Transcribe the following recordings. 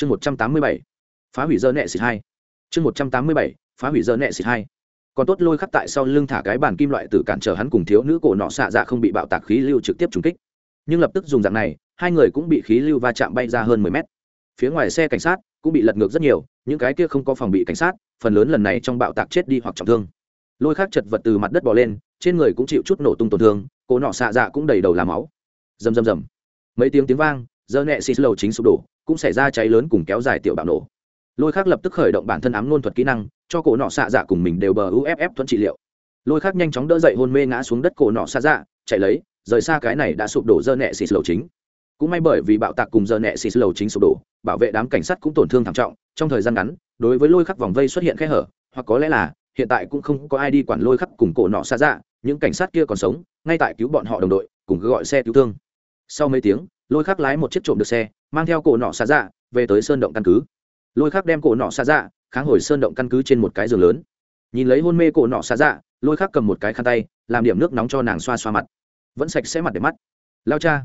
chương một trăm tám mươi bảy, phá hủy dơ nẹ xịt hai. Chương một trăm tám mươi bảy, phá hủy dơ nẹ xịt hai. Còn tốt lôi khắc tại sau lưng thả cái bàn kim loại từ cản trở hắn cùng thiếu nữ cổ nọ xạ dạ không bị bạo tạc khí lưu trực tiếp trúng kích. Nhưng lập tức dùng dạng này, hai người cũng bị khí lưu va chạm bay ra hơn mười mét. Phía ngoài xe cảnh sát cũng bị lật ngược rất nhiều, những cái kia không có phòng bị cảnh sát, phần lớn lần này trong bạo tạc chết đi hoặc trọng thương. Lôi khắc chật vật từ mặt đất bò lên, trên người cũng chịu chút nổ tung tổn thương, cổ nọ xạ dạ cũng đầy đầu làm máu. Rầm rầm rầm. Mấy tiếng tiếng vang, giờ nẹ xịt lầu chính sụp đổ cũng xảy ra cháy lớn cùng kéo dài tiểu bạo nổ. Lôi khác lập tức khởi động bản thân ám nôn thuật kỹ năng, cho cổ nọ xạ dạ cùng mình đều bờ uff thuận trị liệu. Lôi khác nhanh chóng đỡ dậy hôn mê ngã xuống đất cổ nọ xạ dạ chạy lấy, rời xa cái này đã sụp đổ dơ nẹ xịt lầu chính. Cũng may bởi vì bạo tạc cùng dơ nẹ xịt lầu chính sụp đổ, bảo vệ đám cảnh sát cũng tổn thương thảm trọng, trong thời gian ngắn, đối với lôi khắc vòng vây xuất hiện khe hở, hoặc có lẽ là, hiện tại cũng không có ai đi quản lôi khắc cùng cổ nọ xa dạ những cảnh sát kia còn sống, ngay tại cứu bọn họ đồng đội, cùng cứ gọi xe cứu thương. Sau mấy tiếng, lôi khắc lái một chiếc trộm được xe mang theo cổ nọ xạ dạ về tới sơn động căn cứ. Lôi khắc đem cổ nọ xạ dạ kháng hồi sơn động căn cứ trên một cái giường lớn. Nhìn lấy hôn mê cổ nọ xạ dạ lôi khắc cầm một cái khăn tay, làm điểm nước nóng cho nàng xoa xoa mặt. Vẫn sạch sẽ mặt để mắt. Lao cha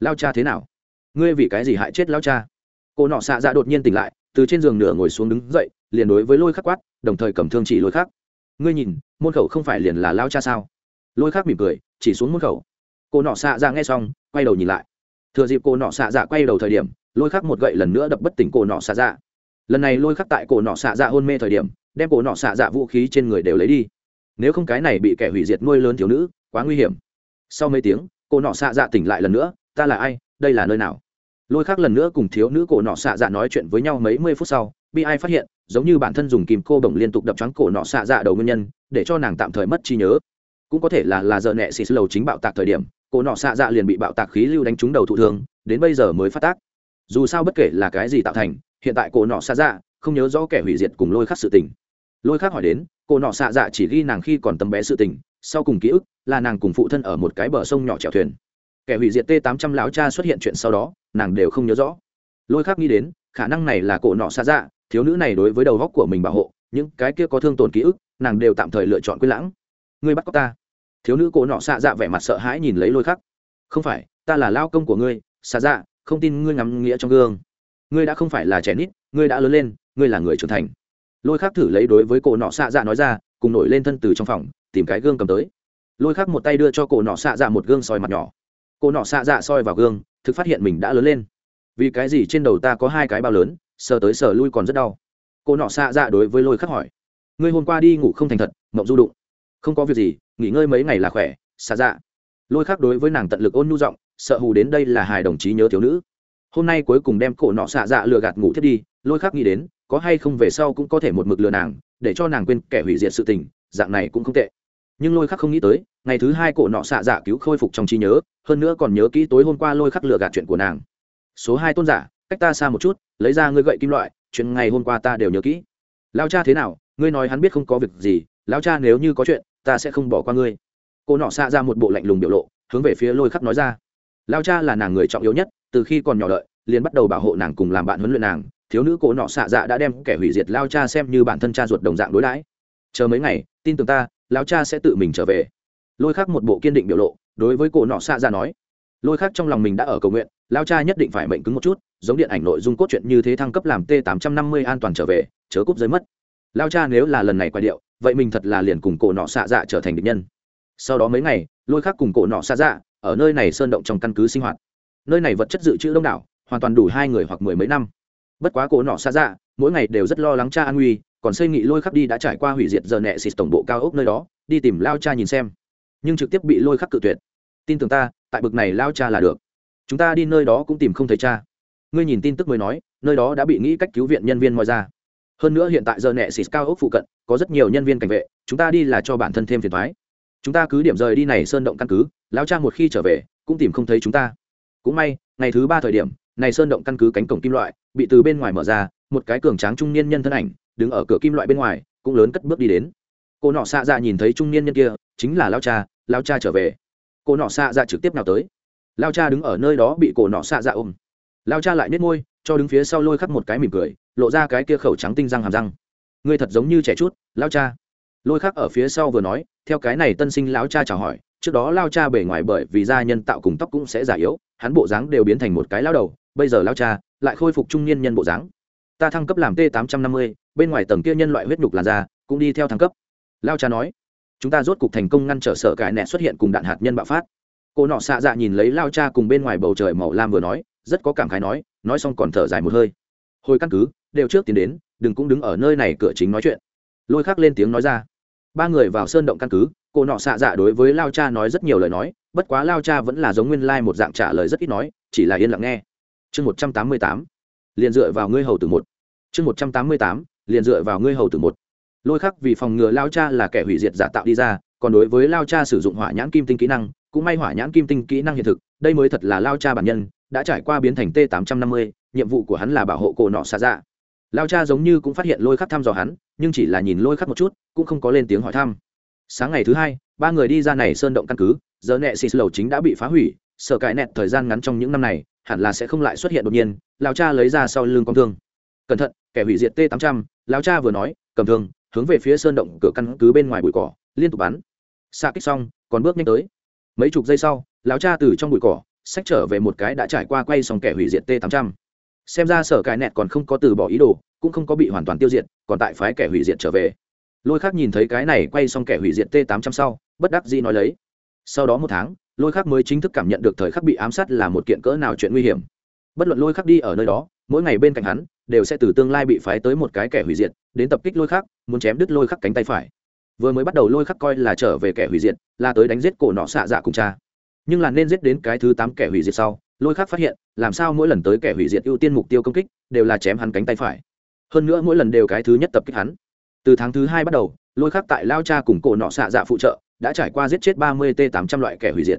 lao cha thế nào? Ngươi vì cái gì hại chết lao cha? Cổ nọ xạ dạ đột nhiên tỉnh lại, từ trên giường nửa ngồi xuống đứng dậy, liền đối với lôi khắc quát, đồng thời cầm thương chỉ lôi khắc. Ngươi nhìn, môn khẩu không phải liền là lao cha sao? Lôi khắc mỉm cười, chỉ xuống môn khẩu. Cô nọ xạ dạ nghe xong, quay đầu nhìn lại thừa dịp cô nọ xạ dạ quay đầu thời điểm, lôi khắc một gậy lần nữa đập bất tỉnh cổ nọ xạ dạ. Lần này lôi khắc tại cổ nọ xạ dạ hôn mê thời điểm, đem cổ nọ xạ dạ vũ khí trên người đều lấy đi. Nếu không cái này bị kẻ hủy diệt nuôi lớn thiếu nữ, quá nguy hiểm. Sau mấy tiếng, cổ nọ xạ dạ tỉnh lại lần nữa, ta là ai? Đây là nơi nào? Lôi khắc lần nữa cùng thiếu nữ cổ nọ xạ dạ nói chuyện với nhau mấy mươi phút sau, bị ai phát hiện, giống như bản thân dùng kìm cô bổng liên tục đập trắng cổ nọ xạ dạ đầu nguyên nhân, để cho nàng tạm thời mất trí nhớ. Cũng có thể là là giờ nẹ xịt lầu chính bạo tạc thời điểm cổ nọ xạ dạ liền bị bạo tạc khí lưu đánh trúng đầu thụ thương, đến bây giờ mới phát tác. Dù sao bất kể là cái gì tạo thành, hiện tại cổ nọ xạ dạ không nhớ rõ kẻ hủy diệt cùng lôi khắc sự tình. Lôi khắc hỏi đến, cổ nọ xạ dạ chỉ ghi nàng khi còn tấm bé sự tình, sau cùng ký ức là nàng cùng phụ thân ở một cái bờ sông nhỏ chèo thuyền. Kẻ hủy diệt t 800 láo cha xuất hiện chuyện sau đó, nàng đều không nhớ rõ. Lôi khắc nghĩ đến, khả năng này là cổ nọ xạ dạ thiếu nữ này đối với đầu góc của mình bảo hộ, những cái kia có thương tổn ký ức, nàng đều tạm thời lựa chọn quyết lãng. Ngươi bắt cóc ta thiếu nữ cổ nọ xạ dạ vẻ mặt sợ hãi nhìn lấy lôi khắc. Không phải, ta là lao công của ngươi, xạ dạ không tin ngươi ngắm nghĩa trong gương. Ngươi đã không phải là trẻ nít, ngươi đã lớn lên, ngươi là người trưởng thành. Lôi khắc thử lấy đối với cổ nọ xạ dạ nói ra, cùng nổi lên thân từ trong phòng, tìm cái gương cầm tới. Lôi khắc một tay đưa cho cổ nọ xạ dạ một gương soi mặt nhỏ. Cổ nọ xạ dạ soi vào gương, thực phát hiện mình đã lớn lên. Vì cái gì trên đầu ta có hai cái bao lớn, sờ tới sờ lui còn rất đau. Cô nọ xạ dạ đối với lôi khắc hỏi, ngươi hôm qua đi ngủ không thành thật, mộng du đụng. Không có việc gì nghỉ ngơi mấy ngày là khỏe, xa dạ. Lôi khắc đối với nàng tận lực ôn nhu giọng, sợ hù đến đây là hài đồng chí nhớ thiếu nữ. Hôm nay cuối cùng đem cổ nọ xạ dạ lừa gạt ngủ thiết đi, lôi khắc nghĩ đến, có hay không về sau cũng có thể một mực lừa nàng, để cho nàng quên kẻ hủy diệt sự tình, dạng này cũng không tệ. Nhưng lôi khắc không nghĩ tới, ngày thứ hai cổ nọ xạ dạ cứu khôi phục trong trí nhớ, hơn nữa còn nhớ kỹ tối hôm qua lôi khắc lừa gạt chuyện của nàng. Số hai tôn giả, cách ta xa một chút, lấy ra ngươi gậy kim loại, chuyện ngày hôm qua ta đều nhớ kỹ. Lao cha thế nào? Ngươi nói hắn biết không có việc gì lao cha nếu như có chuyện ta sẽ không bỏ qua ngươi. Cô nọ xạ ra một bộ lạnh lùng biểu lộ, hướng về phía lôi khắc nói ra. Lao cha là nàng người trọng yếu nhất, từ khi còn nhỏ đợi, liền bắt đầu bảo hộ nàng cùng làm bạn huấn luyện nàng. Thiếu nữ cổ nọ xạ dạ đã đem kẻ hủy diệt lao cha xem như bản thân cha ruột đồng dạng đối đãi. Chờ mấy ngày, tin tưởng ta, lao cha sẽ tự mình trở về. Lôi khắc một bộ kiên định biểu lộ, đối với cổ nọ xạ dạ nói. Lôi khắc trong lòng mình đã ở cầu nguyện, lao cha nhất định phải mệnh cứng một chút, giống điện ảnh nội dung cốt truyện như thế thăng cấp làm t 850 an toàn trở về, chớ cúp giới mất. Lao cha nếu là lần này quay điệu vậy mình thật là liền cùng cổ nọ xạ dạ trở thành địch nhân. Sau đó mấy ngày, lôi khắc cùng cổ nọ xạ dạ ở nơi này sơn động trong căn cứ sinh hoạt. Nơi này vật chất dự trữ đông đảo, hoàn toàn đủ hai người hoặc mười mấy năm. Bất quá cổ nọ xạ dạ mỗi ngày đều rất lo lắng cha an nguy còn xây nghị lôi khắc đi đã trải qua hủy diệt giờ nẹ xịt tổng bộ cao ốc nơi đó, đi tìm lao cha nhìn xem. Nhưng trực tiếp bị lôi khắc cự tuyệt. Tin tưởng ta, tại bực này lao cha là được. Chúng ta đi nơi đó cũng tìm không thấy cha. Ngươi nhìn tin tức mới nói, nơi đó đã bị nghĩ cách cứu viện nhân viên ngoài ra hơn nữa hiện tại giờ nẹ xịt cao ốc phụ cận, có rất nhiều nhân viên cảnh vệ, chúng ta đi là cho bản thân thêm phiền thoái chúng ta cứ điểm rời đi này sơn động căn cứ lao cha một khi trở về, cũng tìm không thấy chúng ta. Cũng may, ngày thứ ba thời điểm, này sơn động căn cứ cánh cổng kim loại, bị từ bên ngoài mở ra, một cái cường tráng trung niên nhân thân ảnh, đứng ở cửa kim loại bên ngoài, cũng lớn cất bước đi đến. Cô nọ xạ dạ nhìn thấy trung niên nhân kia, chính là lao cha lao cha trở về. Cô nọ xạ dạ trực tiếp nào tới. Lao cha đứng ở nơi đó bị cổ nọ xạ dạ ôm. Lao cha lại nết môi, cho đứng phía sau lôi khắc một cái mỉm cười lộ ra cái kia khẩu trắng tinh răng hàm răng. Ngươi thật giống như trẻ chút lao cha. Lôi khác ở phía sau vừa nói, theo cái này tân sinh lão cha chào hỏi, trước đó lao cha bề ngoài bởi vì da nhân tạo cùng tóc cũng sẽ già yếu, hắn bộ dáng đều biến thành một cái lao đầu, bây giờ lao cha lại khôi phục trung niên nhân bộ dáng. Ta thăng cấp làm t 850 bên ngoài tầng kia nhân loại huyết nhục làn da, cũng đi theo thăng cấp. Lao cha nói, chúng ta rốt cục thành công ngăn trở sở cải nẹ xuất hiện cùng đạn hạt nhân bạo phát. Cô nọ xạ dạ nhìn lấy lao cha cùng bên ngoài bầu trời màu lam vừa nói, rất có cảm khái nói nói xong còn thở dài một hơi. Hồi căn cứ đều trước tiến đến, đừng cũng đứng ở nơi này cửa chính nói chuyện. Lôi khắc lên tiếng nói ra. Ba người vào sơn động căn cứ, cô nọ xạ dạ đối với lao cha nói rất nhiều lời nói, bất quá lao cha vẫn là giống nguyên lai、like、một dạng trả lời rất ít nói, chỉ là yên lặng nghe. Chương một trăm tám mươi tám, liền dựa vào ngươi hầu từ một. Chương một trăm tám mươi tám, liền dựa vào ngươi hầu từ một. Lôi khắc vì phòng ngừa lao cha là kẻ hủy diệt giả tạo đi ra, còn đối với lao cha sử dụng hỏa nhãn kim tinh kỹ năng, cũng may hỏa nhãn kim tinh kỹ năng hiện thực, đây mới thật là lao cha bản nhân, đã trải qua biến thành t 850 nhiệm vụ của hắn là bảo hộ cổ nọ xa dạ lao cha giống như cũng phát hiện lôi khắc thăm dò hắn, nhưng chỉ là nhìn lôi khắc một chút, cũng không có lên tiếng hỏi thăm. Sáng ngày thứ hai, ba người đi ra này sơn động căn cứ, giờ nẹ xì lầu chính đã bị phá hủy, sợ cãi nẹt thời gian ngắn trong những năm này, hẳn là sẽ không lại xuất hiện đột nhiên, lao cha lấy ra sau lưng con thương. Cẩn thận, kẻ hủy diệt t 800 lao cha vừa nói, cầm thương, hướng về phía sơn động cửa căn cứ bên ngoài bụi cỏ, liên tục bắn. Xa kích xong, còn bước nhanh tới. Mấy chục giây sau lão cha từ trong bụi cỏ sách trở về một cái đã trải qua quay xong kẻ hủy diệt t 800 xem ra sở cài nẹt còn không có từ bỏ ý đồ, cũng không có bị hoàn toàn tiêu diệt, còn tại phái kẻ hủy diệt trở về. Lôi khác nhìn thấy cái này quay xong kẻ hủy diệt t 800 sau, bất đắc dĩ nói lấy. Sau đó một tháng, lôi khác mới chính thức cảm nhận được thời khắc bị ám sát là một kiện cỡ nào chuyện nguy hiểm. Bất luận lôi khắc đi ở nơi đó, mỗi ngày bên cạnh hắn, đều sẽ từ tương lai bị phái tới một cái kẻ hủy diệt, đến tập kích lôi khắc, muốn chém đứt lôi khắc cánh tay phải. Vừa mới bắt đầu lôi khắc coi là trở về kẻ hủy diệt, là tới đánh giết cổ nọ xạ dạ cùng cha. Nhưng là nên giết đến cái thứ tám kẻ hủy diệt sau lôi khắc phát hiện, làm sao mỗi lần tới kẻ hủy diệt ưu tiên mục tiêu công kích, đều là chém hắn cánh tay phải. Hơn nữa mỗi lần đều cái thứ nhất tập kích hắn. Từ tháng thứ hai bắt đầu, lôi khắc tại lao cha cùng cổ nọ xạ dạ phụ trợ, đã trải qua giết chết ba mươi t tám trăm loại kẻ hủy diệt.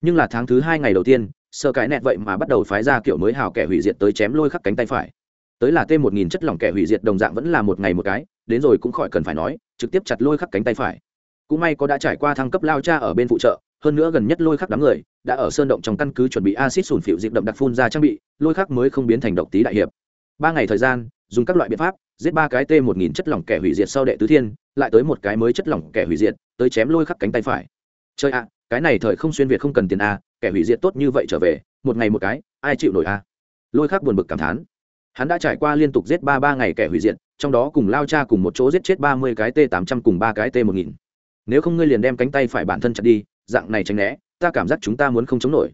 Nhưng là tháng thứ hai ngày đầu tiên, sợ cái nẹt vậy mà bắt đầu phái ra kiểu mới hào kẻ hủy diệt tới chém lôi khắc cánh tay phải. Tới là t một nghìn chất lỏng kẻ hủy diệt đồng dạng vẫn là một ngày một cái, đến rồi cũng khỏi cần phải nói, trực tiếp chặt lôi khắc cánh tay phải. Cũng may có đã trải qua thăng cấp lao cha ở bên phụ trợ hơn nữa gần nhất lôi khắc đám người đã ở sơn động trong căn cứ chuẩn bị acid sùn phịu dịp đậm đặc phun ra trang bị, lôi khắc mới không biến thành độc tí đại hiệp. Ba ngày thời gian, dùng các loại biện pháp, giết ba cái t một nghìn chất lỏng kẻ hủy diệt sau đệ tứ thiên, lại tới một cái mới chất lỏng kẻ hủy diệt, tới chém lôi khắc cánh tay phải. Chơi ạ, cái này thời không xuyên việt không cần tiền a kẻ hủy diệt tốt như vậy trở về, một ngày một cái, ai chịu nổi a lôi khắc buồn bực cảm thán. Hắn đã trải qua liên tục giết ba ba ngày kẻ hủy diệt, trong đó cùng lao cha cùng một chỗ giết chết ba mươi cái t tám trăm cùng ba cái t một nghìn. Nếu không ngươi liền đem cánh tay phải bản thân chặt đi dạng này tránh né, ta cảm giác chúng ta muốn không chống nổi.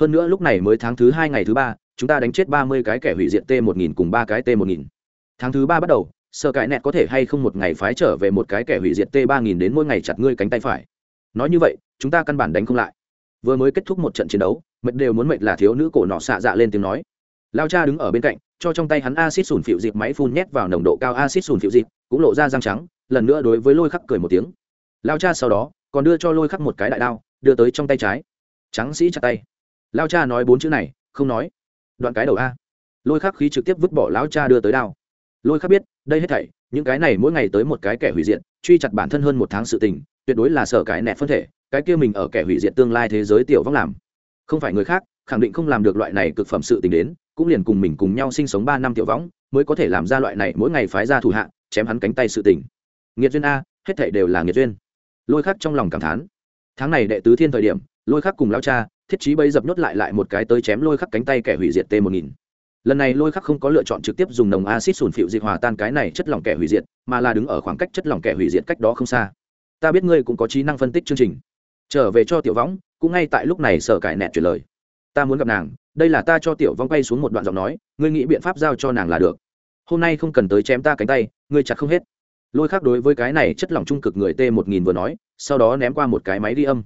Hơn nữa lúc này mới tháng thứ hai ngày thứ ba, chúng ta đánh chết ba mươi cái kẻ hủy diệt t một nghìn cùng ba cái t một nghìn. Tháng thứ ba bắt đầu sợ cãi nẹt có thể hay không một ngày phái trở về một cái kẻ hủy diệt t ba nghìn đến mỗi ngày chặt ngươi cánh tay phải. Nói như vậy, chúng ta căn bản đánh không lại. Vừa mới kết thúc một trận chiến đấu, mệt đều muốn mệt là thiếu nữ cổ nọ xạ dạ lên tiếng nói. Lao cha đứng ở bên cạnh, cho trong tay hắn acid sùn phịu dịp máy phun nhét vào nồng độ cao acid sùn phịu dịp, cũng lộ ra răng trắng, lần nữa đối với lôi khắc cười một tiếng. Lao cha sau đó còn đưa cho lôi khắc một cái đại đao, đưa tới trong tay trái. Trắng sĩ chặt tay. Lao cha nói bốn chữ này, không nói. Đoạn cái đầu a. Lôi khắc khí trực tiếp vứt bỏ lão cha đưa tới đao. Lôi khắc biết, đây hết thảy, những cái này mỗi ngày tới một cái kẻ hủy diệt, truy chặt bản thân hơn một tháng sự tình, tuyệt đối là sở cái nẹt phân thể, cái kia mình ở kẻ hủy diệt tương lai thế giới tiểu vong làm. Không phải người khác, khẳng định không làm được loại này cực phẩm sự tình đến, cũng liền cùng mình cùng nhau sinh sống ba năm tiểu võng mới có thể làm ra loại này mỗi ngày phái ra thủ hạ, chém hắn cánh tay sự tình. Nghiệt duyên a, hết thảy đều là nghiệt duyên lôi khắc trong lòng cảm thán. Tháng này đệ tứ thiên thời điểm, lôi khắc cùng lao cha, thiết trí bấy dập nhốt lại lại một cái tới chém lôi khắc cánh tay kẻ hủy diệt t một nghìn. Lần này lôi khắc không có lựa chọn trực tiếp dùng nồng acid sùn phịu diệt hòa tan cái này chất lỏng kẻ hủy diệt, mà là đứng ở khoảng cách chất lỏng kẻ hủy diệt cách đó không xa. Ta biết ngươi cũng có trí năng phân tích chương trình. Trở về cho tiểu võng, cũng ngay tại lúc này sở cải nẹt chuyển lời. Ta muốn gặp nàng, đây là ta cho tiểu vong quay xuống một đoạn giọng nói, ngươi nghĩ biện pháp giao cho nàng là được. Hôm nay không cần tới chém ta cánh tay, ngươi chặt không hết lôi khác đối với cái này chất lỏng trung cực người t một nghìn vừa nói, sau đó ném qua một cái máy ghi âm.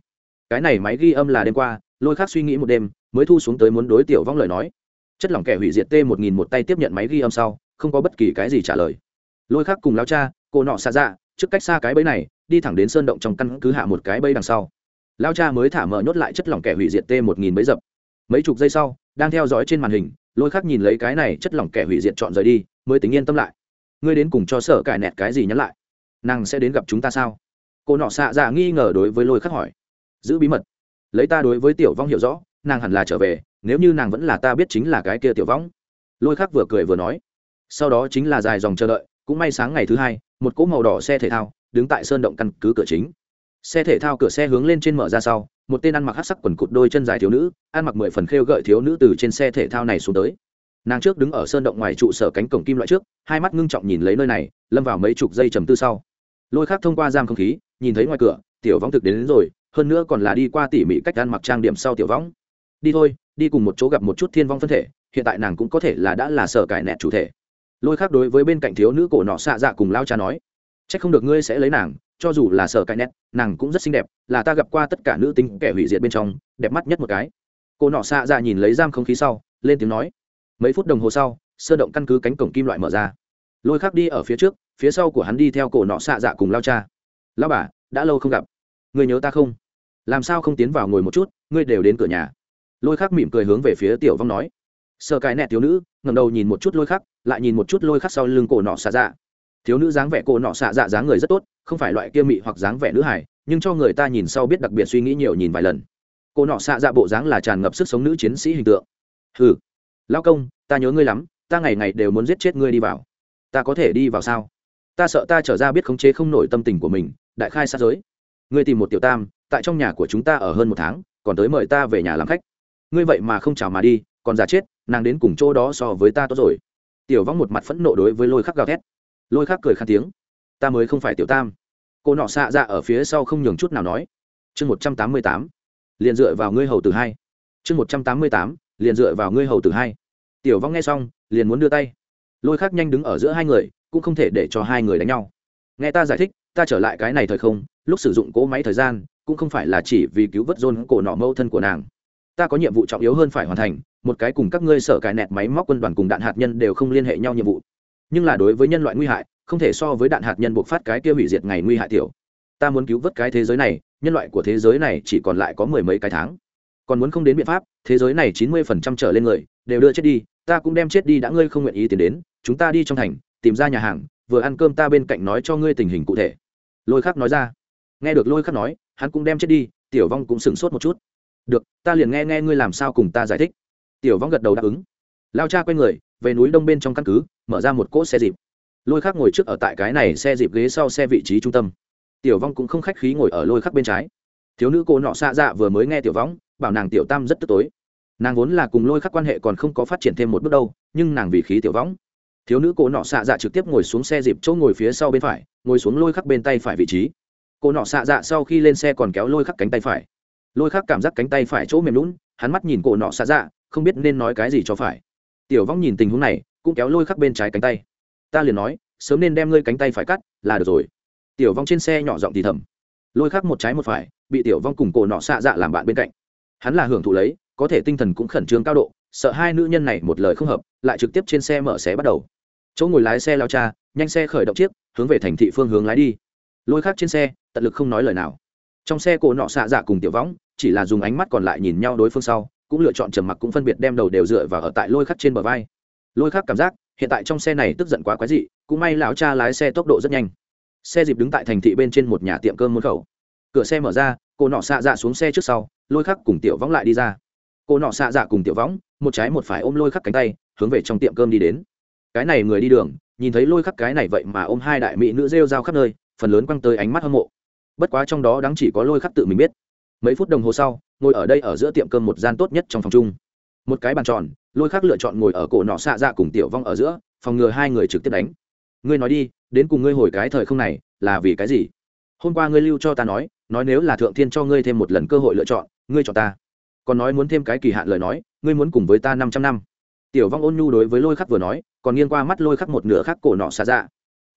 Cái này máy ghi âm là đêm qua, lôi khác suy nghĩ một đêm, mới thu xuống tới muốn đối tiểu vong lời nói. Chất lỏng kẻ hủy diệt t một nghìn một tay tiếp nhận máy ghi âm sau, không có bất kỳ cái gì trả lời. Lôi khác cùng lao cha, cô nọ xa dạ trước cách xa cái bẫy này, đi thẳng đến sơn động trong căn cứ hạ một cái bẫy đằng sau. Lao cha mới thả mở nhốt lại chất lỏng kẻ hủy diệt t một nghìn bẫy dập. Mấy chục giây sau, đang theo dõi trên màn hình, lôi khắc nhìn lấy cái này chất lỏng kẻ hủy diệt chọn rời đi, mới tính yên tâm lại ngươi đến cùng cho sở cải nẹt cái gì nhắn lại? Nàng sẽ đến gặp chúng ta sao? Cô nọ xạ dạ nghi ngờ đối với lôi khắc hỏi. Giữ bí mật. Lấy ta đối với tiểu vong hiểu rõ, nàng hẳn là trở về, nếu như nàng vẫn là ta biết chính là cái kia tiểu vong. Lôi khắc vừa cười vừa nói. Sau đó chính là dài dòng chờ đợi, cũng may sáng ngày thứ hai, một cỗ màu đỏ xe thể thao đứng tại sơn động căn cứ cửa chính. Xe thể thao cửa xe hướng lên trên mở ra sau, một tên ăn mặc hát sắc quần cụt đôi chân dài thiếu nữ, ăn mặc mười phần khêu gợi thiếu nữ từ trên xe thể thao này xuống tới nàng trước đứng ở sơn động ngoài trụ sở cánh cổng kim loại trước hai mắt ngưng trọng nhìn lấy nơi này lâm vào mấy chục giây trầm tư sau. Lôi khác thông qua giam không khí nhìn thấy ngoài cửa tiểu võng thực đến, đến rồi hơn nữa còn là đi qua tỉ mỉ cách ăn mặc trang điểm sau tiểu võng. Đi thôi đi cùng một chỗ gặp một chút thiên vong phân thể hiện tại nàng cũng có thể là đã là sở cải nẹt chủ thể. Lôi khác đối với bên cạnh thiếu nữ cổ nọ xạ dạ cùng lao cha nói c h ắ c không được ngươi sẽ lấy nàng cho dù là sở cải nẹt nàng cũng rất xinh đẹp là ta gặp qua tất cả nữ tính kẻ hủy diệt bên trong đẹp mắt nhất một cái. Cổ nọ xạ dạ nhìn lấy giam không khí sau lên tiếng nói mấy phút đồng hồ sau, sơ động căn cứ cánh cổng kim loại mở ra. Lôi khắc đi ở phía trước, phía sau của hắn đi theo cổ nọ xạ dạ cùng lao cha. Lao bà, đã lâu không gặp. Người nhớ ta không? Làm sao không tiến vào ngồi một chút, ngươi đều đến cửa nhà. Lôi khắc mỉm cười hướng về phía tiểu vong nói. Sợ cái nẹ thiếu nữ ngầm đầu nhìn một chút lôi khắc, lại nhìn một chút lôi khắc sau lưng cổ nọ xạ dạ. Thiếu nữ dáng vẻ cổ nọ xạ dạ dáng người rất tốt, không phải loại kia mị hoặc dáng vẻ nữ hải nhưng cho người ta nhìn sau biết đặc biệt suy nghĩ nhiều nhìn vài lần. Cổ nọ xạ dạ bộ dáng là tràn ngập sức sống nữ chiến sĩ hình tượng. Hừ lao công, ta nhớ ngươi lắm, ta ngày ngày đều muốn giết chết ngươi đi vào. Ta có thể đi vào sao? Ta sợ ta trở ra biết khống chế không nổi tâm tình của mình, đại khai sát giới. Ngươi tìm một tiểu tam, tại trong nhà của chúng ta ở hơn một tháng, còn tới mời ta về nhà làm khách. Ngươi vậy mà không chào mà đi, còn già chết, nàng đến cùng chỗ đó so với ta tốt rồi. Tiểu vong một mặt phẫn nộ đối với lôi khắc gào thét. Lôi khắc cười khan tiếng. Ta mới không phải tiểu tam. Cô nọ xạ ra ở phía sau không nhường chút nào nói. Chương một trăm tám mươi tám. Liền dựa vào ngươi hầu từ hai. Chương một trăm tám mươi tám liền dựa vào ngươi hầu từ hai. Tiểu vong nghe xong, liền muốn đưa tay. Lôi khắc nhanh đứng ở giữa hai người, cũng không thể để cho hai người đánh nhau. Nghe ta giải thích, ta trở lại cái này thời không, lúc sử dụng cỗ máy thời gian, cũng không phải là chỉ vì cứu vớt dôn cổ nọ mâu thân của nàng. Ta có nhiệm vụ trọng yếu hơn phải hoàn thành, một cái cùng các ngươi sở cài nẹt máy móc quân đoàn cùng đạn hạt nhân đều không liên hệ nhau nhiệm vụ. Nhưng là đối với nhân loại nguy hại, không thể so với đạn hạt nhân buộc phát cái kia hủy diệt ngày nguy hại tiểu. Ta muốn cứu vớt cái thế giới này, nhân loại của thế giới này chỉ còn lại có mười mấy cái tháng còn muốn không đến biện pháp, thế giới này chín mươi phần trăm trở lên người, đều đưa chết đi, ta cũng đem chết đi đã ngươi không nguyện ý tiến đến, chúng ta đi trong thành, tìm ra nhà hàng, vừa ăn cơm ta bên cạnh nói cho ngươi tình hình cụ thể. Lôi khắc nói ra. Nghe được lôi khắc nói, hắn cũng đem chết đi, tiểu vong cũng sửng sốt một chút. Được, ta liền nghe nghe ngươi làm sao cùng ta giải thích. Tiểu vong gật đầu đáp ứng. Lao cha quay người, về núi đông bên trong căn cứ, mở ra một cỗ xe dịp. Lôi khắc ngồi trước ở tại cái này xe dịp ghế sau xe vị trí trung tâm. Tiểu vong cũng không khách khí ngồi ở lôi khắc bên trái thiếu nữ cô nọ xạ dạ vừa mới nghe tiểu võng, bảo nàng tiểu tam rất tức tối. Nàng vốn là cùng lôi khắc quan hệ còn không có phát triển thêm một bước đâu, nhưng nàng vì khí tiểu võng. Thiếu nữ cô nọ xạ dạ trực tiếp ngồi xuống xe dịp chỗ ngồi phía sau bên phải, ngồi xuống lôi khắc bên tay phải vị trí. Cô nọ xạ dạ sau khi lên xe còn kéo lôi khắc cánh tay phải. Lôi khắc cảm giác cánh tay phải chỗ mềm lún, hắn mắt nhìn cô nọ xạ dạ không biết nên nói cái gì cho phải. Tiểu vong nhìn tình huống này, cũng kéo lôi khắc bên trái cánh tay. Ta liền nói, sớm nên đem ngươi cánh tay phải cắt, là được rồi. Tiểu vong trên xe nhỏ giọng thì thầm lôi khắc một trái một phải, bị tiểu vong cùng cổ nọ xạ dạ làm bạn bên cạnh. Hắn là hưởng thụ lấy, có thể tinh thần cũng khẩn trương cao độ, sợ hai nữ nhân này một lời không hợp, lại trực tiếp trên xe mở xé bắt đầu. Chỗ ngồi lái xe lao cha, nhanh xe khởi động chiếc, hướng về thành thị phương hướng lái đi. Lôi khắc trên xe, tận lực không nói lời nào. Trong xe cổ nọ xạ dạ cùng tiểu võng chỉ là dùng ánh mắt còn lại nhìn nhau đối phương sau, cũng lựa chọn trầm mặc cũng phân biệt đem đầu đều dựa và ở tại lôi khắc trên bờ vai. Lôi khắc cảm giác, hiện tại trong xe này tức giận quá quái dị, cũng may lão cha lái xe tốc độ rất nhanh xe dịp đứng tại thành thị bên trên một nhà tiệm cơm môn khẩu. Cửa xe mở ra, cô nọ xạ dạ xuống xe trước sau, lôi khắc cùng tiểu võng lại đi ra. Cô nọ xạ dạ cùng tiểu võng, một trái một phải ôm lôi khắc cánh tay, hướng về trong tiệm cơm đi đến. Cái này người đi đường, nhìn thấy lôi khắc cái này vậy mà ôm hai đại mỹ nữ rêu rao khắp nơi, phần lớn quăng tới ánh mắt hâm mộ. Bất quá trong đó đáng chỉ có lôi khắc tự mình biết. Mấy phút đồng hồ sau, ngồi ở đây ở giữa tiệm cơm một gian tốt nhất trong phòng chung. Một cái bàn tròn, lôi khắc lựa chọn ngồi ở cổ nọ xạ dạ cùng tiểu vong ở giữa, phòng ngừa hai người trực tiếp đánh. Ngươi nói đi đến cùng ngươi hồi cái thời không này là vì cái gì? Hôm qua ngươi lưu cho ta nói nói nếu là thượng thiên cho ngươi thêm một lần cơ hội lựa chọn, ngươi chọn ta. Còn nói muốn thêm cái kỳ hạn lời nói, ngươi muốn cùng với ta năm trăm năm. Tiểu vong ôn nhu đối với lôi khắc vừa nói, còn nghiêng qua mắt lôi khắc một nửa khắc cổ nọ xạ dạ.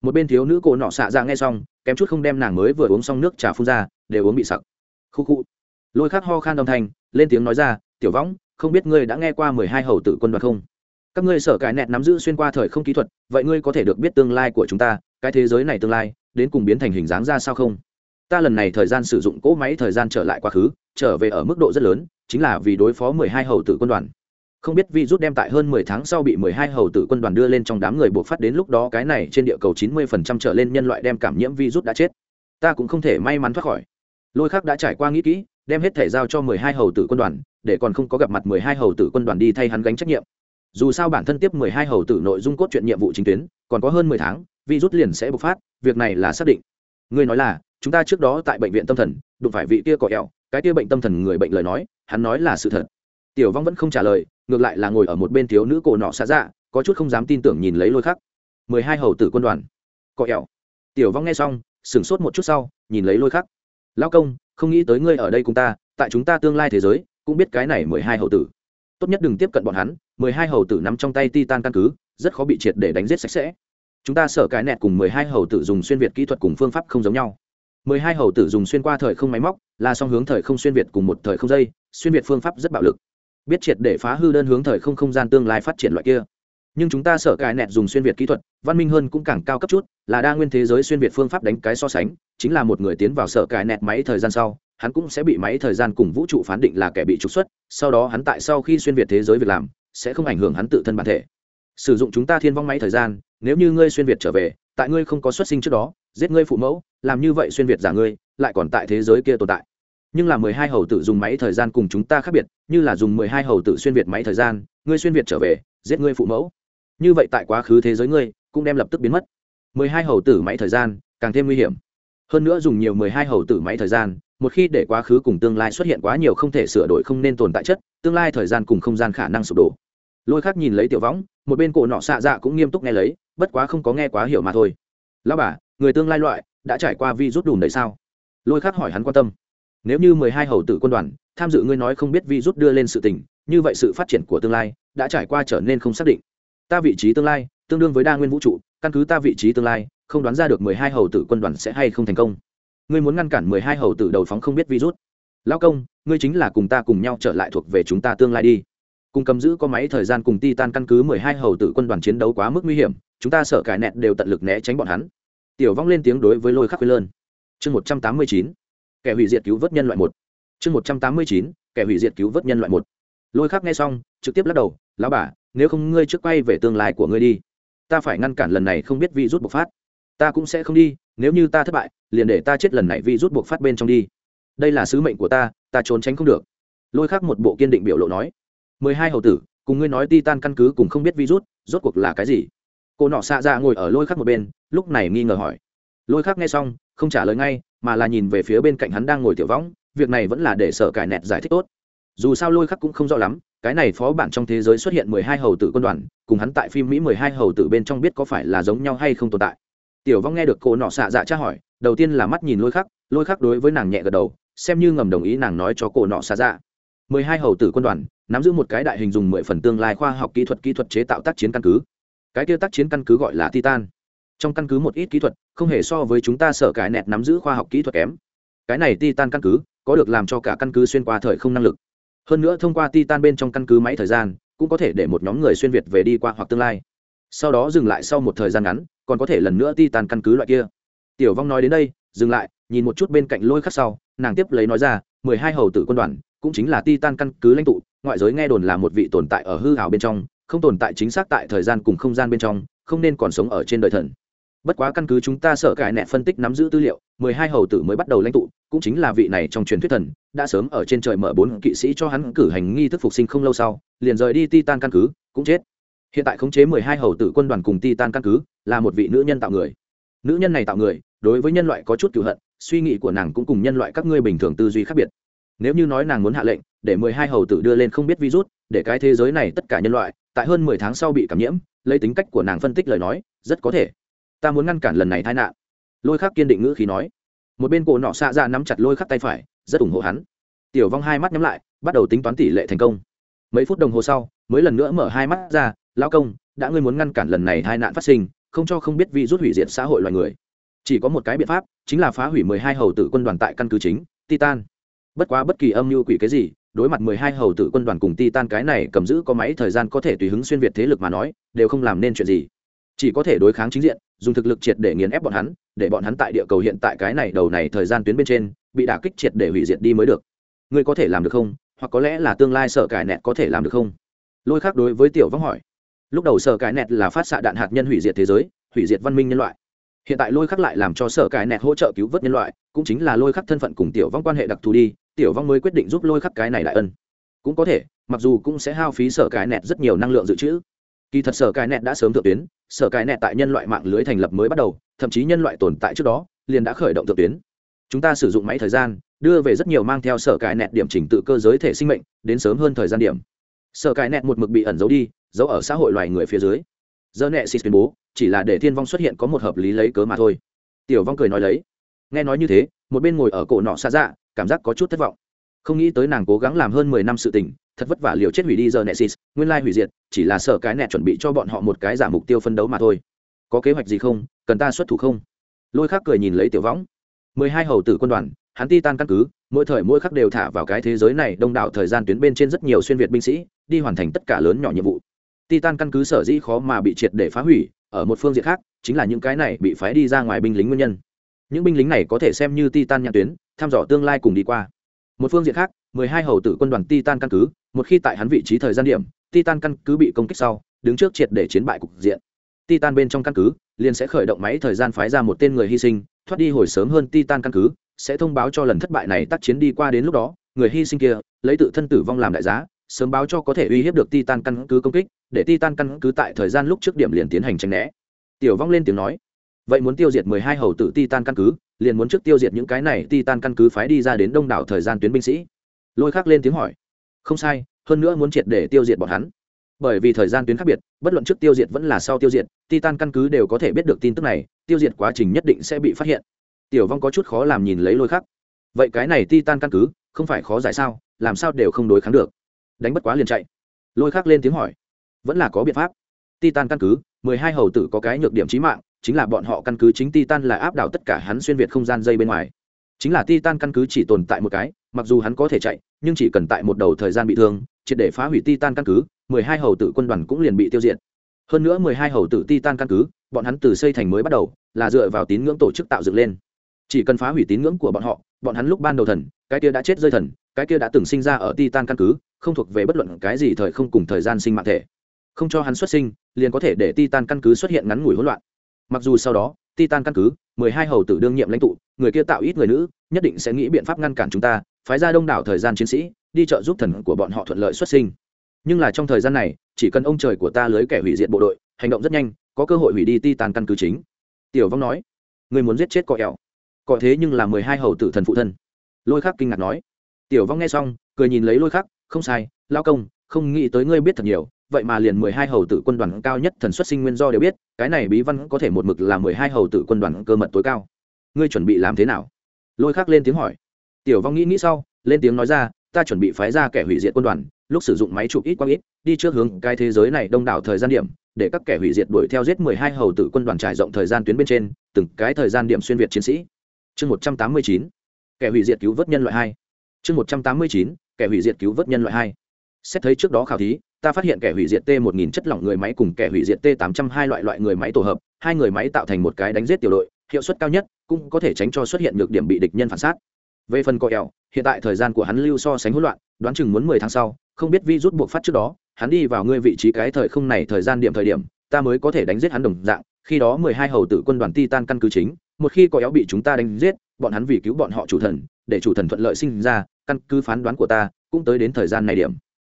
Một bên thiếu nữ cổ nọ xạ dạ nghe xong, kém chút không đem nàng mới vừa uống xong nước trà phun ra để uống bị sặc. Khu khu. Lôi khắc ho khan đồng thanh, lên tiếng nói ra, tiểu võng không biết ngươi đã nghe qua mười hai hầu tử quân đoàn không? Các ngươi sở cải nẹt nắm giữ xuyên qua thời không kỹ thuật, vậy ngươi có thể được biết tương lai của chúng ta cái thế giới này tương lai đến cùng biến thành hình dáng ra sao không? Ta lần này thời gian sử dụng cỗ máy thời gian trở lại quá khứ, trở về ở mức độ rất lớn, chính là vì đối phó mười hai hầu tử quân đoàn. Không biết vi rút đem tại hơn mười tháng sau bị mười hai hầu tử quân đoàn đưa lên trong đám người buộc phát đến lúc đó cái này trên địa cầu chín mươi phần trăm trở lên nhân loại đem cảm nhiễm vi rút đã chết. Ta cũng không thể may mắn thoát khỏi. Lôi khác đã trải qua nghĩ kỹ, đem hết thể giao cho mười hai hầu tử quân đoàn, để còn không có gặp mặt mười hai hầu tử quân đoàn đi thay hắn gánh trách nhiệm dù sao bản thân tiếp mười hai hầu tử nội dung cốt truyện nhiệm vụ chính tuyến, còn có hơn mười tháng, virus liền sẽ bộc phát, việc này là xác định. Ngươi nói là, chúng ta trước đó tại bệnh viện tâm thần, đụng phải vị kia cỏ ẹo, cái kia bệnh tâm thần người bệnh lời nói, hắn nói là sự thật. Tiểu vong vẫn không trả lời, ngược lại là ngồi ở một bên thiếu nữ cổ nọ xa dạ có chút không dám tin tưởng nhìn lấy lôi khắc. Mười hai hầu tử quân đoàn. Cọ ẹo. Tiểu vong nghe xong, sửng sốt một chút sau, nhìn lấy lôi khắc. Lao công, không nghĩ tới ngươi ở đây cùng ta, tại chúng ta tương lai thế giới, cũng biết cái này mười hai hầu tử. Tốt nhất đừng tiếp cận bọn hắn mười hai hầu tử nắm trong tay Titan căn cứ, rất khó bị triệt để đánh giết sạch sẽ. Chúng ta sở cái nẹt cùng mười hai hầu tử dùng xuyên việt kỹ thuật cùng phương pháp không giống nhau. mười hai hầu tử dùng xuyên qua thời không máy móc, là song hướng thời không xuyên việt cùng một thời không dây, xuyên việt phương pháp rất bạo lực. Biết triệt để phá hư đơn hướng thời không không gian tương lai phát triển loại kia. Nhưng chúng ta sở cái nẹt dùng xuyên việt kỹ thuật, văn minh hơn cũng càng cao cấp chút, là đa nguyên thế giới xuyên việt phương pháp đánh cái so sánh, chính là một người tiến vào sở cái nẹt máy thời gian sau, hắn cũng sẽ bị máy thời gian cùng vũ trụ phán định là kẻ bị trục xuất, sau đó hắn tại sau khi xuyên việt thế giới việc làm sẽ không ảnh hưởng hắn tự thân bản thể. Sử dụng chúng ta thiên vong máy thời gian, nếu như ngươi xuyên việt trở về, tại ngươi không có xuất sinh trước đó, giết ngươi phụ mẫu, làm như vậy xuyên việt giả ngươi, lại còn tại thế giới kia tồn tại. Nhưng là mười hai hầu tử dùng máy thời gian cùng chúng ta khác biệt, như là dùng mười hai hầu tử xuyên việt máy thời gian, ngươi xuyên việt trở về, giết ngươi phụ mẫu. Như vậy tại quá khứ thế giới ngươi, cũng đem lập tức biến mất. mười hai hầu tử máy thời gian, càng thêm nguy hiểm. Hơn nữa dùng nhiều mười hai hầu tử máy thời gian, một khi để quá khứ cùng tương lai xuất hiện quá nhiều không thể sửa đổi không nên tồn tại chất, tương lai thời gian cùng không gian khả năng sụp đổ lôi khác nhìn lấy tiểu võng, một bên cổ nọ xạ dạ cũng nghiêm túc nghe lấy, bất quá không có nghe quá hiểu mà thôi. Lão bà, người tương lai loại, đã trải qua vi rút đùm đấy sao? Lôi khác hỏi hắn quan tâm. Nếu như mười hai hầu tử quân đoàn, tham dự ngươi nói không biết vi rút đưa lên sự tình, như vậy sự phát triển của tương lai, đã trải qua trở nên không xác định. Ta vị trí tương lai, tương đương với đa nguyên vũ trụ, căn cứ ta vị trí tương lai, không đoán ra được mười hai hầu tử quân đoàn sẽ hay không thành công. Ngươi muốn ngăn cản mười hai hầu tử đầu phóng không biết virus lao công, ngươi chính là cùng ta cùng nhau trở lại thuộc về chúng ta tương lai đi cùng cầm giữ có máy thời gian cùng titan căn cứ mười hai hầu tử quân đoàn chiến đấu quá mức nguy hiểm, chúng ta sợ cải nẹt đều tận lực né tránh bọn hắn. Tiểu vong lên tiếng đối với lôi khắc quê lơn. Chương một trăm tám mươi chín, kẻ hủy diệt cứu vớt nhân loại một. Chương một trăm tám mươi chín, kẻ hủy diệt cứu vớt nhân loại một. Lôi khắc nghe xong, trực tiếp lắc đầu, lão bà, nếu không ngươi trước quay về tương lai của ngươi đi, ta phải ngăn cản lần này không biết vi rút bộc phát. Ta cũng sẽ không đi, nếu như ta thất bại, liền để ta chết lần này vi rút phát bên trong đi. Đây là sứ mệnh của ta ta trốn tránh không được. Lôi khắc một bộ kiên định biểu lộ nói mười hai hậu tử, cùng ngươi nói ti tan căn cứ cùng không biết virus, rốt cuộc là cái gì? Cô nọ xạ ra ngồi ở lôi khắc một bên, lúc này nghi ngờ hỏi. Lôi khắc nghe xong, không trả lời ngay, mà là nhìn về phía bên cạnh hắn đang ngồi tiểu võng, việc này vẫn là để sở cải nẹt giải thích tốt. Dù sao lôi khắc cũng không rõ lắm, cái này phó bản trong thế giới xuất hiện mười hai hầu tử quân đoàn, cùng hắn tại phim mỹ mười hai hầu tử bên trong biết có phải là giống nhau hay không tồn tại. Tiểu vong nghe được cô nọ xạ dạ tra hỏi, đầu tiên là mắt nhìn lôi khắc lôi khắc đối với nàng nhẹ gật đầu, xem như ngầm đồng ý nàng nói cho cô nọ xạ dạ mười hai hầu tử quân đoàn, nắm giữ một cái đại hình dùng mười phần tương lai khoa học kỹ thuật kỹ thuật chế tạo tác chiến căn cứ. Cái kia tác chiến căn cứ gọi là titan. Trong căn cứ một ít kỹ thuật, không hề so với chúng ta sở cải nẹt nắm giữ khoa học kỹ thuật kém. Cái này titan căn cứ, có được làm cho cả căn cứ xuyên qua thời không năng lực. Hơn nữa thông qua titan bên trong căn cứ máy thời gian, cũng có thể để một nhóm người xuyên việt về đi qua hoặc tương lai. Sau đó dừng lại sau một thời gian ngắn, còn có thể lần nữa titan căn cứ loại kia. Tiểu vong nói đến đây, dừng lại, nhìn một chút bên cạnh lôi khắc sau, nàng tiếp lấy nói ra, mười hai hầu tử quân đoàn cũng chính là Titan căn cứ lãnh tụ, ngoại giới nghe đồn là một vị tồn tại ở hư hào bên trong, không tồn tại chính xác tại thời gian cùng không gian bên trong, không nên còn sống ở trên đời thần. Bất quá căn cứ chúng ta sợ cải nẹt phân tích nắm giữ tư liệu, mười hai hầu tử mới bắt đầu lãnh tụ, cũng chính là vị này trong truyền thuyết thần, đã sớm ở trên trời mở bốn kỵ sĩ cho hắn cử hành nghi thức phục sinh không lâu sau, liền rời đi Titan căn cứ, cũng chết. Hiện tại khống chế mười hai hầu tử quân đoàn cùng Titan căn cứ, là một vị nữ nhân tạo người. Nữ nhân này tạo người, đối với nhân loại có chút cựu hận, suy nghĩ của nàng cũng cùng nhân loại các ngươi bình thường tư duy khác biệt nếu như nói nàng muốn hạ lệnh, để mười hai hầu tử đưa lên không biết virus, để cái thế giới này tất cả nhân loại, tại hơn mười tháng sau bị cảm nhiễm, lấy tính cách của nàng phân tích lời nói, rất có thể. Ta muốn ngăn cản lần này tai nạn. Lôi khắc kiên định ngữ khí nói. Một bên cổ nọ xạ ra nắm chặt lôi khắc tay phải, rất ủng hộ hắn. Tiểu vong hai mắt nhắm lại, bắt đầu tính toán tỷ lệ thành công. Mấy phút đồng hồ sau, mới lần nữa mở hai mắt ra, lão công, đã ngươi muốn ngăn cản lần này tai nạn phát sinh, không cho không biết vi rút hủy diệt xã hội loài người. Chỉ có một cái biện pháp, chính là phá hủy mười hai hầu tử quân đoàn tại căn cứ chính, titan bất quá bất kỳ âm mưu quỷ cái gì, đối mặt mười hai hầu tử quân đoàn cùng ti tan cái này cầm giữ có máy thời gian có thể tùy hứng xuyên việt thế lực mà nói, đều không làm nên chuyện gì. Chỉ có thể đối kháng chính diện, dùng thực lực triệt để nghiền ép bọn hắn, để bọn hắn tại địa cầu hiện tại cái này đầu này thời gian tuyến bên trên, bị đả kích triệt để hủy diệt đi mới được. Ngươi có thể làm được không? Hoặc có lẽ là tương lai sợ cải nẹt có thể làm được không? Lôi khác đối với tiểu vong hỏi. Lúc đầu sở cải nẹt là phát xạ đạn hạt nhân hủy diệt thế giới, hủy diệt văn minh nhân loại. Hiện tại lôi khắc lại làm cho sở cải nẹt hỗ trợ cứu vớt nhân loại, cũng chính là lôi khắc thân phận cùng tiểu vong quan hệ đặc thù đi tiểu vong mới quyết định giúp lôi khắc cái này đại ân. Cũng có thể, mặc dù cũng sẽ hao phí sở cái nẹt rất nhiều năng lượng dự trữ. Kỳ thật sở cái nẹt đã sớm thượng tuyến, sở cái nẹt tại nhân loại mạng lưới thành lập mới bắt đầu, thậm chí nhân loại tồn tại trước đó, liền đã khởi động thượng tuyến. Chúng ta sử dụng máy thời gian, đưa về rất nhiều mang theo sở cái nẹt điểm chỉnh tự cơ giới thể sinh mệnh, đến sớm hơn thời gian điểm. Sở cái nẹt một mực bị ẩn giấu đi, giấu ở xã hội loài người phía dưới. Giờ nẹ xịt tuyên bố, chỉ là để thiên vong xuất hiện có một hợp lý lấy cớ mà thôi. Tiểu vong cười nói lấy. Nghe nói như thế, một bên ngồi ở cổ nọ xa dạ cảm giác có chút thất vọng. Không nghĩ tới nàng cố gắng làm hơn mười năm sự tình, thật vất vả liều chết hủy đi giờ nexus, nguyên lai hủy diệt, chỉ là sợ cái nẹ chuẩn bị cho bọn họ một cái giả mục tiêu phân đấu mà thôi. Có kế hoạch gì không? Cần ta xuất thủ không? Lôi khắc cười nhìn lấy tiểu võng. Mười hai hầu tử quân đoàn, hắn ti tan căn cứ, mỗi thời mỗi khắc đều thả vào cái thế giới này, đông đảo thời gian tuyến bên trên rất nhiều xuyên việt binh sĩ, đi hoàn thành tất cả lớn nhỏ nhiệm vụ. Titan căn cứ sở dĩ khó mà bị triệt để phá hủy, ở một phương diện khác, chính là những cái này bị phái đi ra ngoài binh lính nguyên nhân. Những binh lính này có thể xem như titan nhãn tuyến thăm dò tương lai cùng đi qua. Một phương diện khác, mười hai hầu tử quân đoàn titan căn cứ, một khi tại hắn vị trí thời gian điểm, titan căn cứ bị công kích sau, đứng trước triệt để chiến bại cục diện. Titan bên trong căn cứ, liền sẽ khởi động máy thời gian phái ra một tên người hy sinh, thoát đi hồi sớm hơn titan căn cứ, sẽ thông báo cho lần thất bại này tác chiến đi qua đến lúc đó, người hy sinh kia, lấy tự thân tử vong làm đại giá, sớm báo cho có thể uy hiếp được titan căn cứ công kích, để titan căn cứ tại thời gian lúc trước điểm liền tiến hành tranh né. Tiểu vong lên tiếng nói, vậy muốn tiêu diệt mười hai hầu tử titan căn cứ liền muốn trước tiêu diệt những cái này titan căn cứ phái đi ra đến đông đảo thời gian tuyến binh sĩ. Lôi khắc lên tiếng hỏi. Không sai, hơn nữa muốn triệt để tiêu diệt bọn hắn. Bởi vì thời gian tuyến khác biệt, bất luận trước tiêu diệt vẫn là sau tiêu diệt, titan căn cứ đều có thể biết được tin tức này, tiêu diệt quá trình nhất định sẽ bị phát hiện. Tiểu vong có chút khó làm nhìn lấy lôi khắc. Vậy cái này titan căn cứ, không phải khó giải sao, làm sao đều không đối kháng được? Đánh bất quá liền chạy. Lôi khắc lên tiếng hỏi. Vẫn là có biện pháp. Titan căn cứ, mười hai hầu tử có cái nhược điểm trí mạng chính là bọn họ căn cứ chính titan là áp đảo tất cả hắn xuyên việt không gian dây bên ngoài. Chính là titan căn cứ chỉ tồn tại một cái, mặc dù hắn có thể chạy, nhưng chỉ cần tại một đầu thời gian bị thương, triệt để phá hủy titan căn cứ, mười hai hầu tử quân đoàn cũng liền bị tiêu diệt. Hơn nữa mười hai hầu tử titan căn cứ, bọn hắn từ xây thành mới bắt đầu, là dựa vào tín ngưỡng tổ chức tạo dựng lên. Chỉ cần phá hủy tín ngưỡng của bọn họ, bọn hắn lúc ban đầu thần, cái kia đã chết rơi thần, cái kia đã từng sinh ra ở titan căn cứ, không thuộc về bất luận cái gì thời không cùng thời gian sinh mạng thể. Không cho hắn xuất sinh, liền có thể để titan căn cứ xuất hiện ngắn ngủi hỗn loạn mặc dù sau đó, titan căn cứ, mười hai hầu tử đương nhiệm lãnh tụ, người kia tạo ít người nữ, nhất định sẽ nghĩ biện pháp ngăn cản chúng ta, phái ra đông đảo thời gian chiến sĩ, đi trợ giúp thần của bọn họ thuận lợi xuất sinh. Nhưng là trong thời gian này, chỉ cần ông trời của ta lưới kẻ hủy diệt bộ đội, hành động rất nhanh, có cơ hội hủy đi titan căn cứ chính. Tiểu vong nói. Người muốn giết chết cọ ẹo cọ thế nhưng là mười hai hầu tử thần phụ thân. Lôi khắc kinh ngạc nói. Tiểu vong nghe xong, cười nhìn lấy lôi khắc. Không sai lao công, không nghĩ tới ngươi biết thật nhiều vậy mà liền mười hai hầu tử quân đoàn cao nhất thần xuất sinh nguyên do đều biết, cái này bí văn có thể một mực là mười hai hầu tử quân đoàn cơ mật tối cao. Ngươi chuẩn bị làm thế nào? Lôi khắc lên tiếng hỏi. Tiểu vong nghĩ nghĩ sau, lên tiếng nói ra, ta chuẩn bị phái ra kẻ hủy diệt quân đoàn, lúc sử dụng máy chụp ít quang ít, đi trước hướng cái thế giới này đông đảo thời gian điểm, để các kẻ hủy diệt đuổi theo giết mười hai hầu tử quân đoàn trải rộng thời gian tuyến bên trên, từng cái thời gian điểm xuyên việt chiến sĩ. Chương một trăm tám mươi chín, kẻ hủy diệt cứu vớt nhân loại hai. Chương một trăm tám mươi chín, kẻ hủy diệt cứu vớt nhân loại hai. Xét thấy trước đó khảo thí ta phát hiện kẻ hủy diệt t 1000 chất lỏng người máy cùng kẻ hủy diệt t 802 loại loại người máy tổ hợp, hai người máy tạo thành một cái đánh giết tiểu đội, hiệu suất cao nhất cũng có thể tránh cho xuất hiện nhược điểm bị địch nhân phản sát về phần cọ hiện tại thời gian của hắn lưu so sánh hỗn loạn, đoán chừng muốn mười tháng sau, không biết vi rút buộc phát trước đó, hắn đi vào ngươi vị trí cái thời không này thời gian điểm thời điểm, ta mới có thể đánh giết hắn đồng dạng, khi đó mười hai hầu tử quân đoàn titan căn cứ chính, một khi có éo bị chúng ta đánh giết, bọn hắn vì cứu bọn họ chủ thần, để chủ thần thuận lợi sinh ra, căn cứ phán đoán của ta, cũng tới đến thời gian này điểm.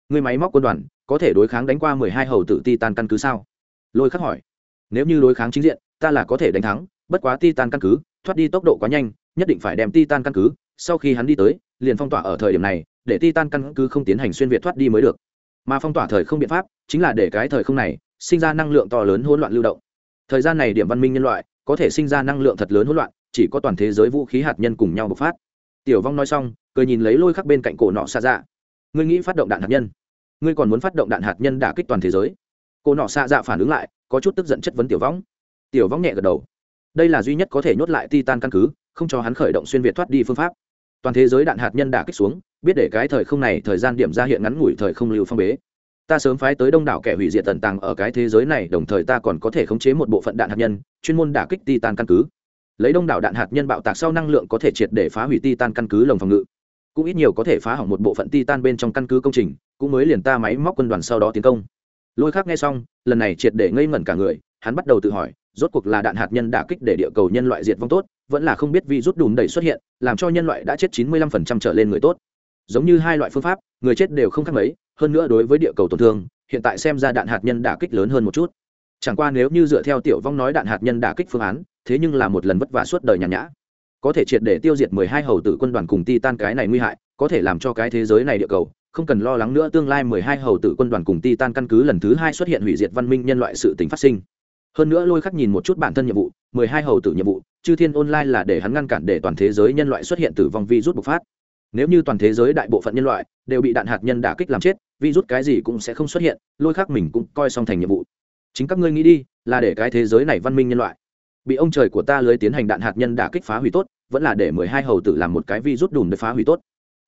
Người máy móc quân đoàn có thể đối kháng đánh qua mười hai hầu tử titan căn cứ sao? Lôi khắc hỏi. Nếu như đối kháng chính diện, ta là có thể đánh thắng, bất quá titan căn cứ, thoát đi tốc độ quá nhanh, nhất định phải đem titan căn cứ, sau khi hắn đi tới, liền phong tỏa ở thời điểm này, để titan căn cứ không tiến hành xuyên việt thoát đi mới được. Mà phong tỏa thời không biện pháp, chính là để cái thời không này, sinh ra năng lượng to lớn hỗn loạn lưu động. Thời gian này điểm văn minh nhân loại, có thể sinh ra năng lượng thật lớn hỗn loạn, chỉ có toàn thế giới vũ khí hạt nhân cùng nhau bộc phát. Tiểu vong nói xong, cười nhìn lấy lôi khắc bên cạnh cổ nọ xa dạ. Ngươi nghĩ phát động đạn hạt nhân? Ngươi còn muốn phát động đạn hạt nhân đả kích toàn thế giới. Cô nọ xạ dạ phản ứng lại, có chút tức giận chất vấn tiểu Võng. tiểu Võng nhẹ gật đầu. Đây là duy nhất có thể nhốt lại titan căn cứ, không cho hắn khởi động xuyên việt thoát đi phương pháp. Toàn thế giới đạn hạt nhân đả kích xuống, biết để cái thời không này thời gian điểm ra hiện ngắn ngủi thời không lưu phong bế. Ta sớm phái tới đông đảo kẻ hủy diệt tận tàng ở cái thế giới này, đồng thời ta còn có thể khống chế một bộ phận đạn hạt nhân, chuyên môn đả kích titan căn cứ. Lấy đông đảo đạn hạt nhân bạo tạc sau năng lượng có thể triệt để phá hủy titan căn cứ lồng phòng ngự cũng ít nhiều có thể phá hỏng một bộ phận titan bên trong căn cứ công trình, cũng mới liền ta máy móc quân đoàn sau đó tiến công. Lôi khác nghe xong, lần này triệt để ngây ngẩn cả người, hắn bắt đầu tự hỏi, rốt cuộc là đạn hạt nhân đả kích để địa cầu nhân loại diệt vong tốt, vẫn là không biết vi rút đùm đầy xuất hiện, làm cho nhân loại đã chết chín mươi lăm phần trăm trở lên người tốt. Giống như hai loại phương pháp, người chết đều không khác mấy, hơn nữa đối với địa cầu tổn thương, hiện tại xem ra đạn hạt nhân đả kích lớn hơn một chút. Chẳng qua nếu như dựa theo tiểu vong nói đạn hạt nhân đả kích phương án, thế nhưng là một lần vất vả suốt đời nhàn nhã có thể triệt để tiêu diệt mười hai hầu tử quân đoàn cùng titan cái này nguy hại, có thể làm cho cái thế giới này địa cầu, không cần lo lắng nữa tương lai mười hai hầu tử quân đoàn cùng titan căn cứ lần thứ hai xuất hiện hủy diệt văn minh nhân loại sự tình phát sinh. Hơn nữa lôi khắc nhìn một chút bản thân nhiệm vụ, mười hai hầu tử nhiệm vụ, chư thiên online là để hắn ngăn cản để toàn thế giới nhân loại xuất hiện tử vong virus bộc phát. Nếu như toàn thế giới đại bộ phận nhân loại đều bị đạn hạt nhân đả kích làm chết, virus cái gì cũng sẽ không xuất hiện, lôi khắc mình cũng coi xong thành nhiệm vụ. Chính các ngươi nghĩ đi, là để cái thế giới này văn minh nhân loại bị ông trời của ta lưới tiến hành đạn hạt nhân đả kích phá hủy tốt, vẫn là để mười hai hầu tử làm một cái vi rút đùn để phá hủy tốt.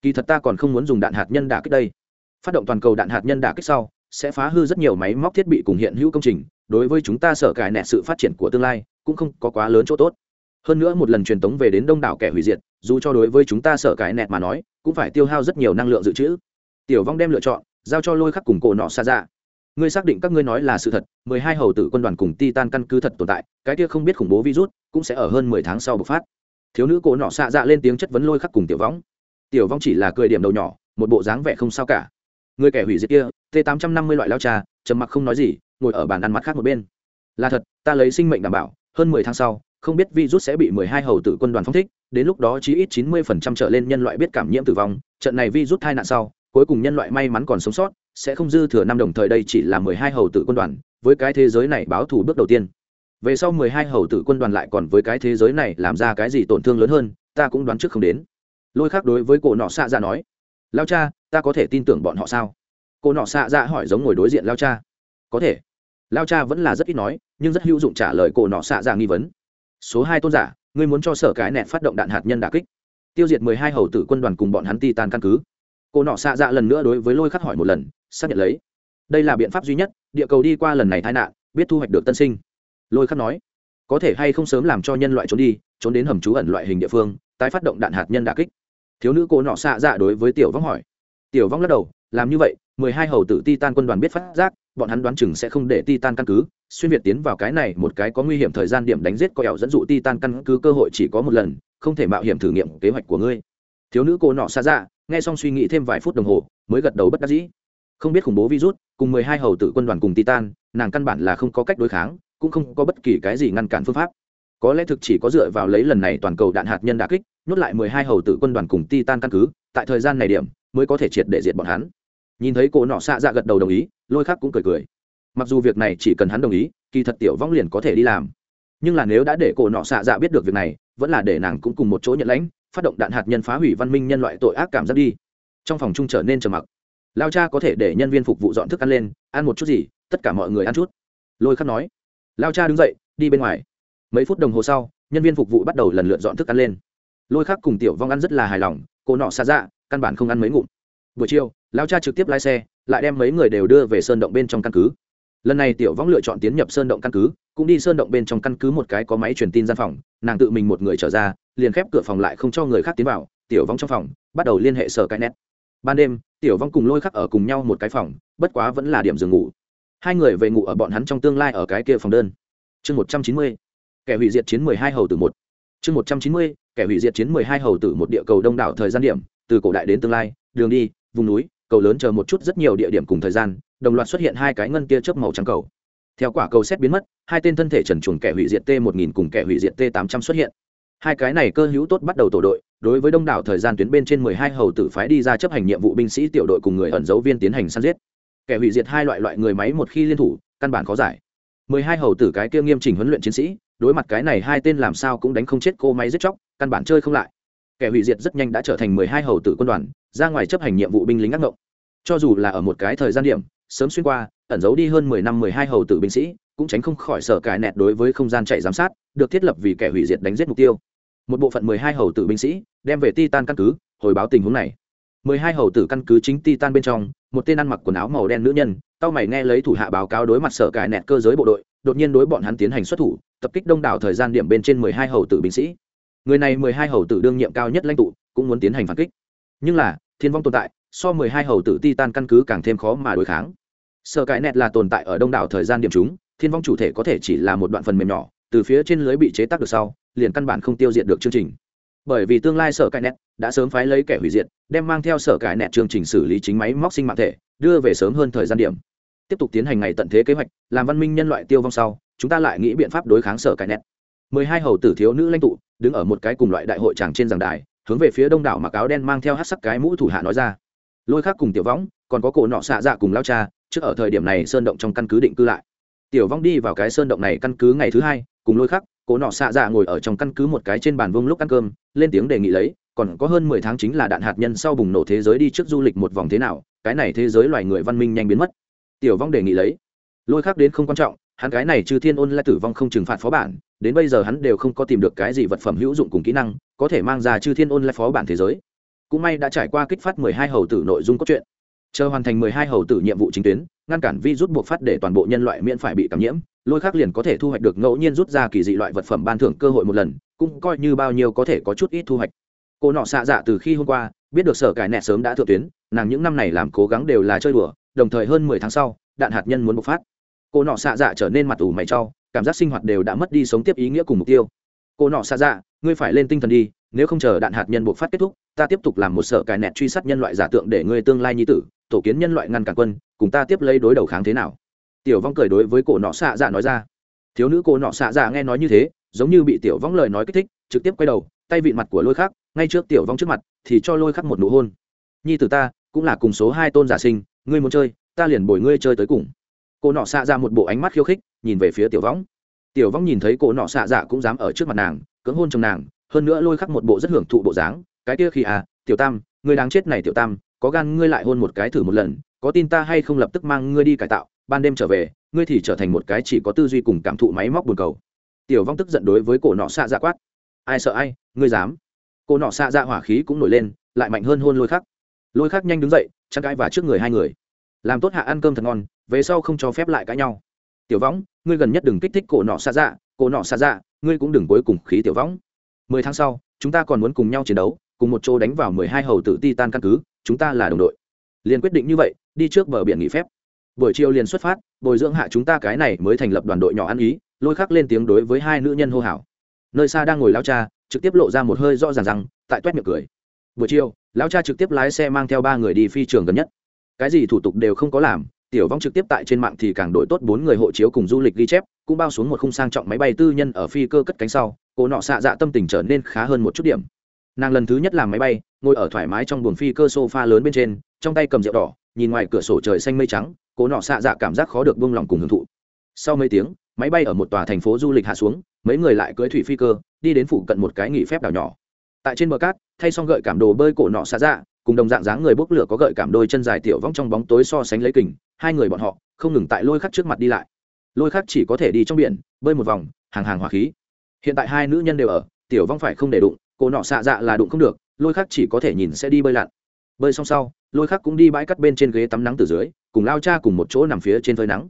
Kỳ thật ta còn không muốn dùng đạn hạt nhân đả kích đây. Phát động toàn cầu đạn hạt nhân đả kích sau, sẽ phá hư rất nhiều máy móc thiết bị cùng hiện hữu công trình, đối với chúng ta sở cài nẹt sự phát triển của tương lai cũng không có quá lớn chỗ tốt. Hơn nữa một lần truyền tống về đến đông đảo kẻ hủy diệt, dù cho đối với chúng ta sở cài nẹt mà nói, cũng phải tiêu hao rất nhiều năng lượng dự trữ. Tiểu vong đem lựa chọn, giao cho lôi khắc cùng cổ nọ xa ra dạ ngươi xác định các ngươi nói là sự thật, mười hai hầu tử quân đoàn cùng titan căn cứ thật tồn tại, cái kia không biết khủng bố virus cũng sẽ ở hơn mười tháng sau bộc phát. Thiếu nữ cổ nọ xạ dạ lên tiếng chất vấn lôi khắc cùng tiểu võng. Tiểu vong chỉ là cười điểm đầu nhỏ, một bộ dáng vẻ không sao cả. Người kẻ hủy diệt kia, t tám trăm năm mươi loại lao trà trầm mặc không nói gì, ngồi ở bàn ăn mặt khác một bên. Là thật, ta lấy sinh mệnh đảm bảo, hơn mười tháng sau, không biết virus sẽ bị mười hai hầu tử quân đoàn phong thích, đến lúc đó chỉ ít chín mươi phần trăm trở lên nhân loại biết cảm nhiễm tử vong, trận này virus tai nạn sau cuối cùng nhân loại may mắn còn sống sót, sẽ không dư thừa năm đồng thời đây chỉ là mười hai hầu tử quân đoàn, với cái thế giới này báo thù bước đầu tiên. Về sau mười hai hầu tử quân đoàn lại còn với cái thế giới này làm ra cái gì tổn thương lớn hơn, ta cũng đoán trước không đến. Lôi khác đối với cổ nọ xạ dạ nói, lao cha, ta có thể tin tưởng bọn họ sao? Cô nọ xạ dạ hỏi giống ngồi đối diện lao cha, có thể. Lao cha vẫn là rất ít nói, nhưng rất hữu dụng trả lời cổ nọ xạ dạ nghi vấn. Số hai tôn giả, ngươi muốn cho sở cái nẹt phát động đạn hạt nhân đà kích. Tiêu diệt mười hai hầu tử quân đoàn cùng bọn hắn ti tan căn cứ cô nọ xạ dạ lần nữa đối với lôi khắc hỏi một lần, xác nhận lấy. Đây là biện pháp duy nhất, địa cầu đi qua lần này tai nạn, biết thu hoạch được tân sinh. Lôi khắc nói, có thể hay không sớm làm cho nhân loại trốn đi, trốn đến hầm trú ẩn loại hình địa phương, tái phát động đạn hạt nhân đà kích. Thiếu nữ cô nọ xạ dạ đối với tiểu vong hỏi. Tiểu vong lắc đầu, làm như vậy, mười hai hầu tử ti tan quân đoàn biết phát giác, bọn hắn đoán chừng sẽ không để ti tan căn cứ. Xuyên việt tiến vào cái này một cái có nguy hiểm thời gian điểm đánh giết coi ảo dẫn dụ ti tan căn cứ cơ hội chỉ có một lần, không thể mạo hiểm thử nghiệm kế hoạch của ngươi thiếu nữ cô nọ xa dạ nghe xong suy nghĩ thêm vài phút đồng hồ, mới gật đầu bất đắc dĩ. Không biết khủng bố virus, cùng mười hai hầu tử quân đoàn cùng titan, nàng căn bản là không có cách đối kháng, cũng không có bất kỳ cái gì ngăn cản phương pháp. Có lẽ thực chỉ có dựa vào lấy lần này toàn cầu đạn hạt nhân đã kích, nhốt lại mười hai hầu tử quân đoàn cùng titan căn cứ, tại thời gian này điểm, mới có thể triệt để diệt bọn hắn. Nhìn thấy cô nọ xạ dạ gật đầu đồng ý, lôi khác cũng cười cười. Mặc dù việc này chỉ cần hắn đồng ý, kỳ thật tiểu vong liền có thể đi làm. Nhưng là nếu đã để cô nọ xạ dạ biết được việc này, vẫn là để nàng cũng cùng một chỗ nhận lãnh phát động đạn hạt nhân phá hủy văn minh nhân loại tội ác cảm giác đi. Trong phòng chung trở nên trầm mặc. Lao cha có thể để nhân viên phục vụ dọn thức ăn lên, ăn một chút gì, tất cả mọi người ăn chút. Lôi khắc nói. Lao cha đứng dậy, đi bên ngoài. Mấy phút đồng hồ sau, nhân viên phục vụ bắt đầu lần lượt dọn thức ăn lên. Lôi khắc cùng tiểu vong ăn rất là hài lòng, cô nọ xa dạ căn bản không ăn mấy ngụm. Buổi chiều, lao cha trực tiếp lái xe, lại đem mấy người đều đưa về sơn động bên trong căn cứ lần này tiểu võng lựa chọn tiến nhập sơn động căn cứ, cũng đi sơn động bên trong căn cứ một cái có máy truyền tin gian phòng, nàng tự mình một người trở ra, liền khép cửa phòng lại không cho người khác tiến vào, tiểu võng trong phòng, bắt đầu liên hệ sở cái nét. Ban đêm, tiểu vong cùng lôi khắc ở cùng nhau một cái phòng, bất quá vẫn là điểm giường ngủ. Hai người về ngủ ở bọn hắn trong tương lai ở cái kia phòng đơn. Chương một trăm chín mươi, kẻ hủy diệt chiến mười hai hầu tử một. Chương một trăm chín mươi, kẻ hủy diệt chiến mười hai hầu tử một địa cầu đông đảo thời gian điểm, từ cổ đại đến tương lai, đường đi, vùng núi, cầu lớn chờ một chút rất nhiều địa điểm cùng thời gian đồng loạt xuất hiện hai cái ngân kia chớp màu trắng cầu. Theo quả cầu xét biến mất, hai tên thân thể trần chuồng kẻ hủy diệt t một nghìn cùng kẻ hủy diệt t tám trăm xuất hiện. Hai cái này cơ hữu tốt bắt đầu tổ đội, đối với đông đảo thời gian tuyến bên trên mười hai hầu tử phái đi ra chấp hành nhiệm vụ binh sĩ tiểu đội cùng người ẩn dấu viên tiến hành săn giết. Kẻ hủy diệt hai loại loại người máy một khi liên thủ, căn bản khó giải. mười hai hầu tử cái kia nghiêm chỉnh huấn luyện chiến sĩ, đối mặt cái này hai tên làm sao cũng đánh không chết cô máy giết chóc, căn bản chơi không lại. Kẻ hủy diệt rất nhanh đã trở thành mười hai hầu tử quân đoàn, ra ngoài chấp hành nhiệm vụ binh lính ác ngộng. Cho dù là ở một cái thời gian điểm sớm xuyên qua, ẩn giấu đi hơn mười năm mười hai hầu tử binh sĩ, cũng tránh không khỏi sở cải nẹt đối với không gian chạy giám sát, được thiết lập vì kẻ hủy diệt đánh giết mục tiêu. Một bộ phận mười hai hầu tử binh sĩ đem về titan căn cứ, hồi báo tình huống này. Mười hai hầu tử căn cứ chính titan bên trong, một tên ăn mặc quần áo màu đen nữ nhân, tao mày nghe lấy thủ hạ báo cáo đối mặt sở cải nẹt cơ giới bộ đội, đột nhiên đối bọn hắn tiến hành xuất thủ, tập kích đông đảo thời gian điểm bên trên mười hai hầu tử binh sĩ. Người này mười hai hầu tử đương nhiệm cao nhất lãnh tụ, cũng muốn tiến hành phản kích. Nhưng là, thiên vong tồn tại so mười hai hầu tử titan căn cứ càng thêm khó mà đối kháng. Sở cải nẹt là tồn tại ở đông đảo thời gian điểm chúng, thiên vong chủ thể có thể chỉ là một đoạn phần mềm nhỏ, từ phía trên lưới bị chế tác được sau, liền căn bản không tiêu diệt được chương trình. Bởi vì tương lai sở cải nét đã sớm phái lấy kẻ hủy diệt, đem mang theo sở cải nét chương trình xử lý chính máy móc sinh mạng thể, đưa về sớm hơn thời gian điểm. Tiếp tục tiến hành ngày tận thế kế hoạch, làm văn minh nhân loại tiêu vong sau, chúng ta lại nghĩ biện pháp đối kháng sở cải nét mười hai hầu tử thiếu nữ lãnh tụ, đứng ở một cái cùng loại đại hội tràng trên giảng đài, hướng về phía đông đảo mặc áo đen mang theo hát sắc cái mũ thủ hạ nói ra lôi khác cùng tiểu võng, còn có cổ nọ xạ dạ cùng lao cha, trước ở thời điểm này sơn động trong căn cứ định cư lại. Tiểu vong đi vào cái sơn động này căn cứ ngày thứ hai, cùng lôi khắc cổ nọ xạ dạ ngồi ở trong căn cứ một cái trên bàn vông lúc ăn cơm, lên tiếng đề nghị lấy, còn có hơn mười tháng chính là đạn hạt nhân sau bùng nổ thế giới đi trước du lịch một vòng thế nào, cái này thế giới loài người văn minh nhanh biến mất. Tiểu vong đề nghị lấy. Lôi khắc đến không quan trọng, hắn cái này trừ thiên ôn lại tử vong không trừng phạt phó bản, đến bây giờ hắn đều không có tìm được cái gì vật phẩm hữu dụng cùng kỹ năng, có thể mang ra chư thiên ôn lại phó bản thế giới cũng may đã trải qua kích phát mười hai hầu tử nội dung cốt truyện. Chờ hoàn thành mười hai hầu tử nhiệm vụ chính tuyến, ngăn cản vi rút buộc phát để toàn bộ nhân loại miễn phải bị cảm nhiễm, lôi khác liền có thể thu hoạch được ngẫu nhiên rút ra kỳ dị loại vật phẩm ban thưởng cơ hội một lần, cũng coi như bao nhiêu có thể có chút ít thu hoạch. Cô nọ xạ dạ từ khi hôm qua, biết được sở cải nẹ sớm đã thượng tuyến, nàng những năm này làm cố gắng đều là chơi đùa, đồng thời hơn mười tháng sau, đạn hạt nhân muốn bộc phát. Cô nọ xạ dạ trở nên mặt ủ mày cho, cảm giác sinh hoạt đều đã mất đi sống tiếp ý nghĩa cùng mục tiêu. Cô nọ xạ dạ ngươi phải lên tinh thần đi nếu không chờ đạn hạt nhân buộc phát kết thúc, ta tiếp tục làm một sở cài nẹt truy sát nhân loại giả tượng để ngươi tương lai nhi tử, tổ kiến nhân loại ngăn cản quân, cùng ta tiếp lấy đối đầu kháng thế nào. Tiểu vong cười đối với cổ nọ xạ dạ nói ra. Thiếu nữ cổ nọ xạ dạ nghe nói như thế, giống như bị tiểu vong lời nói kích thích, trực tiếp quay đầu, tay vịn mặt của lôi khắc, ngay trước tiểu vong trước mặt, thì cho lôi khắc một nụ hôn. Nhi tử ta, cũng là cùng số hai tôn giả sinh, ngươi muốn chơi, ta liền bồi ngươi chơi tới cùng. Cô nọ xạ ra một bộ ánh mắt khiêu khích, nhìn về phía tiểu võng tiểu võng nhìn thấy cô nọ xạ dạ cũng dám ở trước mặt nàng, cưỡng hôn trong nàng hơn nữa lôi khắc một bộ rất hưởng thụ bộ dáng, cái kia khi à tiểu tam, ngươi đáng chết này tiểu tam, có gan ngươi lại hôn một cái thử một lần, có tin ta hay không lập tức mang ngươi đi cải tạo, ban đêm trở về, ngươi thì trở thành một cái chỉ có tư duy cùng cảm thụ máy móc buồn cầu. Tiểu vong tức giận đối với cổ nọ xạ dạ quát. Ai sợ ai, ngươi dám. Cổ nọ xạ dạ hỏa khí cũng nổi lên, lại mạnh hơn hôn lôi khắc. Lôi khắc nhanh đứng dậy, chăn cãi và trước người hai người. Làm tốt hạ ăn cơm thật ngon, về sau không cho phép lại cãi nhau. Tiểu võng ngươi gần nhất đừng kích thích cổ nọ xạ dạ cổ nọ xạ dạ ngươi cũng đừng cuối cùng khí tiểu võng mười tháng sau, chúng ta còn muốn cùng nhau chiến đấu, cùng một chỗ đánh vào mười hai hầu tử titan căn cứ, chúng ta là đồng đội. Liền quyết định như vậy, đi trước bờ biển nghỉ phép. Buổi chiều liền xuất phát, bồi dưỡng hạ chúng ta cái này mới thành lập đoàn đội nhỏ ăn ý, lôi khắc lên tiếng đối với hai nữ nhân hô hào. Nơi xa đang ngồi lao cha, trực tiếp lộ ra một hơi rõ ràng rằng, tại toét miệng cười. Buổi chiều, lão cha trực tiếp lái xe mang theo ba người đi phi trường gần nhất. Cái gì thủ tục đều không có làm, tiểu vong trực tiếp tại trên mạng thì càng đổi tốt bốn người hộ chiếu cùng du lịch ghi chép, cũng bao xuống một khung sang trọng máy bay tư nhân ở phi cơ cất cánh sau cô nọ xạ dạ tâm tình trở nên khá hơn một chút điểm. Nàng lần thứ nhất làm máy bay, ngồi ở thoải mái trong buồng phi cơ sofa lớn bên trên, trong tay cầm rượu đỏ, nhìn ngoài cửa sổ trời xanh mây trắng cố nọ xạ dạ cảm giác khó được buông lòng cùng hưởng thụ. Sau mấy tiếng, máy bay ở một tòa thành phố du lịch hạ xuống, mấy người lại cưới thủy phi cơ, đi đến phủ cận một cái nghỉ phép đảo nhỏ. Tại trên bờ cát, thay xong gợi cảm đồ bơi cổ nọ xạ dạ cùng đồng dạng dáng người bốc lửa có gợi cảm đôi chân dài tiểu vong trong bóng tối so sánh lấy kình, hai người bọn họ không ngừng tại lôi khắc trước mặt đi lại. Lôi khắc chỉ có thể đi trong biển, bơi một vòng, hàng hàng hỏa khí hiện tại hai nữ nhân đều ở, tiểu vong phải không để đụng, cô nọ xạ dạ là đụng không được, lôi khắc chỉ có thể nhìn sẽ đi bơi lặn. Bơi xong sau, lôi khắc cũng đi bãi cắt bên trên ghế tắm nắng từ dưới, cùng lao cha cùng một chỗ nằm phía trên phơi nắng.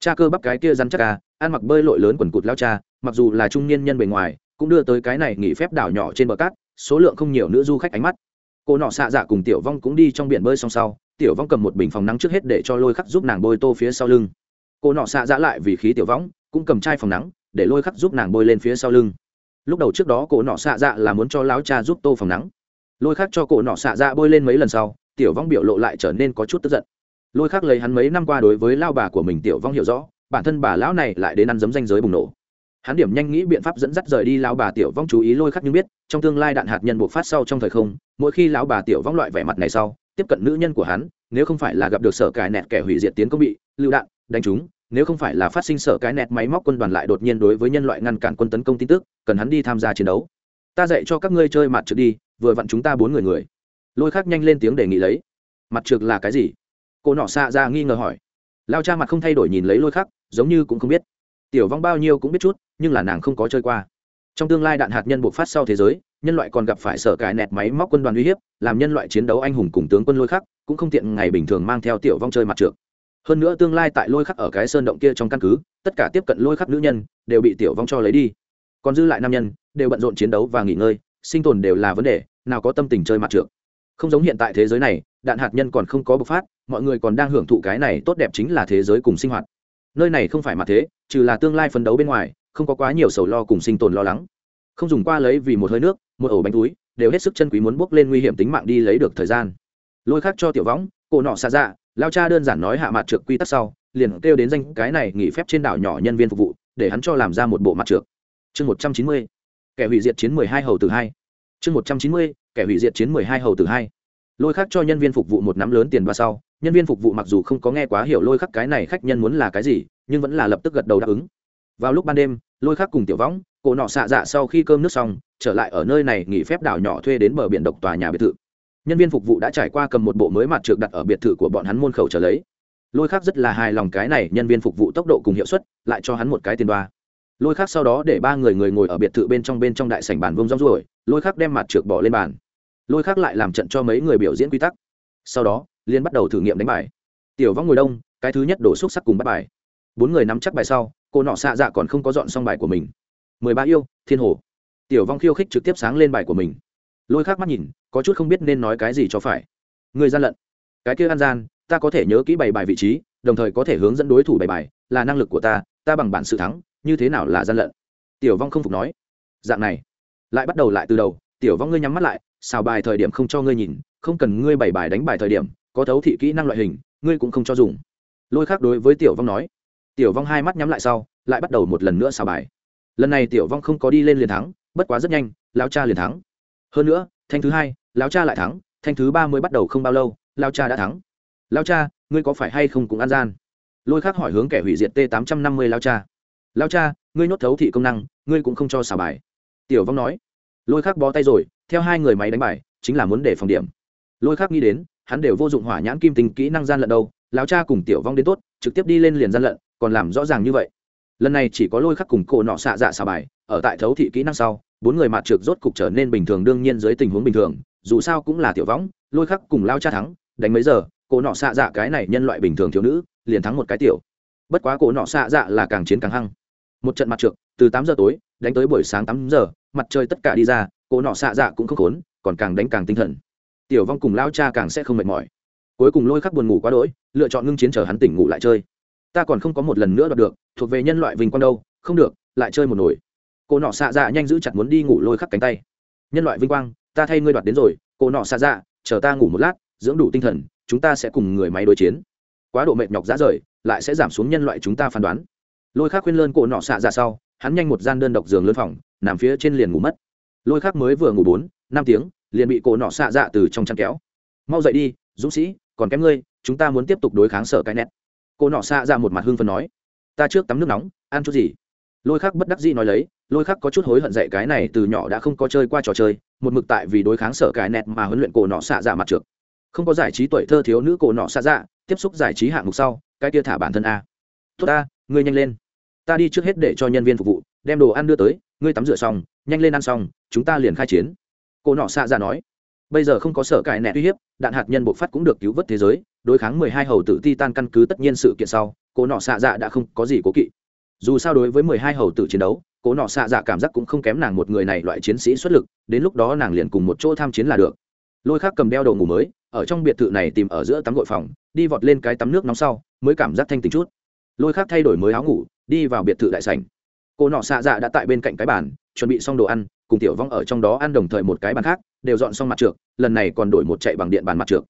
Cha cơ bắp cái kia rắn chắc ca ăn mặc bơi lội lớn quần cụt lao cha, mặc dù là trung niên nhân bề ngoài, cũng đưa tới cái này nghỉ phép đảo nhỏ trên bờ cát, số lượng không nhiều nữ du khách ánh mắt. Cô nọ xạ dạ cùng tiểu vong cũng đi trong biển bơi xong sau, tiểu vong cầm một bình phòng nắng trước hết để cho lôi khắc giúp nàng bôi tô phía sau lưng. Cô nọ xạ dạ lại vì khí tiểu vong, cũng cầm chai phòng nắng để lôi khắc giúp nàng bôi lên phía sau lưng. Lúc đầu trước đó cổ nọ xạ dạ là muốn cho lão cha giúp tô phòng nắng. Lôi khắc cho cổ nọ xạ dạ bôi lên mấy lần sau, tiểu vong biểu lộ lại trở nên có chút tức giận. Lôi khắc lấy hắn mấy năm qua đối với lao bà của mình tiểu vong hiểu rõ, bản thân bà lão này lại đến ăn giấm danh giới bùng nổ. Hắn điểm nhanh nghĩ biện pháp dẫn dắt rời đi lão bà tiểu vong chú ý lôi khắc nhưng biết, trong tương lai đạn hạt nhân buộc phát sau trong thời không, mỗi khi lão bà tiểu vong loại vẻ mặt này sau, tiếp cận nữ nhân của hắn, nếu không phải là gặp được sở cài nẹt kẻ hủy diệt tiến công bị lưu đạn, đánh chúng nếu không phải là phát sinh sợ cái nẹt máy móc quân đoàn lại đột nhiên đối với nhân loại ngăn cản quân tấn công tin tức, cần hắn đi tham gia chiến đấu. Ta dạy cho các ngươi chơi mặt trượt đi, vừa vặn chúng ta bốn người người. Lôi khác nhanh lên tiếng đề nghị lấy. Mặt trượt là cái gì? Cô nọ xạ ra nghi ngờ hỏi. Lao cha mặt không thay đổi nhìn lấy lôi khắc, giống như cũng không biết. Tiểu vong bao nhiêu cũng biết chút, nhưng là nàng không có chơi qua. Trong tương lai đạn hạt nhân bộc phát sau thế giới, nhân loại còn gặp phải sở cải nẹt máy móc quân đoàn uy hiếp, làm nhân loại chiến đấu anh hùng cùng tướng quân lôi khắc, cũng không tiện ngày bình thường mang theo tiểu vong chơi mặt trượt hơn nữa tương lai tại lôi khắc ở cái sơn động kia trong căn cứ, tất cả tiếp cận lôi khắc nữ nhân đều bị tiểu vong cho lấy đi. Còn dư lại nam nhân đều bận rộn chiến đấu và nghỉ ngơi, sinh tồn đều là vấn đề, nào có tâm tình chơi mặt trượt. Không giống hiện tại thế giới này, đạn hạt nhân còn không có bộc phát, mọi người còn đang hưởng thụ cái này tốt đẹp chính là thế giới cùng sinh hoạt. Nơi này không phải mặt thế, trừ là tương lai phấn đấu bên ngoài, không có quá nhiều sầu lo cùng sinh tồn lo lắng. Không dùng qua lấy vì một hơi nước, một ổ bánh túi, đều hết sức chân quý muốn bước lên nguy hiểm tính mạng đi lấy được thời gian. Lôi khác cho tiểu võng, cổ nọ xa dạ lao cha đơn giản nói hạ mặt trượt quy tắc sau, liền kêu đến danh cái này nghỉ phép trên đảo nhỏ nhân viên phục vụ, để hắn cho làm ra một bộ mặt trượt chương một trăm chín mươi, kẻ hủy diệt chiến mười hai hầu từ hai. Chương một trăm chín mươi, kẻ hủy diệt chiến mười hai hầu từ hai. Lôi khắc cho nhân viên phục vụ một nắm lớn tiền ba sau, nhân viên phục vụ mặc dù không có nghe quá hiểu lôi khắc cái này khách nhân muốn là cái gì, nhưng vẫn là lập tức gật đầu đáp ứng. Vào lúc ban đêm, lôi khắc cùng tiểu võng, cổ nọ xạ dạ sau khi cơm nước xong, trở lại ở nơi này nghỉ phép đảo nhỏ thuê đến bờ biển độc tòa nhà biệt thự nhân viên phục vụ đã trải qua cầm một bộ mới mặt trượt đặt ở biệt thự của bọn hắn môn khẩu trở lấy. Lôi khắc rất là hài lòng cái này, nhân viên phục vụ tốc độ cùng hiệu suất, lại cho hắn một cái tiền đoa. Lôi khắc sau đó để ba người người ngồi ở biệt thự bên trong bên trong đại sảnh bàn vông rong ruổi, lôi khắc đem mặt trượt bỏ lên bàn. Lôi khắc lại làm trận cho mấy người biểu diễn quy tắc. Sau đó liên bắt đầu thử nghiệm đánh bài. Tiểu vong ngồi đông, cái thứ nhất đổ xúc sắc cùng bắt bài. Bốn người nắm chắc bài sau, cô nọ xạ dạ còn không có dọn xong bài của mình. Mười ba yêu, thiên hồ. Tiểu vong khiêu khích trực tiếp sáng lên bài của mình lôi khác mắt nhìn, có chút không biết nên nói cái gì cho phải. Người gian lận. Cái kia ăn gian, ta có thể nhớ kỹ bày bài vị trí, đồng thời có thể hướng dẫn đối thủ bày bài, là năng lực của ta ta bằng bản sự thắng, như thế nào là gian lận? Tiểu vong không phục nói. Dạng này. Lại bắt đầu lại từ đầu, tiểu vong ngươi nhắm mắt lại, xào bài thời điểm không cho ngươi nhìn, không cần ngươi bày bài đánh bài thời điểm, có thấu thị kỹ năng loại hình, ngươi cũng không cho dùng. Lôi khác đối với tiểu vong nói. Tiểu vong hai mắt nhắm lại sau, lại bắt đầu một lần nữa xào bài. Lần này tiểu vong không có đi lên liền thắng, bất quá rất nhanh lao cha liền thắng hơn nữa, thanh thứ hai lao cha lại thắng, thanh thứ ba mới bắt đầu không bao lâu lao cha đã thắng. Lao cha, ngươi có phải hay không cũng ăn gian? Lôi khác hỏi hướng kẻ hủy diệt t tám trăm năm mươi lao cha. Lao cha, ngươi nhốt thấu thị công năng, ngươi cũng không cho xả bài. Tiểu vong nói. Lôi khác bó tay rồi, theo hai người máy đánh bài, chính là muốn để phòng điểm. Lôi khác nghĩ đến, hắn đều vô dụng hỏa nhãn kim tình kỹ năng gian lận đâu, lão cha cùng tiểu vong đến tốt, trực tiếp đi lên liền gian lận, còn làm rõ ràng như vậy. Lần này chỉ có lôi khắc cùng cổ nọ xạ dạ xà bài, ở tại thấu thị kỹ năng sau bốn người mặt trượt rốt cục trở nên bình thường đương nhiên dưới tình huống bình thường, dù sao cũng là tiểu võng, lôi khắc cùng lao cha thắng, đánh mấy giờ, cổ nọ xạ dạ cái này nhân loại bình thường thiếu nữ, liền thắng một cái tiểu. Bất quá cổ nọ xạ dạ là càng chiến càng hăng. Một trận mặt trượt từ tám giờ tối, đánh tới buổi sáng tám giờ, mặt trời tất cả đi ra, cổ nọ xạ dạ cũng không khốn, còn càng đánh càng tinh thần. Tiểu vong cùng lao cha càng sẽ không mệt mỏi. Cuối cùng lôi khắc buồn ngủ quá đỗi, lựa chọn ngưng chiến chờ hắn tỉnh ngủ lại chơi. Ta còn không có một lần nữa đoạt được, thuộc về nhân loại vinh quang đâu, không được, lại chơi một nổi cô nọ xạ dạ nhanh giữ chặt muốn đi ngủ lôi khắc cánh tay. Nhân loại vinh quang, ta thay ngươi đoạt đến rồi, cô nọ xạ dạ chờ ta ngủ một lát, dưỡng đủ tinh thần, chúng ta sẽ cùng người máy đối chiến. Quá độ mệt nhọc giá rời, lại sẽ giảm xuống nhân loại chúng ta phán đoán. Lôi khắc khuyên lơn cổ nọ xạ dạ sau, hắn nhanh một gian đơn độc giường lớn phòng, nằm phía trên liền ngủ mất. Lôi khắc mới vừa ngủ bốn, năm tiếng, liền bị cổ nọ xạ dạ từ trong chăn kéo. Mau dậy đi, dũng sĩ, còn kém ngươi, chúng ta muốn tiếp tục đối kháng sở cái nét. Cô nọ xạ ra một mặt hưng phân nói. Ta trước tắm nước nóng, ăn chút gì? Lôi khắc bất đắc dĩ nói lấy, lôi khắc có chút hối hận dạy cái này từ nhỏ đã không có chơi qua trò chơi, một mực tại vì đối kháng sở cái nẹt mà huấn luyện cổ nọ xạ dạ mặt trượt không có giải trí tuổi thơ thiếu nữ cổ nọ xạ dạ tiếp xúc giải trí hạng mục sau, cái kia thả bản thân a. Tốt ta, ngươi nhanh lên. Ta đi trước hết để cho nhân viên phục vụ, đem đồ ăn đưa tới, ngươi tắm rửa xong, nhanh lên ăn xong, chúng ta liền khai chiến. Cổ nọ xạ dạ nói. Bây giờ không có sở cải nẹt uy hiếp, đạn hạt nhân bộc phát cũng được cứu vớt thế giới, đối kháng mười hai hầu tử ti tan căn cứ tất nhiên sự kiện sau, cổ nọ xạ dạ đã không có gì cố kỵ dù sao đối với mười hai hầu tử chiến đấu cô nọ xạ dạ cảm giác cũng không kém nàng một người này loại chiến sĩ xuất lực, đến lúc đó nàng liền cùng một chỗ tham chiến là được. Lôi khác cầm đeo đồ ngủ mới, ở trong biệt thự này tìm ở giữa tắm gội phòng, đi vọt lên cái tắm nước nóng sau, mới cảm giác thanh tính chút. Lôi khác thay đổi mới áo ngủ, đi vào biệt thự đại sảnh. Cô nọ xạ dạ đã tại bên cạnh cái bàn, chuẩn bị xong đồ ăn, cùng tiểu vong ở trong đó ăn đồng thời một cái bàn khác, đều dọn xong mặt trượt lần này còn đổi một chạy bằng điện bàn mặt trượt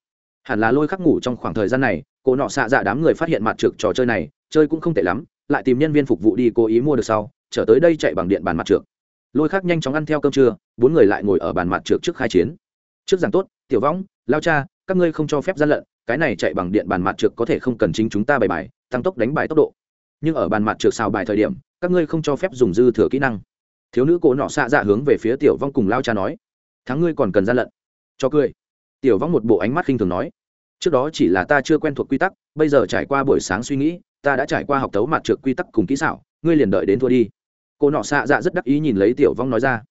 hẳn là lôi khắc ngủ trong khoảng thời gian này cô nọ xạ dạ đám người phát hiện mặt trượt trò chơi này, chơi cũng không tệ lắm lại tìm nhân viên phục vụ đi cố ý mua được sau, trở tới đây chạy bằng điện bàn mặt trượt lôi khắc nhanh chóng ăn theo cơm trưa, bốn người lại ngồi ở bàn mặt trượt trước khai chiến. Trước giảng tốt, tiểu võng, lao cha, các ngươi không cho phép gian lận, cái này chạy bằng điện bàn mặt trượt có thể không cần chính chúng ta bày bài, tăng tốc đánh bài tốc độ. Nhưng ở bàn mặt trượt xào bài thời điểm, các ngươi không cho phép dùng dư thừa kỹ năng. Thiếu nữ cổ nọ xạ dạ hướng về phía tiểu vong cùng lao cha nói, thắng ngươi còn cần gian lận. Cho cười. Tiểu vong một bộ ánh mắt khinh thường nói, trước đó chỉ là ta chưa quen thuộc quy tắc, bây giờ trải qua buổi sáng suy nghĩ ta đã trải qua học tấu mặt trượt quy tắc cùng kỹ xảo ngươi liền đợi đến thua đi. Cô nọ xạ dạ rất đắc ý nhìn lấy tiểu vong nói ra.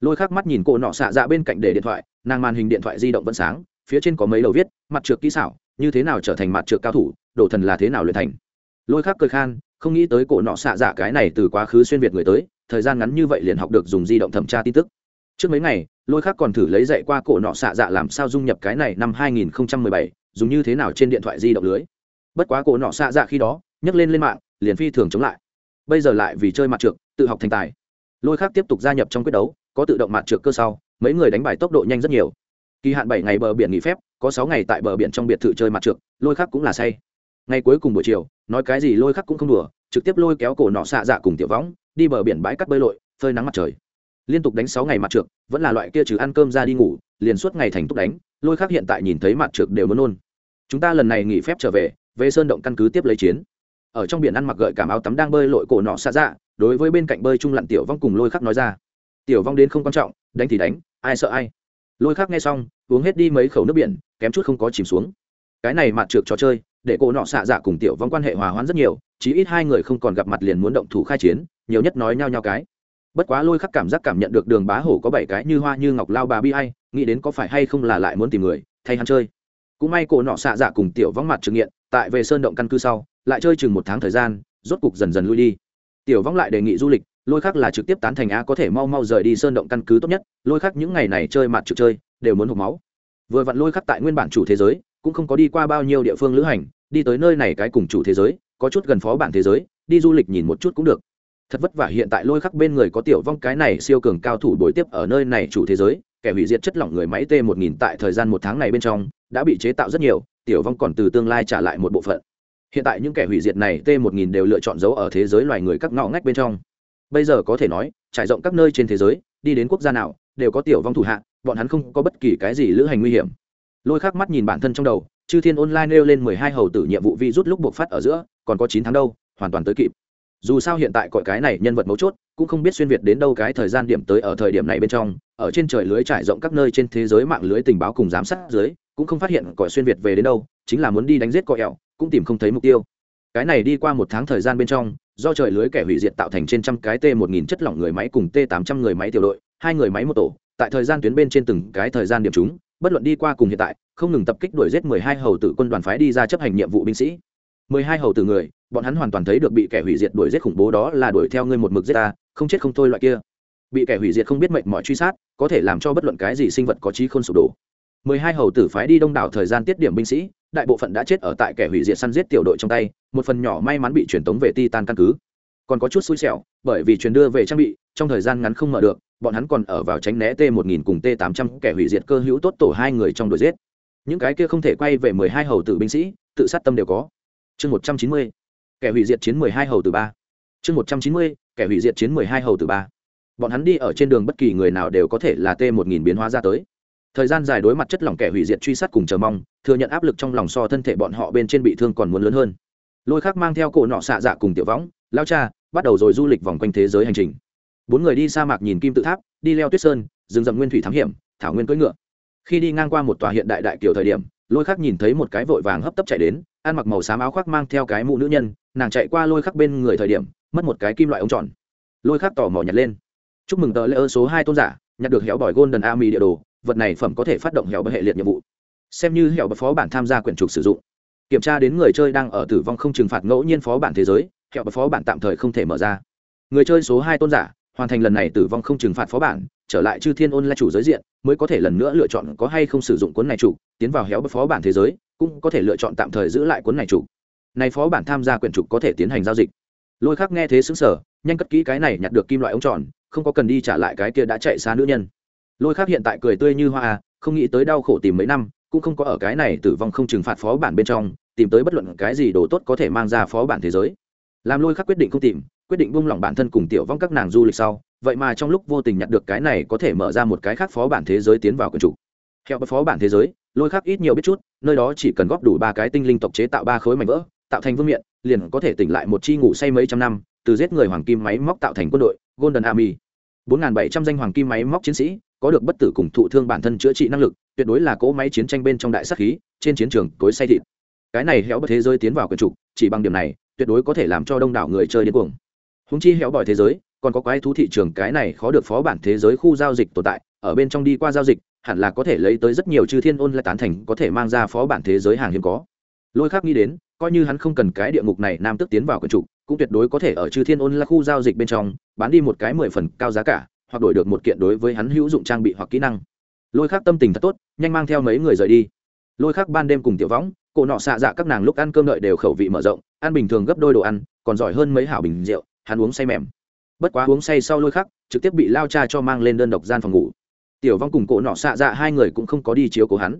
Lôi khắc mắt nhìn cô nọ xạ dạ bên cạnh để điện thoại nàng màn hình điện thoại di động vẫn sáng phía trên có mấy đầu viết mặt trượt kỹ xảo như thế nào trở thành mặt trượt cao thủ đổ thần là thế nào luyện thành. Lôi khắc cười khan không nghĩ tới cổ nọ xạ dạ cái này từ quá khứ xuyên việt người tới thời gian ngắn như vậy liền học được dùng di động thẩm tra tin tức. Trước mấy ngày lôi khắc còn thử lấy dạy qua cổ nọ xạ dạ làm sao dung nhập cái này năm 2017, dùng như thế nào trên điện thoại di động lưới. Bất quá cổ nọ xạ dạ khi đó nhấc lên lên mạng, liền phi thường chống lại. Bây giờ lại vì chơi mặt trượt tự học thành tài. Lôi khác tiếp tục gia nhập trong quyết đấu, có tự động mặt trượt cơ sau, mấy người đánh bài tốc độ nhanh rất nhiều. Kỳ hạn bảy ngày bờ biển nghỉ phép, có sáu ngày tại bờ biển trong biệt thự chơi mặt trượt lôi khác cũng là say. Ngày cuối cùng buổi chiều, nói cái gì lôi khắc cũng không đùa, trực tiếp lôi kéo cổ nọ xạ dạ cùng tiểu võng, đi bờ biển bãi cắt bơi lội, phơi nắng mặt trời. Liên tục đánh sáu ngày mặt trượt vẫn là loại kia trừ ăn cơm ra đi ngủ, liền suốt ngày thành túc đánh, lôi khác hiện tại nhìn thấy mặt trượt đều muốn nôn. Chúng ta lần này nghỉ phép trở về về sơn động căn cứ tiếp lấy chiến ở trong biển ăn mặc gợi cảm áo tắm đang bơi lội cổ nọ xa dạ đối với bên cạnh bơi chung lặn tiểu vong cùng lôi khắc nói ra. Tiểu vong đến không quan trọng, đánh thì đánh, ai sợ ai. Lôi khắc nghe xong, uống hết đi mấy khẩu nước biển, kém chút không có chìm xuống. Cái này mặt trượt trò chơi, để cổ nọ xạ dạ cùng tiểu vong quan hệ hòa hoãn rất nhiều, chí ít hai người không còn gặp mặt liền muốn động thủ khai chiến, nhiều nhất nói nhau nhau cái. Bất quá lôi khắc cảm giác cảm nhận được đường bá hổ có bảy cái như hoa như ngọc lao bà bi ai, nghĩ đến có phải hay không là lại muốn tìm người, thay hắn chơi. Cũng may cổ nọ xạ dạ cùng tiểu vong mặt trực nghiện, tại về sơn động căn cứ sau lại chơi chừng một tháng thời gian, rốt cục dần dần lui đi. Tiểu vong lại đề nghị du lịch, lôi khác là trực tiếp tán thành a có thể mau mau rời đi sơn động căn cứ tốt nhất, lôi khác những ngày này chơi mặt trực chơi, đều muốn hộp máu. Vừa vặn lôi khác tại nguyên bản chủ thế giới, cũng không có đi qua bao nhiêu địa phương lữ hành, đi tới nơi này cái cùng chủ thế giới, có chút gần phó bản thế giới, đi du lịch nhìn một chút cũng được. Thật vất vả hiện tại lôi khắc bên người có tiểu vong cái này siêu cường cao thủ bồi tiếp ở nơi này chủ thế giới, kẻ hủy diệt chất lỏng người máy t một nghìn tại thời gian một tháng này bên trong, đã bị chế tạo rất nhiều, tiểu vong còn từ tương lai trả lại một bộ phận hiện tại những kẻ hủy diệt này t một nghìn đều lựa chọn giấu ở thế giới loài người các ngõ ngách bên trong. Bây giờ có thể nói, trải rộng các nơi trên thế giới, đi đến quốc gia nào, đều có tiểu vong thủ hạ, bọn hắn không có bất kỳ cái gì lữ hành nguy hiểm. Lôi khắc mắt nhìn bản thân trong đầu, chư thiên online nêu lên mười hai hầu tử nhiệm vụ vi rút lúc buộc phát ở giữa, còn có chín tháng đâu, hoàn toàn tới kịp. Dù sao hiện tại cọi cái này nhân vật mấu chốt, cũng không biết xuyên việt đến đâu cái thời gian điểm tới ở thời điểm này bên trong, ở trên trời lưới trải rộng các nơi trên thế giới mạng lưới tình báo cùng giám sát dưới cũng không phát hiện cõi xuyên việt về đến đâu, chính là muốn đi đánh giết cõi ẹo, cũng tìm không thấy mục tiêu. Cái này đi qua một tháng thời gian bên trong, do trời lưới kẻ hủy diệt tạo thành trên trăm cái t một nghìn chất lỏng người máy cùng t tám trăm người máy tiểu đội, hai người máy một tổ, tại thời gian tuyến bên trên từng cái thời gian điểm chúng, bất luận đi qua cùng hiện tại, không ngừng tập kích đuổi giết mười hai hầu tử quân đoàn phái đi ra chấp hành nhiệm vụ binh sĩ. Mười hai hầu tử người, bọn hắn hoàn toàn thấy được bị kẻ hủy diệt đuổi giết khủng bố đó là đuổi theo ngươi một mực giết ta, không chết không thôi loại kia. Bị kẻ hủy diệt không biết mệnh mọi truy sát, có thể làm cho bất luận cái gì sinh vật có trí không sụp đổ mười hai hầu tử phái đi đông đảo thời gian tiết điểm binh sĩ, đại bộ phận đã chết ở tại kẻ hủy diệt săn giết tiểu đội trong tay, một phần nhỏ may mắn bị truyền tống về titan căn cứ. Còn có chút xui xẻo, bởi vì truyền đưa về trang bị, trong thời gian ngắn không mở được, bọn hắn còn ở vào tránh né t 1000 cùng t 800 kẻ hủy diệt cơ hữu tốt tổ hai người trong đội giết. Những cái kia không thể quay về mười hai hầu tử binh sĩ, tự sát tâm đều có. Chương một trăm chín mươi, kẻ hủy diệt chiến mười hai hầu tử ba. Chương một trăm chín mươi, kẻ hủy diệt chiến mười hai hầu tử ba. Bọn hắn đi ở trên đường bất kỳ người nào đều có thể là t một nghìn biến hóa ra tới thời gian dài đối mặt chất lỏng kẻ hủy diệt truy sát cùng chờ mong, thừa nhận áp lực trong lòng so thân thể bọn họ bên trên bị thương còn muốn lớn hơn. Lôi khác mang theo cổ nọ xạ dạ cùng tiểu võng, lao cha, bắt đầu rồi du lịch vòng quanh thế giới hành trình. Bốn người đi sa mạc nhìn kim tự tháp, đi leo tuyết sơn, rừng rậm nguyên thủy thám hiểm, thảo nguyên cưỡi ngựa. Khi đi ngang qua một tòa hiện đại đại kiểu thời điểm, lôi khắc nhìn thấy một cái vội vàng hấp tấp chạy đến, ăn mặc màu xám áo khoác mang theo cái mũ nữ nhân, nàng chạy qua lôi khắc bên người thời điểm, mất một cái kim loại ống tròn. Lôi khắc tò mò nhặt lên. Chúc mừng tờ lễ ơ số hai tôn giả, nhặt được héo bỏi golden army địa đồ vật này phẩm có thể phát động hẻo bật hệ liệt nhiệm vụ. Xem như héo phó bản tham gia quyển trục sử dụng. Kiểm tra đến người chơi đang ở tử vong không trừng phạt ngẫu nhiên phó bản thế giới héo phó bản tạm thời không thể mở ra. Người chơi số hai tôn giả, hoàn thành lần này tử vong không trừng phạt phó bản, trở lại chư thiên ôn là chủ giới diện, mới có thể lần nữa lựa chọn có hay không sử dụng cuốn này chủ, tiến vào héo phó bản thế giới, cũng có thể lựa chọn tạm thời giữ lại cuốn này chủ. Này phó bản tham gia quyển trục có thể tiến hành giao dịch. Lôi khác nghe thế xứng sở nhanh cất kỹ cái này nhặt được kim loại ống tròn, không có cần đi trả lại cái kia đã chạy xa nữ nhân lôi khác hiện tại cười tươi như hoa, không nghĩ tới đau khổ tìm mấy năm, cũng không có ở cái này tử vong không trừng phạt phó bản bên trong, tìm tới bất luận cái gì đồ tốt có thể mang ra phó bản thế giới. Làm lôi khác quyết định không tìm, quyết định buông lỏng bản thân cùng tiểu vong các nàng du lịch sau, vậy mà trong lúc vô tình nhặt được cái này có thể mở ra một cái khác phó bản thế giới tiến vào quần chủ. Theo phó bản thế giới, lôi khác ít nhiều biết chút, nơi đó chỉ cần góp đủ ba cái tinh linh tộc chế tạo ba khối mảnh vỡ, tạo thành vương miện, liền có thể tỉnh lại một chi ngủ say mấy trăm năm, từ giết người hoàng kim máy móc tạo thành quân đội, golden army. Bốn bảy trăm danh hoàng kim máy móc chiến sĩ có được bất tử cùng thụ thương bản thân chữa trị năng lực, tuyệt đối là cỗ máy chiến tranh bên trong đại sắc khí, trên chiến trường cối say thịt. Cái này héo bất thế giới tiến vào quyền trục, chỉ bằng điểm này, tuyệt đối có thể làm cho đông đảo người chơi điên cuồng. Húng chi héo bỏi thế giới, còn có quái thú thị trường cái này khó được phó bản thế giới khu giao dịch tồn tại, ở bên trong đi qua giao dịch, hẳn là có thể lấy tới rất nhiều chư thiên ôn lại tán thành có thể mang ra phó bản thế giới hàng hiếm có. Lôi khác nghĩ đến, coi như hắn không cần cái địa ngục này nam tức tiến vào quyền trục, cũng tuyệt đối có thể ở chư thiên ôn là khu giao dịch bên trong, bán đi một cái mười phần cao giá cả hoặc đổi được một kiện đối với hắn hữu dụng trang bị hoặc kỹ năng. Lôi khác tâm tình thật tốt, nhanh mang theo mấy người rời đi. Lôi khác ban đêm cùng tiểu võng, cổ nọ xạ dạ các nàng lúc ăn cơm lợi đều khẩu vị mở rộng, ăn bình thường gấp đôi đồ ăn, còn giỏi hơn mấy hảo bình rượu, hắn uống say mềm. Bất quá uống say sau lôi khắc, trực tiếp bị lao cha cho mang lên đơn độc gian phòng ngủ. Tiểu vong cùng cổ nọ xạ dạ hai người cũng không có đi chiếu cố hắn.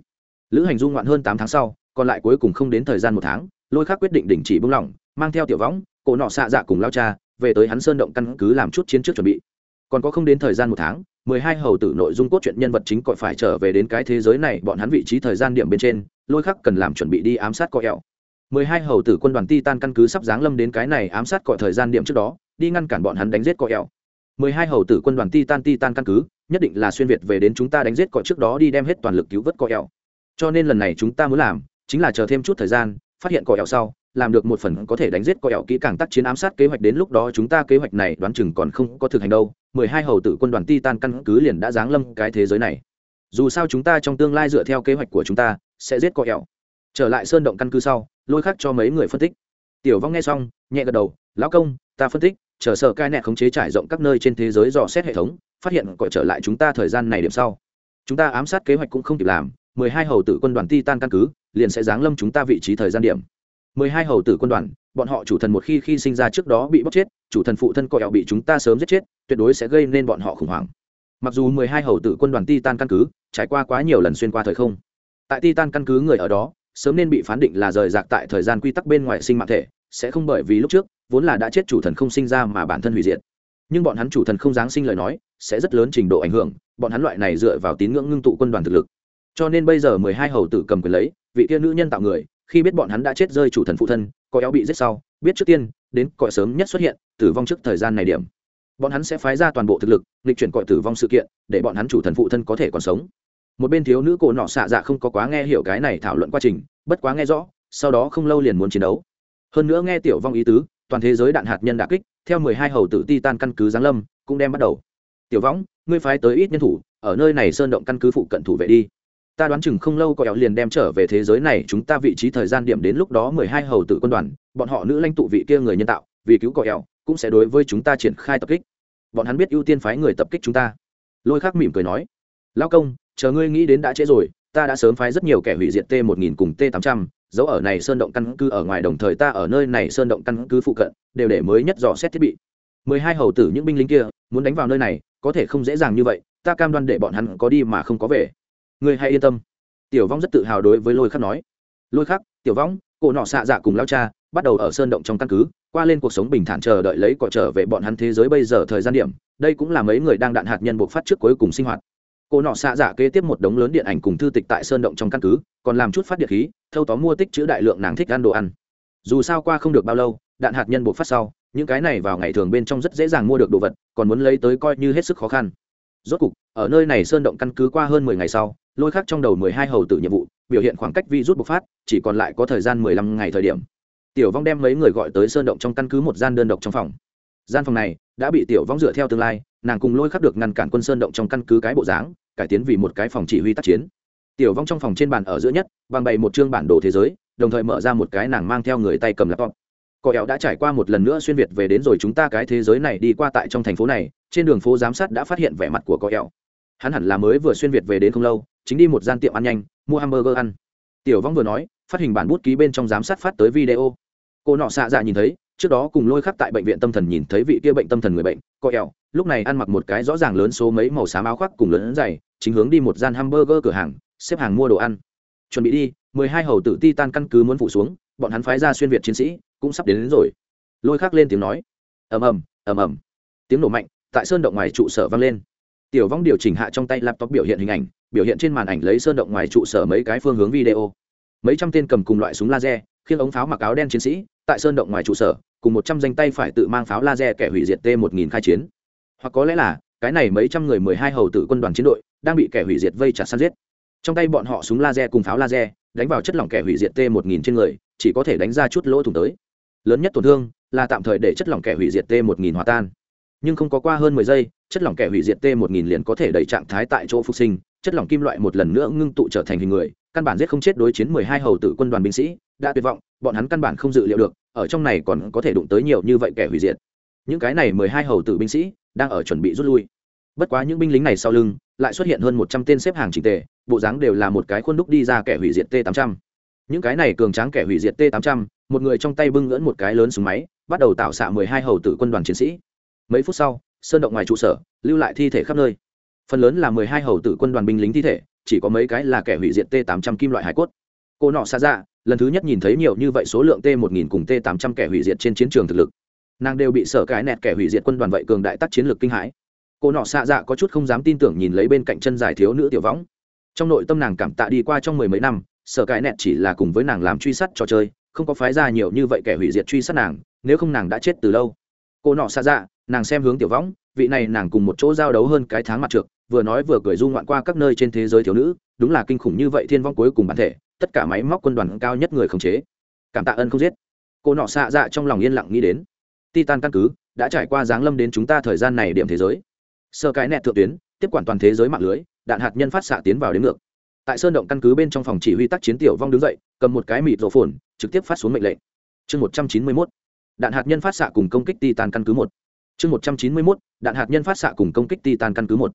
Lữ hành du ngoạn hơn tám tháng sau, còn lại cuối cùng không đến thời gian một tháng, lôi khắc quyết định đình chỉ bưng lỏng, mang theo tiểu võng, cổ nọ xạ dạ cùng lao cha, về tới hắn sơn động căn cứ làm chút chiến trước chuẩn bị còn có không đến thời gian một tháng, mười hai hầu tử nội dung cốt truyện nhân vật chính cọi phải trở về đến cái thế giới này, bọn hắn vị trí thời gian điểm bên trên, lôi khắc cần làm chuẩn bị đi ám sát cọ ẹo mười hai hầu tử quân đoàn titan căn cứ sắp giáng lâm đến cái này ám sát cọ thời gian điểm trước đó, đi ngăn cản bọn hắn đánh giết cọ ẹo mười hai hầu tử quân đoàn titan titan căn cứ, nhất định là xuyên việt về đến chúng ta đánh giết cọ trước đó đi đem hết toàn lực cứu vớt cọ ẹo cho nên lần này chúng ta muốn làm, chính là chờ thêm chút thời gian, phát hiện cọ ẹo sau làm được một phần có thể đánh giết coi ảo kỹ càng tác chiến ám sát kế hoạch đến lúc đó chúng ta kế hoạch này đoán chừng còn không có thực hành đâu. Mười hai hầu tử quân đoàn titan căn cứ liền đã giáng lâm cái thế giới này. Dù sao chúng ta trong tương lai dựa theo kế hoạch của chúng ta, sẽ giết coi ảo. trở lại sơn động căn cứ sau, lôi khắc cho mấy người phân tích. Tiểu vong nghe xong, nhẹ gật đầu, lão công, ta phân tích, chờ sợ cai nẹt khống chế trải rộng các nơi trên thế giới dò xét hệ thống, phát hiện gọi trở lại chúng ta thời gian này điểm sau. Chúng ta ám sát kế hoạch cũng không kịp làm, mười hai hầu tử quân đoàn titan căn cứ, liền sẽ giáng lâm chúng ta vị trí thời gian điểm mười hai hầu tử quân đoàn, bọn họ chủ thần một khi khi sinh ra trước đó bị bóc chết, chủ thần phụ thân cọ ẹo bị chúng ta sớm giết chết, tuyệt đối sẽ gây nên bọn họ khủng hoảng. Mặc dù mười hai hầu tử quân đoàn titan căn cứ trải qua quá nhiều lần xuyên qua thời không, tại titan căn cứ người ở đó, sớm nên bị phán định là rời rạc tại thời gian quy tắc bên ngoài sinh mạng thể, sẽ không bởi vì lúc trước, vốn là đã chết chủ thần không sinh ra mà bản thân hủy diệt. Nhưng bọn hắn chủ thần không giáng sinh lời nói, sẽ rất lớn trình độ ảnh hưởng, bọn hắn loại này dựa vào tín ngưỡng ngưng tụ quân đoàn thực lực. Cho nên bây giờ mười hai hầu tử cầm quyền lấy, vị kia nữ nhân tạo người khi biết bọn hắn đã chết rơi chủ thần phụ thân, có éo bị giết sau, biết trước tiên, đến cõi sớm nhất xuất hiện, tử vong trước thời gian này điểm. Bọn hắn sẽ phái ra toàn bộ thực lực lịch chuyển cõi tử vong sự kiện, để bọn hắn chủ thần phụ thân có thể còn sống. Một bên thiếu nữ cổ nọ xạ dạ không có quá nghe hiểu cái này thảo luận quá trình, bất quá nghe rõ, sau đó không lâu liền muốn chiến đấu. Hơn nữa nghe tiểu vong ý tứ, toàn thế giới đạn hạt nhân đã kích, theo mười hai hầu tử ti tan căn cứ giáng lâm, cũng đem bắt đầu. Tiểu võng ngươi phái tới ít nhân thủ, ở nơi này sơn động căn cứ phụ cận thủ vệ đi ta đoán chừng không lâu có éo liền đem trở về thế giới này, chúng ta vị trí thời gian điểm đến lúc đó mười hai hầu tử quân đoàn, bọn họ nữ lãnh tụ vị kia người nhân tạo, vì cứu cọ éo cũng sẽ đối với chúng ta triển khai tập kích. Bọn hắn biết ưu tiên phái người tập kích chúng ta. Lôi khắc mỉm cười nói lao công, chờ ngươi nghĩ đến đã trễ rồi, ta đã sớm phái rất nhiều kẻ hủy diệt t một nghìn cùng t tám trăm dấu ở này sơn động căn cứ ở ngoài đồng thời ta ở nơi này sơn động căn cứ phụ cận, đều để mới nhất dò xét thiết bị. mười hai hầu tử những binh lính kia, muốn đánh vào nơi này, có thể không dễ dàng như vậy, ta cam đoan để bọn hắn có đi mà không có về ngươi hãy yên tâm. Tiểu vong rất tự hào đối với lôi khắc nói. Lôi khắc, tiểu vong, cổ nọ xạ dạ cùng lao cha, bắt đầu ở sơn động trong căn cứ, qua lên cuộc sống bình thản chờ đợi lấy cọ trở về bọn hắn thế giới bây giờ thời gian điểm. Đây cũng là mấy người đang đạn hạt nhân buộc phát trước cuối cùng sinh hoạt. Cô nọ xạ dạ kế tiếp một đống lớn điện ảnh cùng thư tịch tại sơn động trong căn cứ, còn làm chút phát điện khí, thâu tóm mua tích chữ đại lượng nàng thích ăn đồ ăn. Dù sao qua không được bao lâu, đạn hạt nhân buộc phát sau, những cái này vào ngày thường bên trong rất dễ dàng mua được đồ vật, còn muốn lấy tới coi như hết sức khó khăn. Rốt cục, ở nơi này sơn động căn cứ qua hơn mười ngày sau lôi khắc trong đầu mười hai hầu tử nhiệm vụ, biểu hiện khoảng cách vi rút bộc phát, chỉ còn lại có thời gian mười lăm ngày thời điểm. Tiểu vong đem mấy người gọi tới sơn động trong căn cứ một gian đơn độc trong phòng. Gian phòng này đã bị tiểu vong dựa theo tương lai, nàng cùng lôi khắc được ngăn cản quân sơn động trong căn cứ cái bộ dáng, cải tiến vì một cái phòng chỉ huy tác chiến. Tiểu vong trong phòng trên bàn ở giữa nhất, bằng bày một chương bản đồ thế giới, đồng thời mở ra một cái nàng mang theo người tay cầm laptop. Cỏ ẹo đã trải qua một lần nữa xuyên việt về đến rồi chúng ta cái thế giới này đi qua tại trong thành phố này, trên đường phố giám sát đã phát hiện vẻ mặt của cỏ ẹo hắn hẳn là mới vừa xuyên việt về đến không lâu chính đi một gian tiệm ăn nhanh mua hamburger ăn. Tiểu vong vừa nói phát hình bản bút ký bên trong giám sát phát tới video. Cô nọ xạ dạ nhìn thấy trước đó cùng lôi khắc tại bệnh viện tâm thần nhìn thấy vị kia bệnh tâm thần người bệnh co ẹo lúc này ăn mặc một cái rõ ràng lớn số mấy màu xám áo khoác cùng lớn dày chính hướng đi một gian hamburger cửa hàng xếp hàng mua đồ ăn. Chuẩn bị đi mười hai hầu tử ti tan căn cứ muốn phụ xuống bọn hắn phái ra xuyên việt chiến sĩ cũng sắp đến, đến rồi. Lôi khắc lên tiếng nói. Ầm ầm ầm ầm. Tiếng nổ mạnh tại sơn động ngoài trụ sở vang lên tiểu vong điều chỉnh hạ trong tay laptop biểu hiện hình ảnh, biểu hiện trên màn ảnh lấy sơn động ngoài trụ sở mấy cái phương hướng video. Mấy trăm tên cầm cùng loại súng laser, khiêng ống pháo mặc áo đen chiến sĩ, tại sơn động ngoài trụ sở, cùng một trăm danh tay phải tự mang pháo laser kẻ hủy diệt t một nghìn khai chiến. Hoặc có lẽ là, cái này mấy trăm người mười hai hầu tử quân đoàn chiến đội, đang bị kẻ hủy diệt vây chặt săn giết. Trong tay bọn họ súng laser cùng pháo laser, đánh vào chất lỏng kẻ hủy diệt t một nghìn trên người, chỉ có thể đánh ra chút lỗ thủng tới. Lớn nhất tổn thương, là tạm thời để chất lỏng kẻ hủy diệt t một nghìn hòa tan nhưng không có qua hơn mười giây, chất lỏng kẻ hủy diệt t một nghìn liền có thể đẩy trạng thái tại chỗ phục sinh, chất lỏng kim loại một lần nữa ngưng tụ trở thành hình người, căn bản giết không chết đối chiến mười hai hầu tử quân đoàn binh sĩ, đã tuyệt vọng, bọn hắn căn bản không dự liệu được, ở trong này còn có thể đụng tới nhiều như vậy kẻ hủy diệt. Những cái này mười hai hầu tử binh sĩ đang ở chuẩn bị rút lui. Bất quá những binh lính này sau lưng lại xuất hiện hơn một trăm tên xếp hàng trình tề, bộ dáng đều là một cái khuôn đúc đi ra kẻ hủy diệt t tám trăm. Những cái này cường tráng kẻ hủy diệt t tám trăm, một người trong tay bưng ngỡn một cái lớn súng máy, bắt đầu tạo xạ mười hai hầu tử quân đoàn chiến sĩ mấy phút sau, sơn động ngoài trụ sở, lưu lại thi thể khắp nơi. Phần lớn là mười hai hầu tử quân đoàn binh lính thi thể, chỉ có mấy cái là kẻ hủy diệt t tám trăm kim loại hải cốt. Cô nọ xa ra lần thứ nhất nhìn thấy nhiều như vậy số lượng t một nghìn cùng t tám trăm kẻ hủy diệt trên chiến trường thực lực. Nàng đều bị sở cái nẹt kẻ hủy diệt quân đoàn vậy cường đại tác chiến lược kinh hãi. Cô nọ xạ dạ có chút không dám tin tưởng nhìn lấy bên cạnh chân dài thiếu nữ tiểu võng. Trong nội tâm nàng cảm tạ đi qua trong mười mấy năm sở cái nẹt chỉ là cùng với nàng làm truy sát trò chơi, không có phái ra nhiều như vậy kẻ hủy diệt truy sát nàng, nếu không nàng đã chết từ lâu cô nọ xa dạ nàng xem hướng tiểu võng, vị này nàng cùng một chỗ giao đấu hơn cái tháng mặt trượt vừa nói vừa cười du ngoạn qua các nơi trên thế giới thiếu nữ, đúng là kinh khủng như vậy thiên vong cuối cùng bản thể, tất cả máy móc quân đoàn cao nhất người khống chế. Cảm tạ ân không giết. Cô nọ xạ dạ trong lòng yên lặng nghĩ đến. Titan căn cứ, đã trải qua giáng lâm đến chúng ta thời gian này điểm thế giới. Sơ cái nẹt thượng tuyến, tiếp quản toàn thế giới mạng lưới, đạn hạt nhân phát xạ tiến vào đến ngược. Tại sơn động căn cứ bên trong phòng chỉ huy tác chiến tiểu vong đứng dậy, cầm một cái mịt rổ phồn, trực tiếp phát xuống mệnh lệnh. Chương một trăm chín mươi mốt đạn hạt nhân phát xạ cùng công kích titan căn cứ một. Chương một trăm chín mươi mốt, đạn hạt nhân phát xạ cùng công kích titan căn cứ một.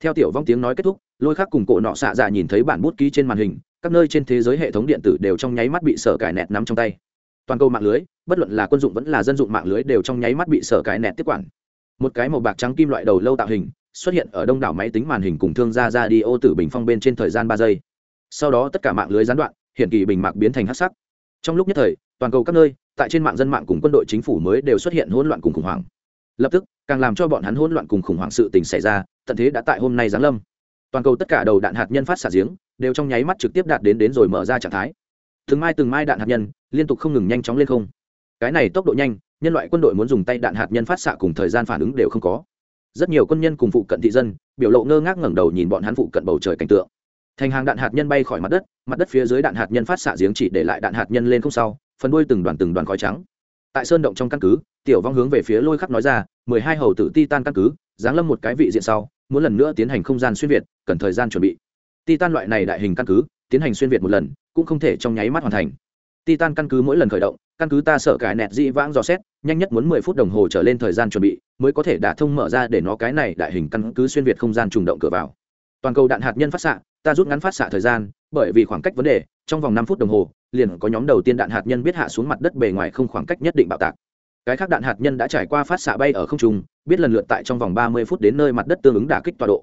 Theo tiểu vong tiếng nói kết thúc, lôi khác cùng cổ nọ xạ dạ nhìn thấy bản bút ký trên màn hình, các nơi trên thế giới hệ thống điện tử đều trong nháy mắt bị sở cải nẹt nắm trong tay. Toàn cầu mạng lưới, bất luận là quân dụng vẫn là dân dụng mạng lưới đều trong nháy mắt bị sở cải nẹt tiếp quản. Một cái màu bạc trắng kim loại đầu lâu tạo hình, xuất hiện ở đông đảo máy tính màn hình cùng thương gia ra đi ô tử bình phong bên trên thời gian ba giây. Sau đó tất cả mạng lưới gián đoạn hiện kỳ bình mạc biến thành hát sắc. Trong lúc nhất thời, toàn cầu các nơi tại trên mạng dân mạng cùng quân đội chính phủ mới đều xuất hiện hỗn loạn cùng khủng hoảng. Lập tức, càng làm cho bọn hắn hỗn loạn cùng khủng hoảng sự tình xảy ra, tận thế đã tại hôm nay giáng lâm. Toàn cầu tất cả đầu đạn hạt nhân phát xạ giếng, đều trong nháy mắt trực tiếp đạt đến đến rồi mở ra trạng thái. Từng mai từng mai đạn hạt nhân liên tục không ngừng nhanh chóng lên không. Cái này tốc độ nhanh, nhân loại quân đội muốn dùng tay đạn hạt nhân phát xạ cùng thời gian phản ứng đều không có. Rất nhiều quân nhân cùng phụ cận thị dân, biểu lộ ngơ ngác ngẩng đầu nhìn bọn hắn phụ cận bầu trời cảnh tượng. Thành hàng đạn hạt nhân bay khỏi mặt đất mặt đất phía dưới đạn hạt nhân phát xạ giếng chỉ để lại đạn hạt nhân lên không sau phần đuôi từng đoàn từng đoàn khói trắng. Tại sơn động trong căn cứ, tiểu vong hướng về phía lôi khắc nói ra, mười hai hầu tử ti tan căn cứ, giáng lâm một cái vị diện sau, muốn lần nữa tiến hành không gian xuyên việt, cần thời gian chuẩn bị. Titan loại này đại hình căn cứ, tiến hành xuyên việt một lần, cũng không thể trong nháy mắt hoàn thành. Titan căn cứ mỗi lần khởi động, căn cứ ta sợ cải nẹt dị vãng dò xét, nhanh nhất muốn mười phút đồng hồ trở lên thời gian chuẩn bị, mới có thể đả thông mở ra để nó cái này đại hình căn cứ xuyên việt không gian trùng động cửa vào toàn cầu đạn hạt nhân phát xạ, ta rút ngắn phát xạ thời gian, bởi vì khoảng cách vấn đề, trong vòng năm phút đồng hồ, liền có nhóm đầu tiên đạn hạt nhân biết hạ xuống mặt đất bề ngoài không khoảng cách nhất định bạo tạc. Cái khác đạn hạt nhân đã trải qua phát xạ bay ở không trung, biết lần lượt tại trong vòng ba mươi phút đến nơi mặt đất tương ứng đả kích tọa độ.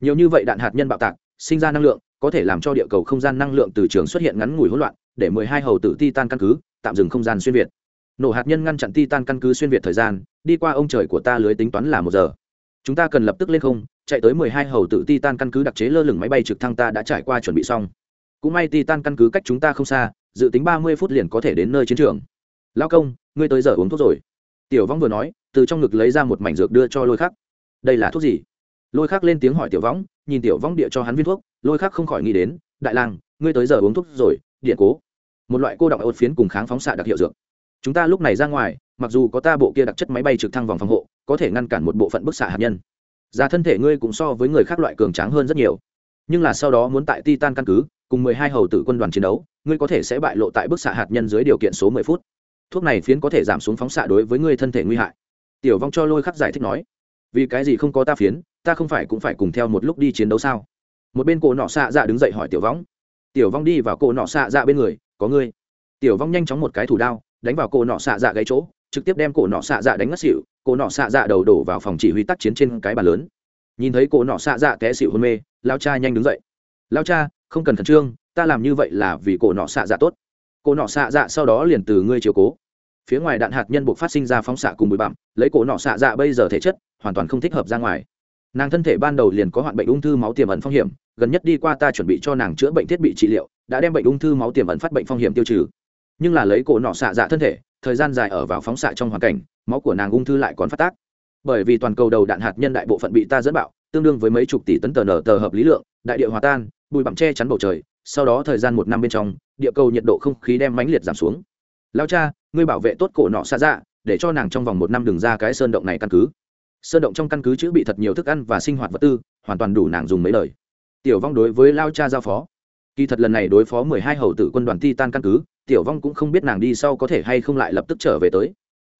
Nhiều như vậy đạn hạt nhân bạo tạc, sinh ra năng lượng, có thể làm cho địa cầu không gian năng lượng từ trường xuất hiện ngắn ngủi hỗn loạn, để mười hai hầu tử titan căn cứ, tạm dừng không gian xuyên việt. Nổ hạt nhân ngăn chặn titan căn cứ xuyên việt thời gian, đi qua ông trời của ta lưới tính toán là một giờ. Chúng ta cần lập tức lên không chạy tới mười hai hầu tử titan căn cứ đặc chế lơ lửng máy bay trực thăng ta đã trải qua chuẩn bị xong. Cũng may titan căn cứ cách chúng ta không xa, dự tính ba mươi phút liền có thể đến nơi chiến trường. Lao công, ngươi tới giờ uống thuốc rồi. Tiểu võng vừa nói, từ trong ngực lấy ra một mảnh dược đưa cho lôi khắc. Đây là thuốc gì? Lôi khắc lên tiếng hỏi tiểu võng, nhìn tiểu võng địa cho hắn viên thuốc, lôi khắc không khỏi nghĩ đến, đại lang, ngươi tới giờ uống thuốc rồi, điện cố. Một loại cô động ột phiến cùng kháng phóng xạ đặc hiệu dược. Chúng ta lúc này ra ngoài, mặc dù có ta bộ kia đặc chất máy bay trực thăng vòng phòng hộ, có thể ngăn cản một bộ phận bức xạ hạt nhân giá thân thể ngươi cũng so với người khác loại cường tráng hơn rất nhiều. Nhưng là sau đó muốn tại titan căn cứ, cùng mười hai hầu tử quân đoàn chiến đấu, ngươi có thể sẽ bại lộ tại bức xạ hạt nhân dưới điều kiện số mười phút. Thuốc này phiến có thể giảm xuống phóng xạ đối với ngươi thân thể nguy hại. Tiểu vong cho lôi khắc giải thích nói. Vì cái gì không có ta phiến, ta không phải cũng phải cùng theo một lúc đi chiến đấu sao? Một bên cổ nọ xạ dạ đứng dậy hỏi tiểu vong. Tiểu vong đi vào cổ nọ xạ dạ bên người, có ngươi. Tiểu vong nhanh chóng một cái thủ đao, đánh vào cổ nọ xạ dạ gáy chỗ, trực tiếp đem cổ nọ xạ dạ đánh ngất xỉu cổ nọ xạ dạ đầu đổ vào phòng chỉ huy tác chiến trên cái bàn lớn. Nhìn thấy cổ nọ xạ dạ té xịu hôn mê, lao cha nhanh đứng dậy. Lao cha, không cần khẩn trương, ta làm như vậy là vì cổ nọ xạ dạ tốt. Cổ nọ xạ dạ sau đó liền từ ngươi chiều cố. Phía ngoài đạn hạt nhân buộc phát sinh ra phóng xạ cùng bụi bặm, lấy cổ nọ xạ dạ bây giờ thể chất, hoàn toàn không thích hợp ra ngoài. Nàng thân thể ban đầu liền có hoạn bệnh ung thư máu tiềm ẩn phong hiểm, gần nhất đi qua ta chuẩn bị cho nàng chữa bệnh thiết bị trị liệu, đã đem bệnh ung thư máu tiềm ẩn phát bệnh phong hiểm tiêu trừ. Nhưng là lấy cổ nọ xạ dạ thân thể thời gian dài ở vào phóng xạ trong hoàn cảnh, máu của nàng ung thư lại còn phát tác. Bởi vì toàn cầu đầu đạn hạt nhân đại bộ phận bị ta dẫn bạo, tương đương với mấy chục tỷ tấn tờ nở tờ hợp lý lượng, đại địa hòa tan, bụi bặm che chắn bầu trời, sau đó thời gian một năm bên trong, địa cầu nhiệt độ không khí đem mãnh liệt giảm xuống. Lao cha, ngươi bảo vệ tốt cổ nọ xa dạ để cho nàng trong vòng một năm đừng ra cái sơn động này căn cứ. Sơn động trong căn cứ chữ bị thật nhiều thức ăn và sinh hoạt vật tư, hoàn toàn đủ nàng dùng mấy lời. Tiểu vong đối với lao cha giao phó. Kỳ thật lần này đối phó mười hai hầu tử quân đoàn ti tan căn cứ tiểu vong cũng không biết nàng đi sau có thể hay không lại lập tức trở về tới.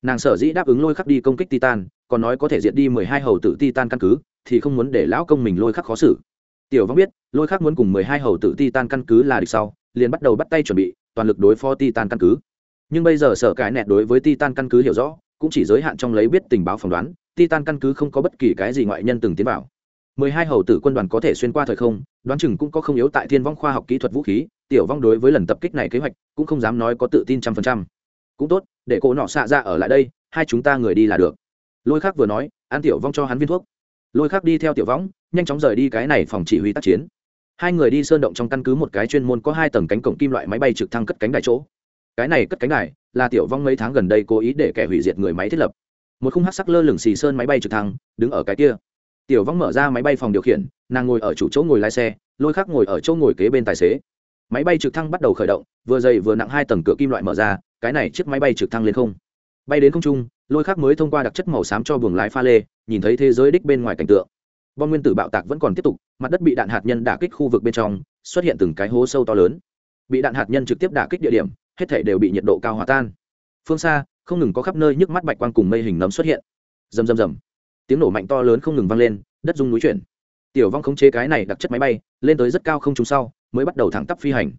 Nàng sở dĩ đáp ứng lôi khắc đi công kích titan, còn nói có thể diệt đi mười hai hầu tử titan căn cứ, thì không muốn để lão công mình lôi khắc khó xử. Tiểu vong biết, lôi khắc muốn cùng mười hai hầu tử titan căn cứ là địch sau, liền bắt đầu bắt tay chuẩn bị, toàn lực đối phó titan căn cứ. Nhưng bây giờ sở cái nẹt đối với titan căn cứ hiểu rõ, cũng chỉ giới hạn trong lấy biết tình báo phỏng đoán, titan căn cứ không có bất kỳ cái gì ngoại nhân từng tiến vào. mười hai hầu tử quân đoàn có thể xuyên qua thời không, đoán chừng cũng có không yếu tại thiên vong khoa học kỹ thuật vũ khí tiểu vong đối với lần tập kích này kế hoạch cũng không dám nói có tự tin trăm phần trăm. Cũng tốt, để cô nọ xạ ra ở lại đây, hai chúng ta người đi là được. Lôi khác vừa nói, an tiểu vong cho hắn viên thuốc. Lôi khắc đi theo tiểu võng nhanh chóng rời đi cái này phòng chỉ huy tác chiến. Hai người đi sơn động trong căn cứ một cái chuyên môn có hai tầng cánh cổng kim loại máy bay trực thăng cất cánh đài chỗ. Cái này cất cánh đài là tiểu vong mấy tháng gần đây cố ý để kẻ hủy diệt người máy thiết lập. Một khung hát sắc lơ lửng xì sơn máy bay trực thăng đứng ở cái kia. Tiểu vong mở ra máy bay phòng điều khiển, nàng ngồi ở chủ chỗ ngồi lái xe, lôi khắc ngồi ở chỗ ngồi kế bên tài xế máy bay trực thăng bắt đầu khởi động, vừa dày vừa nặng hai tầng cửa kim loại mở ra, cái này chiếc máy bay trực thăng lên không. Bay đến không trung, lôi khác mới thông qua đặc chất màu xám cho buồng lái pha lê, nhìn thấy thế giới đích bên ngoài cảnh tượng. Bom nguyên tử bạo tạc vẫn còn tiếp tục, mặt đất bị đạn hạt nhân đả kích khu vực bên trong, xuất hiện từng cái hố sâu to lớn. Bị đạn hạt nhân trực tiếp đả kích địa điểm, hết thể đều bị nhiệt độ cao hòa tan. Phương xa, không ngừng có khắp nơi nhức mắt bạch quang cùng mây hình nấm xuất hiện. Rầm rầm rầm. Tiếng nổ mạnh to lớn không ngừng vang lên, đất rung núi chuyển tiểu vong khống chế cái này đặc chất máy bay, lên tới rất cao không trùng sau, mới bắt đầu thẳng tắp phi hành.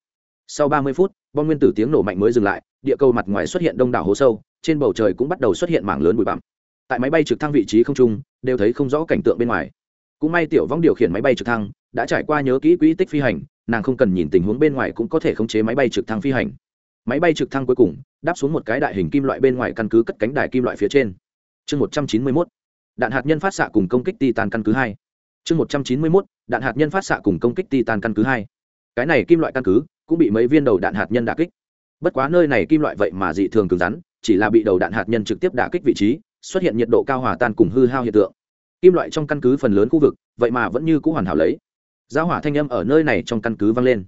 Sau ba mươi phút, bom nguyên tử tiếng nổ mạnh mới dừng lại, địa cầu mặt ngoài xuất hiện đông đảo hố sâu, trên bầu trời cũng bắt đầu xuất hiện mảng lớn bụi bặm. Tại máy bay trực thăng vị trí không trung, đều thấy không rõ cảnh tượng bên ngoài. Cũng may tiểu vong điều khiển máy bay trực thăng, đã trải qua nhớ kỹ quỹ tích phi hành, nàng không cần nhìn tình huống bên ngoài cũng có thể khống chế máy bay trực thăng phi hành. Máy bay trực thăng cuối cùng, đáp xuống một cái đại hình kim loại bên ngoài căn cứ cất cánh đài kim loại phía trên. Chương một trăm chín mươi mốt. Đạn hạt nhân phát xạ cùng công kích titan căn cứ hai chương một trăm chín mươi mốt, đạn hạt nhân phát xạ cùng công kích titan căn cứ hai. Cái này kim loại căn cứ cũng bị mấy viên đầu đạn hạt nhân đả kích. Bất quá nơi này kim loại vậy mà dị thường cứng rắn, chỉ là bị đầu đạn hạt nhân trực tiếp đả kích vị trí, xuất hiện nhiệt độ cao hòa tan cùng hư hao hiện tượng. Kim loại trong căn cứ phần lớn khu vực, vậy mà vẫn như c ũ hoàn hảo lấy. Giao hỏa thanh âm ở nơi này trong căn cứ vang lên.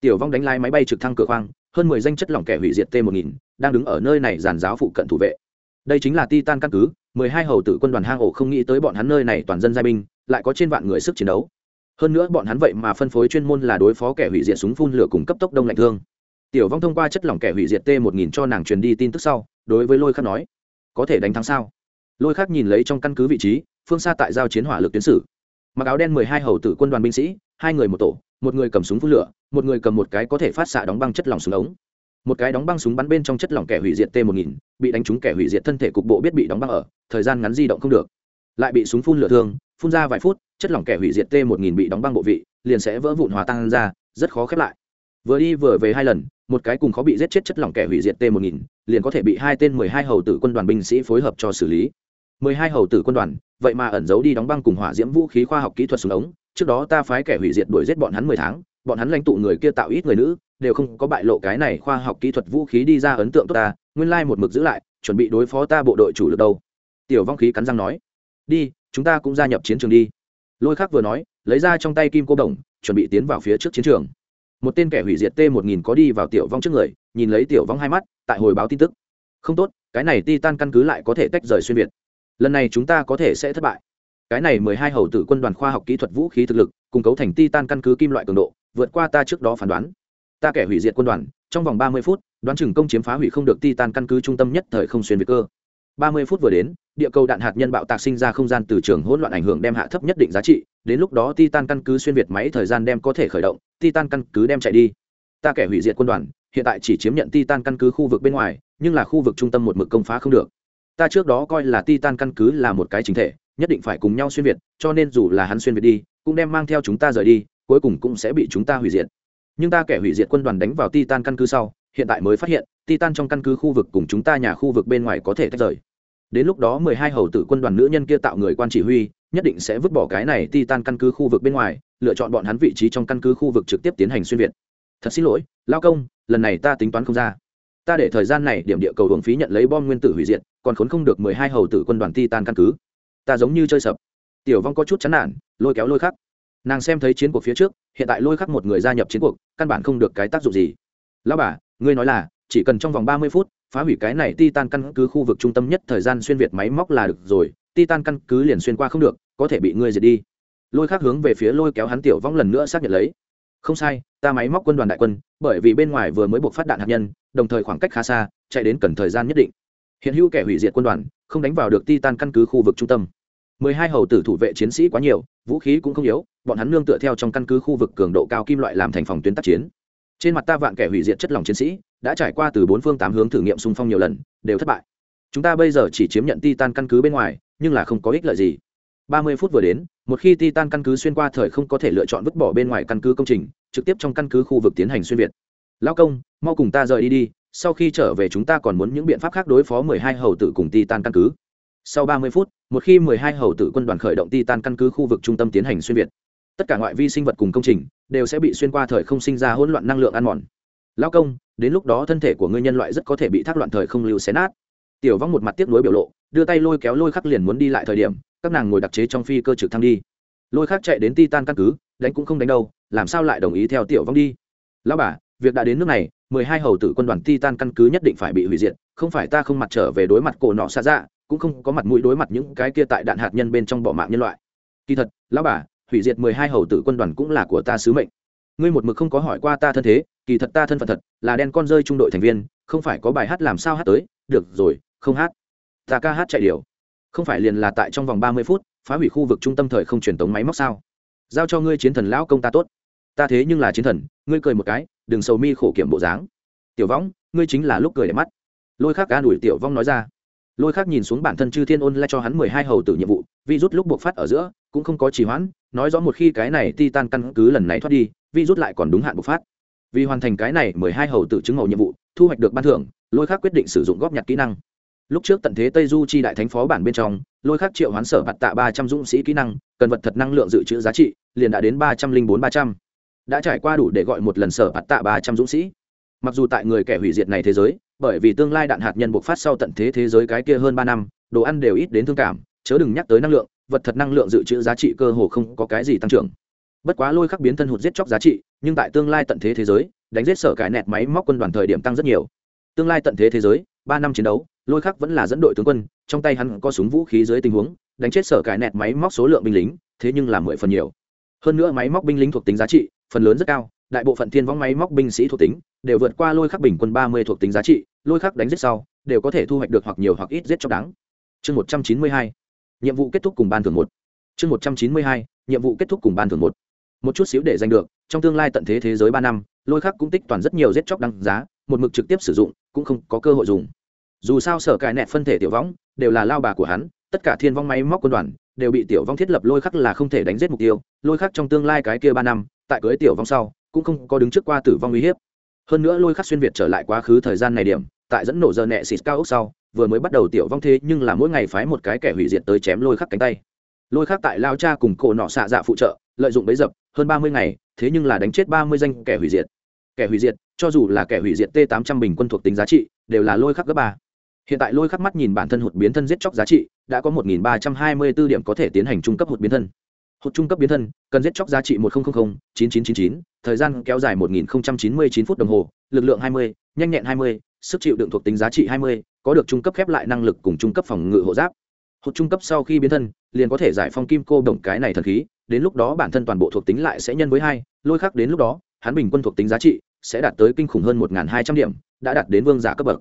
Tiểu vong đánh lái máy bay trực thăng cửa khoang, hơn mười danh chất lỏng kẻ hủy diệt t một nghìn, đang đứng ở nơi này giàn giáo phụ cận thủ vệ. Đây chính là titan căn cứ, mười hai hầu tử quân đoàn hang ổ không nghĩ tới bọn hắn nơi này toàn dân giai binh lại có trên vạn người sức chiến đấu. Hơn nữa bọn hắn vậy mà phân phối chuyên môn là đối phó kẻ hủy diệt súng phun lửa cùng cấp tốc đông lạnh thương. Tiểu vong thông qua chất lỏng kẻ hủy diệt t một nghìn cho nàng truyền đi tin tức sau, đối với lôi khắc nói, có thể đánh thắng sao? Lôi khắc nhìn lấy trong căn cứ vị trí, phương xa tại giao chiến hỏa lực tuyến sử. Mặc áo đen mười hai hầu tử quân đoàn binh sĩ, hai người một tổ, một người cầm súng phun lửa, một người cầm một cái có thể phát xạ đóng băng chất lỏng súng ống. Một cái đóng băng súng bắn bên trong chất lỏng kẻ hủy diệt t một nghìn bị đánh trúng kẻ hủy diệt thân thể cục bộ biết bị đóng băng ở, thời gian ngắn di động không được. Lại bị súng phun lửa thương phun ra vài phút, chất lỏng kẻ hủy diệt t một nghìn bị đóng băng bộ vị, liền sẽ vỡ vụn hòa tan ra, rất khó khép lại. Vừa đi vừa về hai lần, một cái cùng khó bị giết chết chất lỏng kẻ hủy diệt t một nghìn, liền có thể bị hai tên mười hai hầu tử quân đoàn binh sĩ phối hợp cho xử lý. Mười hai hầu tử quân đoàn, vậy mà ẩn giấu đi đóng băng cùng hỏa diễm vũ khí khoa học kỹ thuật súng ống. Trước đó ta phái kẻ hủy diệt đuổi giết bọn hắn mười tháng, bọn hắn lãnh tụ người kia tạo ít người nữ, đều không có bại lộ cái này khoa học kỹ thuật vũ khí đi ra ấn tượng tốt ta, nguyên lai một mực giữ lại, chuẩn bị đối phó ta bộ đội chủ lực đâu. Tiểu vong khí cắn răng nói, đi chúng ta cũng gia nhập chiến trường đi. Lôi khắc vừa nói, lấy ra trong tay kim cô đồng, chuẩn bị tiến vào phía trước chiến trường. Một tên kẻ hủy diệt t một nghìn có đi vào tiểu vong trước người, nhìn lấy tiểu vong hai mắt, tại hồi báo tin tức. Không tốt, cái này ti tan căn cứ lại có thể tách rời xuyên việt. Lần này chúng ta có thể sẽ thất bại. Cái này mười hai hầu tử quân đoàn khoa học kỹ thuật vũ khí thực lực, cùng cấu thành ti tan căn cứ kim loại cường độ, vượt qua ta trước đó phán đoán. Ta kẻ hủy diệt quân đoàn, trong vòng ba mươi phút, đoán chừng công chiếm phá hủy không được ti tan căn cứ trung tâm nhất thời không xuyên việt cơ ba mươi phút vừa đến, địa cầu đạn hạt nhân bạo tạc sinh ra không gian từ trường hỗn loạn ảnh hưởng đem hạ thấp nhất định giá trị, đến lúc đó titan căn cứ xuyên việt máy thời gian đem có thể khởi động, titan căn cứ đem chạy đi. Ta kẻ hủy diệt quân đoàn, hiện tại chỉ chiếm nhận titan căn cứ khu vực bên ngoài, nhưng là khu vực trung tâm một mực công phá không được. Ta trước đó coi là titan căn cứ là một cái chính thể, nhất định phải cùng nhau xuyên việt, cho nên dù là hắn xuyên việt đi, cũng đem mang theo chúng ta rời đi, cuối cùng cũng sẽ bị chúng ta hủy diệt. Nhưng ta kẻ hủy diệt quân đoàn đánh vào titan căn cứ sau, hiện tại mới phát hiện titan trong căn cứ khu vực cùng chúng ta nhà khu vực bên ngoài có thể tách rời. Đến lúc đó mười hai hầu tử quân đoàn nữ nhân kia tạo người quan chỉ huy, nhất định sẽ vứt bỏ cái này titan căn cứ khu vực bên ngoài, lựa chọn bọn hắn vị trí trong căn cứ khu vực trực tiếp tiến hành xuyên việt. Thật xin lỗi, lao công, lần này ta tính toán không ra. Ta để thời gian này điểm địa cầu hưởng phí nhận lấy bom nguyên tử hủy diệt, còn khốn không được mười hai hầu tử quân đoàn titan căn cứ. Ta giống như chơi sập. Tiểu vong có chút chán nản, lôi kéo lôi khắc. Nàng xem thấy chiến cuộc phía trước, hiện tại lôi khắc một người gia nhập chiến cuộc, căn bản không được cái tác dụng gì. Lão bà, ngươi nói là chỉ cần trong vòng ba mươi phút, phá hủy cái này titan căn cứ khu vực trung tâm nhất thời gian xuyên việt máy móc là được rồi, titan căn cứ liền xuyên qua không được, có thể bị ngươi diệt đi. Lôi khác hướng về phía lôi kéo hắn tiểu vong lần nữa xác nhận lấy. Không sai, ta máy móc quân đoàn đại quân, bởi vì bên ngoài vừa mới buộc phát đạn hạt nhân, đồng thời khoảng cách khá xa, chạy đến cần thời gian nhất định. Hiện hữu kẻ hủy diệt quân đoàn, không đánh vào được titan căn cứ khu vực trung tâm. Mười hai hầu tử thủ vệ chiến sĩ quá nhiều, vũ khí cũng không yếu, bọn hắn nương tựa theo trong căn cứ khu vực cường độ cao kim loại làm thành phòng tuyến tác chiến. Trên mặt ta vạn kẻ hủy diệt chất lỏng chiến sĩ đã trải qua từ bốn phương tám hướng thử nghiệm xung phong nhiều lần, đều thất bại. Chúng ta bây giờ chỉ chiếm nhận titan căn cứ bên ngoài, nhưng là không có ích lợi gì. Ba mươi phút vừa đến, một khi titan căn cứ xuyên qua thời không có thể lựa chọn vứt bỏ bên ngoài căn cứ công trình, trực tiếp trong căn cứ khu vực tiến hành xuyên việt. Lao công, mau cùng ta rời đi đi, sau khi trở về chúng ta còn muốn những biện pháp khác đối phó mười hai hầu tử cùng titan căn cứ. Sau ba mươi phút, một khi mười hai hầu tử quân đoàn khởi động titan căn cứ khu vực trung tâm tiến hành xuyên việt, tất cả ngoại vi sinh vật cùng công trình đều sẽ bị xuyên qua thời không sinh ra hỗn loạn năng lượng ăn mòn. Lao công đến lúc đó thân thể của ngươi nhân loại rất có thể bị thác loạn thời không lưu xé nát. Tiểu vong một mặt tiếc nuối biểu lộ, đưa tay lôi kéo lôi khắc liền muốn đi lại thời điểm, các nàng ngồi đặc chế trong phi cơ trực thăng đi. Lôi khắc chạy đến titan căn cứ, đánh cũng không đánh đâu, làm sao lại đồng ý theo tiểu vong đi? Lão bà, việc đã đến nước này, mười hai hầu tử quân đoàn titan căn cứ nhất định phải bị hủy diệt, không phải ta không mặt trở về đối mặt cổ nọ xa dạ cũng không có mặt mũi đối mặt những cái kia tại đạn hạt nhân bên trong bỏ mạng nhân loại. Kỳ thật, lão bà, hủy diệt mười hai hầu tử quân đoàn cũng là của ta sứ mệnh ngươi một mực không có hỏi qua ta thân thế, kỳ thật ta thân phận thật là đen con rơi trung đội thành viên, không phải có bài hát làm sao hát tới, được rồi, không hát. Ta ca hát chạy điều không phải liền là tại trong vòng ba mươi phút, phá hủy khu vực trung tâm thời không truyền tống máy móc sao? Giao cho ngươi chiến thần lão công ta tốt. Ta thế nhưng là chiến thần, ngươi cười một cái, đừng sầu mi khổ kiểm bộ dáng. Tiểu võng, ngươi chính là lúc cười để mắt. Lôi khác ca đuổi tiểu vong nói ra. Lôi khác nhìn xuống bản thân chư thiên ôn lại cho hắn mười hai hầu tử nhiệm vụ, vi rút lúc buộc phát ở giữa, cũng không có trì hoãn, nói rõ một khi cái này ti tan căn cứ lần này thoát đi vi rút lại còn đúng hạn bộc phát. Vì hoàn thành cái này, mười hai hầu tự chứng hầu nhiệm vụ, thu hoạch được ban thưởng, lôi khác quyết định sử dụng góp nhặt kỹ năng. Lúc trước tận thế tây du chi đại thánh phó bản bên trong, lôi khác triệu hoán sở bạt tạ ba trăm dũng sĩ kỹ năng, cần vật thật năng lượng dự trữ giá trị, liền đã đến ba trăm linh bốn ba trăm. Đã trải qua đủ để gọi một lần sở bạt tạ ba trăm dũng sĩ. Mặc dù tại người kẻ hủy diệt này thế giới, bởi vì tương lai đạn hạt nhân bộc phát sau tận thế thế giới cái kia hơn ba năm, đồ ăn đều ít đến thương cảm, chớ đừng nhắc tới năng lượng, vật thật năng lượng dự trữ giá trị cơ hồ không có cái gì tăng trưởng bất quá lôi khắc biến thân hụt giết chóc giá trị, nhưng tại tương lai tận thế thế giới, đánh giết sở cải nẹt máy móc quân đoàn thời điểm tăng rất nhiều. Tương lai tận thế thế giới, ba năm chiến đấu, lôi khắc vẫn là dẫn đội tướng quân, trong tay hắn có súng vũ khí dưới tình huống, đánh chết sở cải nẹt máy móc số lượng binh lính, thế nhưng là mười phần nhiều. Hơn nữa máy móc binh lính thuộc tính giá trị, phần lớn rất cao, đại bộ phận thiên võng máy móc binh sĩ thuộc tính, đều vượt qua lôi khắc bình quân ba mươi thuộc tính giá trị, lôi khắc đánh giết sau, đều có thể thu hoạch được hoặc nhiều hoặc ít giết cho đáng. Chương một trăm chín mươi hai, nhiệm vụ kết thúc cùng ban thường một. Chương một trăm chín mươi hai, nhiệm vụ kết thúc cùng ban thường một một chút xíu để giành được, trong tương lai tận thế thế giới ba năm, lôi khắc cũng tích toàn rất nhiều giết chóc đăng giá, một mực trực tiếp sử dụng, cũng không có cơ hội dùng. Dù sao sở cài nẹt phân thể tiểu võng, đều là lao bà của hắn, tất cả thiên vong máy móc quân đoàn, đều bị tiểu vong thiết lập lôi khắc là không thể đánh giết mục tiêu, lôi khắc trong tương lai cái kia ba năm, tại cưới tiểu vong sau, cũng không có đứng trước qua tử vong uy hiếp. Hơn nữa lôi khắc xuyên việt trở lại quá khứ thời gian này điểm, tại dẫn nổ giờ nẹ xịt cao ốc sau, vừa mới bắt đầu tiểu vong thế nhưng là mỗi ngày phái một cái kẻ hủy diệt tới chém lôi khắc cánh tay. Lôi khắc tại lao cha cùng cổ nọ xạ dạ phụ trợ, lợi dụng bấy dập hơn ba mươi ngày, thế nhưng là đánh chết ba mươi danh kẻ hủy diệt. Kẻ hủy diệt, cho dù là kẻ hủy diệt t tám trăm bình quân thuộc tính giá trị, đều là lôi khắc gấp ba. Hiện tại lôi khắc mắt nhìn bản thân hụt biến thân giết chóc giá trị, đã có một ba trăm hai mươi b ố điểm có thể tiến hành trung cấp hụt biến thân. Hụt trung cấp biến thân, cần giết chóc giá trị một nghìn chín chín chín chín, thời gian kéo dài một nghìn chín mươi chín phút đồng hồ, lực lượng hai mươi, nhanh nhẹn hai mươi, sức chịu đựng thuộc tính giá trị hai mươi, có được trung cấp khép lại năng lực cùng trung cấp phòng ngự hộ giáp. Hụt trung cấp sau khi biến thân liền có thể giải phong kim cô đồng cái này thần khí, đến lúc đó bản thân toàn bộ thuộc tính lại sẽ nhân với hai, lôi khắc đến lúc đó, hắn bình quân thuộc tính giá trị sẽ đạt tới kinh khủng hơn một hai trăm điểm, đã đạt đến vương giả cấp bậc.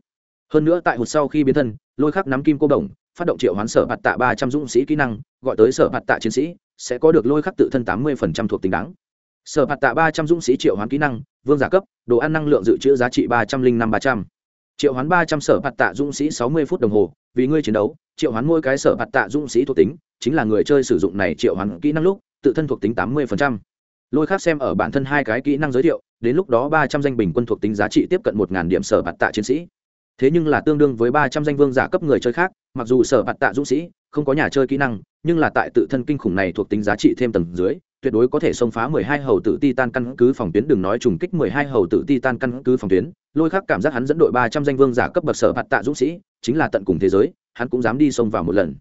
Hơn nữa tại hụt sau khi biến thân, lôi khắc nắm kim cô đồng, phát động triệu hoán sở bạt tạ ba trăm dũng sĩ kỹ năng, gọi tới sở bạt tạ chiến sĩ, sẽ có được lôi khắc tự thân tám mươi thuộc tính đáng. Sở bạt tạ ba trăm dũng sĩ triệu hoán kỹ năng, vương giả cấp, đồ ăn năng lượng dự trữ giá trị ba trăm linh năm ba trăm. Triệu hoán ba trăm sở bạt tạ dũng sĩ sáu mươi phút đồng hồ, vì ngươi chiến đấu, triệu hoán mỗi cái sở bạt tạ dũng sĩ thuộc tính chính là người chơi sử dụng này triệu hoán kỹ năng lúc, tự thân thuộc tính tám mươi lôi khác xem ở bản thân hai cái kỹ năng giới thiệu, đến lúc đó ba trăm danh bình quân thuộc tính giá trị tiếp cận một điểm sở bạt tạ chiến sĩ. Thế nhưng là tương đương với ba trăm danh vương giả cấp người chơi khác, mặc dù sở bạt tạ dũng sĩ, không có nhà chơi kỹ năng, nhưng là tại tự thân kinh khủng này thuộc tính giá trị thêm tầng dưới, tuyệt đối có thể xông phá mười hai hầu tử titan căn cứ phòng tuyến, đừng nói trùng kích mười hai hầu tử titan căn cứ phòng tuyến. Lôi khác cảm giác hắn dẫn đội ba trăm danh vương giả cấp bậc sở bạt tạ dũng sĩ, chính là tận cùng thế giới, hắn cũng dám đi xông vào một lần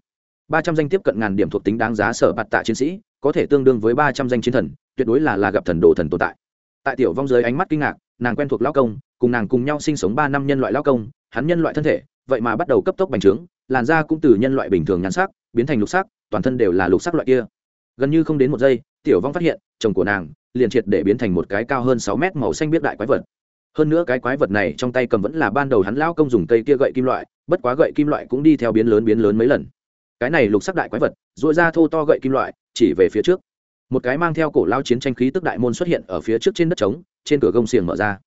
ba trăm danh tiếp cận ngàn điểm thuộc tính đáng giá sở bạt tạ chiến sĩ, có thể tương đương với ba trăm danh chiến thần, tuyệt đối là là gặp thần đồ thần tồn tại. Tại tiểu vong dưới ánh mắt kinh ngạc, nàng quen thuộc lao công, cùng nàng cùng nhau sinh sống ba năm nhân loại lao công, hắn nhân loại thân thể, vậy mà bắt đầu cấp tốc bành trướng, làn da cũng từ nhân loại bình thường nhắn sắc, biến thành lục sắc, toàn thân đều là lục sắc loại kia. Gần như không đến một giây, tiểu vong phát hiện, chồng của nàng liền triệt để biến thành một cái cao hơn sáu mét màu xanh biết đại quái vật. Hơn nữa cái quái vật này trong tay cầm vẫn là ban đầu hắn lao công dùng cây kia gậy kim loại, bất quá gậy kim loại cũng đi theo biến lớn biến lớn mấy lần cái này lục sắc đại quái vật dội ra thô to gậy kim loại, chỉ về phía trước. Một cái mang theo cổ lao chiến tranh khí tức đại môn xuất hiện ở phía trước trên đất trống, trên cửa gông xiềng mở ra.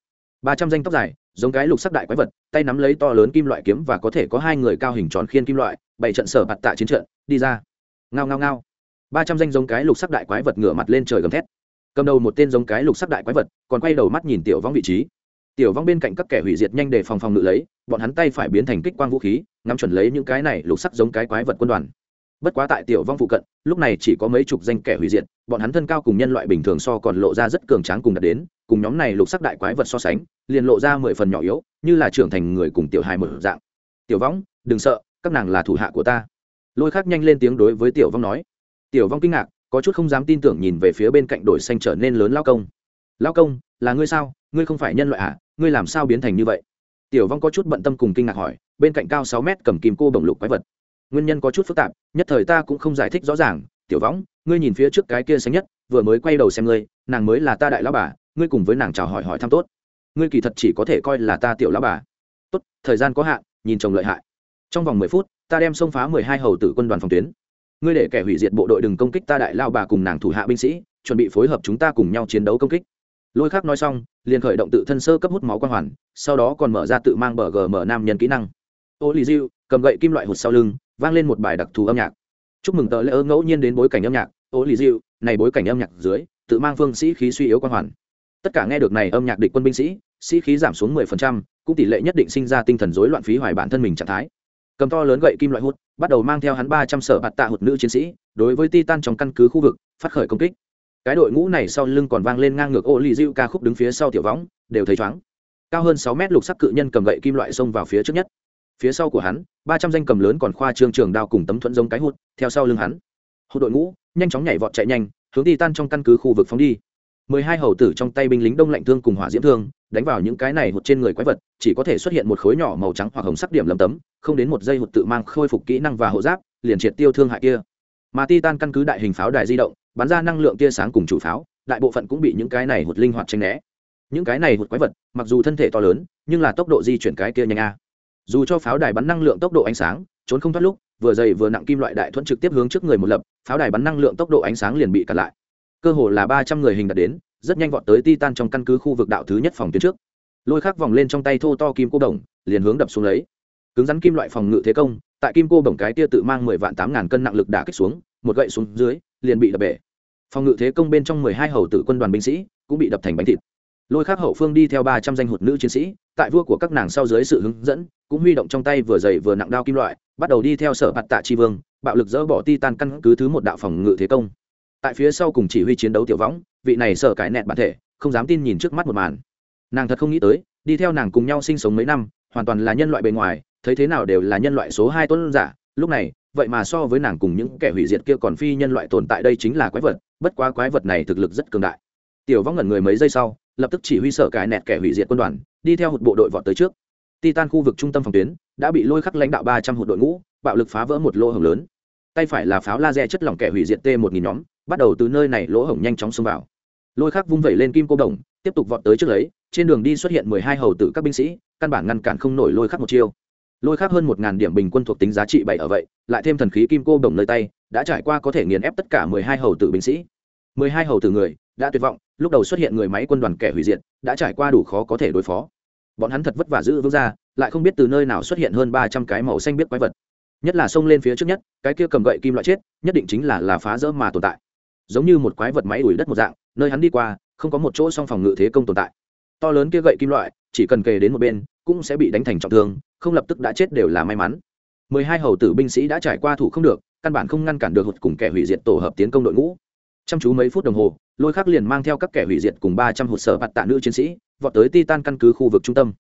Ba trăm danh tóc dài, giống cái lục sắc đại quái vật, tay nắm lấy to lớn kim loại kiếm và có thể có hai người cao hình tròn khiên kim loại bảy trận sở bạt tạ chiến trận, đi ra. Ngao ngao ngao. Ba trăm danh giống cái lục sắc đại quái vật ngửa mặt lên trời gầm thét. Cầm đầu một tên giống cái lục sắc đại quái vật, còn quay đầu mắt nhìn tiểu vong vị trí tiểu vong bên cạnh các kẻ hủy diệt nhanh để phòng phòng ngự lấy, bọn hắn tay phải biến thành kích quang vũ khí, ngắm chuẩn lấy những cái này lục sắc giống cái quái vật quân đoàn. Bất quá tại tiểu vong phụ cận, lúc này chỉ có mấy chục danh kẻ hủy diệt, bọn hắn thân cao cùng nhân loại bình thường so còn lộ ra rất cường tráng cùng đạt đến, cùng nhóm này lục sắc đại quái vật so sánh, liền lộ ra mười phần nhỏ yếu, như là trưởng thành người cùng tiểu hài một dạng. Tiểu vong, đừng sợ, các nàng là thủ hạ của ta. Lôi khác nhanh lên tiếng đối với tiểu vong nói. Tiểu vong kinh ngạc, có chút không dám tin tưởng nhìn về phía bên cạnh đổi xanh trở nên lớn lao công. Lao công, là ngươi sao? Ngươi không phải nhân loại à? Ngươi làm sao biến thành như vậy? Tiểu vong có chút bận tâm cùng kinh ngạc hỏi, bên cạnh cao sáu mét cầm kim cô bồng lục quái vật. Nguyên nhân có chút phức tạp, nhất thời ta cũng không giải thích rõ ràng. Tiểu võng ngươi nhìn phía trước cái kia xanh nhất, vừa mới quay đầu xem ngươi, nàng mới là ta đại lão bà, ngươi cùng với nàng chào hỏi hỏi thăm tốt. Ngươi kỳ thật chỉ có thể coi là ta tiểu lão bà. Tốt, thời gian có hạn, nhìn chồng lợi hại. Trong vòng mười phút, ta đem xông phá mười hai hầu tử quân đoàn phòng tuyến. Ngươi để kẻ hủy diệt bộ đội đừng công kích ta đại lao bà cùng nàng thủ hạ binh sĩ, chuẩn bị phối hợp chúng ta cùng nhau chiến đấu công kích lôi khác nói xong liền khởi động tự thân sơ cấp hút máu quang hoàn sau đó còn mở ra tự mang bờ gm nam nhân kỹ năng. Ô lì diêu cầm gậy kim loại hụt sau lưng vang lên một bài đặc thù âm nhạc. Chúc mừng tờ lễ ơ ngẫu nhiên đến bối cảnh âm nhạc. Ô lì diêu này bối cảnh âm nhạc dưới tự mang phương sĩ khí suy yếu quang hoàn. Tất cả nghe được này âm nhạc địch quân binh sĩ sĩ khí giảm xuống mười phần trăm, cũng tỷ lệ nhất định sinh ra tinh thần rối loạn phí hoài bản thân mình trạng thái. Cầm to lớn gậy kim loại hút bắt đầu mang theo hắn ba trăm sở bạt tạ hụt nữ chiến sĩ đối với titan trong căn cứ khu vực phát khởi công kích cái đội ngũ này sau lưng còn vang lên ngang ngược ô lì dịu ca khúc đứng phía sau tiểu võng, đều thấy chóng cao hơn sáu mét lục sắc cự nhân cầm gậy kim loại xông vào phía trước nhất. Phía sau của hắn, ba trăm danh cầm lớn còn khoa trương trường đao cùng tấm thuẫn giống cái hụt, theo sau lưng hắn. Hụt đội ngũ, nhanh chóng nhảy vọt chạy nhanh, hướng đi tan trong căn cứ khu vực phóng đi. Mười hai hầu tử trong tay binh lính đông lạnh thương cùng hỏa diễm thương, đánh vào những cái này hụt trên người quái vật, chỉ có thể xuất hiện một khối nhỏ màu trắng hoặc hồng sắc điểm lầm tấm, không đến một giây hụt tự mang khôi phục kỹ năng và hộ giáp, liền triệt tiêu thương hại kia. Mà titan căn cứ đại hình pháo đài di động bắn ra năng lượng tia sáng cùng chủ pháo, đại bộ phận cũng bị những cái này hụt linh hoạt tranh né. Những cái này hụt quái vật, mặc dù thân thể to lớn, nhưng là tốc độ di chuyển cái kia nhanh a. Dù cho pháo đài bắn năng lượng tốc độ ánh sáng, trốn không thoát lúc, vừa dày vừa nặng kim loại đại thuẫn trực tiếp hướng trước người một lập, pháo đài bắn năng lượng tốc độ ánh sáng liền bị cặn lại. Cơ hồ là ba trăm người hình đạt đến, rất nhanh vọt tới titan trong căn cứ khu vực đạo thứ nhất phòng tuyến trước. Lôi khắc vòng lên trong tay thô to kim cô đồng, liền hướng đập xuống lấy. Cứng rắn kim loại phòng ngự thế công, tại kim cô đồng cái tia tự mang mười vạn tám ngàn cân nặng lực đả kích xuống, một gậy xuống dưới liền bị đập bể. Phòng ngự thế công bên trong mười hai hầu tử quân đoàn binh sĩ cũng bị đập thành bánh thịt. Lôi khác hậu phương đi theo ba trăm danh hụt nữ chiến sĩ, tại vua của các nàng sau dưới sự hướng dẫn, cũng huy động trong tay vừa dày vừa nặng đao kim loại, bắt đầu đi theo sở bạt tạ tri vương, bạo lực dỡ bỏ ti tan căn cứ thứ một đạo phòng ngự thế công. Tại phía sau cùng chỉ huy chiến đấu tiểu võng, vị này sợ cải nẹt bản thể, không dám tin nhìn trước mắt một màn. Nàng thật không nghĩ tới, đi theo nàng cùng nhau sinh sống mấy năm, hoàn toàn là nhân loại bề ngoài, thấy thế nào đều là nhân loại số hai tuấn giả, lúc này vậy mà so với nàng cùng những kẻ hủy diệt kia còn phi nhân loại tồn tại đây chính là quái vật, bất quá quái vật này thực lực rất cường đại. Tiểu vong ngẩn người mấy giây sau, lập tức chỉ huy sở cải nẹt kẻ hủy diệt quân đoàn, đi theo hụt bộ đội vọt tới trước. Titan khu vực trung tâm phòng tuyến đã bị lôi khắc lãnh đạo ba trăm hụt đội ngũ, bạo lực phá vỡ một lỗ hổng lớn. Tay phải là pháo laser chất lỏng kẻ hủy diệt t một nghìn nhóm, bắt đầu từ nơi này lỗ hổng nhanh chóng xông vào. Lôi khắc vung vẩy lên kim cô đồng, tiếp tục vọt tới trước lấy, trên đường đi xuất hiện mười hai hầu tử các binh sĩ, căn bản ngăn cản không nổi lôi khắc một chiêu lôi khác hơn một ngàn điểm bình quân thuộc tính giá trị bảy ở vậy, lại thêm thần khí kim cô đồng nơi tay, đã trải qua có thể nghiền ép tất cả mười hai hầu tử binh sĩ. Mười hai hầu tử người, đã tuyệt vọng, lúc đầu xuất hiện người máy quân đoàn kẻ hủy diệt, đã trải qua đủ khó có thể đối phó. Bọn hắn thật vất vả giữ vững ra, lại không biết từ nơi nào xuất hiện hơn ba trăm cái màu xanh biết quái vật. Nhất là xông lên phía trước nhất, cái kia cầm gậy kim loại chết, nhất định chính là là phá rỡ mà tồn tại. Giống như một quái vật máy đuổi đất một dạng, nơi hắn đi qua, không có một chỗ song phòng ngự thế công tồn tại. To lớn kia gậy kim loại, chỉ cần kề đến một bên, cũng sẽ bị đánh thành trọng thương không lập tức đã chết đều là may mắn. Mười hai hầu tử binh sĩ đã trải qua thủ không được, căn bản không ngăn cản được hụt cùng kẻ hủy diệt tổ hợp tiến công đội ngũ. Chăm chú mấy phút đồng hồ, lôi khắc liền mang theo các kẻ hủy diệt cùng ba trăm hụt sở bạt tạ nữ chiến sĩ, vọt tới titan căn cứ khu vực trung tâm.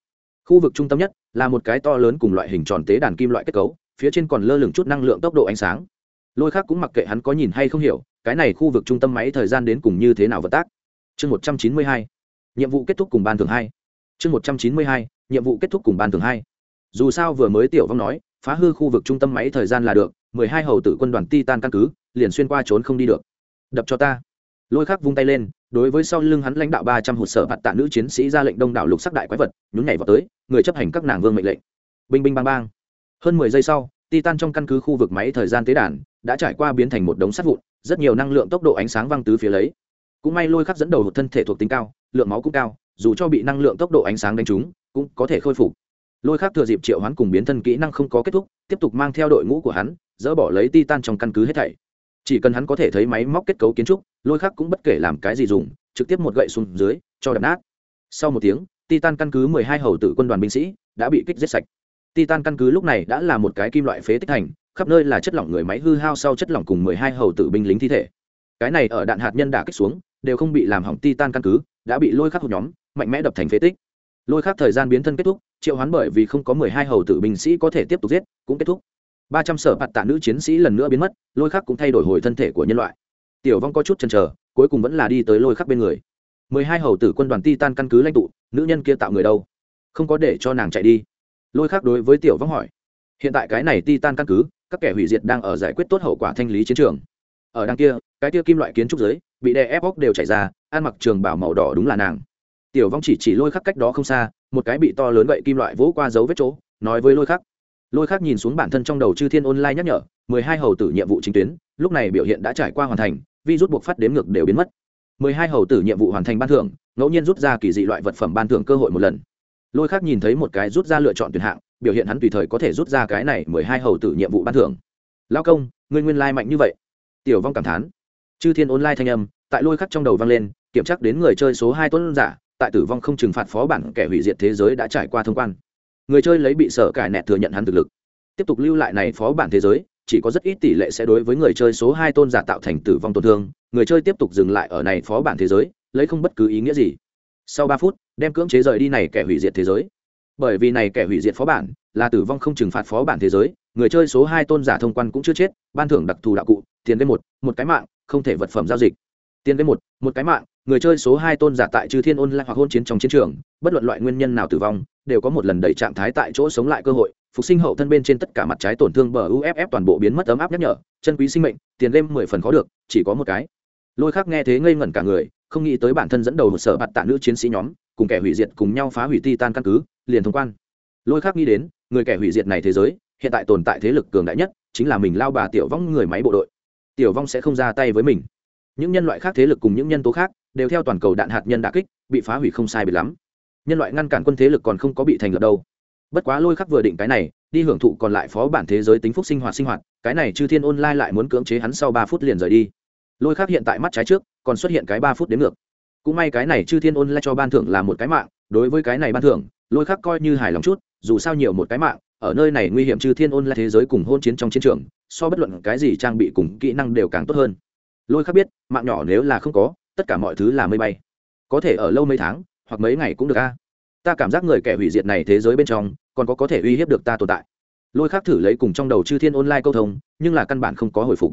Khu vực trung tâm nhất là một cái to lớn cùng loại hình tròn tế đàn kim loại kết cấu, phía trên còn lơ lửng chút năng lượng tốc độ ánh sáng. Lôi khắc cũng mặc kệ hắn có nhìn hay không hiểu, cái này khu vực trung tâm máy thời gian đến cùng như thế nào vận tác. Chương một trăm chín mươi hai, nhiệm vụ kết thúc cùng ban thường hai. Chương một trăm chín mươi hai, nhiệm vụ kết thúc cùng ban thường hai dù sao vừa mới tiểu vong nói, phá hư khu vực trung tâm máy thời gian là được, mười hai hầu tử quân đoàn titan căn cứ, liền xuyên qua trốn không đi được. Đập cho ta. Lôi khắc vung tay lên, đối với sau lưng hắn lãnh đạo ba trăm hụt sở bạt tạ nữ chiến sĩ ra lệnh đông đảo lục sắc đại quái vật, nhún nhảy vào tới, người chấp hành các nàng vương mệnh lệnh. Binh binh bang bang. Hơn mười giây sau, titan trong căn cứ khu vực máy thời gian tế đàn đã trải qua biến thành một đống sắt vụn, rất nhiều năng lượng tốc độ ánh sáng văng tứ phía lấy. Cũng may lôi khắc dẫn đầu một thân thể thuộc tính cao, lượng máu cũng cao, dù cho bị năng lượng tốc độ ánh sáng đánh trúng, cũng có thể khôi phục lôi khắc thừa dịp triệu hoán cùng biến thân kỹ năng không có kết thúc, tiếp tục mang theo đội ngũ của hắn, dỡ bỏ lấy titan trong căn cứ hết thảy. Chỉ cần hắn có thể thấy máy móc kết cấu kiến trúc, lôi khắc cũng bất kể làm cái gì dùng, trực tiếp một gậy xuống dưới, cho đập nát. Sau một tiếng, titan căn cứ mười hai hầu tử quân đoàn binh sĩ đã bị kích giết sạch. Titan căn cứ lúc này đã là một cái kim loại phế tích thành, khắp nơi là chất lỏng người máy hư hao sau chất lỏng cùng mười hai hầu tử binh lính thi thể. Cái này ở đạn hạt nhân đả kích xuống, đều không bị làm hỏng titan căn cứ, đã bị lôi khắc hộp nhóm, mạnh mẽ đập thành phế tích lôi khắc thời gian biến thân kết thúc, triệu hoán bởi vì không có mười hai hầu tử binh sĩ có thể tiếp tục giết, cũng kết thúc. Ba trăm sở bạt tạ nữ chiến sĩ lần nữa biến mất, lôi khắc cũng thay đổi hồi thân thể của nhân loại. Tiểu vong có chút chần chờ, cuối cùng vẫn là đi tới lôi khắc bên người. Mười hai hầu tử quân đoàn titan căn cứ lãnh tụ, nữ nhân kia tạo người đâu? Không có để cho nàng chạy đi. Lôi khắc đối với tiểu vong hỏi. Hiện tại cái này titan căn cứ, các kẻ hủy diệt đang ở giải quyết tốt hậu quả thanh lý chiến trường. Ở đằng kia, cái kia kim loại kiến trúc giới, bị đè ép ốc đều chảy ra, ăn mặc trường bảo màu đỏ đúng là nàng tiểu vong chỉ chỉ lôi khắc cách đó không xa, một cái bị to lớn vậy kim loại vỗ qua dấu vết chỗ, nói với lôi khắc. Lôi khắc nhìn xuống bản thân trong đầu chư thiên online nhắc nhở, mười hai hầu tử nhiệm vụ chính tuyến, lúc này biểu hiện đã trải qua hoàn thành, vi rút buộc phát đếm ngược đều biến mất. mười hai hầu tử nhiệm vụ hoàn thành ban thưởng, ngẫu nhiên rút ra kỳ dị loại vật phẩm ban thưởng cơ hội một lần. Lôi khắc nhìn thấy một cái rút ra lựa chọn tuyển hạng, biểu hiện hắn tùy thời có thể rút ra cái này mười hai hầu tử nhiệm vụ ban thưởng. Lao công, ngươi nguyên lai mạnh như vậy. Tiểu vong cảm thán. Chư thiên online thanh âm tại lôi khắc trong đầu vang lên, kiểm tra đến người chơi số hai tuấn giả tại tử vong không trừng phạt phó bản kẻ hủy diệt thế giới đã trải qua thông quan. Người chơi lấy bị sở cải nẹt thừa nhận hắn thực lực. Tiếp tục lưu lại này phó bản thế giới, chỉ có rất ít tỷ lệ sẽ đối với người chơi số hai tôn giả tạo thành tử vong tổn thương. Người chơi tiếp tục dừng lại ở này phó bản thế giới, lấy không bất cứ ý nghĩa gì. Sau ba phút, đem cưỡng chế rời đi này kẻ hủy diệt thế giới. Bởi vì này kẻ hủy diệt phó bản là tử vong không trừng phạt phó bản thế giới, người chơi số hai tôn giả thông quan cũng chưa chết, ban thưởng đặc thù đạo cụ, tiền game một một cái mạng, không thể vật phẩm giao dịch. Tiền game một một cái mạng người chơi số hai tôn giả tại chư thiên ôn lại hoặc hôn chiến trong chiến trường, bất luận loại nguyên nhân nào tử vong, đều có một lần đẩy trạng thái tại chỗ sống lại cơ hội. Phục sinh hậu thân bên trên tất cả mặt trái tổn thương bờ uff toàn bộ biến mất ấm áp nhắc nhở, chân quý sinh mệnh, tiền game mười phần khó được, chỉ có một cái. Lôi khắc nghe thế ngây ngẩn cả người, không nghĩ tới bản thân dẫn đầu một sở bạt tạ nữ chiến sĩ nhóm, cùng kẻ hủy diệt cùng nhau phá hủy Titan căn cứ, liền thông quan. Lôi khắc nghĩ đến, người kẻ hủy diệt này thế giới, hiện tại tồn tại thế lực cường đại nhất, chính là mình lao bà tiểu vong người máy bộ đội. Tiểu vong sẽ không ra tay với mình. Những nhân loại khác thế lực cùng những nhân tố khác đều theo toàn cầu đạn hạt nhân đã kích, bị phá hủy không sai bị lắm. Nhân loại ngăn cản quân thế lực còn không có bị thành lập đâu. Bất quá lôi khắc vừa định cái này, đi hưởng thụ còn lại phó bản thế giới tính phúc sinh hoạt sinh hoạt, cái này chư thiên online lại muốn cưỡng chế hắn sau ba phút liền rời đi. Lôi khắc hiện tại mắt trái trước, còn xuất hiện cái ba phút đến ngược. Cũng may cái này chư thiên online cho ban thưởng là một cái mạng, đối với cái này ban thưởng, lôi khắc coi như hài lòng chút, dù sao nhiều một cái mạng, ở nơi này nguy hiểm chư thiên online thế giới cùng hôn chiến trong chiến trường, so bất luận cái gì trang bị cùng kỹ năng đều càng tốt hơn. Lôi khắc biết, mạng nhỏ nếu là không có tất cả mọi thứ là mây bay. Có thể ở lâu mấy tháng, hoặc mấy ngày cũng được a. Ta cảm giác người kẻ hủy diệt này thế giới bên trong, còn có có thể uy hiếp được ta tồn tại. Lôi khắc thử lấy cùng trong đầu chư thiên online câu thông, nhưng là căn bản không có hồi phục.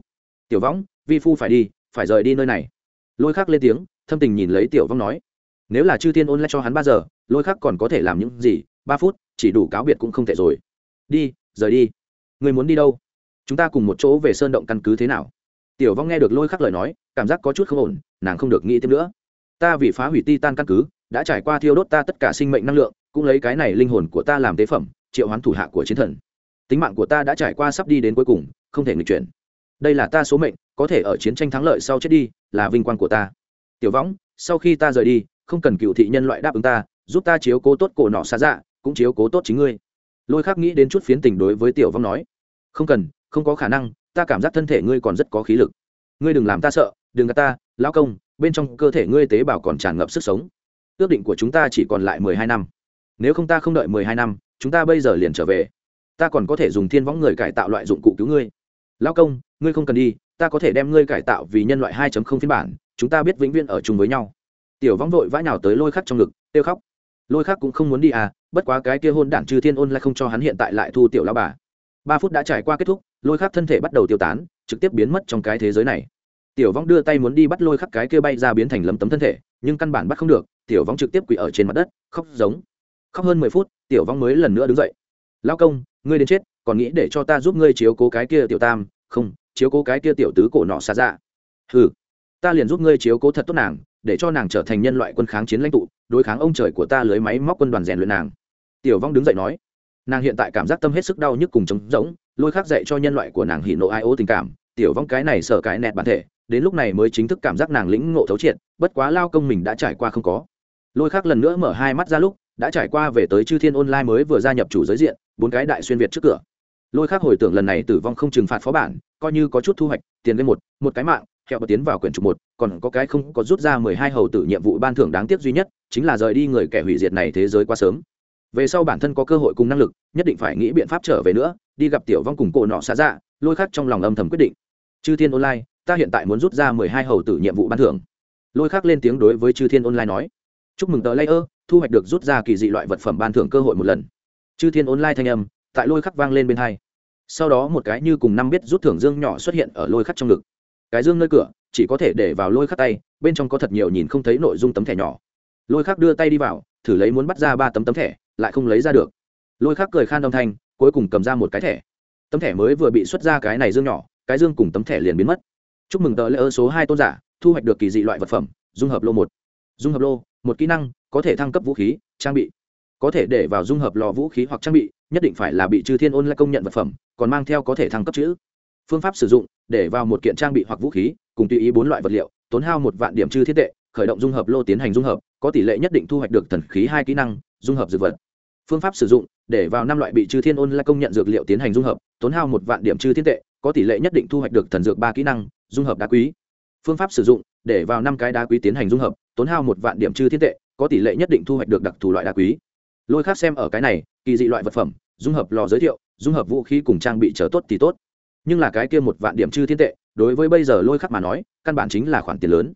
Tiểu võng, vi phu phải đi, phải rời đi nơi này. Lôi khắc lên tiếng, thâm tình nhìn lấy tiểu võng nói. Nếu là chư thiên online cho hắn ba giờ, lôi khắc còn có thể làm những gì? Ba phút, chỉ đủ cáo biệt cũng không thể rồi. Đi, rời đi. Người muốn đi đâu? Chúng ta cùng một chỗ về sơn động căn cứ thế nào? Tiểu vong nghe được lôi khắc lời nói, cảm giác có chút không ổn nàng không được nghĩ thêm nữa. Ta vì phá hủy ti tan căn cứ, đã trải qua thiêu đốt ta tất cả sinh mệnh năng lượng, cũng lấy cái này linh hồn của ta làm tế phẩm, triệu hoán thủ hạ của chiến thần. Tính mạng của ta đã trải qua sắp đi đến cuối cùng, không thể nghịch chuyển. Đây là ta số mệnh, có thể ở chiến tranh thắng lợi sau chết đi, là vinh quang của ta. Tiểu võng, sau khi ta rời đi, không cần cựu thị nhân loại đáp ứng ta, giúp ta chiếu cố tốt cổ nọ xa dạ cũng chiếu cố tốt chính ngươi. Lôi khắc nghĩ đến chút phiến tình đối với tiểu vong nói. Không cần, không có khả năng, ta cảm giác thân thể ngươi còn rất có khí lực. Ngươi đừng làm ta sợ, đừng gạt ta lão công, bên trong cơ thể ngươi tế bào còn tràn ngập sức sống. Ước định của chúng ta chỉ còn lại mười hai năm. Nếu không ta không đợi mười hai năm, chúng ta bây giờ liền trở về. Ta còn có thể dùng thiên võng người cải tạo loại dụng cụ cứu ngươi. Lão công, ngươi không cần đi, ta có thể đem ngươi cải tạo vì nhân loại 2 không phiên bản, chúng ta biết vĩnh viễn ở chung với nhau. Tiểu võng vội vã nhào tới lôi khắc trong ngực, kêu khóc. Lôi khắc cũng không muốn đi à bất quá cái kia hôn đản trừ thiên ôn lại không cho hắn hiện tại lại thu tiểu lão bà. Ba phút đã trải qua kết thúc, lôi khắc thân thể bắt đầu tiêu tán, trực tiếp biến mất trong cái thế giới này tiểu vong đưa tay muốn đi bắt lôi khắc cái kia bay ra biến thành lấm tấm thân thể, nhưng căn bản bắt không được, tiểu vong trực tiếp quỳ ở trên mặt đất, khóc giống. Khóc hơn mười phút, tiểu vong mới lần nữa đứng dậy. Lao công, ngươi đến chết, còn nghĩ để cho ta giúp ngươi chiếu cố cái kia tiểu tam, không, chiếu cố cái kia tiểu tứ cổ nọ xa ra ừ ta liền giúp ngươi chiếu cố thật tốt nàng, để cho nàng trở thành nhân loại quân kháng chiến lãnh tụ, đối kháng ông trời của ta lưới máy móc quân đoàn rèn luyện nàng. Tiểu vong đứng dậy nói. Nàng hiện tại cảm giác tâm hết sức đau nhức cùng trống rỗng, lôi khắc dạy cho nhân loại của nàng hỉ nộ ai ô tình cảm. Tiểu vong cái này sợ cái nẹt bản thể đến lúc này mới chính thức cảm giác nàng lĩnh ngộ thấu triệt, bất quá lao công mình đã trải qua không có. Lôi khắc lần nữa mở hai mắt ra lúc, đã trải qua về tới chư thiên online mới vừa gia nhập chủ giới diện, bốn cái đại xuyên việt trước cửa. Lôi khắc hồi tưởng lần này tử vong không trừng phạt phó bản, coi như có chút thu hoạch, tiền lên một một cái mạng, kẹo tiến vào quyển trục một, còn có cái không có rút ra mười hai hầu tử nhiệm vụ ban thưởng đáng tiếc duy nhất, chính là rời đi người kẻ hủy diệt này thế giới quá sớm. Về sau bản thân có cơ hội cùng năng lực, nhất định phải nghĩ biện pháp trở về nữa, đi gặp tiểu vong cùng cổ nọ xa dạ lôi khắc trong lòng âm thầm quyết định. Chư thiên online ta hiện tại muốn rút ra mười hai hầu tử nhiệm vụ ban thưởng. Lôi khắc lên tiếng đối với chư thiên online nói, chúc mừng tờ layer, thu hoạch được rút ra kỳ dị loại vật phẩm ban thưởng cơ hội một lần. Chư thiên online thanh âm tại lôi khắc vang lên bên hai. Sau đó một cái như cùng năm biết rút thưởng dương nhỏ xuất hiện ở lôi khắc trong ngực. Cái dương nơi cửa chỉ có thể để vào lôi khắc tay, bên trong có thật nhiều nhìn không thấy nội dung tấm thẻ nhỏ. Lôi khắc đưa tay đi vào, thử lấy muốn bắt ra ba tấm tấm thẻ, lại không lấy ra được. Lôi khắc cười khan âm thanh, cuối cùng cầm ra một cái thẻ. Tấm thẻ mới vừa bị xuất ra cái này dương nhỏ, cái dương cùng tấm thẻ liền biến mất chúc mừng tờ lễ ơ số hai tôn giả, thu hoạch được kỳ dị loại vật phẩm, dung hợp lô một. Dung hợp lô, một kỹ năng, có thể thăng cấp vũ khí, trang bị. Có thể để vào dung hợp lò vũ khí hoặc trang bị, nhất định phải là bị trừ thiên ôn lại công nhận vật phẩm, còn mang theo có thể thăng cấp chữ. Phương pháp sử dụng, để vào một kiện trang bị hoặc vũ khí, cùng tùy ý bốn loại vật liệu, tốn hao một vạn điểm chư thiết tệ, khởi động dung hợp lô tiến hành dung hợp, có tỷ lệ nhất định thu hoạch được thần khí hai kỹ năng, dung hợp dược vật. Phương pháp sử dụng, để vào năm loại bị chư thiên ôn lại công nhận dược liệu tiến hành dung hợp, tốn hao một vạn điểm chư thiên tệ có tỷ lệ nhất định thu hoạch được thần dược ba kỹ năng, dung hợp đá quý. Phương pháp sử dụng, để vào năm cái đá quý tiến hành dung hợp, tốn hao một vạn điểm chư thiên tệ, có tỷ lệ nhất định thu hoạch được đặc thù loại đá quý. Lôi khác xem ở cái này, kỳ dị loại vật phẩm, dung hợp lò giới thiệu, dung hợp vũ khí cùng trang bị trở tốt thì tốt. Nhưng là cái kia một vạn điểm chư thiên tệ, đối với bây giờ lôi khắc mà nói, căn bản chính là khoản tiền lớn.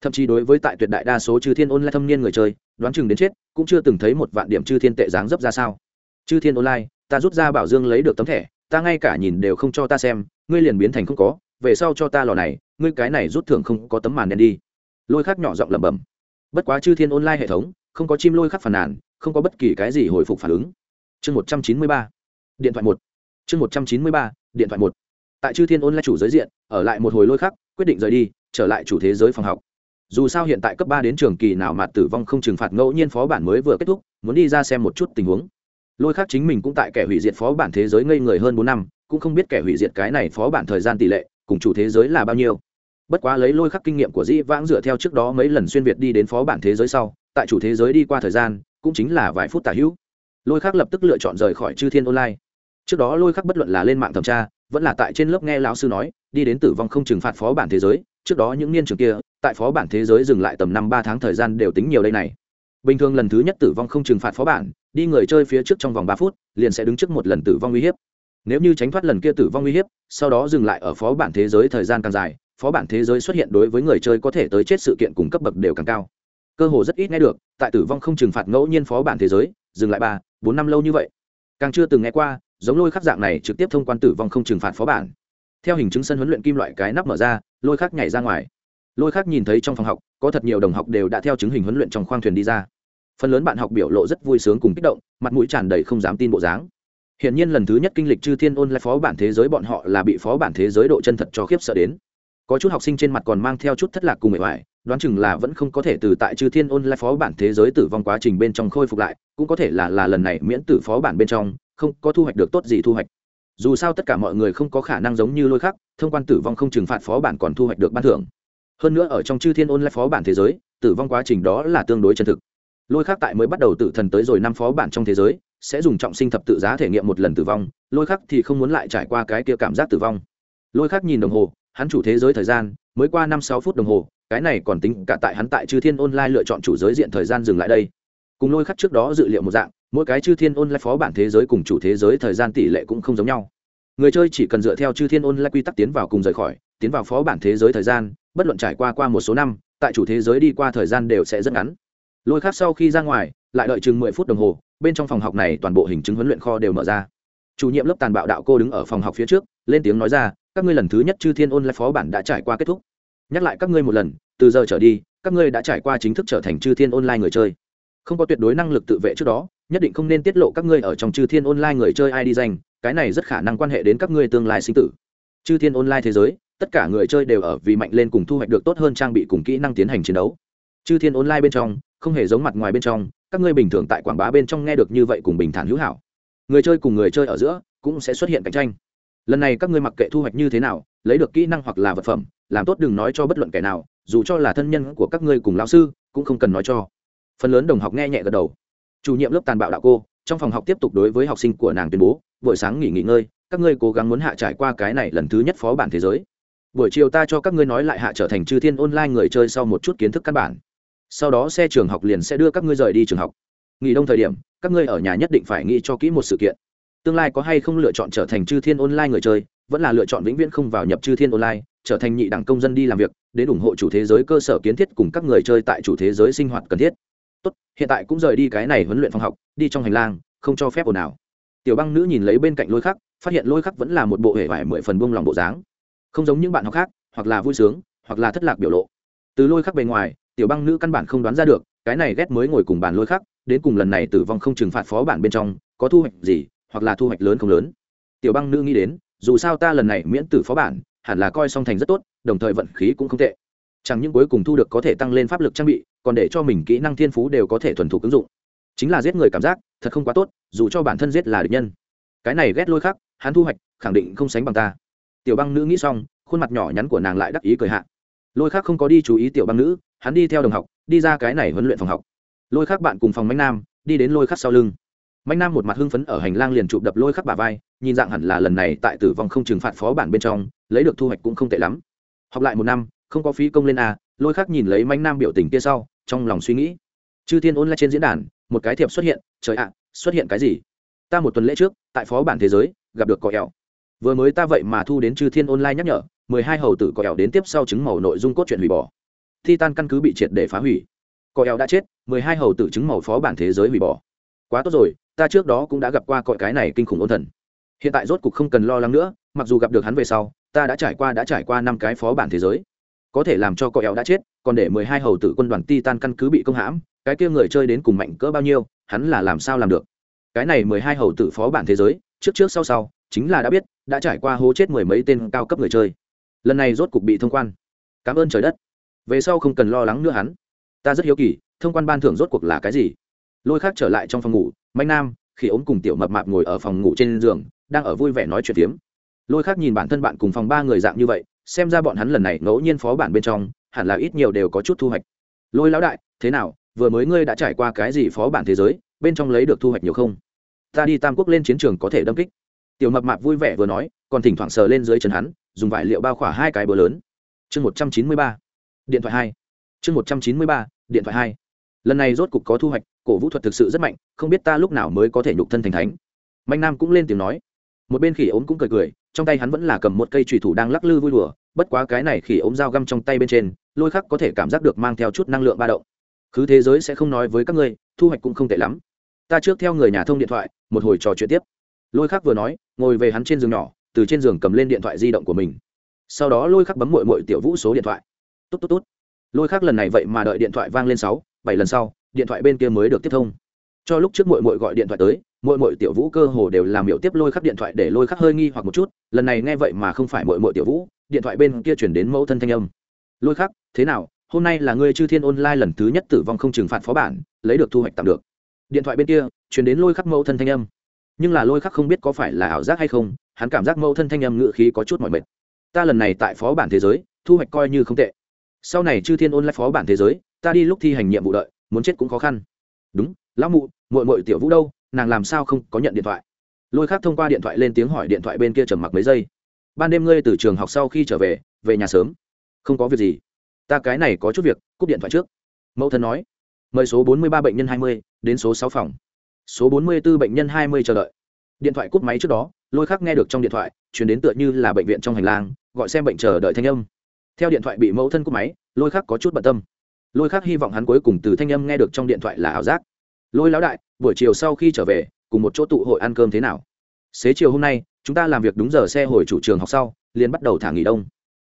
Thậm chí đối với tại tuyệt đại đa số chư thiên online thâm niên người chơi, đoán chừng đến chết, cũng chưa từng thấy một vạn điểm chư thiên tệ dáng dấp ra sao. Chư thiên online, ta rút ra bảo dương lấy được tấm thẻ ta ngay cả nhìn đều không cho ta xem, ngươi liền biến thành không có, về sau cho ta lò này, ngươi cái này rút thưởng không có tấm màn đen đi. Lôi khắc nhỏ giọng lẩm bẩm. Bất quá chư thiên online hệ thống, không có chim lôi khắc phản nàn, không có bất kỳ cái gì hồi phục phản ứng. Chương một trăm chín mươi ba, điện thoại một. Chương một trăm chín mươi ba, điện thoại một. Tại chư thiên ôn chủ giới diện, ở lại một hồi lôi khắc, quyết định rời đi, trở lại chủ thế giới phòng học. Dù sao hiện tại cấp ba đến trường kỳ nào mà tử vong không trừng phạt, ngẫu nhiên phó bản mới vừa kết thúc, muốn đi ra xem một chút tình huống lôi khắc chính mình cũng tại kẻ hủy diệt phó bản thế giới ngây người hơn bốn năm, cũng không biết kẻ hủy diệt cái này phó bản thời gian tỷ lệ, cùng chủ thế giới là bao nhiêu. Bất quá lấy lôi khắc kinh nghiệm của dĩ vãng dựa theo trước đó mấy lần xuyên việt đi đến phó bản thế giới sau, tại chủ thế giới đi qua thời gian, cũng chính là vài phút tả hữu. Lôi khắc lập tức lựa chọn rời khỏi chư thiên online. Trước đó lôi khắc bất luận là lên mạng thẩm tra, vẫn là tại trên lớp nghe lão sư nói, đi đến tử vong không trừng phạt phó bản thế giới, trước đó những niên trường kia, tại phó bản thế giới dừng lại tầm năm ba tháng thời gian đều tính nhiều đây này bình thường lần thứ nhất tử vong không trừng phạt phó bản, đi người chơi phía trước trong vòng ba phút, liền sẽ đứng trước một lần tử vong uy hiếp. Nếu như tránh thoát lần kia tử vong uy hiếp, sau đó dừng lại ở phó bản thế giới thời gian càng dài, phó bản thế giới xuất hiện đối với người chơi có thể tới chết sự kiện cùng cấp bậc đều càng cao. Cơ hồ rất ít nghe được, tại tử vong không trừng phạt ngẫu nhiên phó bản thế giới, dừng lại ba, bốn năm lâu như vậy. Càng chưa từng nghe qua, giống lôi khắc dạng này trực tiếp thông quan tử vong không trừng phạt phó bản. Theo hình chứng sân huấn luyện kim loại cái nắp mở ra, lôi khắc nhảy ra ngoài. Lôi khắc nhìn thấy trong phòng học, có thật nhiều đồng học đều đã theo chứng hình huấn luyện trong khoang thuyền đi ra phần lớn bạn học biểu lộ rất vui sướng cùng kích động mặt mũi tràn đầy không dám tin bộ dáng Hiển nhiên lần thứ nhất kinh lịch chư thiên ôn lại phó bản thế giới bọn họ là bị phó bản thế giới độ chân thật cho khiếp sợ đến. Có chút học sinh trên mặt còn mang theo chút thất lạc cùng mệt mỏi, đoán chừng là vẫn không có thể từ tại chư thiên ôn lại phó bản thế giới tử vong quá trình bên trong khôi phục lại, cũng có thể là là lần này miễn tử phó bản bên trong, không có thu hoạch được tốt gì thu hoạch. Dù sao tất cả mọi người không có khả năng giống như lôi khắc, thông quan tử vong không trừng phạt phó bản còn thu hoạch được ban thưởng. Hơn nữa ở trong chư thiên ôn lại phó bản thế giới, tử vong quá trình đó là tương đối chân thực. Lôi khắc tại mới bắt đầu tử thần tới rồi năm phó bản trong thế giới, sẽ dùng trọng sinh thập tự giá thể nghiệm một lần tử vong lôi khắc thì không muốn lại trải qua cái kia cảm giác tử vong. Lôi khắc nhìn đồng hồ hắn chủ thế giới thời gian mới qua năm sáu phút đồng hồ cái này còn tính cả tại hắn tại chư thiên online lựa chọn chủ giới diện thời gian dừng lại đây. Cùng lôi khắc trước đó dự liệu một dạng mỗi cái chư thiên online phó bản thế giới cùng chủ thế giới thời gian tỷ lệ cũng không giống nhau. Người chơi chỉ cần dựa theo chư thiên online quy tắc tiến vào cùng rời khỏi tiến vào phó bản thế giới thời gian bất luận trải qua qua một số năm tại chủ thế giới đi qua thời gian đều sẽ rất ngắn lôi khác sau khi ra ngoài, lại đợi chừng mười phút đồng hồ, bên trong phòng học này toàn bộ hình chứng huấn luyện kho đều mở ra. Chủ nhiệm lớp tàn bạo đạo cô đứng ở phòng học phía trước, lên tiếng nói ra, các ngươi lần thứ nhất chư thiên ôn lại phó bản đã trải qua kết thúc. Nhắc lại các ngươi một lần, từ giờ trở đi, các ngươi đã trải qua chính thức trở thành chư thiên online người chơi. Không có tuyệt đối năng lực tự vệ trước đó, nhất định không nên tiết lộ các ngươi ở trong chư thiên online người chơi ai đi danh, cái này rất khả năng quan hệ đến các ngươi tương lai sinh tử. Chư thiên online thế giới, tất cả người chơi đều ở vì mạnh lên cùng thu hoạch được tốt hơn trang bị cùng kỹ năng tiến hành chiến đấu. Chư thiên online bên trong không hề giống mặt ngoài bên trong, các ngươi bình thường tại quảng bá bên trong nghe được như vậy cùng bình thản hữu hảo. Người chơi cùng người chơi ở giữa cũng sẽ xuất hiện cạnh tranh. Lần này các ngươi mặc kệ thu hoạch như thế nào, lấy được kỹ năng hoặc là vật phẩm, làm tốt đừng nói cho bất luận kẻ nào, dù cho là thân nhân của các ngươi cùng lão sư, cũng không cần nói cho. Phần lớn đồng học nghe nhẹ gật đầu. Chủ nhiệm lớp tàn bạo đạo cô, trong phòng học tiếp tục đối với học sinh của nàng tuyên bố, buổi sáng nghỉ nghỉ ngơi, các ngươi cố gắng muốn hạ trải qua cái này lần thứ nhất phó bản thế giới. Buổi chiều ta cho các ngươi nói lại hạ trở thành chư thiên online người chơi sau một chút kiến thức căn bản sau đó xe trường học liền sẽ đưa các ngươi rời đi trường học. Nghỉ đông thời điểm, các ngươi ở nhà nhất định phải nghĩ cho kỹ một sự kiện. Tương lai có hay không lựa chọn trở thành chư thiên online người chơi, vẫn là lựa chọn vĩnh viễn không vào nhập chư thiên online, trở thành nhị đẳng công dân đi làm việc, đến ủng hộ chủ thế giới cơ sở kiến thiết cùng các người chơi tại chủ thế giới sinh hoạt cần thiết. Tốt, hiện tại cũng rời đi cái này huấn luyện phòng học, đi trong hành lang, không cho phép ồn ào. Tiểu băng nữ nhìn lấy bên cạnh lôi khắc, phát hiện lôi khắc vẫn là một bộ hệ vải mười phần buông lòng bộ dáng. Không giống những bạn học khác, hoặc là vui sướng, hoặc là thất lạc biểu lộ. Từ lôi khắc bề ngoài tiểu băng nữ căn bản không đoán ra được, cái này ghét mới ngồi cùng bàn lôi khắc, đến cùng lần này tử vong không trừng phạt phó bản bên trong, có thu hoạch gì, hoặc là thu hoạch lớn không lớn. Tiểu băng nữ nghĩ đến, dù sao ta lần này miễn tử phó bản, hẳn là coi song thành rất tốt, đồng thời vận khí cũng không tệ. Chẳng những cuối cùng thu được có thể tăng lên pháp lực trang bị, còn để cho mình kỹ năng thiên phú đều có thể thuần thục ứng dụng. Chính là giết người cảm giác, thật không quá tốt, dù cho bản thân giết là địch nhân. Cái này ghét lôi khắc, hắn thu hoạch, khẳng định không sánh bằng ta. Tiểu băng nữ nghĩ xong, khuôn mặt nhỏ nhắn của nàng lại đắc ý cười hạ. Lôi khắc không có đi chú ý tiểu băng nữ hắn đi theo đồng học, đi ra cái này huấn luyện phòng học. Lôi khắc bạn cùng phòng Mạnh nam, đi đến lôi khắc sau lưng. Mạnh nam một mặt hưng phấn ở hành lang liền chụp đập lôi khắc bà vai, nhìn dạng hẳn là lần này tại tử vong không trừng phạt phó bản bên trong, lấy được thu hoạch cũng không tệ lắm. Học lại một năm, không có phí công lên a, lôi khắc nhìn lấy Mạnh nam biểu tình kia sau, trong lòng suy nghĩ. Chư thiên ôn lại trên diễn đàn, một cái thiệp xuất hiện, trời ạ, xuất hiện cái gì? Ta một tuần lễ trước, tại phó bản thế giới, gặp được cỏ ẻo vừa mới ta vậy mà thu đến chư thiên online nhắc nhở, mười hai hầu tử cỏ ẻo đến tiếp sau chứng màu nội dung cốt truyện hủy bỏ thi tan căn cứ bị triệt để phá hủy. Cỏ eo đã chết, mười hai hầu tử chứng màu phó bản thế giới hủy bỏ. Quá tốt rồi, ta trước đó cũng đã gặp qua cọi cái này kinh khủng ôn thần. Hiện tại rốt cục không cần lo lắng nữa, mặc dù gặp được hắn về sau, ta đã trải qua đã trải qua năm cái phó bản thế giới. Có thể làm cho cõi eo đã chết, còn để mười hai hầu tử quân đoàn ti tan căn cứ bị công hãm, cái kia người chơi đến cùng mạnh cỡ bao nhiêu, hắn là làm sao làm được? Cái này mười hai hầu tử phó bản thế giới, trước trước sau sau, chính là đã biết, đã trải qua hố chết mười mấy tên cao cấp người chơi. Lần này rốt cục bị thông quan. Cảm ơn trời đất về sau không cần lo lắng nữa hắn. Ta rất hiếu kỳ, thông quan ban thưởng rốt cuộc là cái gì? Lôi khác trở lại trong phòng ngủ, mạnh nam khi ống cùng tiểu mập mạp ngồi ở phòng ngủ trên giường, đang ở vui vẻ nói chuyện tiếm lôi khác nhìn bản thân bạn cùng phòng ba người dạng như vậy, xem ra bọn hắn lần này ngẫu nhiên phó bản bên trong, hẳn là ít nhiều đều có chút thu hoạch. Lôi lão đại, thế nào? Vừa mới ngươi đã trải qua cái gì phó bản thế giới, bên trong lấy được thu hoạch nhiều không? Ta đi tam quốc lên chiến trường có thể đâm kích. Tiểu mập mạp vui vẻ vừa nói, còn thỉnh thoảng sờ lên dưới chân hắn, dùng vải liệu bao khỏa hai cái bờ lớn. Chương một trăm chín mươi ba điện thoại hai. Chương một trăm chín mươi ba, điện thoại hai. Lần này rốt cục có thu hoạch, cổ vũ thuật thực sự rất mạnh, không biết ta lúc nào mới có thể nhục thân thành thánh. Mạnh nam cũng lên tiếng nói. Một bên khỉ ốm cũng cười cười, trong tay hắn vẫn là cầm một cây trùy thủ đang lắc lư vui đùa, bất quá cái này khỉ ốm dao găm trong tay bên trên, lôi khắc có thể cảm giác được mang theo chút năng lượng ba động. Khứ thế giới sẽ không nói với các ngươi, thu hoạch cũng không tệ lắm. Ta trước theo người nhà thông điện thoại, một hồi trò chuyện tiếp. Lôi khắc vừa nói, ngồi về hắn trên giường nhỏ, từ trên giường cầm lên điện thoại di động của mình. Sau đó lôi khắc bấm mội mội tiểu vũ số điện thoại tốt tốt tốt lôi khắc lần này vậy mà đợi điện thoại vang lên sáu, bảy lần sau, điện thoại bên kia mới được tiếp thông. Cho lúc trước mội mội gọi điện thoại tới mội mội tiểu vũ cơ hồ đều làm miệu tiếp lôi khắc điện thoại để lôi khắc hơi nghi hoặc một chút, lần này nghe vậy mà không phải mội mội tiểu vũ, điện thoại bên kia chuyển đến mẫu thân thanh âm. Lôi khắc, thế nào, hôm nay là ngươi chư thiên online lần thứ nhất tử vong không trừng phạt phó bản, lấy được thu hoạch tạm được. Điện thoại bên kia, chuyển đến lôi khắc mẫu thân thanh âm. Nhưng là lôi khắc không biết có phải là ảo giác hay không, hắn cảm giác mẫu thân thanh âm ngự khí có chút mỏi mệt. Ta lần này tại phó bản thế giới, thu hoạch coi như không tệ sau này chư thiên ôn lại phó bản thế giới, ta đi lúc thi hành nhiệm vụ đợi, muốn chết cũng khó khăn. Đúng, lão mụ mội mội tiểu vũ đâu, nàng làm sao không có nhận điện thoại? Lôi khắc thông qua điện thoại lên tiếng hỏi điện thoại bên kia trầm mặc mấy giây. Ban đêm ngươi từ trường học sau khi trở về về nhà sớm. Không có việc gì. Ta cái này có chút việc, cúp điện thoại trước. Mẫu thân nói. Mời số bốn mươi ba bệnh nhân hai mươi, đến số sáu phòng. Số bốn mươi b ố bệnh nhân hai mươi chờ đợi. Điện thoại cúp máy trước đó, lôi khắc nghe được trong điện thoại, chuyển đến tựa như là bệnh viện trong hành lang, gọi xem bệnh chờ đợi thanh âm theo điện thoại bị mẫu thân cúp máy, lôi khắc có chút bận tâm. Lôi khắc hy vọng hắn cuối cùng từ thanh âm nghe được trong điện thoại là ảo giác. Lôi lão đại, buổi chiều sau khi trở về, cùng một chỗ tụ hội ăn cơm thế nào? Xế chiều hôm nay, chúng ta làm việc đúng giờ xe hồi chủ trường học sau, liền bắt đầu thả nghỉ đông.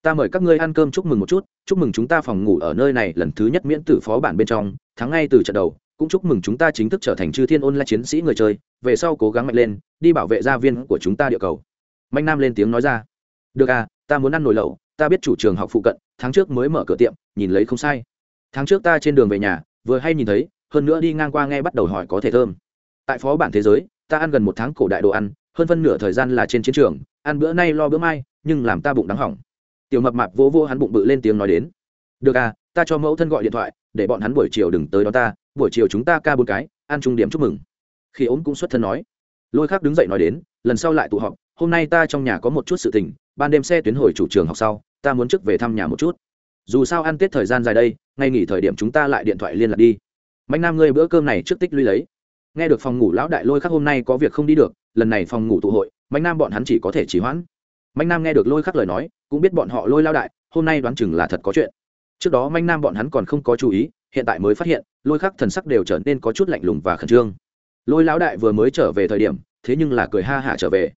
Ta mời các ngươi ăn cơm chúc mừng một chút, chúc mừng chúng ta phòng ngủ ở nơi này lần thứ nhất miễn tử phó bản bên trong, thắng ngay từ trận đầu, cũng chúc mừng chúng ta chính thức trở thành chư thiên ôn là chiến sĩ người chơi, về sau cố gắng mạnh lên, đi bảo vệ gia viên của chúng ta địa cầu. Mạnh nam lên tiếng nói ra. Được à ta muốn ăn nồi lẩu ta biết chủ trường học phụ cận, tháng trước mới mở cửa tiệm, nhìn lấy không sai. Tháng trước ta trên đường về nhà, vừa hay nhìn thấy, hơn nữa đi ngang qua nghe bắt đầu hỏi có thể thơm. Tại phó bản thế giới, ta ăn gần một tháng cổ đại đồ ăn, hơn phân nửa thời gian là trên chiến trường, ăn bữa nay lo bữa mai, nhưng làm ta bụng đắng hỏng. Tiểu mập mạp vỗ vô hắn bụng bự lên tiếng nói đến. Được à ta cho mẫu thân gọi điện thoại, để bọn hắn buổi chiều đừng tới đó ta, buổi chiều chúng ta ca bốn cái, ăn trung điểm chúc mừng. Khi ốm cũng xuất thân nói lôi khác đứng dậy nói đến, lần sau lại tụ họp, hôm nay ta trong nhà có một chút sự tình, ban đêm xe tuyến hồi chủ trường học sau, ta muốn trước về thăm nhà một chút. Dù sao ăn tết thời gian dài đây ngay nghỉ thời điểm chúng ta lại điện thoại liên lạc đi. Mạnh nam ngươi bữa cơm này trước tích lũy lấy. Nghe được phòng ngủ lão đại lôi khắc hôm nay có việc không đi được, lần này phòng ngủ tụ hội, mạnh nam bọn hắn chỉ có thể trì hoãn. Mạnh nam nghe được lôi khắc lời nói, cũng biết bọn họ lôi lao đại, hôm nay đoán chừng là thật có chuyện. Trước đó mạnh nam bọn hắn còn không có chú ý, hiện tại mới phát hiện, lôi khắc thần sắc đều trở nên có chút lạnh lùng và khẩn trương lôi lão đại vừa mới trở về thời điểm, thế nhưng là cười ha hả trở về.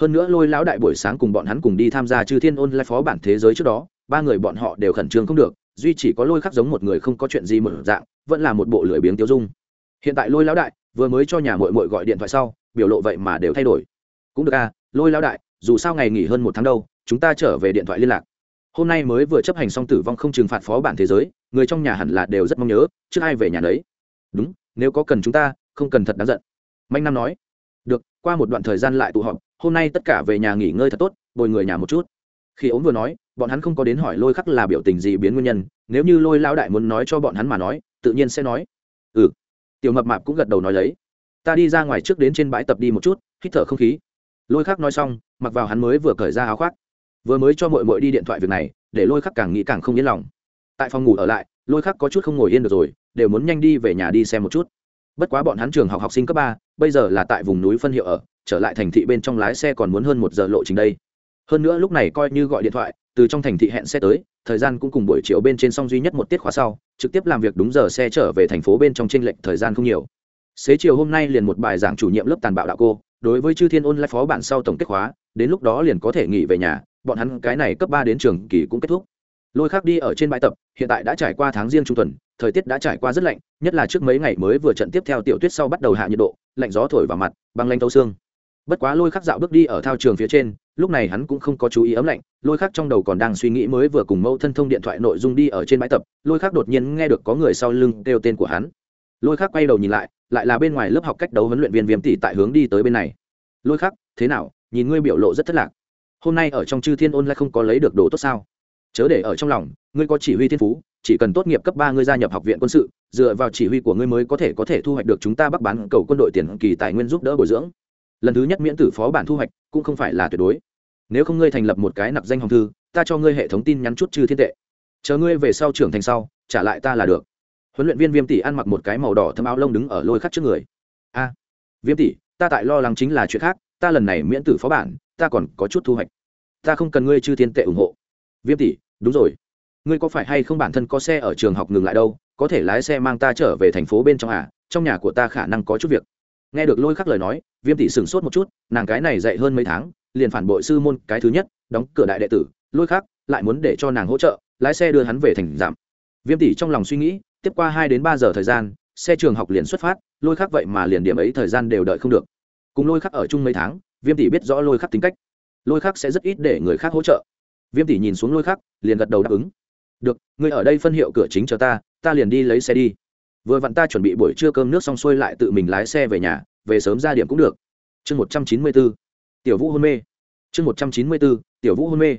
Hơn nữa lôi lão đại buổi sáng cùng bọn hắn cùng đi tham gia chư thiên ôn lại phó bản thế giới trước đó, ba người bọn họ đều khẩn trương không được, duy chỉ có lôi khắc giống một người không có chuyện gì một dạng, vẫn là một bộ lười biếng tiêu dung. Hiện tại lôi lão đại vừa mới cho nhà mội mội gọi điện thoại sau, biểu lộ vậy mà đều thay đổi. Cũng được à lôi lão đại, dù sao ngày nghỉ hơn một tháng đâu, chúng ta trở về điện thoại liên lạc. Hôm nay mới vừa chấp hành xong tử vong không trừng phạt phó bản thế giới, người trong nhà hẳn là đều rất mong nhớ trước ai về nhà đấy đúng, nếu có cần chúng ta không cần thật đáng giận. Manh nam nói, được, qua một đoạn thời gian lại tụ họp, hôm nay tất cả về nhà nghỉ ngơi thật tốt, bồi người nhà một chút. Khi ống vừa nói, bọn hắn không có đến hỏi lôi khắc là biểu tình gì biến nguyên nhân, nếu như lôi lao đại muốn nói cho bọn hắn mà nói, tự nhiên sẽ nói. Ừ. Tiểu mập mạp cũng gật đầu nói lấy, ta đi ra ngoài trước đến trên bãi tập đi một chút, hít thở không khí. Lôi khắc nói xong, mặc vào hắn mới vừa cởi ra áo khoác, vừa mới cho mội mội đi điện thoại việc này, để lôi khắc càng nghĩ càng không yên lòng. Tại phòng ngủ ở lại, lôi khắc có chút không ngồi yên được rồi, đều muốn nhanh đi về nhà đi xem một chút bất quá bọn hắn trường học học sinh cấp ba, bây giờ là tại vùng núi phân hiệu ở, trở lại thành thị bên trong lái xe còn muốn hơn một giờ lộ trình đây. Hơn nữa lúc này coi như gọi điện thoại, từ trong thành thị hẹn xe tới, thời gian cũng cùng buổi chiều bên trên song duy nhất một tiết khóa sau, trực tiếp làm việc đúng giờ xe trở về thành phố bên trong tranh lệch thời gian không nhiều. Xế chiều hôm nay liền một bài giảng chủ nhiệm lớp tàn bạo đạo cô, đối với chư thiên ôn lại phó bản sau tổng kết khóa, đến lúc đó liền có thể nghỉ về nhà, bọn hắn cái này cấp ba đến trường kỳ cũng kết thúc. Lôi khác đi ở trên bãi tập, hiện tại đã trải qua tháng riêng trung tuần thời tiết đã trải qua rất lạnh, nhất là trước mấy ngày mới vừa trận tiếp theo tiểu tuyết sau bắt đầu hạ nhiệt độ, lạnh gió thổi vào mặt, băng lanh tấu xương. Bất quá lôi khắc dạo bước đi ở thao trường phía trên, lúc này hắn cũng không có chú ý ấm lạnh, lôi khắc trong đầu còn đang suy nghĩ mới vừa cùng mẫu thân thông điện thoại nội dung đi ở trên bãi tập, lôi khắc đột nhiên nghe được có người sau lưng kêu tên của hắn. Lôi khắc quay đầu nhìn lại lại là bên ngoài lớp học cách đấu huấn luyện viên viêm tỷ tại hướng đi tới bên này. Lôi khắc, thế nào? Nhìn ngươi biểu lộ rất thất lạc. Hôm nay ở trong chư thiên ôn lại không có lấy được đồ tốt sao? Chớ để ở trong lòng, ngươi có chỉ huy thiên phú chỉ cần tốt nghiệp cấp ba ngươi gia nhập học viện quân sự, dựa vào chỉ huy của ngươi mới có thể có thể thu hoạch được chúng ta bắc bán cầu quân đội tiền kỳ tài nguyên giúp đỡ bồi dưỡng. Lần thứ nhất miễn tử phó bản thu hoạch, cũng không phải là tuyệt đối. Nếu không ngươi thành lập một cái nặc danh hồng thư, ta cho ngươi hệ thống tin nhắn chút chư thiên tệ. Chờ ngươi về sau trưởng thành sau, trả lại ta là được. Huấn luyện viên viêm tỷ ăn mặc một cái màu đỏ thâm áo lông đứng ở lôi khắc trước người. A, viêm tỷ, ta tại lo lắng chính là chuyện khác, ta lần này miễn tử phó bản, ta còn có chút thu hoạch. Ta không cần ngươi chư thiên tệ ủng hộ. Viêm tỷ, đúng rồi ngươi có phải hay không bản thân có xe ở trường học ngừng lại đâu, có thể lái xe mang ta trở về thành phố bên trong à trong nhà của ta khả năng có chút việc. Nghe được lôi khắc lời nói, viêm tỷ sửng sốt một chút, nàng cái này dạy hơn mấy tháng, liền phản bội sư môn cái thứ nhất, đóng cửa đại đệ tử, lôi khắc lại muốn để cho nàng hỗ trợ, lái xe đưa hắn về thành giảm. Viêm tỷ trong lòng suy nghĩ, tiếp qua hai đến ba giờ thời gian, xe trường học liền xuất phát, lôi khắc vậy mà liền điểm ấy thời gian đều đợi không được. Cùng lôi khắc ở chung mấy tháng, viêm tỷ biết rõ lôi khắc tính cách. Lôi khắc sẽ rất ít để người khác hỗ trợ. Viêm tỷ nhìn xuống lôi khắc, liền gật đầu đáp ứng được, ngươi ở đây phân hiệu cửa chính cho ta ta liền đi lấy xe đi. Vừa vặn ta chuẩn bị buổi trưa cơm nước xong xuôi lại tự mình lái xe về nhà, về sớm ra điểm cũng được. Chương một trăm chín mươi bốn tiểu vũ hôn mê. Chương một trăm chín mươi bốn tiểu vũ hôn mê.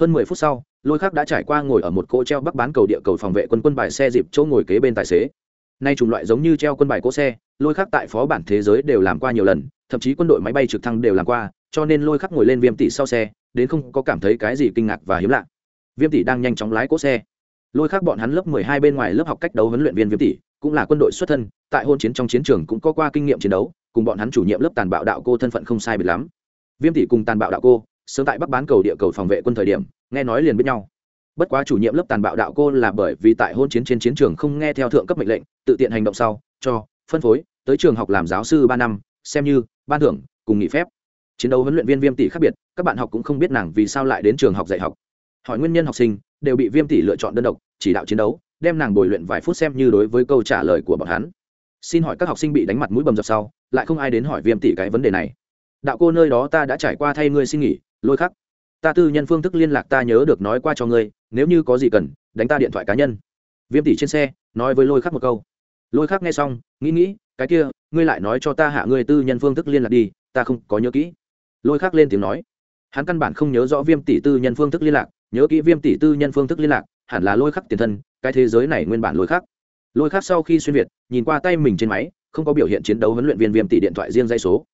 Hơn mười phút sau, lôi khắc đã trải qua ngồi ở một cỗ treo bắc bán cầu địa cầu phòng vệ quân quân bài xe dịp chỗ ngồi kế bên tài xế. Nay chủng loại giống như treo quân bài cỗ xe, lôi khắc tại phó bản thế giới đều làm qua nhiều lần, thậm chí quân đội máy bay trực thăng đều làm qua, cho nên lôi khắc ngồi lên viêm tỷ sau xe, đến không có cảm thấy cái gì kinh ngạc và hiếm lạ viêm tỷ đang nhanh chóng lái cỗ xe. Lôi khác bọn hắn lớp mười hai bên ngoài lớp học cách đấu huấn luyện viên viêm tỷ, cũng là quân đội xuất thân, tại hôn chiến trong chiến trường cũng có qua kinh nghiệm chiến đấu, cùng bọn hắn chủ nhiệm lớp tàn bạo đạo cô thân phận không sai biệt lắm. Viêm tỷ cùng tàn bạo đạo cô, sớm tại bắc bán cầu địa cầu phòng vệ quân thời điểm, nghe nói liền biết nhau. Bất quá chủ nhiệm lớp tàn bạo đạo cô là bởi vì tại hôn chiến trên chiến trường không nghe theo thượng cấp mệnh lệnh, tự tiện hành động sau, cho, phân phối, tới trường học làm giáo sư ba năm, xem như, ban thưởng, cùng nghỉ phép. Chiến đấu huấn luyện viên viêm tỷ khác biệt, các bạn học cũng không biết nàng vì sao lại đến trường học dạy học hỏi nguyên nhân học sinh, đều bị viêm tỷ lựa chọn đơn độc, chỉ đạo chiến đấu, đem nàng bồi luyện vài phút xem như đối với câu trả lời của bọn hắn. Xin hỏi các học sinh bị đánh mặt mũi bầm dập sau, lại không ai đến hỏi viêm tỷ cái vấn đề này. Đạo cô nơi đó ta đã trải qua thay ngươi xin nghỉ, lôi khắc. Ta tư nhân phương thức liên lạc ta nhớ được nói qua cho ngươi, nếu như có gì cần, đánh ta điện thoại cá nhân. Viêm tỷ trên xe, nói với lôi khắc một câu. Lôi khắc nghe xong, nghĩ nghĩ, cái kia, ngươi lại nói cho ta hạ ngươi tư nhân phương thức liên lạc đi, ta không có nhớ kỹ. Lôi khắc lên tiếng nói. Hắn căn bản không nhớ rõ viêm tỷ tư nhân phương thức liên lạc nhớ kỹ viêm tỷ tư nhân phương thức liên lạc, hẳn là lôi khắc tiền thân, cái thế giới này nguyên bản lôi khắc. Lôi khắc sau khi xuyên việt, nhìn qua tay mình trên máy, không có biểu hiện chiến đấu huấn luyện viên viêm tỷ điện thoại riêng dây số.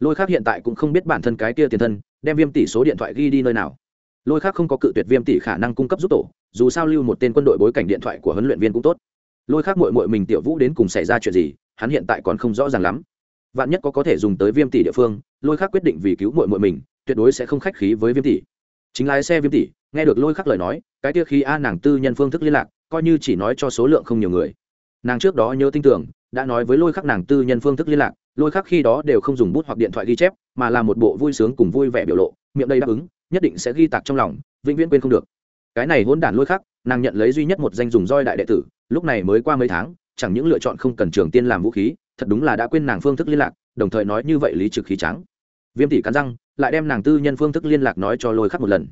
Lôi khắc hiện tại cũng không biết bản thân cái kia tiền thân, đem viêm tỷ số điện thoại ghi đi nơi nào. Lôi khắc không có cự tuyệt viêm tỷ khả năng cung cấp giúp tổ, dù sao lưu một tên quân đội bối cảnh điện thoại của huấn luyện viên cũng tốt. Lôi khắc mội mội mình tiểu vũ đến cùng xảy ra chuyện gì, hắn hiện tại còn không rõ ràng lắm. Vạn nhất có có thể dùng tới viêm tỷ địa phương, lôi khắc quyết định vì cứu mội mội mình, tuyệt đối sẽ không khách khí với viêm tỷ chính lái xe viêm tỷ nghe được lôi khắc lời nói, cái tia khi a nàng tư nhân phương thức liên lạc, coi như chỉ nói cho số lượng không nhiều người. Nàng trước đó nhớ tin tưởng, đã nói với lôi khắc nàng tư nhân phương thức liên lạc, lôi khắc khi đó đều không dùng bút hoặc điện thoại ghi chép, mà là một bộ vui sướng cùng vui vẻ biểu lộ, miệng đây đáp ứng, nhất định sẽ ghi tạc trong lòng, vĩnh viễn quên không được. Cái này hỗn đản lôi khắc, nàng nhận lấy duy nhất một danh dùng roi đại đệ tử, lúc này mới qua mấy tháng, chẳng những lựa chọn không cần trường tiên làm vũ khí, thật đúng là đã quên nàng phương thức liên lạc, đồng thời nói như vậy lý trực khí trắng. Viêm tỷ cắn răng, lại đem nàng tư nhân phương thức liên lạc nói cho lôi khắc một lần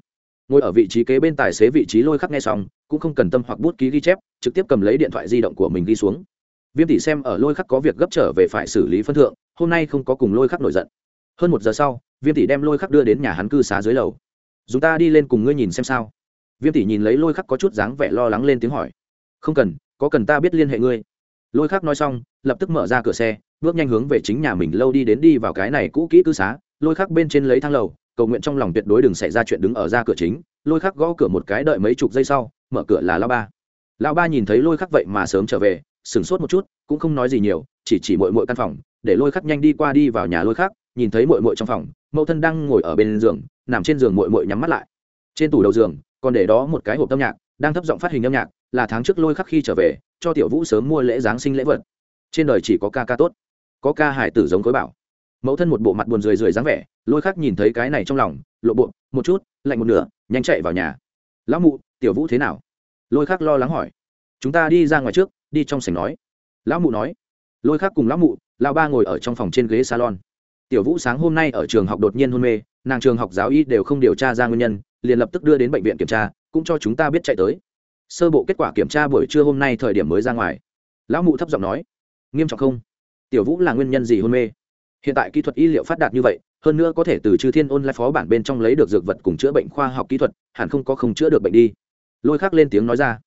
ngồi ở vị trí kế bên tài xế vị trí lôi khắc nghe xong, cũng không cần tâm hoặc bút ký ghi chép, trực tiếp cầm lấy điện thoại di động của mình ghi xuống. Viêm tỷ xem ở lôi khắc có việc gấp trở về phải xử lý phân thượng, hôm nay không có cùng lôi khắc nổi giận. Hơn một giờ sau, viêm tỷ đem lôi khắc đưa đến nhà hắn cư xá dưới lầu. Chúng ta đi lên cùng ngươi nhìn xem sao. Viêm tỷ nhìn lấy lôi khắc có chút dáng vẻ lo lắng lên tiếng hỏi. Không cần, có cần ta biết liên hệ ngươi? Lôi khắc nói xong, lập tức mở ra cửa xe, bước nhanh hướng về chính nhà mình lâu đi đến đi vào cái này cũ kỹ cư xá. Lôi khắc bên trên lấy thang lầu cầu nguyện trong lòng tuyệt đối đừng xảy ra chuyện đứng ở ra cửa chính, lôi khắc gõ cửa một cái đợi mấy chục giây sau, mở cửa là lao ba. Lao ba nhìn thấy lôi khắc vậy mà sớm trở về, sửng sốt một chút, cũng không nói gì nhiều, chỉ chỉ mội mội căn phòng, để lôi khắc nhanh đi qua đi vào nhà lôi khắc, nhìn thấy mội mội trong phòng, mẫu thân đang ngồi ở bên giường, nằm trên giường mội mội nhắm mắt lại. Trên tủ đầu giường, còn để đó một cái hộp âm nhạc, đang thấp giọng phát hình âm nhạc, là tháng trước lôi khắc khi trở về, cho tiểu vũ sớm mua lễ giáng sinh lễ vật. Trên đời chỉ có ca ca tốt, có ca hải tử giống khối bảo mẫu thân một bộ mặt buồn rười rười dáng vẻ, lôi khắc nhìn thấy cái này trong lòng, lộ bộ, một chút, lạnh một nửa, nhanh chạy vào nhà. Lão mụ, tiểu vũ thế nào? Lôi khắc lo lắng hỏi. Chúng ta đi ra ngoài trước, đi trong sảnh nói. Lão mụ nói. Lôi khắc cùng lão mụ, lão ba ngồi ở trong phòng trên ghế salon. Tiểu vũ sáng hôm nay ở trường học đột nhiên hôn mê, nàng trường học giáo y đều không điều tra ra nguyên nhân, liền lập tức đưa đến bệnh viện kiểm tra, cũng cho chúng ta biết chạy tới. Sơ bộ kết quả kiểm tra buổi trưa hôm nay thời điểm mới ra ngoài. Lão mụ thấp giọng nói. Nghiêm trọng không? Tiểu vũ là nguyên nhân gì hôn mê? Hiện tại kỹ thuật y liệu phát đạt như vậy, hơn nữa có thể từ chư thiên ôn lại phó bản bên trong lấy được dược vật cùng chữa bệnh khoa học kỹ thuật, hẳn không có không chữa được bệnh đi. Lôi khắc lên tiếng nói ra.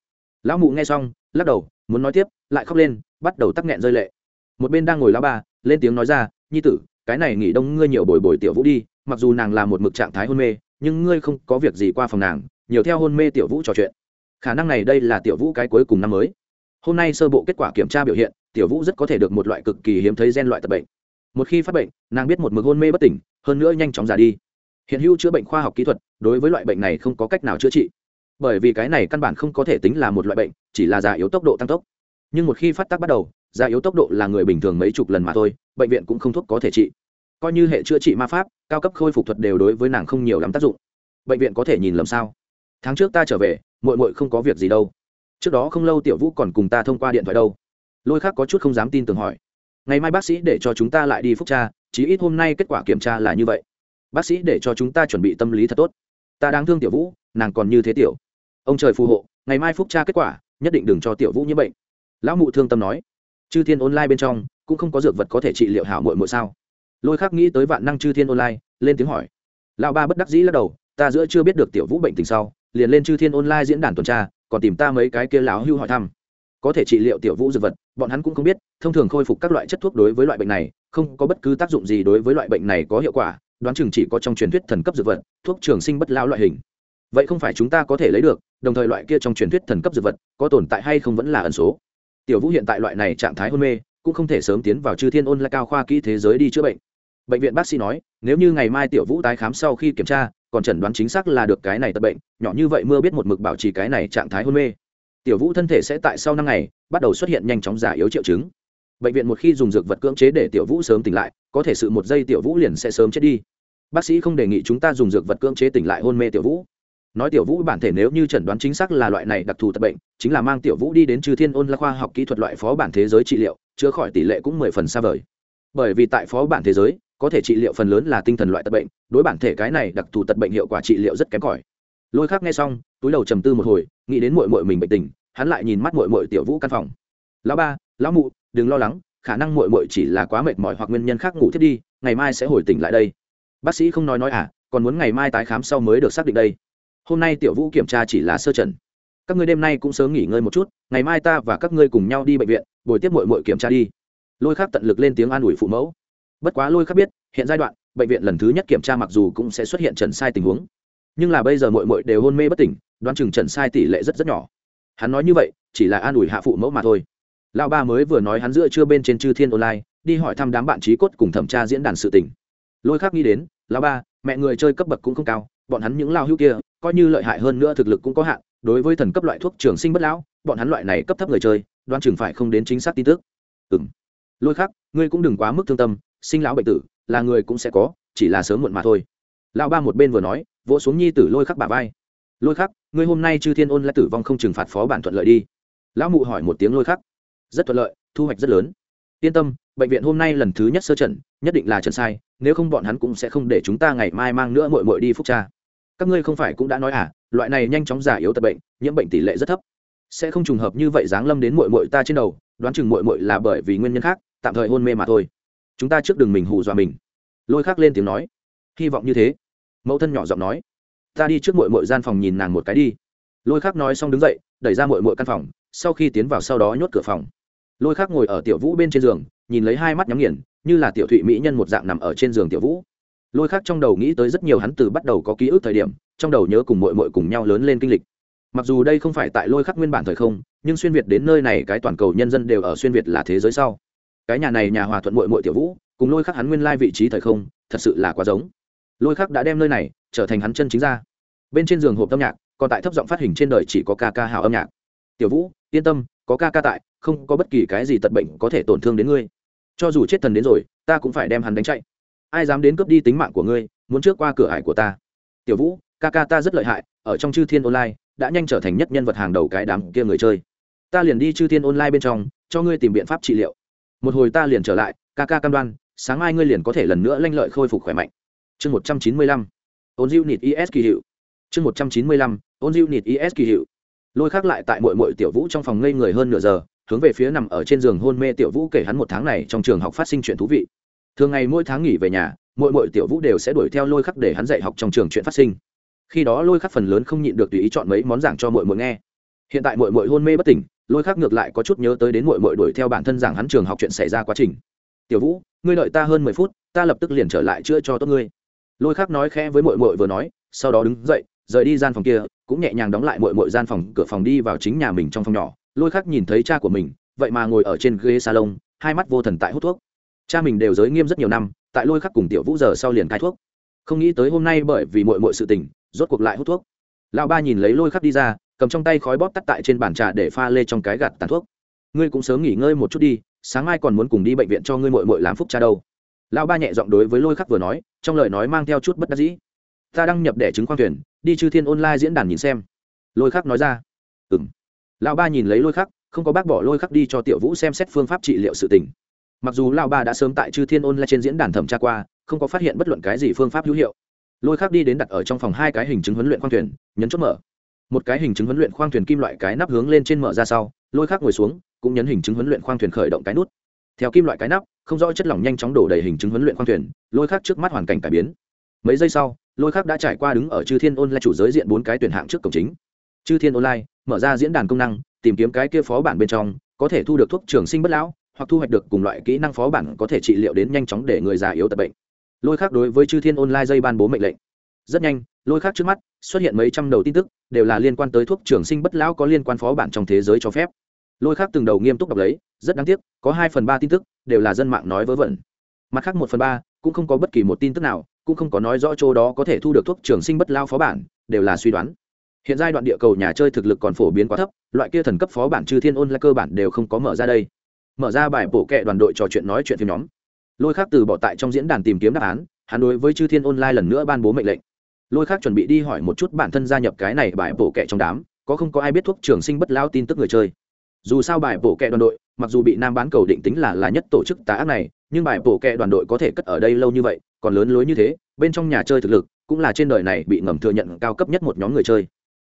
Lão mụ nghe xong, lắc đầu, muốn nói tiếp, lại khóc lên, bắt đầu tắc nghẹn rơi lệ. Một bên đang ngồi lão ba lên tiếng nói ra, nhi tử, cái này nghỉ đông ngươi nhiều bồi bồi tiểu vũ đi, mặc dù nàng là một mực trạng thái hôn mê, nhưng ngươi không có việc gì qua phòng nàng, nhiều theo hôn mê tiểu vũ trò chuyện. Khả năng này đây là tiểu vũ cái cuối cùng năm mới. Hôm nay sơ bộ kết quả kiểm tra biểu hiện, tiểu vũ rất có thể được một loại cực kỳ hiếm thấy gen loại tập bệnh một khi phát bệnh, nàng biết một mực hôn mê bất tỉnh, hơn nữa nhanh chóng già đi. Hiện hữu chữa bệnh khoa học kỹ thuật, đối với loại bệnh này không có cách nào chữa trị. Bởi vì cái này căn bản không có thể tính là một loại bệnh, chỉ là già yếu tốc độ tăng tốc. Nhưng một khi phát tác bắt đầu, già yếu tốc độ là người bình thường mấy chục lần mà thôi, bệnh viện cũng không thuốc có thể trị. Coi như hệ chữa trị ma pháp, cao cấp khôi phục thuật đều đối với nàng không nhiều lắm tác dụng. Bệnh viện có thể nhìn lầm sao? Tháng trước ta trở về mội mội không có việc gì đâu. Trước đó không lâu tiểu vũ còn cùng ta thông qua điện thoại đâu. Lôi khác có chút không dám tin tưởng hỏi ngày mai bác sĩ để cho chúng ta lại đi phúc tra, chí ít hôm nay kết quả kiểm tra là như vậy. Bác sĩ để cho chúng ta chuẩn bị tâm lý thật tốt. Ta đang thương tiểu vũ, nàng còn như thế tiểu. Ông trời phù hộ, ngày mai phúc tra kết quả, nhất định đừng cho tiểu vũ nhiễm bệnh. Lão mụ thương tâm nói. Chư thiên online bên trong, cũng không có dược vật có thể trị liệu hảo mội mội sao? Lôi khác nghĩ tới vạn năng chư thiên online, lên tiếng hỏi. Lão ba bất đắc dĩ lắc đầu, ta giữa chưa biết được tiểu vũ bệnh tình sau, liền lên chư thiên online diễn đàn tuần tra, còn tìm ta mấy cái kia lão hưu hỏi thăm có thể trị liệu tiểu vũ dược vật, bọn hắn cũng không biết, thông thường khôi phục các loại chất thuốc đối với loại bệnh này, không có bất cứ tác dụng gì đối với loại bệnh này có hiệu quả, đoán chừng chỉ có trong truyền thuyết thần cấp dược vật, thuốc trường sinh bất lao loại hình. Vậy không phải chúng ta có thể lấy được, đồng thời loại kia trong truyền thuyết thần cấp dược vật có tồn tại hay không vẫn là ẩn số. Tiểu vũ hiện tại loại này trạng thái hôn mê, cũng không thể sớm tiến vào chư thiên ôn là cao khoa kỹ thế giới đi chữa bệnh. Bệnh viện bác sĩ nói, nếu như ngày mai tiểu vũ tái khám sau khi kiểm tra, còn chẩn đoán chính xác là được cái này tật bệnh, nhỏ như vậy mưa biết một mực bảo trì cái này trạng thái hôn mê tiểu vũ thân thể sẽ tại sau năm ngày bắt đầu xuất hiện nhanh chóng giả yếu triệu chứng. Bệnh viện một khi dùng dược vật cưỡng chế để tiểu vũ sớm tỉnh lại, có thể sự một giây tiểu vũ liền sẽ sớm chết đi. Bác sĩ không đề nghị chúng ta dùng dược vật cưỡng chế tỉnh lại hôn mê tiểu vũ. Nói tiểu vũ bản thể nếu như chẩn đoán chính xác là loại này đặc thù tật bệnh, chính là mang tiểu vũ đi đến trừ thiên ôn la khoa học kỹ thuật loại phó bản thế giới trị liệu, chữa khỏi tỷ lệ cũng mười phần xa vời. Bởi vì tại phó bản thế giới, có thể trị liệu phần lớn là tinh thần loại tật bệnh, đối bản thể cái này đặc thù tật bệnh hiệu quả trị liệu rất kém cỏi lôi khác nghe xong, túi đầu trầm tư một hồi, nghĩ đến mội mội mình bệnh tình, hắn lại nhìn mắt mội mội tiểu vũ căn phòng. Lão ba, lão mụ, đừng lo lắng, khả năng mội mội chỉ là quá mệt mỏi hoặc nguyên nhân khác ngủ thiết đi, ngày mai sẽ hồi tỉnh lại đây. Bác sĩ không nói nói à còn muốn ngày mai tái khám sau mới được xác định đây. Hôm nay tiểu vũ kiểm tra chỉ là sơ trần. Các ngươi đêm nay cũng sớm nghỉ ngơi một chút, ngày mai ta và các ngươi cùng nhau đi bệnh viện, buổi tiếp mội mội kiểm tra đi. Lôi khắc tận lực lên tiếng an ủi phụ mẫu. Bất quá lôi khắc biết, hiện giai đoạn, bệnh viện lần thứ nhất kiểm tra mặc dù cũng sẽ xuất hiện trần sai tình huống nhưng là bây giờ mội mội đều hôn mê bất tỉnh, đoán chừng trần sai tỷ lệ rất rất nhỏ. Hắn nói như vậy, chỉ là an ủi hạ phụ mẫu mà thôi. Lão ba mới vừa nói hắn giữa trưa bên trên chư thiên online, đi hỏi thăm đám bạn trí cốt cùng thẩm tra diễn đàn sự tình. Lôi khác nghĩ đến, lão ba, mẹ người chơi cấp bậc cũng không cao, bọn hắn những lao hữu kia, coi như lợi hại hơn nữa thực lực cũng có hạn, đối với thần cấp loại thuốc trường sinh bất lão, bọn hắn loại này cấp thấp người chơi đoan chừng phải không đến chính xác tin tức. Ừ m lôi khác, ngươi cũng đừng quá mức thương tâm, sinh lão bệnh tử, là người cũng sẽ có, chỉ là sớm muộn mà thôi. Lão ba một bên vừa nói vỗ xuống nhi tử lôi khắc bà vai. Lôi khắc, ngươi hôm nay chư thiên ôn lại tử vong không trừng phạt phó bản thuận lợi đi. Lão mụ hỏi một tiếng lôi khắc. Rất thuận lợi, thu hoạch rất lớn. Yên tâm, bệnh viện hôm nay lần thứ nhất sơ trần nhất định là trần sai, nếu không bọn hắn cũng sẽ không để chúng ta ngày mai mang nữa mội mội đi phúc tra. Các ngươi không phải cũng đã nói à loại này nhanh chóng giả yếu tật bệnh, nhiễm bệnh tỷ lệ rất thấp. Sẽ không trùng hợp như vậy giáng lâm đến mội mội ta trên đầu, đoán chừng mội mội là bởi vì nguyên nhân khác, tạm thời hôn mê mà thôi. Chúng ta trước đường mình hù dọa mình. Lôi khắc lên tiếng nói. Hy vọng như thế mẫu thân nhỏ giọng nói, ta đi trước mội mội gian phòng nhìn nàng một cái đi. Lôi khắc nói xong đứng dậy, đẩy ra mội mội căn phòng, sau khi tiến vào sau đó nhốt cửa phòng. Lôi khắc ngồi ở tiểu vũ bên trên giường, nhìn lấy hai mắt nhắm nghiền, như là tiểu thụy mỹ nhân một dạng nằm ở trên giường tiểu vũ. Lôi khắc trong đầu nghĩ tới rất nhiều hắn từ bắt đầu có ký ức thời điểm, trong đầu nhớ cùng mội mội cùng nhau lớn lên kinh lịch. Mặc dù đây không phải tại lôi khắc nguyên bản thời không, nhưng xuyên việt đến nơi này cái toàn cầu nhân dân đều ở xuyên việt là thế giới sau. Cái nhà này nhà hòa thuận mội mội tiểu vũ, cùng lôi khắc hắn nguyên lai vị trí thời không, thật sự là quá giống lôi khắc đã đem nơi này trở thành hắn chân chính ra. Bên trên giường hộp âm nhạc, còn tại thấp giọng phát hình trên đời chỉ có ca ca hào âm nhạc. Tiểu vũ, yên tâm, có ca ca tại, không có bất kỳ cái gì tật bệnh có thể tổn thương đến ngươi. Cho dù chết thần đến rồi, ta cũng phải đem hắn đánh chạy. Ai dám đến cướp đi tính mạng của ngươi, muốn trước qua cửa hải của ta. Tiểu vũ, ca ca ta rất lợi hại, ở trong chư thiên online, đã nhanh trở thành nhất nhân vật hàng đầu cái đám kia người chơi. Ta liền đi chư thiên online bên trong, cho ngươi tìm biện pháp trị liệu. Một hồi ta liền trở lại, ca ca cam đoan, sáng mai ngươi liền có thể lần nữa lanh lợi khôi phục khỏe mạnh chương một trăm chín mươi lăm. Ôn diệu nịt is kỳ hiệu. Chương một trăm chín mươi lăm, ôn diệu nịt is kỳ hiệu. Lôi khác lại tại mội mội tiểu vũ trong phòng ngây người hơn nửa giờ, hướng về phía nằm ở trên giường hôn mê tiểu vũ kể hắn một tháng này trong trường học phát sinh chuyện thú vị. Thường ngày mỗi tháng nghỉ về nhà mỗi mỗi tiểu vũ đều sẽ đuổi theo lôi khắc để hắn dạy học trong trường chuyện phát sinh. Khi đó lôi khắc phần lớn không nhịn được tùy ý chọn mấy món giảng cho mỗi mỗi nghe. Hiện tại mỗi mỗi hôn mê bất tỉnh, lôi khắc ngược lại có chút nhớ tới đến mỗi mỗi đuổi theo bản thân giảng hắn trường học chuyện xảy ra quá trình. Tiểu vũ, ngươi đợi ta hơn mười phút, ta lập tức liền trở lại chữa cho tốt ngươi lôi khắc nói khẽ với mội mội vừa nói, sau đó đứng dậy, rời đi gian phòng kia, cũng nhẹ nhàng đóng lại mội mội gian phòng cửa phòng đi vào chính nhà mình trong phòng nhỏ. Lôi khắc nhìn thấy cha của mình, vậy mà ngồi ở trên ghế salon, hai mắt vô thần tại hút thuốc. Cha mình đều giới nghiêm rất nhiều năm, tại lôi khắc cùng tiểu vũ giờ sau liền cai thuốc. Không nghĩ tới hôm nay bởi vì mội mội sự tình, rốt cuộc lại hút thuốc. Lão ba nhìn lấy lôi khắc đi ra, cầm trong tay khói bóp tắt tại trên bàn trà để pha lê trong cái gạt tàn thuốc. Ngươi cũng sớm nghỉ ngơi một chút đi, sáng mai còn muốn cùng đi bệnh viện cho ngươi mội mội làm phúc cha đâu lão ba nhẹ giọng đối với lôi khắc vừa nói, trong lời nói mang theo chút bất đắc dĩ. Ta đăng nhập đẻ chứng khoang thuyền, đi chư thiên online diễn đàn nhìn xem. Lôi khắc nói ra. Ừ m lão ba nhìn lấy lôi khắc, không có bác bỏ lôi khắc đi cho tiểu vũ xem xét phương pháp trị liệu sự tình. Mặc dù Lão ba đã sớm tại chư thiên Online trên diễn đàn thẩm tra qua, không có phát hiện bất luận cái gì phương pháp hữu hiệu. Lôi Khắc đi đến đặt ở trong phòng hai cái hình chứng huấn luyện khoang thuyền, nhấn chốt mở. Một cái hình chứng huấn luyện khoang thuyền kim loại cái nắp hướng lên trên mở ra sau, lôi Khắc ngồi xuống, cũng nhấn hình chứng huấn luyện khoang thuyền khởi động cái nút. Theo kim loại cái nắp không rõ chất lỏng nhanh chóng đổ đầy hình chứng huấn luyện khoang thuyền, lôi khác trước mắt hoàn cảnh cải biến. Mấy giây sau, lôi khác đã trải qua đứng ở chư thiên ôn lại chủ giới diện bốn cái tuyển hạng trước cổng chính. Chư thiên online mở ra diễn đàn công năng, tìm kiếm cái kia phó bản bên trong, có thể thu được thuốc trường sinh bất lão, hoặc thu hoạch được cùng loại kỹ năng phó bản có thể trị liệu đến nhanh chóng để người già yếu tật bệnh. Lôi khác đối với chư thiên online dây ban bố mệnh lệnh. Rất nhanh, lôi khác trước mắt xuất hiện mấy trăm đầu tin tức, đều là liên quan tới thuốc trường sinh bất lão có liên quan phó bản trong thế giới cho phép lôi khác từng đầu nghiêm túc đọc lấy, rất đáng tiếc, có hai phần ba tin tức, đều là dân mạng nói vớ vẩn. Mặt khác một phần ba, cũng không có bất kỳ một tin tức nào, cũng không có nói rõ chỗ đó có thể thu được thuốc trường sinh bất lao phó bản, đều là suy đoán. Hiện giai đoạn địa cầu nhà chơi thực lực còn phổ biến quá thấp, loại kia thần cấp phó bản trừ thiên ôn là cơ bản đều không có mở ra đây. Mở ra bài bổ kệ đoàn đội trò chuyện nói chuyện phim nhóm. Lôi khác từ bỏ tại trong diễn đàn tìm kiếm đáp án, hắn đối với chư thiên online lần nữa ban bố mệnh lệnh. Lôi khác chuẩn bị đi hỏi một chút bản thân gia nhập cái này bài bổ kệ trong đám, có không có ai biết thuốc trường sinh bất lao tin tức người chơi dù sao bài bổ kẹ đoàn đội, mặc dù bị nam bán cầu định tính là là nhất tổ chức tá ác này, nhưng bài bổ kẹ đoàn đội có thể cất ở đây lâu như vậy, còn lớn lối như thế, bên trong nhà chơi thực lực, cũng là trên đời này bị ngầm thừa nhận cao cấp nhất một nhóm người chơi.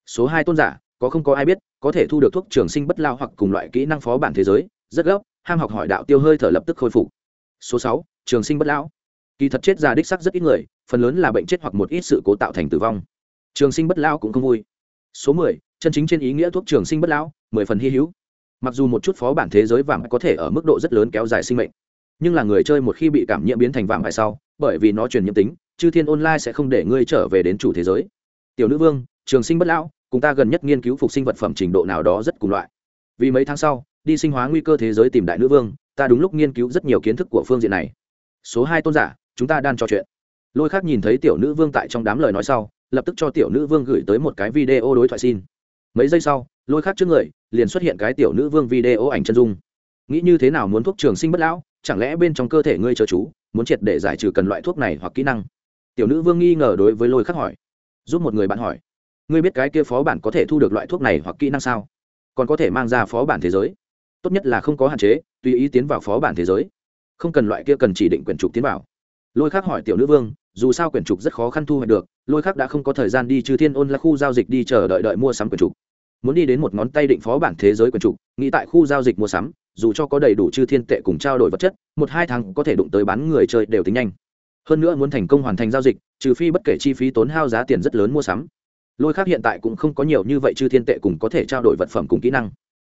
Số hai tôn giả, có không có ai biết, có thể thu được thuốc trường sinh bất lao hoặc cùng loại kỹ năng phó bản thế giới, rất gấp, ham học hỏi đạo tiêu hơi thở lập tức khôi phục. Số sáu, trường sinh bất lão. Kỳ thật chết già đích sắc rất ít người, phần lớn là bệnh chết hoặc một ít sự cố tạo thành tử vong. Trường sinh bất lão cũng không vui. Số mười, chân chính trên ý nghĩa thuốc trường sinh bất lão, mười phần hy hữu mặc dù một chút phó bản thế giới vàng có thể ở mức độ rất lớn kéo dài sinh mệnh, nhưng là người chơi một khi bị cảm nhiễm biến thành vàng hại sau, bởi vì nó truyền nhiễm tính, chư thiên online sẽ không để ngươi trở về đến chủ thế giới. Tiểu nữ vương, trường sinh bất lão, cùng ta gần nhất nghiên cứu phục sinh vật phẩm trình độ nào đó rất cùng loại. Vì mấy tháng sau, đi sinh hóa nguy cơ thế giới tìm đại nữ vương, ta đúng lúc nghiên cứu rất nhiều kiến thức của phương diện này. Số hai tôn giả, chúng ta đang trò chuyện. Lôi khác nhìn thấy tiểu nữ vương tại trong đám lời nói sau, lập tức cho tiểu nữ vương gửi tới một cái video đối thoại xin. Mấy giây sau lôi khác trước người, liền xuất hiện cái tiểu nữ vương video ảnh chân dung. Nghĩ như thế nào muốn thuốc trường sinh bất lão, chẳng lẽ bên trong cơ thể ngươi chờ chú, muốn triệt để giải trừ cần loại thuốc này hoặc kỹ năng? Tiểu nữ vương nghi ngờ đối với lôi khắc hỏi. Giúp một người bạn hỏi. Ngươi biết cái kia phó bản có thể thu được loại thuốc này hoặc kỹ năng sao? Còn có thể mang ra phó bản thế giới. Tốt nhất là không có hạn chế, tùy ý tiến vào phó bản thế giới. Không cần loại kia cần chỉ định quyển trục tiến vào. Lôi khắc hỏi tiểu nữ vương, dù sao quyển trục rất khó khăn thu hoạch được, lôi khắc đã không có thời gian đi trừ thiên ôn là khu giao dịch đi chờ đợi đợi mua sắm quyển trục muốn đi đến một ngón tay định phó bản thế giới quần trục nghĩ tại khu giao dịch mua sắm, dù cho có đầy đủ chư thiên tệ cùng trao đổi vật chất, một hai tháng có thể đụng tới bán người chơi đều tính nhanh. Hơn nữa muốn thành công hoàn thành giao dịch, trừ phi bất kể chi phí tốn hao giá tiền rất lớn mua sắm. Lôi khác hiện tại cũng không có nhiều như vậy chư thiên tệ cùng có thể trao đổi vật phẩm cùng kỹ năng.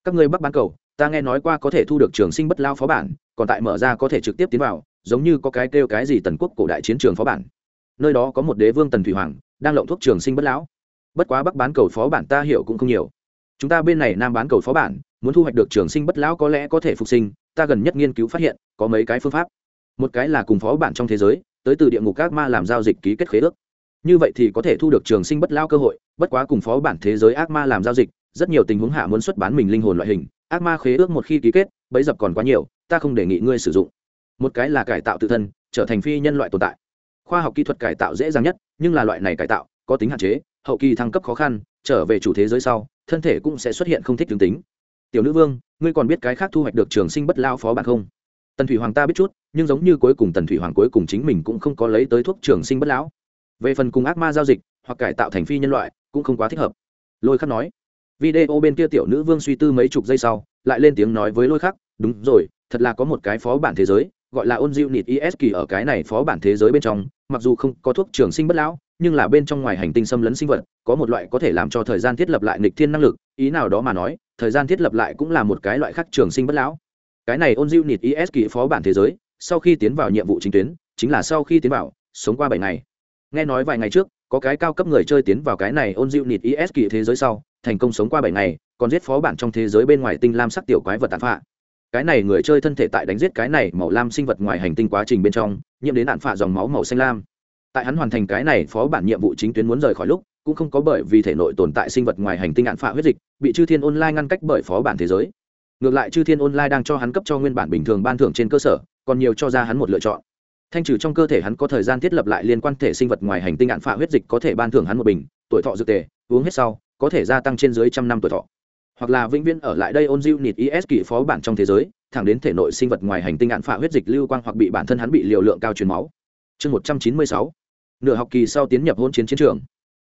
Các người bắc bán cầu, ta nghe nói qua có thể thu được trường sinh bất lao phó bản, còn tại mở ra có thể trực tiếp tiến vào, giống như có cái kêu cái gì tần quốc cổ đại chiến trường phó bản. Nơi đó có một đế vương tần thủy hoàng, đang lộng thuốc trường sinh bất lão bất quá bắc bán cầu phó bản ta hiểu cũng không nhiều. Chúng ta bên này nam bán cầu phó bản, muốn thu hoạch được trường sinh bất lão có lẽ có thể phục sinh, ta gần nhất nghiên cứu phát hiện, có mấy cái phương pháp. Một cái là cùng phó bản trong thế giới, tới từ địa ngục các ma làm giao dịch ký kết khế ước. Như vậy thì có thể thu được trường sinh bất lao cơ hội, bất quá cùng phó bản thế giới ác ma làm giao dịch, rất nhiều tình huống hạ muốn xuất bán mình linh hồn loại hình, ác ma khế ước một khi ký kết bấy dập còn quá nhiều, ta không đề nghị ngươi sử dụng. Một cái là cải tạo tự thân, trở thành phi nhân loại tồn tại. Khoa học kỹ thuật cải tạo dễ dàng nhất, nhưng là loại này cải tạo, có tính hạn chế hậu kỳ thăng cấp khó khăn, trở về chủ thế giới sau, thân thể cũng sẽ xuất hiện không thích tương tính. Tiểu nữ vương, ngươi còn biết cái khác thu hoạch được trường sinh bất lao phó bản không? Tần thủy hoàng ta biết chút, nhưng giống như cuối cùng tần thủy hoàng cuối cùng chính mình cũng không có lấy tới thuốc trường sinh bất lão. Về phần cùng ác ma giao dịch, hoặc cải tạo thành phi nhân loại, cũng không quá thích hợp. Lôi khắc nói. Video bên kia tiểu nữ vương suy tư mấy chục giây sau, lại lên tiếng nói với lôi khắc, đúng rồi, thật là có một cái phó bản thế giới gọi là ôn dịu nịt is kỳ ở cái này phó bản thế giới bên trong, mặc dù không có thuốc trường sinh bất lão, nhưng là bên trong ngoài hành tinh xâm lấn sinh vật, có một loại có thể làm cho thời gian thiết lập lại nghịch thiên năng lực, ý nào đó mà nói, thời gian thiết lập lại cũng là một cái loại khác trường sinh bất lão. Cái này ôn dịu nịt is kỳ phó bản thế giới, sau khi tiến vào nhiệm vụ chính tuyến, chính là sau khi tiến vào, sống qua bảy ngày. Nghe nói vài ngày trước, có cái cao cấp người chơi tiến vào cái này ôn dịu nịt is kỳ thế giới sau, thành công sống qua bảy ngày, còn giết phó bản trong thế giới bên ngoài tinh lam sắc tiểu quái vật tàn phạ cái này người chơi thân thể tại đánh giết cái này màu lam sinh vật ngoài hành tinh quá trình bên trong, nhiễm đến đạn phạ dòng máu màu xanh lam. Tại hắn hoàn thành cái này phó bản nhiệm vụ chính tuyến muốn rời khỏi lúc, cũng không có bởi vì thể nội tồn tại sinh vật ngoài hành tinh đạn phạ huyết dịch, bị chư thiên online ngăn cách bởi phó bản thế giới. Ngược lại chư thiên online đang cho hắn cấp cho nguyên bản bình thường ban thưởng trên cơ sở, còn nhiều cho ra hắn một lựa chọn. Thanh trừ trong cơ thể hắn có thời gian thiết lập lại liên quan thể sinh vật ngoài hành tinh đạn phạ huyết dịch có thể ban thưởng hắn một bình, tuổi thọ dược tề, uống hết sau, có thể gia tăng trên dưới trăm năm tuổi thọ hoặc là vĩnh viễn ở lại đây ôn diệu nịt is kỳ phó bản trong thế giới, thẳng đến thể nội sinh vật ngoài hành tinh đạn phả huyết dịch lưu quang hoặc bị bản thân hắn bị liều lượng cao truyền máu. Chương một trăm chín mươi sáu, nửa học kỳ sau tiến nhập hôn chiến chiến trường.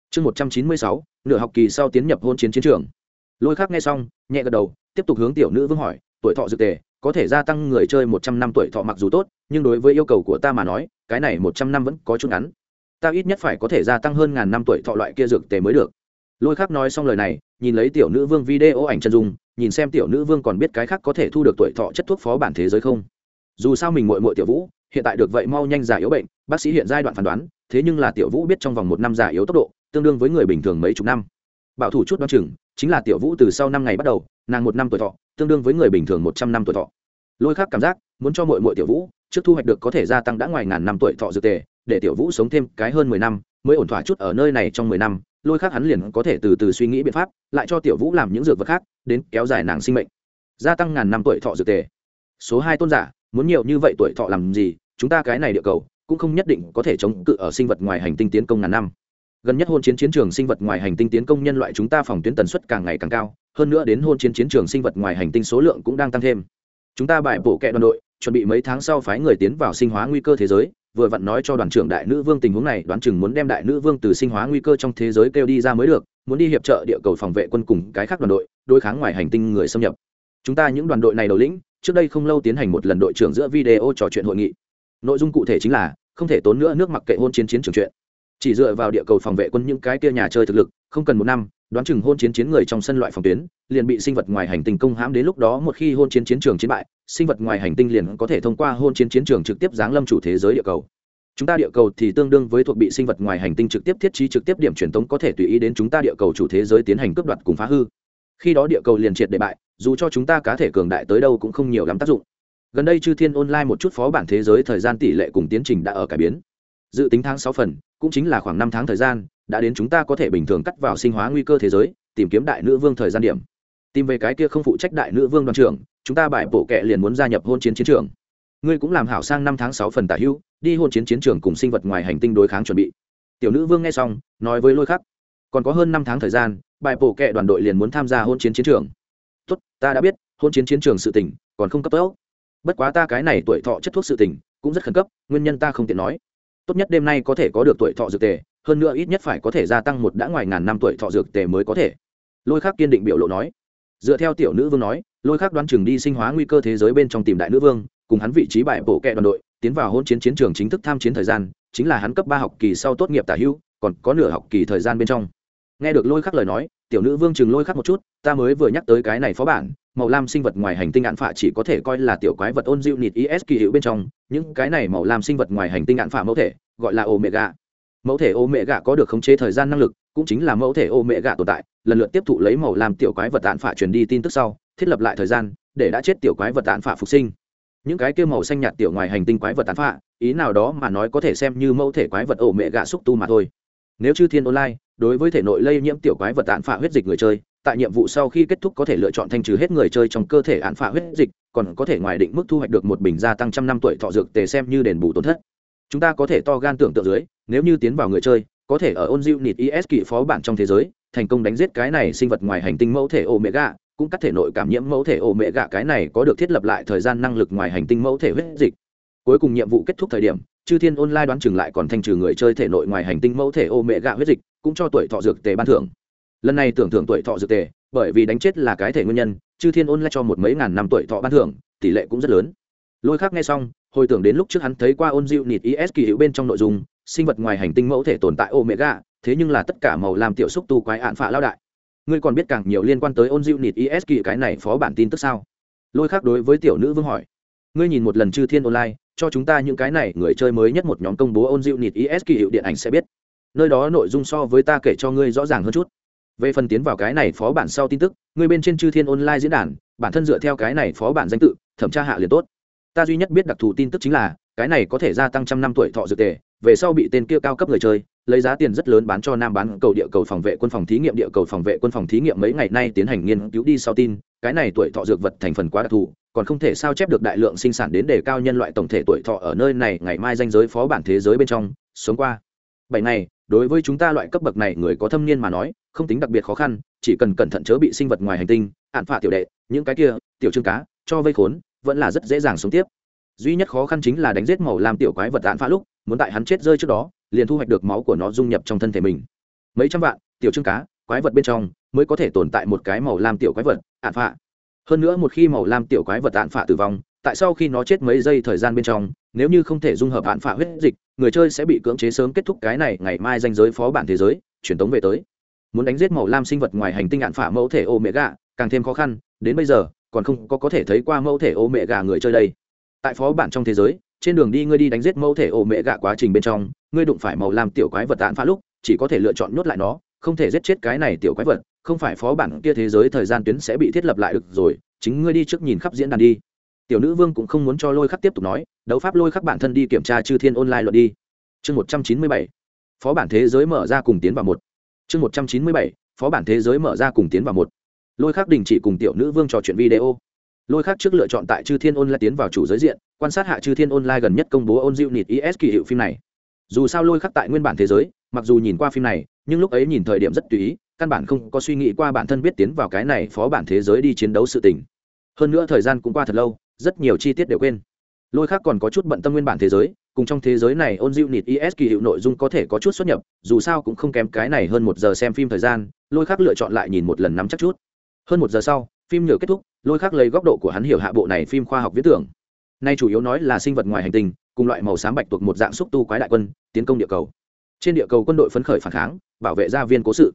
Chương một trăm chín mươi sáu, nửa học kỳ sau tiến nhập hôn chiến chiến trường. Lôi khác nghe xong, nhẹ gật đầu, tiếp tục hướng tiểu nữ vương hỏi, tuổi thọ dược tề, có thể gia tăng người chơi một trăm năm tuổi thọ mặc dù tốt, nhưng đối với yêu cầu của ta mà nói, cái này một trăm năm vẫn có chút ngắn. Ta ít nhất phải có thể gia tăng hơn ngàn năm tuổi thọ loại kia dược tề mới được lôi khác nói xong lời này, nhìn lấy tiểu nữ vương video ảnh chân dung, nhìn xem tiểu nữ vương còn biết cái khác có thể thu được tuổi thọ chất thuốc phó bản thế giới không? Dù sao mình mội mội tiểu vũ, hiện tại được vậy mau nhanh già yếu bệnh, bác sĩ hiện giai đoạn phán đoán, thế nhưng là tiểu vũ biết trong vòng một năm già yếu tốc độ, tương đương với người bình thường mấy chục năm. Bảo thủ chút đ o chừng, chính là tiểu vũ từ sau năm ngày bắt đầu, nàng một năm tuổi thọ, tương đương với người bình thường một trăm năm tuổi thọ. Lôi khác cảm giác, muốn cho mội mội tiểu vũ, trước thu hoạch được có thể gia tăng đã ngoài ngàn năm tuổi thọ dược tề, để tiểu vũ sống thêm cái hơn mười năm, mới ổn thỏa chút ở nơi này trong mười năm lôi khác hắn liền có thể từ từ suy nghĩ biện pháp, lại cho tiểu vũ làm những dược vật khác, đến kéo dài nàng sinh mệnh. Gia tăng ngàn năm tuổi thọ dược tề. Số hai tôn giả, muốn nhiều như vậy tuổi thọ làm gì, chúng ta cái này địa cầu, cũng không nhất định có thể chống cự ở sinh vật ngoài hành tinh tiến công ngàn năm. Gần nhất hôn chiến chiến trường sinh vật ngoài hành tinh tiến công nhân loại chúng ta phòng tuyến tần suất càng ngày càng cao, hơn nữa đến hôn chiến chiến trường sinh vật ngoài hành tinh số lượng cũng đang tăng thêm. Chúng ta bài bổ kẹ đoàn đội, chuẩn bị mấy tháng sau phái người tiến vào sinh hóa nguy cơ thế giới vừa vặn nói cho đoàn trưởng đại nữ vương tình huống này, đoán chừng muốn đem đại nữ vương từ sinh hóa nguy cơ trong thế giới kêu đi ra mới được, muốn đi hiệp trợ địa cầu phòng vệ quân cùng cái khác đoàn đội, đối kháng ngoài hành tinh người xâm nhập. Chúng ta những đoàn đội này đầu lĩnh, trước đây không lâu tiến hành một lần đội trưởng giữa video trò chuyện hội nghị. Nội dung cụ thể chính là, không thể tốn nữa nước mặc kệ hôn chiến chiến trường chuyện. Chỉ dựa vào địa cầu phòng vệ quân những cái kia nhà chơi thực lực, không cần một năm đoán chừng hôn chiến chiến người trong sân loại phòng tuyến, liền bị sinh vật ngoài hành tinh công hãm đến lúc đó một khi hôn chiến chiến trường chiến bại, sinh vật ngoài hành tinh liền có thể thông qua hôn chiến chiến trường trực tiếp giáng lâm chủ thế giới địa cầu. Chúng ta địa cầu thì tương đương với thuộc bị sinh vật ngoài hành tinh trực tiếp thiết trí trực tiếp điểm truyền tống có thể tùy ý đến chúng ta địa cầu chủ thế giới tiến hành cướp đoạt cùng phá hư. Khi đó địa cầu liền triệt để bại, dù cho chúng ta cá thể cường đại tới đâu cũng không nhiều lắm tác dụng. Gần đây chư thiên online một chút phó bản thế giới thời gian tỷ lệ cùng tiến trình đã ở cải biến. Dự tính tháng sáu phần, cũng chính là khoảng năm tháng thời gian đã đến chúng ta có thể bình thường cắt vào sinh hóa nguy cơ thế giới, tìm kiếm đại nữ vương thời gian điểm. Tìm về cái kia không phụ trách đại nữ vương đoàn trưởng, chúng ta bài bộ kệ liền muốn gia nhập hôn chiến chiến trường. Ngươi cũng làm hảo sang năm tháng sáu phần tả hữu, đi hôn chiến chiến trường cùng sinh vật ngoài hành tinh đối kháng chuẩn bị. Tiểu nữ vương nghe xong, nói với lôi khắc. Còn có hơn năm tháng thời gian bài bộ kệ đoàn đội liền muốn tham gia hôn chiến chiến trường. Tốt, ta đã biết, hôn chiến chiến trường sự tỉnh còn không cấp tốc. Bất quá ta cái này tuổi thọ chất thuốc sự tỉnh cũng rất khẩn cấp, nguyên nhân ta không tiện nói tốt nhất đêm nay có thể có được tuổi thọ dược tề, hơn nữa ít nhất phải có thể gia tăng một đã ngoài ngàn năm tuổi thọ dược tề mới có thể. Lôi khắc kiên định biểu lộ nói. Dựa theo tiểu nữ vương nói, lôi khắc đoán chừng đi sinh hóa nguy cơ thế giới bên trong tìm đại nữ vương, cùng hắn vị trí bại bổ kẹ đoàn đội, tiến vào hôn chiến chiến trường chính thức tham chiến thời gian, chính là hắn cấp ba học kỳ sau tốt nghiệp tả hữu còn có nửa học kỳ thời gian bên trong. Nghe được lôi khắc lời nói tiểu nữ vương chừng lôi khắc một chút, ta mới vừa nhắc tới cái này phó bản, màu lam sinh vật ngoài hành tinh ạn phạ chỉ có thể coi là tiểu quái vật ôn dịu nịt is kỳ hữu bên trong, những cái này màu lam sinh vật ngoài hành tinh ạn phạ mẫu thể, gọi là ô mẹ gà mẫu thể ô mẹ gà có được khống chế thời gian năng lực, cũng chính là mẫu thể ô mẹ gà tồn tại, lần lượt tiếp thụ lấy màu lam tiểu quái vật ạn phạ truyền đi tin tức sau, thiết lập lại thời gian, để đã chết tiểu quái vật ạn phạ phục sinh. Những cái kia màu xanh nhạt tiểu ngoài hành tinh quái vật tán phạ, ý nào đó mà nói có thể xem như mẫu thể quái vật ổ mẹ gạ xúc tu mà thôi nếu chư thiên online, đối với thể nội lây nhiễm tiểu quái vật tán phạ huyết dịch người chơi, tại nhiệm vụ sau khi kết thúc có thể lựa chọn thanh trừ hết người chơi trong cơ thể án phạ huyết dịch, còn có thể ngoài định mức thu hoạch được một bình gia tăng trăm năm tuổi thọ dược tề xem như đền bù tổn thất. Chúng ta có thể to gan tưởng tượng dưới, nếu như tiến vào người chơi, có thể ở ôn diệu nịt is kỵ phó bản trong thế giới, thành công đánh giết cái này sinh vật ngoài hành tinh mẫu thể ô mẹ gạ cũng cắt thể nội cảm nhiễm mẫu thể ô mẹ gạ cái này có được thiết lập lại thời gian năng lực ngoài hành tinh mẫu thể huyết dịch. Cuối cùng nhiệm vụ kết thúc thời điểm chư thiên online đoán chừng lại còn thanh trừ người chơi thể nội ngoài hành tinh mẫu thể ô mẹ gạ huyết dịch, cũng cho tuổi thọ dược tề ban thưởng. Lần này tưởng thưởng tuổi thọ dược tề, bởi vì đánh chết là cái thể nguyên nhân, chư thiên online cho một mấy ngàn năm tuổi thọ ban thưởng, tỷ lệ cũng rất lớn. Lôi khác nghe xong, hồi tưởng đến lúc trước hắn thấy qua ôn dịu nịt is kỳ hữu bên trong nội dung, sinh vật ngoài hành tinh mẫu thể tồn tại ô mẹ gạ, thế nhưng là tất cả màu làm tiểu xúc tu quái ạn phạ lao đại. Ngươi còn biết càng nhiều liên quan tới ôn dịu nịt is kỳ cái này phó bản tin tức sao? Lôi khác đối với tiểu nữ vương hỏi. Ngươi nhìn một lần chư thiên online cho chúng ta những cái này người chơi mới nhất một nhóm công bố ôn dịu nịt is kỳ hiệu điện ảnh sẽ biết. Nơi đó nội dung so với ta kể cho ngươi rõ ràng hơn chút. Về phần tiến vào cái này phó bản sau tin tức, ngươi bên trên chư thiên online diễn đàn, bản thân dựa theo cái này phó bản danh tự, thẩm tra hạ liền tốt. Ta duy nhất biết đặc thù tin tức chính là, cái này có thể gia tăng trăm năm tuổi thọ dược tề, về sau bị tên kia cao cấp người chơi, lấy giá tiền rất lớn bán cho nam bán cầu địa cầu phòng vệ quân phòng thí nghiệm địa cầu phòng vệ quân phòng thí nghiệm mấy ngày nay tiến hành nghiên cứu đi sau tin, cái này tuổi thọ dược vật thành phần quá đặc thù còn không thể sao chép được đại lượng sinh sản đến đề cao nhân loại tổng thể tuổi thọ ở nơi này ngày mai danh giới phó bản thế giới bên trong, sống qua. Bảy ngày, đối với chúng ta loại cấp bậc này, người có thâm niên mà nói, không tính đặc biệt khó khăn, chỉ cần cẩn thận chớ bị sinh vật ngoài hành tinh, hạn phạ tiểu đệ, những cái kia, tiểu trương cá, cho vây khốn, vẫn là rất dễ dàng sống tiếp. Duy nhất khó khăn chính là đánh giết màu làm tiểu quái vật hạn phạ lúc, muốn tại hắn chết rơi trước đó, liền thu hoạch được máu của nó dung nhập trong thân thể mình. Mấy trăm vạn, tiểu trương cá, quái vật bên trong, mới có thể tồn tại một cái màu lam tiểu quái vật ạn phạ hơn nữa một khi màu lam tiểu quái vật ạn phả tử vong, tại sau khi nó chết mấy giây thời gian bên trong, nếu như không thể dung hợp ạn phả huyết dịch, người chơi sẽ bị cưỡng chế sớm kết thúc cái này ngày mai danh giới phó bản thế giới, truyền tống về tới. Muốn đánh giết màu lam sinh vật ngoài hành tinh ạn phả mẫu thể ô mẹ gà càng thêm khó khăn, đến bây giờ, còn không có có thể thấy qua mẫu thể ô mẹ gà người chơi đây. Tại phó bản trong thế giới, trên đường đi ngươi đi đánh giết mẫu thể ô mẹ gạ quá trình bên trong, ngươi đụng phải màu lam tiểu quái vật tán phá lúc, chỉ có thể lựa chọn nhốt lại nó không thể giết chết cái này tiểu quái vật, không phải phó bản kia thế giới thời gian tuyến sẽ bị thiết lập lại được rồi, chính ngươi đi trước nhìn khắp diễn đàn đi. Tiểu nữ vương cũng không muốn cho lôi khắc tiếp tục nói, đấu pháp lôi khắc bản thân đi kiểm tra chư thiên online luận đi. Chương một trăm chín mươi bảy, phó bản thế giới mở ra cùng tiến vào một. Chương một trăm chín mươi bảy, phó bản thế giới mở ra cùng tiến vào một. Lôi khắc đình chỉ cùng tiểu nữ vương trò chuyện video. Lôi khác trước lựa chọn tại chư thiên online tiến vào chủ giới diện, quan sát hạ chư thiên online gần nhất công bố ôn dịu nịt is kỳ hiệu phim này. Dù sao lôi khắc tại nguyên bản thế giới mặc dù nhìn qua phim này, nhưng lúc ấy nhìn thời điểm rất tùy ý, căn bản không có suy nghĩ qua bản thân biết tiến vào cái này phó bản thế giới đi chiến đấu sự tình. Hơn nữa thời gian cũng qua thật lâu, rất nhiều chi tiết đều quên. Lôi khác còn có chút bận tâm nguyên bản thế giới, cùng trong thế giới này ôn dịu nịt is kỳ hiệu nội dung có thể có chút xuất nhập, dù sao cũng không kém cái này hơn một giờ xem phim thời gian, lôi khác lựa chọn lại nhìn một lần nắm chắc chút. Hơn một giờ sau, phim nhựa kết thúc, lôi khác lấy góc độ của hắn hiểu hạ bộ này phim khoa học viết tưởng. Nay chủ yếu nói là sinh vật ngoài hành tinh, cùng loại màu xám bạch tuộc một dạng xúc tu quái đại quân, tiến công địa cầu trên địa cầu quân đội phấn khởi phản kháng, bảo vệ gia viên cố sự.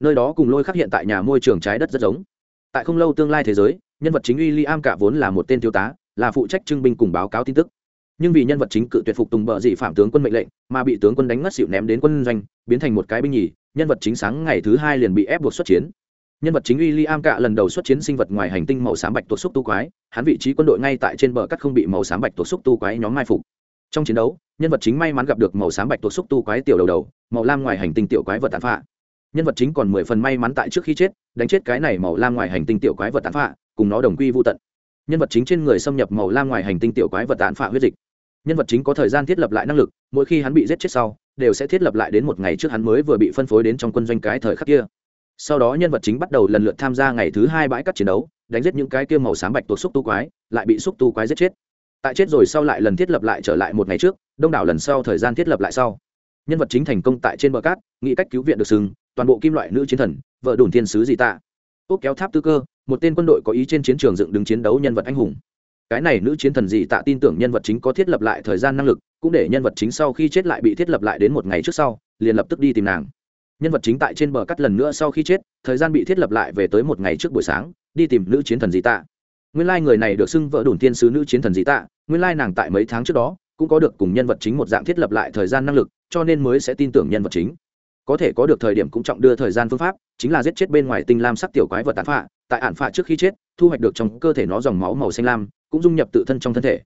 Nơi đó cùng lôi khắc hiện tại nhà môi trường trái đất rất giống. Tại không lâu tương lai thế giới, nhân vật chính uy li am cả vốn là một tên thiếu tá, là phụ trách trưng binh cùng báo cáo tin tức. Nhưng vì nhân vật chính cự tuyệt phục tùng bờ dị phạm tướng quân mệnh lệnh, mà bị tướng quân đánh ngất xịu ném đến quân doanh, biến thành một cái binh nhì, nhân vật chính sáng ngày thứ hai liền bị ép buộc xuất chiến. Nhân vật chính uy li am cạ lần đầu xuất chiến sinh vật ngoài hành tinh màu xám bạch tuộc xúc tu quái, hắn vị trí quân đội ngay tại trên bờ cắt không bị màu xám bạch tuộc xúc tu quái nhóm mai phục. Trong chiến đấu nhân vật chính may mắn gặp được màu xám bạch tuộc xúc tu quái tiểu đầu đầu, màu lam ngoài hành tinh tiểu quái vật tàn phạ nhân vật chính còn mười phần may mắn tại trước khi chết, đánh chết cái này màu lam ngoài hành tinh tiểu quái vật tàn phạ cùng nó đồng quy vô tận. Nhân vật chính trên người xâm nhập màu lam ngoài hành tinh tiểu quái vật tàn phạ huyết dịch. Nhân vật chính có thời gian thiết lập lại năng lực, mỗi khi hắn bị giết chết sau, đều sẽ thiết lập lại đến một ngày trước hắn mới vừa bị phân phối đến trong quân doanh cái thời khắc kia. Sau đó nhân vật chính bắt đầu lần lượt tham gia ngày thứ hai bãi cắt chiến đấu, đánh giết những cái kia màu xám bạch tuộc xúc tu quái, lại bị xúc tu quái giết chết. Tại chết rồi sau lại lần thiết lập lại trở lại một ngày trước đông đảo lần sau thời gian thiết lập lại sau. Nhân vật chính thành công tại trên bờ cát, nghĩ cách cứu viện được sừng, toàn bộ kim loại nữ chiến thần, vợ đồn thiên sứ gì tạ. Ốc kéo tháp tư cơ, một tên quân đội có ý trên chiến trường dựng đứng chiến đấu nhân vật anh hùng. Cái này nữ chiến thần gì tạ tin tưởng nhân vật chính có thiết lập lại thời gian năng lực, cũng để nhân vật chính sau khi chết lại bị thiết lập lại đến một ngày trước sau, liền lập tức đi tìm nàng. Nhân vật chính tại trên bờ cắt lần nữa sau khi chết, thời gian bị thiết lập lại về tới một ngày trước buổi sáng, đi tìm nữ chiến thần dị tạ. Nguyên lai người này được xưng vợ đồn thiên sứ nữ chiến thần dị tạ, nguyên lai nàng tại mấy tháng trước đó cũng có được cùng nhân vật chính một dạng thiết lập lại thời gian năng lực, cho nên mới sẽ tin tưởng nhân vật chính. Có thể có được thời điểm cũng trọng đưa thời gian phương pháp, chính là giết chết bên ngoài tinh lam sắc tiểu quái vật tàn phạ tại ản phạ trước khi chết, thu hoạch được trong cơ thể nó dòng máu màu xanh lam, cũng dung nhập tự thân trong thân thể.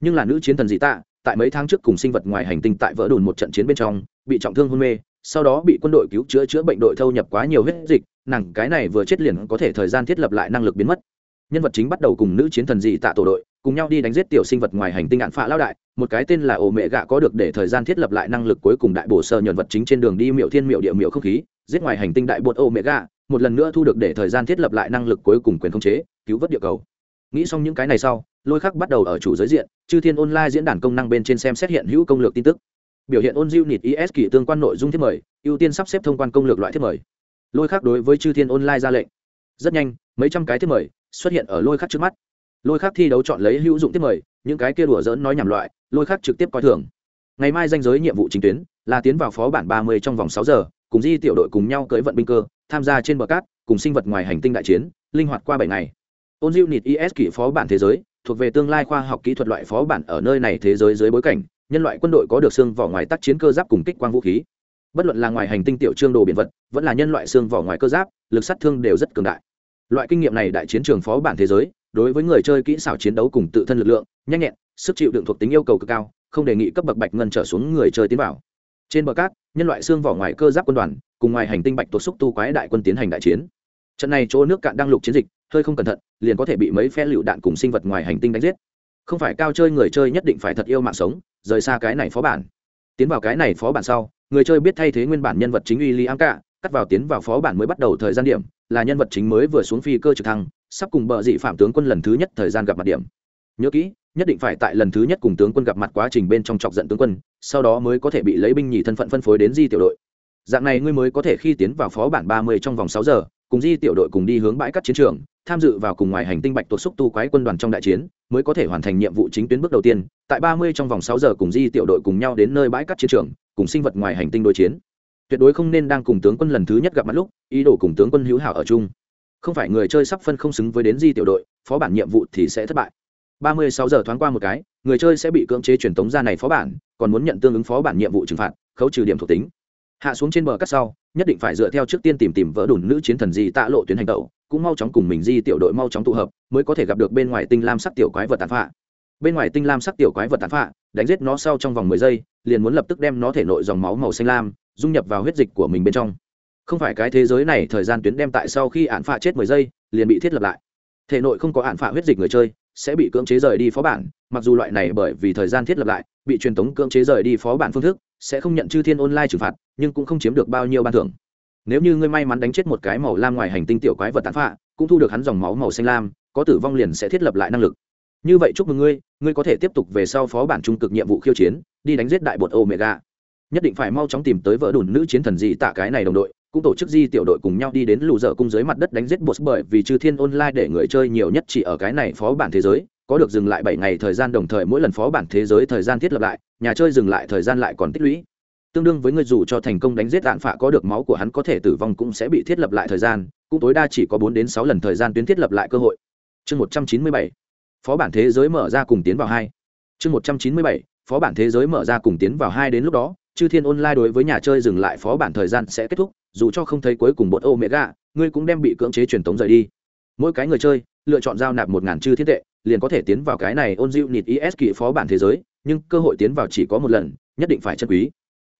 Nhưng là nữ chiến thần dị tạ, tại mấy tháng trước cùng sinh vật ngoài hành tinh tại vỡ đùn một trận chiến bên trong, bị trọng thương hôn mê, sau đó bị quân đội cứu chữa chữa bệnh đội thâu nhập quá nhiều hết dịch, nàng cái này vừa chết liền có thể thời gian thiết lập lại năng lực biến mất. Nhân vật chính bắt đầu cùng nữ chiến thần dị tạ tổ đội, cùng nhau đi đánh giết tiểu sinh vật ngoài hành tinh ạn phạ lao đại một cái tên là ổ mẹ gạ có được để thời gian thiết lập lại năng lực cuối cùng đại bổ sơ nhuận vật chính trên đường đi miệu thiên miệu địa miệu không khí, giết ngoài hành tinh đại bột ổ mẹ gạ, một lần nữa thu được để thời gian thiết lập lại năng lực cuối cùng quyền khống chế, cứu vớt địa cầu. Nghĩ xong những cái này sau, lôi khắc bắt đầu ở chủ giới diện, chư thiên online diễn đàn công năng bên trên xem xét hiện hữu công lược tin tức. Biểu hiện ôn diệu nịt is kỳ tương quan nội dung thiết mời, ưu tiên sắp xếp thông quan công lược loại thiết mời. Lôi khắc đối với chư thiên online ra lệnh. Rất nhanh, mấy trăm cái thiết mời xuất hiện ở lôi khắc trước mắt. Lôi khắc thi đấu chọn lấy hữu dụng thiết mời, những cái kia đùa dỡn nói nhảm loại lôi khắc trực tiếp coi thường. Ngày mai danh giới nhiệm vụ chính tuyến là tiến vào phó bản ba mươi trong vòng sáu giờ, cùng di tiểu đội cùng nhau cưỡi vận binh cơ, tham gia trên bờ cát, cùng sinh vật ngoài hành tinh đại chiến, linh hoạt qua bảy ngày. Ôn diệu nịt is kỷ phó bản thế giới, thuộc về tương lai khoa học kỹ thuật loại phó bản ở nơi này thế giới dưới bối cảnh, nhân loại quân đội có được xương vỏ ngoài tác chiến cơ giáp cùng kích quang vũ khí. Bất luận là ngoài hành tinh tiểu trương đồ biển vật, vẫn là nhân loại xương vỏ ngoài cơ giáp, lực sát thương đều rất cường đại. Loại kinh nghiệm này đại chiến trường phó bản thế giới, đối với người chơi kỹ xảo chiến đấu cùng tự thân lực lượng, nhanh nhẹn sức chịu đựng thuộc tính yêu cầu cực cao, không đề nghị cấp bậc bạch ngân trở xuống người chơi tiến vào. Trên bờ cát, nhân loại xương vỏ ngoài cơ giáp quân đoàn, cùng ngoài hành tinh bạch tuột xúc tu quái đại quân tiến hành đại chiến. Trận này chỗ nước cạn đang lục chiến dịch, hơi không cẩn thận, liền có thể bị mấy phe lựu đạn cùng sinh vật ngoài hành tinh đánh giết. Không phải cao chơi người chơi nhất định phải thật yêu mạng sống, rời xa cái này phó bản. Tiến vào cái này phó bản sau, người chơi biết thay thế nguyên bản nhân vật chính uy lý ám cả cắt vào tiến vào phó bản mới bắt đầu thời gian điểm, là nhân vật chính mới vừa xuống phi cơ trực thăng, sắp cùng bờ dị phạm tướng quân lần thứ nhất thời gian gặp mặt điểm nhớ kỹ, nhất định phải tại lần thứ nhất cùng tướng quân gặp mặt quá trình bên trong chọc giận tướng quân, sau đó mới có thể bị lấy binh nhì thân phận phân phối đến di tiểu đội. Dạng này ngươi mới có thể khi tiến vào phó bản ba mươi trong vòng sáu giờ, cùng di tiểu đội cùng đi hướng bãi cắt chiến trường, tham dự vào cùng ngoài hành tinh bạch tuộc xúc tu quái quân đoàn trong đại chiến, mới có thể hoàn thành nhiệm vụ chính tuyến bước đầu tiên, tại ba mươi trong vòng sáu giờ cùng di tiểu đội cùng nhau đến nơi bãi cắt chiến trường, cùng sinh vật ngoài hành tinh đối chiến. Tuyệt đối không nên đang cùng tướng quân lần thứ nhất gặp mặt lúc, ý đồ cùng tướng quân hữu hảo ở chung. Không phải người chơi sắp phân không xứng với đến di tiểu đội, phó bản nhiệm vụ thì sẽ thất bại ba mươi sáu giờ thoáng qua một cái, người chơi sẽ bị cưỡng chế truyền tống ra này phó bản, còn muốn nhận tương ứng phó bản nhiệm vụ trừng phạt, khấu trừ điểm thuộc tính. Hạ xuống trên bờ cắt sau, nhất định phải dựa theo trước tiên tìm tìm vỡ đùn nữ chiến thần di tạ lộ tuyến hành tẩu, cũng mau chóng cùng mình di tiểu đội mau chóng tụ hợp, mới có thể gặp được bên ngoài tinh lam sắc tiểu quái vật tàn phạ bên ngoài tinh lam sắc tiểu quái vật tàn phạ đánh giết nó sau trong vòng mười giây, liền muốn lập tức đem nó thể nội dòng máu màu xanh lam, dung nhập vào huyết dịch của mình bên trong. Không phải cái thế giới này thời gian tuyến đem tại sau khi ạn phạ chết mười giây, liền bị thiết lập lại. Thể nội không có ạn phạ huyết dịch người chơi sẽ bị cưỡng chế rời đi phó bản, mặc dù loại này bởi vì thời gian thiết lập lại, bị truyền tống cưỡng chế rời đi phó bản phương thức, sẽ không nhận chư thiên online trừng phạt, nhưng cũng không chiếm được bao nhiêu ban thưởng. Nếu như ngươi may mắn đánh chết một cái màu lam ngoài hành tinh tiểu quái vật tàn phạ cũng thu được hắn dòng máu màu xanh lam, có tử vong liền sẽ thiết lập lại năng lực. Như vậy chúc mừng ngươi ngươi có thể tiếp tục về sau phó bản trung cực nhiệm vụ khiêu chiến, đi đánh giết đại bột omega. Nhất định phải mau chóng tìm tới vợ đùn nữ chiến thần gì tạ cái này đồng đội cũng tổ chức di tiểu đội cùng nhau đi đến lù dở cung dưới mặt đất đánh giết bột bởi vì chư thiên online để người chơi nhiều nhất chỉ ở cái này phó bản thế giới, có được dừng lại bảy ngày thời gian đồng thời mỗi lần phó bản thế giới thời gian thiết lập lại, nhà chơi dừng lại thời gian lại còn tích lũy. Tương đương với người dù cho thành công đánh giết đạn phạ có được máu của hắn có thể tử vong cũng sẽ bị thiết lập lại thời gian, cũng tối đa chỉ có bốn đến sáu lần thời gian tuyến thiết lập lại cơ hội. Chương một trăm chín mươi bảy, phó bản thế giới mở ra cùng tiến vào hai. Chương một trăm chín mươi bảy, phó bản thế giới mở ra cùng tiến vào hai đến lúc đó chư thiên online đối với nhà chơi dừng lại phó bản thời gian sẽ kết thúc, dù cho không thấy cuối cùng bột omega, ngươi cũng đem bị cưỡng chế truyền tống rời đi. Mỗi cái người chơi, lựa chọn giao nạp một ngàn chư thiên tệ, liền có thể tiến vào cái này ôn dịu nịt is kỵ phó bản thế giới, nhưng cơ hội tiến vào chỉ có một lần, nhất định phải chân quý.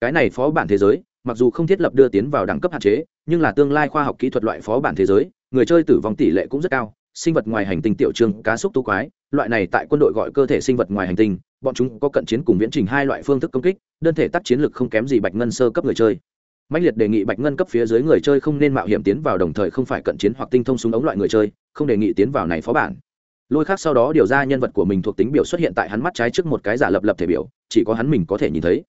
Cái này phó bản thế giới, mặc dù không thiết lập đưa tiến vào đẳng cấp hạn chế, nhưng là tương lai khoa học kỹ thuật loại phó bản thế giới, người chơi tử vong tỷ lệ cũng rất cao, sinh vật ngoài hành tinh tiểu trương, cá súc tu quái, loại này tại quân đội gọi cơ thể sinh vật ngoài hành tinh bọn chúng có cận chiến cùng viễn trình hai loại phương thức công kích, đơn thể tác chiến lực không kém gì bạch ngân sơ cấp người chơi. Mạnh liệt đề nghị bạch ngân cấp phía dưới người chơi không nên mạo hiểm tiến vào đồng thời không phải cận chiến hoặc tinh thông súng ống loại người chơi, không đề nghị tiến vào này phó bản. Lôi khác sau đó điều ra nhân vật của mình thuộc tính biểu xuất hiện tại hắn mắt trái trước một cái giả lập lập thể biểu, chỉ có hắn mình có thể nhìn thấy.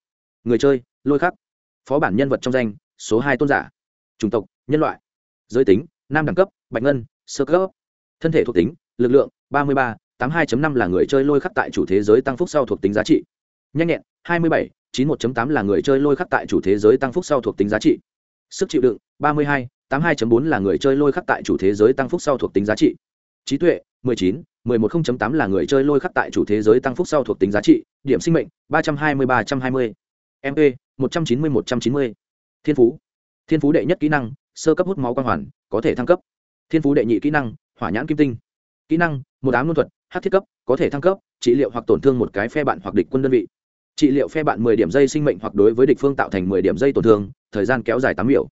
Người chơi, lôi khắc phó bản nhân vật trong danh, số hai tôn giả. Chủng tộc, nhân loại. Giới tính, nam đẳng cấp, bạch ngân, sơ cấp. Thân thể thuộc tính, lực lượng, ba mươi ba tám hai năm là người chơi lôi khắc tại chủ thế giới tăng phúc sau thuộc tính giá trị. Nhanh nhẹn, hai mươi bảy, chín một tám là người chơi lôi khắc tại chủ thế giới tăng phúc sau thuộc tính giá trị. Sức chịu đựng, ba mươi hai, tám hai bốn là người chơi lôi khắc tại chủ thế giới tăng phúc sau thuộc tính giá trị. Trí tuệ, mười chín, mười một tám là người chơi lôi khắc tại chủ thế giới tăng phúc sau thuộc tính giá trị. Điểm sinh mệnh, ba trăm hai mươi, ba trăm hai mươi. Mp một trăm chín mươi, một trăm chín mươi. Thiên phú. Thiên phú đệ nhất kỹ năng, sơ cấp hút máu quang hoàn, có thể thăng cấp. Thiên phú đệ nhị kỹ năng, hỏa nhãn kim tinh. Kỹ năng, một ám luân thuật hát thiết cấp, có thể thăng cấp, trị liệu hoặc tổn thương một cái phe bạn hoặc địch quân đơn vị. Trị liệu phe bạn mười điểm dây sinh mệnh hoặc đối với địch phương tạo thành mười điểm dây tổn thương, thời gian kéo dài tám miểu.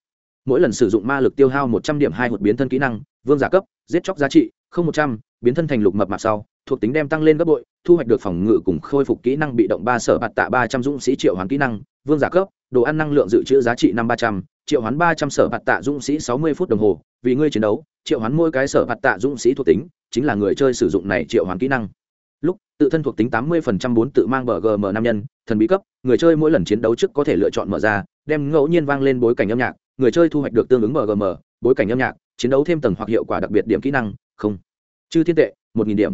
Mỗi lần sử dụng ma lực tiêu hao một trăm điểm hai một biến thân kỹ năng, vương giả cấp, giết chóc giá trị, không một trăm, biến thân thành lục mập mạp sau, thuộc tính đem tăng lên gấp bội, thu hoạch được phòng ngự cùng khôi phục kỹ năng bị động ba sở bạt tạ ba trăm dũng sĩ triệu hoán kỹ năng, vương giả cấp, đồ ăn năng lượng dự trữ giá trị năm ba trăm, triệu hoán ba trăm sở bạt tạ dũng sĩ sáu mươi phút đồng hồ, vì ngươi chiến đấu, triệu hoán mỗi cái sở bạt tạ dũng sĩ thuộc tính chính là người chơi sử dụng này triệu hoán kỹ năng. Lúc, tự thân thuộc tính tám mươi phần trăm bốn tự mang bờ gm nam nhân, thần bí cấp, người chơi mỗi lần chiến đấu trước có thể lựa chọn mở ra, đem ngẫu nhiên vang lên bối cảnh âm nhạc, người chơi thu hoạch được tương ứng bgm bối cảnh âm nhạc, chiến đấu thêm tầng hoặc hiệu quả đặc biệt điểm kỹ năng, không. Chư thiên tệ, một nghìn điểm.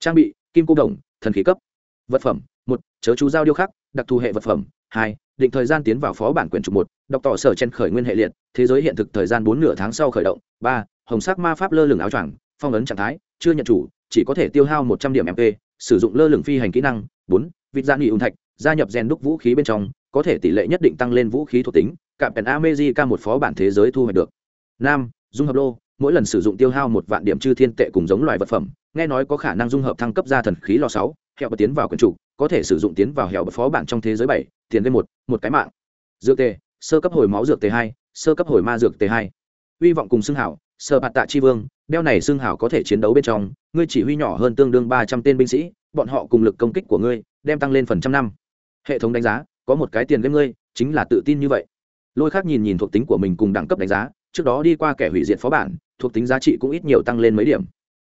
Trang bị, kim cô đồng, thần khí cấp. Vật phẩm, một, chớ chú giao điêu khắc, đặc thù hệ vật phẩm, hai, định thời gian tiến vào phó bản quyển trục một, đọc tỏ sở trên khởi nguyên hệ liệt, thế giới hiện thực thời gian bốn nửa tháng sau khởi động, ba, hồng sắc ma pháp lơ lửng áo choàng, phong ấn trạng thái chưa nhận chủ chỉ có thể tiêu hao một trăm điểm mp sử dụng lơ lửng phi hành kỹ năng. Bốn vịt gia nghị ung thạch gia nhập gen đúc vũ khí bên trong có thể tỷ lệ nhất định tăng lên vũ khí thuộc tính cạm pèn amejica một phó bản thế giới thu hoạch được. Năm dung hợp lô mỗi lần sử dụng tiêu hao một vạn điểm chư thiên tệ cùng giống loài vật phẩm nghe nói có khả năng dung hợp thăng cấp ra thần khí lò sáu hẹo bật tiến vào quyển chủ, có thể sử dụng tiến vào hẹo bật phó bản trong thế giới bảy tiền lên một một cái mạng. Dược tề sơ cấp hồi máu dược tề hai sơ cấp hồi ma dược tề hai. Hy vọng cùng xưng hảo Sở bạt tạ chi vương, đeo này xương hảo có thể chiến đấu bên trong, ngươi chỉ huy nhỏ hơn tương đương ba trăm tên binh sĩ, bọn họ cùng lực công kích của ngươi, đem tăng lên phần trăm năm. Hệ thống đánh giá, có một cái tiền game ngươi, chính là tự tin như vậy. Lôi khác nhìn nhìn thuộc tính của mình cùng đẳng cấp đánh giá, trước đó đi qua kẻ hủy diệt phó bản, thuộc tính giá trị cũng ít nhiều tăng lên mấy điểm.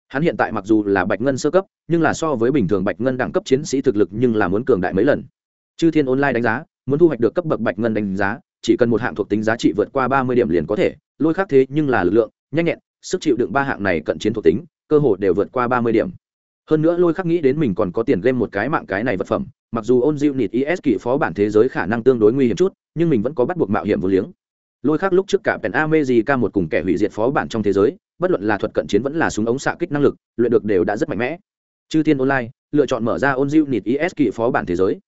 Hắn hiện tại mặc dù là bạch ngân sơ cấp, nhưng là so với bình thường bạch ngân đẳng cấp chiến sĩ thực lực nhưng là muốn cường đại mấy lần. Chư thiên online đánh giá, muốn thu hoạch được cấp bậc bạch ngân đánh giá, chỉ cần một hạng thuộc tính giá trị vượt qua ba mươi điểm liền có thể. Lôi khác thế nhưng là lực lượng nhanh nhẹn, sức chịu đựng ba hạng này cận chiến thuộc tính, cơ hội đều vượt qua ba mươi điểm. Hơn nữa lôi khắc nghĩ đến mình còn có tiền game một cái mạng cái này vật phẩm, mặc dù ôn dịu nịt is kỷ phó bản thế giới khả năng tương đối nguy hiểm chút, nhưng mình vẫn có bắt buộc mạo hiểm vô liếng. Lôi khắc lúc trước cả pèn amejica một cùng kẻ hủy diệt phó bản trong thế giới, bất luận là thuật cận chiến vẫn là súng ống xạ kích năng lực, luyện được đều đã rất mạnh mẽ. Chư thiên online lựa chọn mở ra ôn dịu nịt is kỷ phó bản thế giới.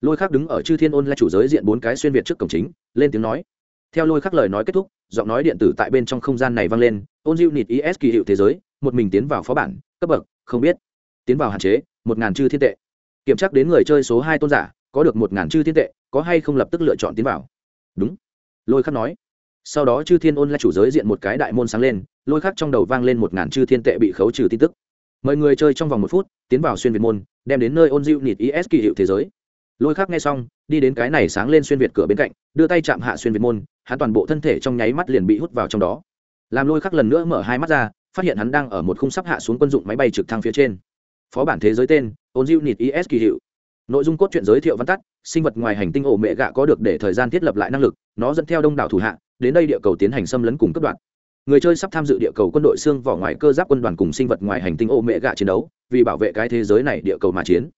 Lôi khắc đứng ở chư thiên online chủ giới diện bốn cái xuyên việt trước cổng chính, lên tiếng nói theo lôi khắc lời nói kết thúc, giọng nói điện tử tại bên trong không gian này vang lên, ôn dịu nịt is kỳ hiệu thế giới, một mình tiến vào phó bản, cấp bậc, không biết. Tiến vào hạn chế, một ngàn chư thiên tệ. Kiểm tra đến người chơi số hai tôn giả, có được một ngàn chư thiên tệ, có hay không lập tức lựa chọn tiến vào? Đúng. Lôi khắc nói. Sau đó chư thiên ôn lại chủ giới diện một cái đại môn sáng lên, lôi khắc trong đầu vang lên một ngàn chư thiên tệ bị khấu trừ tin tức. Mời người chơi trong vòng một phút, tiến vào xuyên việt môn, đem đến nơi ôn dịu nịt is kỳ hiệu thế giới. Lôi khắc nghe xong, đi đến cái này sáng lên xuyên việt cửa bên cạnh, đưa tay chạm hạ xuyên việt môn hắn toàn bộ thân thể trong nháy mắt liền bị hút vào trong đó. Làm lôi khắc lần nữa mở hai mắt ra, phát hiện hắn đang ở một khung sắp hạ xuống quân dụng máy bay trực thăng phía trên. Phó bản thế giới tên, ôn diệu nịt is kỳ hiệu. Nội dung cốt truyện giới thiệu văn tắt, sinh vật ngoài hành tinh ổ mẹ gạ có được để thời gian thiết lập lại năng lực, nó dẫn theo đông đảo thủ hạ, đến đây địa cầu tiến hành xâm lấn cùng cấp đoạn người chơi sắp tham dự địa cầu quân đội xương vỏ ngoài cơ giáp quân đoàn cùng sinh vật ngoài hành tinh ổ mẹ gạ chiến đấu, vì bảo vệ cái thế giới này địa cầu mà chiến.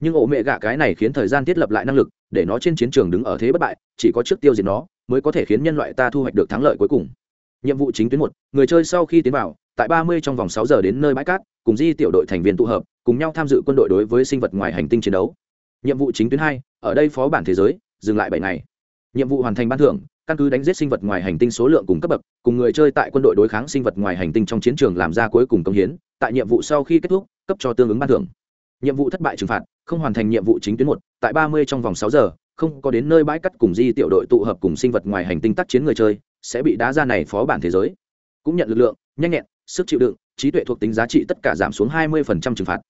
Nhưng ổ mẹ gạ cái này khiến thời gian thiết lập lại năng lực, để nó trên chiến trường đứng ở thế bất bại, chỉ có trước tiêu diệt nó mới có thể khiến nhân loại ta thu hoạch được thắng lợi cuối cùng. Nhiệm vụ chính tuyến một, người chơi sau khi tiến vào, tại ba mươi trong vòng sáu giờ đến nơi bãi cát, cùng di tiểu đội thành viên tụ hợp, cùng nhau tham dự quân đội đối với sinh vật ngoài hành tinh chiến đấu. Nhiệm vụ chính tuyến hai, ở đây phó bản thế giới, dừng lại bảy ngày. Nhiệm vụ hoàn thành ban thưởng, căn cứ đánh giết sinh vật ngoài hành tinh số lượng cùng cấp bậc, cùng người chơi tại quân đội đối kháng sinh vật ngoài hành tinh trong chiến trường làm ra cuối cùng công hiến, tại nhiệm vụ sau khi kết thúc, cấp cho tương ứng ban thưởng. Nhiệm vụ thất bại trừng phạt, không hoàn thành nhiệm vụ chính tuyến một, tại ba mươi trong vòng sáu giờ không có đến nơi bãi cắt cùng di tiểu đội tụ hợp cùng sinh vật ngoài hành tinh tác chiến người chơi, sẽ bị đá ra này phó bản thế giới. Cũng nhận lực lượng, nhanh nhẹn, sức chịu đựng, trí tuệ thuộc tính giá trị tất cả giảm xuống hai mươi trừng phạt.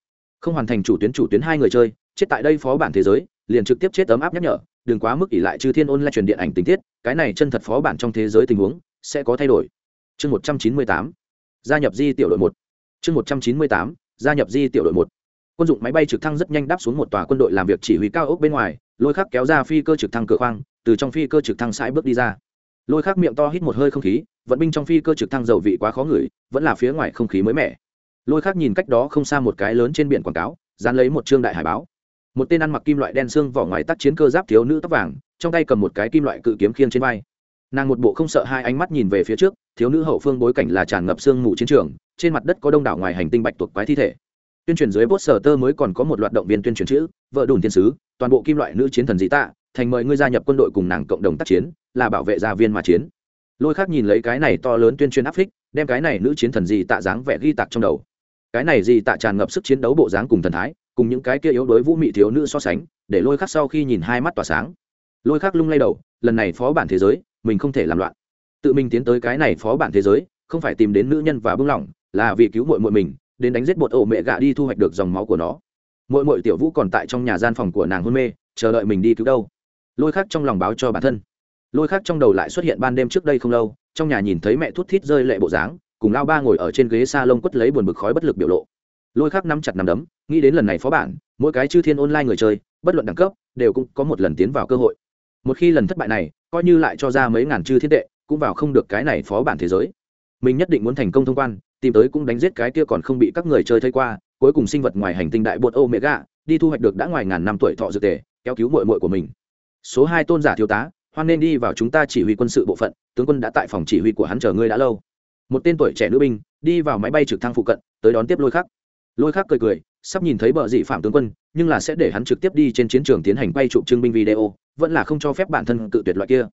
Không hoàn thành chủ tuyến chủ tuyến hai người chơi, chết tại đây phó bản thế giới, liền trực tiếp chết ấm áp nhắc nhở, đừng quá mức ỷ lại chư thiên ôn lại truyền điện ảnh tình tiết, cái này chân thật phó bản trong thế giới tình huống sẽ có thay đổi. Chương một trăm chín mươi tám, gia nhập di tiểu đội một. Chương một trăm chín mươi tám, gia nhập di tiểu đội một quân dụng máy bay trực thăng rất nhanh đáp xuống một tòa quân đội làm việc chỉ huy cao ốc bên ngoài, lôi khắc kéo ra phi cơ trực thăng cửa khoang, từ trong phi cơ trực thăng sãi bước đi ra. Lôi khắc miệng to hít một hơi không khí, vận binh trong phi cơ trực thăng dầu vị quá khó ngửi, vẫn là phía ngoài không khí mới mẻ. Lôi khắc nhìn cách đó không xa một cái lớn trên biển quảng cáo, dán lấy một trương đại hải báo. Một tên ăn mặc kim loại đen xương vỏ ngoài tắt chiến cơ giáp thiếu nữ tóc vàng, trong tay cầm một cái kim loại cự kiếm khiêng trên vai. Nàng một bộ không sợ hai ánh mắt nhìn về phía trước, thiếu nữ hậu phương bối cảnh là tràn ngập sương mù chiến trường, trên mặt đất có đông đảo ngoài hành tinh bạch tuộc quái thi thể tuyên truyền dưới bốt sở tơ mới còn có một loạt động viên tuyên truyền chữ, vợ đùn thiên sứ, toàn bộ kim loại nữ chiến thần dị tạ, thành mời ngươi gia nhập quân đội cùng nàng cộng đồng tác chiến, là bảo vệ gia viên mà chiến. Lôi khác nhìn lấy cái này to lớn tuyên truyền áp phích, đem cái này nữ chiến thần dị tạ dáng vẻ ghi tạc trong đầu. Cái này dị tạ tràn ngập sức chiến đấu bộ dáng cùng thần thái, cùng những cái kia yếu đối vũ mị thiếu nữ so sánh, để lôi khắc sau khi nhìn hai mắt tỏa sáng. Lôi khắc lung lay đầu, lần này phó bản thế giới, mình không thể làm loạn. Tự mình tiến tới cái này phó bản thế giới, không phải tìm đến nữ nhân và bưng lỏng, là vì cứu mội mội mình đến đánh giết bột ổ mẹ gạ đi thu hoạch được dòng máu của nó. Mỗi mỗi tiểu vũ còn tại trong nhà gian phòng của nàng hôn mê, chờ đợi mình đi cứu đâu. Lôi khắc trong lòng báo cho bản thân. Lôi khắc trong đầu lại xuất hiện ban đêm trước đây không lâu, trong nhà nhìn thấy mẹ thút thít rơi lệ bộ dáng, cùng lao ba ngồi ở trên ghế s a lông quất lấy buồn bực khói bất lực biểu lộ. Lôi khắc nắm chặt nằm đấm, nghĩ đến lần này phó bản, mỗi cái chư thiên online người chơi, bất luận đẳng cấp, đều cũng có một lần tiến vào cơ hội. Một khi lần thất bại này, coi như lại cho ra mấy ngàn chư thiên tệ, cũng vào không được cái này phó bản thế giới. Mình nhất định muốn thành công thông quan tìm tới cũng đánh giết cái kia còn không bị các người chơi thấy qua, cuối cùng sinh vật ngoài hành tinh đại bột omega, đi thu hoạch được đã ngoài ngàn năm tuổi thọ dược tề, kéo cứu mội mội của mình. Số hai tôn giả thiếu tá, hoan nên đi vào chúng ta chỉ huy quân sự bộ phận, tướng quân đã tại phòng chỉ huy của hắn chờ ngươi đã lâu. Một tên tuổi trẻ nữ binh, đi vào máy bay trực thăng phụ cận, tới đón tiếp lôi khắc. Lôi khắc cười cười, sắp nhìn thấy bờ dị phạm tướng quân, nhưng là sẽ để hắn trực tiếp đi trên chiến trường tiến hành quay chụp trưng binh video, vẫn là không cho phép bản thân cự tuyệt loại kia.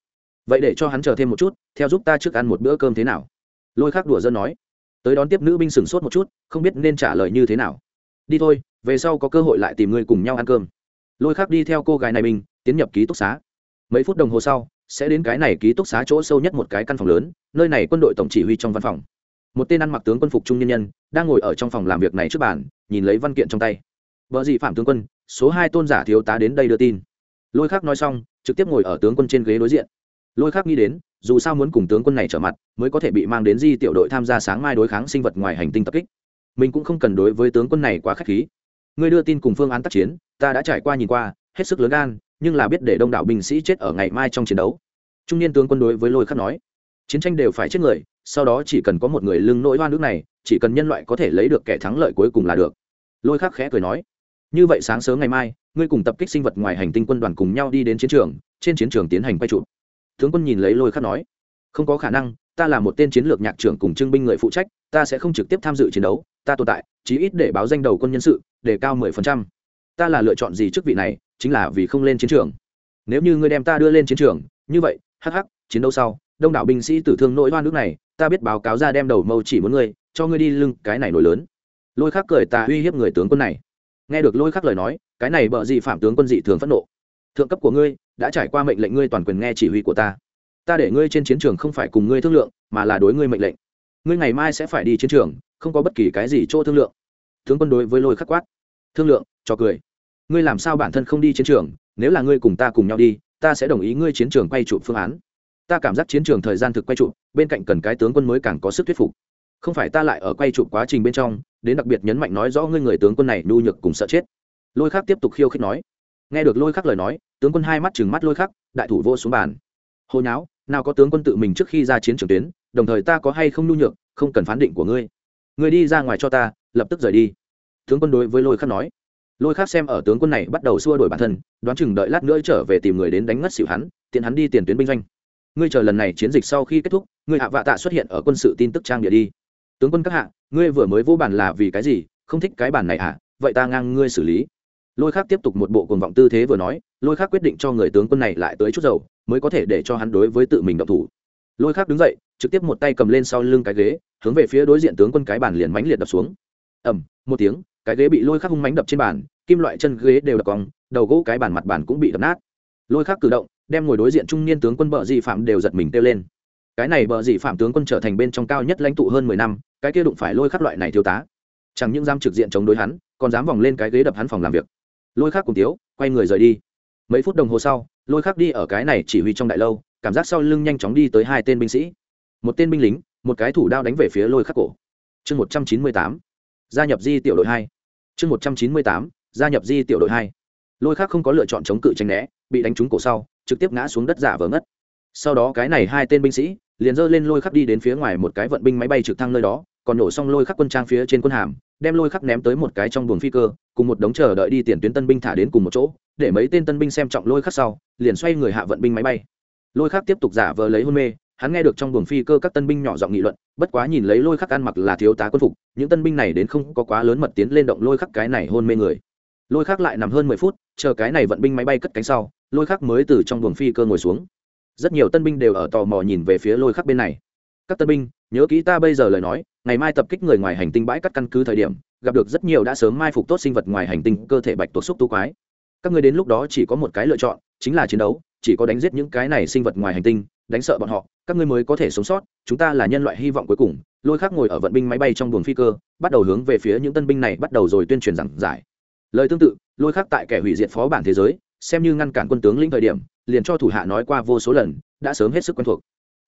Vậy để cho hắn chờ thêm một chút, theo giúp ta trước ăn một bữa cơm thế nào? Lôi khắc đùa dân nói tới đón tiếp nữ binh sửng sốt một chút, không biết nên trả lời như thế nào. Đi thôi, về sau có cơ hội lại tìm người cùng nhau ăn cơm. Lôi khắc đi theo cô gái này mình, tiến nhập ký túc xá. Mấy phút đồng hồ sau, sẽ đến cái này ký túc xá chỗ sâu nhất một cái căn phòng lớn, nơi này quân đội tổng chỉ huy trong văn phòng. Một tên ăn mặc tướng quân phục trung nhân nhân, đang ngồi ở trong phòng làm việc này trước bàn, nhìn lấy văn kiện trong tay. Vợ dị phạm tướng quân, số hai tôn giả thiếu tá đến đây đưa tin. Lôi khắc nói xong, trực tiếp ngồi ở tướng quân trên ghế đối diện. Lôi khắc nghĩ đến dù sao muốn cùng tướng quân này trở mặt, mới có thể bị mang đến di tiểu đội tham gia sáng mai đối kháng sinh vật ngoài hành tinh tập kích. Mình cũng không cần đối với tướng quân này quá k h á c h khí. Ngươi đưa tin cùng phương án tác chiến, ta đã trải qua nhìn qua, hết sức lớn gan, nhưng là biết để đông đảo binh sĩ chết ở ngày mai trong chiến đấu. Trung niên tướng quân đối với lôi khắc nói, chiến tranh đều phải chết người, sau đó chỉ cần có một người lưng nỗi hoa nước này, chỉ cần nhân loại có thể lấy được kẻ thắng lợi cuối cùng là được. Lôi khắc khẽ cười nói, như vậy sáng sớm ngày mai, ngươi cùng tập kích sinh vật ngoài hành tinh quân đoàn cùng nhau đi đến chiến trường, trên chiến trường tiến hành quay chụp tướng quân nhìn lấy lôi khắc nói, không có khả năng, ta là một tên chiến lược nhạc trưởng cùng trưng binh người phụ trách, ta sẽ không trực tiếp tham dự chiến đấu, ta tồn tại, chí ít để báo danh đầu quân nhân sự, để cao mười phần trăm. Ta là lựa chọn gì chức vị này, chính là vì không lên chiến trường. Nếu như ngươi đem ta đưa lên chiến trường, như vậy, hắc hắc, chiến đấu sau, đông đảo binh sĩ tử thương nỗi hoa nước này, ta biết báo cáo ra đem đầu mâu chỉ muốn ngươi, cho ngươi đi lưng cái này nổi lớn. Lôi khắc cười ta uy hiếp người tướng quân này. Nghe được lôi khắc lời nói, cái này bợ gì phạm tướng quân dị thường phẫn nộ thượng cấp của ngươi, đã trải qua mệnh lệnh ngươi toàn quyền nghe chỉ huy của ta. Ta để ngươi trên chiến trường không phải cùng ngươi thương lượng, mà là đối ngươi mệnh lệnh. Ngươi ngày mai sẽ phải đi chiến trường, không có bất kỳ cái gì chỗ thương lượng. Tướng quân đối với lôi khắc quát. Thương lượng, cho cười. Ngươi làm sao bản thân không đi chiến trường, nếu là ngươi cùng ta cùng nhau đi, ta sẽ đồng ý ngươi chiến trường quay trụ phương án. Ta cảm giác chiến trường thời gian thực quay trụ bên cạnh cần cái tướng quân mới càng có sức thuyết phục. Không phải ta lại ở quay trụ quá trình bên trong, đến đặc biệt nhấn mạnh nói rõ ngươi người tướng quân này nhu nhược cùng sợ chết. Lôi khắc tiếp tục khiêu khích nói nghe được lôi khắc lời nói, tướng quân hai mắt chừng mắt lôi khắc, đại thủ vô xuống bàn. Hồi nháo, nào có tướng quân tự mình trước khi ra chiến trường tuyến, đồng thời ta có hay không nhu nhược, không cần phán định của ngươi. Ngươi đi ra ngoài cho ta, lập tức rời đi. Tướng quân đối với lôi khắc nói. Lôi khắc xem ở tướng quân này bắt đầu xua đổi bản thân, đoán chừng đợi lát nữa trở về tìm người đến đánh ngất xỉu hắn, tiện hắn đi tiền tuyến binh doanh. Ngươi chờ lần này chiến dịch sau khi kết thúc, ngươi hạ vạ tạ xuất hiện ở quân sự tin tức trang địa đi. Tướng quân các hạ, ngươi vừa mới vô bản là vì cái gì, không thích cái bản này hả? Vậy ta ngang ngươi xử lý lôi khác tiếp tục một bộ cuồng vọng tư thế vừa nói, lôi khác quyết định cho người tướng quân này lại tới chút dầu, mới có thể để cho hắn đối với tự mình động thủ. Lôi khác đứng dậy, trực tiếp một tay cầm lên sau lưng cái ghế, hướng về phía đối diện tướng quân cái bàn liền mánh liệt đập xuống. Ẩm một tiếng, cái ghế bị lôi khắc hung mánh đập trên bàn, kim loại chân ghế đều đập cong, đầu gỗ cái bàn mặt bàn cũng bị đập nát. Lôi khắc cử động, đem ngồi đối diện trung niên tướng quân bợ dị phạm đều giật mình kêu lên. Cái này bợ dị phạm tướng quân trở thành bên trong cao nhất lãnh tụ hơn mười năm, cái kia đụng phải lôi khắc loại này thiếu tá. Chẳng những dám trực diện chống đối hắn, còn dám vòng lên cái ghế đập hắn phòng làm việc lôi khác cùng tiếu, quay người rời đi. Mấy phút đồng hồ sau, lôi khác đi ở cái này chỉ huy trong đại lâu, cảm giác sau lưng nhanh chóng đi tới hai tên binh sĩ. Một tên binh lính, một cái thủ đao đánh về phía lôi khắc cổ. Chương một trăm chín mươi tám, gia nhập di tiểu đội hai. Chương một trăm chín mươi tám, gia nhập di tiểu đội hai. Lôi khắc không có lựa chọn chống cự tranh né, bị đánh trúng cổ sau, trực tiếp ngã xuống đất giả vờ ngất. Sau đó cái này hai tên binh sĩ, liền dơ lên lôi khắc đi đến phía ngoài một cái vận binh máy bay trực thăng nơi đó còn nổ xong lôi khắc quân trang phía trên quân hàm, đem lôi khắc ném tới một cái trong buồng phi cơ, cùng một đống chờ đợi đi tiền tuyến tân binh thả đến cùng một chỗ, để mấy tên tân binh xem trọng lôi khắc sau, liền xoay người hạ vận binh máy bay. Lôi khắc tiếp tục giả vờ lấy hôn mê, hắn nghe được trong buồng phi cơ các tân binh nhỏ giọng nghị luận, bất quá nhìn lấy lôi khắc ăn mặc là thiếu tá quân phục, những tân binh này đến không có quá lớn mật tiến lên động lôi khắc cái này hôn mê người. Lôi khắc lại nằm hơn mười phút, chờ cái này vận binh máy bay cất cánh sau, lôi khắc mới từ trong buồng phi cơ ngồi xuống. Rất nhiều tân binh đều ở tò mò nhìn về phía lôi khắc bên này. Các tân binh, nhớ kỹ ta bây giờ lời nói ngày mai tập kích người ngoài hành tinh bãi cắt căn cứ thời điểm, gặp được rất nhiều đã sớm mai phục tốt sinh vật ngoài hành tinh cơ thể bạch tuộc xúc tu quái. Các người đến lúc đó chỉ có một cái lựa chọn, chính là chiến đấu, chỉ có đánh giết những cái này sinh vật ngoài hành tinh, đánh sợ bọn họ, các ngươi mới có thể sống sót, chúng ta là nhân loại hy vọng cuối cùng. Lôi khác ngồi ở vận binh máy bay trong buồng phi cơ, bắt đầu hướng về phía những tân binh này bắt đầu rồi tuyên truyền giảng giải. Lời tương tự, lôi khác tại kẻ hủy diệt phó bản thế giới, xem như ngăn cản quân tướng lĩnh thời điểm, liền cho thủ hạ nói qua vô số lần, đã sớm hết sức quen thuộc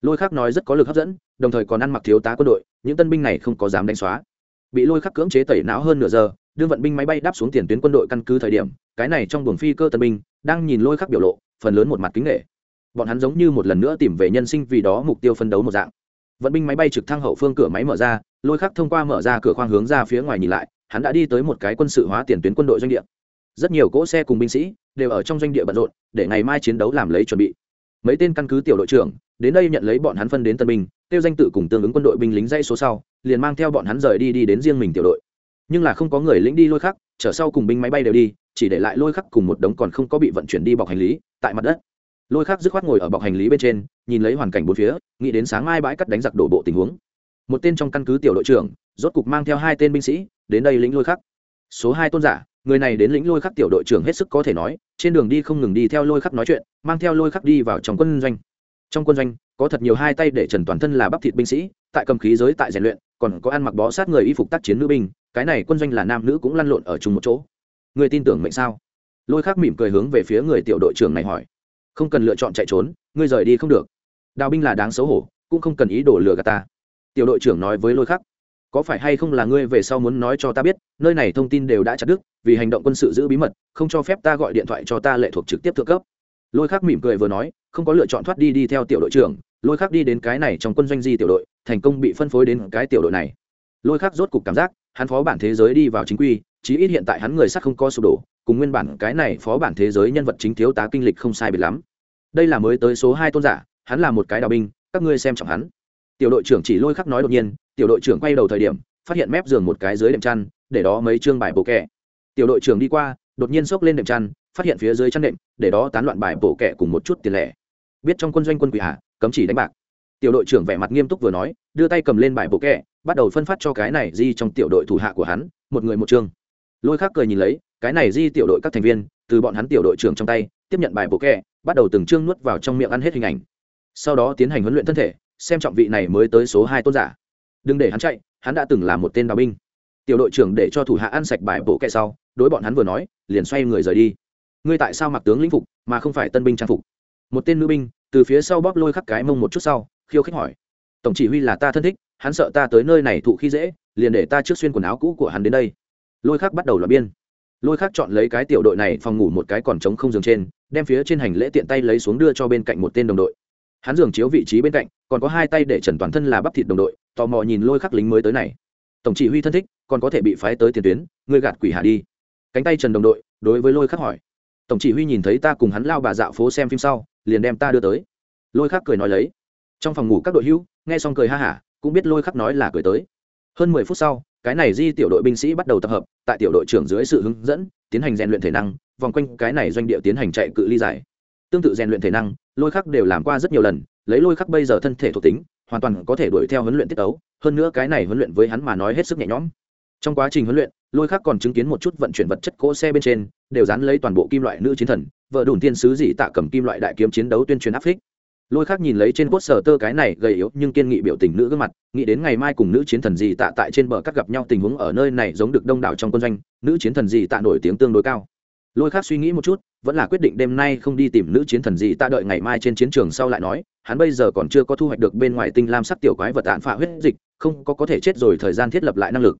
lôi khắc nói rất có lực hấp dẫn, đồng thời còn ăn mặc thiếu tá quân đội, những tân binh này không có dám đánh xóa. Bị lôi khắc cưỡng chế tẩy não hơn nửa giờ, đương vận binh máy bay đáp xuống tiền tuyến quân đội căn cứ thời điểm, cái này trong buồng phi cơ tân binh, đang nhìn lôi khắc biểu lộ, phần lớn một mặt kính nghệ bọn hắn giống như một lần nữa tìm về nhân sinh vì đó mục tiêu phân đấu một dạng. Vận binh máy bay trực thăng hậu phương cửa máy mở ra, lôi khắc thông qua mở ra cửa khoang hướng ra phía ngoài nhìn lại, hắn đã đi tới một cái quân sự hóa tiền tuyến quân đội doanh địa. Rất nhiều cỗ xe cùng binh sĩ đều ở trong doanh địa bận rộn, để ngày mai chiến đấu làm lấy chuẩn bị mấy tên căn cứ tiểu đội trưởng, đến đây nhận lấy bọn hắn phân đến tân binh, tiêu danh tự cùng tương ứng quân đội binh lính dây số sau, liền mang theo bọn hắn rời đi đi đến riêng mình tiểu đội. Nhưng là không có người lĩnh đi lôi khắc chở sau cùng binh máy bay đều đi, chỉ để lại lôi khắc cùng một đống còn không có bị vận chuyển đi bọc hành lý, tại mặt đất. Lôi khắc dứt khoát ngồi ở bọc hành lý bên trên, nhìn lấy hoàn cảnh bốn phía, nghĩ đến sáng mai bãi cắt đánh giặc đổ bộ tình huống. Một tên trong căn cứ tiểu đội trưởng, rốt cục mang theo hai tên binh sĩ, đến đây lĩnh lôi khắc. Số hai tôn giả người này đến lĩnh lôi khắc tiểu đội trưởng hết sức có thể nói, trên đường đi không ngừng đi theo lôi khắc nói chuyện, mang theo lôi khắc đi vào trong quân doanh. Trong quân doanh, có thật nhiều hai tay để trần toàn thân là bắp thịt binh sĩ, tại cầm khí giới tại rèn luyện, còn có ăn mặc bó sát người y phục tác chiến nữ binh, cái này quân doanh là nam nữ cũng lăn lộn ở chung một chỗ. Người tin tưởng mệnh sao? Lôi khắc mỉm cười hướng về phía người tiểu đội trưởng này hỏi. Không cần lựa chọn chạy trốn, ngươi rời đi không được. Đào binh là đáng xấu hổ, cũng không cần ý đồ lừa gạt ta. Tiểu đội trưởng nói với lôi khắc có phải hay không là ngươi về sau muốn nói cho ta biết, nơi này thông tin đều đã chặt đứt, vì hành động quân sự giữ bí mật, không cho phép ta gọi điện thoại cho ta lệ thuộc trực tiếp thượng cấp. Lôi khắc mỉm cười vừa nói, không có lựa chọn thoát đi đi theo tiểu đội trưởng, lôi khắc đi đến cái này trong quân doanh di tiểu đội, thành công bị phân phối đến cái tiểu đội này. Lôi khắc rốt cục cảm giác, hắn phó bản thế giới đi vào chính quy, chí ít hiện tại hắn người sắt không có sụp đổ, cùng nguyên bản cái này phó bản thế giới nhân vật chính thiếu tá kinh lịch không sai biệt lắm. Đây là mới tới số hai tôn giả, hắn là một cái đào binh, các ngươi xem trọng hắn. Tiểu đội trưởng chỉ lôi khắc nói đột nhiên tiểu đội trưởng quay đầu thời điểm, phát hiện mép giường một cái dưới đệm chăn, để đó mấy chương bài bộ kẹ. Tiểu đội trưởng đi qua, đột nhiên xốc lên đệm chăn, phát hiện phía dưới chăn đệm, để đó tán loạn bài bộ kẹ cùng một chút tiền lẻ. Biết trong quân doanh quân quỷ hạ, cấm chỉ đánh bạc. Tiểu đội trưởng vẻ mặt nghiêm túc vừa nói, đưa tay cầm lên bài bộ kẹ, bắt đầu phân phát cho cái này di trong tiểu đội thủ hạ của hắn, một người một chương. Lôi khác cười nhìn lấy, cái này di tiểu đội các thành viên, từ bọn hắn tiểu đội trưởng trong tay, tiếp nhận bài bộ kẹ, bắt đầu từng chương nuốt vào trong miệng ăn hết hình ảnh. Sau đó tiến hành huấn luyện thân thể, xem trọng vị này mới tới số hai tôn giả đừng để hắn chạy, hắn đã từng là một tên đào binh. Tiểu đội trưởng để cho thủ hạ ăn sạch bài bộ kẹ sau, đối bọn hắn vừa nói, liền xoay người rời đi. Ngươi tại sao mặc tướng lĩnh phục, mà không phải tân binh trang phục? Một tên nữ binh, từ phía sau bóp lôi khắc cái mông một chút sau, khiêu khích hỏi. Tổng chỉ huy là ta thân thích, hắn sợ ta tới nơi này thụ khi dễ, liền để ta trước xuyên quần áo cũ của hắn đến đây. Lôi khắc bắt đầu loại biên. Lôi khắc chọn lấy cái tiểu đội này phòng ngủ một cái còn trống không giường trên, đem phía trên hành lễ tiện tay lấy xuống đưa cho bên cạnh một tên đồng đội hắn giường chiếu vị trí bên cạnh, còn có hai tay để trần toàn thân là bắp thịt đồng đội, tò mò nhìn lôi khắc lính mới tới này. Tổng chỉ huy thân thích, còn có thể bị phái tới tiền tuyến, ngươi gạt quỷ hạ đi. Cánh tay trần đồng đội, đối với lôi khắc hỏi. Tổng chỉ huy nhìn thấy ta cùng hắn lao bà dạo phố xem phim sau, liền đem ta đưa tới. Lôi khắc cười nói lấy. Trong phòng ngủ các đội hữu, nghe xong cười ha hả, cũng biết lôi khắc nói là cười tới. Hơn mười phút sau, cái này di tiểu đội binh sĩ bắt đầu tập hợp, tại tiểu đội trưởng dưới sự hướng dẫn, tiến hành rèn luyện thể năng, vòng quanh cái này doanh địa tiến hành chạy cự ly dài tương tự rèn luyện thể năng, lôi khắc đều làm qua rất nhiều lần, lấy lôi khắc bây giờ thân thể thuộc tính, hoàn toàn có thể đuổi theo huấn luyện tiết tấu, hơn nữa cái này huấn luyện với hắn mà nói hết sức nhẹ nhõm. Trong quá trình huấn luyện, lôi khắc còn chứng kiến một chút vận chuyển vật chất cỗ xe bên trên, đều dán lấy toàn bộ kim loại nữ chiến thần, vợ đùn tiên sứ dị tạ cầm kim loại đại kiếm chiến đấu tuyên truyền áp phích. Lôi khắc nhìn lấy trên cốt sở tơ cái này gầy yếu nhưng kiên nghị biểu tình nữ gương mặt, nghĩ đến ngày mai cùng nữ chiến thần dị tạ tại trên bờ cắt gặp nhau tình huống ở nơi này giống được đông đảo trong quân doanh, nữ chiến thần dị tạ nổi tiếng tương đối cao lôi khắc suy nghĩ một chút, vẫn là quyết định đêm nay không đi tìm nữ chiến thần dị ta đợi ngày mai trên chiến trường sau lại nói, hắn bây giờ còn chưa có thu hoạch được bên ngoài tinh lam sắc tiểu quái vật tạn phạ huyết dịch, không có có thể chết rồi thời gian thiết lập lại năng lực.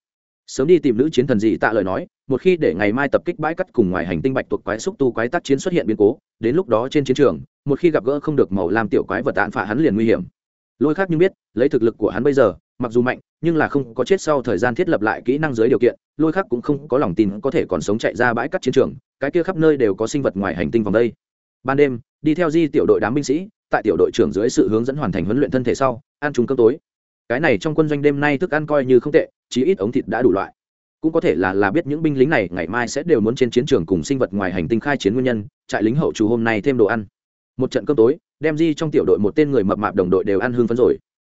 Sớm đi tìm nữ chiến thần dị tạ lời nói, một khi để ngày mai tập kích bãi cắt cùng ngoài hành tinh bạch tuộc quái xúc tu quái tác chiến xuất hiện biến cố, đến lúc đó trên chiến trường, một khi gặp gỡ không được màu làm tiểu quái vật tạn phạ hắn liền nguy hiểm. Lôi khác như biết, lấy thực lực của hắn bây giờ, mặc dù mạnh, nhưng là không có chết sau thời gian thiết lập lại kỹ năng dưới điều kiện, lôi khác cũng không có lòng tin có thể còn sống chạy ra bãi cắt chiến trường cái kia khắp nơi đều có sinh vật ngoài hành tinh vòng đây. Ban đêm, đi theo di tiểu đội đám binh sĩ, tại tiểu đội trưởng dưới sự hướng dẫn hoàn thành huấn luyện thân thể sau, ăn chung cơm tối. Cái này trong quân doanh đêm nay thức ăn coi như không tệ, chí ít ống thịt đã đủ loại. Cũng có thể là là biết những binh lính này ngày mai sẽ đều muốn trên chiến trường cùng sinh vật ngoài hành tinh khai chiến nguyên nhân, trại lính hậu chủ hôm nay thêm đồ ăn. Một trận cơm tối, đem di trong tiểu đội một tên người mập mạp đồng đội đều ăn hương phấn rồi.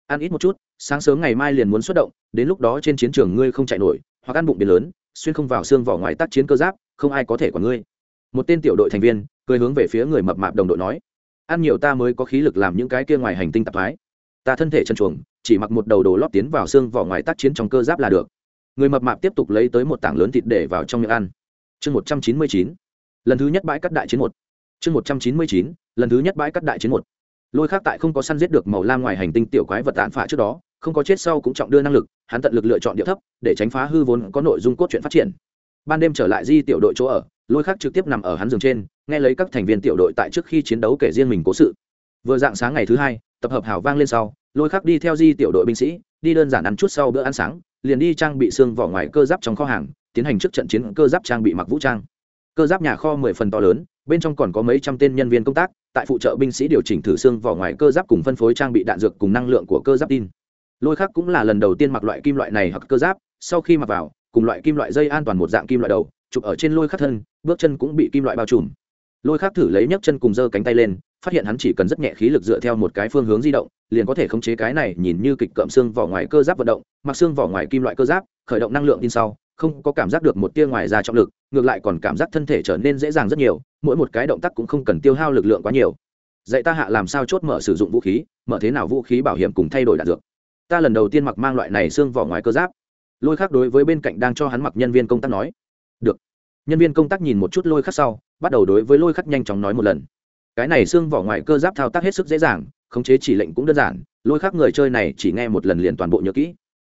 Ăn ít một chút, sáng sớm ngày mai liền muốn xuất động, đến lúc đó trên chiến trường ngươi không chạy nổi hoặc ăn bụng biển lớn, xuyên không vào xương vỏ ngoài tác chiến cơ giáp, không ai có thể quản ngươi. Một tên tiểu đội thành viên, cười hướng về phía người mập mạp đồng đội nói, ăn nhiều ta mới có khí lực làm những cái kia ngoài hành tinh tạp thái ta thân thể chân chuồng chỉ mặc một đầu đồ lót tiến vào xương vỏ ngoài tác chiến trong cơ giáp là được. Người mập mạp tiếp tục lấy tới một tảng lớn thịt để vào trong miệng ăn. Chương một trăm chín mươi chín, lần thứ nhất bãi cắt đại chiến một. Chương một trăm chín mươi chín, lần thứ nhất bãi cắt đại chiến một lôi khác tại không có săn giết được màu lam ngoài hành tinh tiểu quái vật tàn phá trước đó, không có chết sau cũng trọng đưa năng lực, hắn tận lực lựa chọn địa thấp, để tránh phá hư vốn có nội dung cốt truyện phát triển. Ban đêm trở lại di tiểu đội chỗ ở, lôi khác trực tiếp nằm ở hắn giường trên, nghe lấy các thành viên tiểu đội tại trước khi chiến đấu kể riêng mình cố sự. Vừa dạng sáng ngày thứ hai, tập hợp hào vang lên sau, lôi khác đi theo di tiểu đội binh sĩ, đi đơn giản ăn chút sau bữa ăn sáng, liền đi trang bị xương vỏ ngoài cơ giáp trong kho hàng, tiến hành trước trận chiến cơ giáp trang bị mặc vũ trang. Cơ giáp nhà kho mười phần to lớn bên trong còn có mấy trăm tên nhân viên công tác, tại phụ trợ binh sĩ điều chỉnh thử xương vỏ ngoài cơ giáp cùng phân phối trang bị đạn dược cùng năng lượng của cơ giáp tin. Lôi khác cũng là lần đầu tiên mặc loại kim loại này hoặc cơ giáp, sau khi mặc vào, cùng loại kim loại dây an toàn một dạng kim loại đầu, chụp ở trên lôi khắc thân, bước chân cũng bị kim loại bao trùm. Lôi khắc thử lấy nhấc chân cùng giơ cánh tay lên, phát hiện hắn chỉ cần rất nhẹ khí lực dựa theo một cái phương hướng di động, liền có thể khống chế cái này nhìn như kịch cợm xương vỏ ngoài cơ giáp vận động, mặc xương vỏ ngoài kim loại cơ giáp, khởi động năng lượng tin sau, không có cảm giác được một tia ngoài ra trọng lực ngược lại còn cảm giác thân thể trở nên dễ dàng rất nhiều, mỗi một cái động tác cũng không cần tiêu hao lực lượng quá nhiều. Dạy ta hạ làm sao chốt mở sử dụng vũ khí, mở thế nào vũ khí bảo hiểm cùng thay đổi đạn dược. Ta lần đầu tiên mặc mang loại này xương vỏ ngoài cơ giáp. Lôi khác đối với bên cạnh đang cho hắn mặc nhân viên công tác nói, được. Nhân viên công tác nhìn một chút lôi khắc sau, bắt đầu đối với lôi khắc nhanh chóng nói một lần. Cái này xương vỏ ngoài cơ giáp thao tác hết sức dễ dàng, khống chế chỉ lệnh cũng đơn giản, lôi khắc người chơi này chỉ nghe một lần liền toàn bộ nhớ kỹ.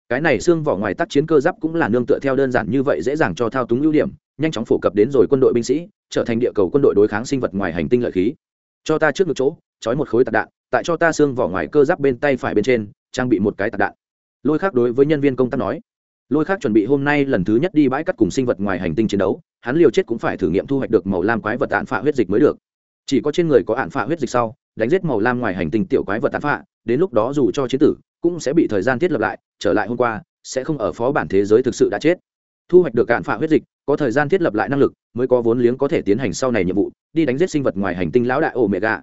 Cái này xương vỏ ngoài tác chiến cơ giáp cũng là nương tựa theo đơn giản như vậy dễ dàng cho thao túng ưu điểm nhanh chóng phổ cập đến rồi quân đội binh sĩ, trở thành địa cầu quân đội đối kháng sinh vật ngoài hành tinh lợi khí. Cho ta trước ngực chỗ, trói một khối tạc đạn, tại cho ta xương vỏ ngoài cơ giáp bên tay phải bên trên, trang bị một cái tạc đạn. Lôi khác đối với nhân viên công tác nói. Lôi khác chuẩn bị hôm nay lần thứ nhất đi bãi cắt cùng sinh vật ngoài hành tinh chiến đấu, hắn liều chết cũng phải thử nghiệm thu hoạch được màu lam quái vật tạn phạ huyết dịch mới được. Chỉ có trên người có ạn phạ huyết dịch sau, đánh giết màu lam ngoài hành tinh tiểu quái vật tán phạ đến lúc đó dù cho chiến tử, cũng sẽ bị thời gian thiết lập lại, trở lại hôm qua, sẽ không ở phó bản thế giới thực sự đã chết thu hoạch được cạn phạ huyết dịch, có thời gian thiết lập lại năng lực, mới có vốn liếng có thể tiến hành sau này nhiệm vụ, đi đánh giết sinh vật ngoài hành tinh lão đại ổ mẹ gà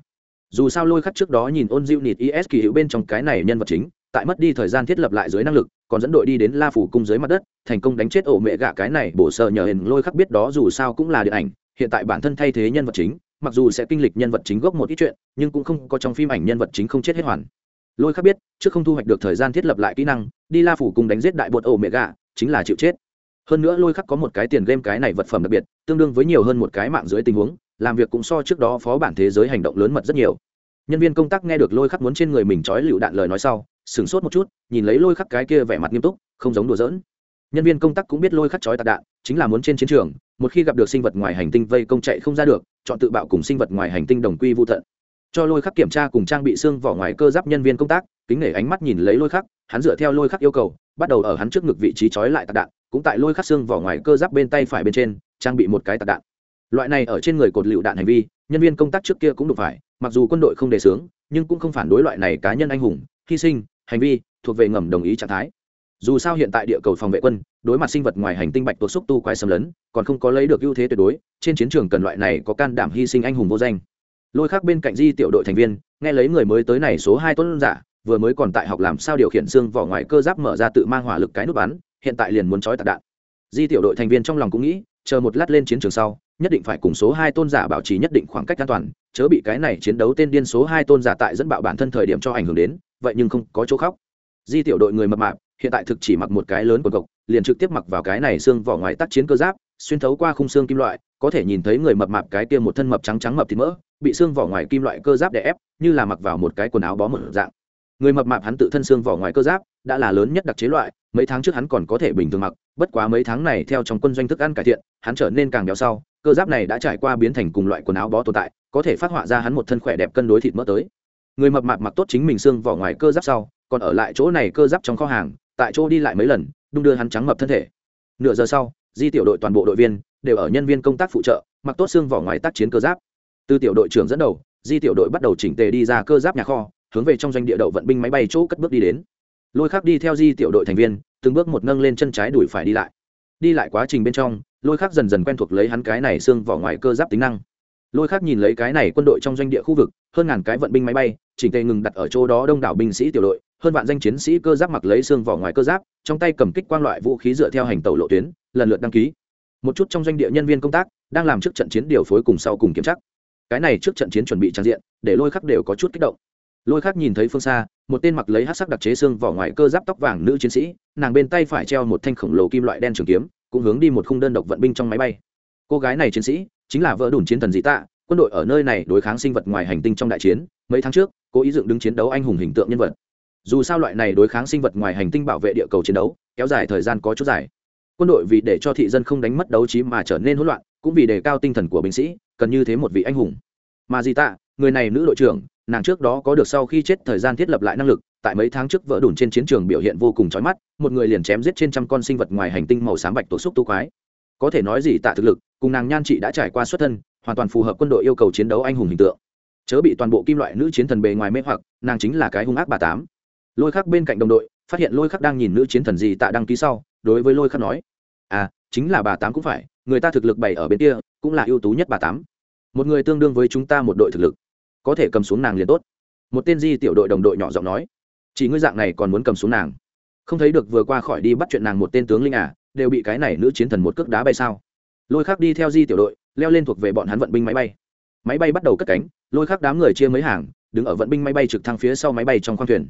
dù sao lôi khắc trước đó nhìn ôn diệu nịt is kỳ hữu bên trong cái này nhân vật chính, tại mất đi thời gian thiết lập lại dưới năng lực, còn dẫn đội đi đến la phủ cung dưới mặt đất, thành công đánh chết ổ mẹ gạ cái này, bổ sợ nhờ hình lôi khắc biết đó dù sao cũng là điện ảnh, hiện tại bản thân thay thế nhân vật chính, mặc dù sẽ kinh lịch nhân vật chính gốc một ít chuyện, nhưng cũng không có trong phim ảnh nhân vật chính không chết hết hoàn. Lôi khắc biết, trước không thu hoạch được thời gian thiết lập lại kỹ năng, đi la phủ cung đánh giết đại bột ổ mẹ gà chính là chịu chết hơn nữa lôi khắc có một cái tiền game cái này vật phẩm đặc biệt, tương đương với nhiều hơn một cái mạng dưới tình huống, làm việc cũng so trước đó phó bản thế giới hành động lớn mật rất nhiều. Nhân viên công tác nghe được lôi khắc muốn trên người mình trói lựu đạn lời nói sau, sửng sốt một chút, nhìn lấy lôi khắc cái kia vẻ mặt nghiêm túc, không giống đùa giỡn. Nhân viên công tác cũng biết lôi khắc trói tạc đạn, chính là muốn trên chiến trường, một khi gặp được sinh vật ngoài hành tinh vây công chạy không ra được, chọn tự bạo cùng sinh vật ngoài hành tinh đồng quy vô tận. Cho lôi khắc kiểm tra cùng trang bị xương vỏ ngoài cơ giáp nhân viên công tác, kính nể ánh mắt nhìn lấy lôi khắc, hắn dựa theo lôi khắc yêu cầu, bắt đầu ở hắn trước ngực vị trí trói lại tạc đạn cũng tại lôi khắc xương vỏ ngoài cơ giáp bên tay phải bên trên, trang bị một cái tạc đạn. Loại này ở trên người cột lựu đạn hành vi, nhân viên công tác trước kia cũng đụng phải, mặc dù quân đội không đề xướng, nhưng cũng không phản đối loại này cá nhân anh hùng, hy sinh, hành vi, thuộc về ngầm đồng ý trạng thái. Dù sao hiện tại địa cầu phòng vệ quân, đối mặt sinh vật ngoài hành tinh bạch tuộc xúc tu quái xâm lấn, còn không có lấy được ưu thế tuyệt đối, trên chiến trường cần loại này có can đảm hy sinh anh hùng vô danh. Lôi khác bên cạnh di tiểu đội thành viên, nghe lấy người mới tới này số hai tuấn giả, vừa mới còn tại học làm sao điều khiển xương vỏ ngoài cơ giáp mở ra tự mang hỏa lực cái nút bắn hiện tại liền muốn trói tạc đạn. Di tiểu đội thành viên trong lòng cũng nghĩ, chờ một lát lên chiến trường sau, nhất định phải cùng số hai tôn giả bảo trì nhất định khoảng cách an toàn, chớ bị cái này chiến đấu tên điên số hai tôn giả tại dẫn bạo bản thân thời điểm cho ảnh hưởng đến, vậy nhưng không có chỗ khóc. Di tiểu đội người mập mạp, hiện tại thực chỉ mặc một cái lớn quần cộc, liền trực tiếp mặc vào cái này xương vỏ ngoài tác chiến cơ giáp, xuyên thấu qua khung xương kim loại, có thể nhìn thấy người mập mạp cái kia một thân mập trắng trắng mập thịt mỡ, bị xương vỏ ngoài kim loại cơ giáp đè ép, như là mặc vào một cái quần áo bó một dạng. Người mập mạp hắn tự thân xương vỏ ngoài cơ giáp đã là lớn nhất đặc chế loại, mấy tháng trước hắn còn có thể bình thường mặc, bất quá mấy tháng này theo trong quân doanh thức ăn cải thiện, hắn trở nên càng béo sau, cơ giáp này đã trải qua biến thành cùng loại quần áo bó tồn tại, có thể phát họa ra hắn một thân khỏe đẹp cân đối thịt mỡ tới. Người mập mạp mặc tốt chính mình xương vỏ ngoài cơ giáp sau, còn ở lại chỗ này cơ giáp trong kho hàng, tại chỗ đi lại mấy lần, đung đưa hắn trắng mập thân thể. Nửa giờ sau, di tiểu đội toàn bộ đội viên đều ở nhân viên công tác phụ trợ, mặc tốt xương vỏ ngoài tác chiến cơ giáp. Từ tiểu đội trưởng dẫn đầu, di tiểu đội bắt đầu chỉnh tề đi ra cơ giáp nhà kho, hướng về trong doanh địa đậu vận binh máy bay chỗ cất bước đi đến lôi khắc đi theo di tiểu đội thành viên, từng bước một nâng lên chân trái đuổi phải đi lại. Đi lại quá trình bên trong, lôi khắc dần dần quen thuộc lấy hắn cái này xương vỏ ngoài cơ giáp tính năng. Lôi khắc nhìn lấy cái này quân đội trong doanh địa khu vực, hơn ngàn cái vận binh máy bay, chỉnh tề ngừng đặt ở chỗ đó đông đảo binh sĩ tiểu đội, hơn vạn danh chiến sĩ cơ giáp mặc lấy xương vỏ ngoài cơ giáp, trong tay cầm kích quang loại vũ khí dựa theo hành tàu lộ tuyến, lần lượt đăng ký. Một chút trong doanh địa nhân viên công tác, đang làm trước trận chiến điều phối cùng sau cùng kiểm tra. Cái này trước trận chiến chuẩn bị trang diện, để lôi khắc đều có chút kích động. Lôi khắc nhìn thấy phương xa một tên mặc lấy hát sắc đặc chế xương vỏ ngoài cơ giáp tóc vàng nữ chiến sĩ, nàng bên tay phải treo một thanh khổng lồ kim loại đen trường kiếm, cũng hướng đi một khung đơn độc vận binh trong máy bay. Cô gái này chiến sĩ, chính là vợ đủn chiến thần dị tạ, quân đội ở nơi này đối kháng sinh vật ngoài hành tinh trong đại chiến, mấy tháng trước, cô ý dựng đứng chiến đấu anh hùng hình tượng nhân vật. Dù sao loại này đối kháng sinh vật ngoài hành tinh bảo vệ địa cầu chiến đấu, kéo dài thời gian có chút dài. Quân đội vì để cho thị dân không đánh mất đấu trí mà trở nên hỗn loạn, cũng vì đề cao tinh thần của binh sĩ, cần như thế một vị anh hùng. Mà gì tạ người này nữ đội trưởng, nàng trước đó có được sau khi chết thời gian thiết lập lại năng lực, tại mấy tháng trước vỡ đùn trên chiến trường biểu hiện vô cùng chói mắt, một người liền chém giết trên trăm con sinh vật ngoài hành tinh màu xám bạch tổ xúc tu quái. Có thể nói gì tạ thực lực, cùng nàng nhan chị đã trải qua xuất thân, hoàn toàn phù hợp quân đội yêu cầu chiến đấu anh hùng hình tượng. Chớ bị toàn bộ kim loại nữ chiến thần bề ngoài mê hoặc, nàng chính là cái hung ác bà tám. Lôi khắc bên cạnh đồng đội, phát hiện lôi khắc đang nhìn nữ chiến thần gì tạ đăng ký sau, đối với lôi khắc nói à chính là bà tám cũng phải, người ta thực lực bày ở bên kia, cũng là ưu tú nhất bà tám. Một người tương đương với chúng ta một đội thực lực có thể cầm xuống nàng liền tốt. Một tên di tiểu đội đồng đội nhỏ giọng nói, chỉ ngươi dạng này còn muốn cầm xuống nàng? Không thấy được vừa qua khỏi đi bắt chuyện nàng một tên tướng linh à đều bị cái này nữ chiến thần một cước đá bay sao? Lôi khắc đi theo di tiểu đội, leo lên thuộc về bọn hắn vận binh máy bay. Máy bay bắt đầu cất cánh, lôi khắc đám người chia mấy hàng, đứng ở vận binh máy bay trực thăng phía sau máy bay trong khoang thuyền.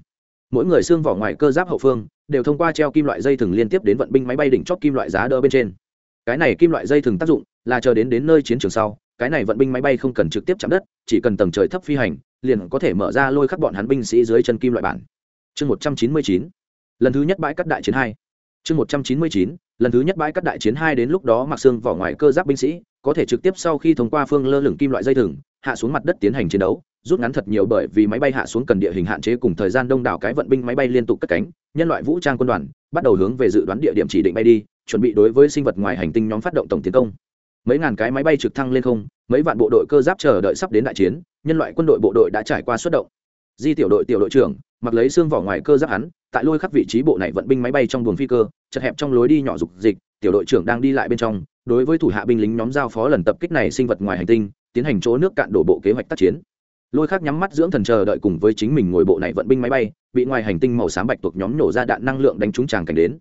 Mỗi người xương vỏ ngoài cơ giáp hậu phương, đều thông qua treo kim loại dây thừng liên tiếp đến vận binh máy bay đỉnh chót kim loại giá đỡ bên trên. Cái này kim loại dây thừng tác dụng là chờ đến đến nơi chiến trường sau cái này vận binh máy bay không cần trực tiếp chạm đất, chỉ cần tầng trời thấp phi hành, liền có thể mở ra lôi khắc bọn hắn binh sĩ dưới chân kim loại bản. Chương một trăm chín mươi chín, lần thứ nhất bãi cắt đại chiến hai. Chương một trăm chín mươi chín, lần thứ nhất bãi cắt đại chiến hai đến lúc đó mặc xương vỏ ngoài cơ giáp binh sĩ, có thể trực tiếp sau khi thông qua phương lơ lửng kim loại dây thừng, hạ xuống mặt đất tiến hành chiến đấu, rút ngắn thật nhiều bởi vì máy bay hạ xuống cần địa hình hạn chế cùng thời gian đông đảo cái vận binh máy bay liên tục cất cánh, nhân loại vũ trang quân đoàn bắt đầu hướng về dự đoán địa điểm chỉ định bay đi, chuẩn bị đối với sinh vật ngoài hành tinh nhóm phát động tổng tiến công mấy ngàn cái máy bay trực thăng lên không, mấy vạn bộ đội cơ giáp chờ đợi sắp đến đại chiến, nhân loại quân đội bộ đội đã trải qua xuất động. Di tiểu đội tiểu đội trưởng, mặc lấy xương vỏ ngoài cơ giáp hắn, tại lôi khắc vị trí bộ này vận binh máy bay trong buồng phi cơ, chật hẹp trong lối đi nhỏ dục dịch, tiểu đội trưởng đang đi lại bên trong, đối với thủ hạ binh lính nhóm giao phó lần tập kích này sinh vật ngoài hành tinh, tiến hành chỗ nước cạn đổ bộ kế hoạch tác chiến. Lôi khắc nhắm mắt dưỡng thần chờ đợi cùng với chính mình ngồi bộ này vận binh máy bay, bị ngoài hành tinh màu xám bạch thuộc nhóm nổ ra đạn năng lượng đánh trúng tràng cảnh đến.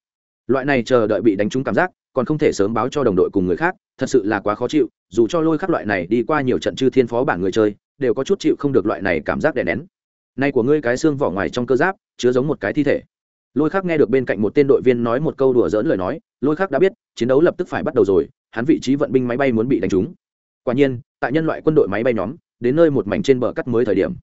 Loại này chờ đợi bị đánh trúng cảm giác, còn không thể sớm báo cho đồng đội cùng người khác thật sự là quá khó chịu, dù cho lôi khắc loại này đi qua nhiều trận chư thiên phó bản người chơi, đều có chút chịu không được loại này cảm giác đè nén. Nay của ngươi cái xương vỏ ngoài trong cơ giáp, chứa giống một cái thi thể. Lôi khắc nghe được bên cạnh một tên đội viên nói một câu đùa dỡn lời nói, lôi khắc đã biết, chiến đấu lập tức phải bắt đầu rồi, hắn vị trí vận binh máy bay muốn bị đánh trúng. Quả nhiên, tại nhân loại quân đội máy bay nhóm, đến nơi một mảnh trên bờ cắt mới thời điểm.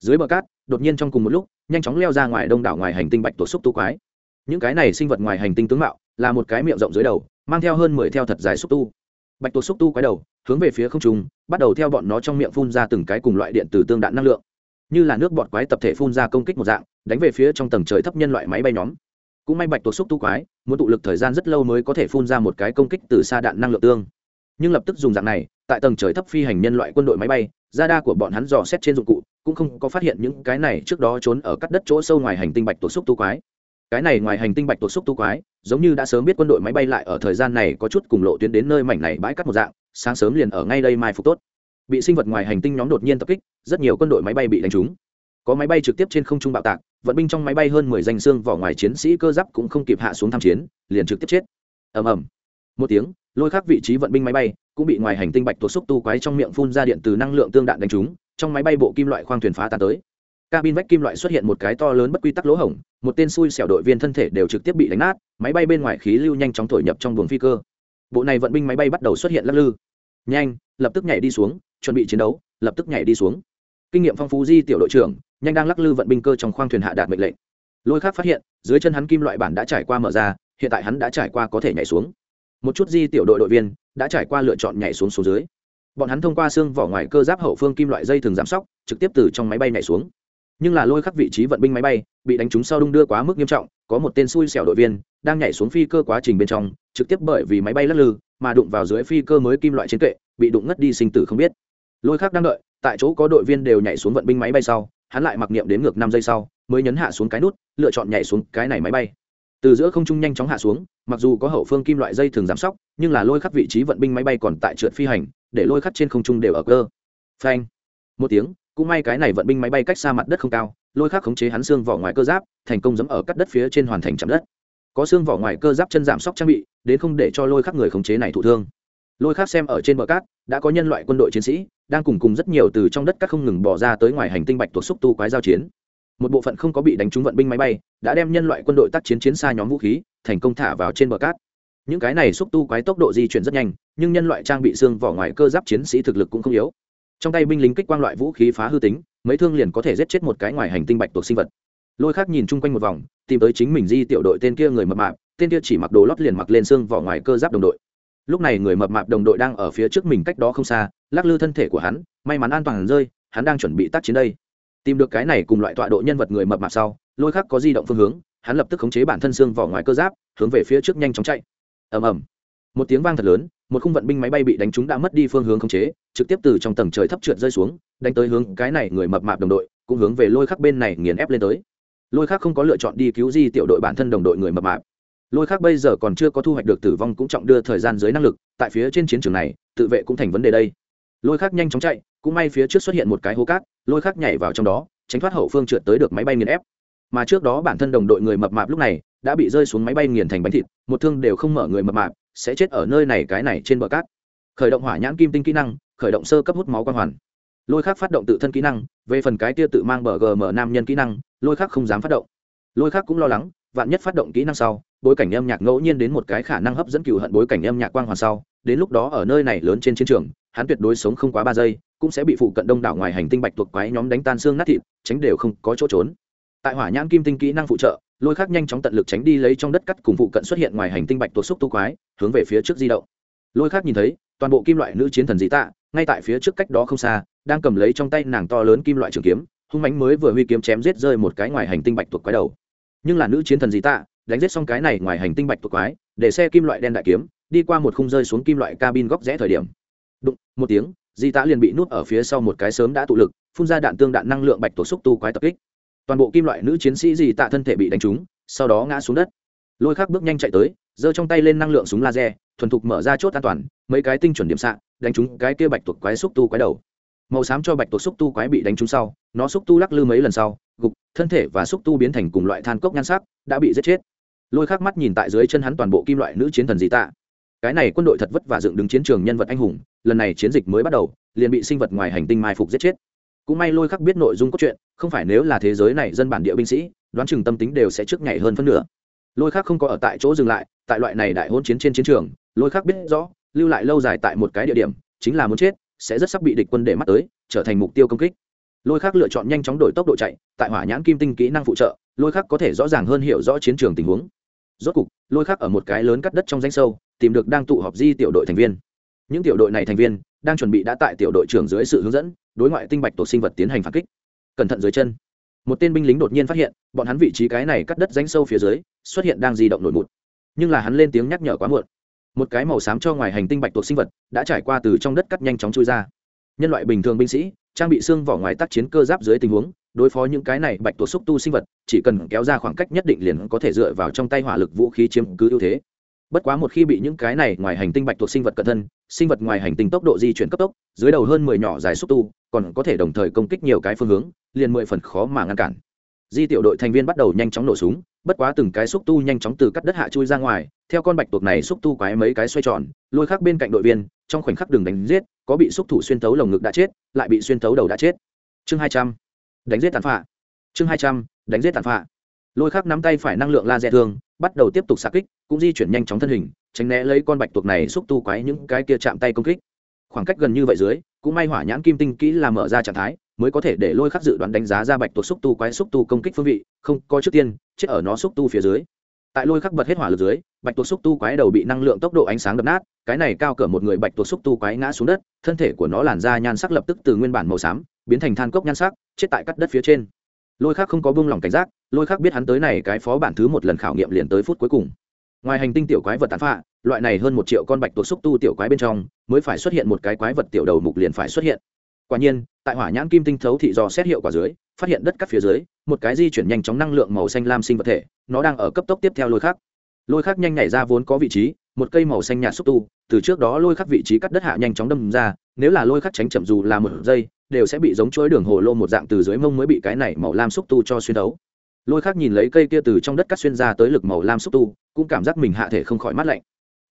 Dưới bờ cát, đột nhiên trong cùng một lúc, nhanh chóng leo ra ngoài đông đảo ngoài hành tinh bạch tổ xúc tu quái. Những cái này sinh vật ngoài hành tinh tướng mạo, là một cái miệng rộng dưới đầu, mang theo hơn mười theo thật dài xúc tu bạch tuộc xúc tu quái đầu, hướng về phía không trung, bắt đầu theo bọn nó trong miệng phun ra từng cái cùng loại điện từ tương đạn năng lượng. Như là nước bọt quái tập thể phun ra công kích một dạng, đánh về phía trong tầng trời thấp nhân loại máy bay nhóm. Cũng may bạch tuộc xúc tu quái, muốn tụ lực thời gian rất lâu mới có thể phun ra một cái công kích từ xa đạn năng lượng tương. Nhưng lập tức dùng dạng này, tại tầng trời thấp phi hành nhân loại quân đội máy bay ra đa của bọn hắn dò xét trên dụng cụ, cũng không có phát hiện những cái này trước đó trốn ở các đất chỗ sâu ngoài hành tinh bạch tuộc xúc tu quái cái này ngoài hành tinh bạch tuộc xúc tu quái, giống như đã sớm biết quân đội máy bay lại ở thời gian này có chút cùng lộ tuyến đến nơi mảnh này bãi cắt một dạng, sáng sớm liền ở ngay đây mai phục tốt. Bị sinh vật ngoài hành tinh nhóm đột nhiên tập kích, rất nhiều quân đội máy bay bị đánh trúng. Có máy bay trực tiếp trên không trung bạo tạc, vận binh trong máy bay hơn mười danh xương vỏ ngoài chiến sĩ cơ giáp cũng không kịp hạ xuống tham chiến, liền trực tiếp chết. Ầm ầm. Một tiếng, lôi khắc vị trí vận binh máy bay cũng bị ngoài hành tinh bạch tuộc xúc tu quái trong miệng phun ra điện từ năng lượng tương đạn đánh trúng, trong máy bay bộ kim loại khoang thuyền phá tan tới cabin vách kim loại xuất hiện một cái to lớn bất quy tắc lỗ hổng, một tên xui xẻo đội viên thân thể đều trực tiếp bị đánh nát, máy bay bên ngoài khí lưu nhanh chóng thổi nhập trong buồng phi cơ. Bộ này vận binh máy bay bắt đầu xuất hiện lắc lư. Nhanh, lập tức nhảy đi xuống, chuẩn bị chiến đấu, lập tức nhảy đi xuống. Kinh nghiệm phong phú di tiểu đội trưởng, nhanh đang lắc lư vận binh cơ trong khoang thuyền hạ đạt mệnh lệnh. Lôi khác phát hiện, dưới chân hắn kim loại bản đã trải qua mở ra, hiện tại hắn đã trải qua có thể nhảy xuống. Một chút di tiểu đội đội viên đã trải qua lựa chọn nhảy xuống số dưới. Bọn hắn thông qua xương vỏ ngoài cơ giáp hậu phương kim loại dây thường giảm sóc, trực tiếp từ trong máy bay nhảy xuống nhưng là lôi khắc vị trí vận binh máy bay, bị đánh trúng sau đung đưa quá mức nghiêm trọng, có một tên xui xẻo đội viên đang nhảy xuống phi cơ quá trình bên trong, trực tiếp bởi vì máy bay lắc lư mà đụng vào dưới phi cơ mới kim loại chiến kệ, bị đụng ngất đi sinh tử không biết. Lôi khắc đang đợi, tại chỗ có đội viên đều nhảy xuống vận binh máy bay sau, hắn lại mặc niệm đến ngược năm giây sau, mới nhấn hạ xuống cái nút, lựa chọn nhảy xuống cái này máy bay. Từ giữa không trung nhanh chóng hạ xuống, mặc dù có hậu phương kim loại dây thường giám sóc, nhưng là lôi khắc vị trí vận binh máy bay còn tại trượt phi hành, để lôi khắc trên không trung đều ở cơ. Phanh. Một tiếng cũng may cái này vận binh máy bay cách xa mặt đất không cao, lôi khắc khống chế hắn xương vỏ ngoài cơ giáp, thành công dẫm ở cắt đất phía trên hoàn thành chạm đất. Có xương vỏ ngoài cơ giáp chân giảm sóc trang bị, đến không để cho lôi khắc người khống chế này thụ thương. Lôi khắc xem ở trên bờ cát, đã có nhân loại quân đội chiến sĩ, đang cùng cùng rất nhiều từ trong đất các không ngừng bỏ ra tới ngoài hành tinh bạch tuộc xúc tu quái giao chiến. Một bộ phận không có bị đánh trúng vận binh máy bay, đã đem nhân loại quân đội tác chiến chiến xa nhóm vũ khí, thành công thả vào trên bờ cát. Những cái này xúc tu quái tốc độ di chuyển rất nhanh, nhưng nhân loại trang bị xương vỏ ngoài cơ giáp chiến sĩ thực lực cũng không yếu trong tay binh lính kích quang loại vũ khí phá hư tính, mấy thương liền có thể giết chết một cái ngoài hành tinh bạch tuộc sinh vật. Lôi khác nhìn chung quanh một vòng, tìm tới chính mình di tiểu đội tên kia người mập mạp, tên kia chỉ mặc đồ lót liền mặc lên xương vỏ ngoài cơ giáp đồng đội. Lúc này người mập mạp đồng đội đang ở phía trước mình cách đó không xa, lắc lư thân thể của hắn, may mắn an toàn rơi, hắn đang chuẩn bị tác chiến đây. Tìm được cái này cùng loại tọa độ nhân vật người mập mạp sau, lôi khác có di động phương hướng, hắn lập tức khống chế bản thân xương vỏ ngoài cơ giáp, hướng về phía trước nhanh chóng chạy. Ầm ầm. Một tiếng vang thật lớn một khung vận binh máy bay bị đánh trúng đã mất đi phương hướng khống chế, trực tiếp từ trong tầng trời thấp trượt rơi xuống, đánh tới hướng cái này người mập mạp đồng đội, cũng hướng về lôi khắc bên này nghiền ép lên tới. Lôi khắc không có lựa chọn đi cứu di tiểu đội bản thân đồng đội người mập mạp. Lôi khắc bây giờ còn chưa có thu hoạch được tử vong cũng trọng đưa thời gian dưới năng lực, tại phía trên chiến trường này, tự vệ cũng thành vấn đề đây. Lôi khắc nhanh chóng chạy, cũng may phía trước xuất hiện một cái hố cát, lôi khắc nhảy vào trong đó, tránh thoát hậu phương trượt tới được máy bay nghiền ép. Mà trước đó bản thân đồng đội người mập mạp lúc này, đã bị rơi xuống máy bay nghiền thành bánh thịt, một thương đều không mở người mập mạp sẽ chết ở nơi này cái này trên bờ cát. Khởi động hỏa nhãn kim tinh kỹ năng, khởi động sơ cấp hút máu quang hoàn. Lôi khác phát động tự thân kỹ năng, về phần cái tia tự mang bờ gm nam nhân kỹ năng, lôi khác không dám phát động. Lôi khác cũng lo lắng, vạn nhất phát động kỹ năng sau, bối cảnh âm nhạc ngẫu nhiên đến một cái khả năng hấp dẫn cựu hận bối cảnh âm nhạc quang hoàn sau, đến lúc đó ở nơi này lớn trên chiến trường, hắn tuyệt đối sống không quá ba giây, cũng sẽ bị phụ cận đông đảo ngoài hành tinh bạch tuộc quái nhóm đánh tan xương nát thịt, tránh đều không có chỗ trốn. Tại hỏa nhãn kim tinh kỹ năng phụ trợ, lôi khác nhanh chóng tận lực tránh đi lấy trong đất cắt cùng phụ cận xuất hiện ngoài hành tinh bạch tuộc xúc tu quái hướng về phía trước di động. Lôi khác nhìn thấy, toàn bộ kim loại nữ chiến thần dị tạ, ngay tại phía trước cách đó không xa, đang cầm lấy trong tay nàng to lớn kim loại trường kiếm, hung mánh mới vừa huy kiếm chém giết rơi một cái ngoài hành tinh bạch tuộc quái đầu. Nhưng là nữ chiến thần dị tạ, đánh giết xong cái này ngoài hành tinh bạch tuộc quái, để xe kim loại đen đại kiếm, đi qua một khung rơi xuống kim loại cabin góc rẽ thời điểm. Đụng, một tiếng, dị tạ liền bị nuốt ở phía sau một cái sớm đã tụ lực, phun ra đạn tương đạn năng lượng bạch thuộc xúc tu quái tập kích. Toàn bộ kim loại nữ chiến sĩ dị tạ thân thể bị đánh trúng, sau đó ngã xuống đất. Lôi khắc bước nhanh chạy tới giơ trong tay lên năng lượng súng laser, thuần thục mở ra chốt an toàn, mấy cái tinh chuẩn điểm xạ, đánh trúng cái kia bạch tuộc quái xúc tu quái đầu. Màu xám cho bạch tuộc xúc tu quái bị đánh trúng sau, nó xúc tu lắc lư mấy lần sau, gục, thân thể và xúc tu biến thành cùng loại than cốc nhan sắc, đã bị giết chết. Lôi khắc mắt nhìn tại dưới chân hắn toàn bộ kim loại nữ chiến thần dị tạ. Cái này quân đội thật vất vả dựng đứng chiến trường nhân vật anh hùng, lần này chiến dịch mới bắt đầu, liền bị sinh vật ngoài hành tinh mai phục giết chết. Cũng may lôi khắc biết nội dung cốt truyện, không phải nếu là thế giới này dân bản địa binh sĩ, đoán chừng tâm tính đều sẽ trước nhảy hơn phân nửa. Lôi khắc không có ở tại chỗ dừng lại tại loại này đại hôn chiến trên chiến trường, lôi khắc biết rõ, lưu lại lâu dài tại một cái địa điểm, chính là muốn chết, sẽ rất sắp bị địch quân để mắt tới, trở thành mục tiêu công kích. Lôi khắc lựa chọn nhanh chóng đổi tốc độ chạy, tại hỏa nhãn kim tinh kỹ năng phụ trợ, lôi khắc có thể rõ ràng hơn hiểu rõ chiến trường tình huống. Rốt cục, lôi khắc ở một cái lớn cắt đất trong danh sâu, tìm được đang tụ họp di tiểu đội thành viên. Những tiểu đội này thành viên, đang chuẩn bị đã tại tiểu đội trưởng dưới sự hướng dẫn, đối ngoại tinh bạch tổ sinh vật tiến hành phản kích. Cẩn thận dưới chân. Một tên binh lính đột nhiên phát hiện, bọn hắn vị trí cái này cắt đất danh sâu phía dưới, xuất hiện đang di động nổi mụt nhưng là hắn lên tiếng nhắc nhở quá muộn. Một cái màu xám cho ngoài hành tinh bạch tuộc sinh vật đã trải qua từ trong đất cắt nhanh chóng chui ra. Nhân loại bình thường binh sĩ, trang bị xương vỏ ngoài tác chiến cơ giáp dưới tình huống, đối phó những cái này bạch tuộc xúc tu sinh vật, chỉ cần kéo ra khoảng cách nhất định liền có thể dựa vào trong tay hỏa lực vũ khí chiếm cứ ưu thế. Bất quá một khi bị những cái này ngoài hành tinh bạch tuộc sinh vật cận thân, sinh vật ngoài hành tinh tốc độ di chuyển cấp tốc, dưới đầu hơn mười nhỏ dài xúc tu, còn có thể đồng thời công kích nhiều cái phương hướng, liền mười phần khó mà ngăn cản. Di tiểu đội thành viên bắt đầu nhanh chóng nổ súng bất quá từng cái xúc tu nhanh chóng từ cắt đất hạ chui ra ngoài, theo con bạch tuộc này xúc tu quái mấy cái xoay tròn, lôi khác bên cạnh đội viên, trong khoảnh khắc đường đánh giết, có bị xúc thủ xuyên thấu lồng ngực đã chết, lại bị xuyên thấu đầu đã chết. Chương hai trăm. Đánh giết tàn phạ chương hai trăm. Đánh giết tàn phạ lôi khác nắm tay phải năng lượng laser thương, bắt đầu tiếp tục xạ kích, cũng di chuyển nhanh chóng thân hình, tránh né lấy con bạch tuộc này xúc tu quái những cái kia chạm tay công kích. Khoảng cách gần như vậy dưới, cũng may hỏa nhãn kim tinh kỹ là mở ra trạng thái mới có thể để lôi khắc dự đoán đánh giá ra bạch tuộc xúc tu quái xúc tu công kích phương vị, không có trước tiên, chết ở nó xúc tu phía dưới. Tại lôi khắc bật hết hỏa lực dưới, bạch tuộc xúc tu quái đầu bị năng lượng tốc độ ánh sáng đập nát, cái này cao cỡ một người bạch tuộc xúc tu quái ngã xuống đất, thân thể của nó làn ra nhan sắc lập tức từ nguyên bản màu xám, biến thành than cốc nhan sắc, chết tại cắt đất phía trên. Lôi khắc không có buông lỏng cảnh giác, lôi khắc biết hắn tới này cái phó bản thứ một lần khảo nghiệm liền tới phút cuối cùng. Ngoài hành tinh tiểu quái vật tàn phạ loại này hơn một triệu con bạch tuộc xúc tu tiểu quái bên trong, mới phải xuất hiện một cái quái vật tiểu đầu mục liền phải xuất hiện quả nhiên, tại hỏa nhãn kim tinh thấu thị do xét hiệu quả dưới, phát hiện đất cắt phía dưới, một cái di chuyển nhanh chóng năng lượng màu xanh lam sinh vật thể, nó đang ở cấp tốc tiếp theo lôi khắc. Lôi khắc nhanh nhảy ra vốn có vị trí, một cây màu xanh nhạt xúc tu, từ trước đó lôi khắc vị trí cắt đất hạ nhanh chóng đâm ra, nếu là lôi khắc tránh chậm dù là một giây, đều sẽ bị giống chuỗi đường hồ lô một dạng từ dưới mông mới bị cái này màu lam xúc tu cho xuyên đấu. Lôi khắc nhìn lấy cây kia từ trong đất cắt xuyên ra tới lực màu lam xúc tu, cũng cảm giác mình hạ thể không khỏi mát lạnh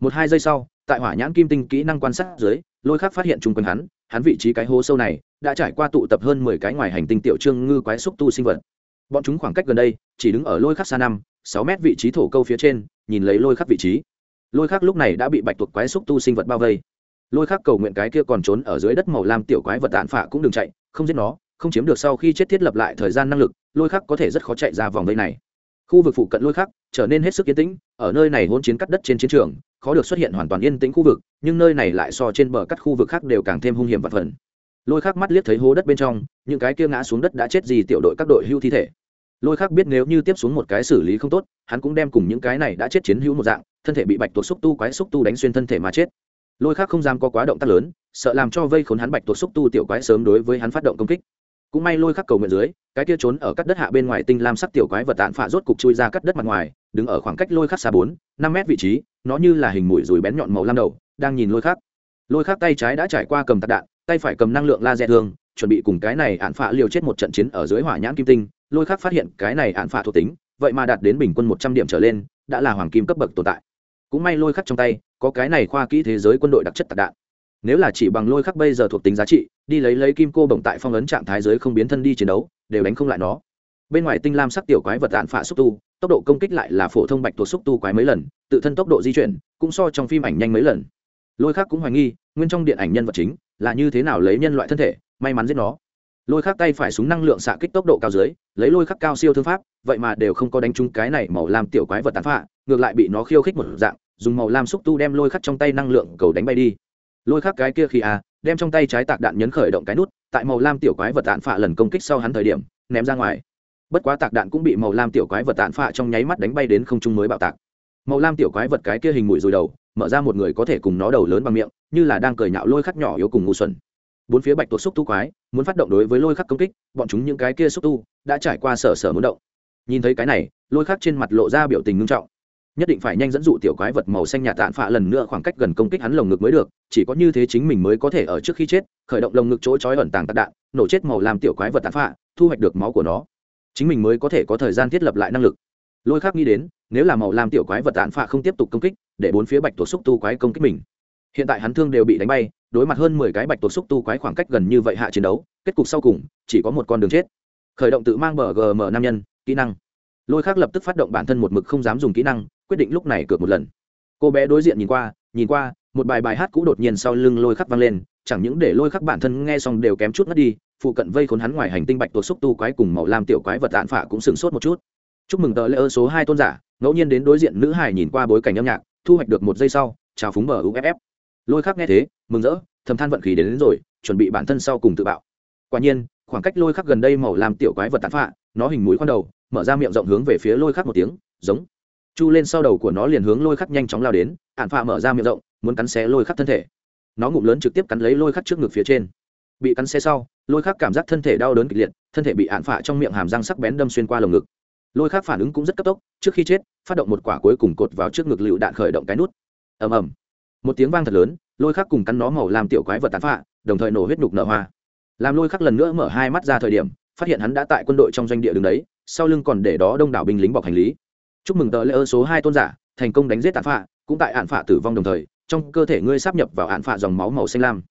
một hai giây sau, tại hỏa nhãn kim tinh kỹ năng quan sát dưới, lôi khắc phát hiện chung quanh hắn hắn vị trí cái hố sâu này đã trải qua tụ tập hơn mười cái ngoài hành tinh tiểu trương ngư quái xúc tu sinh vật. Bọn chúng khoảng cách gần đây, chỉ đứng ở lôi khắc xa năm, sáu mét vị trí thổ câu phía trên, nhìn lấy lôi khắc vị trí. Lôi khắc lúc này đã bị bạch tuộc quái xúc tu sinh vật bao vây. Lôi khắc cầu nguyện cái kia còn trốn ở dưới đất màu lam tiểu quái vật tàn phạ cũng đừng chạy, không giết nó, không chiếm được sau khi chết thiết lập lại thời gian năng lực, lôi khắc có thể rất khó chạy ra vòng vây này. Khu vực phụ cận lôi khắc trở nên hết sức yên tĩnh, ở nơi này hôn chiến cắt đất trên chiến trường khó được xuất hiện hoàn toàn yên tĩnh khu vực, nhưng nơi này lại so trên bờ cắt khu vực khác đều càng thêm hung hiểm và phần. Lôi khắc mắt liếc thấy hố đất bên trong, những cái kia ngã xuống đất đã chết gì tiểu đội các đội hưu thi thể. Lôi khắc biết nếu như tiếp xuống một cái xử lý không tốt, hắn cũng đem cùng những cái này đã chết chiến hữu một dạng, thân thể bị bạch tuộc xúc tu quái xúc tu đánh xuyên thân thể mà chết. Lôi khắc không dám có quá động tác lớn, sợ làm cho vây khốn hắn bạch tuộc xúc tu tiểu quái sớm đối với hắn phát động công kích cũng may lôi khắc cầu nguyện dưới, cái kia trốn ở cắt đất hạ bên ngoài tinh lam sắc tiểu quái vật tàn phạ rốt cục chui ra cắt đất mặt ngoài, đứng ở khoảng cách lôi khắc xa bốn, năm mét vị trí, nó như là hình mũi rùi bén nhọn màu lam đầu, đang nhìn lôi khắc. Lôi khắc tay trái đã trải qua cầm tạc đạn, tay phải cầm năng lượng laser thương, chuẩn bị cùng cái này ạn phạ liều chết một trận chiến ở dưới hỏa nhãn kim tinh. Lôi khắc phát hiện cái này ạn phạ thuộc tính, vậy mà đạt đến bình quân một trăm điểm trở lên, đã là hoàng kim cấp bậc tồn tại. Cũng may lôi khắc trong tay, có cái này khoa kỹ thế giới quân đội đặc chất tạc đạn. Nếu là chỉ bằng lôi khắc bây giờ thuộc tính giá trị đi lấy lấy kim cô bổng tại phong ấn trạng thái giới không biến thân đi chiến đấu, đều đánh không lại nó. Bên ngoài tinh lam sắc tiểu quái vật đạn phạ xúc tu, tốc độ công kích lại là phổ thông bạch thuộc xúc tu quái mấy lần, tự thân tốc độ di chuyển, cũng so trong phim ảnh nhanh mấy lần. Lôi khác cũng hoài nghi, nguyên trong điện ảnh nhân vật chính là như thế nào lấy nhân loại thân thể, may mắn giết nó. Lôi khắc tay phải súng năng lượng xạ kích tốc độ cao dưới, lấy lôi khắc cao siêu thương pháp, vậy mà đều không có đánh trúng cái này màu lam tiểu quái vật tàn phạ, ngược lại bị nó khiêu khích một dạng, dùng màu lam xúc tu đem lôi khắc trong tay năng lượng cầu đánh bay đi lôi khắc cái kia khi à đem trong tay trái tạc đạn nhấn khởi động cái nút, tại màu lam tiểu quái vật tạn phạ lần công kích sau hắn thời điểm, ném ra ngoài. Bất quá tạc đạn cũng bị màu lam tiểu quái vật tạn phạ trong nháy mắt đánh bay đến không trung mới bạo tạc. Màu lam tiểu quái vật cái kia hình mũi rồi đầu, mở ra một người có thể cùng nó đầu lớn bằng miệng, như là đang cười nhạo lôi khắc nhỏ yếu cùng ngu xuẩn. Bốn phía bạch tuộc xúc tu quái, muốn phát động đối với lôi khắc công kích, bọn chúng những cái kia xúc tu, đã trải qua sở sở muốn động. Nhìn thấy cái này, lôi khắc trên mặt lộ ra biểu tình ngưng trọng nhất định phải nhanh dẫn dụ tiểu quái vật màu xanh nhạt tạn phạ lần nữa khoảng cách gần công kích hắn lồng ngực mới được, chỉ có như thế chính mình mới có thể ở trước khi chết, khởi động lồng ngực chỗ trói ẩn tàng tạc đạn, nổ chết màu làm tiểu quái vật tạn phạ, thu hoạch được máu của nó. Chính mình mới có thể có thời gian thiết lập lại năng lực. Lôi khác nghĩ đến, nếu là màu làm tiểu quái vật tạn phạ không tiếp tục công kích, để bốn phía bạch tổ xúc tu quái công kích mình. Hiện tại hắn thương đều bị đánh bay, đối mặt hơn mười cái bạch tổ xúc tu quái khoảng cách gần như vậy hạ chiến đấu, kết cục sau cùng, chỉ có một con đường chết. Khởi động tự mang bờ gm nam nhân, kỹ năng. Lôi khác lập tức phát động bản thân một mực không dám dùng kỹ năng quyết định lúc này cược một lần. Cô bé đối diện nhìn qua nhìn qua một bài bài hát cũ đột nhiên sau lưng lôi khắc vang lên chẳng những để lôi khắc bản thân nghe xong đều kém chút mất đi phụ cận vây khốn hắn ngoài hành tinh bạch tuộc xúc tu quái cùng màu lam tiểu quái vật tạn phạ cũng sửng sốt một chút. Chúc mừng tờ lễ ơ số hai tôn giả ngẫu nhiên đến đối diện nữ hải nhìn qua bối cảnh âm nhạc thu hoạch được một giây sau chào phúng bờ uff lôi khắc nghe thế mừng rỡ thầm than vận khí đến, đến rồi chuẩn bị bản thân sau cùng tự bạo. Quả nhiên khoảng cách lôi khắc gần đây màu lam tiểu quái vật tàn phạ nó hình mũi khoan đầu mở ra miệng rộng hướng về phía lôi khắc một tiếng giống chu lên sau đầu của nó liền hướng lôi khắc nhanh chóng lao đến ạn phạ mở ra miệng rộng, muốn cắn xé lôi khắc thân thể. Nó ngụm lớn trực tiếp cắn lấy lôi khắc trước ngực phía trên. Bị cắn xé sau, lôi khắc cảm giác thân thể đau đớn kịch liệt, thân thể bị ạn phạ trong miệng hàm răng sắc bén đâm xuyên qua lồng ngực. Lôi khắc phản ứng cũng rất cấp tốc, trước khi chết, phát động một quả cuối cùng cột vào trước ngực lựu đạn khởi động cái nút. Ầm ầm. Một tiếng vang thật lớn, lôi khắc cùng cắn nó màu làm tiểu quái vật tàn phạ, đồng thời nổ huyết nhục nở hoa. Làm lôi khắc lần nữa mở hai mắt ra thời điểm, phát hiện hắn đã tại quân đội trong doanh địa đứng đấy, sau lưng còn để đó đông đảo binh lính bọc hành lý chúc mừng tờ lễ ơn số hai tôn giả, thành công đánh giết tàn phạ, cũng tại hạn phạ tử vong đồng thời, trong cơ thể ngươi sắp nhập vào hạn phạ dòng máu màu xanh lam.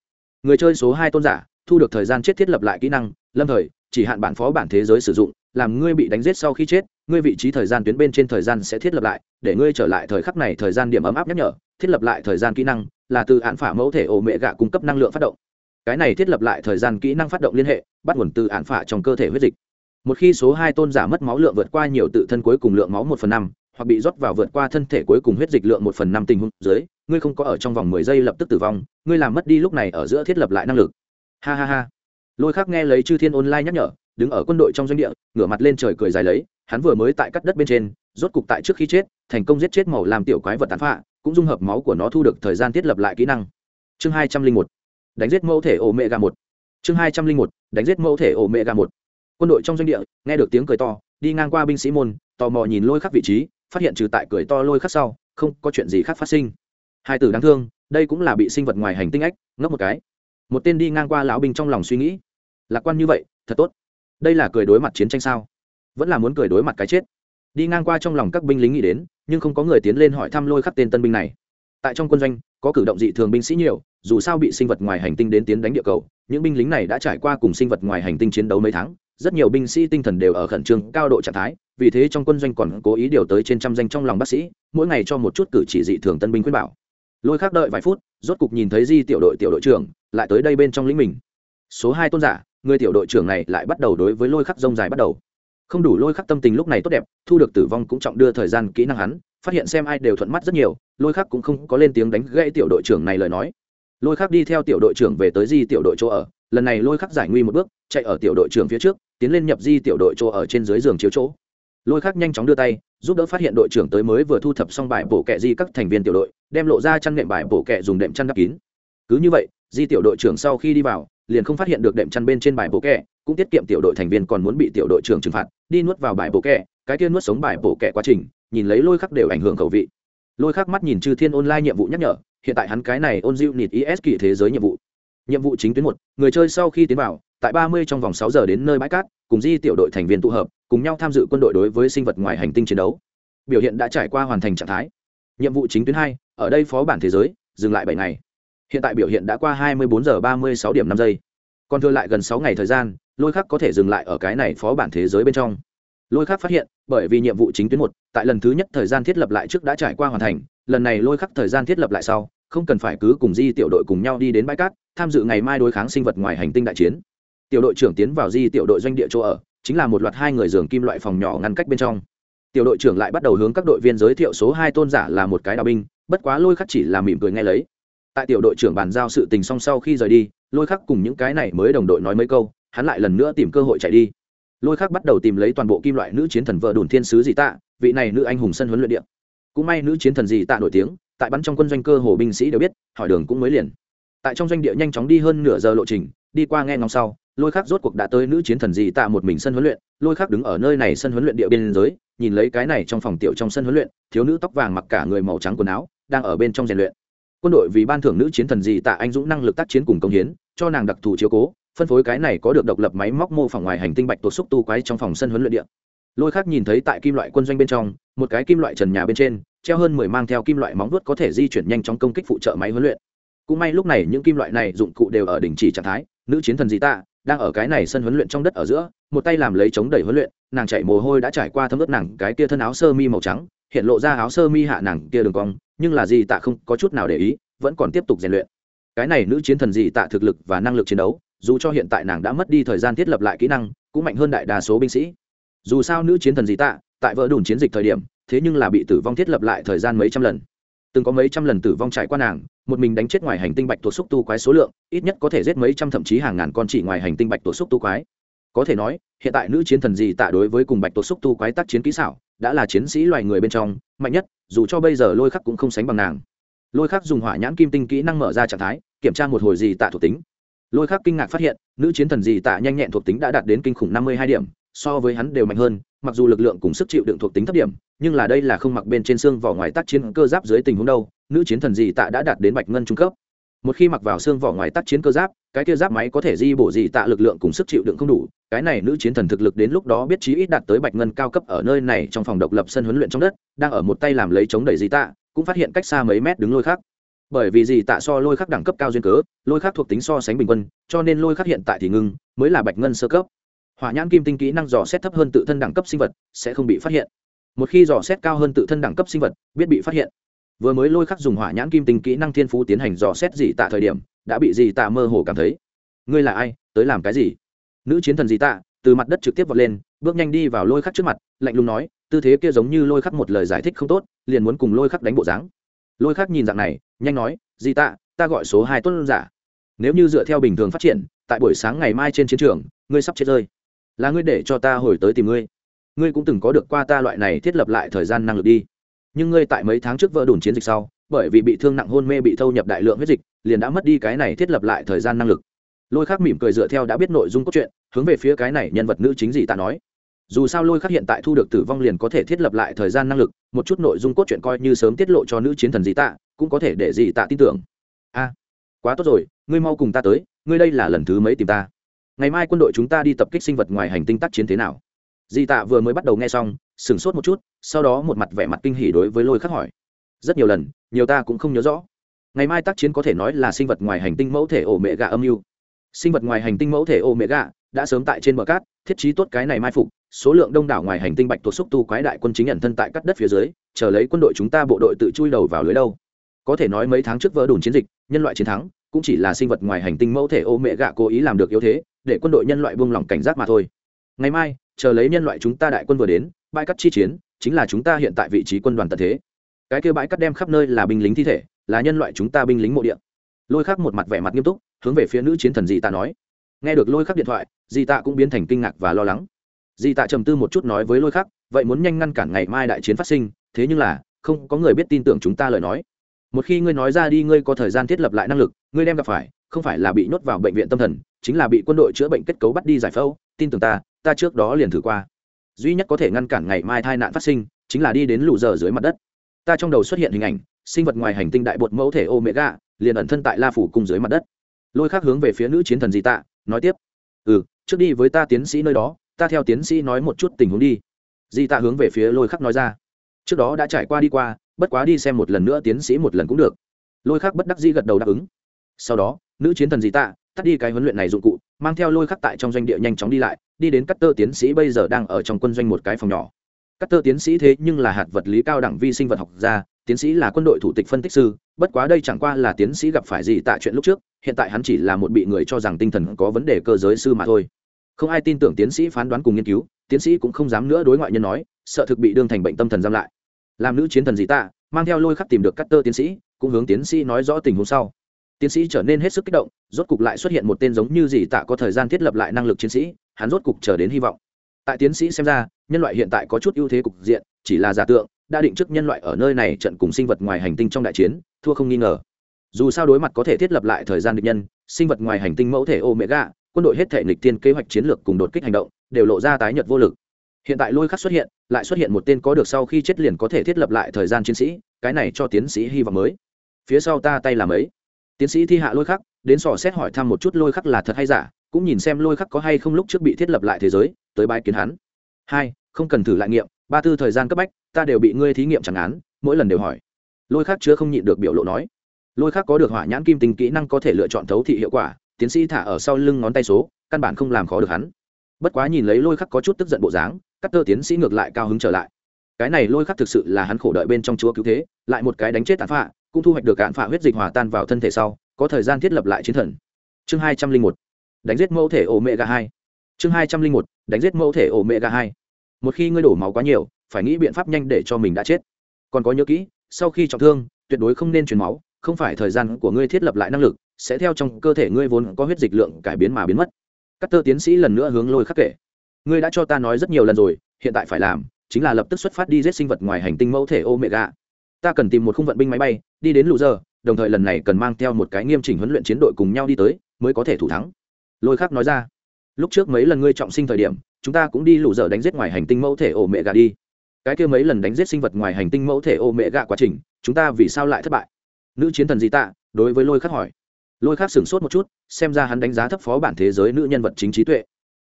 Người chơi số hai tôn giả, thu được thời gian chết thiết lập lại kỹ năng, lâm thời, chỉ hạn bản phó bản thế giới sử dụng, làm ngươi bị đánh giết sau khi chết, ngươi vị trí thời gian tuyến bên trên thời gian sẽ thiết lập lại, để ngươi trở lại thời khắc này thời gian điểm ấm áp nhắc nhở, thiết lập lại thời gian kỹ năng, là từ hạn phả mẫu thể ổ mẹ gạ cung cấp năng lượng phát động. Cái này thiết lập lại thời gian kỹ năng phát động liên hệ, bắt nguồn từ hạn phả trong cơ thể huyết dịch một khi số hai tôn giả mất máu lượng vượt qua nhiều tự thân cuối cùng lượng máu một phần năm, hoặc bị rót vào vượt qua thân thể cuối cùng huyết dịch lượng một phần năm tình huống dưới, ngươi không có ở trong vòng mười giây lập tức tử vong, ngươi làm mất đi lúc này ở giữa thiết lập lại năng lực. Ha ha ha. Lôi khắc nghe lấy chư thiên online nhắc nhở, đứng ở quân đội trong doanh địa, ngửa mặt lên trời cười dài lấy, hắn vừa mới tại cắt đất bên trên, rốt cục tại trước khi chết, thành công giết chết màu làm tiểu quái vật tàn phạ, cũng dung hợp máu của nó thu được thời gian thiết lập lại kỹ năng. Chương hai trăm linh một. Đánh giết mẫu thể ổ mẹ gà một. Chương hai trăm linh một. Đánh giết mẫu thể ổ mẹ gà một quân đội trong doanh địa, nghe được tiếng cười to, đi ngang qua binh sĩ môn, tò mò nhìn lôi khắc vị trí, phát hiện trừ tại cười to lôi khắc sau, không có chuyện gì khác phát sinh. Hai tử đáng thương, đây cũng là bị sinh vật ngoài hành tinh ách, ngốc một cái. Một tên đi ngang qua lão binh trong lòng suy nghĩ, lạc quan như vậy, thật tốt. Đây là cười đối mặt chiến tranh sao? Vẫn là muốn cười đối mặt cái chết. Đi ngang qua trong lòng các binh lính nghĩ đến, nhưng không có người tiến lên hỏi thăm lôi khắc tên tân binh này. Tại trong quân doanh, có cử động dị thường binh sĩ nhiều, dù sao bị sinh vật ngoài hành tinh đến tiến đánh địa cầu, những binh lính này đã trải qua cùng sinh vật ngoài hành tinh chiến đấu mấy tháng rất nhiều binh sĩ tinh thần đều ở khẩn trương cao độ trạng thái, vì thế trong quân doanh còn cố ý điều tới trên trăm danh trong lòng bác sĩ, mỗi ngày cho một chút cử chỉ dị thường tân binh khuyên bảo. Lôi khác đợi vài phút, rốt cục nhìn thấy di tiểu đội tiểu đội trưởng, lại tới đây bên trong lĩnh mình. Số hai tôn giả, người tiểu đội trưởng này lại bắt đầu đối với lôi khắc rông dài bắt đầu. Không đủ lôi khắc tâm tình lúc này tốt đẹp, thu được tử vong cũng trọng đưa thời gian kỹ năng hắn, phát hiện xem ai đều thuận mắt rất nhiều, lôi khắc cũng không có lên tiếng đánh gãy tiểu đội trưởng này lời nói. Lôi khắc đi theo tiểu đội trưởng về tới di tiểu đội chỗ ở, lần này lôi khắc giải nguy một bước, chạy ở tiểu đội trưởng phía trước tiến lên nhập di tiểu đội chỗ ở trên dưới giường chiếu chỗ. Lôi khắc nhanh chóng đưa tay, giúp đỡ phát hiện đội trưởng tới mới vừa thu thập xong bài bổ kẹ di các thành viên tiểu đội, đem lộ ra chăn nệm bài bổ kẹ dùng đệm chăn đắp kín. Cứ như vậy, di tiểu đội trưởng sau khi đi vào, liền không phát hiện được đệm chăn bên trên bài bổ kẹ, cũng tiết kiệm tiểu đội thành viên còn muốn bị tiểu đội trưởng trừng phạt, đi nuốt vào bài bổ kẹ, cái kia nuốt sống bài bổ kẹ quá trình, nhìn lấy lôi khắc đều ảnh hưởng khẩu vị. Lôi khắc mắt nhìn chư thiên online nhiệm vụ nhắc nhở, hiện tại hắn cái này ôn diệu nịt is kỳ thế giới nhiệm vụ nhiệm vụ chính tuyến một, người chơi sau khi tiến vào, tại ba mươi trong vòng sáu giờ đến nơi bãi cát, cùng di tiểu đội thành viên tụ hợp, cùng nhau tham dự quân đội đối với sinh vật ngoài hành tinh chiến đấu. Biểu hiện đã trải qua hoàn thành trạng thái. Nhiệm vụ chính tuyến hai, ở đây phó bản thế giới, dừng lại bảy ngày. Hiện tại biểu hiện đã qua hai mươi bốn giờ ba mươi sáu điểm năm giây. Còn thừa lại gần sáu ngày thời gian, lôi khắc có thể dừng lại ở cái này phó bản thế giới bên trong. Lôi khắc phát hiện, bởi vì nhiệm vụ chính tuyến một, tại lần thứ nhất thời gian thiết lập lại trước đã trải qua hoàn thành, lần này lôi khắc thời gian thiết lập lại sau, không cần phải cứ cùng di tiểu đội cùng nhau đi đến bãi cát tham dự ngày mai đối kháng sinh vật ngoài hành tinh đại chiến. Tiểu đội trưởng tiến vào di tiểu đội doanh địa chỗ ở, chính là một loạt hai người giường kim loại phòng nhỏ ngăn cách bên trong. Tiểu đội trưởng lại bắt đầu hướng các đội viên giới thiệu số hai tôn giả là một cái đào binh, bất quá lôi khắc chỉ là mỉm cười nghe lấy. Tại tiểu đội trưởng bàn giao sự tình xong sau khi rời đi, lôi khắc cùng những cái này mới đồng đội nói mấy câu, hắn lại lần nữa tìm cơ hội chạy đi. Lôi khắc bắt đầu tìm lấy toàn bộ kim loại nữ chiến thần vợ đồn thiên sứ dị tạ, vị này nữ anh hùng sân huấn luyện điện cũng may nữ chiến thần dị tạ nổi tiếng, tại bắn trong quân doanh cơ hồ binh sĩ đều biết, hỏi đường cũng mới liền tại trong doanh địa nhanh chóng đi hơn nửa giờ lộ trình, đi qua nghe ngóng sau, lôi khắc rốt cuộc đã tới nữ chiến thần dị tạ một mình sân huấn luyện, lôi khắc đứng ở nơi này sân huấn luyện địa biên giới, nhìn lấy cái này trong phòng tiểu trong sân huấn luyện, thiếu nữ tóc vàng mặc cả người màu trắng quần áo, đang ở bên trong rèn luyện. Quân đội vì ban thưởng nữ chiến thần dị tạ anh dũng năng lực tác chiến cùng công hiến, cho nàng đặc thù chiếu cố, phân phối cái này có được độc lập máy móc mô phỏng ngoài hành tinh bạch tuộc xúc tu quái trong phòng sân huấn luyện địa. Lôi khác nhìn thấy tại kim loại quân doanh bên trong, một cái kim loại trần nhà bên trên, treo hơn mười mang theo kim loại móng vuốt có thể di chuyển nhanh trong công kích phụ trợ máy huấn luyện cũng may lúc này những kim loại này dụng cụ đều ở đỉnh chỉ trạng thái, nữ chiến thần dị tạ đang ở cái này sân huấn luyện trong đất ở giữa, một tay làm lấy chống đẩy huấn luyện, nàng chạy mồ hôi đã trải qua thấm ướt nàng cái kia thân áo sơ mi màu trắng, hiện lộ ra áo sơ mi hạ nàng kia đường cong, nhưng là dị tạ không có chút nào để ý, vẫn còn tiếp tục rèn luyện. Cái này nữ chiến thần dị tạ thực lực và năng lực chiến đấu, dù cho hiện tại nàng đã mất đi thời gian thiết lập lại kỹ năng, cũng mạnh hơn đại đa số binh sĩ. Dù sao nữ chiến thần dị tạ, tại vỡ đùn chiến dịch thời điểm, thế nhưng là bị tử vong thiết lập lại thời gian mấy trăm lần từng có mấy trăm lần tử vong trải qua nàng, một mình đánh chết ngoài hành tinh bạch tuộc xúc tu quái số lượng, ít nhất có thể giết mấy trăm thậm chí hàng ngàn con chỉ ngoài hành tinh bạch tuộc xúc tu quái. Có thể nói, hiện tại nữ chiến thần gì tạ đối với cùng bạch tuộc xúc tu quái tác chiến kỹ xảo, đã là chiến sĩ loài người bên trong, mạnh nhất, dù cho bây giờ lôi khắc cũng không sánh bằng nàng. Lôi khắc dùng hỏa nhãn kim tinh kỹ năng mở ra trạng thái, kiểm tra một hồi gì tạ thuộc tính. Lôi khắc kinh ngạc phát hiện, nữ chiến thần dị tạ nhanh nhẹn thuộc tính đã đạt đến kinh khủng năm mươi hai điểm, so với hắn đều mạnh hơn mặc dù lực lượng cùng sức chịu đựng thuộc tính thấp điểm, nhưng là đây là không mặc bên trên xương vỏ ngoài tác chiến cơ giáp dưới tình huống đâu, nữ chiến thần dị tạ đã đạt đến bạch ngân trung cấp. Một khi mặc vào xương vỏ ngoài tác chiến cơ giáp, cái kia giáp máy có thể di bổ dị tạ lực lượng cùng sức chịu đựng không đủ, cái này nữ chiến thần thực lực đến lúc đó biết chí ít đạt tới bạch ngân cao cấp ở nơi này trong phòng độc lập sân huấn luyện trong đất, đang ở một tay làm lấy chống đẩy dị tạ, cũng phát hiện cách xa mấy mét đứng lôi khác bởi vì dị tạ so lôi khắc đẳng cấp cao duyên cớ, lôi khắc thuộc tính so sánh bình quân, cho nên lôi khắc hiện tại thì ngưng, mới là bạch ngân sơ cấp hỏa nhãn kim tinh kỹ năng dò xét thấp hơn tự thân đẳng cấp sinh vật sẽ không bị phát hiện. Một khi dò xét cao hơn tự thân đẳng cấp sinh vật, biết bị phát hiện. Vừa mới lôi khắc dùng hỏa nhãn kim tinh kỹ năng thiên phú tiến hành dò xét dị tạ thời điểm, đã bị dị tạ mơ hồ cảm thấy. Ngươi là ai? Tới làm cái gì? Nữ chiến thần dị tạ, từ mặt đất trực tiếp vọt lên, bước nhanh đi vào lôi khắc trước mặt, lạnh lùng nói, tư thế kia giống như lôi khắc một lời giải thích không tốt, liền muốn cùng lôi khắc đánh bộ dáng. Lôi khắc nhìn dạng này, nhanh nói, dị tạ, ta gọi số hai tuân giả. Nếu như dựa theo bình thường phát triển, tại buổi sáng ngày mai trên chiến trường, ngươi sắp chết rơi là ngươi để cho ta hồi tới tìm ngươi. Ngươi cũng từng có được qua ta loại này thiết lập lại thời gian năng lực đi. Nhưng ngươi tại mấy tháng trước vỡ đồn chiến dịch sau, bởi vì bị thương nặng hôn mê bị thâu nhập đại lượng huyết dịch, liền đã mất đi cái này thiết lập lại thời gian năng lực. Lôi khác mỉm cười dựa theo đã biết nội dung cốt truyện, hướng về phía cái này nhân vật nữ chính gì ta nói. Dù sao lôi khác hiện tại thu được tử vong liền có thể thiết lập lại thời gian năng lực, một chút nội dung cốt truyện coi như sớm tiết lộ cho nữ chiến thần dị tạ, cũng có thể để dị tạ tin tưởng. A, quá tốt rồi, ngươi mau cùng ta tới, ngươi đây là lần thứ mấy tìm ta? Ngày mai quân đội chúng ta đi tập kích sinh vật ngoài hành tinh tác chiến thế nào? Di tạ vừa mới bắt đầu nghe xong, sửng sốt một chút, sau đó một mặt vẻ mặt kinh hỉ đối với lôi khắc hỏi. Rất nhiều lần, nhiều ta cũng không nhớ rõ. Ngày mai tác chiến có thể nói là sinh vật ngoài hành tinh mẫu thể ổ mẹ gà âm mưu. Sinh vật ngoài hành tinh mẫu thể ổ mẹ gà đã sớm tại trên bờ cát, thiết trí tốt cái này mai phục, số lượng đông đảo ngoài hành tinh bạch tuộc xúc tu quái đại quân chính nhận thân tại cắt đất phía dưới, chờ lấy quân đội chúng ta bộ đội tự chui đầu vào lưới đâu. Có thể nói mấy tháng trước vỡ đùn chiến dịch, nhân loại chiến thắng, cũng chỉ là sinh vật ngoài hành tinh mẫu thể ô mẹ gạ cố ý làm được yếu thế để quân đội nhân loại buông lỏng cảnh giác mà thôi. Ngày mai, chờ lấy nhân loại chúng ta đại quân vừa đến, bãi cắt chi chiến, chính là chúng ta hiện tại vị trí quân đoàn tận thế. Cái kia bãi cắt đem khắp nơi là binh lính thi thể, là nhân loại chúng ta binh lính mộ địa. Lôi khắc một mặt vẻ mặt nghiêm túc, hướng về phía nữ chiến thần dị tạ nói. Nghe được lôi khắc điện thoại dị tạ cũng biến thành kinh ngạc và lo lắng. Dị tạ trầm tư một chút nói với lôi khắc, vậy muốn nhanh ngăn cản ngày mai đại chiến phát sinh, thế nhưng là, không có người biết tin tưởng chúng ta lời nói. Một khi ngươi nói ra đi, ngươi có thời gian thiết lập lại năng lực, ngươi đem gặp phải, không phải là bị nhốt vào bệnh viện tâm thần chính là bị quân đội chữa bệnh kết cấu bắt đi giải phẫu, tin tưởng ta ta trước đó liền thử qua. Duy nhất có thể ngăn cản ngày mai tai nạn phát sinh, chính là đi đến lù giờ dưới mặt đất. Ta trong đầu xuất hiện hình ảnh, sinh vật ngoài hành tinh đại bột mẫu thể omega, liền ẩn thân tại la phủ cùng dưới mặt đất. Lôi khác hướng về phía nữ chiến thần di tạ, nói tiếp. Ừ trước đi với ta tiến sĩ nơi đó, ta theo tiến sĩ nói một chút tình huống đi. Di tạ hướng về phía lôi khắc nói ra. Trước đó đã trải qua đi qua, bất quá đi xem một lần nữa tiến sĩ một lần cũng được. Lôi khắc bất đắc dĩ gật đầu đáp ứng. Sau đó, nữ chiến thần di tạ tắt đi cái huấn luyện này dụng cụ, mang theo lôi khắc tại trong doanh địa nhanh chóng đi lại, đi đến các tơ tiến sĩ bây giờ đang ở trong quân doanh một cái phòng nhỏ. Các tơ tiến sĩ thế nhưng là hạt vật lý cao đẳng vi sinh vật học gia, tiến sĩ là quân đội thủ tịch phân tích sư, bất quá đây chẳng qua là tiến sĩ gặp phải gì tại chuyện lúc trước, hiện tại hắn chỉ là một bị người cho rằng tinh thần có vấn đề cơ giới sư mà thôi. Không ai tin tưởng tiến sĩ phán đoán cùng nghiên cứu, tiến sĩ cũng không dám nữa đối ngoại nhân nói, sợ thực bị đương thành bệnh tâm thần giam lại. Làm nữ chiến thần gì tạ, mang theo lôi khắc tìm được các tơ tiến sĩ, cũng hướng tiến sĩ nói rõ tình huống sau tiến sĩ trở nên hết sức kích động, rốt cục lại xuất hiện một tên giống như gì tạ có thời gian thiết lập lại năng lực chiến sĩ, hắn rốt cục chờ đến hy vọng. Tại tiến sĩ xem ra, nhân loại hiện tại có chút ưu thế cục diện, chỉ là giả tượng, đã định trước nhân loại ở nơi này trận cùng sinh vật ngoài hành tinh trong đại chiến, thua không nghi ngờ. Dù sao đối mặt có thể thiết lập lại thời gian định nhân, sinh vật ngoài hành tinh mẫu thể omega, quân đội hết thể nịch tiên kế hoạch chiến lược cùng đột kích hành động, đều lộ ra tái nhật vô lực. Hiện tại lôi khắc xuất hiện, lại xuất hiện một tên có được sau khi chết liền có thể thiết lập lại thời gian chiến sĩ, cái này cho tiến sĩ hy vọng mới. Phía sau ta tay làm ấy tiến sĩ thi hạ lôi khắc, đến sò xét hỏi thăm một chút lôi khắc là thật hay giả, cũng nhìn xem lôi khắc có hay không lúc trước bị thiết lập lại thế giới, tới bãi kiến hắn. Hai, không cần thử lại nghiệm, ba tư thời gian cấp bách, ta đều bị ngươi thí nghiệm chẳng án, mỗi lần đều hỏi. Lôi khắc chứa không nhịn được biểu lộ nói. Lôi khắc có được hỏa nhãn kim tình kỹ năng có thể lựa chọn thấu thị hiệu quả, tiến sĩ thả ở sau lưng ngón tay số, căn bản không làm khó được hắn. Bất quá nhìn lấy lôi khắc có chút tức giận bộ dáng, cắt tơ tiến sĩ ngược lại cao hứng trở lại. Cái này lôi khắc thực sự là hắn khổ đợi bên trong chúa cứu thế, lại một cái đánh chết tàn phạ cũng thu hoạch được cạn phạ huyết dịch hòa tan vào thân thể sau, có thời gian thiết lập lại chiến thần. Chương hai trăm linh một, đánh giết mẫu thể ổ mẹ gà hai. Chương hai trăm linh một, đánh giết mẫu thể ổ mẹ gà hai. Một khi ngươi đổ máu quá nhiều, phải nghĩ biện pháp nhanh để cho mình đã chết. Còn có nhớ kỹ, sau khi trọng thương, tuyệt đối không nên truyền máu, không phải thời gian của ngươi thiết lập lại năng lực, sẽ theo trong cơ thể ngươi vốn có huyết dịch lượng cải biến mà biến mất. Các tơ tiến sĩ lần nữa hướng lôi khắc kể. Ngươi đã cho ta nói rất nhiều lần rồi, hiện tại phải làm chính là lập tức xuất phát đi giết sinh vật ngoài hành tinh mẫu thể ô mẹ gà ta cần tìm một khung vận binh máy bay, đi đến lũ giờ, đồng thời lần này cần mang theo một cái nghiêm chỉnh huấn luyện chiến đội cùng nhau đi tới, mới có thể thủ thắng. Lôi Khắc nói ra. Lúc trước mấy lần ngươi trọng sinh thời điểm, chúng ta cũng đi lụ giờ đánh giết ngoài hành tinh mẫu thể ổ mẹ gà đi. Cái kia mấy lần đánh giết sinh vật ngoài hành tinh mẫu thể ổ mẹ gà quá trình, chúng ta vì sao lại thất bại? Nữ chiến thần di tạ đối với lôi khắc hỏi. Lôi khắc sửng sốt một chút, xem ra hắn đánh giá thấp phó bản thế giới nữ nhân vật chính trí tuệ.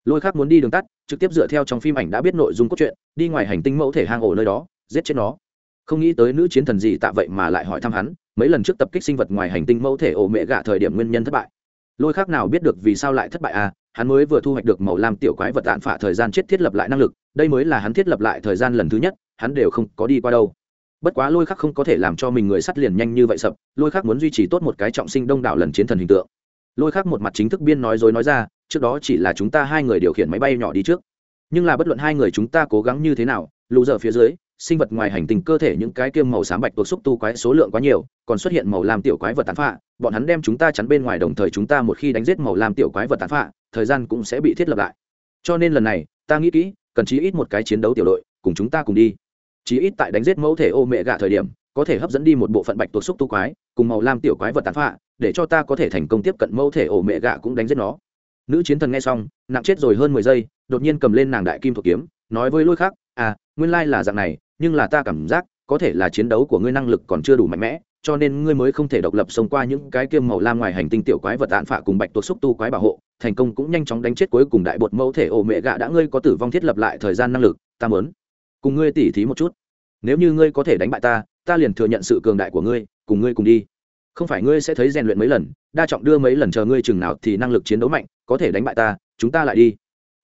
Lôi khắc muốn đi đường tắt, trực tiếp dựa theo trong phim ảnh đã biết nội dung cốt truyện, đi ngoài hành tinh mẫu thể hang ổ nơi đó, giết chết nó không nghĩ tới nữ chiến thần gì tạ vậy mà lại hỏi thăm hắn, mấy lần trước tập kích sinh vật ngoài hành tinh mẫu thể ổ mẹ gạ thời điểm nguyên nhân thất bại. Lôi khác nào biết được vì sao lại thất bại à hắn mới vừa thu hoạch được màu lam tiểu quái vật tạn phả thời gian chết thiết lập lại năng lực, đây mới là hắn thiết lập lại thời gian lần thứ nhất, hắn đều không có đi qua đâu. Bất quá lôi khắc không có thể làm cho mình người sắt liền nhanh như vậy sập, lôi khắc muốn duy trì tốt một cái trọng sinh đông đảo lần chiến thần hình tượng. Lôi khắc một mặt chính thức biên nói dối nói ra, trước đó chỉ là chúng ta hai người điều khiển máy bay nhỏ đi trước. Nhưng là bất luận hai người chúng ta cố gắng như thế nào, lù dở phía dưới sinh vật ngoài hành tinh cơ thể những cái kiêm màu xám bạch tuộc xúc tu quái số lượng quá nhiều, còn xuất hiện màu lam tiểu quái vật tán phạ bọn hắn đem chúng ta chắn bên ngoài đồng thời chúng ta một khi đánh giết màu lam tiểu quái vật tán phạ thời gian cũng sẽ bị thiết lập lại. Cho nên lần này, ta nghĩ kỹ, cần chí ít một cái chiến đấu tiểu đội, cùng chúng ta cùng đi. Chí ít tại đánh giết mẫu thể ô mẹ gạ thời điểm, có thể hấp dẫn đi một bộ phận bạch tuộc xúc tu quái, cùng màu lam tiểu quái vật tán phạ để cho ta có thể thành công tiếp cận mẫu thể ổ mẹ gạ cũng đánh giết nó. Nữ chiến thần nghe xong, nặng chết rồi hơn mười giây, đột nhiên cầm lên nàng đại kim thuộc kiếm, nói với lôi khác à nguyên lai là dạng này nhưng là ta cảm giác, có thể là chiến đấu của ngươi năng lực còn chưa đủ mạnh mẽ, cho nên ngươi mới không thể độc lập xông qua những cái kiêm màu lam ngoài hành tinh tiểu quái vật tạn phạ cùng bạch tuộc xúc tu quái bảo hộ, thành công cũng nhanh chóng đánh chết cuối cùng đại bột mẫu thể ổ mẹ gạ đã ngươi có tử vong thiết lập lại thời gian năng lực, ta mớn cùng ngươi tỉ thí một chút. Nếu như ngươi có thể đánh bại ta ta liền thừa nhận sự cường đại của ngươi, cùng ngươi cùng đi. Không phải ngươi sẽ thấy rèn luyện mấy lần, đa trọng đưa mấy lần chờ ngươi chừng nào thì năng lực chiến đấu mạnh, có thể đánh bại ta, chúng ta lại đi.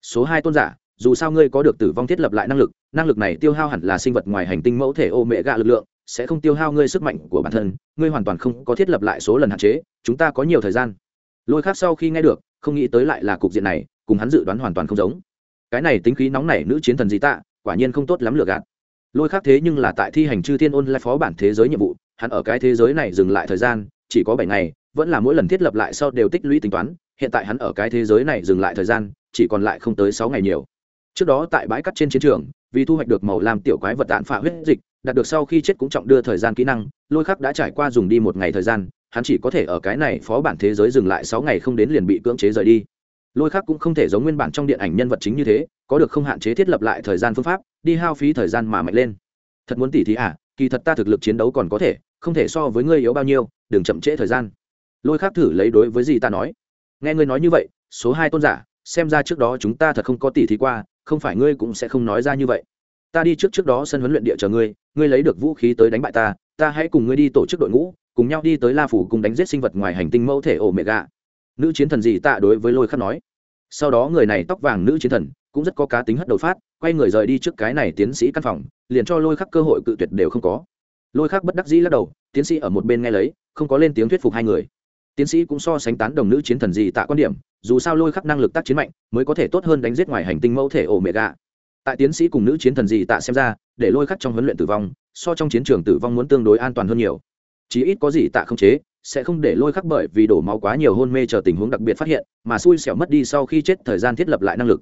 Số hai tôn giả dù sao ngươi có được tử vong thiết lập lại năng lực năng lực này tiêu hao hẳn là sinh vật ngoài hành tinh mẫu thể ô mẹ gạ lực lượng, sẽ không tiêu hao ngươi sức mạnh của bản thân, ngươi hoàn toàn không có thiết lập lại số lần hạn chế, chúng ta có nhiều thời gian. Lôi khác sau khi nghe được, không nghĩ tới lại là cục diện này, cùng hắn dự đoán hoàn toàn không giống. Cái này tính khí nóng này nữ chiến thần gì tạ, quả nhiên không tốt lắm lừa gạt. Lôi khác thế nhưng là tại thi hành chư thiên ôn lại phó bản thế giới nhiệm vụ, hắn ở cái thế giới này dừng lại thời gian, chỉ có bảy ngày, vẫn là mỗi lần thiết lập lại sau đều tích lũy tính toán, hiện tại hắn ở cái thế giới này dừng lại thời gian, chỉ còn lại không tới sáu ngày nhiều trước đó tại bãi cắt trên chiến trường, vì thu hoạch được màu làm tiểu quái vật tạn phả huyết dịch, đạt được sau khi chết cũng trọng đưa thời gian kỹ năng, lôi khắc đã trải qua dùng đi một ngày thời gian, hắn chỉ có thể ở cái này phó bản thế giới dừng lại sáu ngày không đến liền bị cưỡng chế rời đi. Lôi khắc cũng không thể giống nguyên bản trong điện ảnh nhân vật chính như thế, có được không hạn chế thiết lập lại thời gian phương pháp, đi hao phí thời gian mà mạnh lên. Thật muốn tỉ thí à kỳ thật ta thực lực chiến đấu còn có thể, không thể so với ngươi yếu bao nhiêu, đừng chậm trễ thời gian. Lôi khắc thử lấy đối với gì ta nói. Nghe ngươi nói như vậy, số hai tôn giả, xem ra trước đó chúng ta thật không có tỉ thí qua không phải ngươi cũng sẽ không nói ra như vậy. Ta đi trước trước đó sân huấn luyện địa chờ ngươi ngươi lấy được vũ khí tới đánh bại ta ta hãy cùng ngươi đi tổ chức đội ngũ, cùng nhau đi tới la phủ cùng đánh giết sinh vật ngoài hành tinh mẫu thể ổ mẹ gạ. nữ chiến thần gì tạ đối với lôi khắc nói. Sau đó người này tóc vàng nữ chiến thần, cũng rất có cá tính hất đầu phát, quay người rời đi trước cái này tiến sĩ căn phòng, liền cho lôi khắc cơ hội cự tuyệt đều không có. Lôi khắc bất đắc dĩ lắc đầu, tiến sĩ ở một bên nghe lấy, không có lên tiếng thuyết phục hai người. Tiến sĩ cũng so sánh tán đồng nữ chiến thần gì tạ quan điểm dù sao lôi khắc năng lực tác chiến mạnh, mới có thể tốt hơn đánh giết ngoài hành tinh mẫu thể ổ mẹ gà tại tiến sĩ cùng nữ chiến thần gì tạ xem ra, để lôi khắc trong huấn luyện tử vong, so trong chiến trường tử vong muốn tương đối an toàn hơn nhiều. Chí ít có gì tạ không chế, sẽ không để lôi khắc bởi vì đổ máu quá nhiều hôn mê chờ tình huống đặc biệt phát hiện, mà xui xẻo mất đi sau khi chết thời gian thiết lập lại năng lực.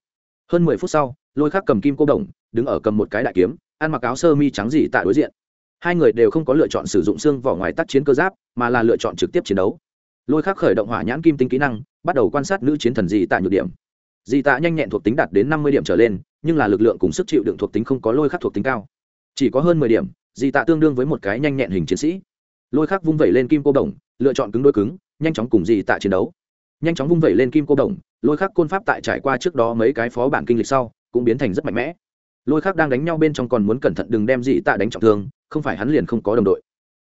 Hơn mười phút sau, lôi khắc cầm kim cô đồng, đứng ở cầm một cái đại kiếm, ăn mặc áo sơ mi trắng gì tạ đối diện. Hai người đều không có lựa chọn sử dụng xương vỏ ngoài tác chiến cơ giáp, mà là lựa chọn trực tiếp chiến đấu. Lôi khắc khởi động hỏa nhãn kim tinh kỹ năng bắt đầu quan sát nữ chiến thần dị tạ nhược điểm. Dị tạ nhanh nhẹn thuộc tính đạt đến năm mươi điểm trở lên, nhưng là lực lượng cùng sức chịu đựng thuộc tính không có lôi khắc thuộc tính cao. Chỉ có hơn mười điểm dị tạ tương đương với một cái nhanh nhẹn hình chiến sĩ. Lôi khắc vung vẩy lên kim cô đồng, lựa chọn cứng đôi cứng, nhanh chóng cùng dị tạ chiến đấu. Nhanh chóng vung vẩy lên kim cô đồng, lôi khắc côn pháp tại trải qua trước đó mấy cái phó bản kinh lịch sau, cũng biến thành rất mạnh mẽ. Lôi khắc đang đánh nhau bên trong còn muốn cẩn thận đừng đem dị tạ đánh trọng thương, không phải hắn liền không có đồng đội.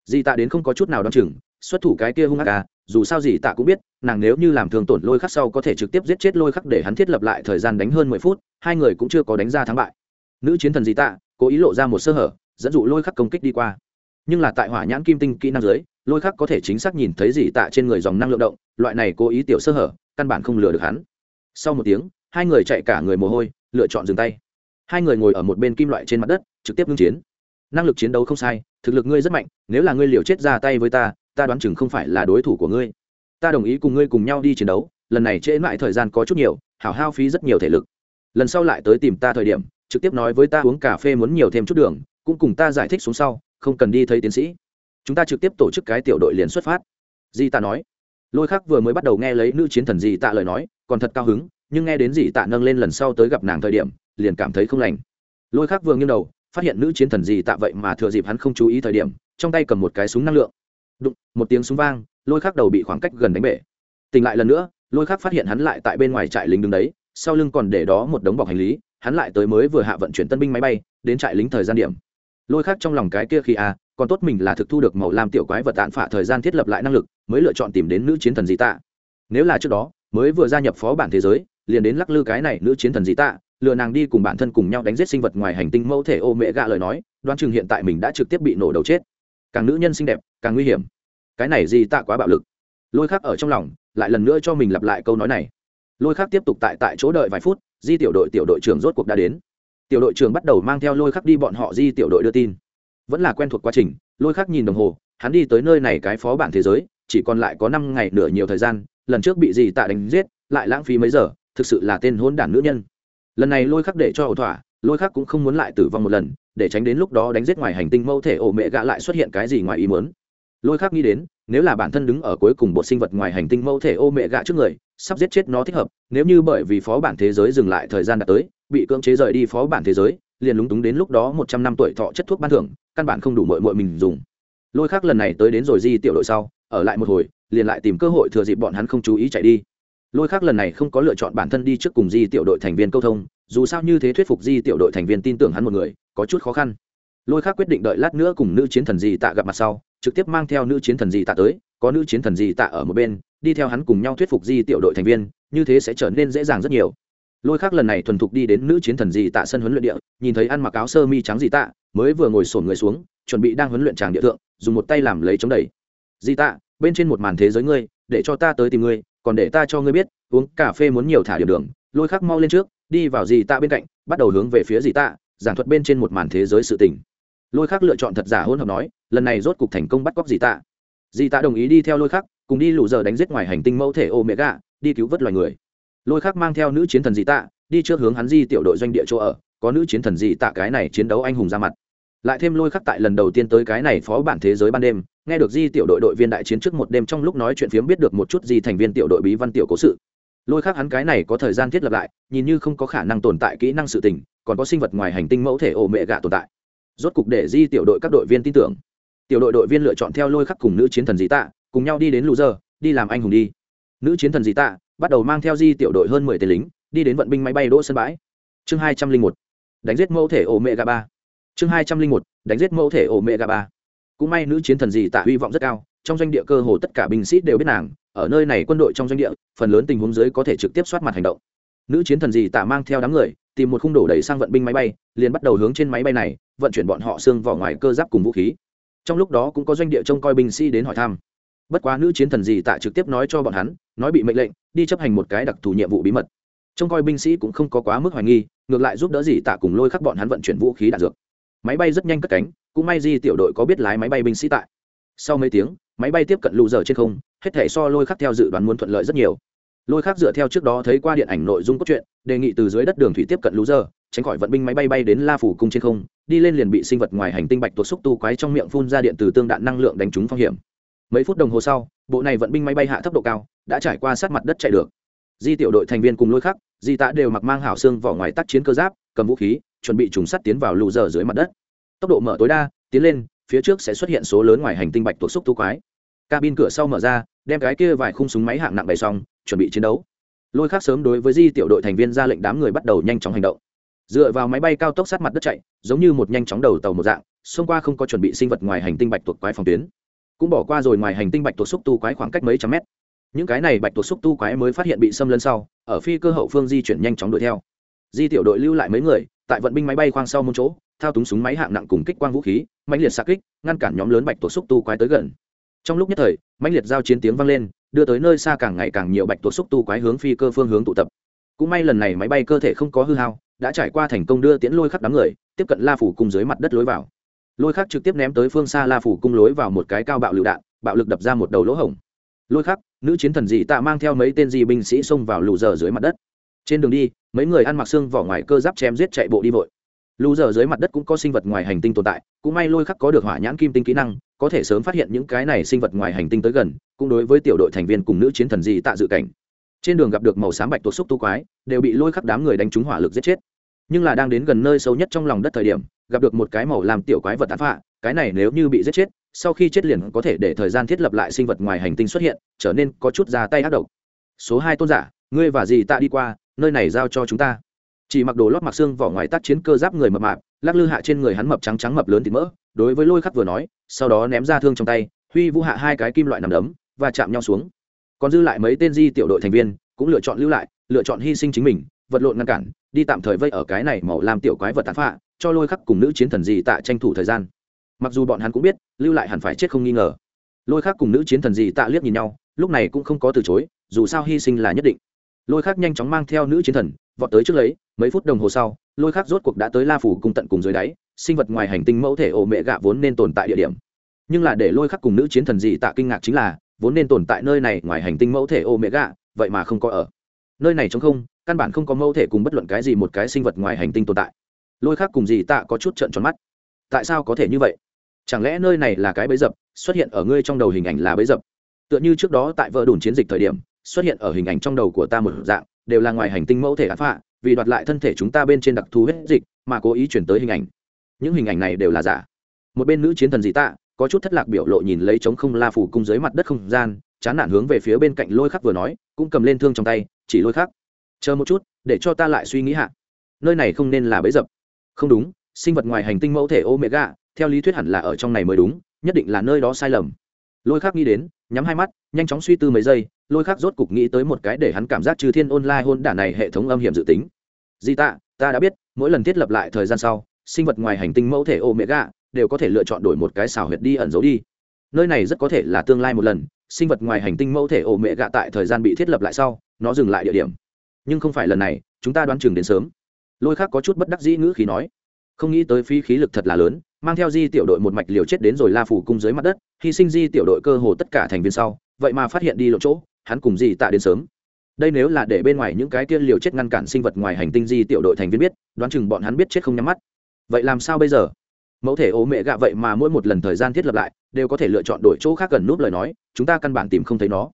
Dị tạ đến không có chút nào đ chừng, xuất thủ cái kia hung ác à dù sao gì tạ cũng biết, nàng nếu như làm thường tổn lôi khắc sau có thể trực tiếp giết chết lôi khắc để hắn thiết lập lại thời gian đánh hơn mười phút, hai người cũng chưa có đánh ra thắng bại. Nữ chiến thần gì tạ, cố ý lộ ra một sơ hở, dẫn dụ lôi khắc công kích đi qua. Nhưng là tại hỏa nhãn kim tinh kỹ năng dưới, lôi khắc có thể chính xác nhìn thấy gì tạ trên người dòng năng lượng động, loại này cố ý tiểu sơ hở, căn bản không lừa được hắn. Sau một tiếng, hai người chạy cả người mồ hôi, lựa chọn dừng tay. Hai người ngồi ở một bên kim loại trên mặt đất, trực tiếp ngưng chiến. Năng lực chiến đấu không sai, thực lực ngươi rất mạnh, nếu là ngươi liều chết ra tay với ta ta đoán chừng không phải là đối thủ của ngươi. Ta đồng ý cùng ngươi cùng nhau đi chiến đấu, lần này trễ mãi thời gian có chút nhiều, hảo hao phí rất nhiều thể lực. Lần sau lại tới tìm ta thời điểm, trực tiếp nói với ta uống cà phê muốn nhiều thêm chút đường, cũng cùng ta giải thích xuống sau, không cần đi thấy tiến sĩ. Chúng ta trực tiếp tổ chức cái tiểu đội liền xuất phát. Di Tạ nói. Lôi khắc vừa mới bắt đầu nghe lấy nữ chiến thần Di tạ lời nói, còn thật cao hứng, nhưng nghe đến di tạ nâng lên lần sau tới gặp nàng thời điểm, liền cảm thấy không lành. Lôi Khắc vừa nghiêng đầu, phát hiện nữ chiến thần Di tạ vậy mà thừa dịp hắn không chú ý thời điểm, trong tay cầm một cái súng năng lượng đụng, một tiếng súng vang, lôi khắc đầu bị khoảng cách gần đánh bể. Tỉnh lại lần nữa, lôi khắc phát hiện hắn lại tại bên ngoài trại lính đứng đấy, sau lưng còn để đó một đống bọc hành lý, hắn lại tới mới vừa hạ vận chuyển tân binh máy bay, đến trại lính thời gian điểm. Lôi khắc trong lòng cái kia khi a còn tốt mình là thực thu được màu lam tiểu quái vật tạn phả thời gian thiết lập lại năng lực, mới lựa chọn tìm đến nữ chiến thần dị tạ. Nếu là trước đó, mới vừa gia nhập phó bản thế giới, liền đến lắc lư cái này nữ chiến thần dị tạ, lừa nàng đi cùng bản thân cùng nhau đánh giết sinh vật ngoài hành tinh mẫu thể ô mẹ gạ lời nói, đoán chừng hiện tại mình đã trực tiếp bị nổ đầu chết càng nữ nhân xinh đẹp, càng nguy hiểm. Cái này gì tạ quá bạo lực. Lôi khác ở trong lòng, lại lần nữa cho mình lặp lại câu nói này. Lôi khác tiếp tục tại tại chỗ đợi vài phút, di tiểu đội tiểu đội trưởng rốt cuộc đã đến. Tiểu đội trưởng bắt đầu mang theo lôi khắc đi bọn họ di tiểu đội đưa tin. Vẫn là quen thuộc quá trình, lôi khắc nhìn đồng hồ, hắn đi tới nơi này cái phó bản thế giới, chỉ còn lại có năm ngày nửa nhiều thời gian, lần trước bị gì tạ đánh giết, lại lãng phí mấy giờ, thực sự là tên hôn đản nữ nhân. Lần này lôi khắc để cho ẩu thỏa, lôi khắc cũng không muốn lại tử vong một lần để tránh đến lúc đó đánh giết ngoài hành tinh mẫu thể ổ mẹ gạ lại xuất hiện cái gì ngoài ý muốn. Lôi khắc nghĩ đến, nếu là bản thân đứng ở cuối cùng bộ sinh vật ngoài hành tinh mẫu thể ô mẹ gạ trước người, sắp giết chết nó thích hợp, nếu như bởi vì phó bản thế giới dừng lại thời gian đã tới, bị cưỡng chế rời đi phó bản thế giới, liền lúng túng đến lúc đó một trăm năm tuổi thọ chất thuốc ban thưởng, căn bản không đủ mội mội mình dùng. Lôi khác lần này tới đến rồi di tiểu đội sau, ở lại một hồi, liền lại tìm cơ hội thừa dịp bọn hắn không chú ý chạy đi. Lôi khác lần này không có lựa chọn bản thân đi trước cùng di tiểu đội thành viên câu thông, dù sao như thế thuyết phục di tiểu đội thành viên tin tưởng hắn một người có chút khó khăn. Lôi khác quyết định đợi lát nữa cùng nữ chiến thần di tạ gặp mặt sau, trực tiếp mang theo nữ chiến thần di tạ tới, có nữ chiến thần di tạ ở một bên, đi theo hắn cùng nhau thuyết phục di tiểu đội thành viên, như thế sẽ trở nên dễ dàng rất nhiều. Lôi khác lần này thuần thục đi đến nữ chiến thần di tạ sân huấn luyện địa, nhìn thấy ăn mặc áo sơ mi trắng di tạ, mới vừa ngồi sổn người xuống, chuẩn bị đang huấn luyện tràng địa thượng, dùng một tay làm lấy chống đẩy. Di tạ, bên trên một màn thế giới ngươi, để cho ta tới tìm ngươi, còn để ta cho ngươi biết, uống cà phê muốn nhiều thả điểm đường. Lôi khắc mau lên trước, đi vào dì tạ bên cạnh, bắt đầu hướng về phía dì tạ giảng thuật bên trên một màn thế giới sự tình. Lôi khắc lựa chọn thật giả hôn hợp nói, lần này rốt cục thành công bắt cóc dì tạ. Dì tạ đồng ý đi theo lôi khắc, cùng đi lũ giờ đánh giết ngoài hành tinh mẫu thể ô mẹ gà đi cứu vớt loài người. Lôi khắc mang theo nữ chiến thần dì tạ, đi trước hướng hắn di tiểu đội doanh địa chỗ ở, có nữ chiến thần dì tạ cái này chiến đấu anh hùng ra mặt. Lại thêm lôi khắc tại lần đầu tiên tới cái này phó bản thế giới ban đêm, nghe được di tiểu đội đội viên đại chiến trước một đêm trong lúc nói chuyện phiếm biết được một chút gì thành viên tiểu đội bí văn tiểu cố sự lôi khắc hắn cái này có thời gian thiết lập lại, nhìn như không có khả năng tồn tại kỹ năng sự tình, còn có sinh vật ngoài hành tinh mẫu thể ổ mẹ gạ tồn tại. Rốt cục để di tiểu đội các đội viên tin tưởng. Tiểu đội đội viên lựa chọn theo lôi khắc cùng nữ chiến thần dị tạ, cùng nhau đi đến lũ giờ đi làm anh hùng đi. Nữ chiến thần dị tạ, bắt đầu mang theo di tiểu đội hơn mười tên lính, đi đến vận binh máy bay đỗ sân bãi. Chương hai trăm linh một, đánh giết mẫu thể ổ mẹ gà ba. Chương hai trăm linh một, đánh giết mẫu thể ổ mẹ gà ba. Cũng may nữ chiến thần dị tạ hy vọng rất cao, trong doanh địa cơ hồ tất cả binh sĩ đều biết nàng ở nơi này quân đội trong doanh địa, phần lớn tình huống dưới có thể trực tiếp soát mặt hành động. Nữ chiến thần dị tạ mang theo đám người, tìm một khung đổ đẩy sang vận binh máy bay, liền bắt đầu hướng trên máy bay này, vận chuyển bọn họ xương vỏ ngoài cơ giáp cùng vũ khí. Trong lúc đó cũng có doanh địa trông coi binh sĩ đến hỏi thăm. Bất quá nữ chiến thần dị tạ trực tiếp nói cho bọn hắn, nói bị mệnh lệnh, đi chấp hành một cái đặc thù nhiệm vụ bí mật. Trông coi binh sĩ cũng không có quá mức hoài nghi, ngược lại giúp đỡ dị tạ cùng lôi khắc bọn hắn vận chuyển vũ khí đạn dược. Máy bay rất nhanh cất cánh, cũng may di tiểu đội có biết lái máy bay binh sĩ tại sau mấy tiếng, máy bay tiếp cận lù giờ trên không, hết thể so lôi khắc theo dự đoán muốn thuận lợi rất nhiều. Lôi khắc dựa theo trước đó thấy qua điện ảnh nội dung cốt truyện, đề nghị từ dưới đất đường thủy tiếp cận lù giờ, tránh khỏi vận binh máy bay bay đến la phủ cung trên không, đi lên liền bị sinh vật ngoài hành tinh bạch tuột xúc tu quái trong miệng phun ra điện từ tương đạn năng lượng đánh trúng phong hiểm. Mấy phút đồng hồ sau, bộ này vận binh máy bay hạ thấp độ cao, đã trải qua sát mặt đất chạy được. Di tiểu đội thành viên cùng lôi khắc, di tạ đều mặc mang hảo xương vỏ ngoài tác chiến cơ giáp, cầm vũ khí, chuẩn bị trùng sắt tiến vào lù giờ dưới mặt đất. Tốc độ mở tối đa, tiến lên phía trước sẽ xuất hiện số lớn ngoài hành tinh bạch tuộc xúc tu quái. Cabin cửa sau mở ra, đem cái kia vài khung súng máy hạng nặng bày xong, chuẩn bị chiến đấu. Lôi khác sớm đối với di tiểu đội thành viên ra lệnh đám người bắt đầu nhanh chóng hành động. Dựa vào máy bay cao tốc sát mặt đất chạy, giống như một nhanh chóng đầu tàu một dạng, xông qua không có chuẩn bị sinh vật ngoài hành tinh bạch tuộc quái phòng tuyến. Cũng bỏ qua rồi ngoài hành tinh bạch tuộc xúc tu quái khoảng cách mấy trăm mét. Những cái này bạch tuộc xúc tu quái mới phát hiện bị xâm lấn sau, ở phi cơ hậu phương di chuyển nhanh chóng đuổi theo. Di tiểu đội lưu lại mấy người, tại vận binh máy bay khoang sau một chỗ thao túng súng máy hạng nặng cùng kích quang vũ khí, mãnh liệt xa kích, ngăn cản nhóm lớn bạch tuộc xúc tu quái tới gần. Trong lúc nhất thời, mãnh liệt giao chiến tiếng vang lên, đưa tới nơi xa càng ngày càng nhiều bạch tuộc xúc tu quái hướng phi cơ phương hướng tụ tập. Cũng may lần này máy bay cơ thể không có hư hao, đã trải qua thành công đưa tiễn lôi khắc đám người, tiếp cận la phủ cung dưới mặt đất lối vào. Lôi khắc trực tiếp ném tới phương xa la phủ cung lối vào một cái cao bạo lựu đạn, bạo lực đập ra một đầu lỗ hổng. Lôi khắc, nữ chiến thần dị tạ mang theo mấy tên dị binh sĩ xông vào lù dở dưới mặt đất. Trên đường đi, mấy người ăn mặc xương vỏ ngoài cơ giáp chém giết chạy bộ đi vội lù giờ dưới mặt đất cũng có sinh vật ngoài hành tinh tồn tại, cũng may lôi khắc có được hỏa nhãn kim tinh kỹ năng, có thể sớm phát hiện những cái này sinh vật ngoài hành tinh tới gần, cũng đối với tiểu đội thành viên cùng nữ chiến thần dị tạ dự cảnh. Trên đường gặp được màu xám bạch tuộc xúc tu quái, đều bị lôi khắc đám người đánh trúng hỏa lực giết chết. Nhưng là đang đến gần nơi sâu nhất trong lòng đất thời điểm, gặp được một cái màu làm tiểu quái vật tán phạ cái này nếu như bị giết chết, sau khi chết liền có thể để thời gian thiết lập lại sinh vật ngoài hành tinh xuất hiện, trở nên có chút ra tay ác độc. Số hai tôn giả, ngươi và dì tạ đi qua, nơi này giao cho chúng ta chỉ mặc đồ lót mặc xương vỏ ngoài tác chiến cơ giáp người mập mạp, lắc lư hạ trên người hắn mập trắng trắng mập lớn thịt mỡ, đối với lôi khắc vừa nói, sau đó ném ra thương trong tay, huy vũ hạ hai cái kim loại nằm đấm, và chạm nhau xuống. Còn dư lại mấy tên di tiểu đội thành viên, cũng lựa chọn lưu lại, lựa chọn hy sinh chính mình, vật lộn ngăn cản, đi tạm thời vây ở cái này màu làm tiểu quái vật tàn phạ cho lôi khắc cùng nữ chiến thần dị tạ tranh thủ thời gian. Mặc dù bọn hắn cũng biết, lưu lại hẳn phải chết không nghi ngờ. Lôi khắc cùng nữ chiến thần dị tạ liếc nhìn nhau, lúc này cũng không có từ chối, dù sao hy sinh là nhất định. Lôi khắc nhanh chóng mang theo nữ chiến thần vọt tới trước lấy, mấy phút đồng hồ sau, lôi khắc rốt cuộc đã tới la phủ cung tận cùng dưới đáy, sinh vật ngoài hành tinh mẫu thể ổ mẹ gạ vốn nên tồn tại địa điểm. Nhưng là để lôi khắc cùng nữ chiến thần dị tạ kinh ngạc chính là, vốn nên tồn tại nơi này ngoài hành tinh mẫu thể ô mẹ gạ, vậy mà không có ở. Nơi này chống không, căn bản không có mẫu thể cùng bất luận cái gì một cái sinh vật ngoài hành tinh tồn tại. Lôi khắc cùng dị tạ có chút trận tròn mắt. Tại sao có thể như vậy? Chẳng lẽ nơi này là cái bẫy dập, xuất hiện ở ngươi trong đầu hình ảnh là bẫy dập? Tựa như trước đó tại vợ đồn chiến dịch thời điểm, xuất hiện ở hình ảnh trong đầu của ta một dạng đều là ngoài hành tinh mẫu thể án phạ vì đoạt lại thân thể chúng ta bên trên đặc thù huyết dịch mà cố ý chuyển tới hình ảnh. Những hình ảnh này đều là giả. Một bên nữ chiến thần dị tạ, có chút thất lạc biểu lộ nhìn lấy trống không la phủ cung dưới mặt đất không gian, chán nản hướng về phía bên cạnh lôi khắc vừa nói, cũng cầm lên thương trong tay, chỉ lôi khắc. Chờ một chút, để cho ta lại suy nghĩ hạ. Nơi này không nên là bẫy dập. Không đúng, sinh vật ngoài hành tinh mẫu thể omega, theo lý thuyết hẳn là ở trong này mới đúng, nhất định là nơi đó sai lầm. Lôi khắc nghĩ đến nhắm hai mắt, nhanh chóng suy tư mấy giây, lôi khắc rốt cục nghĩ tới một cái để hắn cảm giác trừ thiên online hôn đả này hệ thống âm hiểm dự tính. Di tạ, ta đã biết, mỗi lần thiết lập lại thời gian sau, sinh vật ngoài hành tinh mẫu thể omega đều có thể lựa chọn đổi một cái xào huyệt đi ẩn giấu đi. Nơi này rất có thể là tương lai một lần, sinh vật ngoài hành tinh mẫu thể ô mẹ gạ tại thời gian bị thiết lập lại sau, nó dừng lại địa điểm. Nhưng không phải lần này, chúng ta đoán chừng đến sớm. Lôi khác có chút bất đắc dĩ ngữ khí nói. Không nghĩ tới phí khí lực thật là lớn mang theo di tiểu đội một mạch liều chết đến rồi la phủ cung dưới mặt đất, hy sinh di tiểu đội cơ hồ tất cả thành viên sau, vậy mà phát hiện đi lộ chỗ, hắn cùng di tạ đến sớm. Đây nếu là để bên ngoài những cái tiên liều chết ngăn cản sinh vật ngoài hành tinh di tiểu đội thành viên biết, đoán chừng bọn hắn biết chết không nhắm mắt. Vậy làm sao bây giờ? Mẫu thể ố mẹ gạ vậy mà mỗi một lần thời gian thiết lập lại, đều có thể lựa chọn đổi chỗ khác gần núp lời nói, chúng ta căn bản tìm không thấy nó.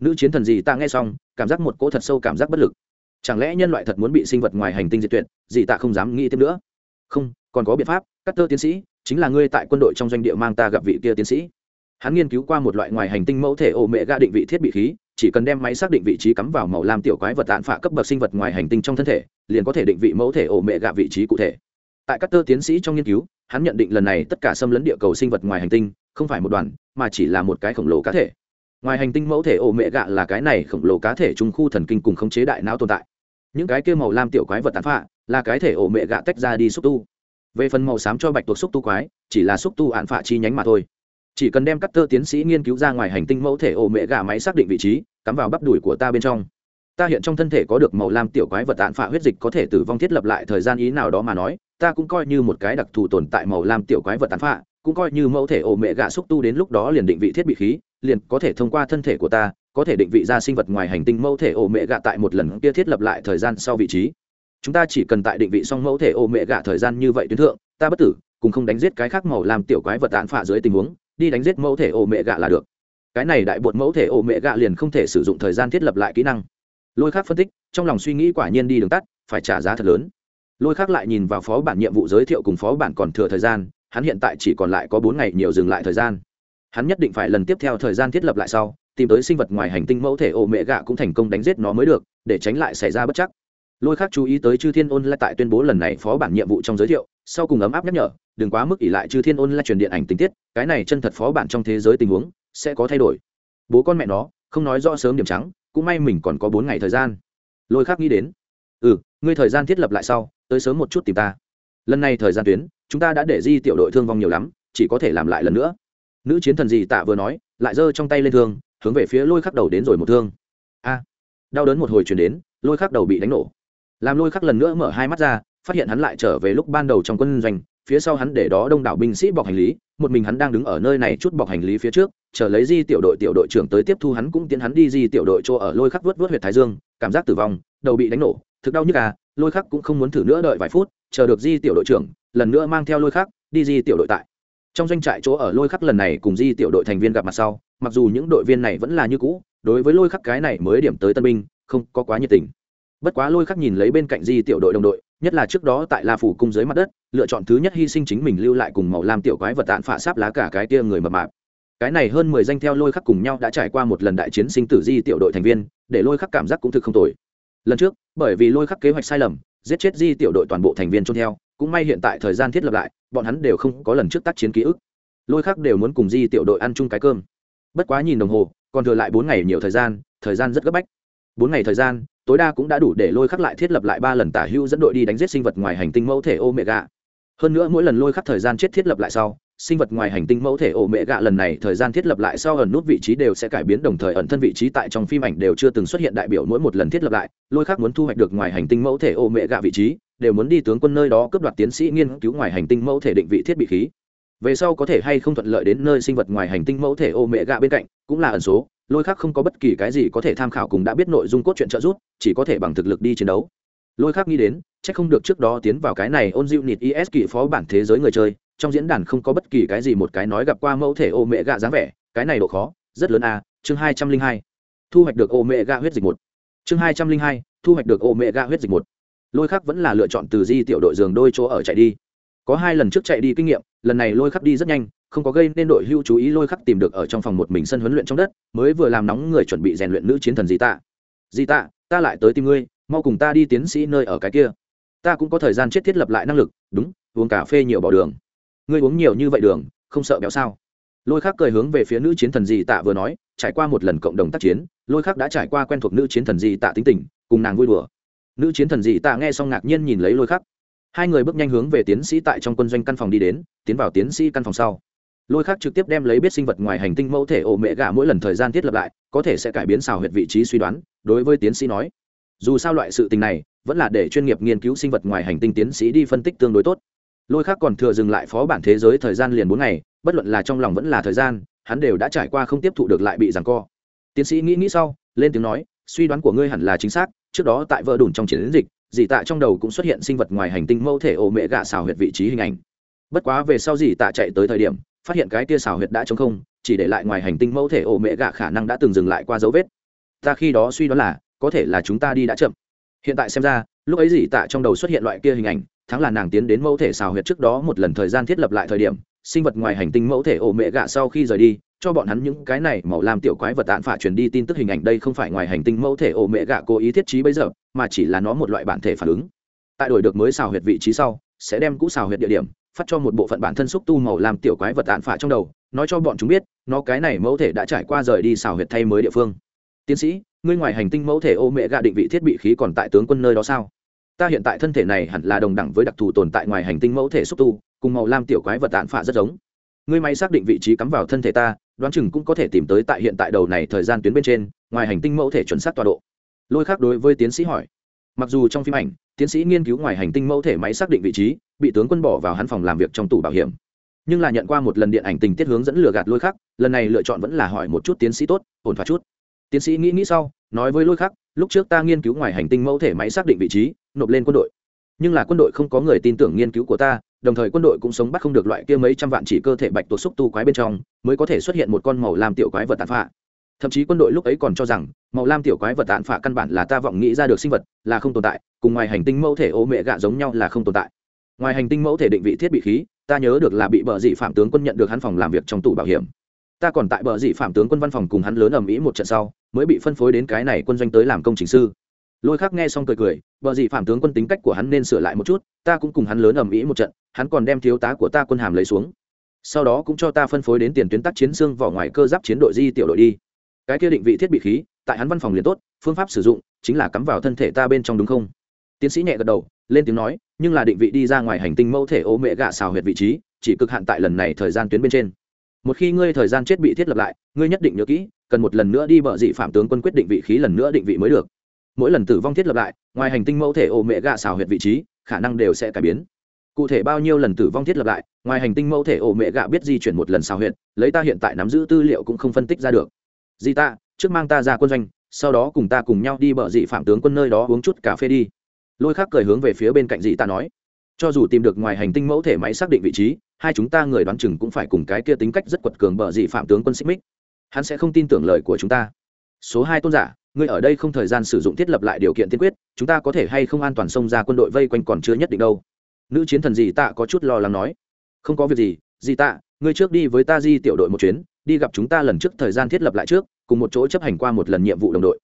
Nữ chiến thần gì ta nghe xong, cảm giác một cỗ thật sâu cảm giác bất lực. Chẳng lẽ nhân loại thật muốn bị sinh vật ngoài hành tinh diệt tuyệt gì ta không dám nghĩ thêm nữa? Không, còn có biện pháp cắt tơ tiến sĩ, chính là ngươi tại quân đội trong doanh địa mang ta gặp vị kia tiến sĩ. Hắn nghiên cứu qua một loại ngoài hành tinh mẫu thể ổ mẹ gạ định vị thiết bị khí, chỉ cần đem máy xác định vị trí cắm vào màu lam tiểu quái vật tạn phạ cấp bậc sinh vật ngoài hành tinh trong thân thể, liền có thể định vị mẫu thể ổ mẹ gạ vị trí cụ thể. Tại các tơ tiến sĩ trong nghiên cứu, hắn nhận định lần này tất cả xâm lấn địa cầu sinh vật ngoài hành tinh, không phải một đoàn, mà chỉ là một cái khổng lồ cá thể. Ngoài hành tinh mẫu thể ổ mẹ gạ là cái này khổng lồ cá thể trung khu thần kinh cùng khống chế đại não tồn tại. Những cái kia màu lam tiểu quái vật tàn phạ là cái thể ổ mẹ gạ tách ra đi xúc tu về phần màu xám cho bạch tuộc xúc tu quái, chỉ là xúc tu ạn phạ chi nhánh mà thôi. Chỉ cần đem các tơ tiến sĩ nghiên cứu ra ngoài hành tinh mẫu thể ổ mẹ gà máy xác định vị trí, cắm vào bắp đùi của ta bên trong. Ta hiện trong thân thể có được màu lam tiểu quái vật tạn phạ huyết dịch có thể tử vong thiết lập lại thời gian ý nào đó mà nói, ta cũng coi như một cái đặc thù tồn tại màu lam tiểu quái vật tàn phạ, cũng coi như mẫu thể ổ mẹ gạ xúc tu đến lúc đó liền định vị thiết bị khí, liền có thể thông qua thân thể của ta, có thể định vị ra sinh vật ngoài hành tinh mẫu thể ổ mẹ gạ tại một lần kia thiết lập lại thời gian sau vị trí chúng ta chỉ cần tại định vị xong mẫu thể ô mẹ gạ thời gian như vậy tuyến thượng, ta bất tử, cùng không đánh giết cái khác màu làm tiểu quái vật tàn phạ dưới tình huống, đi đánh giết mẫu thể ô mẹ gạ là được. Cái này đại bột mẫu thể ô mẹ gạ liền không thể sử dụng thời gian thiết lập lại kỹ năng. Lôi khác phân tích, trong lòng suy nghĩ quả nhiên đi đường tắt, phải trả giá thật lớn. Lôi khác lại nhìn vào phó bản nhiệm vụ giới thiệu cùng phó bản còn thừa thời gian, hắn hiện tại chỉ còn lại có bốn ngày nhiều dừng lại thời gian. Hắn nhất định phải lần tiếp theo thời gian thiết lập lại sau, tìm tới sinh vật ngoài hành tinh mẫu thể ô mẹ gạ cũng thành công đánh giết nó mới được, để tránh lại xảy ra bất chắc lôi khác chú ý tới chư thiên ôn lại tại tuyên bố lần này phó bản nhiệm vụ trong giới thiệu, sau cùng ấm áp nhắc nhở, đừng quá mức ỉ lại chư thiên ôn lại truyền điện ảnh tình tiết, cái này chân thật phó bản trong thế giới tình huống sẽ có thay đổi. Bố con mẹ nó, không nói rõ sớm điểm trắng, cũng may mình còn có bốn ngày thời gian. Lôi khác nghĩ đến ừ ngươi thời gian thiết lập lại sau, tới sớm một chút tìm ta. Lần này thời gian tuyến, chúng ta đã để di tiểu đội thương vong nhiều lắm, chỉ có thể làm lại lần nữa. Nữ chiến thần gì tạ vừa nói, lại giơ trong tay lên thương, hướng về phía lôi khắc đầu đến rồi một thương. A, đau đớn một hồi chuyển đến, lôi khắc đầu bị đánh nổ làm lôi khắc lần nữa mở hai mắt ra, phát hiện hắn lại trở về lúc ban đầu trong quân doanh, phía sau hắn để đó đông đảo binh sĩ bọc hành lý, một mình hắn đang đứng ở nơi này chút bọc hành lý phía trước, chờ lấy di tiểu đội tiểu đội trưởng tới tiếp thu hắn cũng tiến hắn đi di tiểu đội chỗ ở lôi khắc vớt vớt huyệt thái dương, cảm giác tử vong, đầu bị đánh nổ, thực đau nhức à lôi khắc cũng không muốn thử nữa đợi vài phút, chờ được di tiểu đội trưởng, lần nữa mang theo lôi khắc đi di tiểu đội tại. Trong doanh trại chỗ ở lôi khắc lần này cùng di tiểu đội thành viên gặp mặt sau, mặc dù những đội viên này vẫn là như cũ, đối với lôi khắc cái này mới điểm tới tân binh, không có quá nhiệt tình bất quá lôi khắc nhìn lấy bên cạnh di tiểu đội đồng đội, nhất là trước đó tại la phủ cung dưới mặt đất, lựa chọn thứ nhất hy sinh chính mình lưu lại cùng màu lam tiểu quái vật tạn phạ sáp lá cả cái tia người mập mạp. Cái này hơn mười danh theo lôi khắc cùng nhau đã trải qua một lần đại chiến sinh tử di tiểu đội thành viên, để lôi khắc cảm giác cũng thực không tồi. Lần trước, bởi vì lôi khắc kế hoạch sai lầm, giết chết di tiểu đội toàn bộ thành viên trôn theo, cũng may hiện tại thời gian thiết lập lại, bọn hắn đều không có lần trước tác chiến ký ức. Lôi khắc đều muốn cùng di tiểu đội ăn chung cái cơm. Bất quá nhìn đồng hồ, còn thừa lại bốn ngày nhiều thời gian thời gian rất gấp bách. Bốn ngày thời gian tối đa cũng đã đủ để lôi khắc lại thiết lập lại ba lần tả hưu dẫn đội đi đánh giết sinh vật ngoài hành tinh mẫu thể ô mẹ gạ hơn nữa mỗi lần lôi khắc thời gian chết thiết lập lại sau, sinh vật ngoài hành tinh mẫu thể ổ mẹ gạ lần này thời gian thiết lập lại sau ẩn nút vị trí đều sẽ cải biến, đồng thời ẩn thân vị trí tại trong phim ảnh đều chưa từng xuất hiện đại biểu mỗi một lần thiết lập lại, lôi khác muốn thu hoạch được ngoài hành tinh mẫu thể ổ mẹ gạ vị trí, đều muốn đi tướng quân nơi đó cướp đoạt tiến sĩ nghiên cứu ngoài hành tinh mẫu thể định vị thiết bị khí. Về sau có thể hay không thuận lợi đến nơi sinh vật ngoài hành tinh mẫu thể ô mẹ gạ bên cạnh, cũng là ẩn số lôi khác không có bất kỳ cái gì có thể tham khảo cùng đã biết nội dung cốt truyện trợ giúp, chỉ có thể bằng thực lực đi chiến đấu. Lôi khác nghĩ đến c h ắ c không được trước đó tiến vào cái này ôn dịu nịt is kỳ phó bản thế giới người chơi, trong diễn đàn không có bất kỳ cái gì một cái nói gặp qua mẫu thể ô mẹ gạ dáng vẻ, cái này độ khó, rất lớn à chương hai trăm linh hai. Thu hoạch được ô mẹ gạ huyết dịch một. Chương hai trăm linh hai, thu hoạch được ô mẹ gạ huyết dịch một. Lôi khác vẫn là lựa chọn từ di tiểu đội giường đôi chỗ ở chạy đi. Có hai lần trước chạy đi kinh nghiệm, lần này lôi khắc đi rất nhanh không có gây nên đội hưu chú ý lôi khắc tìm được ở trong phòng một mình sân huấn luyện trong đất, mới vừa làm nóng người chuẩn bị rèn luyện nữ chiến thần di tạ di tạ ta lại tới tìm ngươi, mau cùng ta đi tiến sĩ nơi ở cái kia. Ta cũng có thời gian chết thiết lập lại năng lực, đúng, uống cà phê nhiều bỏ đường. Ngươi uống nhiều như vậy đường, không sợ béo sao? Lôi khắc cười hướng về phía nữ chiến thần di tạ vừa nói, trải qua một lần cộng đồng tác chiến, lôi khắc đã trải qua quen thuộc nữ chiến thần di tạ tính tình, cùng nàng vui đùa. Nữ chiến thần di tạ nghe xong ngạc nhiên nhìn lấy lôi khắc. Hai người bước nhanh hướng về tiến sĩ tại trong quân doanh căn phòng đi đến, tiến vào tiến sĩ căn phòng sau lôi khác trực tiếp đem lấy biết sinh vật ngoài hành tinh mẫu thể ổ mẹ gà mỗi lần thời gian thiết lập lại, có thể sẽ cải biến xào huyệt vị trí suy đoán, đối với tiến sĩ nói. Dù sao loại sự tình này, vẫn là để chuyên nghiệp nghiên cứu sinh vật ngoài hành tinh tiến sĩ đi phân tích tương đối tốt. Lôi khác còn thừa dừng lại phó bản thế giới thời gian liền bốn ngày, bất luận là trong lòng vẫn là thời gian, hắn đều đã trải qua không tiếp thụ được lại bị giằng co. Tiến sĩ nghĩ nghĩ sau, lên tiếng nói, suy đoán của ngươi hẳn là chính xác, trước đó tại vợ đủn trong chiến dịch, dì tạ trong đầu cũng xuất hiện sinh vật ngoài hành tinh mẫu thể ổ mẹ gạ xào huyệt vị trí hình ảnh. Bất quá về sau dì tạ chạy tới thời điểm phát hiện cái tia xào huyệt đã t không, chỉ để lại ngoài hành tinh mẫu thể ổ mẹ gạ khả năng đã từng dừng lại qua dấu vết. Ta khi đó suy đoán là, có thể là chúng ta đi đã chậm. Hiện tại xem ra, lúc ấy dì tạ trong đầu xuất hiện loại kia hình ảnh, thắng là nàng tiến đến mẫu thể xào huyệt trước đó một lần thời gian thiết lập lại thời điểm, sinh vật ngoài hành tinh mẫu thể ổ mẹ gạ sau khi rời đi, cho bọn hắn những cái này màu làm tiểu quái vật tạn phả truyền đi tin tức hình ảnh đây không phải ngoài hành tinh mẫu thể ổ mẹ gạ cố ý thiết trí bây giờ, mà chỉ là nó một loại bản thể phản ứng. Tại đổi được mới xào huyệt vị trí sau, sẽ đem cũ xào huyệt địa điểm phát cho một bộ phận bản thân xúc tu màu lam tiểu quái vật tàn phả trong đầu, nói cho bọn chúng biết, nó cái này mẫu thể đã trải qua rời đi xào huyệt thay mới địa phương. Tiến sĩ, ngươi ngoài hành tinh mẫu thể ô mẹ gạ định vị thiết bị khí còn tại tướng quân nơi đó sao? Ta hiện tại thân thể này hẳn là đồng đẳng với đặc thù tồn tại ngoài hành tinh mẫu thể xúc tu, cùng màu lam tiểu quái vật tàn phả rất giống. Ngươi may xác định vị trí cắm vào thân thể ta, đoán chừng cũng có thể tìm tới tại hiện tại đầu này thời gian tuyến bên trên, ngoài hành tinh mẫu thể chuẩn xác tọa độ. Lôi khác đối với tiến sĩ hỏi mặc dù trong phim ảnh, tiến sĩ nghiên cứu ngoài hành tinh mẫu thể máy xác định vị trí, bị tướng quân bỏ vào hắn phòng làm việc trong tủ bảo hiểm. Nhưng là nhận qua một lần điện ảnh tình tiết hướng dẫn lừa gạt lôi khắc, lần này lựa chọn vẫn là hỏi một chút tiến sĩ tốt, ổn thỏa chút. Tiến sĩ nghĩ nghĩ sau, nói với lôi khắc, lúc trước ta nghiên cứu ngoài hành tinh mẫu thể máy xác định vị trí, nộp lên quân đội. Nhưng là quân đội không có người tin tưởng nghiên cứu của ta, đồng thời quân đội cũng sống bắt không được loại kia mấy trăm vạn chỉ cơ thể bạch tuộc xúc tu quái bên trong, mới có thể xuất hiện một con màu lam tiểu quái vật tàn phạ thậm chí quân đội lúc ấy còn cho rằng, màu lam tiểu quái vật tàn phạ căn bản là ta vọng nghĩ ra được sinh vật, là không tồn tại, cùng ngoài hành tinh mẫu thể ô mẹ gạ giống nhau là không tồn tại. Ngoài hành tinh mẫu thể định vị thiết bị khí, ta nhớ được là bị bờ dị phạm tướng quân nhận được hắn phòng làm việc trong tủ bảo hiểm. Ta còn tại bờ dị phạm tướng quân văn phòng cùng hắn lớn ầm ĩ một trận sau, mới bị phân phối đến cái này quân doanh tới làm công trình sư. Lôi khác nghe xong cười cười, bờ dị phạm tướng quân tính cách của hắn nên sửa lại một chút, ta cũng cùng hắn lớn ầm ĩ một trận, hắn còn đem thiếu tá của ta quân hàm lấy xuống. Sau đó cũng cho ta phân phối đến tiền tuyến tác chiến xương vỏ ngoài cơ giáp chiến đội di tiểu đội đi cái kia định vị thiết bị khí, tại hắn văn phòng liền tốt, phương pháp sử dụng chính là cắm vào thân thể ta bên trong đúng không? Tiến sĩ nhẹ gật đầu, lên tiếng nói, nhưng là định vị đi ra ngoài hành tinh mẫu thể ô mẹ gạ xào huyệt vị trí, chỉ cực hạn tại lần này thời gian tuyến bên trên. Một khi ngươi thời gian chết bị thiết lập lại, ngươi nhất định nhớ kỹ, cần một lần nữa đi bờ dị phạm tướng quân quyết định vị khí lần nữa định vị mới được. Mỗi lần tử vong thiết lập lại, ngoài hành tinh mẫu thể ô mẹ gạ xào huyệt vị trí, khả năng đều sẽ cải biến. Cụ thể bao nhiêu lần tử vong thiết lập lại, ngoài hành tinh mẫu thể ổ mẹ gạ biết di chuyển một lần xào huyệt, lấy ta hiện tại nắm giữ tư liệu cũng không phân tích ra được di ta, trước mang ta ra quân doanh, sau đó cùng ta cùng nhau đi bờ dị phạm tướng quân nơi đó uống chút cà phê đi. Lôi khác cười hướng về phía bên cạnh dị ta nói, cho dù tìm được ngoài hành tinh mẫu thể máy xác định vị trí, hai chúng ta người đoán chừng cũng phải cùng cái kia tính cách rất quật cường bờ dị phạm tướng quân xích mích. Hắn sẽ không tin tưởng lời của chúng ta. Số hai tôn giả, ngươi ở đây không thời gian sử dụng thiết lập lại điều kiện tiên quyết, chúng ta có thể hay không an toàn xông ra quân đội vây quanh còn chưa nhất định đâu. Nữ chiến thần dì tạ có chút lo lắng nói, không có việc gì dì tạ ngươi trước đi với ta di tiểu đội một chuyến đi gặp chúng ta lần trước thời gian thiết lập lại trước, cùng một chỗ chấp hành qua một lần nhiệm vụ đồng đội.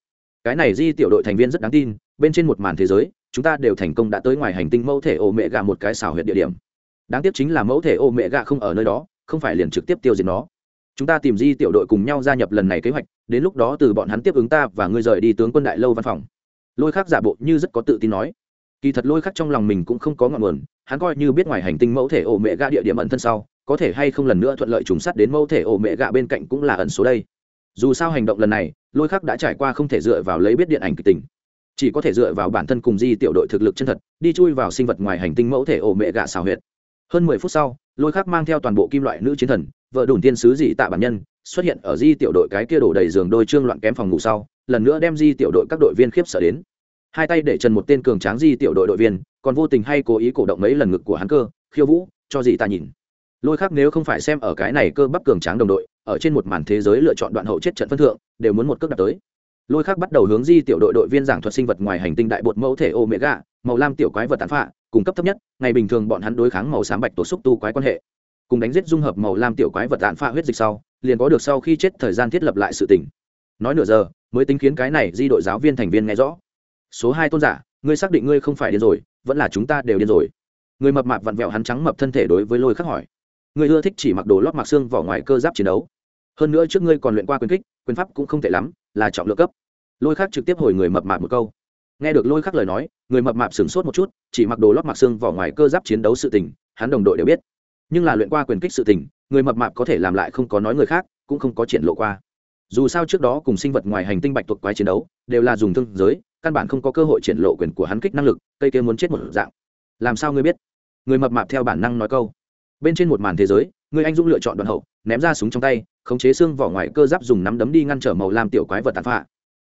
Cái này di tiểu đội thành viên rất đáng tin, bên trên một màn thế giới, chúng ta đều thành công đã tới ngoài hành tinh mẫu thể ô mẹ gà một cái xảo huyệt địa điểm. Đáng tiếc chính là mẫu thể ô mẹ gà không ở nơi đó, không phải liền trực tiếp tiêu diệt nó. Chúng ta tìm di tiểu đội cùng nhau gia nhập lần này kế hoạch, đến lúc đó từ bọn hắn tiếp ứng ta và ngươi rời đi tướng quân đại lâu văn phòng. Lôi khắc giả bộ như rất có tự tin nói. Kỳ thật lôi khắc trong lòng mình cũng không có ngọn nguồn, hắn coi như biết ngoài hành tinh mẫu thể ổ mẹ gạ địa điểm ẩn thân sau có thể hay không lần nữa thuận lợi trùng sắt đến mẫu thể ổ mẹ gạ bên cạnh cũng là ẩn số đây. Dù sao hành động lần này, lôi khắc đã trải qua không thể dựa vào lấy biết điện ảnh kịch tình. Chỉ có thể dựa vào bản thân cùng di tiểu đội thực lực chân thật, đi chui vào sinh vật ngoài hành tinh mẫu thể ổ mẹ gạ xào huyệt. Hơn mười phút sau, lôi khắc mang theo toàn bộ kim loại nữ chiến thần, vợ đùn tiên sứ dị tạ bản nhân, xuất hiện ở di tiểu đội cái kia đổ đầy giường đôi trương loạn kém phòng ngủ sau, lần nữa đem di tiểu đội các đội viên khiếp sợ đến. Hai tay để trần một tên cường tráng di tiểu đội đội viên, còn vô tình hay cố ý cổ động mấy lần ngực của hắn cơ, khiêu vũ, cho dị tạ nhìn lôi khác nếu không phải xem ở cái này cơ bắp cường tráng đồng đội, ở trên một màn thế giới lựa chọn đoạn hậu chết trận phân thượng, đều muốn một cước đặt tới. Lôi khác bắt đầu hướng di tiểu đội đội viên giảng thuật sinh vật ngoài hành tinh đại bột mẫu thể ô mễ gà màu lam tiểu quái vật tàn phạ cung cấp thấp nhất, ngày bình thường bọn hắn đối kháng màu xám bạch tổ xúc tu quái quan hệ. Cùng đánh giết dung hợp màu lam tiểu quái vật tàn phạ huyết dịch sau, liền có được sau khi chết thời gian thiết lập lại sự tỉnh nói nửa giờ, mới tính khiến cái này di đội giáo viên thành viên nghe rõ. Số hai tôn giả, ngươi xác định ngươi không phải điên rồi, vẫn là chúng ta đều điên rồi. Người mập mạp vặn vẹo hắn trắng mập thân thể đối với lôi khắc hỏi ngươi ưa thích chỉ mặc đồ lót mặc xương vỏ ngoài cơ giáp chiến đấu. Hơn nữa trước ngươi còn luyện qua quyền kích, quyền pháp cũng không tệ lắm, là trọng lượng cấp. Lôi khắc trực tiếp hồi người mập mạp một câu. Nghe được lôi khắc lời nói, người mập mạp sửng sốt một chút, chỉ mặc đồ lót mặc xương vỏ ngoài cơ giáp chiến đấu sự tình, hắn đồng đội đều biết. Nhưng là luyện qua quyền kích sự tình, người mập mạp có thể làm lại không có nói người khác, cũng không có triển lộ qua. Dù sao trước đó cùng sinh vật ngoài hành tinh bạch tuộc quái chiến đấu, đều là dùng thương giới, căn bản không có cơ hội triển lộ quyền của hắn kích năng lực, cây kia muốn chết một dạng. Làm sao ngươi biết? Người mập mạp theo bản năng nói câu bên trên một màn thế giới, người anh dũng lựa chọn đoạn hậu, ném ra súng trong tay, khống chế xương vỏ ngoài cơ giáp dùng nắm đấm đi ngăn trở màu lam tiểu quái vật tàn phạ.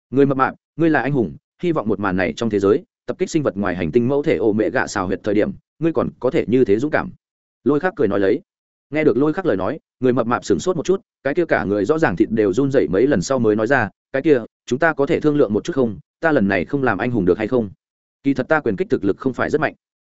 người mập mạp, ngươi là anh hùng, hy vọng một màn này trong thế giới, tập kích sinh vật ngoài hành tinh mẫu thể ổ mẹ gạ xào huyệt thời điểm, ngươi còn có thể như thế dũng cảm. Lôi khắc cười nói lấy. Nghe được lôi khắc lời nói, người mập mạp sửng sốt một chút, cái kia cả người rõ ràng thịt đều run dậy mấy lần sau mới nói ra, cái kia, chúng ta có thể thương lượng một chút không? Ta lần này không làm anh hùng được hay không? Kỳ thật ta quyền kích thực lực không phải rất mạnh.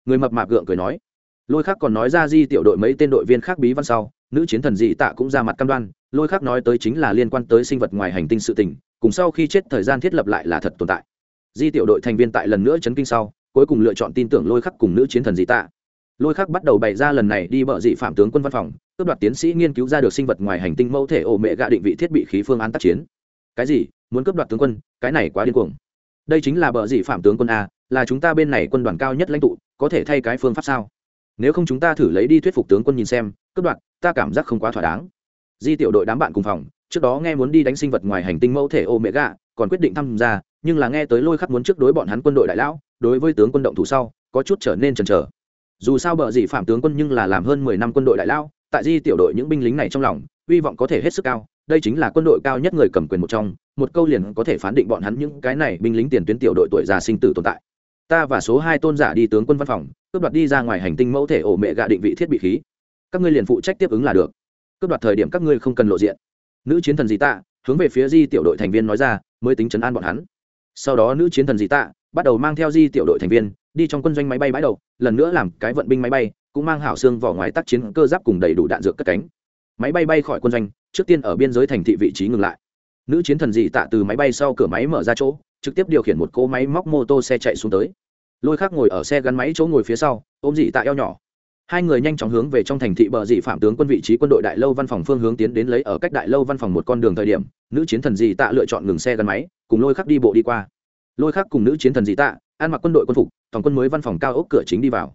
Người mập mạp gượng cười nói lôi khắc còn nói ra di tiểu đội mấy tên đội viên khác bí văn sau, nữ chiến thần dị tạ cũng ra mặt cam đoan, lôi khắc nói tới chính là liên quan tới sinh vật ngoài hành tinh sự tình, cùng sau khi chết thời gian thiết lập lại là thật tồn tại. Di tiểu đội thành viên tại lần nữa chấn kinh sau, cuối cùng lựa chọn tin tưởng lôi khắc cùng nữ chiến thần dị tạ. Lôi khắc bắt đầu bày ra lần này đi bợ dị phạm tướng quân văn phòng, cướp đoạt tiến sĩ nghiên cứu ra được sinh vật ngoài hành tinh mẫu thể ổ mẹ gạ định vị thiết bị khí phương án tác chiến. Cái gì? Muốn cướp đoạt tướng quân? Cái này quá điên cuồng. Đây chính là bợ dị phạm tướng quân a, là chúng ta bên này quân đoàn cao nhất lãnh tụ, có thể thay cái phương pháp sao? Nếu không chúng ta thử lấy đi thuyết phục tướng quân nhìn xem, cướp đoạt, ta cảm giác không quá thỏa đáng. Di tiểu đội đám bạn cùng phòng, trước đó nghe muốn đi đánh sinh vật ngoài hành tinh mẫu thể ô mẹ gạ còn quyết định tham gia nhưng là nghe tới lôi khắc muốn trước đối bọn hắn quân đội đại lão, đối với tướng quân động thủ sau, có chút trở nên chần chờ. Dù sao bợ gì phạm tướng quân nhưng là làm hơn mười năm quân đội đại lão, tại di tiểu đội những binh lính này trong lòng, hy vọng có thể hết sức cao, đây chính là quân đội cao nhất người cầm quyền một trong, một câu liền có thể phán định bọn hắn những cái này binh lính tiền tuyến tiểu đội tuổi già sinh tử tồn tại ta và số hai tôn giả đi tướng quân văn phòng, cướp đoạt đi ra ngoài hành tinh mẫu thể ổ mẹ gạ định vị thiết bị khí. Các ngươi liền phụ trách tiếp ứng là được. Cướp đoạt thời điểm các ngươi không cần lộ diện. Nữ chiến thần dì tạ, hướng về phía di tiểu đội thành viên nói ra, mới tính chấn an bọn hắn. Sau đó nữ chiến thần dì tạ, bắt đầu mang theo di tiểu đội thành viên, đi trong quân doanh máy bay bãi đầu, lần nữa làm cái vận binh máy bay, cũng mang hảo xương vỏ ngoài tác chiến cơ giáp cùng đầy đủ đạn dược cất cánh. Máy bay bay khỏi quân doanh, trước tiên ở biên giới thành thị vị trí ngừng lại. Nữ chiến thần dị tạ từ máy bay sau cửa máy mở ra chỗ trực tiếp điều khiển một cỗ máy móc mô tô xe chạy xuống tới. Lôi khác ngồi ở xe gắn máy chỗ ngồi phía sau, ôm dị tạ eo nhỏ. Hai người nhanh chóng hướng về trong thành thị bờ dị phạm tướng quân vị trí quân đội đại lâu văn phòng phương hướng tiến đến lấy ở cách đại lâu văn phòng một con đường thời điểm, nữ chiến thần dị tạ lựa chọn ngừng xe gắn máy, cùng lôi khắc đi bộ đi qua. Lôi khắc cùng nữ chiến thần dị tạ, ăn mặc quân đội quân phục toàn quân mới văn phòng cao ốc cửa chính đi vào.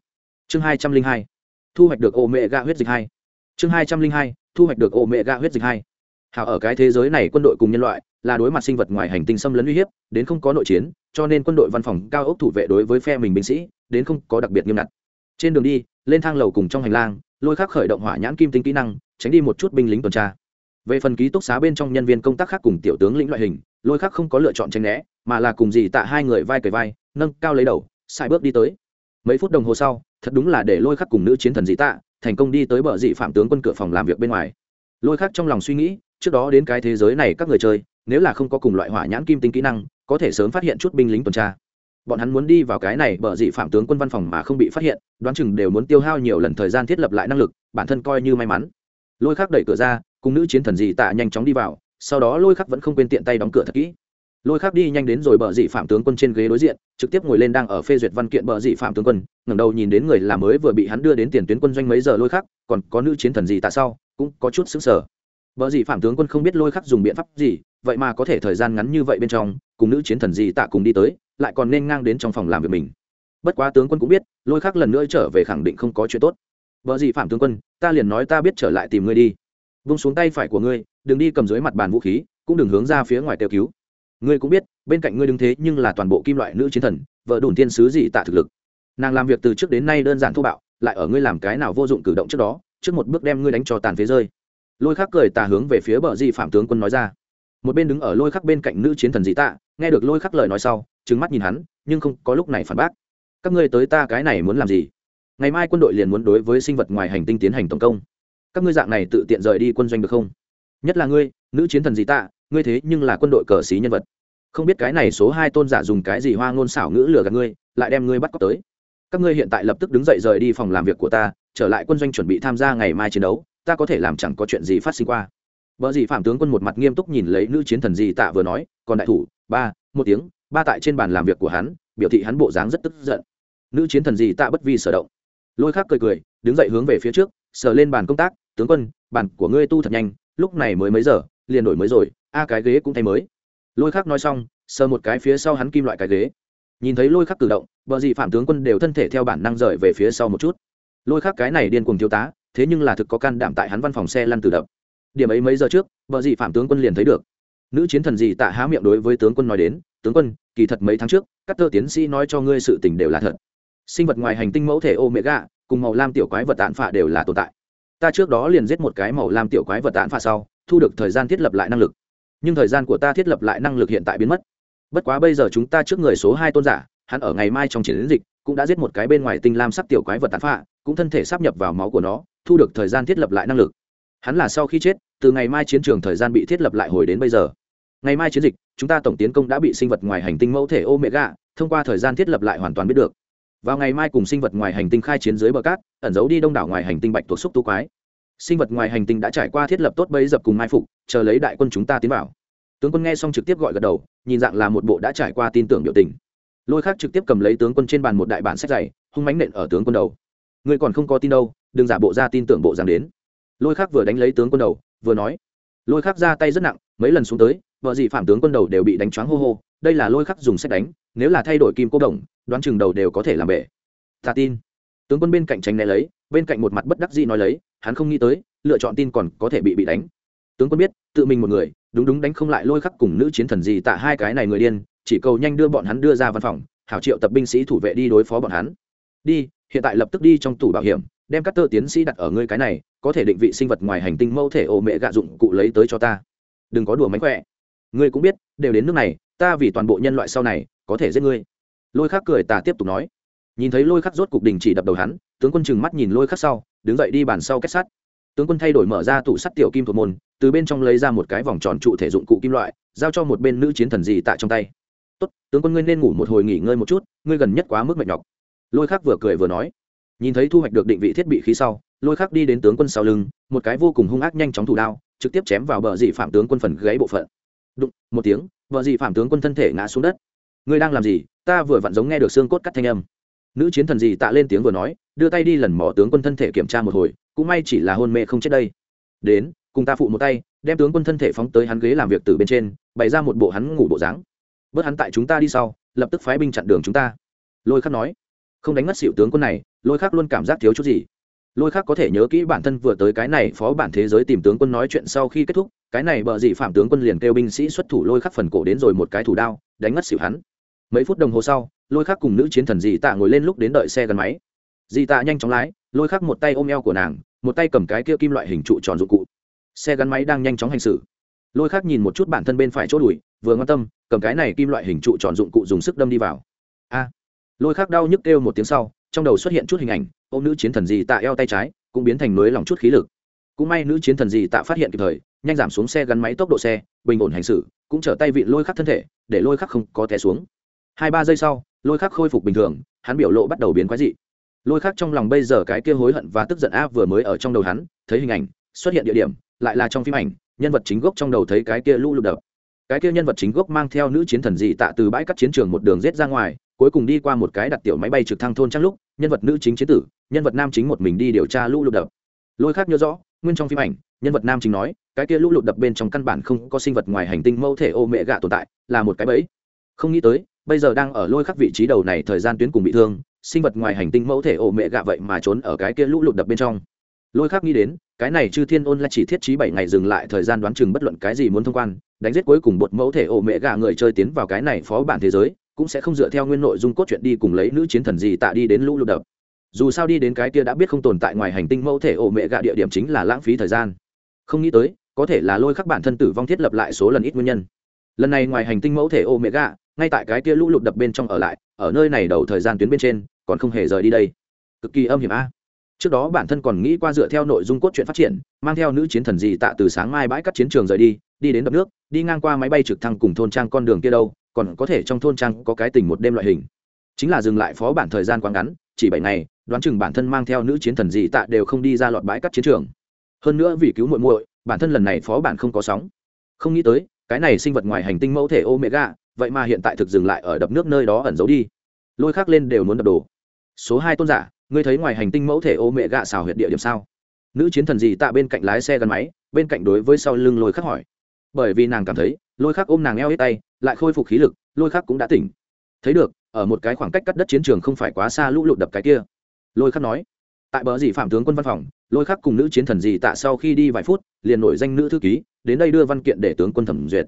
Chương hai trăm linh hai, thu hoạch được ô mẹ ga huyết dịch hai. Chương hai trăm linh hai, thu hoạch được ô mẹ ga huyết dịch hai hảo ở cái thế giới này quân đội cùng nhân loại, là đối mặt sinh vật ngoài hành tinh xâm lấn uy hiếp, đến không có nội chiến, cho nên quân đội văn phòng cao ốc thủ vệ đối với phe mình binh sĩ, đến không có đặc biệt nghiêm ngặt. Trên đường đi, lên thang lầu cùng trong hành lang, lôi khắc khởi động hỏa nhãn kim tinh kỹ năng, tránh đi một chút binh lính tuần tra. Về phần ký túc xá bên trong nhân viên công tác khác cùng tiểu tướng lĩnh loại hình, lôi khắc không có lựa chọn tranh né, mà là cùng dì tạ hai người vai cầy vai, nâng cao lấy đầu sai bước đi tới. Mấy phút đồng hồ sau, thật đúng là để lôi khắc cùng nữ chiến thần dì tạ, thành công đi tới bờ dị phạm tướng quân cửa phòng làm việc bên ngoài. Lôi khắc trong lòng suy nghĩ trước đó đến cái thế giới này các người chơi, nếu là không có cùng loại hỏa nhãn kim tinh kỹ năng, có thể sớm phát hiện chút binh lính tuần tra. Bọn hắn muốn đi vào cái này bởi dị phạm tướng quân văn phòng mà không bị phát hiện, đoán chừng đều muốn tiêu hao nhiều lần thời gian thiết lập lại năng lực, bản thân coi như may mắn. Lôi khắc đẩy cửa ra, cùng nữ chiến thần dị tạ nhanh chóng đi vào, sau đó lôi khắc vẫn không quên tiện tay đóng cửa thật kỹ. Lôi khắc đi nhanh đến rồi bờ dị phạm tướng quân trên ghế đối diện, trực tiếp ngồi lên đang ở phê duyệt văn kiện bờ dị phạm tướng quân, ngẩng đầu nhìn đến người làm mới vừa bị hắn đưa đến tiền tuyến quân doanh mấy giờ lôi khắc, còn có nữ chiến thần dị tạ sau, cũng có chút xứng sở Bở gì phạm tướng quân không biết lôi khắc dùng biện pháp gì, vậy mà có thể thời gian ngắn như vậy bên trong, cùng nữ chiến thần gì tạ cùng đi tới, lại còn nên ngang đến trong phòng làm việc mình. Bất quá tướng quân cũng biết, lôi khắc lần nữa trở về khẳng định không có chuyện tốt. Vợ gì phạm tướng quân, ta liền nói ta biết trở lại tìm ngươi đi. Vung xuống tay phải của ngươi, đừng đi cầm dưới mặt bàn vũ khí, cũng đừng hướng ra phía ngoài kêu cứu. Ngươi cũng biết, bên cạnh ngươi đứng thế nhưng là toàn bộ kim loại nữ chiến thần, vợ đồn thiên sứ gì tạ thực lực. Nàng làm việc từ trước đến nay đơn giản thô bạo, lại ở ngươi làm cái nào vô dụng cử động trước đó, trước một bước đem ngươi đánh cho tàn phế rơi lôi khắc cười tà hướng về phía bờ di phạm tướng quân nói ra một bên đứng ở lôi khắc bên cạnh nữ chiến thần dị tạ nghe được lôi khắc lời nói sau trứng mắt nhìn hắn nhưng không có lúc này phản bác các ngươi tới ta cái này muốn làm gì ngày mai quân đội liền muốn đối với sinh vật ngoài hành tinh tiến hành tổng công các ngươi dạng này tự tiện rời đi quân doanh được không nhất là ngươi nữ chiến thần dị tạ ngươi thế nhưng là quân đội cờ xí nhân vật không biết cái này số hai tôn giả dùng cái gì hoa ngôn xảo ngữ lừa gạt ngươi lại đem ngươi bắt cóc tới các ngươi hiện tại lập tức đứng dậy rời đi phòng làm việc của ta trở lại quân doanh chuẩn bị tham gia ngày mai chiến đấu ta có thể làm chẳng có chuyện gì phát sinh qua. Vợ gì phạm tướng quân một mặt nghiêm túc nhìn lấy nữ chiến thần dị tạ vừa nói, còn đại thủ, ba, một tiếng, ba tại trên bàn làm việc của hắn, biểu thị hắn bộ dáng rất tức giận. Nữ chiến thần dị tạ bất vi sở động. Lôi khác cười cười, đứng dậy hướng về phía trước, sờ lên bàn công tác, tướng quân, bàn của ngươi tu thật nhanh, lúc này mới mấy giờ, liền đổi mới rồi, a cái ghế cũng thay mới. Lôi khác nói xong, sờ một cái phía sau hắn kim loại cái ghế. Nhìn thấy lôi khắc cử động vợ dị phạm tướng quân đều thân thể theo bản năng rời về phía sau một chút. Lôi khắc cái này điên cuồng thiếu tá thế nhưng là thực có can đảm tại hắn văn phòng xe lăn từ đập. Điểm ấy mấy giờ trước vợ dị phạm tướng quân liền thấy được. Nữ chiến thần dị tạ há miệng đối với tướng quân nói đến, tướng quân, kỳ thật mấy tháng trước, các tơ tiến sĩ nói cho ngươi sự tình đều là thật. Sinh vật ngoài hành tinh mẫu thể omega, cùng màu lam tiểu quái vật tạn phạ đều là tồn tại. Ta trước đó liền giết một cái màu lam tiểu quái vật tạn phạ sau, thu được thời gian thiết lập lại năng lực. Nhưng thời gian của ta thiết lập lại năng lực hiện tại biến mất. Bất quá bây giờ chúng ta trước người số hai tôn giả, hắn ở ngày mai trong chiến dịch, cũng đã giết một cái bên ngoài tinh lam sắc tiểu quái vật tàn phạ, cũng thân thể sắp nhập vào máu của nó thu được thời gian thiết lập lại năng lực. Hắn là sau khi chết, từ ngày mai chiến trường thời gian bị thiết lập lại hồi đến bây giờ. Ngày mai chiến dịch, chúng ta tổng tiến công đã bị sinh vật ngoài hành tinh mẫu thể omega, thông qua thời gian thiết lập lại hoàn toàn biết được. Vào ngày mai cùng sinh vật ngoài hành tinh khai chiến dưới bờ cát, ẩn giấu đi đông đảo ngoài hành tinh bạch tuộc xúc tu quái. Sinh vật ngoài hành tinh đã trải qua thiết lập tốt bấy dập cùng mai phục, chờ lấy đại quân chúng ta tiến vào. Tướng quân nghe xong trực tiếp gọi gật đầu, nhìn dạng là một bộ đã trải qua tin tưởng biểu tình. Lôi khác trực tiếp cầm lấy tướng quân trên bàn một đại bản sách dày, hung mánh nện ở tướng quân đầu. Ngươi còn không có tin đâu đừng giả bộ ra tin tưởng bộ dáng đến. Lôi khác vừa đánh lấy tướng quân đầu, vừa nói, lôi khác ra tay rất nặng, mấy lần xuống tới, vợ gì phạm tướng quân đầu đều bị đánh choáng hô hô, đây là lôi khắc dùng sách đánh, nếu là thay đổi kim cô đồng, đoán chừng đầu đều có thể làm bể. Ta tin. Tướng quân bên cạnh tránh né lấy, bên cạnh một mặt bất đắc dĩ nói lấy, hắn không nghĩ tới, lựa chọn tin còn có thể bị bị đánh. Tướng quân biết, tự mình một người, đúng đúng đánh không lại lôi khắc cùng nữ chiến thần gì tạ hai cái này người điên, chỉ cầu nhanh đưa bọn hắn đưa ra văn phòng, hảo triệu tập binh sĩ thủ vệ đi đối phó bọn hắn. Đi, hiện tại lập tức đi trong tủ bảo hiểm đem các tơ tiến sĩ đặt ở ngươi cái này, có thể định vị sinh vật ngoài hành tinh mẫu thể ô mẹ gạ dụng cụ lấy tới cho ta. Đừng có đùa mánh khỏe. Ngươi cũng biết, đều đến nước này, ta vì toàn bộ nhân loại sau này, có thể giết ngươi. Lôi khắc cười tà tiếp tục nói. Nhìn thấy lôi khắc rốt cục đình chỉ đập đầu hắn, tướng quân chừng mắt nhìn lôi khắc sau, đứng dậy đi bàn sau kết sắt. Tướng quân thay đổi mở ra tủ sắt tiểu kim thuộc môn, từ bên trong lấy ra một cái vòng tròn trụ thể dụng cụ kim loại, giao cho một bên nữ chiến thần gì tại trong tay. Tốt, tướng quân ngươi nên ngủ một hồi nghỉ ngơi một chút, ngươi gần nhất quá mức mệt nhọc. Lôi khắc vừa cười vừa nói nhìn thấy thu hoạch được định vị thiết bị khí sau, lôi khắc đi đến tướng quân sau lưng, một cái vô cùng hung ác nhanh chóng thủ đao, trực tiếp chém vào bờ dị phạm tướng quân phần gáy bộ phận. Đụng, một tiếng vợ dị phạm tướng quân thân thể ngã xuống đất. Ngươi đang làm gì? Ta vừa vặn giống nghe được xương cốt cắt thanh âm. Nữ chiến thần dị tạ lên tiếng vừa nói, đưa tay đi lần mỏ tướng quân thân thể kiểm tra một hồi, cũng may chỉ là hôn mê không chết đây. Đến, cùng ta phụ một tay, đem tướng quân thân thể phóng tới hắn ghế làm việc từ bên trên, bày ra một bộ hắn ngủ bộ dáng. Bớt hắn tại chúng ta đi sau, lập tức phái binh chặn đường chúng ta. Lôi khắc nói, không đánh mất xịu tướng quân này lôi khắc luôn cảm giác thiếu chút gì. Lôi khắc có thể nhớ kỹ bản thân vừa tới cái này phó bản thế giới tìm tướng quân nói chuyện sau khi kết thúc, cái này bờ dị phạm tướng quân liền kêu binh sĩ xuất thủ lôi khắc phần cổ đến rồi một cái thủ đao, đánh ngất xỉu hắn. Mấy phút đồng hồ sau, lôi khắc cùng nữ chiến thần dị tạ ngồi lên lúc đến đợi xe gắn máy. Dị tạ nhanh chóng lái, lôi khắc một tay ôm eo của nàng, một tay cầm cái kia kim loại hình trụ tròn dụng cụ. Xe gắn máy đang nhanh chóng hành xử. Lôi khắc nhìn một chút bản thân bên phải chỗ đùi, vừa ngon tâm, cầm cái này kim loại hình trụ tròn dụng cụ dùng sức đâm đi vào. A! Lôi khắc đau nhức kêu một tiếng sau trong đầu xuất hiện chút hình ảnh ô nữ chiến thần dị tạ eo tay trái, cũng biến thành nới lòng chút khí lực. Cũng may nữ chiến thần dì tạ phát hiện kịp thời, nhanh giảm xuống xe gắn máy tốc độ xe, bình ổn hành xử, cũng trở tay vịn lôi khắc thân thể, để lôi khắc không có té xuống. Hai ba giây sau, lôi khắc khôi phục bình thường, hắn biểu lộ bắt đầu biến quái dị. Lôi khắc trong lòng bây giờ cái kia hối hận và tức giận áp vừa mới ở trong đầu hắn, thấy hình ảnh, xuất hiện địa điểm, lại là trong phim ảnh, nhân vật chính gốc trong đầu thấy cái kia lũ lụt đập. Cái kia nhân vật chính gốc mang theo nữ chiến thần dị tạ từ bãi cắt chiến trường một đường rết ra ngoài cuối cùng đi qua một cái đặt tiểu máy bay trực thăng thôn trang lúc, nhân vật nữ chính chế tử, nhân vật nam chính một mình đi điều tra lũ lụt đập. Lôi khác nhớ rõ, nguyên trong phim ảnh, nhân vật nam chính nói, cái kia lũ lụt đập bên trong căn bản không có sinh vật ngoài hành tinh mẫu thể ô mẹ gạ tồn tại, là một cái bẫy. Không nghĩ tới, bây giờ đang ở lôi khắc vị trí đầu này thời gian tuyến cùng bị thương, sinh vật ngoài hành tinh mẫu thể ô mẹ gạ vậy mà trốn ở cái kia lũ lụt đập bên trong. Lôi khắc nghĩ đến, cái này chư thiên ôn là chỉ thiết trí bảy ngày dừng lại thời gian đoán chừng bất luận cái gì muốn thông quan, đánh giết cuối cùng một mẫu thể ổ mẹ gạ người chơi tiến vào cái này phó bản thế giới cũng sẽ không dựa theo nguyên nội dung cốt truyện đi cùng lấy nữ chiến thần gì tạ đi đến lũ lụt đập. Dù sao đi đến cái kia đã biết không tồn tại ngoài hành tinh mẫu thể ổ mẹ gạ địa điểm chính là lãng phí thời gian. Không nghĩ tới, có thể là lôi khắc bản thân tử vong thiết lập lại số lần ít nguyên nhân. Lần này ngoài hành tinh mẫu thể ổ mẹ gạ, ngay tại cái kia lũ lụt đập bên trong ở lại, ở nơi này đầu thời gian tuyến bên trên, còn không hề rời đi đây. Cực kỳ âm hiểm a. Trước đó bản thân còn nghĩ qua dựa theo nội dung cốt truyện phát triển, mang theo nữ chiến thần gì tạ từ sáng mai bãi cắt chiến trường rời đi đi đến đập nước, đi ngang qua máy bay trực thăng cùng thôn trang con đường kia đâu còn có thể trong thôn trang có cái tình một đêm loại hình. Chính là dừng lại phó bản thời gian quá ngắn, chỉ bảy ngày, đoán chừng bản thân mang theo nữ chiến thần gì tạ đều không đi ra lọt bãi các chiến trường. Hơn nữa vì cứu muội muội, bản thân lần này phó bản không có sóng. Không nghĩ tới, cái này sinh vật ngoài hành tinh mẫu thể omega, vậy mà hiện tại thực dừng lại ở đập nước nơi đó ẩn giấu đi. Lôi khác lên đều muốn đập đồ. Số hai tôn giả, ngươi thấy ngoài hành tinh mẫu thể ô mẹ gạ xào huyệt địa điểm sao? Nữ chiến thần gì tạ bên cạnh lái xe gắn máy, bên cạnh đối với sau lưng lôi khắc hỏi. Bởi vì nàng cảm thấy lôi khắc ôm nàng eo hết tay, lại khôi phục khí lực, lôi khắc cũng đã tỉnh. Thấy được, ở một cái khoảng cách cắt đất chiến trường không phải quá xa lũ lụt đập cái kia. Lôi khắc nói, tại bờ dì phạm tướng quân văn phòng, lôi khắc cùng nữ chiến thần dì tạ sau khi đi vài phút, liền nổi danh nữ thư ký, đến đây đưa văn kiện để tướng quân thẩm duyệt.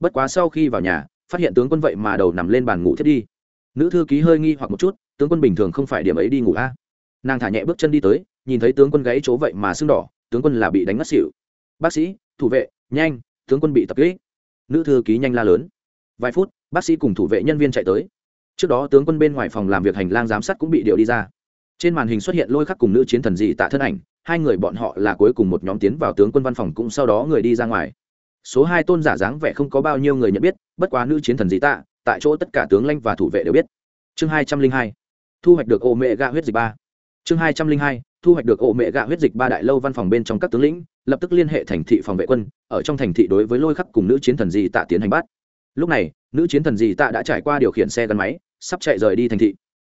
Bất quá sau khi vào nhà, phát hiện tướng quân vậy mà đầu nằm lên bàn ngủ thiết đi. Nữ thư ký hơi nghi hoặc một chút, tướng quân bình thường không phải điểm ấy đi ngủ a? Nàng thả nhẹ bước chân đi tới, nhìn thấy tướng quân gáy chỗ vậy mà sưng đỏ, tướng quân là bị đánh ngất xỉu. Bác sĩ, thủ vệ, nhanh, tướng quân bị tập kích nữ thư ký nhanh la lớn. Vài phút, bác sĩ cùng thủ vệ nhân viên chạy tới. Trước đó tướng quân bên ngoài phòng làm việc hành lang giám sát cũng bị điều đi ra. Trên màn hình xuất hiện lôi khắc cùng nữ chiến thần dị tạ thân ảnh, hai người bọn họ là cuối cùng một nhóm tiến vào tướng quân văn phòng cũng sau đó người đi ra ngoài. Số hai tôn giả dáng vẻ không có bao nhiêu người nhận biết, bất quá nữ chiến thần dị tạ, tại chỗ tất cả tướng lãnh và thủ vệ đều biết. Chương hai trăm linh hai, thu hoạch được ô mẹ ga huyết dịch ba. Chương hai trăm linh hai thu hoạch được ổ mẹ gạ huyết dịch ba đại lâu văn phòng bên trong các tướng lĩnh, lập tức liên hệ thành thị phòng vệ quân, ở trong thành thị đối với lôi khắc cùng nữ chiến thần dì tạ tiến hành bắt. Lúc này, nữ chiến thần dì tạ đã trải qua điều khiển xe gắn máy, sắp chạy rời đi thành thị.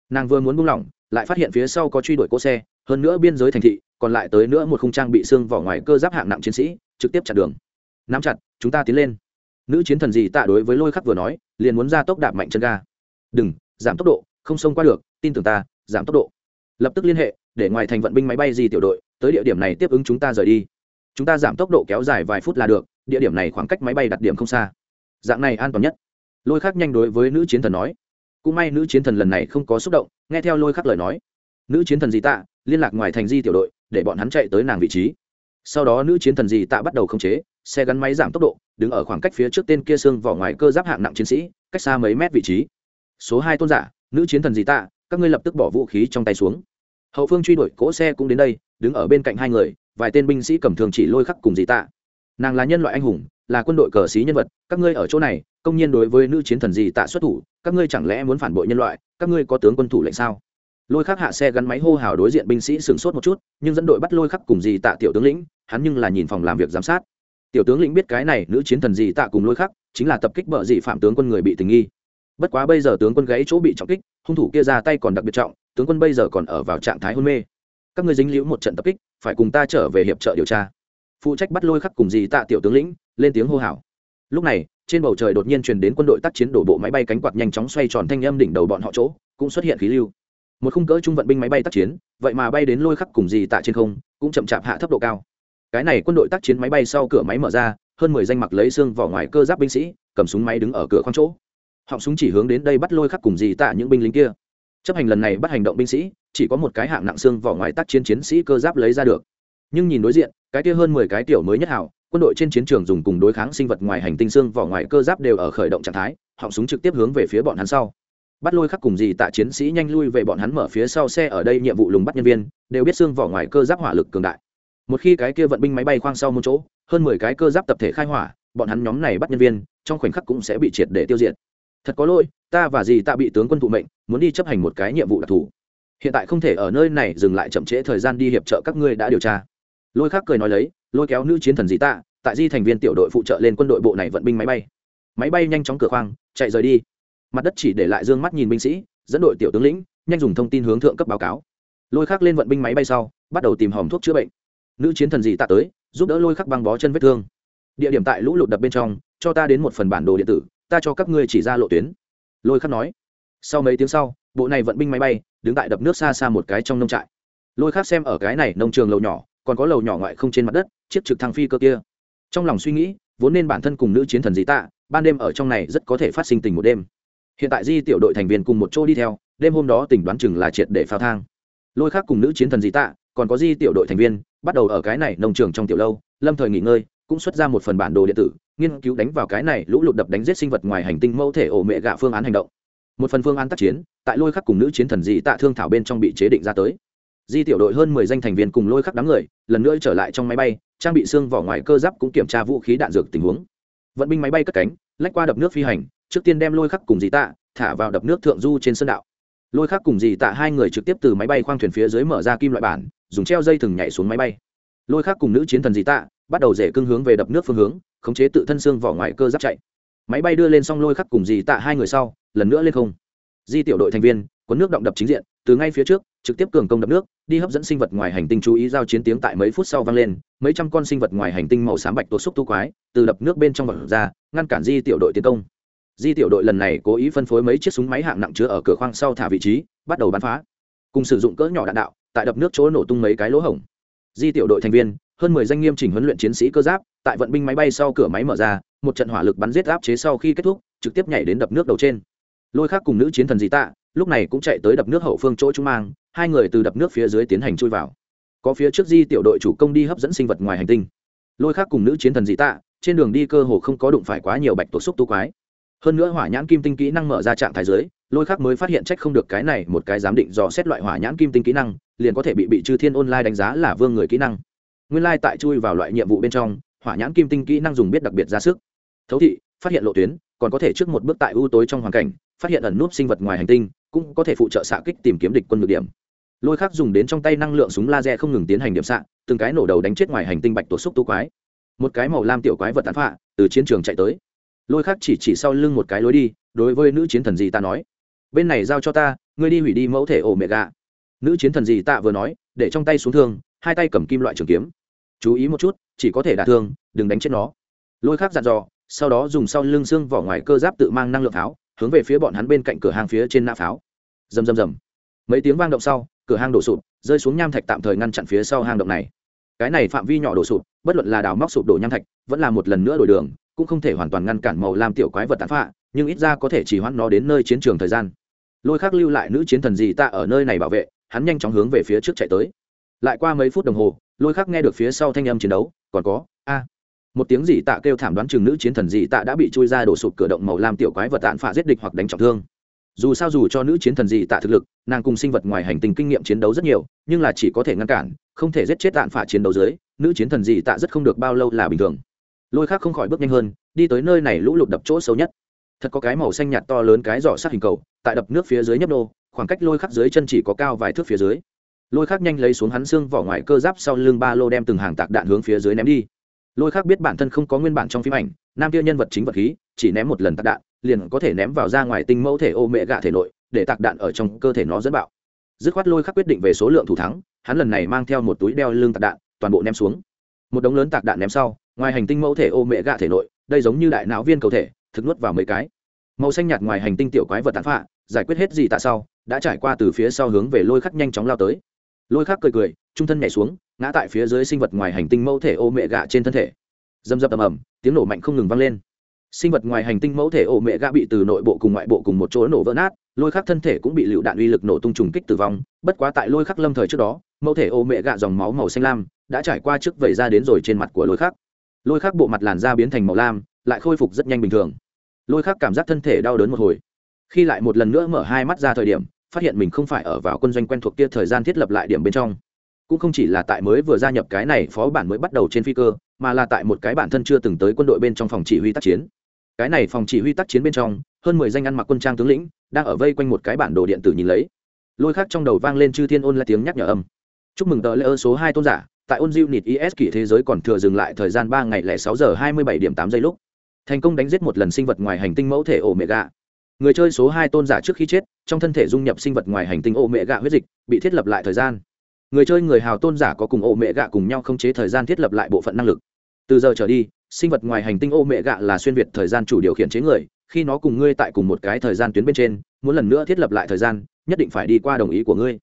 Nàng vừa muốn buông lỏng, lại phát hiện phía sau có truy đuổi cỗ xe, hơn nữa biên giới thành thị, còn lại tới nữa một khung trang bị xương vỏ ngoài cơ giáp hạng nặng chiến sĩ, trực tiếp chặn đường. Nắm chặt, chúng ta tiến lên. Nữ chiến thần dì tạ đối với lôi khắc vừa nói, liền muốn ra tốc đạp mạnh chân ga. Đừng, giảm tốc độ, không xông qua được, tin tưởng ta, giảm tốc độ. Lập tức liên hệ để ngoài thành vận binh máy bay gì tiểu đội, tới địa điểm này tiếp ứng chúng ta rời đi. Chúng ta giảm tốc độ kéo dài vài phút là được, địa điểm này khoảng cách máy bay đặt điểm không xa. Dạng này an toàn nhất. Lôi khắc nhanh đối với nữ chiến thần nói. Cũng may nữ chiến thần lần này không có xúc động, nghe theo lôi khắc lời nói. Nữ chiến thần di tạ, liên lạc ngoài thành di tiểu đội, để bọn hắn chạy tới nàng vị trí. Sau đó nữ chiến thần di tạ bắt đầu khống chế, xe gắn máy giảm tốc độ, đứng ở khoảng cách phía trước tên kia xương vỏ ngoài cơ giáp hạng nặng chiến sĩ, cách xa mấy mét vị trí. Số hai tôn giả, nữ chiến thần di tạ, các ngươi lập tức bỏ vũ khí trong tay xuống hậu phương truy đuổi cỗ xe cũng đến đây, đứng ở bên cạnh hai người, vài tên binh sĩ cầm thường chỉ lôi khắc cùng dì tạ. Nàng là nhân loại anh hùng, là quân đội cờ xí nhân vật, các ngươi ở chỗ này, công nhiên đối với nữ chiến thần dì tạ xuất thủ, các ngươi chẳng lẽ muốn phản bội nhân loại, các ngươi có tướng quân thủ lệnh sao? Lôi khắc hạ xe gắn máy hô hào đối diện binh sĩ sửng sốt một chút, nhưng dẫn đội bắt lôi khắc cùng dì tạ tiểu tướng lĩnh, hắn nhưng là nhìn phòng làm việc giám sát. Tiểu tướng lĩnh biết cái này, nữ chiến thần dì tạ cùng lôi khắc, chính là tập kích bợ dị phạm tướng quân người bị tình nghi bất quá bây giờ tướng quân gãy chỗ bị trọng kích, hung thủ kia ra tay còn đặc biệt trọng, tướng quân bây giờ còn ở vào trạng thái hôn mê. Các người dính liễu một trận tập kích, phải cùng ta trở về hiệp trợ điều tra. Phụ trách bắt lôi khắc cùng dì tạ tiểu tướng lĩnh, lên tiếng hô hào. Lúc này, trên bầu trời đột nhiên truyền đến quân đội tác chiến đổ bộ máy bay cánh quạt nhanh chóng xoay tròn thanh âm đỉnh đầu bọn họ chỗ, cũng xuất hiện khí lưu. Một khung cỡ trung vận binh máy bay tác chiến, vậy mà bay đến lôi khắc cùng dì tạ trên không, cũng chậm chạp hạ thấp độ cao. Cái này quân đội tác chiến máy bay sau cửa máy mở ra, hơn mười danh mặc lấy xương vỏ ngoài cơ giáp binh sĩ, cầm súng máy đứng ở cửa khoang chỗ họng súng chỉ hướng đến đây bắt lôi khắc cùng dì tạ những binh lính kia. Chấp hành lần này bắt hành động binh sĩ, chỉ có một cái hạng nặng xương vỏ ngoài tác chiến chiến sĩ cơ giáp lấy ra được. Nhưng nhìn đối diện, cái kia hơn mười cái tiểu mới nhất hảo quân đội trên chiến trường dùng cùng đối kháng sinh vật ngoài hành tinh xương vỏ ngoài cơ giáp đều ở khởi động trạng thái, họng súng trực tiếp hướng về phía bọn hắn sau. Bắt lôi khắc cùng gì tạ chiến sĩ nhanh lui về bọn hắn mở phía sau xe ở đây, nhiệm vụ lùng bắt nhân viên, đều biết xương vỏ ngoài cơ giáp hỏa lực cường đại. Một khi cái kia vận binh máy bay khoang sau một chỗ, hơn mười cái cơ giáp tập thể khai hỏa, bọn hắn nhóm này bắt nhân viên, trong khoảnh khắc cũng sẽ bị triệt để tiêu diệt thật có lỗi, ta và dì tạ bị tướng quân thụ mệnh, muốn đi chấp hành một cái nhiệm vụ đặc thù. Hiện tại không thể ở nơi này dừng lại chậm trễ thời gian đi hiệp trợ các ngươi đã điều tra. Lôi khác cười nói lấy, lôi kéo nữ chiến thần dì tạ, tại di thành viên tiểu đội phụ trợ lên quân đội bộ này vận binh máy bay. Máy bay nhanh chóng cửa khoang, chạy rời đi. Mặt đất chỉ để lại d ư ơ n g mắt nhìn binh sĩ, dẫn đội tiểu tướng lĩnh, nhanh dùng thông tin hướng thượng cấp báo cáo. Lôi khắc lên vận binh máy bay sau, bắt đầu tìm hòm thuốc chữa bệnh. Nữ chiến thần dị tạ tới, giúp đỡ lôi khắc băng bó chân vết thương. Địa điểm tại lũ lụt đập bên trong, cho ta đến một phần bản đồ điện tử ta cho các ngươi chỉ ra lộ tuyến. Lôi khắc nói. Sau mấy tiếng sau, bộ này vận binh máy bay đứng tại đập nước xa xa một cái trong nông trại. Lôi khắc xem ở cái này nông trường lầu nhỏ, còn có lầu nhỏ ngoại không trên mặt đất, chiếc trực thăng phi cơ kia. Trong lòng suy nghĩ, vốn nên bản thân cùng nữ chiến thần dị tạ, ban đêm ở trong này rất có thể phát sinh tình một đêm. Hiện tại di tiểu đội thành viên cùng một chỗ đi theo, đêm hôm đó tỉnh đoán chừng là triệt để phao thang. Lôi khác cùng nữ chiến thần dị tạ, còn có di tiểu đội thành viên, bắt đầu ở cái này nông trường trong tiểu lâu, lâm thời nghỉ ngơi, cũng xuất ra một phần bản đồ điện tử nghiên cứu đánh vào cái này lũ lụt đập đánh giết sinh vật ngoài hành tinh mẫu thể ổ mẹ gạ phương án hành động. Một phần phương án tác chiến, tại lôi khắc cùng nữ chiến thần dị tạ thương thảo bên trong bị chế định ra tới. Di tiểu đội hơn mười danh thành viên cùng lôi khắc đám người, lần nữa trở lại trong máy bay, trang bị xương vỏ ngoài cơ giáp cũng kiểm tra vũ khí đạn dược tình huống. Vận binh máy bay cất cánh, lách qua đập nước phi hành, trước tiên đem lôi khắc cùng dị tạ thả vào đập nước thượng du trên sơn đạo. Lôi khắc cùng dị tạ hai người trực tiếp từ máy bay khoang thuyền phía dưới mở ra kim loại bản, dùng treo dây thừng nhảy xuống máy bay. Lôi khắc cùng nữ chiến thần dị tạ bắt đầu rể cưng hướng về đập nước phương hướng, khống chế tự thân xương vỏ ngoài cơ giáp chạy. Máy bay đưa lên xong lôi khắc cùng dì tạ hai người sau, lần nữa lên không. Di tiểu đội thành viên, cuốn nước động đập chính diện, từ ngay phía trước, trực tiếp cường công đập nước, đi hấp dẫn sinh vật ngoài hành tinh chú ý giao chiến tiếng tại mấy phút sau vang lên, mấy trăm con sinh vật ngoài hành tinh màu xám bạch tuột xúc tu quái, từ đập nước bên trong vật ra, ngăn cản di tiểu đội tiến công. Di tiểu đội lần này cố ý phân phối mấy chiếc súng máy hạng nặng chứa ở cửa khoang sau thả vị trí, bắt đầu bắn phá. Cùng sử dụng cỡ nhỏ đạn đạo, tại đập nước chỗ nổ tung mấy cái lỗ hổng. Di tiểu đội thành viên hơn mười danh nghiêm chỉnh huấn luyện chiến sĩ cơ giáp, tại vận binh máy bay sau cửa máy mở ra, một trận hỏa lực bắn giết áp chế sau khi kết thúc, trực tiếp nhảy đến đập nước đầu trên. Lôi khác cùng nữ chiến thần dị tạ, lúc này cũng chạy tới đập nước hậu phương chỗ trung mang, hai người từ đập nước phía dưới tiến hành chui vào. Có phía trước di tiểu đội chủ công đi hấp dẫn sinh vật ngoài hành tinh. Lôi khác cùng nữ chiến thần dị tạ, trên đường đi cơ hồ không có đụng phải quá nhiều bạch tổ xúc tu quái. Hơn nữa hỏa nhãn kim tinh kỹ năng mở ra trạng thái dưới, lôi khác mới phát hiện trách không được cái này một cái giám định dò xét loại hỏa nhãn kim tinh kỹ năng, liền có thể bị bị chư thiên online đánh giá là vương người kỹ năng nguyên lai tại chui vào loại nhiệm vụ bên trong, hỏa nhãn kim tinh kỹ năng dùng biết đặc biệt ra sức. Thấu thị, phát hiện lộ tuyến, còn có thể trước một bước tại ưu tối trong hoàn cảnh, phát hiện ẩn núp sinh vật ngoài hành tinh, cũng có thể phụ trợ xạ kích tìm kiếm địch quân ngược điểm. Lôi khác dùng đến trong tay năng lượng súng laser không ngừng tiến hành điểm xạ, từng cái nổ đầu đánh chết ngoài hành tinh bạch tổ xúc tu quái. Một cái màu lam tiểu quái vật tán phạ từ chiến trường chạy tới. Lôi khác chỉ chỉ sau lưng một cái lối đi, đối với nữ chiến thần gì ta nói, bên này giao cho ta, ngươi đi hủy đi mẫu thể ổ mẹ gà nữ chiến thần gì tạ vừa nói, để trong tay xuống thương, hai tay cầm kim loại trường kiếm chú ý một chút, chỉ có thể đả thương, đừng đánh chết nó. Lôi khác dặn dò, sau đó dùng sau lưng xương vỏ ngoài cơ giáp tự mang năng lượng pháo, hướng về phía bọn hắn bên cạnh cửa hàng phía trên nã pháo. Rầm rầm rầm. Mấy tiếng vang động sau, cửa hang đổ sụp, rơi xuống nham thạch tạm thời ngăn chặn phía sau hang động này. Cái này phạm vi nhỏ đổ sụp, bất luận là đào móc sụp đổ nham thạch, vẫn là một lần nữa đổi đường, cũng không thể hoàn toàn ngăn cản màu làm tiểu quái vật tàn phạ nhưng ít ra có thể chỉ hoãn nó đến nơi chiến trường thời gian. Lôi khắc lưu lại nữ chiến thần gì ta ở nơi này bảo vệ, hắn nhanh chóng hướng về phía trước chạy tới. Lại qua mấy phút đồng hồ lôi khắc nghe được phía sau thanh âm chiến đấu, còn có, a, một tiếng dị tạ kêu thảm đoán chừng nữ chiến thần dị tạ đã bị chui ra đổ sụp cửa động màu lam tiểu quái vật tạn phạ giết địch hoặc đánh trọng thương. Dù sao dù cho nữ chiến thần dị tạ thực lực, nàng cùng sinh vật ngoài hành tinh kinh nghiệm chiến đấu rất nhiều, nhưng là chỉ có thể ngăn cản, không thể giết chết tạn phạ chiến đấu dưới, nữ chiến thần dị tạ rất không được bao lâu là bình thường. Lôi khác không khỏi bước nhanh hơn, đi tới nơi này lũ lụt đập chỗ xấu nhất. Thật có cái màu xanh nhạt to lớn cái giỏ sát hình cầu, tại đập nước phía dưới nhấp nô, khoảng cách lôi khắc dưới chân chỉ có cao vài thước phía dưới lôi khắc nhanh lấy xuống hắn xương vỏ ngoài cơ giáp sau lưng ba lô đem từng hàng tạc đạn hướng phía dưới ném đi. Lôi khắc biết bản thân không có nguyên bản trong phim ảnh, nam kia nhân vật chính vật khí, chỉ ném một lần tạc đạn, liền có thể ném vào ra ngoài tinh mẫu thể ô mẹ gạ thể nội, để tạc đạn ở trong cơ thể nó dẫn bạo. Dứt khoát lôi khắc quyết định về số lượng thủ thắng, hắn lần này mang theo một túi đeo lưng tạc đạn, toàn bộ ném xuống. Một đống lớn tạc đạn ném sau, ngoài hành tinh mẫu thể ô mẹ gạ thể nội, đây giống như đại não viên cầu thể, thực nuốt vào mấy cái. Màu xanh nhạt ngoài hành tinh tiểu quái vật tàn phạ giải quyết hết gì tại sau, đã trải qua từ phía sau hướng về lôi khắc nhanh chóng lao tới lôi khắc cười cười, trung thân nhảy xuống, ngã tại phía dưới sinh vật ngoài hành tinh mẫu thể ô mẹ gạ trên thân thể. Dâm dập ầm ầm, tiếng nổ mạnh không ngừng vang lên. Sinh vật ngoài hành tinh mẫu thể ô mẹ gạ bị từ nội bộ cùng ngoại bộ cùng một chỗ nổ vỡ nát, lôi khắc thân thể cũng bị lựu đạn uy lực nổ tung trùng kích tử vong. Bất quá tại lôi khắc lâm thời trước đó, mẫu thể ô mẹ gạ dòng máu màu xanh lam đã trải qua trước vẩy ra đến rồi trên mặt của lôi khắc. Lôi khắc bộ mặt làn da biến thành màu lam, lại khôi phục rất nhanh bình thường. Lôi khắc cảm giác thân thể đau đớn một hồi. Khi lại một lần nữa mở hai mắt ra thời điểm phát hiện mình không phải ở vào quân doanh quen thuộc kia thời gian thiết lập lại điểm bên trong. Cũng không chỉ là tại mới vừa gia nhập cái này phó bản mới bắt đầu trên phi cơ, mà là tại một cái bản thân chưa từng tới quân đội bên trong phòng chỉ huy tác chiến. Cái này phòng chỉ huy tác chiến bên trong, hơn mười danh ăn mặc quân trang tướng lĩnh đang ở vây quanh một cái bản đồ điện tử nhìn lấy. Lôi khác trong đầu vang lên chư thiên ôn là tiếng nhắc nhở âm. Chúc mừng tờ lễ ơ số hai tôn giả, tại ôn diệu nịt is kỷ thế giới còn thừa dừng lại thời gian ba ngày lẻ sáu giờ hai mươi bảy điểm tám giây lúc. Thành công đánh giết một lần sinh vật ngoài hành tinh mẫu thể ổ mẹ gà người chơi số hai tôn giả trước khi chết, trong thân thể dung nhập sinh vật ngoài hành tinh ô mẹ gạ huyết dịch, bị thiết lập lại thời gian. Người chơi người hào tôn giả có cùng ô mẹ gạ cùng nhau không chế thời gian thiết lập lại bộ phận năng lực. Từ giờ trở đi, sinh vật ngoài hành tinh ô mẹ gạ là xuyên việt thời gian chủ điều khiển chế người, khi nó cùng ngươi tại cùng một cái thời gian tuyến bên trên, muốn lần nữa thiết lập lại thời gian, nhất định phải đi qua đồng ý của ngươi.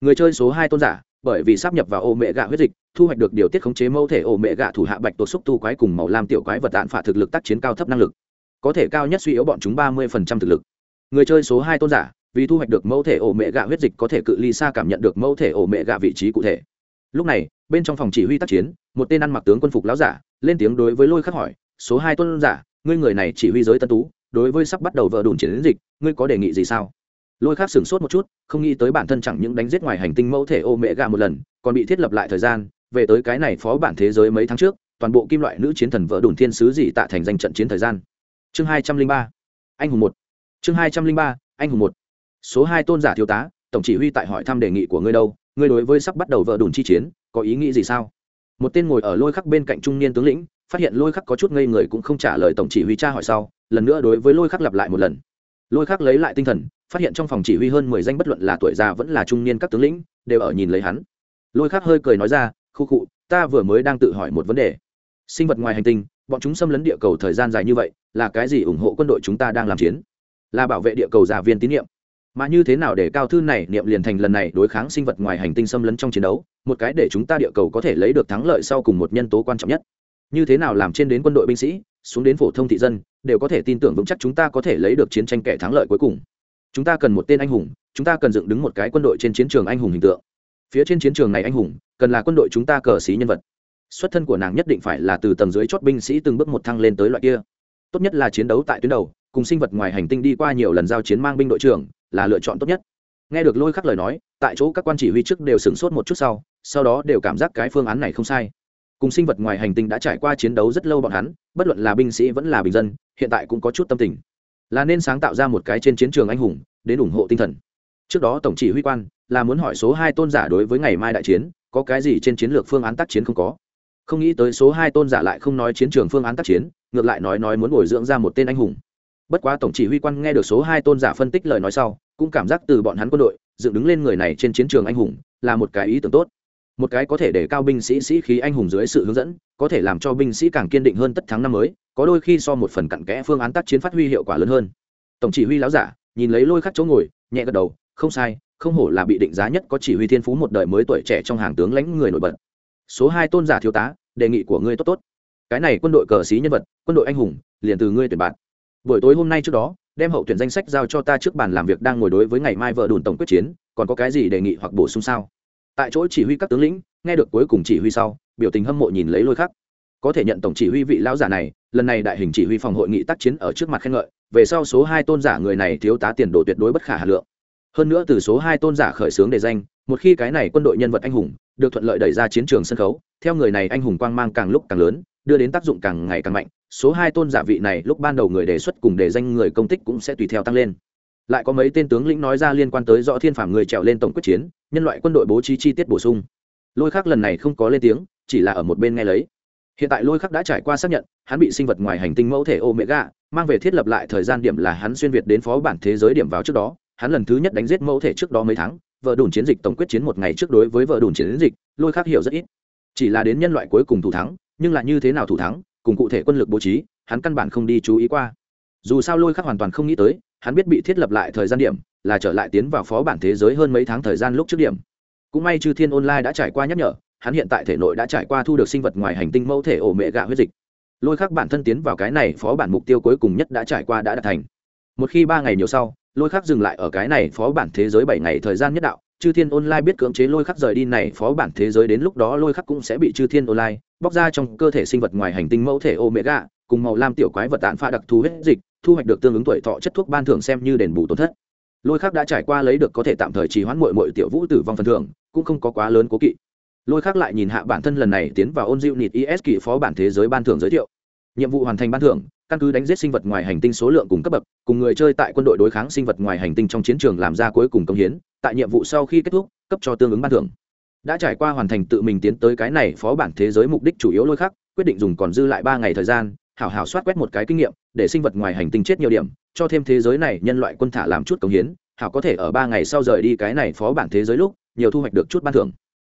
Người chơi số hai tôn giả, bởi vì sắp nhập vào ô mẹ gạ huyết dịch, thu hoạch được điều tiết khống chế mẫu thể ô mẹ gạ thủ hạ bạch tổ xúc tu quái cùng màu lam tiểu quái vật tạn phả thực lực tác chiến cao thấp năng lực có thể cao nhất suy yếu bọn chúng ba mươi thực lực. Người chơi số hai tôn giả, vì thu hoạch được mẫu thể ổ mẹ gạ huyết dịch có thể cự ly xa cảm nhận được mẫu thể ổ mẹ gạ vị trí cụ thể. Lúc này, bên trong phòng chỉ huy tác chiến, một tên ăn mặc tướng quân phục láo giả, lên tiếng đối với lôi khắc hỏi, số hai tôn giả, ngươi người này chỉ huy giới tân tú, đối với sắp bắt đầu vợ đùn chiến dịch, ngươi có đề nghị gì sao? Lôi khắc sửng sốt một chút, không nghĩ tới bản thân chẳng những đánh giết ngoài hành tinh mẫu thể ô mẹ gà một lần, còn bị thiết lập lại thời gian, về tới cái này phó bản thế giới mấy tháng trước, toàn bộ kim loại nữ chiến thần vợ đùn thiên sứ gì tạ thành danh trận chiến thời gian chương hai trăm linh ba, anh hùng một. Chương hai trăm linh ba, anh hùng một. Số hai tôn giả thiếu tá, tổng chỉ huy tại hỏi thăm đề nghị của ngươi đâu, ngươi đối với sắp bắt đầu vợ đùn chi chiến, có ý nghĩ gì sao? Một tên ngồi ở lôi khắc bên cạnh trung niên tướng lĩnh, phát hiện lôi khắc có chút ngây người cũng không trả lời tổng chỉ huy cha hỏi sau, lần nữa đối với lôi khắc lặp lại một lần. Lôi khắc lấy lại tinh thần, phát hiện trong phòng chỉ huy hơn mười danh bất luận là tuổi già vẫn là trung niên các tướng lĩnh, đều ở nhìn lấy hắn. Lôi khắc hơi cười nói ra khu cụ ta vừa mới đang tự hỏi một vấn đề. Sinh vật ngoài hành tinh bọn chúng xâm lấn địa cầu thời gian dài như vậy, là cái gì ủng hộ quân đội chúng ta đang làm chiến? Là bảo vệ địa cầu giả viên tín nhiệm. Mà như thế nào để cao thư này niệm liền thành lần này đối kháng sinh vật ngoài hành tinh xâm lấn trong chiến đấu, một cái để chúng ta địa cầu có thể lấy được thắng lợi sau cùng một nhân tố quan trọng nhất. Như thế nào làm trên đến quân đội binh sĩ, xuống đến phổ thông thị dân, đều có thể tin tưởng vững chắc chúng ta có thể lấy được chiến tranh kẻ thắng lợi cuối cùng. Chúng ta cần một tên anh hùng, chúng ta cần dựng đứng một cái quân đội trên chiến trường anh hùng hình tượng. Phía trên chiến trường này anh hùng, cần là quân đội chúng ta cờ xí nhân vật xuất thân của nàng nhất định phải là từ tầng dưới chót binh sĩ từng bước một thăng lên tới loại kia. Tốt nhất là chiến đấu tại tuyến đầu, cùng sinh vật ngoài hành tinh đi qua nhiều lần giao chiến mang binh đội trưởng là lựa chọn tốt nhất. Nghe được lôi khắc lời nói, tại chỗ các quan chỉ huy trước đều sửng sốt một chút sau sau đó đều cảm giác cái phương án này không sai. Cùng sinh vật ngoài hành tinh đã trải qua chiến đấu rất lâu bọn hắn, bất luận là binh sĩ vẫn là bình dân, hiện tại cũng có chút tâm tình. Là nên sáng tạo ra một cái trên chiến trường anh hùng, đến ủng hộ tinh thần. Trước đó tổng chỉ huy quan là muốn hỏi số hai tôn giả đối với ngày mai đại chiến, có cái gì trên chiến lược phương án tác chiến không có không nghĩ tới số hai tôn giả lại không nói chiến trường phương án tác chiến, ngược lại nói nói muốn bồi dưỡng ra một tên anh hùng. Bất quá tổng chỉ huy quan nghe được số hai tôn giả phân tích lời nói sau, cũng cảm giác từ bọn hắn quân đội, dựng đứng lên người này trên chiến trường anh hùng, là một cái ý tưởng tốt. Một cái có thể để cao binh sĩ sĩ khí anh hùng dưới sự hướng dẫn, có thể làm cho binh sĩ càng kiên định hơn tất thắng năm mới, có đôi khi so một phần cặn kẽ phương án tác chiến phát huy hiệu quả lớn hơn. Tổng chỉ huy láo giả, nhìn lấy lôi khắc chỗ ngồi, nhẹ gật đầu, không sai, không hổ là bị định giá nhất có chỉ huy thiên phú một đời mới tuổi trẻ trong hàng tướng lãnh người nổi bật. Số hai tôn giả thiếu tá đề nghị của ngươi tốt tốt. Cái này quân đội cờ xí nhân vật, quân đội anh hùng, liền từ ngươi tuyển bạn. Buổi tối hôm nay trước đó, đem hậu tuyển danh sách giao cho ta trước bàn làm việc đang ngồi đối với ngày mai vợ đùn tổng quyết chiến, còn có cái gì đề nghị hoặc bổ sung sao? Tại chỗ chỉ huy các tướng lĩnh, nghe được cuối cùng chỉ huy sau, biểu tình hâm mộ nhìn lấy lôi khắc. Có thể nhận tổng chỉ huy vị lão giả này, lần này đại hình chỉ huy phòng hội nghị tác chiến ở trước mặt khen ngợi, về sau số hai tôn giả người này thiếu tá tiền đồ tuyệt đối bất khả hà lượng. Hơn nữa từ số hai tôn giả khởi xướng đề danh, một khi cái này quân đội nhân vật anh hùng được thuận lợi đẩy ra chiến trường sân khấu. Theo người này, anh hùng quang mang càng lúc càng lớn, đưa đến tác dụng càng ngày càng mạnh. Số hai tôn giả vị này lúc ban đầu người đề xuất cùng đề danh người công tích cũng sẽ tùy theo tăng lên. Lại có mấy tên tướng lĩnh nói ra liên quan tới rõ thiên phàm người trèo lên tổng quyết chiến, nhân loại quân đội bố trí chi tiết bổ sung. Lôi khắc lần này không có lên tiếng, chỉ là ở một bên nghe lấy. Hiện tại lôi khắc đã trải qua xác nhận, hắn bị sinh vật ngoài hành tinh mẫu thể omega, mang về thiết lập lại thời gian điểm là hắn xuyên việt đến phó bản thế giới điểm vào trước đó. Hắn lần thứ nhất đánh giết mẫu thể trước đó mấy tháng vợ đùn chiến dịch tổng quyết chiến một ngày trước đối với vợ đùn chiến dịch, lôi khắc hiểu rất ít. Chỉ là đến nhân loại cuối cùng thủ thắng, nhưng là như thế nào thủ thắng, cùng cụ thể quân lực bố trí, hắn căn bản không đi chú ý qua. Dù sao lôi khắc hoàn toàn không nghĩ tới, hắn biết bị thiết lập lại thời gian điểm, là trở lại tiến vào phó bản thế giới hơn mấy tháng thời gian lúc trước điểm. Cũng may chư thiên online đã trải qua nhắc nhở, hắn hiện tại thể nội đã trải qua thu được sinh vật ngoài hành tinh mẫu thể ổ mẹ gạ huyết dịch. Lôi khắc bản thân tiến vào cái này phó bản mục tiêu cuối cùng nhất đã trải qua đã đạt thành. Một khi ba ngày nhiều sau lôi khắc dừng lại ở cái này phó bản thế giới bảy ngày thời gian nhất đạo. Chư thiên online biết cưỡng chế lôi khắc rời đi này phó bản thế giới đến lúc đó lôi khắc cũng sẽ bị chư thiên online bóc ra trong cơ thể sinh vật ngoài hành tinh mẫu thể omega, cùng màu lam tiểu quái vật tạn pha đặc thù hết dịch, thu hoạch được tương ứng tuổi thọ chất thuốc ban thưởng xem như đền bù tổn thất. Lôi khắc đã trải qua lấy được có thể tạm thời trì hoãn mội mội tiểu vũ tử vong phần thưởng, cũng không có quá lớn cố kỵ. Lôi khắc lại nhìn hạ bản thân lần này tiến vào ôn diệu nịt is kỵ phó bản thế giới ban thưởng giới thiệu. Nhiệm vụ hoàn thành ban thưởng căn cứ đánh giết sinh vật ngoài hành tinh số lượng cùng cấp bậc, cùng người chơi tại quân đội đối kháng sinh vật ngoài hành tinh trong chiến trường làm ra cuối cùng công hiến, tại nhiệm vụ sau khi kết thúc, cấp cho tương ứng ban thưởng. Đã trải qua hoàn thành tự mình tiến tới cái này phó bản thế giới mục đích chủ yếu lôi khắc, quyết định dùng còn dư lại ba ngày thời gian, hảo hảo soát quét một cái kinh nghiệm, để sinh vật ngoài hành tinh chết nhiều điểm, cho thêm thế giới này nhân loại quân thả làm chút công hiến, hảo có thể ở ba ngày sau rời đi cái này phó bản thế giới lúc, nhiều thu hoạch được chút ban thưởng.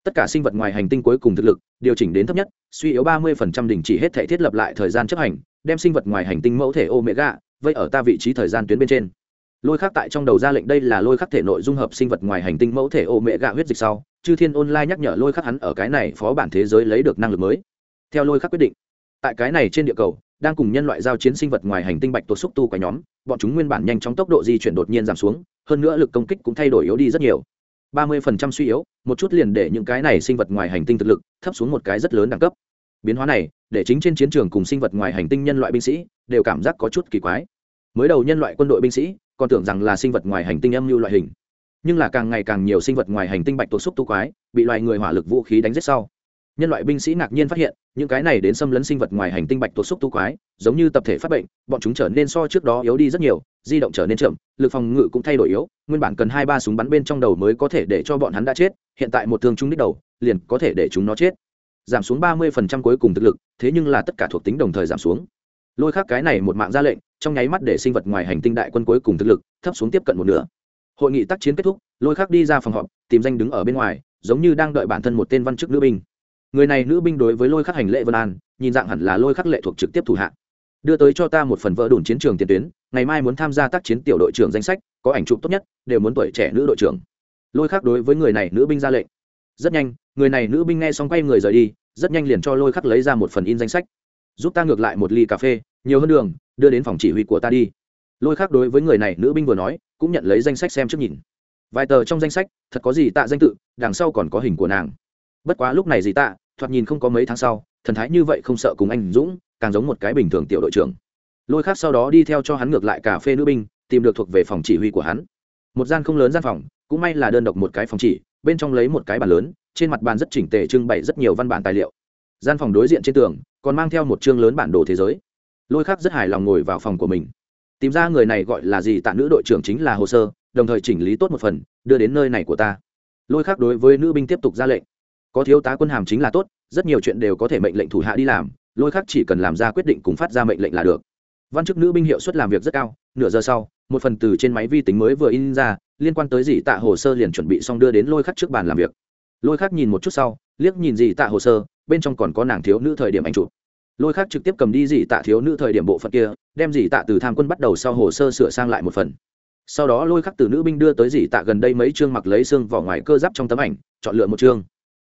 Tất cả sinh vật ngoài hành tinh cuối cùng thực lực, điều chỉnh đến thấp nhất, suy yếu ba mươi đình chỉ hết thể thiết lập lại thời gian chấp hành đem sinh vật ngoài hành tinh mẫu thể omega vây ở ta vị trí thời gian tuyến bên trên. Lôi khắc tại trong đầu ra lệnh đây là lôi khắc thể nội dung hợp sinh vật ngoài hành tinh mẫu thể omega huyết dịch sau, chư thiên online nhắc nhở lôi khắc hắn ở cái này phó bản thế giới lấy được năng lực mới. Theo lôi khắc quyết định, tại cái này trên địa cầu, đang cùng nhân loại giao chiến sinh vật ngoài hành tinh bạch tuộc xúc tu của nhóm, bọn chúng nguyên bản nhanh chóng tốc độ di chuyển đột nhiên giảm xuống, hơn nữa lực công kích cũng thay đổi yếu đi rất nhiều. ba mươi phần trăm suy yếu, một chút liền để những cái này sinh vật ngoài hành tinh thực lực thấp xuống một cái rất lớn đẳng cấp. Biến hóa này để chính trên chiến trường cùng sinh vật ngoài hành tinh nhân loại binh sĩ đều cảm giác có chút kỳ quái. Mới đầu nhân loại quân đội binh sĩ còn tưởng rằng là sinh vật ngoài hành tinh âm mưu loại hình, nhưng là càng ngày càng nhiều sinh vật ngoài hành tinh bạch tuộc xúc tu quái bị loài người hỏa lực vũ khí đánh giết sau. Nhân loại binh sĩ ngạc nhiên phát hiện, những cái này đến xâm lấn sinh vật ngoài hành tinh bạch tuộc xúc tu quái, giống như tập thể phát bệnh, bọn chúng trở nên so trước đó yếu đi rất nhiều, di động trở nên chậm, lực phòng ngự cũng thay đổi yếu, nguyên bản cần hai ba súng bắn bên trong đầu mới có thể để cho bọn hắn đã chết, hiện tại một thương chúng đích đầu, liền có thể để chúng nó chết giảm xuống ba mươi phần trăm cuối cùng thực lực, thế nhưng là tất cả thuộc tính đồng thời giảm xuống. Lôi khác cái này một mạng ra lệnh, trong nháy mắt để sinh vật ngoài hành tinh đại quân cuối cùng thực lực thấp xuống tiếp cận một nửa. Hội nghị tác chiến kết thúc, lôi khác đi ra phòng họp, tìm danh đứng ở bên ngoài, giống như đang đợi bản thân một tên văn chức nữ binh. Người này nữ binh đối với lôi khắc hành lệ vân an, nhìn dạng hẳn là lôi khắc lệ thuộc trực tiếp thủ hạ. Đưa tới cho ta một phần vỡ đồn chiến trường tiền tuyến, ngày mai muốn tham gia tác chiến tiểu đội trưởng danh sách, có ảnh chụp tốt nhất, đều muốn tuổi trẻ nữ đội trưởng. Lôi khắc đối với người này nữ binh ra lệnh. Rất nhanh, người này nữ binh nghe xong quay người rời đi rất nhanh liền cho lôi khắc lấy ra một phần in danh sách. Giúp ta ngược lại một ly cà phê, nhiều hơn đường, đưa đến phòng chỉ huy của ta đi. Lôi khắc đối với người này nữ binh vừa nói, cũng nhận lấy danh sách xem trước nhìn. Vài tờ trong danh sách, thật có gì tạ danh tự, đằng sau còn có hình của nàng. Bất quá lúc này gì tạ, thoạt nhìn không có mấy tháng sau, thần thái như vậy không sợ cùng anh dũng, càng giống một cái bình thường tiểu đội trưởng. Lôi khác sau đó đi theo cho hắn ngược lại cà phê nữ binh, tìm được thuộc về phòng chỉ huy của hắn. Một gian không lớn gian phòng, cũng may là đơn độc một cái phòng chỉ, bên trong lấy một cái bàn lớn trên mặt bàn rất chỉnh tề trưng bày rất nhiều văn bản tài liệu. Gian phòng đối diện trên tường còn mang theo một chương lớn bản đồ thế giới. Lôi khác rất hài lòng ngồi vào phòng của mình. Tìm ra người này gọi là gì tạ nữ đội trưởng chính là hồ sơ, đồng thời chỉnh lý tốt một phần, đưa đến nơi này của ta. Lôi khác đối với nữ binh tiếp tục ra lệnh. Có thiếu tá quân hàm chính là tốt, rất nhiều chuyện đều có thể mệnh lệnh thủ hạ đi làm, lôi khác chỉ cần làm ra quyết định cùng phát ra mệnh lệnh là được. Văn chức nữ binh hiệu suất làm việc rất cao, nửa giờ sau, một phần từ trên máy vi tính mới vừa in ra, liên quan tới dì tạ hồ sơ liền chuẩn bị xong đưa đến lôi khắc trước bàn làm việc lôi khắc nhìn một chút sau, liếc nhìn dì tạ hồ sơ, bên trong còn có nàng thiếu nữ thời điểm anh chụp. Lôi khắc trực tiếp cầm đi dì tạ thiếu nữ thời điểm bộ phận kia, đem dì tạ từ tham quân bắt đầu sau hồ sơ sửa sang lại một phần. Sau đó lôi khắc từ nữ binh đưa tới dì tạ gần đây mấy chương mặc lấy xương vỏ ngoài cơ giáp trong tấm ảnh, chọn lựa một chương.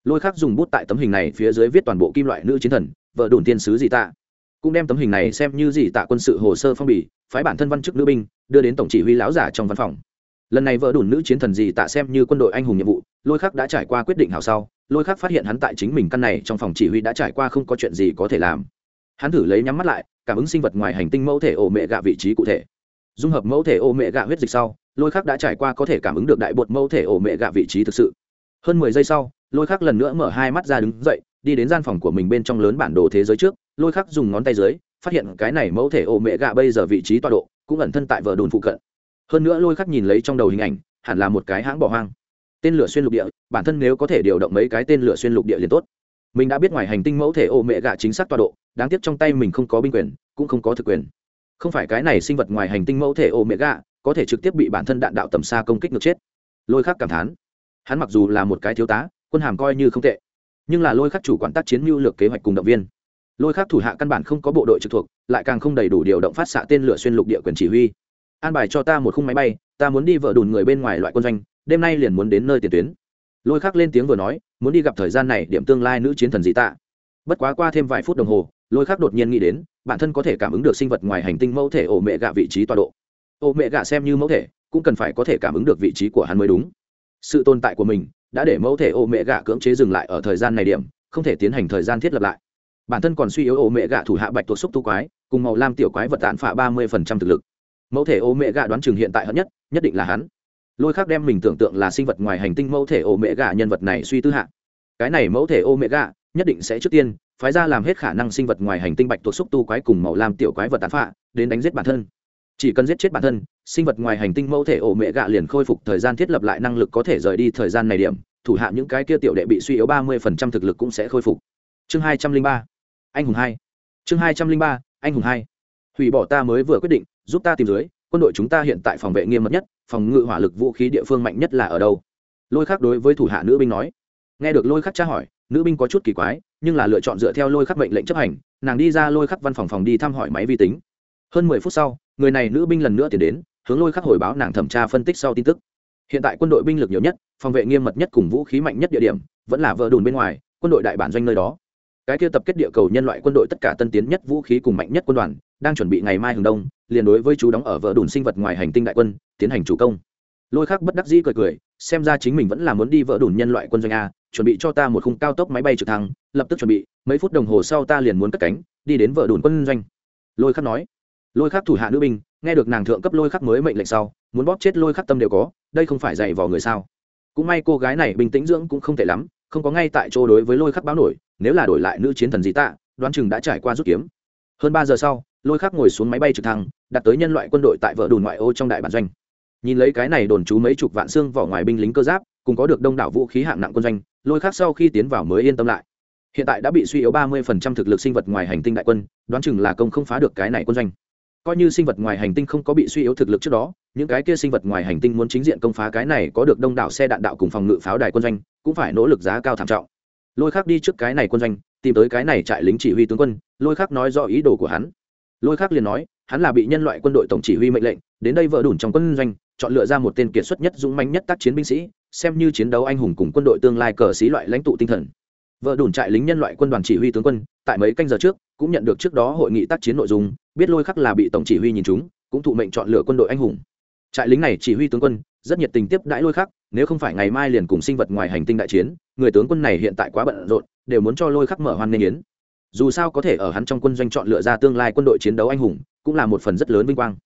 Lôi khắc dùng bút tại tấm hình này phía dưới viết toàn bộ kim loại nữ chiến thần, vợ đồn tiên sứ dì tạ. Cũng đem tấm hình này xem như dì tạ quân sự hồ sơ phong bì, phái bản thân văn chức nữ binh, đưa đến tổng chỉ huy lão giả trong văn phòng lần này vợ đùn nữ chiến thần gì tạ xem như quân đội anh hùng nhiệm vụ, lôi khắc đã trải qua quyết định hào sau, lôi khắc phát hiện hắn tại chính mình căn này trong phòng chỉ huy đã trải qua không có chuyện gì có thể làm. Hắn thử lấy nhắm mắt lại, cảm ứng sinh vật ngoài hành tinh mẫu thể ổ mẹ gạ vị trí cụ thể. Dung hợp mẫu thể ổ mẹ gạ huyết dịch sau, lôi khắc đã trải qua có thể cảm ứng được đại bột mẫu thể ổ mẹ gạ vị trí thực sự. Hơn mười giây sau, lôi khắc lần nữa mở hai mắt ra đứng dậy, đi đến gian phòng của mình bên trong lớn bản đồ thế giới trước. Lôi khắc dùng ngón tay dưới, phát hiện cái này mẫu thể ổ mẹ gạ bây giờ vị trí tọa độ, cũng ẩn thân tại vợ đồn phụ cận hơn nữa lôi khắc nhìn lấy trong đầu hình ảnh, hẳn là một cái hãng bỏ hoang. Tên lửa xuyên lục địa, bản thân nếu có thể điều động mấy cái tên lửa xuyên lục địa liền tốt. Mình đã biết ngoài hành tinh mẫu thể ô mẹ gạ chính xác tọa độ, đáng tiếc trong tay mình không có binh quyền, cũng không có thực quyền. Không phải cái này sinh vật ngoài hành tinh mẫu thể ô mẹ gạ, có thể trực tiếp bị bản thân đạn đạo tầm xa công kích ngược chết. Lôi khắc cảm thán. Hắn mặc dù là một cái thiếu tá, quân hàm coi như không tệ, nhưng là lôi khắc chủ quản tác chiến mưu lược kế hoạch cùng động viên. Lôi khắc thủ hạ căn bản không có bộ đội trực thuộc, lại càng không đầy đủ điều động phát xạ tên lửa xuyên lục địa quyền chỉ huy an bài cho ta một khung máy bay, ta muốn đi vợ đùn người bên ngoài loại quân doanh, đêm nay liền muốn đến nơi tiền tuyến. Lôi khắc lên tiếng vừa nói, muốn đi gặp thời gian này điểm tương lai nữ chiến thần dị tạ. Bất quá qua thêm vài phút đồng hồ, lôi khắc đột nhiên nghĩ đến, bản thân có thể cảm ứng được sinh vật ngoài hành tinh mẫu thể ổ mẹ gạ vị trí tọa độ. Ổ mẹ gạ xem như mẫu thể, cũng cần phải có thể cảm ứng được vị trí của hắn mới đúng. Sự tồn tại của mình đã để mẫu thể ô mẹ gạ cưỡng chế dừng lại ở thời gian này điểm, không thể tiến hành thời gian thiết lập lại. Bản thân còn suy yếu ô mẹ gạ thủ hạ bạch tuộc xúc tu quái, cùng màu lam tiểu quái vật tạn phạ ba mươi phần trăm thực lực mẫu thể ô mẹ gà đoán chừng hiện tại hận nhất nhất định là hắn. Lôi khác đem mình tưởng tượng là sinh vật ngoài hành tinh mẫu thể ô mẹ gà nhân vật này suy tư hạ. Cái này mẫu thể ô mẹ gà, nhất định sẽ trước tiên phái ra làm hết khả năng sinh vật ngoài hành tinh bạch tuộc xúc tu quái cùng màu làm tiểu quái vật tàn phạ đến đánh giết bản thân. Chỉ cần giết chết bản thân, sinh vật ngoài hành tinh mẫu thể ổ mẹ gạ liền khôi phục thời gian thiết lập lại năng lực có thể rời đi thời gian này điểm, thủ hạ những cái kia tiểu đệ bị suy yếu ba mươi phần trăm thực lực cũng sẽ khôi phục. Chương hai trăm linh ba, anh hùng hai. Chương hai trăm linh ba, anh hùng hai hủy bỏ ta mới vừa quyết định, giúp ta tìm dưới, quân đội chúng ta hiện tại phòng vệ nghiêm mật nhất, phòng ngự hỏa lực vũ khí địa phương mạnh nhất là ở đâu? Lôi khắc đối với thủ hạ nữ binh nói. Nghe được lôi khắc tra hỏi, nữ binh có chút kỳ quái, nhưng là lựa chọn dựa theo lôi khắc mệnh lệnh chấp hành, nàng đi ra lôi khắc văn phòng phòng đi thăm hỏi máy vi tính. Hơn mười phút sau, người này nữ binh lần nữa tiến đến, hướng lôi khắc hồi báo nàng thẩm tra phân tích sau tin tức. Hiện tại quân đội binh lực nhiều nhất, phòng vệ nghiêm mật nhất cùng vũ khí mạnh nhất địa điểm, vẫn là vợ đùn bên ngoài, quân đội đại bản doanh nơi đó. Cái kia tập kết địa cầu nhân loại quân đội tất cả tân tiến nhất vũ khí cùng mạnh nhất quân đoàn đang chuẩn bị ngày mai hừng đông, liền đối với chú đóng ở vợ đùn sinh vật ngoài hành tinh đại quân, tiến hành chủ công. Lôi khắc bất đắc dĩ cười cười, xem ra chính mình vẫn là muốn đi vợ đùn nhân loại quân doanh a, chuẩn bị cho ta một khung cao tốc máy bay trực thăng, lập tức chuẩn bị, mấy phút đồng hồ sau ta liền muốn cất cánh, đi đến vợ đùn quân doanh. Lôi khắc nói. Lôi khắc thủ hạ nữ binh, nghe được nàng thượng cấp lôi khắc mới mệnh lệnh sau, muốn bóp chết lôi khắc tâm đều có, đây không phải dạy vào người sao? Cũng may cô gái này bình tĩnh dưỡng cũng không tệ lắm, không có ngay tại chỗ đối với lôi khắc báo nổi, nếu là đổi lại nữ chiến thần gì tạ đoán chừng đã trải qua rút kiếm. Hơn ba giờ sau lôi khắc ngồi xuống máy bay trực thăng, đặt tới nhân loại quân đội tại vợ đồn ngoại ô trong đại bản doanh. Nhìn lấy cái này đồn trú mấy chục vạn xương vỏ ngoài binh lính cơ giáp, cùng có được đông đảo vũ khí hạng nặng quân doanh, lôi khắc sau khi tiến vào mới yên tâm lại. Hiện tại đã bị suy yếu ba mươi phần trăm thực lực sinh vật ngoài hành tinh đại quân, đoán chừng là công không phá được cái này quân doanh. Coi như sinh vật ngoài hành tinh không có bị suy yếu thực lực trước đó, những cái kia sinh vật ngoài hành tinh muốn chính diện công phá cái này có được đông đảo xe đạn đạo cùng phòng ngự pháo đài quân doanh, cũng phải nỗ lực giá cao thảm trọng. Lôi khắc đi trước cái này quân doanh, tìm tới cái này trại lính chỉ huy tướng quân, lôi khắc nói rõ ý đồ của hắn lôi khắc liền nói, hắn là bị nhân loại quân đội tổng chỉ huy mệnh lệnh, đến đây vợ đủn trong quân doanh, chọn lựa ra một tên kiệt xuất nhất dũng mãnh nhất tác chiến binh sĩ, xem như chiến đấu anh hùng cùng quân đội tương lai cờ xí loại lãnh tụ tinh thần. Vợ đủn trại lính nhân loại quân đoàn chỉ huy tướng quân, tại mấy canh giờ trước, cũng nhận được trước đó hội nghị tác chiến nội dung, biết lôi khắc là bị tổng chỉ huy nhìn chúng, cũng thụ mệnh chọn lựa quân đội anh hùng. Trại lính này chỉ huy tướng quân, rất nhiệt tình tiếp đãi lôi khắc, nếu không phải ngày mai liền cùng sinh vật ngoài hành tinh đại chiến, người tướng quân này hiện tại quá bận rộn, đều muốn cho lôi khắc mở hoan nghênh yến dù sao có thể ở hắn trong quân doanh chọn lựa ra tương lai quân đội chiến đấu anh hùng, cũng là một phần rất lớn vinh quang.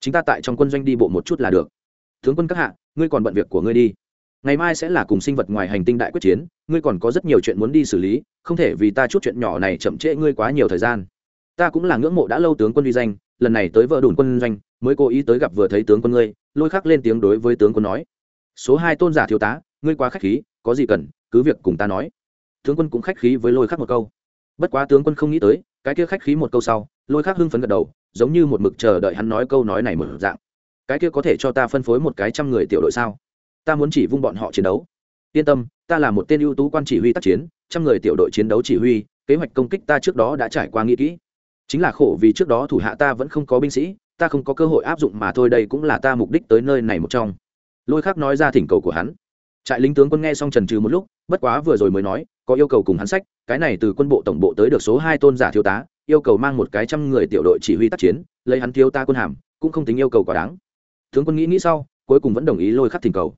Chính ta tại trong quân doanh đi bộ một chút là được. Tướng quân các hạ, ngươi còn bận việc của ngươi đi. Ngày mai sẽ là cùng sinh vật ngoài hành tinh đại quyết chiến, ngươi còn có rất nhiều chuyện muốn đi xử lý, không thể vì ta chút chuyện nhỏ này chậm trễ ngươi quá nhiều thời gian. Ta cũng là ngưỡng mộ đã lâu tướng quân uy danh, lần này tới vợ đồn quân doanh, mới cố ý tới gặp vừa thấy tướng quân ngươi, lôi khắc lên tiếng đối với tướng quân nói. Số hai tôn giả thiếu tá, ngươi quá khách khí, có gì cần, cứ việc cùng ta nói. Tướng quân cũng khách khí với lôi khắc một câu bất quá tướng quân không nghĩ tới, cái kia khách khí một câu sau, lôi khắc hưng phấn gật đầu, giống như một mực chờ đợi hắn nói câu nói này mở dạng. Cái kia có thể cho ta phân phối một cái trăm người tiểu đội sao? Ta muốn chỉ vung bọn họ chiến đấu. Yên tâm, ta là một tên ưu tú quan chỉ huy tác chiến, trăm người tiểu đội chiến đấu chỉ huy, kế hoạch công kích ta trước đó đã trải qua nghĩ kỹ. Chính là khổ vì trước đó thủ hạ ta vẫn không có binh sĩ, ta không có cơ hội áp dụng mà thôi, đây cũng là ta mục đích tới nơi này một trong. Lôi khắc nói ra thỉnh cầu của hắn trại lính tướng quân nghe xong trần trừ một lúc, bất quá vừa rồi mới nói, có yêu cầu cùng hắn sách, cái này từ quân bộ tổng bộ tới được số hai tôn giả thiếu tá, yêu cầu mang một cái trăm người tiểu đội chỉ huy tác chiến, lấy hắn thiếu ta quân hàm, cũng không tính yêu cầu quá đáng. Tướng quân nghĩ nghĩ sau, cuối cùng vẫn đồng ý lôi khắc thỉnh cầu.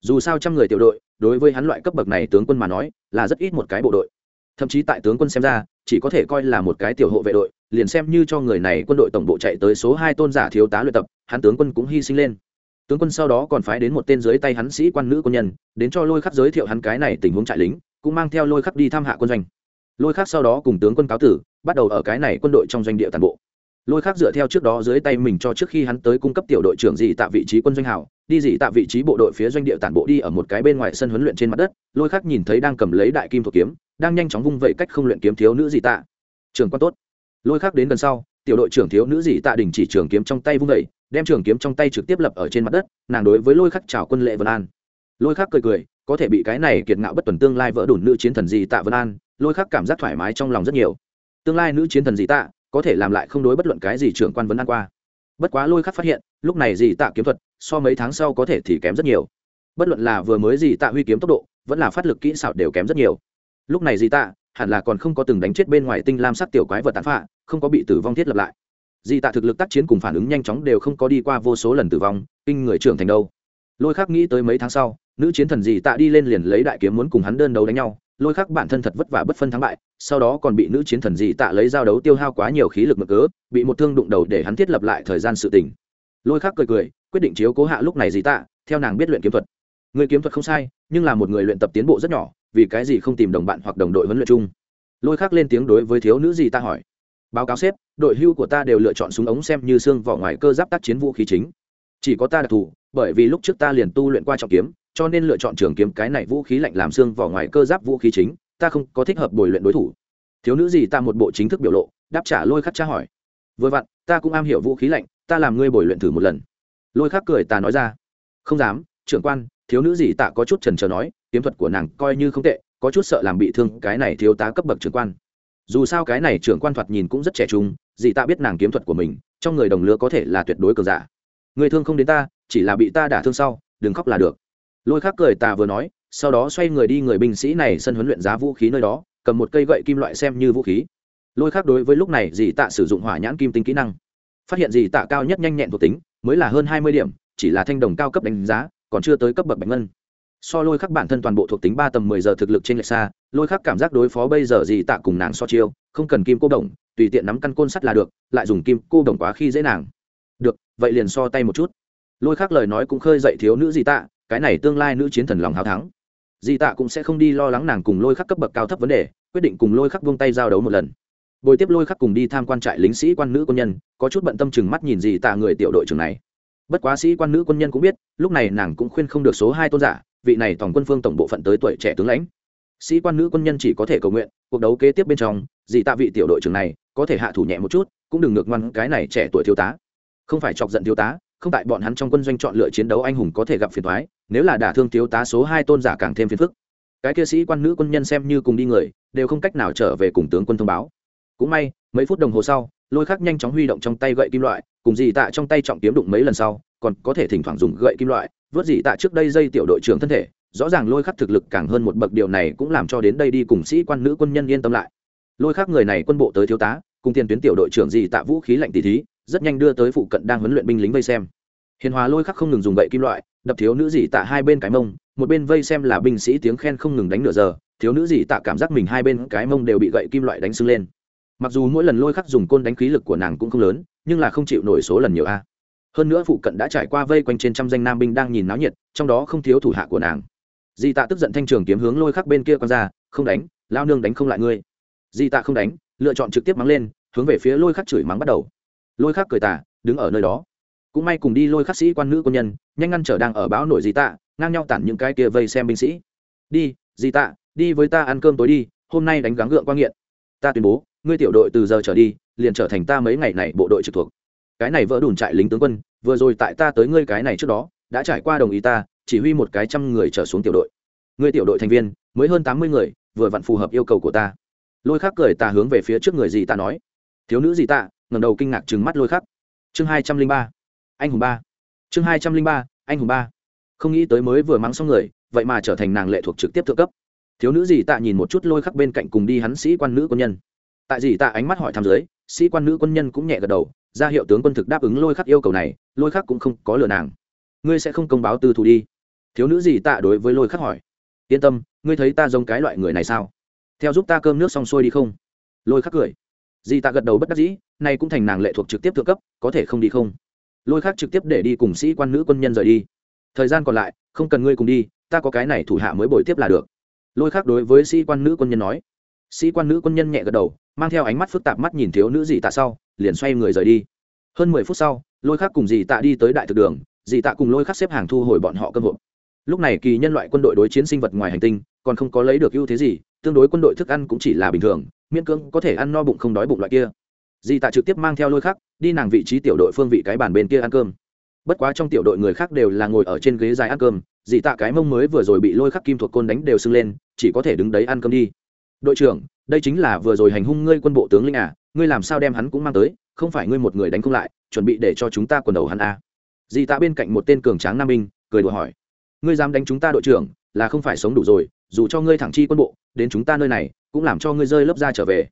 Dù sao trăm người tiểu đội, đối với hắn loại cấp bậc này tướng quân mà nói, là rất ít một cái bộ đội. Thậm chí tại tướng quân xem ra, chỉ có thể coi là một cái tiểu hộ vệ đội, liền xem như cho người này quân đội tổng bộ chạy tới số hai tôn giả thiếu tá luyện tập, hắn tướng quân cũng hy sinh lên tướng quân sau đó còn phái đến một tên dưới tay hắn sĩ quan nữ quân nhân, đến cho lôi khắc giới thiệu hắn cái này tình huống trại lính, cũng mang theo lôi khắc đi thăm hạ quân doanh. Lôi khắc sau đó cùng tướng quân cáo tử, bắt đầu ở cái này quân đội trong doanh địa toàn bộ. Lôi khắc dựa theo trước đó dưới tay mình cho trước khi hắn tới cung cấp tiểu đội trưởng dị tạ vị trí quân doanh hảo, đi dị tạ vị trí bộ đội phía doanh địa tản bộ đi ở một cái bên ngoài sân huấn luyện trên mặt đất, lôi khắc nhìn thấy đang cầm lấy đại kim thuộc kiếm, đang nhanh chóng vung vẩy cách không luyện kiếm thiếu nữ dị tạ. Trường quan tốt. Lôi khắc đến gần sau tiểu đội trưởng thiếu nữ dị tạ đình chỉ trường kiếm trong tay vung vẩy đem trường kiếm trong tay trực tiếp lập ở trên mặt đất, nàng đối với lôi khắc chào quân lệ vân an. Lôi khắc cười cười, có thể bị cái này kiệt ngạo bất tuần tương lai vỡ đủn nữ chiến thần dị tạ vân an, lôi khắc cảm giác thoải mái trong lòng rất nhiều. Tương lai nữ chiến thần dị tạ, có thể làm lại không đối bất luận cái gì trưởng quan vấn an qua. Bất quá lôi khắc phát hiện, lúc này dị tạ kiếm thuật, so mấy tháng sau có thể thì kém rất nhiều. Bất luận là vừa mới dị tạ huy kiếm tốc độ, vẫn là phát lực kỹ xảo đều kém rất nhiều. Lúc này dị tạ hẳn là còn không có từng đánh chết bên ngoài tinh lam sắc tiểu quái vật tàn phạ không có bị tử vong thiết lập lại. Di tạ thực lực tác chiến cùng phản ứng nhanh chóng đều không có đi qua vô số lần tử vong, kinh người trưởng thành đâu. Lôi khắc nghĩ tới mấy tháng sau, nữ chiến thần di tạ đi lên liền lấy đại kiếm muốn cùng hắn đơn đấu đánh nhau. Lôi khắc bản thân thật vất vả bất phân thắng bại, sau đó còn bị nữ chiến thần di tạ lấy giao đấu tiêu hao quá nhiều khí lực mực cớ, bị một thương đụng đầu để hắn thiết lập lại thời gian sự tình. Lôi khắc cười cười, quyết định chiếu cố hạ lúc này di tạ, theo nàng biết luyện kiếm thuật. Người kiếm thuật không sai, nhưng là một người luyện tập tiến bộ rất nhỏ vì cái gì không tìm đồng bạn hoặc đồng đội huấn luyện chung? Lôi khắc lên tiếng đối với thiếu nữ gì ta hỏi. Báo cáo sếp, đội hưu của ta đều lựa chọn súng ống xem như xương vỏ ngoài cơ giáp tác chiến vũ khí chính. Chỉ có ta đặc thù, bởi vì lúc trước ta liền tu luyện qua trọng kiếm, cho nên lựa chọn trường kiếm cái này vũ khí lạnh làm xương vỏ ngoài cơ giáp vũ khí chính, ta không có thích hợp bồi luyện đối thủ. Thiếu nữ gì ta một bộ chính thức biểu lộ, đáp trả lôi khắc tra hỏi. Vừa vặn, ta cũng am hiểu vũ khí lạnh, ta làm ngươi bồi luyện thử một lần. Lôi khắc cười ta nói ra. Không dám, trưởng quan, thiếu nữ gì tạ có chút trần trờ nói kiếm thuật của nàng coi như không tệ, có chút sợ làm bị thương cái này thiếu tá cấp bậc trưởng quan. Dù sao cái này trưởng quan thoạt nhìn cũng rất trẻ trung, dì tạ biết nàng kiếm thuật của mình, trong người đồng lứa có thể là tuyệt đối cờ giả. Người thương không đến ta, chỉ là bị ta đả thương sau, đừng khóc là được. Lôi khắc cười ta vừa nói, sau đó xoay người đi người binh sĩ này sân huấn luyện giá vũ khí nơi đó, cầm một cây gậy kim loại xem như vũ khí. Lôi khắc đối với lúc này dì tạ sử dụng hỏa nhãn kim tinh kỹ năng. Phát hiện dì tạ cao nhất nhanh nhẹn thuộc tính, mới là hơn hai mươi điểm, chỉ là thanh đồng cao cấp đánh giá, còn chưa tới cấp bậc bạch ngân so lôi khắc bản thân toàn bộ thuộc tính ba tầm mười giờ thực lực trên lệch xa, lôi khắc cảm giác đối phó bây giờ gì tạ cùng nàng so chiêu, không cần kim cô đồng, tùy tiện nắm căn côn sắt là được, lại dùng kim cô đồng quá khi dễ nàng. Được, vậy liền so tay một chút. Lôi khắc lời nói cũng khơi dậy thiếu nữ gì tạ, cái này tương lai nữ chiến thần lòng hào thắng. Di tạ cũng sẽ không đi lo lắng nàng cùng lôi khắc cấp bậc cao thấp vấn đề, quyết định cùng lôi khắc buông tay giao đấu một lần. Bồi tiếp lôi khắc cùng đi tham quan trại lính sĩ quan nữ quân nhân, có chút bận tâm chừng mắt nhìn gì tạ người tiểu đội trưởng này. Bất quá sĩ quan nữ quân nhân cũng biết, lúc này nàng cũng khuyên không được số hai tôn giả vị này tổng quân phương tổng bộ phận tới tuổi trẻ tướng lãnh. Sĩ quan nữ quân nhân chỉ có thể cầu nguyện, cuộc đấu kế tiếp bên trong, dì tạ vị tiểu đội trưởng này có thể hạ thủ nhẹ một chút, cũng đừng ngược ngoan cái này trẻ tuổi thiếu tá. Không phải chọc giận thiếu tá, không tại bọn hắn trong quân doanh chọn lựa chiến đấu anh hùng có thể gặp phiền thoái nếu là đả thương thiếu tá số hai tôn giả càng thêm phiền phức. Cái kia sĩ quan nữ quân nhân xem như cùng đi người, đều không cách nào trở về cùng tướng quân thông báo. Cũng may, mấy phút đồng hồ sau lôi khắc nhanh chóng huy động trong tay gậy kim loại, cùng dì tạ trong tay trọng kiếm đụng mấy lần sau, còn có thể thỉnh thoảng dùng gậy kim loại, vớt dì tạ trước đây dây tiểu đội trưởng thân thể, rõ ràng lôi khắc thực lực càng hơn một bậc, điều này cũng làm cho đến đây đi cùng sĩ quan nữ quân nhân yên tâm lại. Lôi khắc người này quân bộ tới thiếu tá, cùng tiền tuyến tiểu đội trưởng dì tạ vũ khí lạnh tỷ thí, rất nhanh đưa tới phụ cận đang huấn luyện binh lính vây xem. Hiền hòa lôi khắc không ngừng dùng gậy kim loại, đập thiếu nữ dì tạ hai bên cái mông, một bên vây xem là binh sĩ tiếng khen không ngừng đánh nửa giờ, thiếu nữ dì tạ cảm giác mình hai bên cái mông đều bị gậy kim loại đánh sưng lên mặc dù mỗi lần lôi khắc dùng côn đánh khí lực của nàng cũng không lớn, nhưng là không chịu nổi số lần nhiều a. Hơn nữa phụ cận đã trải qua vây quanh trên trăm danh nam binh đang nhìn náo nhiệt, trong đó không thiếu thủ hạ của nàng. Di tạ tức giận thanh trường kiếm hướng lôi khắc bên kia con ra, không đánh, lao nương đánh không lại ngươi. Di tạ không đánh, lựa chọn trực tiếp mắng lên, hướng về phía lôi khắc chửi mắng bắt đầu. Lôi khắc cười tả đứng ở nơi đó. Cũng may cùng đi lôi khắc sĩ quan nữ quân nhân, nhanh ngăn trở đang ở báo nổi di tạ, ngang nhau tản những cái kia vây xem binh sĩ. Đi, di tạ, đi với ta ăn cơm tối đi, hôm nay đánh gắng gượng qua nghiện. Ta tuyên bố ngươi tiểu đội từ giờ trở đi, liền trở thành ta mấy ngày này bộ đội trực thuộc. Cái này vỡ đùn trại lính tướng quân, vừa rồi tại ta tới ngươi cái này trước đó, đã trải qua đồng ý ta, chỉ huy một cái trăm người trở xuống tiểu đội. Ngươi tiểu đội thành viên, mới hơn tám mươi người, vừa vặn phù hợp yêu cầu của ta. Lôi khắc cười ta hướng về phía trước người gì ta nói. Thiếu nữ gì ta ngầm đầu kinh ngạc trừng mắt lôi khắc. Chương hai trăm linh ba. Anh hùng ba. Chương hai trăm linh ba, anh hùng ba. Không nghĩ tới mới vừa mắng xong người, vậy mà trở thành nàng lệ thuộc trực tiếp thượng cấp. Thiếu nữ gì tạ nhìn một chút lôi khắc bên cạnh cùng đi hắn sĩ quan nữ quân nhân tại gì tạ ánh mắt hỏi thăm dưới, sĩ quan nữ quân nhân cũng nhẹ gật đầu, ra hiệu tướng quân thực đáp ứng lôi khắc yêu cầu này, lôi khắc cũng không có lừa nàng. Ngươi sẽ không công báo tư thủ đi. Thiếu nữ gì tạ đối với lôi khắc hỏi. Yên tâm, ngươi thấy ta giống cái loại người này sao? Theo giúp ta cơm nước xong xuôi đi không? Lôi khắc cười. Dì tạ gật đầu bất đắc dĩ nay cũng thành nàng lệ thuộc trực tiếp thượng cấp, có thể không đi không? Lôi khắc trực tiếp để đi cùng sĩ quan nữ quân nhân rời đi. Thời gian còn lại, không cần ngươi cùng đi, ta có cái này thủ hạ mới bồi tiếp là được. Lôi khắc đối với sĩ quan nữ quân nhân nói sĩ quan nữ quân nhân nhẹ gật đầu, mang theo ánh mắt phức tạp mắt nhìn thiếu nữ dì tạ sau, liền xoay người rời đi. Hơn mười phút sau, lôi khắc cùng dì tạ đi tới đại thực đường dì tạ cùng lôi khắc xếp hàng thu hồi bọn họ cơm hộp. Lúc này kỳ nhân loại quân đội đối chiến sinh vật ngoài hành tinh, còn không có lấy được ưu thế gì, tương đối quân đội thức ăn cũng chỉ là bình thường, miễn cưỡng có thể ăn no bụng không đói bụng loại kia. Dì tạ trực tiếp mang theo lôi khắc, đi nàng vị trí tiểu đội phương vị cái bàn bên kia ăn cơm. Bất quá trong tiểu đội người khác đều là ngồi ở trên ghế dài ăn cơm dì tạ cái mông mới vừa rồi bị lôi khắc kim thuộc côn đánh đều sưng lên, chỉ có thể đứng đấy ăn cơm đi đội trưởng, đây chính là vừa rồi hành hung ngươi quân bộ tướng linh à ngươi làm sao đem hắn cũng mang tới, không phải ngươi một người đánh không lại, chuẩn bị để cho chúng ta quần đầu hắn à. dì tạ bên cạnh một tên cường tráng nam binh, cười đùa hỏi, ngươi dám đánh chúng ta đội trưởng, là không phải sống đủ rồi, dù cho ngươi thẳng chi quân bộ, đến chúng ta nơi này, cũng làm cho ngươi rơi lớp ra trở về.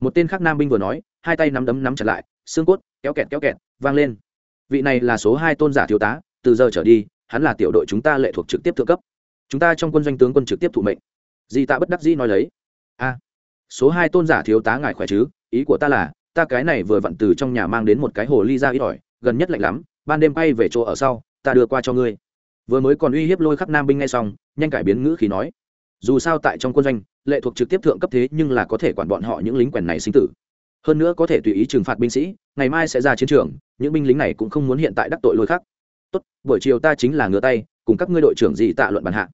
Một tên khác nam binh vừa nói, hai tay nắm đấm nắm chặt lại, xương cốt, kéo kẹt kéo kẹt, vang lên. Vị này là số hai tôn giả thiếu tá, từ giờ trở đi, hắn là tiểu đội chúng ta lệ thuộc trực tiếp thượng cấp. Chúng ta trong quân doanh tướng quân trực tiếp thụ mệnh. Di tạ bất đắc dĩ nói lấy a, số hai tôn giả thiếu tá ngài khỏe chứ? Ý của ta là, ta cái này vừa vặn từ trong nhà mang đến một cái hồ ly ra ít ỏi, gần nhất lạnh lắm, ban đêm bay về chỗ ở sau, ta đưa qua cho ngươi. Vừa mới còn uy hiếp lôi khắc nam binh ngay xong, nhanh cải biến ngữ khí nói. Dù sao tại trong quân doanh, lệ thuộc trực tiếp thượng cấp thế nhưng là có thể quản bọn họ những lính quèn này sinh tử. Hơn nữa có thể tùy ý trừng phạt binh sĩ, ngày mai sẽ ra chiến trường, những binh lính này cũng không muốn hiện tại đắc tội lôi khắc. Tốt, buổi chiều ta chính là ngựa tay, cùng các ngươi đội trưởng gì tạ luận bàn hạ.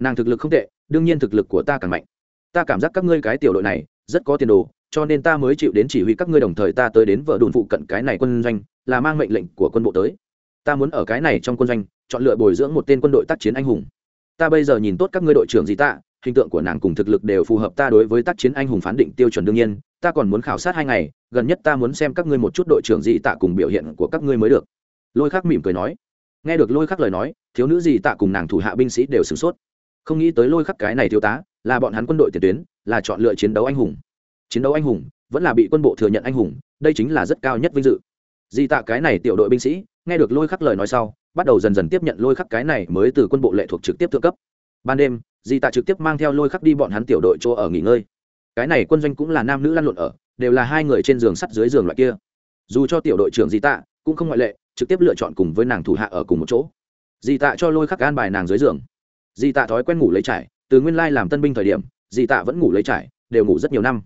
Nàng thực lực không tệ, đương nhiên thực lực của ta càng mạnh ta cảm giác các ngươi cái tiểu đội này rất có tiền đồ, cho nên ta mới chịu đến chỉ huy các ngươi đồng thời ta tới đến vợ đồn phụ cận cái này quân doanh, là mang mệnh lệnh của quân bộ tới. Ta muốn ở cái này trong quân doanh, chọn lựa bồi dưỡng một tên quân đội tác chiến anh hùng. Ta bây giờ nhìn tốt các ngươi đội trưởng gì tạ hình tượng của nàng cùng thực lực đều phù hợp ta đối với tác chiến anh hùng phán định tiêu chuẩn đương nhiên, ta còn muốn khảo sát hai ngày, gần nhất ta muốn xem các ngươi một chút đội trưởng gì tạ cùng biểu hiện của các ngươi mới được. Lôi khắc mỉm cười nói. Nghe được lôi khắc lời nói, thiếu nữ gì tạ cùng nàng thủ hạ binh sĩ đều sửng sốt không nghĩ tới lôi khắc cái này thiếu tá, là bọn hắn quân đội tiền tuyến, là chọn lựa chiến đấu anh hùng. Chiến đấu anh hùng, vẫn là bị quân bộ thừa nhận anh hùng, đây chính là rất cao nhất vinh dự. Di tạ cái này tiểu đội binh sĩ, nghe được lôi khắc lời nói sau, bắt đầu dần dần tiếp nhận lôi khắc cái này mới từ quân bộ lệ thuộc trực tiếp thượng cấp. Ban đêm, di tạ trực tiếp mang theo lôi khắc đi bọn hắn tiểu đội chỗ ở nghỉ ngơi. Cái này quân doanh cũng là nam nữ lăn lộn ở, đều là hai người trên giường sắt dưới giường loại kia. Dù cho tiểu đội trưởng di tạ cũng không ngoại lệ, trực tiếp lựa chọn cùng với nàng thủ hạ ở cùng một chỗ. Di tạ cho lôi khắc gan bài nàng dưới giường di tạ thói quen ngủ lấy trải, từ nguyên lai làm tân binh thời điểm di tạ vẫn ngủ lấy trải, đều ngủ rất nhiều năm.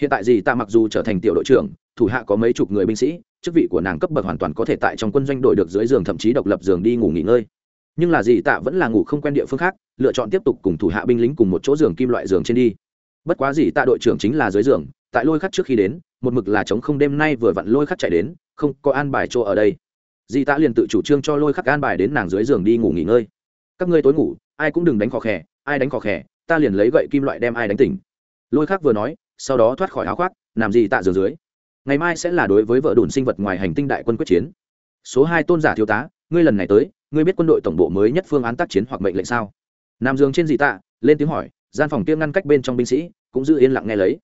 Hiện tại di tạ mặc dù trở thành tiểu đội trưởng, thủ hạ có mấy chục người binh sĩ, chức vị của nàng cấp bậc hoàn toàn có thể tại trong quân doanh đổi được dưới giường thậm chí độc lập giường đi ngủ nghỉ ngơi. Nhưng là di tạ vẫn là ngủ không quen địa phương khác, lựa chọn tiếp tục cùng thủ hạ binh lính cùng một chỗ giường kim loại giường trên đi. Bất quá di tạ đội trưởng chính là dưới giường, tại lôi khắc trước khi đến, một mực là chống không đêm nay vừa vặn lôi khắc chạy đến, không có an bài chỗ ở đây. Di tạ liền tự chủ trương cho lôi khắc an bài đến nàng dưới giường đi ngủ nghỉ ngơi. Các ngươi tối ngủ ai cũng đừng đánh khó khẽ ai đánh khó khẽ ta liền lấy gậy kim loại đem ai đánh tỉnh. Lôi khắc vừa nói, sau đó thoát khỏi áo khoác làm gì tạ giường dưới. Ngày mai sẽ là đối với vợ đồn sinh vật ngoài hành tinh đại quân quyết chiến. Số hai tôn giả thiếu tá, ngươi lần này tới, ngươi biết quân đội tổng bộ mới nhất phương án tác chiến hoặc mệnh lệnh sao? Nam dương trên dị tạ, lên tiếng hỏi, gian phòng kia ngăn cách bên trong binh sĩ, cũng giữ yên lặng nghe lấy.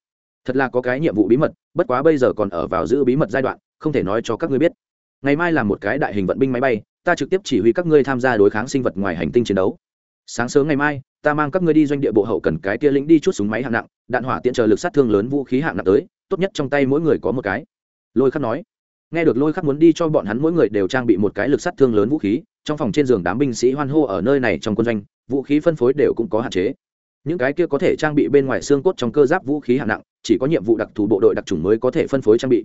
Thật là có cái nhiệm vụ bí mật, bất quá bây giờ còn ở vào giữ bí mật giai đoạn, không thể nói cho các ngươi biết. Ngày mai là một cái đại hình vận binh máy bay, ta trực tiếp chỉ huy các ngươi tham gia đối kháng sinh vật ngoài hành tinh chiến đấu sáng sớm ngày mai, ta mang các ngươi đi doanh địa bộ hậu cần cái tia lĩnh đi chút súng máy hạng nặng, đạn hỏa tiện chờ lực sát thương lớn vũ khí hạng nặng tới, tốt nhất trong tay mỗi người có một cái. Lôi khắc nói. Nghe được lôi khắc muốn đi cho bọn hắn mỗi người đều trang bị một cái lực sát thương lớn vũ khí, trong phòng trên giường đám binh sĩ hoan hô ở nơi này trong quân doanh, vũ khí phân phối đều cũng có hạn chế. Những cái kia có thể trang bị bên ngoài xương cốt trong cơ giáp vũ khí hạng nặng, chỉ có nhiệm vụ đặc thù bộ đội đặc trùng mới có thể phân phối trang bị.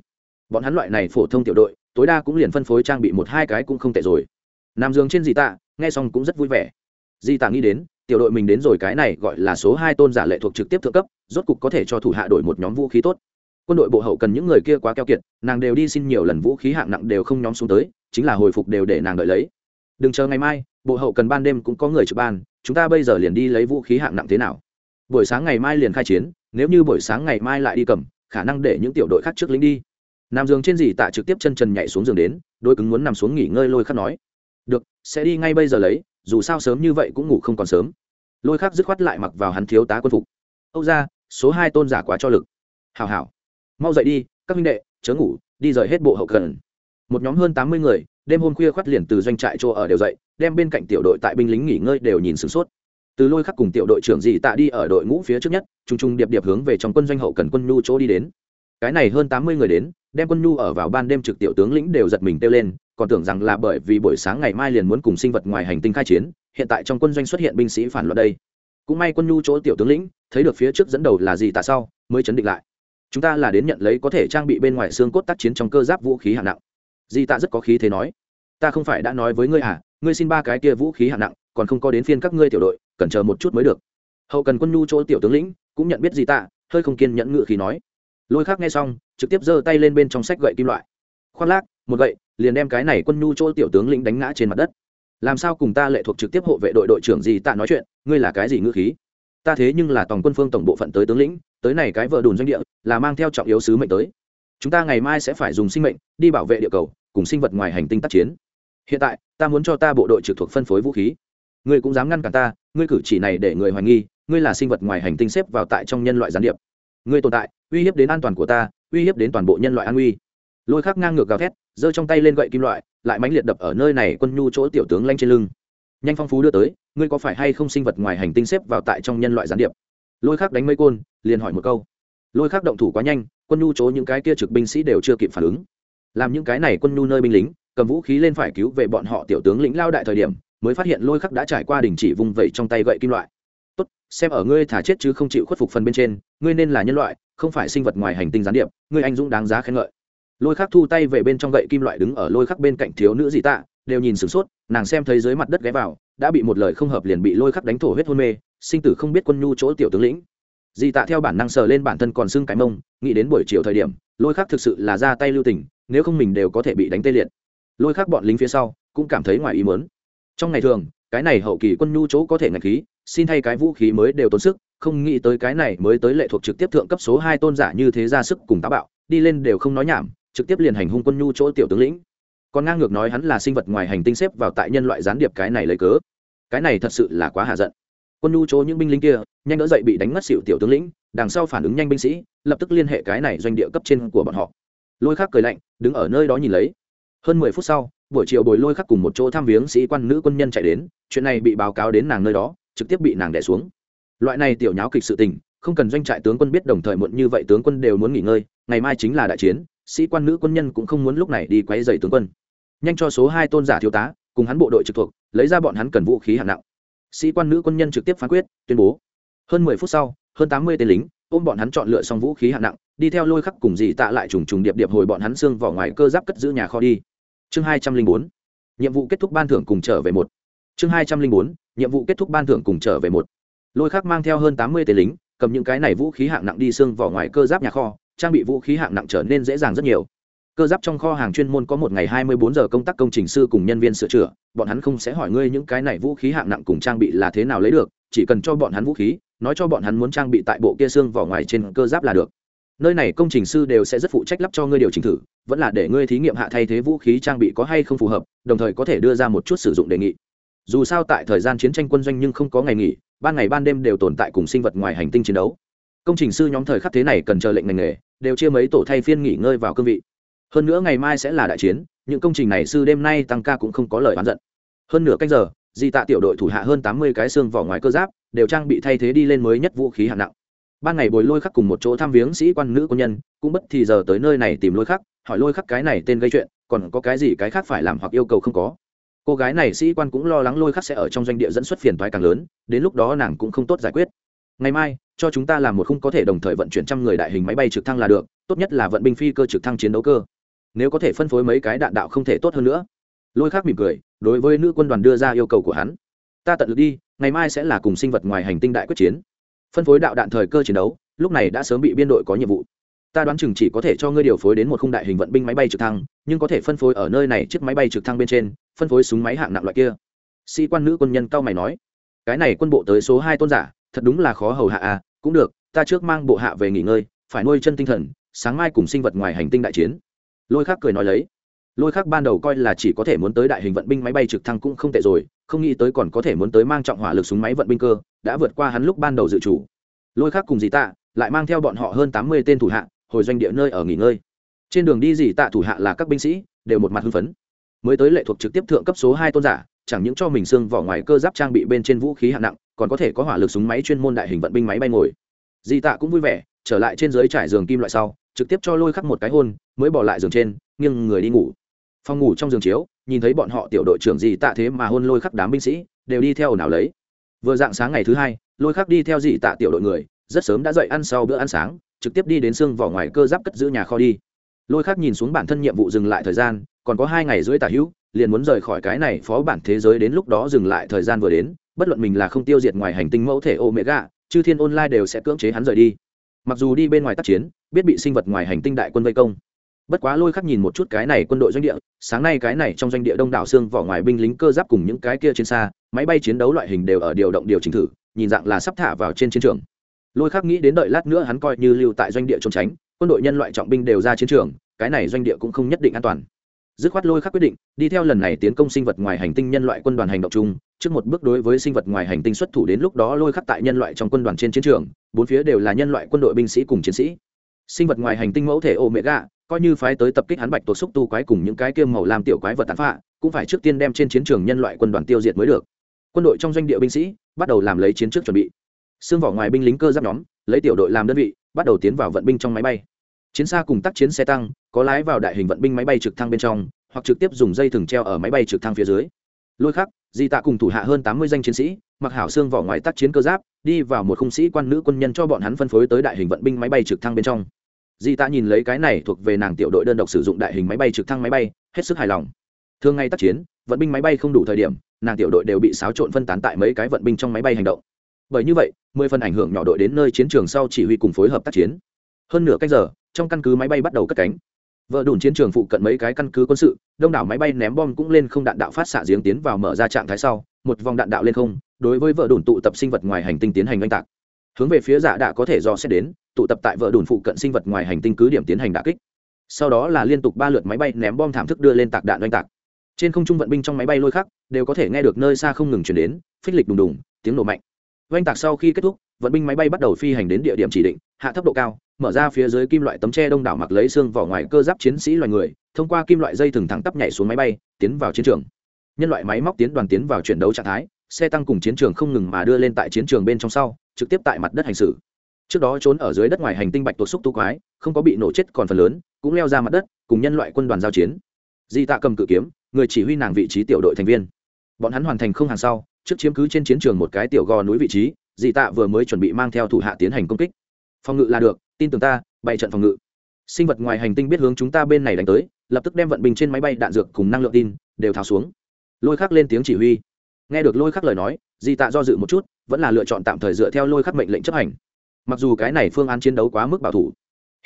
Bọn hắn loại này phổ thông tiểu đội, tối đa cũng liền phân phối trang bị một hai cái cũng không tệ rồi. Nam dương trên gì tạ, nghe xong cũng rất vui vẻ di tạ nghĩ đến, tiểu đội mình đến rồi cái này gọi là số hai tôn giả lệ thuộc trực tiếp thượng cấp, rốt cục có thể cho thủ hạ đổi một nhóm vũ khí tốt. Quân đội bộ hậu cần những người kia quá keo kiệt, nàng đều đi xin nhiều lần vũ khí hạng nặng đều không nhóm xuống tới, chính là hồi phục đều để nàng đợi lấy. Đừng chờ ngày mai, bộ hậu cần ban đêm cũng có người trực ban, chúng ta bây giờ liền đi lấy vũ khí hạng nặng thế nào? Buổi sáng ngày mai liền khai chiến, nếu như buổi sáng ngày mai lại đi cầm, khả năng để những tiểu đội khác trước lính đi. Nằm giường trên dì tạ trực tiếp chân trần nhảy xuống giường đến, đôi cứng muốn nằm xuống nghỉ ngơi lôi khắc nói. Được, sẽ đi ngay bây giờ lấy dù sao sớm như vậy cũng ngủ không còn sớm. Lôi khắc dứt khoát lại mặc vào hắn thiếu tá quân phục. Âu ra số hai tôn giả quá cho lực. Hào hào mau dậy đi, các minh đệ, chớ ngủ, đi rời hết bộ hậu cần. Một nhóm hơn tám mươi người, đêm hôm khuya khoắt liền từ doanh trại chỗ ở đều dậy, đem bên cạnh tiểu đội tại binh lính nghỉ ngơi đều nhìn sửng sốt. Từ lôi khắc cùng tiểu đội trưởng dị tạ đi ở đội ngũ phía trước nhất t r u n g t r u n g điệp điệp hướng về trong quân doanh hậu cần quân nhu chỗ đi đến. Cái này hơn tám mươi người đến, đem quân nhu ở vào ban đêm trực tiểu tướng lĩnh đều giật mình kêu lên còn tưởng rằng là bởi vì buổi sáng ngày mai liền muốn cùng sinh vật ngoài hành tinh khai chiến, hiện tại trong quân doanh xuất hiện binh sĩ phản loạn đây. Cũng may quân nhu chỗ tiểu tướng lĩnh, thấy được phía trước dẫn đầu là gì tại sau, mới chấn định lại. Chúng ta là đến nhận lấy có thể trang bị bên ngoài xương cốt tác chiến trong cơ giáp vũ khí hạng nặng. Di tạ rất có khí thế nói. Ta không phải đã nói với ngươi à ngươi xin ba cái kia vũ khí hạng nặng, còn không có đến phiên các ngươi tiểu đội, cần chờ một chút mới được. Hậu cần quân nhu chỗ tiểu tướng lĩnh, cũng nhận biết gì tạ, hơi không kiên nhẫn ngự khí nói. Lôi khác nghe xong, trực tiếp giơ tay lên bên trong sách gậy kim loại. Khoác lác một vậy, liền đem cái này quân nhu chỗ tiểu tướng lĩnh đánh ngã trên mặt đất. Làm sao cùng ta lệ thuộc trực tiếp hộ vệ đội đội trưởng gì tạ nói chuyện ngươi là cái gì ngữ khí? Ta thế nhưng là toàn quân phương tổng bộ phận tới tướng lĩnh tới này cái vợ đùn doanh địa là mang theo trọng yếu sứ mệnh tới. Chúng ta ngày mai sẽ phải dùng sinh mệnh đi bảo vệ địa cầu cùng sinh vật ngoài hành tinh tác chiến. Hiện tại ta muốn cho ta bộ đội trực thuộc phân phối vũ khí. Ngươi cũng dám ngăn cản ta ngươi cử chỉ này để người hoài nghi ngươi là sinh vật ngoài hành tinh xếp vào tại trong nhân loại gián điệp. Ngươi tồn tại uy hiếp đến an toàn của ta uy hiếp đến toàn bộ nhân loại an uy lôi khắc ngang ngược gào thét giơ trong tay lên gậy kim loại, lại mãnh liệt đập ở nơi này quân nhu chỗ tiểu tướng lanh trên lưng. Nhanh phong phú đưa tới, ngươi có phải hay không sinh vật ngoài hành tinh xếp vào tại trong nhân loại gián điệp? Lôi khắc đánh mấy côn, liền hỏi một câu. Lôi khắc động thủ quá nhanh, quân nhu chỗ những cái kia trực binh sĩ đều chưa kịp phản ứng. Làm những cái này quân nhu nơi binh lính, cầm vũ khí lên phải cứu về bọn họ tiểu tướng lĩnh lao đại thời điểm, mới phát hiện lôi khắc đã trải qua đình chỉ vùng vẩy trong tay gậy kim loại. Tốt, xem ở ngươi thả chết chứ không chịu khuất phục phần bên trên, ngươi nên là nhân loại, không phải sinh vật ngoài hành tinh gián điệp, ngươi anh dũng đáng giá khen ngợi lôi khắc thu tay về bên trong gậy kim loại đứng ở lôi khắc bên cạnh thiếu nữ dị tạ, đều nhìn sửng sốt, nàng xem thấy dưới mặt đất ghé vào, đã bị một lời không hợp liền bị lôi khắc đánh thổ huyết hôn mê, sinh tử không biết quân nhu chỗ tiểu tướng lĩnh. Dị tạ theo bản năng sờ lên bản thân còn xưng cái mông, nghĩ đến buổi chiều thời điểm, lôi khắc thực sự là ra tay lưu tình, nếu không mình đều có thể bị đánh tê liệt. Lôi khắc bọn lính phía sau, cũng cảm thấy ngoài ý mớn trong ngày thường, cái này hậu kỳ quân nhu chỗ có thể ngạch khí, xin thay cái vũ khí mới đều tốn sức, không nghĩ tới cái này mới tới lệ thuộc trực tiếp thượng cấp số hai tôn giả như thế ra sức cùng táo bạo, đi lên đều không nói nhảm trực tiếp liền hành hung quân nhu chỗ tiểu tướng lĩnh. Còn ngang ngược nói hắn là sinh vật ngoài hành tinh xếp vào tại nhân loại gián điệp cái này lấy cớ. Cái này thật sự là quá hạ giận. Quân nhu chỗ những binh lính kia, nhanh đỡ dậy bị đánh mất xịu tiểu tướng lĩnh, đằng sau phản ứng nhanh binh sĩ, lập tức liên hệ cái này doanh địa cấp trên của bọn họ. Lôi khắc cười lạnh, đứng ở nơi đó nhìn lấy. Hơn mười phút sau, buổi chiều bồi lôi khắc cùng một chỗ thăm viếng sĩ quan nữ quân nhân chạy đến, chuyện này bị báo cáo đến nàng nơi đó, trực tiếp bị nàng đẻ xuống. Loại này tiểu nháo kịch sự tình, không cần doanh trại tướng quân biết đồng thời muộn như vậy tướng quân đều muốn nghỉ ngơi, ngày mai chính là đại chiến sĩ quan nữ quân nhân cũng không muốn lúc này đi quấy dày tướng quân. Nhanh cho số hai tôn giả thiếu tá, cùng hắn bộ đội trực thuộc, lấy ra bọn hắn cần vũ khí hạng nặng. Sĩ quan nữ quân nhân trực tiếp phán quyết, tuyên bố. Hơn mười phút sau, hơn tám mươi tên lính ôm bọn hắn chọn lựa xong vũ khí hạng nặng, đi theo lôi khắc cùng dì tạ lại trùng trùng điệp điệp hồi bọn hắn xương vỏ ngoài cơ giáp cất giữ nhà kho đi. Chương hai trăm linh bốn, nhiệm vụ kết thúc ban thưởng cùng trở về một. Chương hai trăm linh bốn, nhiệm vụ kết thúc ban thưởng cùng trở về một. Lôi khắc mang theo hơn tám mươi tên lính, cầm những cái này vũ khí hạng nặng đi xương vỏ ngoài cơ giáp nhà kho trang bị vũ khí hạng nặng trở nên dễ dàng rất nhiều. Cơ giáp trong kho hàng chuyên môn có một ngày hai mươi bốn giờ công tác công trình sư cùng nhân viên sửa chữa, bọn hắn không sẽ hỏi ngươi những cái này vũ khí hạng nặng cùng trang bị là thế nào lấy được, chỉ cần cho bọn hắn vũ khí, nói cho bọn hắn muốn trang bị tại bộ kia xương vỏ ngoài trên cơ giáp là được. Nơi này công trình sư đều sẽ rất phụ trách lắp cho ngươi điều chỉnh thử, vẫn là để ngươi thí nghiệm hạ thay thế vũ khí trang bị có hay không phù hợp, đồng thời có thể đưa ra một chút sử dụng đề nghị. Dù sao tại thời gian chiến tranh quân doanh nhưng không có ngày nghỉ, ban ngày ban đêm đều tồn tại cùng sinh vật ngoài hành tinh chiến đấu. Công trình sư nhóm thời khắc thế này cần chờ lệnh ngành nghề đều chia mấy tổ thay phiên nghỉ ngơi vào cương vị. Hơn nữa ngày mai sẽ là đại chiến, những công trình này sư đêm nay tăng ca cũng không có lời oán giận. Hơn nửa cách giờ, di tạ tiểu đội thủ hạ hơn tám mươi cái xương vỏ ngoài cơ giáp, đều trang bị thay thế đi lên mới nhất vũ khí hạng nặng. Ban ngày bồi lôi khắc cùng một chỗ thăm viếng sĩ quan nữ quân nhân, cũng bất thì giờ tới nơi này tìm lôi khắc, hỏi lôi khắc cái này tên gây chuyện, còn có cái gì cái khác phải làm hoặc yêu cầu không có. Cô gái này sĩ quan cũng lo lắng lôi khắc sẽ ở trong doanh địa dẫn xuất phiền toái càng lớn, đến lúc đó nàng cũng không tốt giải quyết ngày mai, cho chúng ta làm một khung có thể đồng thời vận chuyển trăm người đại hình máy bay trực thăng là được, tốt nhất là vận binh phi cơ trực thăng chiến đấu cơ. Nếu có thể phân phối mấy cái đạn đạo không thể tốt hơn nữa. Lôi khác mỉm cười, đối với nữ quân đoàn đưa ra yêu cầu của hắn. Ta tận lực đi, ngày mai sẽ là cùng sinh vật ngoài hành tinh đại quyết chiến. Phân phối đạo đạn thời cơ chiến đấu, lúc này đã sớm bị biên đội có nhiệm vụ. Ta đoán chừng chỉ có thể cho ngươi điều phối đến một khung đại hình vận binh máy bay trực thăng, nhưng có thể phân phối ở nơi này chiếc máy bay trực thăng bên trên, phân phối súng máy hạng nặng loại kia. Sĩ quan nữ quân nhân cao mày nói, cái này quân bộ tới số hai tôn giả thật đúng là khó hầu hạ à cũng được, ta trước mang bộ hạ về nghỉ ngơi, phải nuôi chân tinh thần, sáng mai cùng sinh vật ngoài hành tinh đại chiến. Lôi khắc cười nói lấy. Lôi khắc ban đầu coi là chỉ có thể muốn tới đại hình vận binh máy bay trực thăng cũng không tệ rồi, không nghĩ tới còn có thể muốn tới mang trọng hỏa lực súng máy vận binh cơ, đã vượt qua hắn lúc ban đầu dự chủ. Lôi khắc cùng dì tạ lại mang theo bọn họ hơn tám mươi tên thủ hạ, hồi doanh địa nơi ở nghỉ ngơi. Trên đường đi dì tạ thủ hạ là các binh sĩ, đều một mặt hưng phấn. Mới tới lệ thuộc trực tiếp thượng cấp số hai tôn giả, chẳng những cho mình xương vỏ ngoài cơ giáp trang bị bên trên vũ khí hạng nặng còn có thể có hỏa lực súng máy chuyên môn đại hình vận binh máy bay ngồi. Di tạ cũng vui vẻ, trở lại trên dưới trải giường kim loại sau, trực tiếp cho lôi khắc một cái hôn, mới bỏ lại giường trên, nghiêng người đi ngủ. Phòng ngủ trong giường chiếu, nhìn thấy bọn họ tiểu đội trưởng di tạ thế mà hôn lôi khắc đám binh sĩ, đều đi theo nào lấy. Vừa dạng sáng ngày thứ hai, lôi khắc đi theo di tạ tiểu đội người, rất sớm đã dậy ăn sau bữa ăn sáng, trực tiếp đi đến xương vỏ ngoài cơ giáp cất giữ nhà kho đi. Lôi khắc nhìn xuống bản thân nhiệm vụ dừng lại thời gian, còn có hai ngày rưỡi tả hữu, liền muốn rời khỏi cái này phó bản thế giới đến lúc đó dừng lại thời gian vừa đến bất luận mình là không tiêu diệt ngoài hành tinh mẫu thể omega, chư thiên online đều sẽ cưỡng chế hắn rời đi. Mặc dù đi bên ngoài tác chiến, biết bị sinh vật ngoài hành tinh đại quân vây công. Bất quá lôi khắc nhìn một chút cái này quân đội doanh địa, sáng nay cái này trong doanh địa đông đảo xương vỏ ngoài binh lính cơ giáp cùng những cái kia trên xa, máy bay chiến đấu loại hình đều ở điều động điều chỉnh thử, nhìn dạng là sắp thả vào trên chiến trường. Lôi khắc nghĩ đến đợi lát nữa hắn coi như lưu tại doanh địa trốn tránh, quân đội nhân loại trọng binh đều ra chiến trường, cái này doanh địa cũng không nhất định an toàn dứt khoát lôi khắc quyết định, đi theo lần này tiến công sinh vật ngoài hành tinh nhân loại quân đoàn hành động chung, trước một bước đối với sinh vật ngoài hành tinh xuất thủ đến lúc đó lôi khắc tại nhân loại trong quân đoàn trên chiến trường, bốn phía đều là nhân loại quân đội binh sĩ cùng chiến sĩ. Sinh vật ngoài hành tinh mẫu thể omega, coi như phái tới tập kích hắn bạch tuộc xúc tu quái cùng những cái kiêm màu làm tiểu quái vật tàn phạ cũng phải trước tiên đem trên chiến trường nhân loại quân đoàn tiêu diệt mới được. Quân đội trong doanh địa binh sĩ bắt đầu làm lấy chiến trước chuẩn bị. Xương vỏ ngoài binh lính cơ giáp nhóm, lấy tiểu đội làm đơn vị, bắt đầu tiến vào vận binh trong máy bay chiến xa cùng tác chiến xe tăng, có lái vào đại hình vận binh máy bay trực thăng bên trong, hoặc trực tiếp dùng dây thừng treo ở máy bay trực thăng phía dưới. Lôi khắc, di tạ cùng thủ hạ hơn tám mươi danh chiến sĩ, mặc hảo xương vỏ ngoài tác chiến cơ giáp, đi vào một khung sĩ quan nữ quân nhân cho bọn hắn phân phối tới đại hình vận binh máy bay trực thăng bên trong. Di tạ nhìn lấy cái này thuộc về nàng tiểu đội đơn độc sử dụng đại hình máy bay trực thăng máy bay, hết sức hài lòng. Thường ngày tác chiến, vận binh máy bay không đủ thời điểm, nàng tiểu đội đều bị xáo trộn phân tán tại mấy cái vận binh trong máy bay hành động. Bởi như vậy, mười phần ảnh hưởng nhỏ đội đến nơi chiến trường sau chỉ huy cùng phối hợp tác chiến. Hơn nửa cách giờ trong căn cứ máy bay bắt đầu cất cánh. Vợ đồn chiến trường phụ cận mấy cái căn cứ quân sự, đông đảo máy bay ném bom cũng lên không đạn đạo phát xạ giếng tiến vào mở ra trạng thái sau, một vòng đạn đạo lên không, đối với vợ đồn tụ tập sinh vật ngoài hành tinh tiến hành oanh tạc. Hướng về phía giả đạ có thể do xét đến, tụ tập tại vợ đồn phụ cận sinh vật ngoài hành tinh cứ điểm tiến hành đả kích. Sau đó là liên tục ba lượt máy bay ném bom thảm thức đưa lên tạc đạn oanh tạc. Trên không trung vận binh trong máy bay lôi khắc, đều có thể nghe được nơi xa không ngừng chuyển đến, phích lịch đùng đùng, tiếng nổ mạnh oanh tạc sau khi kết thúc, vận binh máy bay bắt đầu phi hành đến địa điểm chỉ định, hạ thấp độ cao, mở ra phía dưới kim loại tấm tre đông đảo mặc lấy xương vỏ ngoài cơ giáp chiến sĩ loài người, thông qua kim loại dây thừng thẳng tắp nhảy xuống máy bay, tiến vào chiến trường. Nhân loại máy móc tiến đoàn tiến vào chuyển đấu trạng thái, xe tăng cùng chiến trường không ngừng mà đưa lên tại chiến trường bên trong sau, trực tiếp tại mặt đất hành xử. Trước đó trốn ở dưới đất ngoài hành tinh bạch tuột xúc tu quái, không có bị nổ chết còn phần lớn, cũng leo ra mặt đất, cùng nhân loại quân đoàn giao chiến. Di tạ cầm cự kiếm, người chỉ huy nàng vị trí tiểu đội thành viên. Bọn hắn hoàn thành không hàng sau trước chiếm cứ trên chiến trường một cái tiểu gò núi vị trí, dị tạ vừa mới chuẩn bị mang theo thủ hạ tiến hành công kích. Phòng ngự là được, tin tưởng ta, bày trận phòng ngự. Sinh vật ngoài hành tinh biết hướng chúng ta bên này đánh tới, lập tức đem vận bình trên máy bay đạn dược cùng năng lượng tin, đều tháo xuống. Lôi khắc lên tiếng chỉ huy. Nghe được lôi khắc lời nói di tạ do dự một chút, vẫn là lựa chọn tạm thời dựa theo lôi khắc mệnh lệnh chấp hành. Mặc dù cái này phương án chiến đấu quá mức bảo thủ,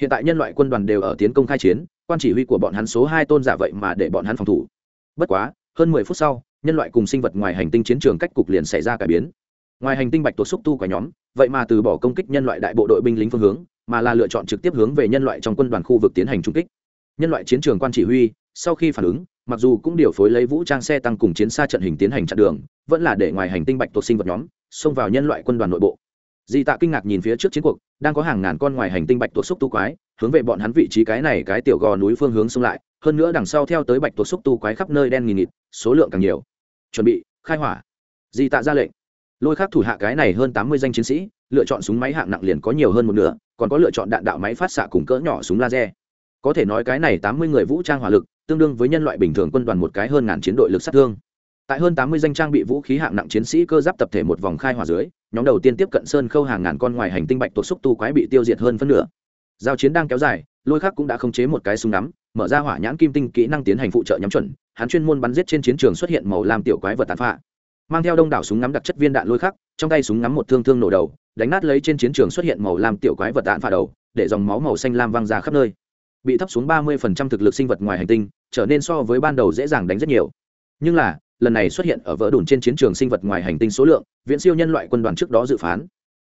hiện tại nhân loại quân đoàn đều ở tiến công khai chiến, quan chỉ huy của bọn hắn số hai tôn giả vậy mà để bọn hắn phòng thủ. Bất quá, hơn mười phút sau nhân loại cùng sinh vật ngoài hành tinh chiến trường cách cục liền xảy ra cải biến. Ngoài hành tinh bạch tuộc xúc tu của nhóm, vậy mà từ bỏ công kích nhân loại đại bộ đội binh lính phương hướng, mà là lựa chọn trực tiếp hướng về nhân loại trong quân đoàn khu vực tiến hành trung kích. Nhân loại chiến trường quan chỉ huy, sau khi phản ứng, mặc dù cũng điều phối lấy vũ trang xe tăng cùng chiến xa trận hình tiến hành chặn đường, vẫn là để ngoài hành tinh bạch tuộc sinh vật nhóm xông vào nhân loại quân đoàn nội bộ. Di tạ kinh ngạc nhìn phía trước chiến cuộc, đang có hàng ngàn con ngoài hành tinh bạch tuộc xúc tu quái, hướng về bọn hắn vị trí cái này cái tiểu gò núi phương hướng xông lại, hơn nữa đằng sau theo tới bạch tuộc xúc tu quái khắp nơi đen nghìn nghịt, số lượng càng nhiều chuẩn bị, khai hỏa. Di tạ ra lệnh. Lôi khác thủ hạ cái này hơn tám mươi danh chiến sĩ, lựa chọn súng máy hạng nặng liền có nhiều hơn một nửa, còn có lựa chọn đạn đạo máy phát xạ cùng cỡ nhỏ súng laser. Có thể nói cái này tám mươi người vũ trang hỏa lực, tương đương với nhân loại bình thường quân đoàn một cái hơn ngàn chiến đội lực sát thương. Tại hơn tám mươi danh trang bị vũ khí hạng nặng chiến sĩ cơ giáp tập thể một vòng khai hỏa dưới, nhóm đầu tiên tiếp cận sơn khâu hàng ngàn con ngoài hành tinh bạch tuộc xúc tu quái bị tiêu diệt hơn phân nửa. Giao chiến đang kéo dài, lôi khắc cũng đã khống chế một cái súng nắm mở ra hỏa nhãn kim tinh kỹ năng tiến hành phụ trợ nhắm chuẩn hắn chuyên môn bắn giết trên chiến trường xuất hiện màu lam tiểu quái vật tàn phạ mang theo đông đảo súng ngắm đặc chất viên đạn lôi khắc, trong tay súng ngắm một thương thương nổ đầu, đánh nát lấy trên chiến trường xuất hiện màu lam tiểu quái vật tàn phạ đầu, để dòng máu màu xanh lam văng ra khắp nơi. Bị thấp xuống ba mươi thực lực sinh vật ngoài hành tinh, trở nên so với ban đầu dễ dàng đánh rất nhiều. Nhưng là, lần này xuất hiện ở vỡ đùn trên chiến trường sinh vật ngoài hành tinh số lượng, viễn siêu nhân loại quân đoàn trước đó dự phán.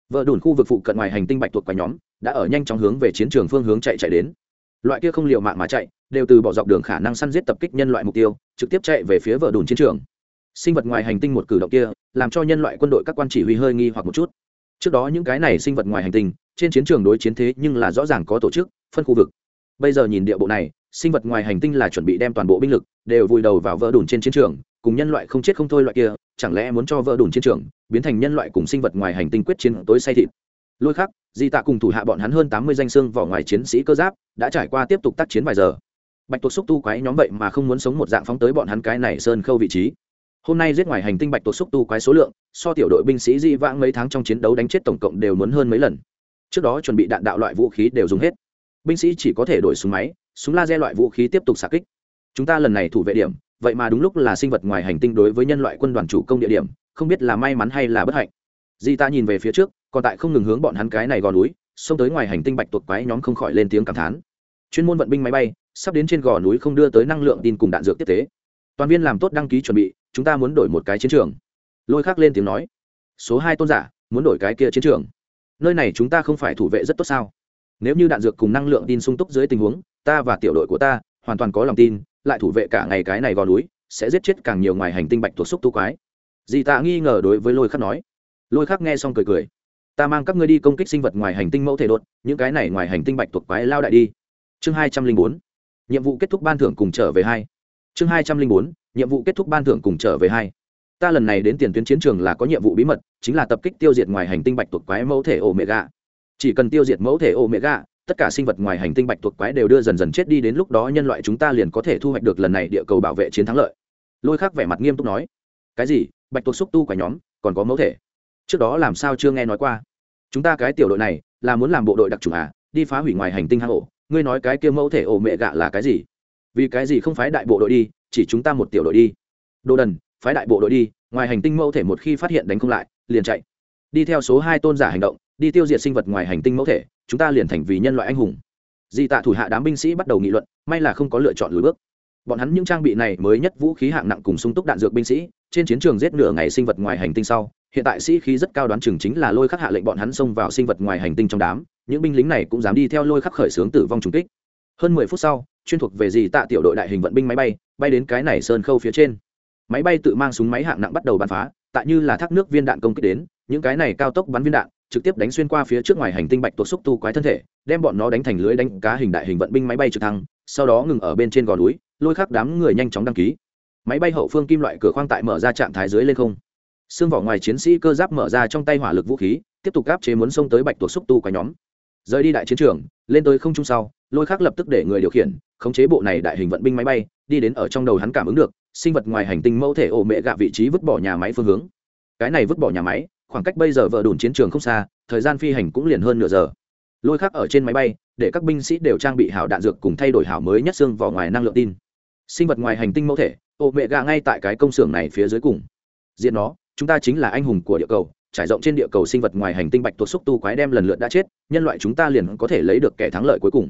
Vỡ đùn khu vực phụ cận ngoài hành tinh bạch tuộc quái nhóm, đã ở nhanh chóng hướng về chiến trường phương hướng chạy chạy đến loại kia không liều mạng mà chạy, đều từ bỏ dọc đường khả năng săn giết tập kích nhân loại mục tiêu, trực tiếp chạy về phía vỡ đùn chiến trường. Sinh vật ngoài hành tinh một cử động kia, làm cho nhân loại quân đội các quan chỉ huy hơi nghi hoặc một chút. Trước đó những cái này sinh vật ngoài hành tinh, trên chiến trường đối chiến thế nhưng là rõ ràng có tổ chức, phân khu vực. Bây giờ nhìn địa bộ này, sinh vật ngoài hành tinh là chuẩn bị đem toàn bộ binh lực đều vùi đầu vào vỡ đùn trên chiến trường, cùng nhân loại không chết không thôi loại kia, chẳng lẽ muốn cho vỡ đùn chiến trường biến thành nhân loại cùng sinh vật ngoài hành tinh quyết chiến tối say thịt? Lôi khắc, di tạ cùng thủ hạ bọn hắn hơn tám mươi danh xương vỏ ngoài chiến sĩ cơ giáp, đã trải qua tiếp tục tác chiến vài giờ. Bạch tuộc xúc tu quái nhóm vậy mà không muốn sống một dạng phóng tới bọn hắn cái này sơn khâu vị trí. Hôm nay giết ngoài hành tinh bạch tuộc xúc tu quái số lượng, so tiểu đội binh sĩ di vãng mấy tháng trong chiến đấu đánh chết tổng cộng đều muốn hơn mấy lần. Trước đó chuẩn bị đạn đạo loại vũ khí đều dùng hết. Binh sĩ chỉ có thể đổi súng máy, súng laser loại vũ khí tiếp tục xạ kích. Chúng ta lần này thủ vệ điểm, vậy mà đúng lúc là sinh vật ngoài hành tinh đối với nhân loại quân đoàn chủ công địa điểm, không biết là may mắn hay là bất hạnh. Di ta nhìn về phía trước còn tại không ngừng hướng bọn hắn cái này gò núi, xông tới ngoài hành tinh bạch tuộc quái nhóm không khỏi lên tiếng cảm thán. Chuyên môn vận binh máy bay, sắp đến trên gò núi không đưa tới năng lượng tin cùng đạn dược tiếp tế. Toàn viên làm tốt đăng ký chuẩn bị, chúng ta muốn đổi một cái chiến trường. Lôi khắc lên tiếng nói. Số hai tôn giả, muốn đổi cái kia chiến trường. Nơi này chúng ta không phải thủ vệ rất tốt sao? Nếu như đạn dược cùng năng lượng tin sung túc dưới tình huống, ta và tiểu đội của ta hoàn toàn có lòng tin, lại thủ vệ cả ngày cái này gò núi, sẽ giết chết càng nhiều ngoài hành tinh bạch thuộc xúc tu quái. Dì tạ nghi ngờ đối với lôi khắc nói. Lôi khắc nghe xong cười cười ta mang các ngươi đi công kích sinh vật ngoài hành tinh mẫu thể đột, những cái này ngoài hành tinh bạch thuộc quái lao đại đi. Chương hai trăm linh bốn, nhiệm vụ kết thúc ban thưởng cùng trở về hai. Chương hai trăm linh bốn, nhiệm vụ kết thúc ban thưởng cùng trở về hai. Ta lần này đến tiền tuyến chiến trường là có nhiệm vụ bí mật, chính là tập kích tiêu diệt ngoài hành tinh bạch tuộc quái mẫu thể ổ mẹ gà chỉ cần tiêu diệt mẫu thể ổ mẹ gà tất cả sinh vật ngoài hành tinh bạch tuộc quái đều đưa dần dần chết đi đến lúc đó nhân loại chúng ta liền có thể thu hoạch được lần này địa cầu bảo vệ chiến thắng lợi. Lôi khắc vẻ mặt nghiêm túc nói, cái gì? Bạch tuộc xúc tu quái nhóm, còn có mẫu thể? Trước đó làm sao chưa nghe nói qua? Chúng ta cái tiểu đội này, là muốn làm bộ đội đặc trùng à? Đi phá hủy ngoài hành tinh hang ổ. Ngươi nói cái kia mẫu thể ổ mẹ gạ là cái gì? Vì cái gì không phái đại bộ đội đi, chỉ chúng ta một tiểu đội đi? Đồ đần, phái đại bộ đội đi, ngoài hành tinh mẫu thể một khi phát hiện đánh không lại, liền chạy. Đi theo số hai tôn giả hành động, đi tiêu diệt sinh vật ngoài hành tinh mẫu thể, chúng ta liền thành vì nhân loại anh hùng. Di tạ thủ hạ đám binh sĩ bắt đầu nghị luận, may là không có lựa chọn lùi bước. Bọn hắn những trang bị này mới nhất vũ khí hạng nặng cùng sung túc đạn dược binh sĩ, trên chiến trường giết nửa ngày sinh vật ngoài hành tinh sau hiện tại sĩ khí rất cao đoán chừng chính là lôi khắc hạ lệnh bọn hắn xông vào sinh vật ngoài hành tinh trong đám, những binh lính này cũng dám đi theo lôi khắc khởi xướng tử vong trùng kích. Hơn mười phút sau, chuyên thuộc về gì tạ tiểu đội đại hình vận binh máy bay bay đến cái này sơn khâu phía trên. Máy bay tự mang súng máy hạng nặng bắt đầu bắn phá, tại như là thác nước viên đạn công kích đến, những cái này cao tốc bắn viên đạn, trực tiếp đánh xuyên qua phía trước ngoài hành tinh bạch tuộc xúc tu quái thân thể, đem bọn nó đánh thành lưới đánh cá hình đại hình vận binh máy bay trực thăng, sau đó ngừng ở bên trên gò núi, lôi khắc đám người nhanh chóng đăng ký. Máy bay hậu phương kim loại cửa khoang tại mở ra trạng thái dưới lên không xương vỏ ngoài chiến sĩ cơ giáp mở ra trong tay hỏa lực vũ khí, tiếp tục gáp chế muốn xông tới bạch tuộc xúc tu quái nhóm. Rời đi đại chiến trường, lên tới không trung sau, lôi khắc lập tức để người điều khiển, khống chế bộ này đại hình vận binh máy bay, đi đến ở trong đầu hắn cảm ứng được, sinh vật ngoài hành tinh mẫu thể ổ mẹ gạ vị trí vứt bỏ nhà máy phương hướng. Cái này vứt bỏ nhà máy, khoảng cách bây giờ vợ đồn chiến trường không xa, thời gian phi hành cũng liền hơn nửa giờ. Lôi khắc ở trên máy bay, để các binh sĩ đều trang bị hảo đạn dược cùng thay đổi hảo mới nhất xương vỏ ngoài năng lượng tin. Sinh vật ngoài hành tinh mẫu thể, ổ mẹ gạ ngay tại cái công xưởng này phía dưới cùng. Diện nó chúng ta chính là anh hùng của địa cầu, trải rộng trên địa cầu sinh vật ngoài hành tinh bạch tuộc xúc tu quái đem lần lượt đã chết, nhân loại chúng ta liền có thể lấy được kẻ thắng lợi cuối cùng.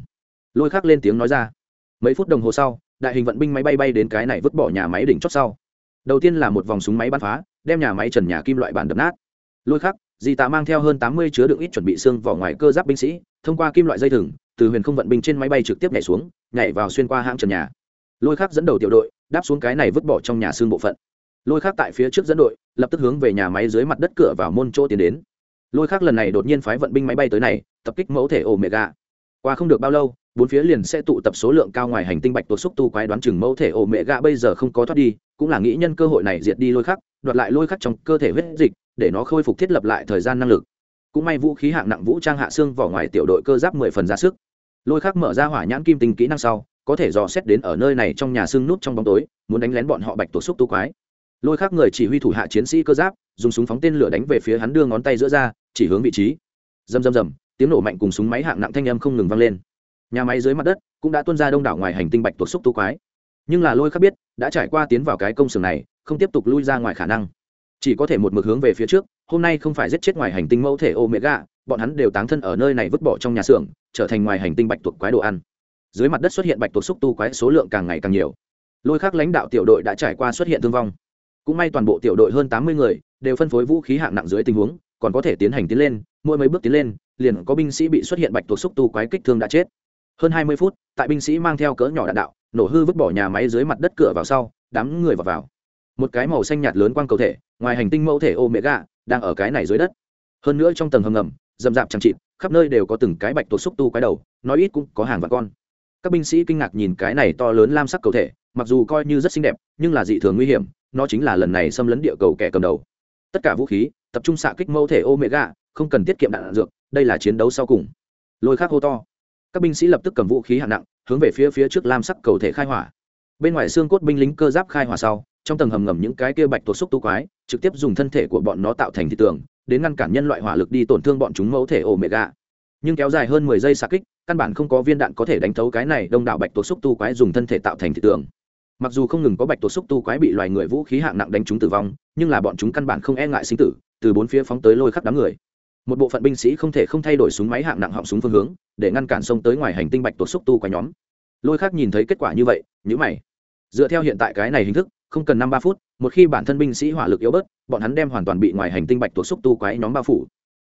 Lôi khắc lên tiếng nói ra. Mấy phút đồng hồ sau, đại hình vận binh máy bay bay đến cái này vứt bỏ nhà máy đỉnh chót sau. Đầu tiên là một vòng súng máy bắn phá, đem nhà máy trần nhà kim loại bản đập nát. Lôi khắc di tạ mang theo hơn tám mươi chứa đựng ít chuẩn bị xương vỏ ngoài cơ giáp binh sĩ, thông qua kim loại dây thừng, từ huyền không vận binh trên máy bay trực tiếp nhảy xuống, nhảy vào xuyên qua hãng trần nhà. Lôi khắc dẫn đầu tiểu đội, đáp xuống cái này vứt bỏ trong nhà xương bộ phận lôi khác tại phía trước dẫn đội, lập tức hướng về nhà máy dưới mặt đất cửa vào môn chỗ tiến đến. Lôi khác lần này đột nhiên phái vận binh máy bay tới này, tập kích mẫu thể omega. Qua không được bao lâu, bốn phía liền sẽ tụ tập số lượng cao ngoài hành tinh bạch tuộc xúc tu quái đoán chừng mẫu thể ổ mẹ gạ bây giờ không có thoát đi, cũng là nghĩ nhân cơ hội này diệt đi lôi khắc đoạt lại lôi khắc trong cơ thể huyết dịch, để nó khôi phục thiết lập lại thời gian năng lực. Cũng may vũ khí hạng nặng vũ trang hạ xương vỏ ngoài tiểu đội cơ giáp mười phần ra sức. Lôi khắc mở ra hỏa nhãn kim tinh kỹ năng sau, có thể dò xét đến ở nơi này trong nhà xương nút trong bóng tối, muốn đánh lén bọn họ bạch tuộc xúc tu quái lôi khác người chỉ huy thủ hạ chiến sĩ cơ giáp, dùng súng phóng tên lửa đánh về phía hắn đưa ngón tay giữa ra, chỉ hướng vị trí. Rầm rầm rầm, tiếng nổ mạnh cùng súng máy hạng nặng thanh âm không ngừng vang lên. Nhà máy dưới mặt đất cũng đã tuôn ra đông đảo ngoài hành tinh bạch tuộc xúc tu quái. Nhưng là lôi khác biết, đã trải qua tiến vào cái công xưởng này, không tiếp tục lui ra ngoài khả năng. Chỉ có thể một mực hướng về phía trước, hôm nay không phải giết chết ngoài hành tinh mẫu thể omega, bọn hắn đều táng thân ở nơi này vứt bỏ trong nhà xưởng, trở thành ngoài hành tinh bạch tuộc quái đồ ăn. Dưới mặt đất xuất hiện bạch tuộc xúc tu quái số lượng càng ngày càng nhiều. Lôi khác lãnh đạo tiểu đội đã trải qua xuất hiện thương vong cũng may toàn bộ tiểu đội hơn tám mươi người đều phân phối vũ khí hạng nặng dưới tình huống, còn có thể tiến hành tiến lên, mỗi mấy bước tiến lên, liền có binh sĩ bị xuất hiện bạch tuộc xúc tu quái kích thương đã chết. Hơn hai mươi phút, tại binh sĩ mang theo cỡ nhỏ đạn đạo, nổ hư vứt bỏ nhà máy dưới mặt đất cửa vào sau, đám người vào vào. Một cái màu xanh nhạt lớn quang cầu thể, ngoài hành tinh mẫu thể omega, đang ở cái này dưới đất. Hơn nữa trong tầng hầm ngầm, rậm rạp chẳng chịt, khắp nơi đều có từng cái bạch tuộc xúc tu quái đầu, nói ít cũng có hàng vạn con các binh sĩ kinh ngạc nhìn cái này to lớn lam sắc cầu thể mặc dù coi như rất xinh đẹp nhưng là dị thường nguy hiểm nó chính là lần này xâm lấn địa cầu kẻ cầm đầu. Tất cả vũ khí tập trung xạ kích mẫu thể omega không cần tiết kiệm đạn, đạn dược đây là chiến đấu sau cùng. Lôi khắc hô to. Các binh sĩ lập tức cầm vũ khí hạng nặng hướng về phía phía trước lam sắc cầu thể khai hỏa. Bên ngoài xương cốt binh lính cơ giáp khai hỏa sau trong tầng hầm ngầm những cái kia bạch tuộc xúc tu quái trực tiếp dùng thân thể của bọn nó tạo thành thị tường đến ngăn cản nhân loại hỏa lực đi tổn thương bọn chúng mẫu thể omega nhưng kéo dài hơn mười giây xa kích, căn bản không có viên đạn có thể đánh thấu cái này đông đảo bạch tuộc xúc tu quái dùng thân thể tạo thành thị tường. Mặc dù không ngừng có bạch tuộc xúc tu quái bị loài người vũ khí hạng nặng đánh chúng tử vong, nhưng là bọn chúng căn bản không e ngại sinh tử, từ bốn phía phóng tới lôi khắp đám người. Một bộ phận binh sĩ không thể không thay đổi súng máy hạng nặng họng súng phương hướng, để ngăn cản sông tới ngoài hành tinh bạch tuộc xúc tu quái nhóm. Lôi khác nhìn thấy kết quả như vậy nhữ mày. Dựa theo hiện tại cái này hình thức, không cần năm ba phút, một khi bản thân binh sĩ hỏa lực yếu bớt, bọn hắn đem hoàn toàn bị ngoài hành tinh bạch tuộc xúc tu quái nhóm bao phủ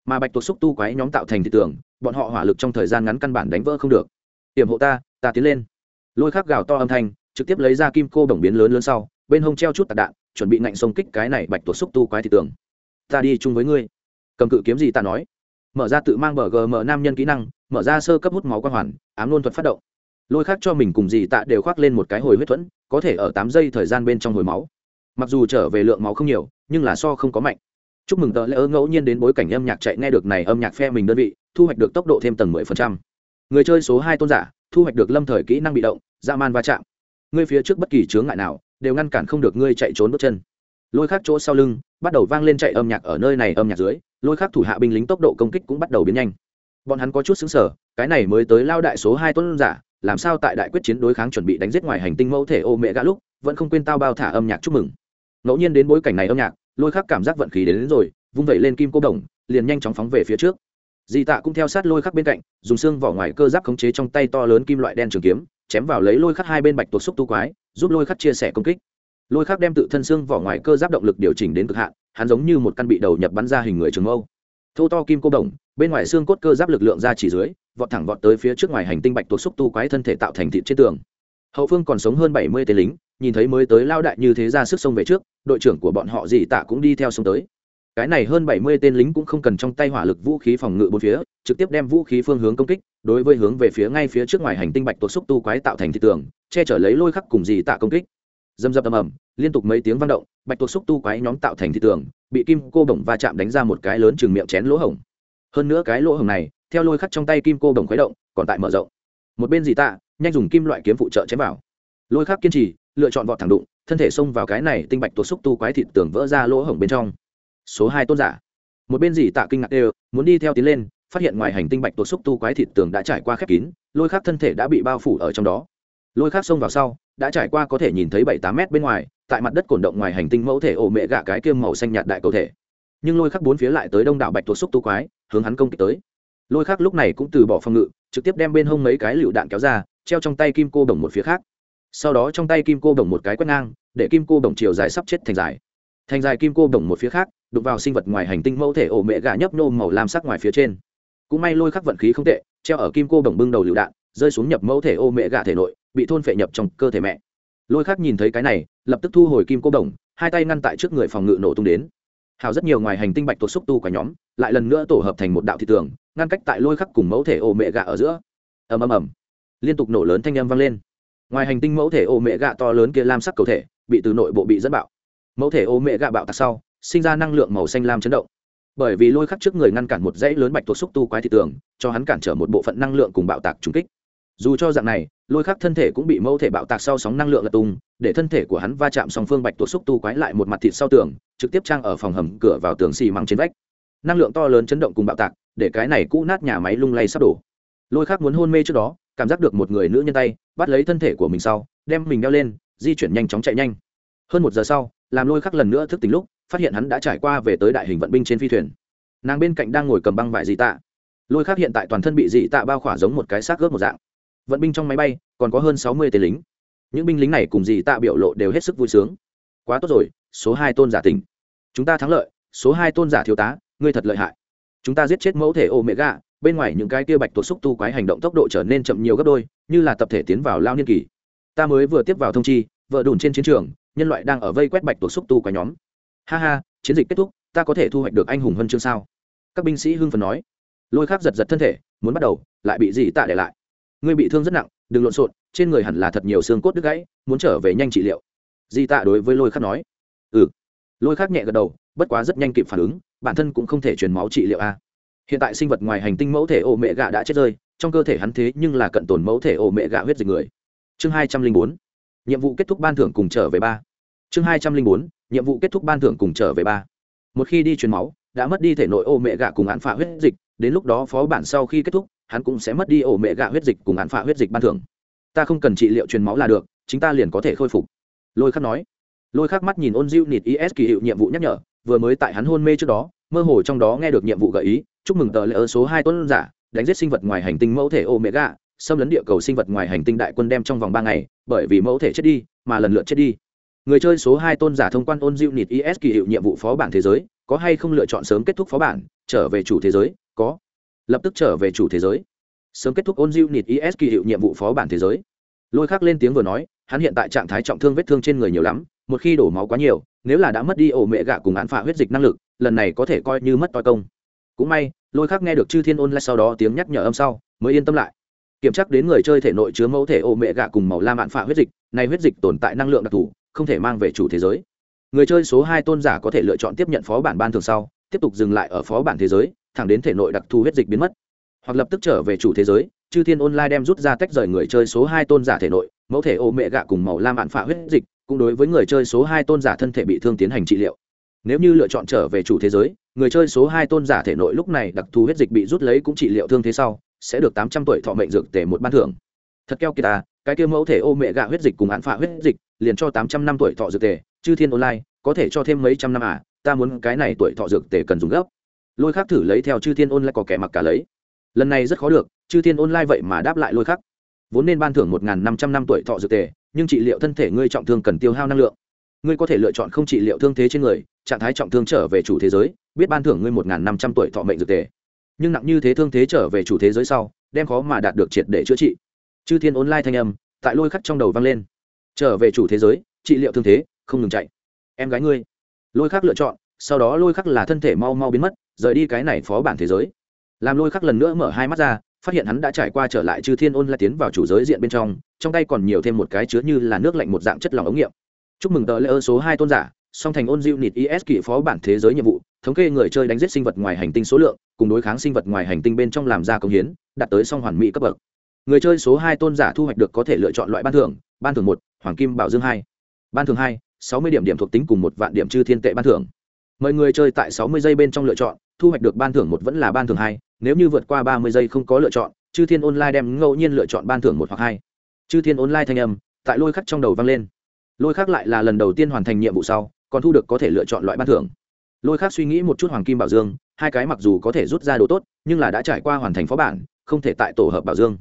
mà bạch tuộc xúc tu quái nhóm tạo thành thị tường, bọn họ hỏa lực trong thời gian ngắn căn bản đánh vỡ không được. Hiểm hộ ta ta tiến lên. Lôi khắc gào to âm thanh, trực tiếp lấy ra kim cô bổng biến lớn lớn sau, bên hông treo chút tạc đạn, chuẩn bị nạnh sông kích cái này bạch tuộc xúc tu quái thị tường. Ta đi chung với ngươi. Cầm cự kiếm gì ta nói. Mở ra tự mang bờ gm nam nhân kỹ năng, mở ra sơ cấp hút máu quang hoàn, ám luôn thuật phát động. Lôi khác cho mình cùng gì tạ đều khoác lên một cái hồi huyết thuẫn, có thể ở tám giây thời gian bên trong hồi máu. Mặc dù trở về lượng máu không nhiều, nhưng là so không có mạnh chúc mừng tờ lễ ơ ngẫu nhiên đến bối cảnh âm nhạc chạy nghe được này âm nhạc phe mình đơn vị, thu hoạch được tốc độ thêm tầng 10%. người chơi số hai tôn giả, thu hoạch được lâm thời kỹ năng bị động, dã man va chạm. Ngươi phía trước bất kỳ chướng ngại nào, đều ngăn cản không được ngươi chạy trốn bước chân. Lôi khác chỗ sau lưng, bắt đầu vang lên chạy âm nhạc ở nơi này âm nhạc dưới, lôi khác thủ hạ binh lính tốc độ công kích cũng bắt đầu biến nhanh. Bọn hắn có chút xứng sở, cái này mới tới lao đại số hai tôn giả, làm sao tại đại quyết chiến đối kháng chuẩn bị đánh giết ngoài hành tinh mẫu thể ô mẹ gã lúc, vẫn không quên tao bao thả âm nhạc chúc mừng. Ngẫu nhiên đến bối cảnh này âm nhạc lôi khắc cảm giác vận khí đến, đến rồi vung vẩy lên kim cô đồng liền nhanh chóng phóng về phía trước. Di tạ cũng theo sát lôi khắc bên cạnh dùng xương vỏ ngoài cơ giáp khống chế trong tay to lớn kim loại đen trường kiếm chém vào lấy lôi khắc hai bên bạch tuộc xúc tu quái giúp lôi khắc chia sẻ công kích. Lôi khắc đem tự thân xương vỏ ngoài cơ giáp động lực điều chỉnh đến cực hạn hắn giống như một căn bị đầu nhập bắn ra hình người trường âu, thô to kim cô đồng bên ngoài xương cốt cơ giáp lực lượng ra chỉ dưới vọt thẳng vọt tới phía trước ngoài hành tinh bạch tuộc xúc tu quái thân thể tạo thành thịt trên tường. Hậu phương còn sống hơn bảy mươi tên lính nhìn thấy mới tới lao đại như thế ra sức sông về trước, đội trưởng của bọn họ dì tạ cũng đi theo sông tới. Cái này hơn bảy mươi tên lính cũng không cần trong tay hỏa lực vũ khí phòng ngự bốn phía, trực tiếp đem vũ khí phương hướng công kích, đối với hướng về phía ngay phía trước ngoài hành tinh bạch tuộc xúc tu quái tạo thành thị tường, che chở lấy lôi khắc cùng dì tạ công kích. Dầm dập ầm ầm, liên tục mấy tiếng vang động, bạch tuộc xúc tu quái nhóm tạo thành thị tường, bị kim cô bổng va chạm đánh ra một cái lớn chừng miệng chén lỗ hổng. Hơn nữa cái lỗ hổng này, theo lôi khắc trong tay kim cô bổng khuấy động, còn tại mở rộng. Một bên dì tạ, nhanh dùng kim loại kiếm phụ trợ chém vào. Lôi khắc kiên trì lựa chọn vọt thẳng đụng, thân thể xông vào cái này tinh bạch tuột xúc tu quái thịt tường vỡ ra lỗ hổng bên trong. Số hai tôn giả. Một bên dì tạ kinh ngạc đều, muốn đi theo tiến lên, phát hiện ngoài hành tinh bạch tuột xúc tu quái thịt tường đã trải qua khép kín, lôi khắc thân thể đã bị bao phủ ở trong đó. Lôi khắc xông vào sau, đã trải qua có thể nhìn thấy bảy tám mét bên ngoài, tại mặt đất cổn động ngoài hành tinh mẫu thể ổ mẹ gạ cái kiêm màu xanh nhạt đại cầu thể. Nhưng lôi khắc bốn phía lại tới đông đảo bạch tuột xúc tu quái, hướng hắn công kích tới. Lôi khắc lúc này cũng từ bỏ phòng ngự, trực tiếp đem bên hông mấy cái lựu đạn kéo ra, treo trong tay kim cô đồng một phía khác sau đó trong tay kim cô đồng một cái quét ngang, để kim cô đồng chiều dài sắp chết thành dài. Thành dài kim cô đồng một phía khác, đục vào sinh vật ngoài hành tinh mẫu thể ổ mẹ gà nhấp nô màu lam sắc ngoài phía trên. Cũng may lôi khắc vận khí không tệ, treo ở kim cô đồng bưng đầu lựu đạn, rơi xuống nhập mẫu thể ô mẹ gà thể nội, bị thôn phệ nhập trong cơ thể mẹ. Lôi khắc nhìn thấy cái này, lập tức thu hồi kim cô đồng, hai tay ngăn tại trước người phòng ngự nổ tung đến. Hào rất nhiều ngoài hành tinh bạch tuộc xúc tu cả nhóm, lại lần nữa tổ hợp thành một đạo thị tường, ngăn cách tại lôi khắc cùng mẫu thể ô mẹ gà ở giữa. Ầm ầm ầm. Liên tục nổ lớn thanh âm vang lên ngoài hành tinh mẫu thể ô mẹ gạ to lớn kia lam sắc cầu thể, bị từ nội bộ bị dẫn bạo. Mẫu thể ô mẹ gạ bạo tạc sau, sinh ra năng lượng màu xanh lam chấn động. Bởi vì lôi khắc trước người ngăn cản một dãy lớn bạch tuộc xúc tu quái thị tường, cho hắn cản trở một bộ phận năng lượng cùng bạo tạc trùng kích. Dù cho dạng này, lôi khắc thân thể cũng bị mẫu thể bạo tạc sau sóng năng lượng lật tung, để thân thể của hắn va chạm song phương bạch tuộc xúc tu quái lại một mặt thịt sau tường, trực tiếp trang ở phòng hầm cửa vào tường xì măng trên vách. Năng lượng to lớn chấn động cùng bạo tạc, để cái này cũ nát nhà máy lung lay sắp đổ. Lôi khắc muốn hôn mê trước đó, cảm giác được một người nữ nhân tay bắt lấy thân thể của mình sau, đem mình đeo lên, di chuyển nhanh chóng chạy nhanh. Hơn một giờ sau, làm lôi khắc lần nữa thức tỉnh lúc, phát hiện hắn đã trải qua về tới đại hình vận binh trên phi thuyền. Nàng bên cạnh đang ngồi cầm băng vải dị tạ. Lôi khắc hiện tại toàn thân bị dị tạ bao khỏa giống một cái xác gớp một dạng. Vận binh trong máy bay, còn có hơn sáu mươi tên lính. Những binh lính này cùng dị tạ biểu lộ đều hết sức vui sướng. Quá tốt rồi, số hai tôn giả tỉnh. Chúng ta thắng lợi, số hai tôn giả thiếu tá, ngươi thật lợi hại. Chúng ta giết chết mẫu thể ô mẹ gà bên ngoài những cái kia bạch tuộc xúc tu quái hành động tốc độ trở nên chậm nhiều gấp đôi, như là tập thể tiến vào lao niên kỳ. Ta mới vừa tiếp vào thông chi, vợ đùn trên chiến trường, nhân loại đang ở vây quét bạch tuộc xúc tu quái nhóm. Ha ha, chiến dịch kết thúc, ta có thể thu hoạch được anh hùng huân chương sao? Các binh sĩ hưng phần nói. Lôi khác giật giật thân thể, muốn bắt đầu, lại bị dị tạ để lại. Ngươi bị thương rất nặng, đừng lộn xộn, trên người hẳn là thật nhiều xương cốt đứt gãy, muốn trở về nhanh trị liệu. Di tạ đối với lôi khắc nói. Ừ. Lôi khắc nhẹ gật đầu, bất quá rất nhanh kịp phản ứng, bản thân cũng không thể truyền máu trị liệu a hiện tại sinh vật ngoài hành tinh mẫu thể ổ mẹ gạ đã chết rơi, trong cơ thể hắn thế nhưng là cận tồn mẫu thể ổ mẹ gạ huyết dịch người. Chương hai trăm linh bốn, nhiệm vụ kết thúc ban thưởng cùng trở về ba. Chương hai trăm linh bốn, nhiệm vụ kết thúc ban thưởng cùng trở về ba. Một khi đi truyền máu, đã mất đi thể nội ổ mẹ gạ cùng án phạ huyết dịch, đến lúc đó phó bản sau khi kết thúc, hắn cũng sẽ mất đi ổ mẹ gạ huyết dịch cùng án phạ huyết dịch ban thưởng. Ta không cần trị liệu truyền máu là được chúng ta liền có thể khôi phục. Lôi khắc nói. Lôi khắc mắt nhìn ôn diệu nịt is kỳ hiệu nhiệm vụ nhắc nhở, vừa mới tại hắn hôn mê trước đó, mơ hồ trong đó nghe được nhiệm vụ gợi ý chúc mừng tờ lễ ơ số hai tuấn giả, đánh giết sinh vật ngoài hành tinh mẫu thể omega, xâm lấn địa cầu sinh vật ngoài hành tinh đại quân đem trong vòng ba ngày, bởi vì mẫu thể chết đi, mà lần lượt chết đi. Người chơi số hai tôn giả thông quan ôn diệu nịt is kỳ hiệu nhiệm vụ phó bản thế giới, có hay không lựa chọn sớm kết thúc phó bản, trở về chủ thế giới? Có. Lập tức trở về chủ thế giới. Sớm kết thúc ôn diệu nịt is kỳ hiệu nhiệm vụ phó bản thế giới. Lôi khắc lên tiếng vừa nói, hắn hiện tại trạng thái trọng thương vết thương trên người nhiều lắm, một khi đổ máu quá nhiều, nếu là đã mất đi ổ mẹ gạ cùng án phạ huyết dịch năng lực, lần này có thể coi như mất toi công cũng may, lôi khắc nghe được chư thiên ôn lại sau đó tiếng nhắc nhở âm sau, mới yên tâm lại. Kiểm tra đến người chơi thể nội chứa mẫu thể ô mẹ gạ cùng màu la mạn phạ huyết dịch, này huyết dịch tồn tại năng lượng đặc thù, không thể mang về chủ thế giới. Người chơi số hai tôn giả có thể lựa chọn tiếp nhận phó bản ban thường sau, tiếp tục dừng lại ở phó bản thế giới, thẳng đến thể nội đặc thù huyết dịch biến mất. Hoặc lập tức trở về chủ thế giới, chư thiên online đem rút ra tách rời người chơi số hai tôn giả thể nội, mẫu thể ô mẹ gạ cùng màu lam ạn phạ huyết dịch, cũng đối với người chơi số hai tôn giả thân thể bị thương tiến hành trị liệu. Nếu như lựa chọn trở về chủ thế giới người chơi số hai tôn giả thể nội lúc này đặc thù huyết dịch bị rút lấy cũng trị liệu thương thế sau, sẽ được tám trăm tuổi thọ mệnh dược tể một ban thưởng. Thật keo kia ta à, cái kia mẫu thể ô mẹ gạ huyết dịch cùng án phạ huyết dịch, liền cho tám trăm năm tuổi thọ dược tề, chư thiên online, có thể cho thêm mấy trăm năm à ta muốn cái này tuổi thọ dược tề cần dùng gấp. Lôi khắc thử lấy theo chư thiên online có kẻ mặc cả lấy. Lần này rất khó được, chư thiên online vậy mà đáp lại lôi khắc. Vốn nên ban thưởng một năm trăm năm tuổi thọ dược tề, nhưng trị liệu thân thể ngươi trọng thương cần tiêu hao năng lượng. Ngươi có thể lựa chọn không trị liệu thương thế trên người, trạng thái trọng thương trở về chủ thế giới biết ban thưởng ngươi một năm trăm tuổi thọ mệnh dược tề. Nhưng nặng như thế thương thế trở về chủ thế giới sau, đem khó mà đạt được triệt để chữa trị. Chư thiên online thanh âm, tại lôi khắc trong đầu vang lên. Trở về chủ thế giới, trị liệu thương thế, không ngừng chạy. Em gái ngươi. Lôi khắc lựa chọn, sau đó lôi khắc là thân thể mau mau biến mất, rời đi cái này phó bản thế giới. Làm lôi khắc lần nữa mở hai mắt ra, phát hiện hắn đã trải qua trở lại chư thiên ôn lại tiến vào chủ giới diện bên trong trong tay còn nhiều thêm một cái chứa như là nước lạnh một dạng chất lỏng ống nghiệm. Chúc mừng tờ lễ ơ số hai tôn giả song thành ôn dịu nịt is kỷ phó bản thế giới nhiệm vụ, thống kê người chơi đánh giết sinh vật ngoài hành tinh số lượng, cùng đối kháng sinh vật ngoài hành tinh bên trong làm ra công hiến, đạt tới song hoàn mỹ cấp bậc. Người chơi số hai tôn giả thu hoạch được có thể lựa chọn loại ban thưởng ban thưởng một, hoàng kim bảo dương hai. Ban thưởng hai, sáu mươi điểm điểm thuộc tính cùng một vạn điểm chư thiên tệ ban thưởng. Mời người chơi tại sáu mươi giây bên trong lựa chọn, thu hoạch được ban thưởng một vẫn là ban thưởng hai, nếu như vượt qua ba mươi giây không có lựa chọn, chư thiên online đem ngẫu nhiên lựa chọn ban thưởng một hoặc hai. Chư thiên online thanh âm, tại lôi khắc trong đầu vang lên. Lôi khắc lại là lần đầu tiên hoàn thành nhiệm vụ sau còn thu được có thể lựa chọn loại ban thưởng. Lôi khác suy nghĩ một chút hoàng kim bảo dương, hai cái mặc dù có thể rút ra đồ tốt, nhưng là đã trải qua hoàn thành phó bản, không thể tại tổ hợp bảo dương.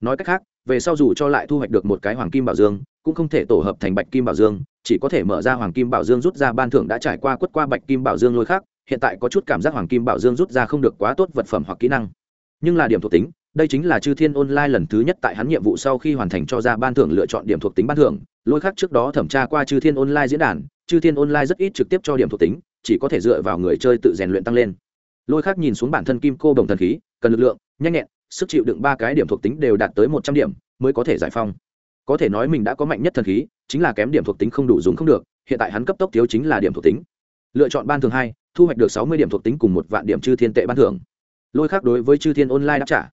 Nói cách khác, về sau dù cho lại thu hoạch được một cái hoàng kim bảo dương, cũng không thể tổ hợp thành bạch kim bảo dương, chỉ có thể mở ra hoàng kim bảo dương rút ra ban thưởng đã trải qua quất qua bạch kim bảo dương lôi khác, hiện tại có chút cảm giác hoàng kim bảo dương rút ra không được quá tốt vật phẩm hoặc kỹ năng. Nhưng là điểm thuộc tính, đây chính là chư thiên online lần thứ nhất tại hắn nhiệm vụ sau khi hoàn thành cho ra ban thưởng lựa chọn điểm thuộc tính ban thưởng, lôi khác trước đó thẩm tra qua chư thiên online diễn đàn chư thiên online rất ít trực tiếp cho điểm thuộc tính, chỉ có thể dựa vào người chơi tự rèn luyện tăng lên. Lôi khác nhìn xuống bản thân kim cô đồng thần khí, cần lực lượng, nhanh nhẹn, sức chịu đựng ba cái điểm thuộc tính đều đạt tới một trăm điểm, mới có thể giải phong. Có thể nói mình đã có mạnh nhất thần khí, chính là kém điểm thuộc tính không đủ dùng không được, hiện tại hắn cấp tốc thiếu chính là điểm thuộc tính. Lựa chọn ban thường hai, thu hoạch được sáu mươi điểm thuộc tính cùng một vạn điểm chư thiên tệ ban thưởng. Lôi khác đối với chư thiên online đáp trả.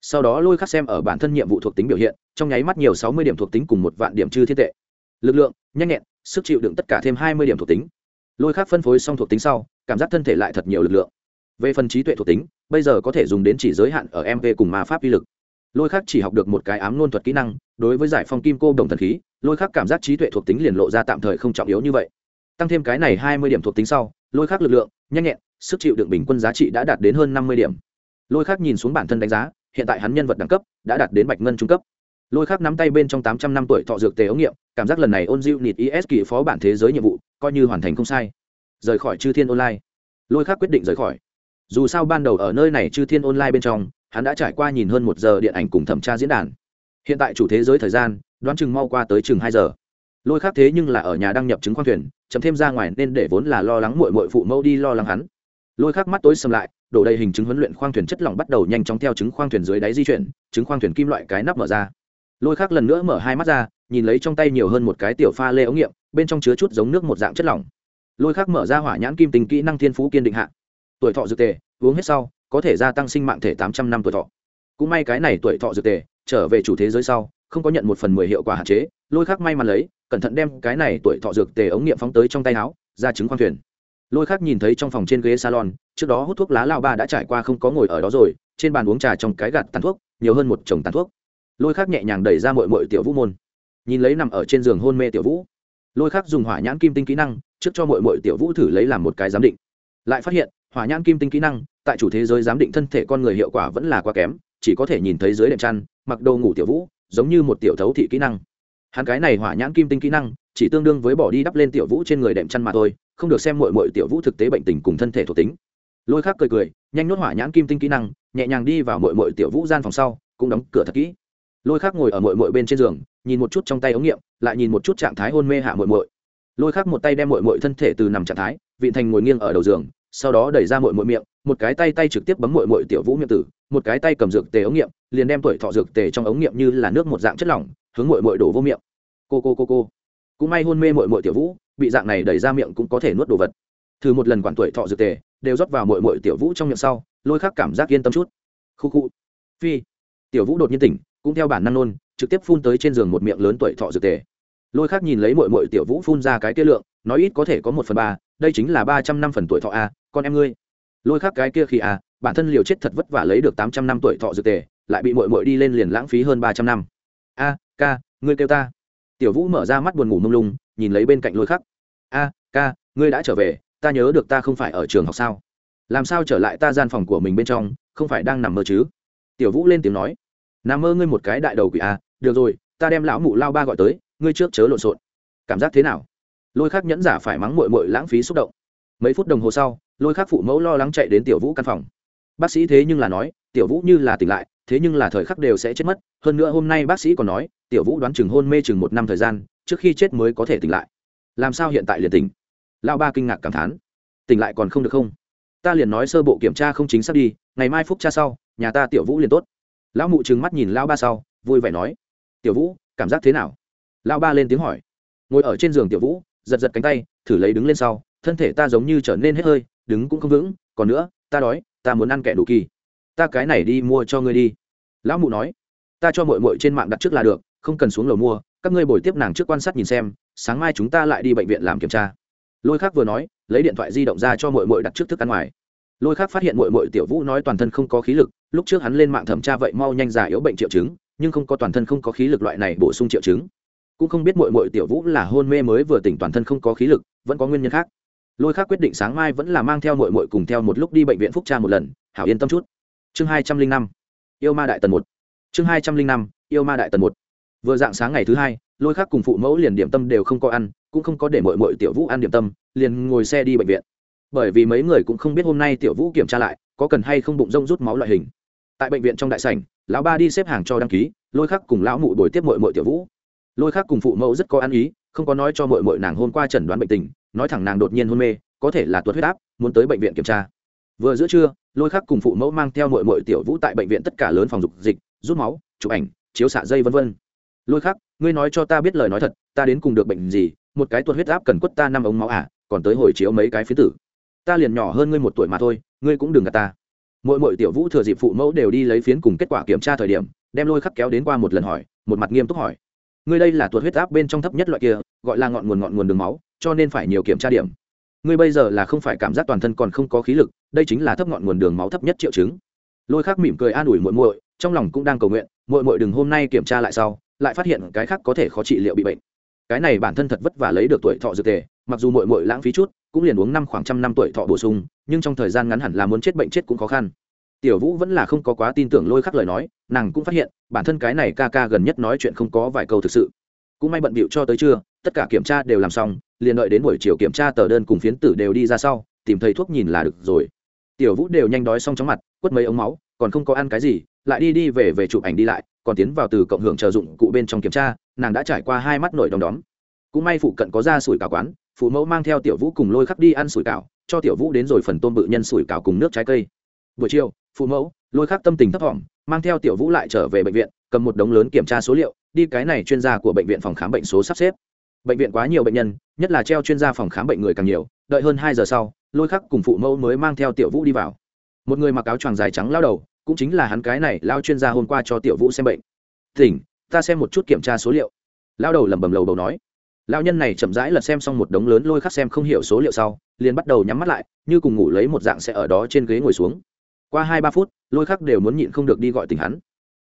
Sau đó lôi khắc xem ở bản thân nhiệm vụ thuộc tính biểu hiện, trong nháy mắt nhiều sáu mươi điểm thuộc tính cùng một vạn điểm chư thiên tệ. Lực lượng, nhanh nhẹn sức chịu đựng tất cả thêm hai mươi điểm thuộc tính. Lôi khắc phân phối xong thuộc tính sau, cảm giác thân thể lại thật nhiều lực lượng. Về phần trí tuệ thuộc tính, bây giờ có thể dùng đến chỉ giới hạn ở mp cùng ma pháp uy lực. Lôi khắc chỉ học được một cái ám nôn thuật kỹ năng, đối với giải phong kim cô đồng thần khí, lôi khắc cảm giác trí tuệ thuộc tính liền lộ ra tạm thời không trọng yếu như vậy. Tăng thêm cái này hai mươi điểm thuộc tính sau, lôi khắc lực lượng, nhanh nhẹn, sức chịu đựng bình quân giá trị đã đạt đến hơn năm mươi điểm. Lôi khắc nhìn xuống bản thân đánh giá, hiện tại hắn nhân vật đẳng cấp đã đạt đến bạch ngân trung cấp. Lôi khắc nắm tay bên trong tám trăm năm tuổi thọ dược tề ống nghiệm cảm giác lần này ôn diệu nịt is kỳ phó bản thế giới nhiệm vụ, coi như hoàn thành không sai. Rời khỏi chư thiên online. Lôi khắc quyết định rời khỏi. Dù sao ban đầu ở nơi này chư thiên online bên trong, hắn đã trải qua nhìn hơn một giờ điện ảnh cùng thẩm tra diễn đàn. Hiện tại chủ thế giới thời gian, đoán chừng mau qua tới chừng hai giờ. Lôi khác thế nhưng là ở nhà đăng nhập chứng khoang thuyền chấm thêm ra ngoài nên để vốn là lo lắng mội mội phụ mẫu đi lo lắng hắn. Lôi khác mắt tối sầm lại, đổ đầy hình chứng huấn luyện khoang thuyền chất lỏng bắt đầu nhanh chóng theo chứng khoang thuyền dưới đáy di chuyển, chứng khoang thuyền kim loại cái nắp mở ra. Lôi khác lần nữa mở hai mắt ra nhìn lấy trong tay nhiều hơn một cái tiểu pha lê ống nghiệm, bên trong chứa chút giống nước một dạng chất lỏng. Lôi khác mở ra hỏa nhãn kim tình kỹ năng thiên phú kiên định hạ. Tuổi thọ dược tề, uống hết sau, có thể gia tăng sinh mạng thể tám trăm năm tuổi thọ. Cũng may cái này tuổi thọ dược tề, trở về chủ thế giới sau, không có nhận một phần mười hiệu quả hạn chế, lôi khác may mắn lấy, cẩn thận đem cái này tuổi thọ dược tề ống nghiệm phóng tới trong tay áo, ra chứng khoang thuyền. Lôi khác nhìn thấy trong phòng trên ghế salon, trước đó hút thuốc lá lao ba đã trải qua không có ngồi ở đó rồi, trên bàn uống trà trong cái gạt tàn thuốc, nhiều hơn một chồng tàn thuốc. Lôi khác nhẹ nhàng đẩy ra mội mội tiểu vũ môn nhìn lấy nằm ở trên giường hôn mê tiểu vũ. Lôi khác dùng hỏa nhãn kim tinh kỹ năng, trước cho mọi mọi tiểu vũ thử lấy làm một cái giám định. Lại phát hiện, hỏa nhãn kim tinh kỹ năng, tại chủ thế giới giám định thân thể con người hiệu quả vẫn là quá kém, chỉ có thể nhìn thấy dưới đệm chăn, mặc đồ ngủ tiểu vũ, giống như một tiểu thấu thị kỹ năng. Hắn cái này hỏa nhãn kim tinh kỹ năng, chỉ tương đương với bỏ đi đắp lên tiểu vũ trên người đệm chăn mà thôi, không được xem mội mội tiểu vũ thực tế bệnh tình cùng thân thể thuộc tính. Lôi khác cười cười, nhanh nốt hỏa nhãn kim tinh kỹ năng, nhẹ nhàng đi vào mội mội tiểu vũ gian phòng sau, cũng đóng cửa thật kỹ. Lôi khác ngồi ở mội mội bên trên giường nhìn một chút trong tay ống nghiệm, lại nhìn một chút trạng thái hôn mê hạ mội mội lôi khác một tay đem mội mội thân thể từ nằm trạng thái vị thành ngồi nghiêng ở đầu giường, sau đó đẩy ra mội mội miệng, một cái tay tay trực tiếp bấm mội mội tiểu vũ miệng tử, một cái tay cầm dược tề ống nghiệm, liền đem tuổi thọ dược tề trong ống nghiệm như là nước một dạng chất lỏng, hướng mội mội đổ vô miệng. Cô cô cô cô. Cũng may hôn mê mội mội tiểu vũ, bị dạng này đẩy ra miệng cũng có thể nuốt đồ vật. Thử một lần quản tuổi thọ dược tề, đều rót vào mội mội tiểu vũ trong miệng sau, lôi khắc cảm giác yên tâm chút. Khu khu. Phi. Tiểu vũ đột nhiên tỉnh, cũng theo bản năng nôn trực tiếp phun tới trên giường một miệng lớn tuổi thọ dược tề. Lôi khác nhìn lấy mội mội tiểu vũ phun ra cái kia lượng, nói ít có thể có một phần ba, đây chính là ba trăm năm phần tuổi thọ a, con em ngươi. Lôi khác cái kia khi a bản thân liều chết thật vất vả lấy được tám trăm năm tuổi thọ dược tề, lại bị mội mội đi lên liền lãng phí hơn ba trăm năm. A, ca, ngươi kêu ta. Tiểu vũ mở ra mắt buồn ngủ mông lung, nhìn lấy bên cạnh lôi khắc. A, ca, ngươi đã trở về, ta nhớ được ta không phải ở trường học sao? Làm sao trở lại ta gian phòng của mình bên trong, không phải đang nằm mơ chứ? Tiểu vũ lên tiếng nói. Nằm mơ ngươi một cái đại đầu quỷ a được rồi, ta đem lão mụ lao ba gọi tới, ngươi trước chớ lộn xộn. Cảm giác thế nào? Lôi khắc nhẫn giả phải mắng mội mội lãng phí xúc động. Mấy phút đồng hồ sau, lôi khắc phụ mẫu lo lắng chạy đến tiểu vũ căn phòng. Bác sĩ thế nhưng là nói, tiểu vũ như là tỉnh lại, thế nhưng là thời khắc đều sẽ chết mất. Hơn nữa hôm nay bác sĩ còn nói, tiểu vũ đoán chừng hôn mê chừng một năm thời gian, trước khi chết mới có thể tỉnh lại. Làm sao hiện tại liền tỉnh? Lao ba kinh ngạc cảm thán. Tỉnh lại còn không được không? Ta liền nói sơ bộ kiểm tra không chính xác đi, ngày mai phúc tra sau, nhà ta tiểu vũ liền tốt. Lão mụ trừng mắt nhìn lao ba sau, vui vẻ nói tiểu vũ, cảm giác thế nào? Lao ba lên tiếng hỏi. Ngồi ở trên giường tiểu vũ, giật giật cánh tay, thử lấy đứng lên sau, thân thể ta giống như trở nên hết hơi, đứng cũng không vững, còn nữa, ta đói, ta muốn ăn kẻ đủ kỳ. Ta cái này đi mua cho ngươi đi. Lão mụ nói. Ta cho mội mội trên mạng đặt trước là được, không cần xuống lầu mua, các ngươi bồi tiếp nàng trước quan sát nhìn xem, sáng mai chúng ta lại đi bệnh viện làm kiểm tra. Lôi khác vừa nói, lấy điện thoại di động ra cho mội mội đặt trước thức ăn ngoài. Lôi khác phát hiện mội mội tiểu vũ nói toàn thân không có khí lực, lúc trước hắn lên mạng thẩm tra vậy mau nhanh giả yếu bệnh triệu chứng nhưng không có toàn thân không có khí lực loại này bổ sung triệu chứng. Cũng không biết mội mội tiểu vũ là hôn mê mới vừa tỉnh toàn thân không có khí lực, vẫn có nguyên nhân khác. Lôi khác quyết định sáng mai vẫn là mang theo mội mội cùng theo một lúc đi bệnh viện phúc tra một lần, hảo yên tâm chút. Chương hai trăm linh năm, yêu ma đại tần một. Chương hai trăm linh năm, yêu ma đại tần một. Vừa dạng sáng ngày thứ hai, lôi khác cùng phụ mẫu liền điểm tâm đều không có ăn, cũng không có để mội mội tiểu vũ ăn điểm tâm, liền ngồi xe đi bệnh viện. Bởi vì mấy người cũng không biết hôm nay tiểu vũ kiểm tra lại, có cần hay không bụng rông rút máu loại hình tại bệnh viện trong đại sảnh, lão ba đi xếp hàng cho đăng ký, lôi khắc cùng lão mụ bồi tiếp mội mội tiểu vũ. Lôi khắc cùng phụ mẫu rất có ăn ý, không có nói cho mội mội nàng hôm qua chẩn đoán bệnh tình, nói thẳng nàng đột nhiên hôn mê, có thể là tuột huyết áp, muốn tới bệnh viện kiểm tra. Vừa giữa trưa, lôi khắc cùng phụ mẫu mang theo mội mội tiểu vũ tại bệnh viện tất cả lớn phòng dục dịch, rút máu, chụp ảnh, chiếu xạ dây v v lôi khắc, ngươi nói cho ta biết lời nói thật, ta đến cùng được bệnh gì, một cái tuột huyết áp cần quất ta năm ống máu à còn tới hồi chiếu mấy cái phía tử. Ta liền nhỏ hơn ngươi một tuổi mà thôi, ngươi cũng đừng gạt ta mỗi mỗi tiểu vũ thừa dịp phụ mẫu đều đi lấy phiến cùng kết quả kiểm tra thời điểm, đem lôi khắc kéo đến qua một lần hỏi, một mặt nghiêm túc hỏi. Ngươi đây là tuột huyết áp bên trong thấp nhất loại kia, gọi là ngọn nguồn ngọn nguồn đường máu, cho nên phải nhiều kiểm tra điểm. Ngươi bây giờ là không phải cảm giác toàn thân còn không có khí lực, đây chính là thấp ngọn nguồn đường máu thấp nhất triệu chứng. Lôi khắc mỉm cười an ủi muội muội, trong lòng cũng đang cầu nguyện, muội muội đừng hôm nay kiểm tra lại sau, lại phát hiện cái khác có thể khó trị liệu bị bệnh. Cái này bản thân thật vất vả lấy được tuổi thọ dược tề, mặc dù muội muội lãng phí chút, cũng liền uống năm khoảng trăm năm tuổi thọ bổ sung nhưng trong thời gian ngắn hẳn là muốn chết bệnh chết cũng khó khăn. Tiểu vũ vẫn là không có quá tin tưởng lôi khắc lời nói, nàng cũng phát hiện, bản thân cái này ca ca gần nhất nói chuyện không có vài câu thực sự. Cũng may bận bịu cho tới trưa, tất cả kiểm tra đều làm xong, liền đợi đến buổi chiều kiểm tra tờ đơn cùng phiến tử đều đi ra sau, tìm thầy thuốc nhìn là được rồi. Tiểu vũ đều nhanh đói xong chóng mặt, quất mấy ống máu, còn không có ăn cái gì, lại đi đi về về chụp ảnh đi lại, còn tiến vào từ cộng hưởng chờ dụng cụ bên trong kiểm tra, nàng đã trải qua hai mắt nổi đom đóm. Cũng may phụ cận có ra sủi cả quán phụ mẫu mang theo tiểu vũ cùng lôi khắc đi ăn sủi cảo, cho tiểu vũ đến rồi phần tôm bự nhân sủi cảo cùng nước trái cây. Buổi chiều phụ mẫu, lôi khắc tâm tình thấp thỏm, mang theo tiểu vũ lại trở về bệnh viện, cầm một đống lớn kiểm tra số liệu, đi cái này chuyên gia của bệnh viện phòng khám bệnh số sắp xếp. Bệnh viện quá nhiều bệnh nhân, nhất là treo chuyên gia phòng khám bệnh người càng nhiều, đợi hơn hai giờ sau, lôi khắc cùng phụ mẫu mới mang theo tiểu vũ đi vào. Một người mặc áo choàng dài trắng lao đầu, cũng chính là hắn cái này lao chuyên gia hôm qua cho tiểu vũ xem bệnh. Tỉnh, ta xem một chút kiểm tra số liệu. Lao đầu lẩm bẩm lầu đầu nói lão nhân này chậm rãi lật xem xong một đống lớn lôi khắc xem không hiểu số liệu sau, liền bắt đầu nhắm mắt lại, như cùng ngủ lấy một dạng sẽ ở đó trên ghế ngồi xuống. Qua hai ba phút, lôi khắc đều muốn nhịn không được đi gọi tình hắn.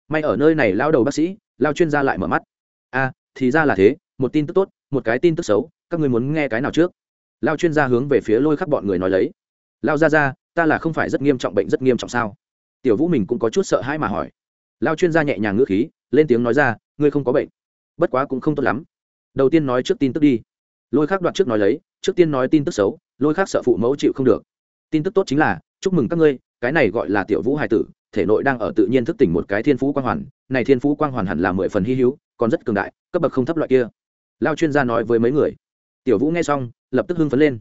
May ở nơi này lao đầu bác sĩ lao chuyên gia lại mở mắt. A thì ra là thế, một tin tức tốt, một cái tin tức xấu, các người muốn nghe cái nào trước? Lao chuyên gia hướng về phía lôi khắc bọn người nói lấy. Lao ra ra ta là không phải rất nghiêm trọng bệnh rất nghiêm trọng sao? Tiểu vũ mình cũng có chút sợ hãi mà hỏi. Lao chuyên gia nhẹ nhàng ngữ khí, lên tiếng nói ra, ngươi không có bệnh. Bất quá cũng không tốt lắm đầu tiên nói trước tin tức đi. Lôi khác đoạt trước nói lấy, trước tiên nói tin tức xấu, lôi khác sợ phụ mẫu chịu không được. Tin tức tốt chính là, chúc mừng các ngươi, cái này gọi là tiểu vũ hải tử, thể nội đang ở tự nhiên thức tỉnh một cái thiên phú quang hoàn, này thiên phú quang hoàn hẳn là mười phần hy hữu, còn rất cường đại, cấp bậc không thấp loại kia. Lao chuyên gia nói với mấy người. Tiểu vũ nghe xong, lập tức hưng phấn lên.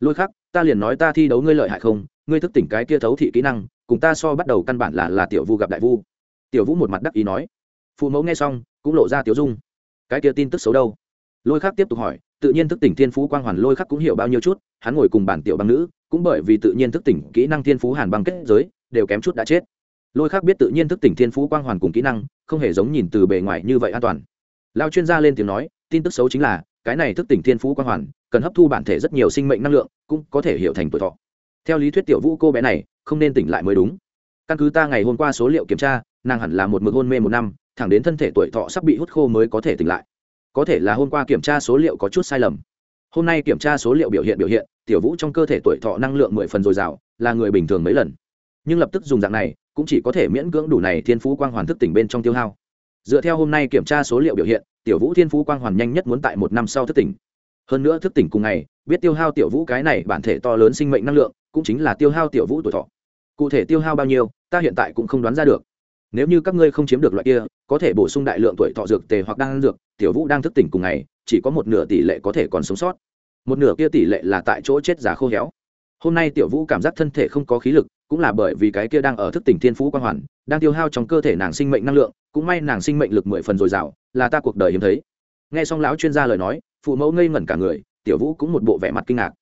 Lôi khắc, ta liền nói ta thi đấu ngươi lợi hại không, ngươi thức tỉnh cái kia thấu thị kỹ năng, cùng ta so bắt đầu căn bản là là tiểu vu gặp đại vu. Tiểu vũ một mặt đắc ý nói. Phụ mẫu nghe xong, cũng lộ ra tiểu dung. Cái kia tin tức xấu đâu? Lôi khắc tiếp tục hỏi, tự nhiên thức tỉnh thiên phú quang hoàn lôi khắc cũng hiểu bao nhiêu chút, hắn ngồi cùng bản tiểu băng nữ, cũng bởi vì tự nhiên thức tỉnh kỹ năng thiên phú hàn băng kết giới, đều kém chút đã chết. Lôi khắc biết tự nhiên thức tỉnh thiên phú quang hoàn cùng kỹ năng, không hề giống nhìn từ bề ngoài như vậy an toàn. Lao chuyên gia lên tiếng nói, tin tức xấu chính là, cái này thức tỉnh thiên phú quang hoàn, cần hấp thu bản thể rất nhiều sinh mệnh năng lượng, cũng có thể hiểu thành tuổi thọ. Theo lý thuyết tiểu vũ cô bé này, không nên tỉnh lại mới đúng. Căn cứ ta ngày hôm qua số liệu kiểm tra, nàng hẳn là một mực hôn mê một năm, thẳng đến thân thể tuổi thọ sắp bị hút khô mới có thể tỉnh lại có thể là hôm qua kiểm tra số liệu có chút sai lầm. Hôm nay kiểm tra số liệu biểu hiện biểu hiện, tiểu vũ trong cơ thể tuổi thọ năng lượng mười phần dồi dào, là người bình thường mấy lần. Nhưng lập tức dùng dạng này, cũng chỉ có thể miễn cưỡng đủ này thiên phú quang hoàn thức tỉnh bên trong tiêu hao. Dựa theo hôm nay kiểm tra số liệu biểu hiện, tiểu vũ thiên phú quang hoàn nhanh nhất muốn tại một năm sau thức tỉnh. Hơn nữa thức tỉnh cùng ngày, biết tiêu hao tiểu vũ cái này bản thể to lớn sinh mệnh năng lượng, cũng chính là tiêu hao tiểu vũ tuổi thọ. Cụ thể tiêu hao bao nhiêu, ta hiện tại cũng không đoán ra được nếu như các ngươi không chiếm được loại kia, có thể bổ sung đại lượng tuổi thọ dược, tề hoặc đang dược, tiểu vũ đang thức tỉnh cùng ngày, chỉ có một nửa tỷ lệ có thể còn sống sót. Một nửa kia tỷ lệ là tại chỗ chết giá khô héo. Hôm nay tiểu vũ cảm giác thân thể không có khí lực, cũng là bởi vì cái kia đang ở thức tỉnh thiên phú quang hoàn, đang tiêu hao trong cơ thể nàng sinh mệnh năng lượng, cũng may nàng sinh mệnh lực mười phần dồi dào, là ta cuộc đời hiếm thấy. Nghe xong lão chuyên gia lời nói, phụ mẫu ngây ngẩn cả người, tiểu vũ cũng một bộ vẻ mặt kinh ngạc.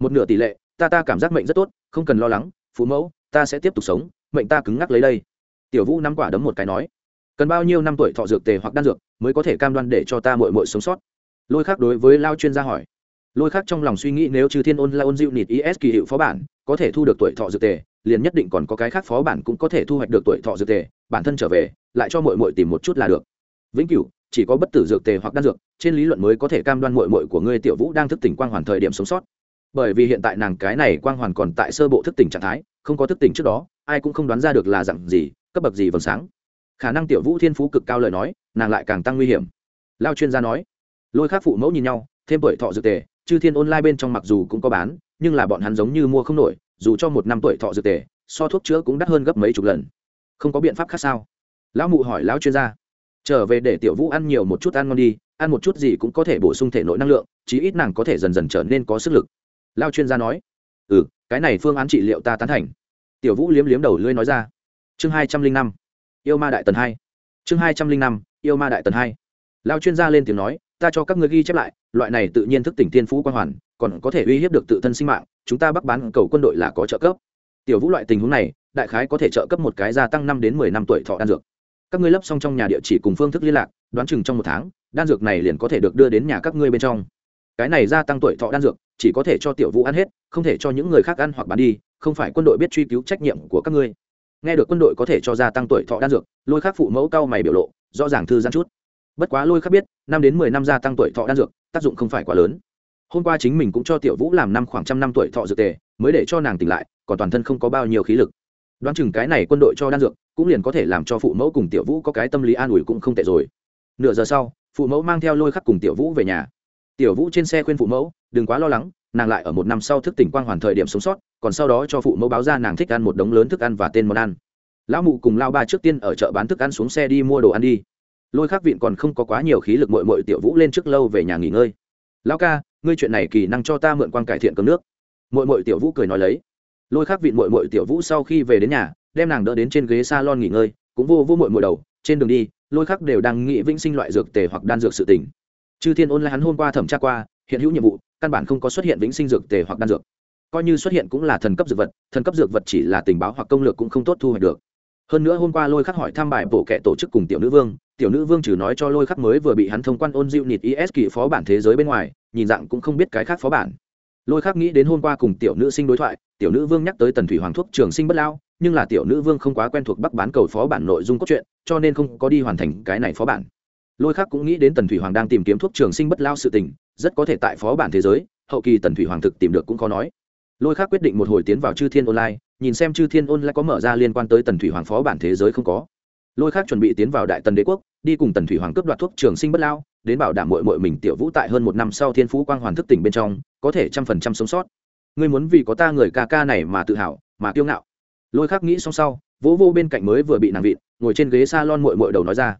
Một nửa tỷ lệ, ta ta cảm giác mệnh rất tốt, không cần lo lắng, phụ mẫu, ta sẽ tiếp tục sống, mệnh ta cứng ngắc lấy đây tiểu vũ nắm quả đấm một cái nói, cần bao nhiêu năm tuổi thọ dược tề hoặc đan dược mới có thể cam đoan để cho ta mội mội sống sót? Lôi khác đối với lao chuyên gia hỏi. Lôi khác trong lòng suy nghĩ nếu trừ thiên ôn la ôn diệu nịt is kỳ hiệu phó bản, có thể thu được tuổi thọ dược tề, liền nhất định còn có cái khác phó bản cũng có thể thu hoạch được tuổi thọ dược tề, bản thân trở về, lại cho mội mội tìm một chút là được. Vĩnh cửu, chỉ có bất tử dược tề hoặc đan dược, trên lý luận mới có thể cam đoan mội mội của ngươi tiểu vũ đang thức tỉnh quang hoàn thời điểm sống sót. Bởi vì hiện tại nàng cái này quang hoàn còn tại sơ bộ thức tỉnh trạng thái, không có thức tỉnh trước đó, ai cũng không đoán ra được là dặn gì cấp bậc gì vầng sáng. Khả năng tiểu vũ thiên phú cực cao lời nói, nàng lại càng tăng nguy hiểm. Lao chuyên gia nói, lôi khác phụ mẫu nhìn nhau, thêm tuổi thọ dược tề, chư thiên online bên trong mặc dù cũng có bán, nhưng là bọn hắn giống như mua không nổi, dù cho một năm tuổi thọ dược tề, so thuốc chữa cũng đắt hơn gấp mấy chục lần. Không có biện pháp khác sao? Lão mụ hỏi lão chuyên gia. Trở về để tiểu vũ ăn nhiều một chút ăn ngon đi, ăn một chút gì cũng có thể bổ sung thể nội năng lượng, chí ít nàng có thể dần dần trở nên có sức lực. Lao chuyên gia nói ừ cái này phương án trị liệu ta tán thành. Tiểu vũ liếm liếm đầu lưới nói ra chương hai trăm linh năm, yêu ma đại tần hai. Chương hai trăm linh năm, yêu ma đại tần hai. Lao chuyên gia lên tiếng nói, ta cho các người ghi chép lại, loại này tự nhiên thức tỉnh thiên phú quan hoàn, còn có thể uy hiếp được tự thân sinh mạng, chúng ta bắc bán cầu quân đội là có trợ cấp. Tiểu vũ loại tình huống này, đại khái có thể trợ cấp một cái gia tăng năm đến mười năm tuổi thọ đan dược. Các ngươi lấp xong trong nhà địa chỉ cùng phương thức liên lạc, đoán chừng trong một tháng, đan dược này liền có thể được đưa đến nhà các ngươi bên trong. Cái này gia tăng tuổi thọ đan dược, chỉ có thể cho tiểu vũ ăn hết, không thể cho những người khác ăn hoặc bán đi, không phải quân đội biết truy cứu trách nhiệm của các ngươi nghe được quân đội có thể cho gia tăng tuổi thọ đan dược, lôi khắc phụ mẫu cao mày biểu lộ, rõ ràng thư giãn chút. Bất quá lôi khắc biết, năm đến mười năm gia tăng tuổi thọ đan dược, tác dụng không phải quá lớn. Hôm qua chính mình cũng cho tiểu vũ làm năm khoảng trăm năm tuổi thọ dược tề, mới để cho nàng tỉnh lại, còn toàn thân không có bao nhiêu khí lực. Đoán chừng cái này quân đội cho đan dược, cũng liền có thể làm cho phụ mẫu cùng tiểu vũ có cái tâm lý an ủi cũng không tệ rồi. Nửa giờ sau, phụ mẫu mang theo lôi khắc cùng tiểu vũ về nhà. Tiểu vũ trên xe khuyên phụ mẫu, đừng quá lo lắng, nàng lại ở một năm sau thức tỉnh quang hoàn thời điểm sống sót còn sau đó cho phụ mẫu báo ra nàng thích ăn một đống lớn thức ăn và tên món ăn. Lão mụ cùng lao ba trước tiên ở chợ bán thức ăn xuống xe đi mua đồ ăn đi. Lôi khắc vịn còn không có quá nhiều khí lực mội mội tiểu vũ lên trước lâu về nhà nghỉ ngơi. Lão ca, ngươi chuyện này kỳ năng cho ta mượn quan cải thiện cơm nước. Mội mội tiểu vũ cười nói lấy. Lôi khắc vịn mội mội tiểu vũ sau khi về đến nhà, đem nàng đỡ đến trên ghế s a lon nghỉ ngơi, cũng vô vô mội mội đầu, trên đường đi, lôi khắc đều đang nghĩ vĩnh sinh loại dược tề hoặc đan dược sự tỉnh chư thiên ôn lại hắn hôm qua thẩm tra qua, hiện hữu nhiệm vụ, căn bản không có xuất hiện vĩnh sinh dược tề hoặc đan dược coi như xuất hiện cũng là thần cấp dược vật, thần cấp dược vật chỉ là tình báo hoặc công lược cũng không tốt thu hoạch được. Hơn nữa hôm qua lôi khắc hỏi thăm bài bổ kệ tổ chức cùng tiểu nữ vương, tiểu nữ vương trừ nói cho lôi khắc mới vừa bị hắn thông quan ôn diệu nịt is kỳ phó bản thế giới bên ngoài, nhìn dạng cũng không biết cái khác phó bản. Lôi khắc nghĩ đến hôm qua cùng tiểu nữ sinh đối thoại, tiểu nữ vương nhắc tới tần thủy hoàng thuốc trường sinh bất lao, nhưng là tiểu nữ vương không quá quen thuộc bắc bán cầu phó bản nội dung cốt truyện, cho nên không có đi hoàn thành cái này phó bản. Lôi khắc cũng nghĩ đến tần thủy hoàng đang tìm kiếm thuốc trường sinh bất lao sự tình, rất có thể tại phó bản thế giới, hậu kỳ tần thủy hoàng thực tìm được cũng khó nói lôi khắc quyết định một hồi tiến vào chư thiên online, nhìn xem chư thiên online có mở ra liên quan tới tần thủy hoàng phó bản thế giới không có. Lôi khắc chuẩn bị tiến vào đại tần đế quốc, đi cùng tần thủy hoàng cướp đoạt thuốc trường sinh bất lao, đến bảo đảm mội mội mình tiểu vũ tại hơn một năm sau thiên phú quang hoàn thức tỉnh bên trong, có thể trăm phần trăm sống sót. Ngươi muốn vì có ta người ca ca này mà tự hào, mà kiêu ngạo. Lôi khắc nghĩ xong sau, vỗ vô bên cạnh mới vừa bị nàng vịn, ngồi trên ghế s a lon mội mội đầu nói ra.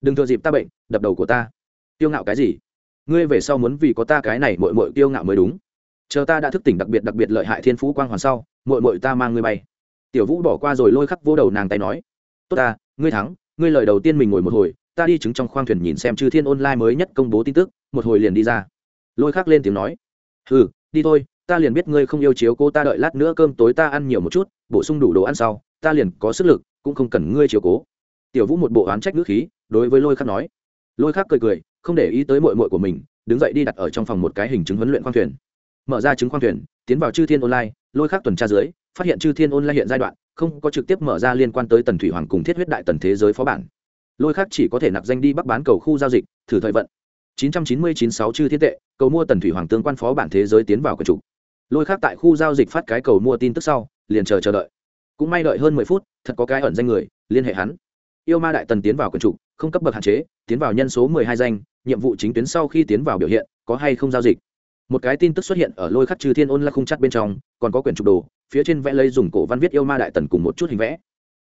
Đừng thừa dịp ta bệnh, đập đầu của ta. Kiêu ngạo cái gì? Ngươi về sau muốn vì có ta cái này mội mội kiêu ngạo mới đúng chờ ta đã thức tỉnh đặc biệt đặc biệt lợi hại thiên phú quang hoàn sau mội mội ta mang ngươi bay. Tiểu vũ bỏ qua rồi lôi khắc vô đầu nàng tay nói, tốt ta, ngươi thắng, ngươi lời đầu tiên mình ngồi một hồi, ta đi chứng trong khoang thuyền nhìn xem chư thiên online mới nhất công bố tin tức, một hồi liền đi ra. Lôi khắc lên tiếng nói ừ đi thôi, ta liền biết ngươi không yêu chiếu cô ta đợi lát nữa cơm tối ta ăn nhiều một chút, bổ sung đủ đồ ăn sau, ta liền có sức lực, cũng không cần ngươi chiếu cố. Tiểu vũ một bộ oán trách ngữ khí, đối với lôi khắc nói. Lôi khắc cười cười, không để ý tới mội mội của mình, đứng dậy đi đặt ở trong phòng một cái hình chứng huấn luyện khoang thuyền mở ra chứng khoang thuyền, tiến vào chư thiên online, lôi khác tuần tra dưới, phát hiện chư thiên online hiện giai đoạn, không có trực tiếp mở ra liên quan tới tần thủy hoàng cùng thiết huyết đại tần thế giới phó bản. Lôi khác chỉ có thể nạp danh đi bắc bán cầu khu giao dịch, thử thời vận. 999-6 chư thiên tệ, cầu mua tần thủy hoàng tương quan phó bản thế giới tiến vào quần trục lôi khác tại khu giao dịch phát cái cầu mua tin tức sau, liền chờ chờ đợi. Cũng may đợi hơn mười phút, thật có cái ẩn danh người, liên hệ hắn. Yêu ma đại tần tiến vào quần trục không cấp bậc hạn chế, tiến vào nhân số mười hai danh, nhiệm vụ chính tuyến sau khi tiến vào biểu hiện, có hay không giao dịch? Một cái tin tức xuất hiện ở lôi khắc trừ thiên ôn la khung chắt bên trong, còn có quyển trục đồ, phía trên vẽ lấy dùng cổ văn viết yêu ma đại tần cùng một chút hình vẽ.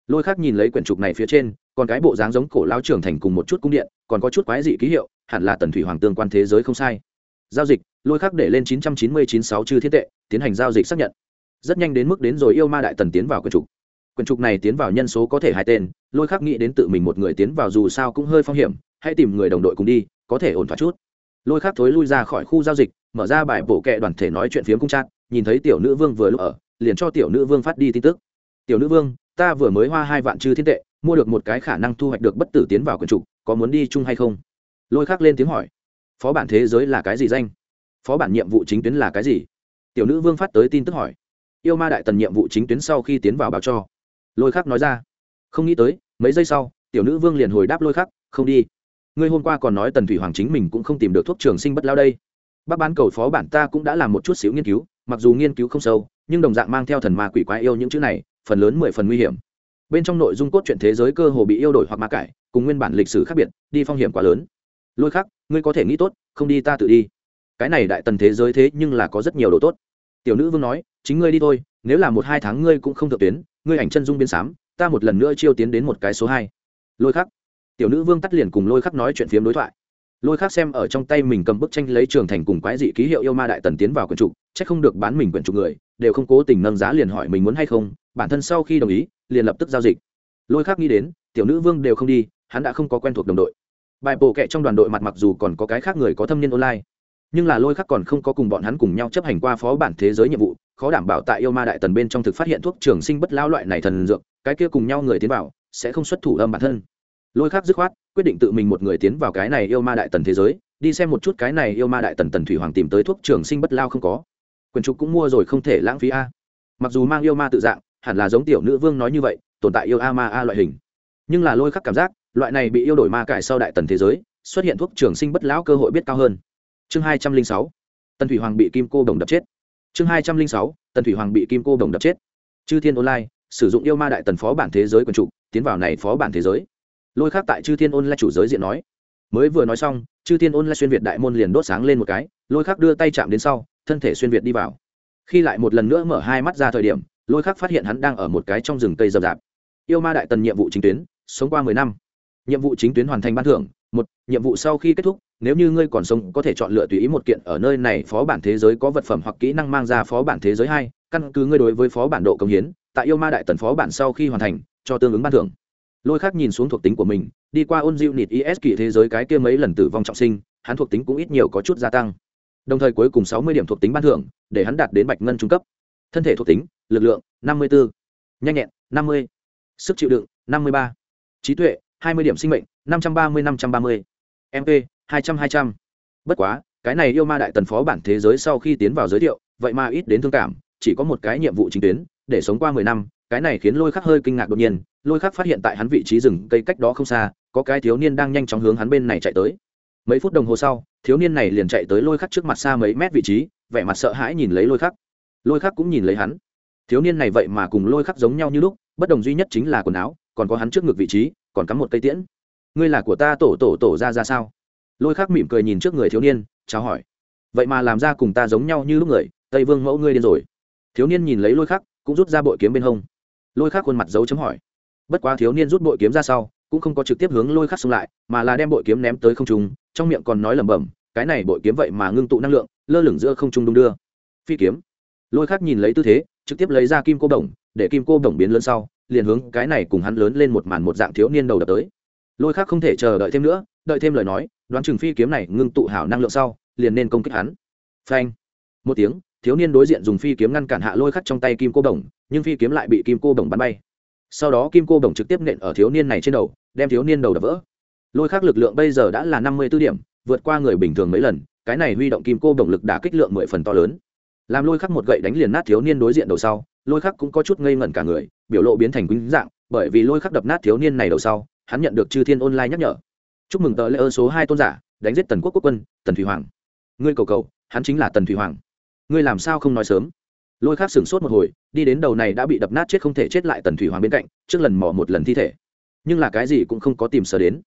Lôi khắc nhìn lấy quyển trục này phía trên, còn cái bộ dáng giống cổ lao trưởng thành cùng một chút cung điện, còn có chút quái dị ký hiệu, hẳn là tần thủy hoàng tương quan thế giới không sai. Giao dịch, lôi khắc để lên chín trăm chín mươi chín sáu chư thiên tệ, tiến hành giao dịch xác nhận. Rất nhanh đến mức đến rồi yêu ma đại tần tiến vào quyển trục. Quyển trục này tiến vào nhân số có thể hai tên, lôi khắc nghĩ đến tự mình một người tiến vào dù sao cũng hơi phong hiểm, hãy tìm người đồng đội cùng đi, có thể ổn thoát chút. Lôi khắc thối lui ra khỏi khu giao dịch mở ra bài bổ kệ đoàn thể nói chuyện phiếm cung trát nhìn thấy tiểu nữ vương vừa lúc ở, liền cho tiểu nữ vương phát đi tin tức. Tiểu nữ vương, ta vừa mới hoa hai vạn chư thiên tệ, mua được một cái khả năng thu hoạch được bất tử tiến vào quyển trục có muốn đi chung hay không? Lôi khắc lên tiếng hỏi. Phó bản thế giới là cái gì danh? Phó bản nhiệm vụ chính tuyến là cái gì? Tiểu nữ vương phát tới tin tức hỏi. Yêu ma đại tần nhiệm vụ chính tuyến sau khi tiến vào báo cho. Lôi khắc nói ra. Không nghĩ tới, mấy giây sau, tiểu nữ vương liền hồi đáp lôi khắc, không đi. Ngươi hôm qua còn nói tần thủy hoàng chính mình cũng không tìm được thuốc trường sinh bất lao đây bác bán cầu phó bản ta cũng đã làm một chút xíu nghiên cứu mặc dù nghiên cứu không sâu nhưng đồng dạng mang theo thần ma quỷ quái yêu những chữ này phần lớn mười phần nguy hiểm. Bên trong nội dung cốt truyện thế giới cơ hồ bị yêu đổi hoặc ma cải cùng nguyên bản lịch sử khác biệt đi phong hiểm quá lớn. Lôi khắc, ngươi có thể nghĩ tốt không đi ta tự đi. Cái này đại tần thế giới thế nhưng là có rất nhiều đồ tốt. Tiểu nữ vương nói chính ngươi đi thôi nếu là một hai tháng ngươi cũng không thượng tuyến ngươi ảnh chân dung biến xám ta một lần nữa chiêu tiến đến một cái số hai. Lôi khắc. Tiểu nữ vương tắt liền cùng lôi khắc nói chuyện phiếm đối thoại lôi khác xem ở trong tay mình cầm bức tranh lấy trường thành cùng quái dị ký hiệu yêu ma đại tần tiến vào quyển trục c h ắ c không được bán mình quyển trục người, đều không cố tình nâng giá liền hỏi mình muốn hay không, bản thân sau khi đồng ý, liền lập tức giao dịch. Lôi khác nghĩ đến, tiểu nữ vương đều không đi, hắn đã không có quen thuộc đồng đội. Bài bổ kệ trong đoàn đội mặt mặc dù còn có cái khác người có thâm niên online, nhưng là lôi khác còn không có cùng bọn hắn cùng nhau chấp hành qua phó bản thế giới nhiệm vụ, khó đảm bảo tại yêu ma đại tần bên trong thực phát hiện thuốc trường sinh bất lao loại này thần dược, cái kia cùng nhau người tiến vào, sẽ không xuất thủ âm bản thân lôi khắc dứt khoát, quyết định tự mình một người tiến vào cái này yêu ma đại tần thế giới, đi xem một chút cái này yêu ma đại tần tần thủy hoàng tìm tới thuốc trường sinh bất lao không có. Quyền trục cũng mua rồi không thể lãng phí a. Mặc dù mang yêu ma tự dạng, hẳn là giống tiểu nữ vương nói như vậy, tồn tại yêu a ma a loại hình. Nhưng là lôi khắc cảm giác, loại này bị yêu đổi ma cải sau đại tần thế giới, xuất hiện thuốc trường sinh bất lão cơ hội biết cao hơn. Chương hai trăm linh sáu, tần thủy hoàng bị kim cô đồng đập chết. Chương hai trăm linh sáu, tần thủy hoàng bị kim cô đồng đập chết. Chư thiên online, sử dụng yêu ma đại tần phó bản thế giới quần trục, tiến vào này phó bản thế giới lôi khác tại chư thiên ôn lại chủ giới diện nói. Mới vừa nói xong, chư thiên ôn lại xuyên việt đại môn liền đốt sáng lên một cái, lôi khác đưa tay chạm đến sau, thân thể xuyên việt đi vào. Khi lại một lần nữa mở hai mắt ra thời điểm, lôi khác phát hiện hắn đang ở một cái trong rừng cây rậm rạp. Yêu ma đại tần nhiệm vụ chính tuyến, sống qua mười năm. Nhiệm vụ chính tuyến hoàn thành ban thưởng, một, nhiệm vụ sau khi kết thúc, nếu như ngươi còn sống, có thể chọn lựa tùy ý một kiện ở nơi này phó bản thế giới có vật phẩm hoặc kỹ năng mang ra phó bản thế giới hai, căn cứ ngươi đối với phó bản độ công hiến, tại yêu ma đại tần phó bản sau khi hoàn thành, cho tương ứng ban thưởng lôi khác nhìn xuống thuộc tính của mình, đi qua ôn diệu nịt is kỳ thế giới cái kia mấy lần tử vong trọng sinh, hắn thuộc tính cũng ít nhiều có chút gia tăng. Đồng thời cuối cùng sáu mươi điểm thuộc tính ban thưởng, để hắn đạt đến bạch ngân trung cấp. Thân thể thuộc tính, lực lượng, năm mươi bốn nhanh nhẹn, năm mươi. Sức chịu đựng, năm mươi ba. Trí tuệ, hai mươi điểm sinh mệnh, năm trăm ba mươi, năm trăm ba mươi. Mp hai trăm hai trăm. Bất quá, cái này yêu ma đại tần phó bản thế giới sau khi tiến vào giới thiệu, vậy mà ít đến thương cảm, chỉ có một cái nhiệm vụ chính tuyến, để sống qua mười năm cái này khiến lôi khắc hơi kinh ngạc đột nhiên, lôi khắc phát hiện tại hắn vị trí rừng cây cách đó không xa, có cái thiếu niên đang nhanh chóng hướng hắn bên này chạy tới. Mấy phút đồng hồ sau, thiếu niên này liền chạy tới lôi khắc trước mặt xa mấy mét vị trí, vẻ mặt sợ hãi nhìn lấy lôi khắc. Lôi khắc cũng nhìn lấy hắn. Thiếu niên này vậy mà cùng lôi khắc giống nhau như lúc, bất đồng duy nhất chính là quần áo, còn có hắn trước ngực vị trí, còn cắm một cây tiễn. Ngươi là của ta tổ tổ tổ ra ra sao? Lôi khắc mỉm cười nhìn trước người thiếu niên, chào hỏi. Vậy mà làm ra cùng ta giống nhau như lúc người, tây vương mẫu ngươi điên rồi. Thiếu niên nhìn lấy lôi khắc, cũng rút ra bội kiếm bên hông lôi khắc khuôn mặt dấu chấm hỏi. Bất quá thiếu niên rút bội kiếm ra sau, cũng không có trực tiếp hướng lôi khắc xung lại, mà là đem bội kiếm ném tới không trung, trong miệng còn nói lẩm bẩm, cái này bội kiếm vậy mà ngưng tụ năng lượng, lơ lửng giữa không trung đung đưa. Phi kiếm. Lôi khắc nhìn lấy tư thế, trực tiếp lấy ra kim cô đồng, để kim cô đồng biến lớn sau, liền hướng cái này cùng hắn lớn lên một màn một dạng thiếu niên đầu đập tới. Lôi khắc không thể chờ đợi thêm nữa, đợi thêm lời nói, đoán chừng phi kiếm này ngưng tụ hảo năng lượng sau, liền nên công kích hắn. Phanh. Một tiếng thiếu niên đối diện dùng phi kiếm ngăn cản hạ lôi khắc trong tay kim cô đồng, nhưng phi kiếm lại bị kim cô đồng bắn bay. Sau đó kim cô đồng trực tiếp nện ở thiếu niên này trên đầu, đem thiếu niên đầu đập vỡ. Lôi khắc lực lượng bây giờ đã là năm mươi b ố điểm, vượt qua người bình thường mấy lần, cái này huy động kim cô đồng lực đã kích lượng mười phần to lớn. Làm lôi khắc một gậy đánh liền nát thiếu niên đối diện đầu sau, lôi khắc cũng có chút ngây ngẩn cả người, biểu lộ biến thành quýnh dạng, bởi vì lôi khắc đập nát thiếu niên này đầu sau, hắn nhận được chư thiên online nhắc nhở. Chúc mừng tờ lễ ơ số hai tôn giả, đánh giết tần quốc quốc quân, tần thủy hoàng. Ngươi cầu cầu, hắn chính là tần thủy hoàng ngươi làm sao không nói sớm? Lôi khác sửng sốt một hồi, đi đến đầu này đã bị đập nát chết không thể chết lại tần thủy hoàng bên cạnh, trước lần mỏ một lần thi thể. Nhưng là cái gì cũng không có tìm sờ đến.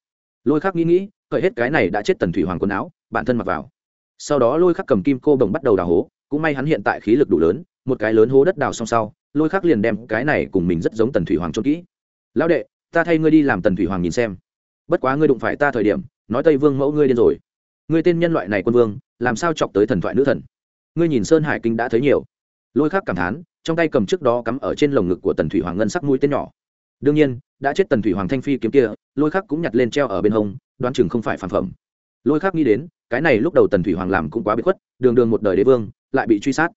Lôi khác nghĩ nghĩ, cởi hết cái này đã chết tần thủy hoàng quần áo, bản thân mặc vào. Sau đó lôi khắc cầm kim cô bồng bắt đầu đào hố, cũng may hắn hiện tại khí lực đủ lớn, một cái lớn hố đất đào xong sau, lôi khắc liền đem cái này cùng mình rất giống tần thủy hoàng trôn kỹ. Lão đệ, ta thay ngươi đi làm tần thủy hoàng nhìn xem. Bất quá ngươi đụng phải ta thời điểm, nói tây vương mẫu ngươi điên rồi. Ngươi tên nhân loại này quân vương, làm sao chọc tới thần thoại nữ thần? Ngươi nhìn sơn hải kinh đã thấy nhiều lôi khắc cảm thán trong tay cầm trước đó cắm ở trên lồng ngực của tần thủy hoàng ngân sắc mũi tên nhỏ đương nhiên đã chết tần thủy hoàng thanh phi kiếm kia lôi khắc cũng nhặt lên treo ở bên hông đoán chừng không phải phản phẩm lôi khắc nghĩ đến cái này lúc đầu tần thủy hoàng làm cũng quá bị khuất đường đường một đời đế vương lại bị truy sát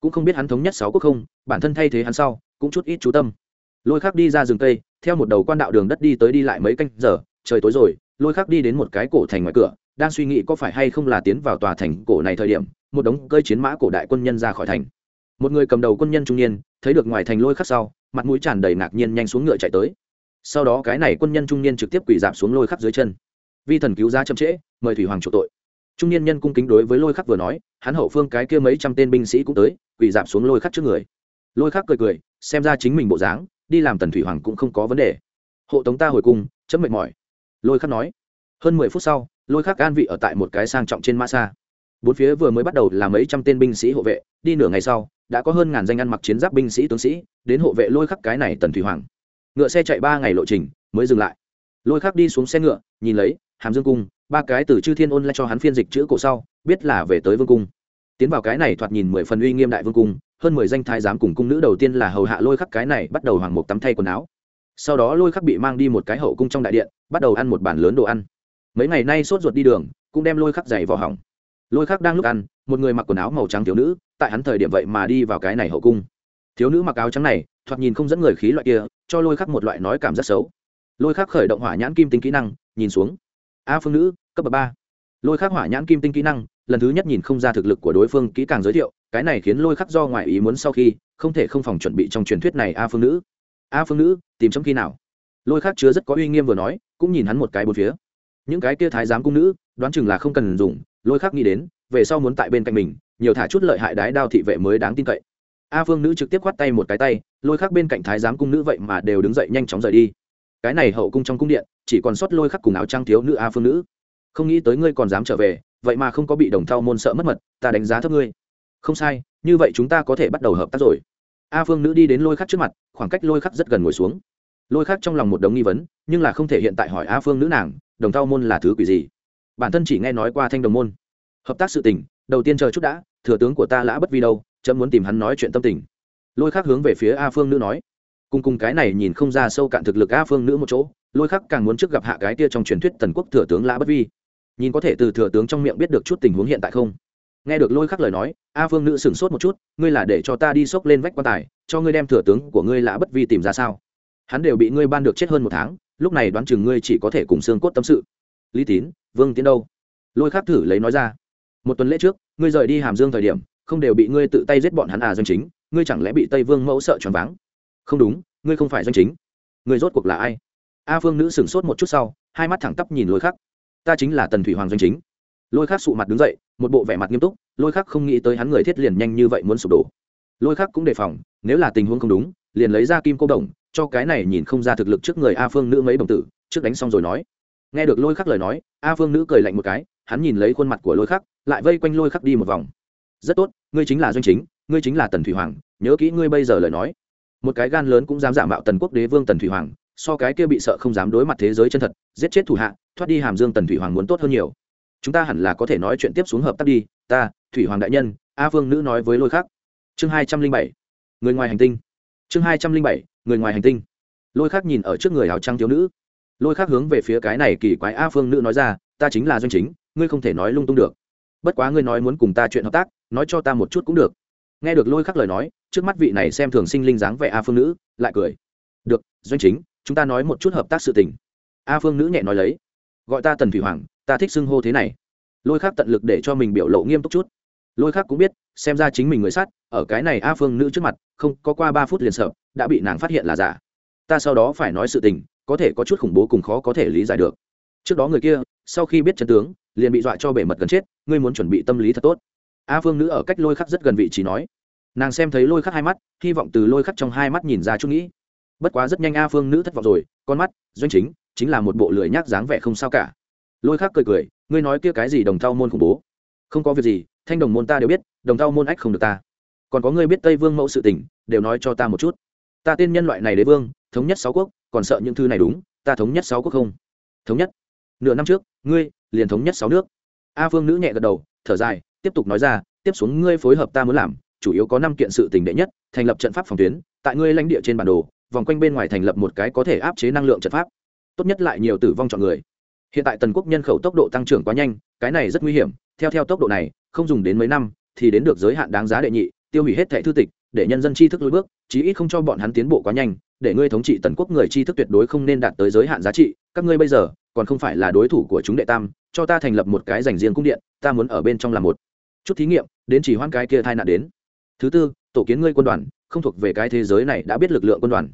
cũng không biết hắn thống nhất sáu quốc không bản thân thay thế hắn sau cũng chút ít chú tâm lôi khắc đi ra rừng cây theo một đầu quan đạo đường đất đi tới đi lại mấy canh giờ trời tối rồi lôi khắc đi đến một cái cổ thành ngoài cửa đang suy nghĩ có phải hay không là tiến vào tòa thành cổ này thời điểm một đống cơi chiến mã cổ đại quân nhân ra khỏi thành. Một người cầm đầu quân nhân trung niên, thấy được ngoài thành lôi khắc sau, mặt mũi tràn đầy ngạc nhiên nhanh xuống ngựa chạy tới. Sau đó cái này quân nhân trung niên trực tiếp quỳ dạp xuống lôi khắc dưới chân. Vi thần cứu ra chậm trễ, mời thủy hoàng chủ tội. Trung niên nhân cung kính đối với lôi khắc vừa nói, hắn hậu phương cái kia mấy trăm tên binh sĩ cũng tới, quỳ dạp xuống lôi khắc trước người. Lôi khắc cười cười, xem ra chính mình bộ dáng, đi làm tần thủy hoàng cũng không có vấn đề. Hộ tống ta hồi cung, chấm mệt mỏi. Lôi khắc nói. Hơn mười phút sau, lôi khắc an vị ở tại một cái sang trọng trên mã xa bốn phía vừa mới bắt đầu là mấy trăm tên binh sĩ hộ vệ, đi nửa ngày sau, đã có hơn ngàn danh ăn mặc chiến giáp binh sĩ tướng sĩ, đến hộ vệ lôi khắc cái này tần thủy hoàng. Ngựa xe chạy ba ngày lộ trình, mới dừng lại. Lôi khắc đi xuống xe ngựa, nhìn lấy, hàm dương cung, ba cái từ chư thiên ôn lại cho hắn phiên dịch chữ cổ sau, biết là về tới vương cung. Tiến vào cái này thoạt nhìn mười phần uy nghiêm đại vương cung, hơn mười danh thái giám cùng cung nữ đầu tiên là hầu hạ lôi khắc cái này, bắt đầu hoàng một tắm thay quần áo. Sau đó lôi khắc bị mang đi một cái hậu cung trong đại điện, bắt đầu ăn một bản lớn đồ ăn. Mấy ngày nay sốt ruột đi đường, cũng đem lôi khắc giày vào hỏng lôi khắc đang lúc ăn, một người mặc quần áo màu trắng thiếu nữ, tại hắn thời điểm vậy mà đi vào cái này hậu cung. Thiếu nữ mặc áo trắng này, thoạt nhìn không dẫn người khí loại kia, cho lôi khắc một loại nói cảm rất xấu. Lôi khắc khởi động hỏa nhãn kim tinh kỹ năng, nhìn xuống. A phương nữ, cấp bậc ba. Lôi khắc hỏa nhãn kim tinh kỹ năng, lần thứ nhất nhìn không ra thực lực của đối phương, kỹ càng giới thiệu, cái này khiến lôi khắc do ngoài ý muốn sau khi, không thể không phòng chuẩn bị trong truyền thuyết này a phương nữ. A phương nữ, tìm chấm khi nào? Lôi khắc chứa rất có uy nghiêm vừa nói, cũng nhìn hắn một cái bốn phía những cái kia thái giám cung nữ, đoán chừng là không cần dùng, lôi khắc nghĩ đến, về sau muốn tại bên cạnh mình, nhiều thả chút lợi hại đái đao thị vệ mới đáng tin cậy. A phương nữ trực tiếp khoắt tay một cái tay, lôi khắc bên cạnh thái giám cung nữ vậy mà đều đứng dậy nhanh chóng rời đi. Cái này hậu cung trong cung điện, chỉ còn sót lôi khắc cùng áo trang thiếu nữ a phương nữ. Không nghĩ tới ngươi còn dám trở về, vậy mà không có bị đồng thao môn sợ mất mật, ta đánh giá thấp ngươi. Không sai, như vậy chúng ta có thể bắt đầu hợp tác rồi. A phương nữ đi đến lôi khắc trước mặt, khoảng cách lôi khắc rất gần ngồi xuống lôi khắc trong lòng một đống nghi vấn, nhưng là không thể hiện tại hỏi a phương nữ nàng, đồng thao môn là thứ quỷ gì? Bản thân chỉ nghe nói qua thanh đồng môn. Hợp tác sự tình, đầu tiên chờ chút đã, thừa tướng của ta lã bất vi đâu, chấm muốn tìm hắn nói chuyện tâm tình. Lôi khắc hướng về phía a phương nữ nói. Cùng cùng cái này nhìn không ra sâu cạn thực lực a phương nữ một chỗ, lôi khắc càng muốn trước gặp hạ cái kia trong truyền thuyết tần quốc thừa tướng lã bất vi. Nhìn có thể từ thừa tướng trong miệng biết được chút tình huống hiện tại không? Nghe được lôi khắc lời nói, a phương nữ sửng sốt một chút, ngươi là để cho ta đi xốc lên vách quan tài, cho ngươi đem thừa tướng của ngươi lã bất vi tìm ra sao? Hắn đều bị ngươi ban được chết hơn một tháng, lúc này đoán chừng ngươi chỉ có thể cùng xương cốt tâm sự. Lý tín, vương tiến đâu? Lôi khắc thử lấy nói ra. Một tuần lễ trước, ngươi rời đi hàm dương thời điểm, không đều bị ngươi tự tay giết bọn hắn à doanh chính, ngươi chẳng lẽ bị tây vương mẫu sợ choáng váng? Không đúng, ngươi không phải doanh chính. Ngươi rốt cuộc là ai? A phương nữ sửng sốt một chút sau, hai mắt thẳng tắp nhìn lôi khắc. Ta chính là tần thủy hoàng doanh chính. Lôi khắc sụ mặt đứng dậy, một bộ vẻ mặt nghiêm túc, lôi khắc không nghĩ tới hắn người thiết liền nhanh như vậy muốn sụp đổ. Lôi khắc cũng đề phòng, nếu là tình huống không đúng liền lấy ra kim cô đồng, cho cái này nhìn không ra thực lực trước người a phương nữ mấy đồng tử, trước đánh xong rồi nói. Nghe được lôi khắc lời nói, a phương nữ cười lạnh một cái, hắn nhìn lấy khuôn mặt của lôi khắc, lại vây quanh lôi khắc đi một vòng. Rất tốt, ngươi chính là doanh chính, ngươi chính là tần thủy hoàng, nhớ kỹ ngươi bây giờ lời nói. Một cái gan lớn cũng dám giả mạo tần quốc đế vương tần thủy hoàng, so cái kia bị sợ không dám đối mặt thế giới chân thật, giết chết thủ hạ, thoát đi hàm dương tần thủy hoàng muốn tốt hơn nhiều. Chúng ta hẳn là có thể nói chuyện tiếp xuống hợp tác đi, ta, thủy hoàng đại nhân, a phương nữ nói với lôi khắc. Chương hai trăm linh bảy, người ngoài hành tinh chương hai trăm linh bảy, người ngoài hành tinh. Lôi khắc nhìn ở trước người áo trắng thiếu nữ. Lôi khắc hướng về phía cái này kỳ quái a phương nữ nói ra, ta chính là doanh chính, ngươi không thể nói lung tung được. Bất quá ngươi nói muốn cùng ta chuyện hợp tác, nói cho ta một chút cũng được. Nghe được lôi khắc lời nói, trước mắt vị này xem thường sinh linh dáng vẻ a phương nữ, lại cười. Được, doanh chính, chúng ta nói một chút hợp tác sự tình. A phương nữ nhẹ nói lấy. Gọi ta tần thủy hoàng, ta thích xưng hô thế này. Lôi khắc tận lực để cho mình biểu lộ nghiêm túc chút lôi khắc cũng biết, xem ra chính mình người sát, ở cái này a phương nữ trước mặt, không có qua ba phút liền sợ, đã bị nàng phát hiện là giả. Ta sau đó phải nói sự tình, có thể có chút khủng bố cùng khó có thể lý giải được. Trước đó người kia, sau khi biết chân tướng, liền bị dọa cho bể mật gần chết, ngươi muốn chuẩn bị tâm lý thật tốt. A phương nữ ở cách lôi khắc rất gần vị trí nói. Nàng xem thấy lôi khắc hai mắt, hy vọng từ lôi khắc trong hai mắt nhìn ra chút nghĩ. Bất quá rất nhanh a phương nữ thất vọng rồi, con mắt, doanh chính chính là một bộ lười nhác dáng vẻ không sao cả. Lôi khắc cười cười, ngươi nói kia cái gì đồng thau môn khủng bố? Không có việc gì thanh đồng môn ta đều biết, đồng thau môn ách không được ta. Còn có người biết tây vương mẫu sự tình, đều nói cho ta một chút. Ta tên nhân loại này đế vương, thống nhất sáu quốc, còn sợ những thư này đúng, ta thống nhất sáu quốc không? Thống nhất. Nửa năm trước, ngươi liền thống nhất sáu nước. A phương nữ nhẹ gật đầu, thở dài, tiếp tục nói ra, tiếp xuống ngươi phối hợp ta muốn làm, chủ yếu có năm kiện sự tình đệ nhất, thành lập trận pháp phòng tuyến, tại ngươi lãnh địa trên bản đồ, vòng quanh bên ngoài thành lập một cái có thể áp chế năng lượng trận pháp. Tốt nhất lại nhiều tử vong chọn người. Hiện tại tần quốc nhân khẩu tốc độ tăng trưởng quá nhanh, cái này rất nguy hiểm, theo theo tốc độ này không dùng đến mấy năm, thì đến được giới hạn đáng giá đệ nhị, tiêu hủy hết thẻ thư tịch, để nhân dân tri thức lối bước, chí ít không cho bọn hắn tiến bộ quá nhanh, để ngươi thống trị tần quốc người tri thức tuyệt đối không nên đạt tới giới hạn giá trị. Các ngươi bây giờ, còn không phải là đối thủ của chúng đệ tam, cho ta thành lập một cái dành riêng cung điện, ta muốn ở bên trong làm một chút thí nghiệm, đến chỉ hoan cái kia thai nạn đến. Thứ tư, tổ kiến ngươi quân đoàn, không thuộc về cái thế giới này đã biết lực lượng quân đoàn.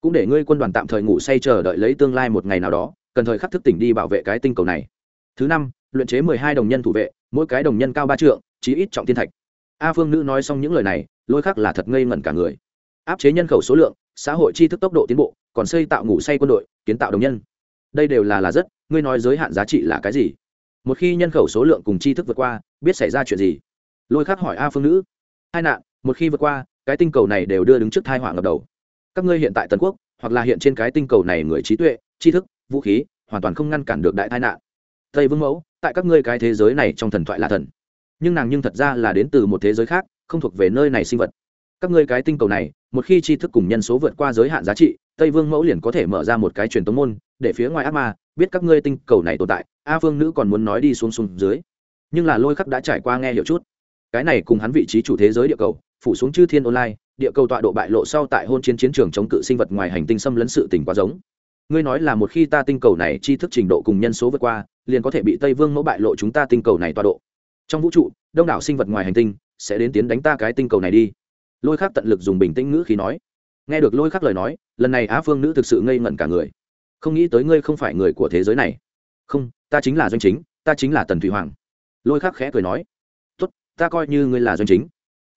Cũng để ngươi quân đoàn tạm thời ngủ say chờ đợi lấy tương lai một ngày nào đó, cần thời khắc thức tỉnh đi bảo vệ cái tinh cầu này. Thứ năm, luyện chế mười hai đồng nhân thủ vệ mỗi cái đồng nhân cao ba trượng, chí ít trọng thiên thạch. A phương nữ nói xong những lời này, lôi khắc là thật ngây ngẩn cả người. Áp chế nhân khẩu số lượng, xã hội tri thức tốc độ tiến bộ, còn xây tạo ngủ say quân đội, kiến tạo đồng nhân. Đây đều là là rất, ngươi nói giới hạn giá trị là cái gì? Một khi nhân khẩu số lượng cùng tri thức vượt qua, biết xảy ra chuyện gì? Lôi khắc hỏi a phương nữ. Hai nạn, một khi vượt qua, cái tinh cầu này đều đưa đứng trước thai họa ngập đầu. Các ngươi hiện tại tần quốc, hoặc là hiện trên cái tinh cầu này người trí tuệ, tri thức, vũ khí, hoàn toàn không ngăn cản được đại tai nạn. Tây vương mẫu tại các ngươi cái thế giới này trong thần thoại là thần. Nhưng nàng nhưng thật ra là đến từ một thế giới khác, không thuộc về nơi này sinh vật. Các ngươi cái tinh cầu này, một khi tri thức cùng nhân số vượt qua giới hạn giá trị, tây vương mẫu liền có thể mở ra một cái truyền tống môn, để phía ngoài ác ma biết các ngươi tinh cầu này tồn tại, a phương nữ còn muốn nói đi xuống xuống dưới. Nhưng là lôi khắc đã trải qua nghe hiểu chút. Cái này cùng hắn vị trí chủ thế giới địa cầu, phủ xuống chư thiên online, địa cầu tọa độ bại lộ sau tại hôn chiến chiến trường chống cự sinh vật ngoài hành tinh xâm lấn sự tỉnh quá giống ngươi nói là một khi ta tinh cầu này tri thức trình độ cùng nhân số vượt qua, liền có thể bị tây vương mẫu bại lộ chúng ta tinh cầu này tọa độ. Trong vũ trụ, đông đảo sinh vật ngoài hành tinh sẽ đến tiến đánh ta cái tinh cầu này đi. Lôi khắc tận lực dùng bình tĩnh ngữ khi nói. Nghe được lôi khắc lời nói, lần này á phương nữ thực sự ngây ngẩn cả người. Không nghĩ tới ngươi không phải người của thế giới này. Không, ta chính là doanh chính, ta chính là tần thủy hoàng. Lôi khắc khẽ cười nói. Tốt, ta coi như ngươi là doanh chính.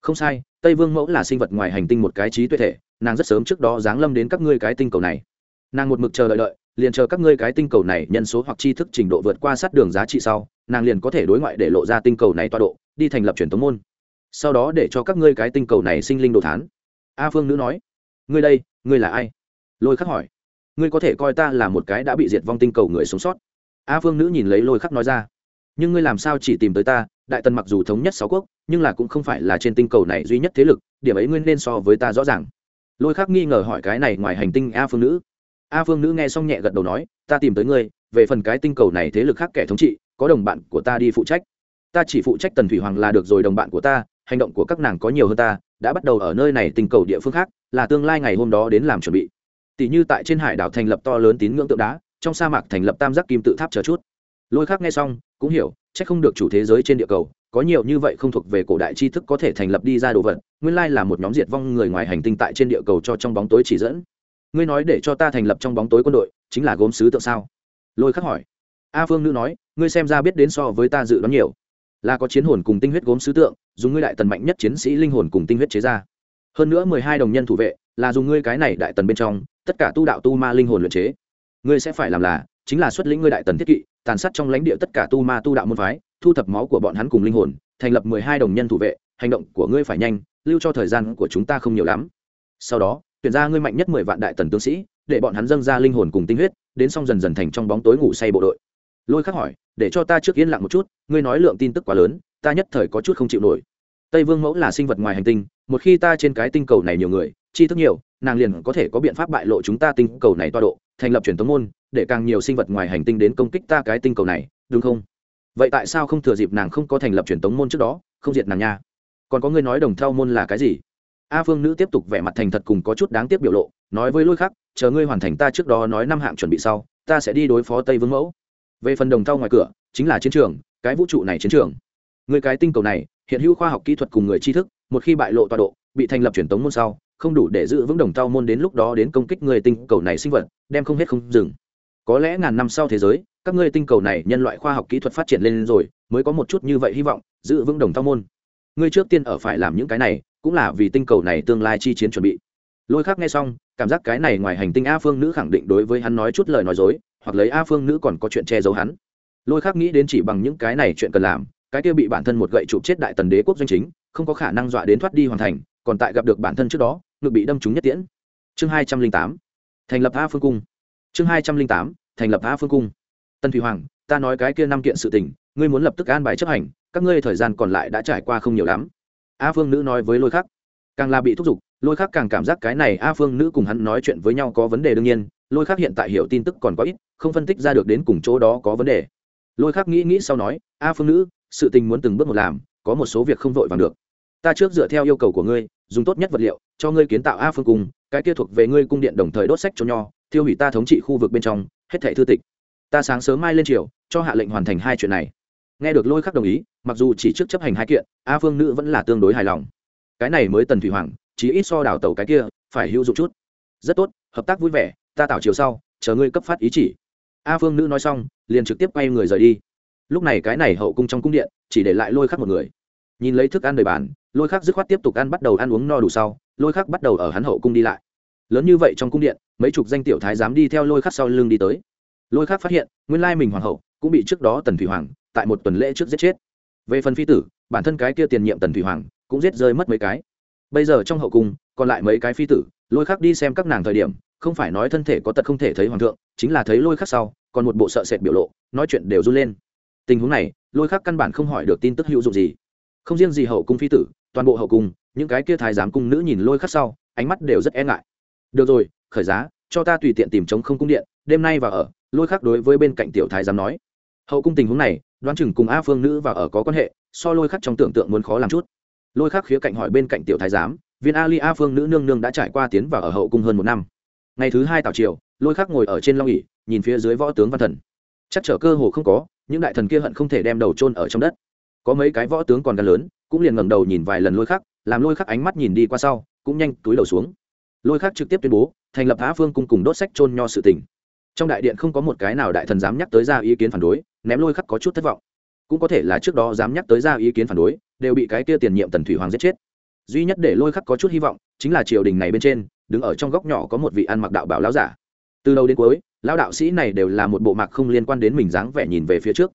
Không sai, tây vương mẫu là sinh vật ngoài hành tinh một cái trí tuệ thể, nàng rất sớm trước đó giáng lâm đến các ngươi cái tinh cầu này nàng một mực chờ đợi đợi, liền chờ các ngươi cái tinh cầu này nhân số hoặc tri thức trình độ vượt qua sát đường giá trị sau, nàng liền có thể đối ngoại để lộ ra tinh cầu này toa độ, đi thành lập truyền thống môn. Sau đó để cho các ngươi cái tinh cầu này sinh linh đồ thán. A phương nữ nói, ngươi đây, ngươi là ai? Lôi khắc hỏi, ngươi có thể coi ta là một cái đã bị diệt vong tinh cầu người sống sót. A phương nữ nhìn lấy lôi khắc nói ra, nhưng ngươi làm sao chỉ tìm tới ta? Đại tần mặc dù thống nhất sáu quốc, nhưng là cũng không phải là trên tinh cầu này duy nhất thế lực, điểm ấy ngươi nên so với ta rõ ràng. Lôi khắc nghi ngờ hỏi cái này ngoài hành tinh a phương nữ a phương nữ nghe xong nhẹ gật đầu nói, ta tìm tới ngươi, về phần cái tinh cầu này thế lực khác kẻ thống trị, có đồng bạn của ta đi phụ trách. Ta chỉ phụ trách tần thủy hoàng là được rồi, đồng bạn của ta, hành động của các nàng có nhiều hơn ta, đã bắt đầu ở nơi này tinh cầu địa phương khác, là tương lai ngày hôm đó đến làm chuẩn bị. Tỷ như tại trên hải đảo thành lập to lớn tín ngưỡng tượng đá, trong sa mạc thành lập tam giác kim tự tháp chờ chút. Lôi khác nghe xong, cũng hiểu c h ắ c không được chủ thế giới trên địa cầu, có nhiều như vậy không thuộc về cổ đại tri thức có thể thành lập đi ra đồ vật, nguyên lai là một nhóm diệt vong người ngoài hành tinh tại trên địa cầu cho trong bóng tối chỉ dẫn ngươi nói để cho ta thành lập trong bóng tối quân đội, chính là gốm sứ tượng sao? Lôi khắc hỏi. A phương nữ nói, ngươi xem ra biết đến so với ta dự đoán nhiều. Là có chiến hồn cùng tinh huyết gốm sứ tượng, dùng ngươi đại tần mạnh nhất chiến sĩ linh hồn cùng tinh huyết chế ra. Hơn nữa mười hai đồng nhân thủ vệ, là dùng ngươi cái này đại tần bên trong, tất cả tu đạo tu ma linh hồn luyện chế. Ngươi sẽ phải làm là, chính là xuất lĩnh ngươi đại tần thiết kỵ, tàn sát trong lãnh địa tất cả tu ma tu đạo môn phái, thu thập máu của bọn hắn cùng linh hồn, thành lập mười hai đồng nhân thủ vệ, hành động của ngươi phải nhanh, lưu cho thời gian của chúng ta không nhiều lắm. Sau đó tuyển ra ngươi mạnh nhất mười vạn đại tần tướng sĩ, để bọn hắn dâng ra linh hồn cùng tinh huyết, đến xong dần dần thành trong bóng tối ngủ say bộ đội. Lôi khắc hỏi, để cho ta trước yên lặng một chút, ngươi nói lượng tin tức quá lớn, ta nhất thời có chút không chịu nổi. Tây vương mẫu là sinh vật ngoài hành tinh, một khi ta trên cái tinh cầu này nhiều người chi thức nhiều, nàng liền có thể có biện pháp bại lộ chúng ta tinh cầu này toa độ, thành lập truyền thống môn, để càng nhiều sinh vật ngoài hành tinh đến công kích ta cái tinh cầu này, đúng không? Vậy tại sao không thừa dịp nàng không có thành lập truyền thống môn trước đó, không diệt nàng nha? Còn có người nói đồng thao môn là cái gì? A phương nữ tiếp tục vẻ mặt thành thật cùng có chút đáng tiếc biểu lộ, nói với lôi khắc, chờ ngươi hoàn thành ta trước đó nói năm hạng chuẩn bị sau, ta sẽ đi đối phó tây vương mẫu. Về phần đồng thau ngoài cửa, chính là chiến trường, cái vũ trụ này chiến trường. Người cái tinh cầu này, hiện hữu khoa học kỹ thuật cùng người tri thức, một khi bại lộ tọa độ, bị thành lập truyền tống môn sau, không đủ để giữ vững đồng thau môn đến lúc đó đến công kích người tinh cầu này sinh vật, đem không hết không dừng. Có lẽ ngàn năm sau thế giới, các ngươi tinh cầu này nhân loại khoa học kỹ thuật phát triển lên rồi, mới có một chút như vậy hy vọng, giữ vững đồng thau môn. Ngươi trước tiên ở phải làm những cái này cũng là vì tinh cầu này tương lai chi chiến chuẩn bị. Lôi khác nghe xong, cảm giác cái này ngoài hành tinh a phương nữ khẳng định đối với hắn nói chút lời nói dối, hoặc lấy a phương nữ còn có chuyện che giấu hắn. Lôi khác nghĩ đến chỉ bằng những cái này chuyện cần làm, cái kia bị bản thân một gậy chụp chết đại tần đế quốc doanh chính, không có khả năng dọa đến thoát đi hoàn thành, còn tại gặp được bản thân trước đó, ngực bị đâm trúng nhất tiễn. Chương hai trăm linh tám, thành lập a phương cung. Chương hai trăm linh tám, thành lập a phương cung. Tân thủy hoàng, ta nói cái kia năm kiện sự tình, ngươi muốn lập tức an bài chấp hành, các ngươi thời gian còn lại đã trải qua không nhiều lắm a phương nữ nói với lôi khắc. Càng là bị thúc giục, lôi khắc càng cảm giác cái này a phương nữ cùng hắn nói chuyện với nhau có vấn đề đương nhiên, lôi khắc hiện tại hiểu tin tức còn có ít, không phân tích ra được đến cùng chỗ đó có vấn đề. Lôi khắc nghĩ nghĩ sau nói, a phương nữ, sự tình muốn từng bước một làm, có một số việc không vội vàng được. Ta trước dựa theo yêu cầu của ngươi, dùng tốt nhất vật liệu, cho ngươi kiến tạo a phương cung, cái kia thuộc về ngươi cung điện đồng thời đốt sách cho nho, tiêu hủy ta thống trị khu vực bên trong, hết thẻ thư tịch. Ta sáng sớm mai lên triều, cho hạ lệnh hoàn thành hai chuyện này nghe được lôi khắc đồng ý, mặc dù chỉ trước chấp hành hai kiện, a phương nữ vẫn là tương đối hài lòng. Cái này mới tần thủy hoàng chỉ ít so đảo tàu cái kia, phải hữu dụng chút. Rất tốt, hợp tác vui vẻ, ta tạo chiều sau, chờ ngươi cấp phát ý chỉ. A phương nữ nói xong, liền trực tiếp quay người rời đi. Lúc này cái này hậu cung trong cung điện, chỉ để lại lôi khắc một người. Nhìn lấy thức ăn đầy bàn lôi khắc dứt khoát tiếp tục ăn bắt đầu ăn uống no đủ sau, lôi khắc bắt đầu ở hắn hậu cung đi lại. Lớn như vậy trong cung điện, mấy chục danh tiểu thái dám đi theo lôi khắc sau lưng đi tới. Lôi khắc phát hiện, nguyên lai mình hoàng hậu cũng bị trước đó tần thủy hoàng tại một tuần lễ trước giết chết. Về phần phi tử, bản thân cái kia tiền nhiệm tần thủy hoàng cũng giết rơi mất mấy cái. Bây giờ trong hậu cung, còn lại mấy cái phi tử, lôi khắc đi xem các nàng thời điểm, không phải nói thân thể có tật không thể thấy hoàng thượng, chính là thấy lôi khắc sau, còn một bộ sợ sệt biểu lộ, nói chuyện đều run lên. Tình huống này, lôi khắc căn bản không hỏi được tin tức hữu dụng gì. Không riêng gì hậu cung phi tử, toàn bộ hậu cung, những cái kia thái giám cung nữ nhìn lôi khắc sau, ánh mắt đều rất e ngại. Được rồi, khởi giá, cho ta tùy tiện tìm chống không cung điện, đêm nay và ở, lôi khắc đối với bên cạnh tiểu thái giám nói hậu cung tình huống này, đoán chừng cùng a phương nữ và ở có quan hệ, so lôi khắc trong tưởng tượng muốn khó làm chút. Lôi khắc khía cạnh hỏi bên cạnh tiểu thái giám, viên ali a phương nữ nương nương đã trải qua tiến vào ở hậu cung hơn một năm. Ngày thứ hai tào triều, lôi khắc ngồi ở trên long ỉ nhìn phía dưới võ tướng văn thần. Chắc trở cơ hồ không có, những đại thần kia hận không thể đem đầu chôn ở trong đất. Có mấy cái võ tướng còn gần lớn, cũng liền ngẩng đầu nhìn vài lần lôi khắc, làm lôi khắc ánh mắt nhìn đi qua sau, cũng nhanh túi đầu xuống. Lôi khắc trực tiếp tuyên bố, thành lập á phương cung cùng đốt sách chôn nho sự tình trong đại điện không có một cái nào đại thần dám nhắc tới ra ý kiến phản đối, ném lôi khắc có chút thất vọng. Cũng có thể là trước đó dám nhắc tới ra ý kiến phản đối, đều bị cái kia tiền nhiệm tần thủy hoàng giết chết. Duy nhất để lôi khắc có chút hy vọng, chính là triều đình này bên trên, đứng ở trong góc nhỏ có một vị ăn mặc đạo bảo lão giả. Từ đầu đến cuối, lão đạo sĩ này đều là một bộ mạc không liên quan đến mình dáng vẻ nhìn về phía trước.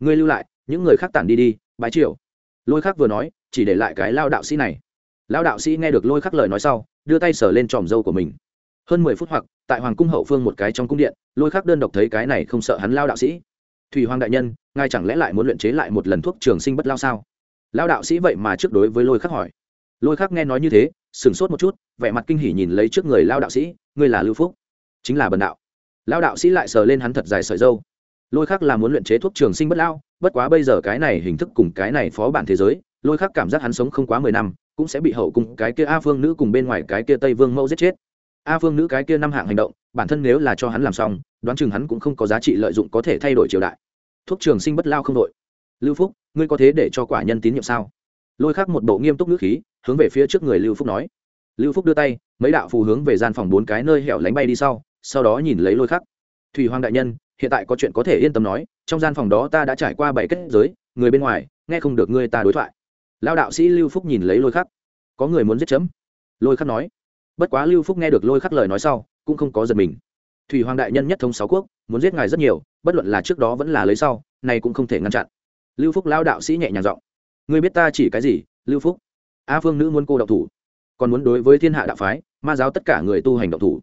Ngươi lưu lại, những người khác tản đi đi, bái triều. Lôi khắc vừa nói, chỉ để lại cái lao đạo sĩ này. Lao đạo sĩ nghe được lôi khắc lời nói sau, đưa tay sờ lên tròm dâu của mình hơn mười phút hoặc, tại hoàng cung hậu phương một cái trong cung điện, lôi khắc đơn độc thấy cái này không sợ hắn lao đạo sĩ. Thủy hoàng đại nhân, ngài chẳng lẽ lại muốn luyện chế lại một lần thuốc trường sinh bất lao sao? Lao đạo sĩ vậy mà trước đối với lôi khắc hỏi. Lôi khắc nghe nói như thế, sửng sốt một chút, vẻ mặt kinh hỉ nhìn lấy trước người lao đạo sĩ, ngươi là lưu phúc, chính là bần đạo. Lao đạo sĩ lại sờ lên hắn thật dài sợi dâu lôi khắc là muốn luyện chế thuốc trường sinh bất lao, bất quá bây giờ cái này hình thức cùng cái này phó bản thế giới, lôi khắc cảm giác hắn sống không quá mười năm, cũng sẽ bị hậu cùng cái kia a phương nữ cùng bên ngoài cái kia tây vương mẫu giết chết a phương nữ cái kia năm hạng hành động, bản thân nếu là cho hắn làm xong, đoán chừng hắn cũng không có giá trị lợi dụng có thể thay đổi triều đại. Thuốc trường sinh bất lao không đội. Lưu phúc, ngươi có thế để cho quả nhân tín nhiệm sao? Lôi khắc một bộ nghiêm túc ngữ khí, hướng về phía trước người lưu phúc nói. Lưu phúc đưa tay, mấy đạo phù hướng về gian phòng bốn cái nơi hẻo lánh bay đi sau sau đó nhìn lấy lôi khắc. Thủy hoàng đại nhân, hiện tại có chuyện có thể yên tâm nói, trong gian phòng đó ta đã trải qua bảy kết giới, người bên ngoài, nghe không được ngươi ta đối thoại. Lao đạo sĩ lưu phúc nhìn lấy lôi khắc. Có người muốn giết chấm? Lôi khắc nói bất quá lưu phúc nghe được lôi khắc lời nói sau, cũng không có giật mình. Thủy hoàng đại nhân nhất thống sáu quốc, muốn giết ngài rất nhiều, bất luận là trước đó vẫn là lấy sau, này cũng không thể ngăn chặn. Lưu phúc lao đạo sĩ nhẹ nhàng giọng. Ngươi biết ta chỉ cái gì, lưu phúc? A phương nữ muốn cô độc thủ, còn muốn đối với thiên hạ đạo phái, ma giáo tất cả người tu hành độc thủ.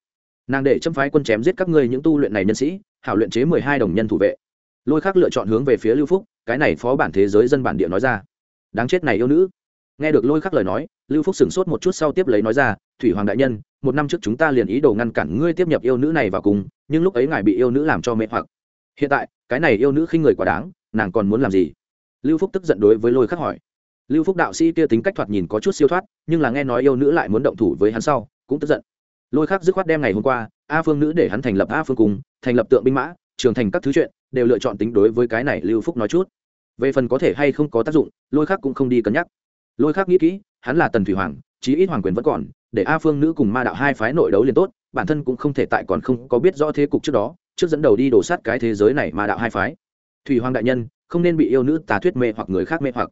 Nàng để châm phái quân chém giết các ngươi những tu luyện này nhân sĩ, hảo luyện chế mười hai đồng nhân thủ vệ. Lôi khác lựa chọn hướng về phía lưu phúc, cái này phó bản thế giới dân bản địa nói ra. Đáng chết này yêu nữ. Nghe được lôi khắc lời nói, lưu phúc sửng sốt một chút sau tiếp lấy nói ra thủy hoàng đại nhân, một năm trước chúng ta liền ý đồ ngăn cản ngươi tiếp nhập yêu nữ này vào cùng, nhưng lúc ấy ngài bị yêu nữ làm cho mệt hoặc. Hiện tại, cái này yêu nữ khi người quá đáng, nàng còn muốn làm gì? Lưu phúc tức giận đối với lôi khắc hỏi. Lưu phúc đạo sĩ kia tính cách thoạt nhìn có chút siêu thoát, nhưng là nghe nói yêu nữ lại muốn động thủ với hắn sau, cũng tức giận. Lôi Khắc dứt khoát đem ngày hôm qua, a phương nữ để hắn thành lập a phương cung thành lập tượng binh mã, trường thành các thứ chuyện, đều lựa chọn tính đối với cái này lưu phúc nói chút. Về phần có thể hay không có tác dụng, lôi Khắc cũng không đi cân nhắc. Lôi Khắc nghĩ kỹ, hắn là tần thủy hoàng, chí ít hoàng quyền vẫn còn để a phương nữ cùng ma đạo hai phái nội đấu liền tốt, bản thân cũng không thể tại còn không có biết rõ thế cục trước đó, trước dẫn đầu đi đổ sát cái thế giới này ma đạo hai phái. Thủy hoàng đại nhân, không nên bị yêu nữ tà thuyết mê hoặc người khác mê hoặc.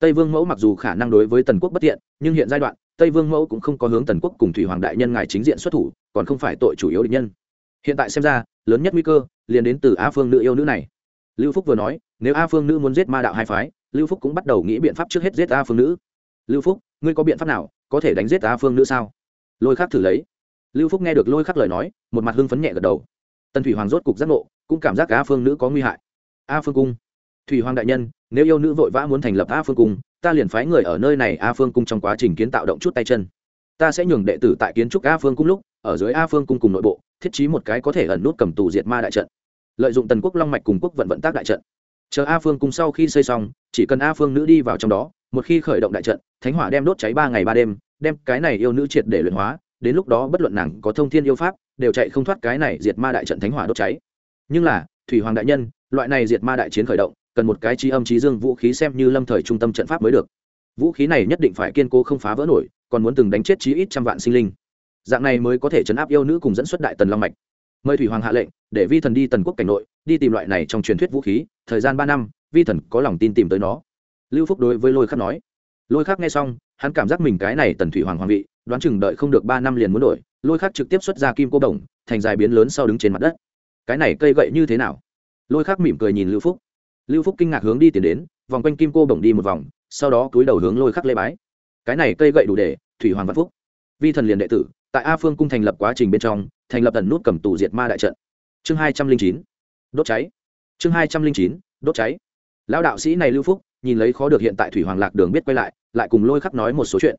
Tây vương mẫu mặc dù khả năng đối với tần quốc bất tiện, nhưng hiện giai đoạn, tây vương mẫu cũng không có hướng tần quốc cùng thủy hoàng đại nhân ngài chính diện xuất thủ, còn không phải tội chủ yếu định nhân. Hiện tại xem ra, lớn nhất nguy cơ, liền đến từ a phương nữ yêu nữ này. Lưu phúc vừa nói, nếu a phương nữ muốn giết ma đạo hai phái, lưu phúc cũng bắt đầu nghĩ biện pháp trước hết giết a phương nữ. Lưu phúc, ngươi có biện pháp nào? Có thể đánh giết a phương nữ sao? Lôi khắc thử lấy. Lưu phúc nghe được lôi khắc lời nói, một mặt hưng phấn nhẹ gật đầu. Tần thủy hoàng rốt cục giác ngộ, cũng cảm giác a phương nữ có nguy hại. A phương cung. Thủy hoàng đại nhân, nếu yêu nữ vội vã muốn thành lập a phương cung, ta liền phái người ở nơi này a phương cung trong quá trình kiến tạo động chút tay chân. Ta sẽ nhường đệ tử tại kiến trúc a phương cung lúc, ở dưới a phương cung cùng nội bộ, thiết trí một cái có thể ẩn nút cầm tù diệt ma đại trận. Lợi dụng tần quốc long mạch cùng quốc vận vận tác đại trận. Chờ a phương cung sau khi xây xong, chỉ cần a phương nữ đi vào trong đó một khi khởi động đại trận, thánh hỏa đem đốt cháy ba ngày ba đêm, đem cái này yêu nữ triệt để luyện hóa, đến lúc đó bất luận nàng có thông thiên yêu pháp, đều chạy không thoát cái này diệt ma đại trận thánh hỏa đốt cháy. Nhưng là, thủy hoàng đại nhân, loại này diệt ma đại chiến khởi động, cần một cái trí âm trí dương vũ khí xem như lâm thời trung tâm trận pháp mới được. Vũ khí này nhất định phải kiên cố không phá vỡ nổi, còn muốn từng đánh chết chí ít trăm vạn sinh linh. Dạng này mới có thể chấn áp yêu nữ cùng dẫn xuất đại tần long mạch. Mời thủy hoàng hạ lệnh, để vi thần đi tần quốc cảnh nội, đi tìm loại này trong truyền thuyết vũ khí, thời gian ba năm, vi thần có lòng tin tìm tới nó lưu phúc đối với lôi khắc nói. Lôi khắc nghe xong, hắn cảm giác mình cái này tần thủy hoàng hoàng vị, đoán chừng đợi không được ba năm liền muốn đổi. Lôi khắc trực tiếp xuất ra kim cô đồng, thành dài biến lớn sau đứng trên mặt đất. Cái này cây gậy như thế nào? Lôi khắc mỉm cười nhìn lưu phúc. Lưu phúc kinh ngạc hướng đi tiến đến, vòng quanh kim cô bổng đi một vòng, sau đó cúi đầu hướng lôi khắc lê bái. Cái này cây gậy đủ để, thủy hoàng văn phúc. Vi thần liền đệ tử, tại a phương cung thành lập quá trình bên trong, thành lập tần nút cầm tù diệt ma đại trận. Chương hai trăm linh chín, đốt cháy. Chương hai trăm linh chín, đốt cháy. Lão đạo sĩ này lưu phúc nhìn lấy khó được hiện tại thủy hoàng lạc đường biết quay lại lại cùng lôi khắc nói một số chuyện.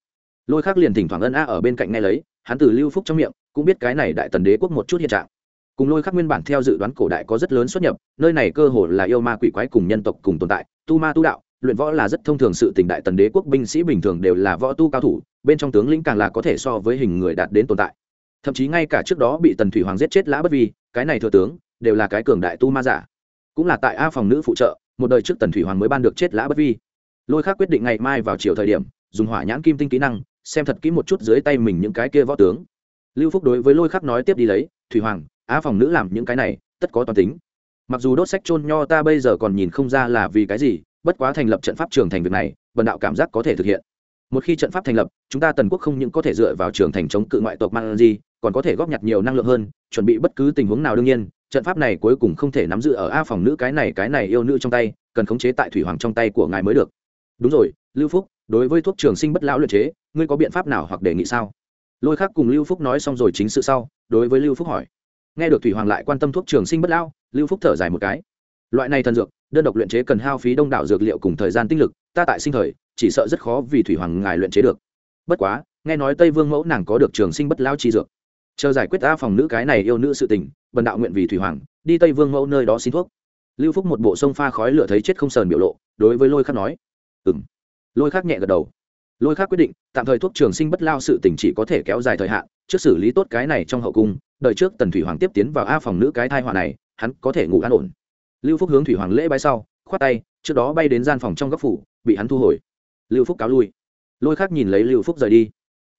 Lôi khắc liền thỉnh thoảng ân a ở bên cạnh nghe lấy, hắn từ lưu phúc trong miệng, cũng biết cái này đại tần đế quốc một chút hiện trạng. Cùng lôi khắc nguyên bản theo dự đoán cổ đại có rất lớn xuất nhập, nơi này cơ hồ là yêu ma quỷ quái cùng nhân tộc cùng tồn tại, tu ma tu đạo, luyện võ là rất thông thường sự tình đại tần đế quốc binh sĩ bình thường đều là võ tu cao thủ, bên trong tướng lĩnh càng là có thể so với hình người đạt đến tồn tại. Thậm chí ngay cả trước đó bị tần thủy hoàng giết chết lã bất vi, cái này thừa tướng, đều là cái cường đại tu ma giả. Cũng là tại a phòng nữ phụ trợ một đời trước tần thủy hoàng mới ban được chết lã bất vi. Lôi khác quyết định ngày mai vào chiều thời điểm, dùng hỏa nhãn kim tinh kỹ năng, xem thật kỹ một chút dưới tay mình những cái kia võ tướng. Lưu phúc đối với lôi khắc nói tiếp đi lấy, thủy hoàng, á phòng nữ làm những cái này, tất có toàn tính. Mặc dù đốt sách trôn nho ta bây giờ còn nhìn không ra là vì cái gì, bất quá thành lập trận pháp trường thành việc này vần đạo cảm giác có thể thực hiện. Một khi trận pháp thành lập, chúng ta tần quốc không những có thể dựa vào trường thành chống cự ngoại tộc man di, còn có thể góp nhặt nhiều năng lượng hơn, chuẩn bị bất cứ tình huống nào đương nhiên trận pháp này cuối cùng không thể nắm giữ ở a phòng nữ cái này cái này yêu nữ trong tay, cần khống chế tại thủy hoàng trong tay của ngài mới được. Đúng rồi, lưu phúc, đối với thuốc trường sinh bất lão luyện chế, ngươi có biện pháp nào hoặc đề nghị sao? Lôi khác cùng lưu phúc nói xong rồi chính sự sau, đối với lưu phúc hỏi. Nghe được thủy hoàng lại quan tâm thuốc trường sinh bất lão, lưu phúc thở dài một cái. Loại này thần dược, đơn độc luyện chế cần hao phí đông đảo dược liệu cùng thời gian tinh lực, ta tại sinh thời, chỉ sợ rất khó vì thủy hoàng ngài luyện chế được. Bất quá, nghe nói tây vương mẫu nàng có được trường sinh bất lão chi dược. Chờ giải quyết ta phòng nữ cái này yêu nữ sự tình bần đạo nguyện vì thủy hoàng, đi tây vương mẫu nơi đó xin thuốc. Lưu phúc một bộ sông pha khói lửa thấy chết không sờn biểu lộ, đối với lôi khắc nói ừ m lôi khắc nhẹ gật đầu. Lôi khắc quyết định, tạm thời thuốc trường sinh bất lao sự tình chỉ có thể kéo dài thời hạn, trước xử lý tốt cái này trong hậu cung, đợi trước tần thủy hoàng tiếp tiến vào a phòng nữ cái thai họa này, hắn có thể ngủ an ổn. Lưu phúc hướng thủy hoàng lễ bay sau, khoát tay, trước đó bay đến gian phòng trong góc phủ, bị hắn thu hồi. Lưu phúc cáo lui. Lôi khác nhìn lấy lưu phúc rời đi.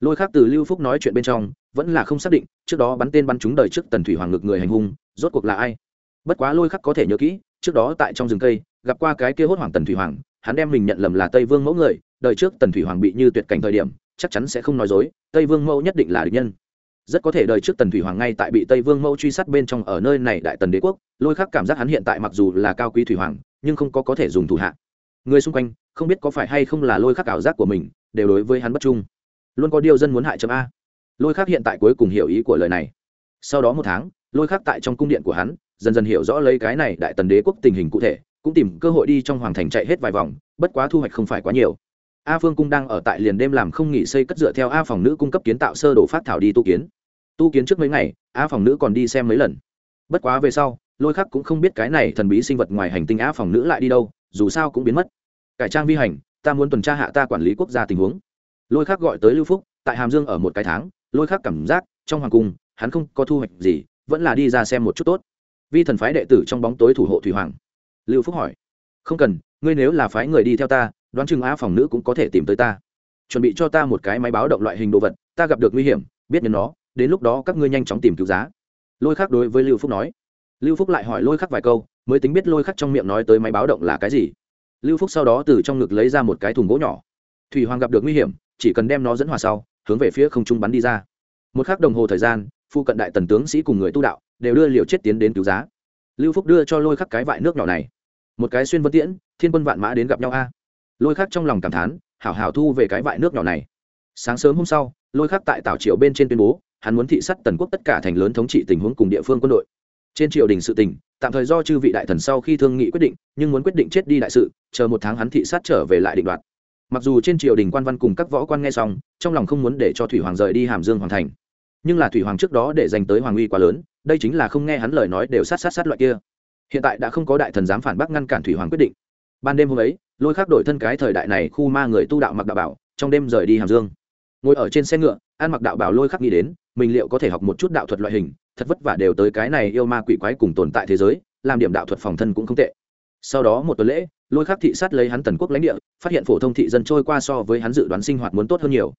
Lôi khác từ lưu phúc nói chuyện bên trong vẫn là không xác định, trước đó bắn tên bắn trúng đời trước tần thủy hoàng ngực người hành hung, rốt cuộc là ai? Bất quá lôi khắc có thể nhớ kỹ, trước đó tại trong rừng cây, gặp qua cái kia hốt hoàng tần thủy hoàng, hắn đem mình nhận lầm là tây vương mẫu người, đời trước tần thủy hoàng bị như tuyệt cảnh thời điểm, chắc chắn sẽ không nói dối, tây vương mẫu nhất định là địch nhân. Rất có thể đời trước tần thủy hoàng ngay tại bị tây vương mẫu truy sát bên trong ở nơi này đại tần đế quốc, lôi khắc cảm giác hắn hiện tại mặc dù là cao quý thủy hoàng, nhưng không có có thể dùng thủ hạ. Người xung quanh, không biết có phải hay không là lôi khắc ảo giác của mình, đều đối với hắn bất trung. Luôn có điều dân muốn hại chấm a lôi khắc hiện tại cuối cùng hiểu ý của lời này. Sau đó một tháng, lôi khắc tại trong cung điện của hắn, dần dần hiểu rõ lấy cái này đại tần đế quốc tình hình cụ thể, cũng tìm cơ hội đi trong hoàng thành chạy hết vài vòng, bất quá thu hoạch không phải quá nhiều. A phương cung đang ở tại liền đêm làm không nghỉ xây cất dựa theo a phòng nữ cung cấp kiến tạo sơ đồ phát thảo đi tu kiến. Tu kiến trước mấy ngày, a phòng nữ còn đi xem mấy lần. Bất quá về sau, lôi khắc cũng không biết cái này thần bí sinh vật ngoài hành tinh a phòng nữ lại đi đâu, dù sao cũng biến mất. Cải trang vi hành, ta muốn tuần tra hạ ta quản lý quốc gia tình huống. Lôi khác gọi tới lưu phúc, tại hàm dương ở một cái tháng lôi khác cảm giác trong hoàng cung, hắn không có thu hoạch gì, vẫn là đi ra xem một chút tốt. Vi thần phái đệ tử trong bóng tối thủ hộ thủy hoàng. Lưu phúc hỏi, không cần, ngươi nếu là phái người đi theo ta, đoán chừng á phòng nữ cũng có thể tìm tới ta. Chuẩn bị cho ta một cái máy báo động loại hình đồ vật, ta gặp được nguy hiểm, biết nhân nó, đến lúc đó các ngươi nhanh chóng tìm cứu giá. Lôi khắc đối với lưu phúc nói. Lưu phúc lại hỏi lôi khắc vài câu, mới tính biết lôi khắc trong miệng nói tới máy báo động là cái gì. Lưu phúc sau đó từ trong ngực lấy ra một cái thùng gỗ nhỏ. Thủy hoàng gặp được nguy hiểm, chỉ cần đem nó dẫn hòa sau hướng về phía không trung bắn đi ra. Một k h ắ c đồng hồ thời gian, phu cận đại tần tướng sĩ cùng người tu đạo đều đưa liều chết tiến đến cứu giá. Lưu phúc đưa cho lôi khắc cái vại nước nhỏ này. Một cái xuyên vân tiễn, thiên quân vạn mã đến gặp nhau a. Lôi khắc trong lòng cảm thán, hảo hảo thu về cái vại nước nhỏ này. Sáng sớm hôm sau, lôi khắc tại tảo triều bên trên tuyên bố, hắn muốn thị sát tần quốc tất cả thành lớn thống trị tình huống cùng địa phương quân đội. Trên triều đình sự tình, tạm thời do chư vị đại thần sau khi thương nghị quyết định, nhưng muốn quyết định chết đi đại sự, chờ một tháng hắn thị sát trở về lại định đoạt mặc dù trên triều đình quan văn cùng các võ quan nghe xong, trong lòng không muốn để cho thủy hoàng rời đi hàm dương hoàng thành. Nhưng là thủy hoàng trước đó để dành tới hoàng uy quá lớn, đây chính là không nghe hắn lời nói đều sát sát sát loại kia. Hiện tại đã không có đại thần dám phản bác ngăn cản thủy hoàng quyết định. Ban đêm hôm ấy, lôi khắc đổi thân cái thời đại này khu ma người tu đạo mặc đạo bảo, trong đêm rời đi hàm dương. Ngồi ở trên xe ngựa ăn mặc đạo bảo lôi khắc nghĩ đến, mình liệu có thể học một chút đạo thuật loại hình, thật vất vả đều tới cái này yêu ma quỷ quái cùng tồn tại thế giới, làm điểm đạo thuật phòng thân cũng không tệ. Sau đó một tuần lễ lôi khắc thị sát lấy hắn tần quốc lãnh địa, phát hiện phổ thông thị dân trôi qua so với hắn dự đoán sinh hoạt muốn tốt hơn nhiều.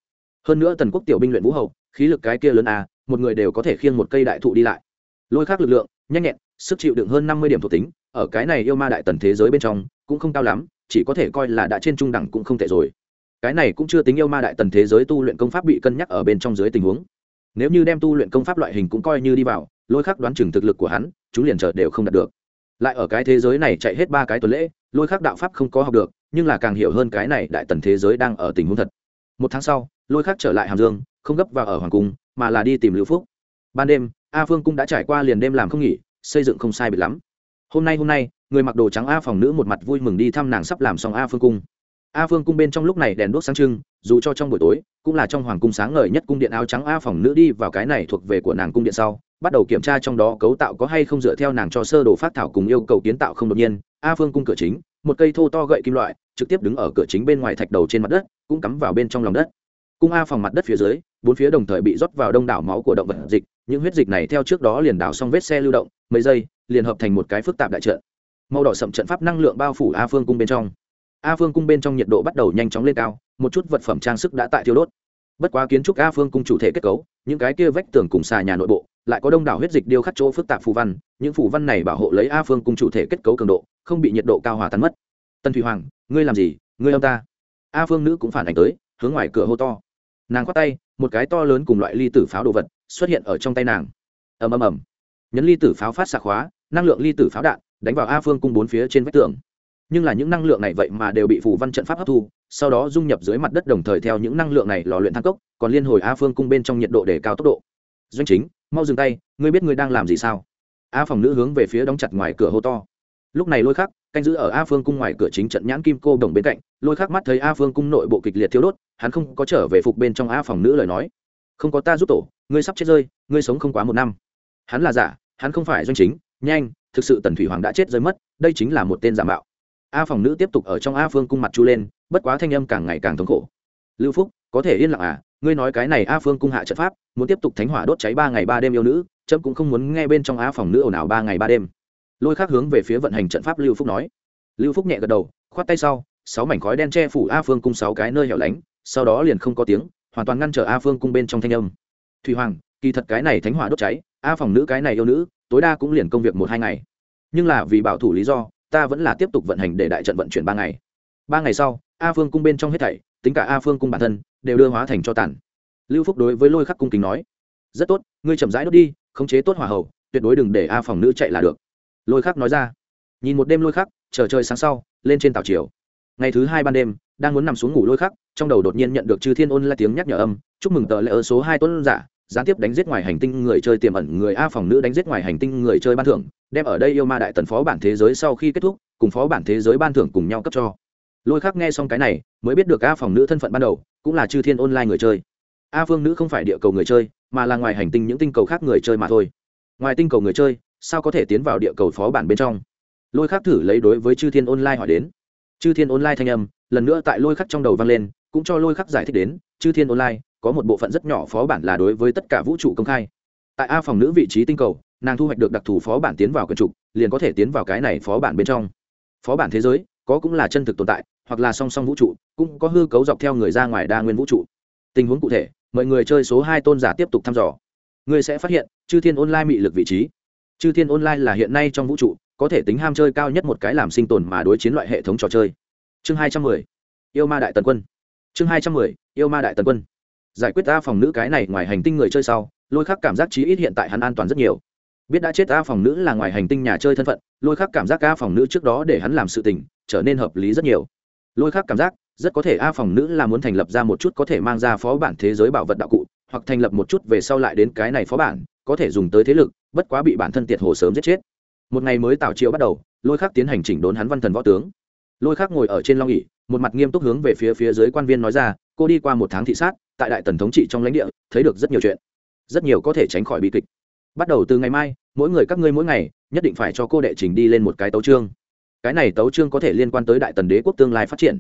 Hơn nữa tần quốc tiểu binh luyện vũ hậu, khí lực cái kia lớn à một người đều có thể khiêng một cây đại thụ đi lại. Lôi khắc lực lượng, nhanh nhẹn, sức chịu đựng hơn năm mươi điểm thuộc tính, ở cái này yêu ma đại tần thế giới bên trong, cũng không cao lắm, chỉ có thể coi là đã trên trung đẳng cũng không tệ rồi. Cái này cũng chưa tính yêu ma đại tần thế giới tu luyện công pháp bị cân nhắc ở bên trong dưới tình huống. Nếu như đem tu luyện công pháp loại hình cũng coi như đi vào, lôi khắc đoán chừng thực lực của hắn chúng liền chợt đều không đạt được. Lại ở cái thế giới này chạy hết ba cái tuần lễ lôi khắc đạo pháp không có học được, nhưng là càng hiểu hơn cái này đại tần thế giới đang ở tình huống thật. Một tháng sau, lôi khắc trở lại hàm dương, không gấp vào ở hoàng cung, mà là đi tìm lưu phúc. Ban đêm, a phương cung đã trải qua liền đêm làm không nghỉ, xây dựng không sai biệt lắm. Hôm nay hôm nay, người mặc đồ trắng a phòng nữ một mặt vui mừng đi thăm nàng sắp làm xong a phương cung a phương cung bên trong lúc này đèn đuốc sáng trưng, dù cho trong buổi tối, cũng là trong hoàng cung sáng ngời nhất cung điện áo trắng a phòng nữ đi vào cái này thuộc về của nàng cung điện sau, bắt đầu kiểm tra trong đó cấu tạo có hay không dựa theo nàng cho sơ đồ phát thảo cùng yêu cầu kiến tạo không đột nhiên. A phương cung cửa chính, một cây thô to gậy kim loại, trực tiếp đứng ở cửa chính bên ngoài thạch đầu trên mặt đất, cũng cắm vào bên trong lòng đất. Cung a phòng mặt đất phía dưới, bốn phía đồng thời bị rót vào đông đảo máu của động vật dịch, những huyết dịch này theo trước đó liền đảo xong vết xe lưu động, mấy giây, liền hợp thành một cái phức tạp đại trận. Màu đỏ sậm trận pháp năng lượng bao phủ a phương cung bên trong a phương cung bên trong nhiệt độ bắt đầu nhanh chóng lên cao, một chút vật phẩm trang sức đã tại thiêu đốt. Bất quá kiến trúc a phương cung chủ thể kết cấu, những cái kia vách tường cùng xà nhà nội bộ, lại có đông đảo huyết dịch điêu khắc chỗ phức tạp phù văn, những phù văn này bảo hộ lấy a phương cung chủ thể kết cấu cường độ, không bị nhiệt độ cao hòa tan mất. Tân thủy hoàng, ngươi làm gì? Ngươi ông ta. A phương nữ cũng phản ảnh tới, hướng ngoài cửa hô to. Nàng quát tay, một cái to lớn cùng loại ly tử pháo đồ vật xuất hiện ở trong tay nàng. Ầm ầm ầm. Nhấn ly tử pháo phát xạ khóa, năng lượng ly tử pháo đạn đánh vào a phương cung bốn phía trên vách tường nhưng là những năng lượng này vậy mà đều bị phù văn trận pháp hấp thu, sau đó dung nhập dưới mặt đất đồng thời theo những năng lượng này lò luyện thang cốc, còn liên hồi a phương cung bên trong nhiệt độ để cao tốc độ. Doanh chính, mau dừng tay, ngươi biết ngươi đang làm gì sao? A phòng nữ hướng về phía đóng chặt ngoài cửa hô to. Lúc này lôi khắc, canh giữ ở a phương cung ngoài cửa chính trận nhãn kim cô đồng bên cạnh, lôi khắc mắt thấy a phương cung nội bộ kịch liệt thiếu đốt, hắn không có trở về phục bên trong a phòng nữ lời nói. Không có ta giúp tổ, ngươi sắp chết rơi, ngươi sống không quá một năm. Hắn là giả, hắn không phải doanh chính, nhanh, thực sự tần thủy hoàng đã chết rơi mất, đây chính là một tên giả mạo a phòng nữ tiếp tục ở trong a phương cung mặt chu lên, bất quá thanh âm càng ngày càng thống khổ. Lưu phúc, có thể yên lặng à ngươi nói cái này a phương cung hạ trận pháp, muốn tiếp tục thánh hỏa đốt cháy ba ngày ba đêm yêu nữ trâm cũng không muốn nghe bên trong a phòng nữ ồn ào ba ngày ba đêm. Lôi khác hướng về phía vận hành trận pháp lưu phúc nói. Lưu phúc nhẹ gật đầu, khoát tay sau, sáu mảnh khói đen che phủ a phương cung sáu cái nơi hẻo lánh, sau đó liền không có tiếng, hoàn toàn ngăn trở a phương cung bên trong thanh âm. Thủy hoàng, kỳ thật cái này thánh hỏa đốt cháy, a phòng nữ cái này yêu nữ, tối đa cũng liền công việc một hai ngày. Nhưng là vì bảo thủ lý do ta vẫn là tiếp tục vận hành để đại trận vận chuyển ba ngày. Ba ngày sau, a phương cung bên trong hết thảy, tính cả a phương cung bản thân, đều đưa hóa thành cho tàn. Lưu phúc đối với lôi khắc cung kính nói, rất tốt, ngươi chậm rãi đốt đi, khống chế tốt hỏa hậu tuyệt đối đừng để a phòng nữ chạy là được. Lôi khắc nói ra. Nhìn một đêm lôi khắc, chờ trời sáng sau, lên trên tàu chiều ngày thứ hai ban đêm, đang muốn nằm xuống ngủ lôi khắc, trong đầu đột nhiên nhận được chư thiên ôn là tiếng nhắc nhở âm, chúc mừng tờ lễ ở số hai tuấn giả gián tiếp đánh giết ngoài hành tinh người chơi tiềm ẩn người a phòng nữ đánh giết ngoài hành tinh người chơi ban thưởng, đem ở đây yêu ma đại tần phó bản thế giới sau khi kết thúc, cùng phó bản thế giới ban thưởng cùng nhau cấp cho. Lôi khắc nghe xong cái này, mới biết được a phòng nữ thân phận ban đầu, cũng là chư thiên online người chơi. A phương nữ không phải địa cầu người chơi, mà là ngoài hành tinh những tinh cầu khác người chơi mà thôi. Ngoài tinh cầu người chơi, sao có thể tiến vào địa cầu phó bản bên trong? Lôi khắc thử lấy đối với chư thiên online hỏi đến. Chư thiên online thanh âm, lần nữa tại lôi khắc trong đầu vang lên, cũng cho lôi khắc giải thích đến, chư thiên online có một bộ phận rất nhỏ phó bản là đối với tất cả vũ trụ công khai. Tại a phòng nữ vị trí tinh cầu, nàng thu hoạch được đặc thù phó bản tiến vào quyển trục, liền có thể tiến vào cái này phó bản bên trong. Phó bản thế giới, có cũng là chân thực tồn tại, hoặc là song song vũ trụ, cũng có hư cấu dọc theo người ra ngoài đa nguyên vũ trụ. Tình huống cụ thể, mọi người chơi số hai tôn giả tiếp tục thăm dò. Người sẽ phát hiện, chư thiên online mị lực vị trí. Chư thiên online là hiện nay trong vũ trụ, có thể tính ham chơi cao nhất một cái làm sinh tồn mà đối chiến loại hệ thống trò chơi. Chương hai trăm mười, yêu ma đại tần quân. Chương hai trăm mười, yêu ma đại tần quân giải quyết a phòng nữ cái này ngoài hành tinh người chơi sau, lôi khắc cảm giác chí ít hiện tại hắn an toàn rất nhiều. Biết đã chết a phòng nữ là ngoài hành tinh nhà chơi thân phận, lôi khắc cảm giác a phòng nữ trước đó để hắn làm sự tình, trở nên hợp lý rất nhiều. Lôi khắc cảm giác, rất có thể a phòng nữ là muốn thành lập ra một chút có thể mang ra phó bản thế giới bảo vật đạo cụ, hoặc thành lập một chút về sau lại đến cái này phó bản, có thể dùng tới thế lực, bất quá bị bản thân tiệt hồ sớm giết chết. Một ngày mới tạo chiều bắt đầu, lôi khắc tiến hành chỉnh đốn hắn văn thần võ tướng. Lôi khắc ngồi ở trên long ỉ một mặt nghiêm túc hướng về phía phía dưới quan viên nói ra, cô đi qua một tháng thị sát tại đại tần thống trị trong lãnh địa, thấy được rất nhiều chuyện, rất nhiều có thể tránh khỏi bi kịch. Bắt đầu từ ngày mai, mỗi người các ngươi mỗi ngày, nhất định phải cho cô đệ trình đi lên một cái tấu trương cái này tấu trương có thể liên quan tới đại tần đế quốc tương lai phát triển,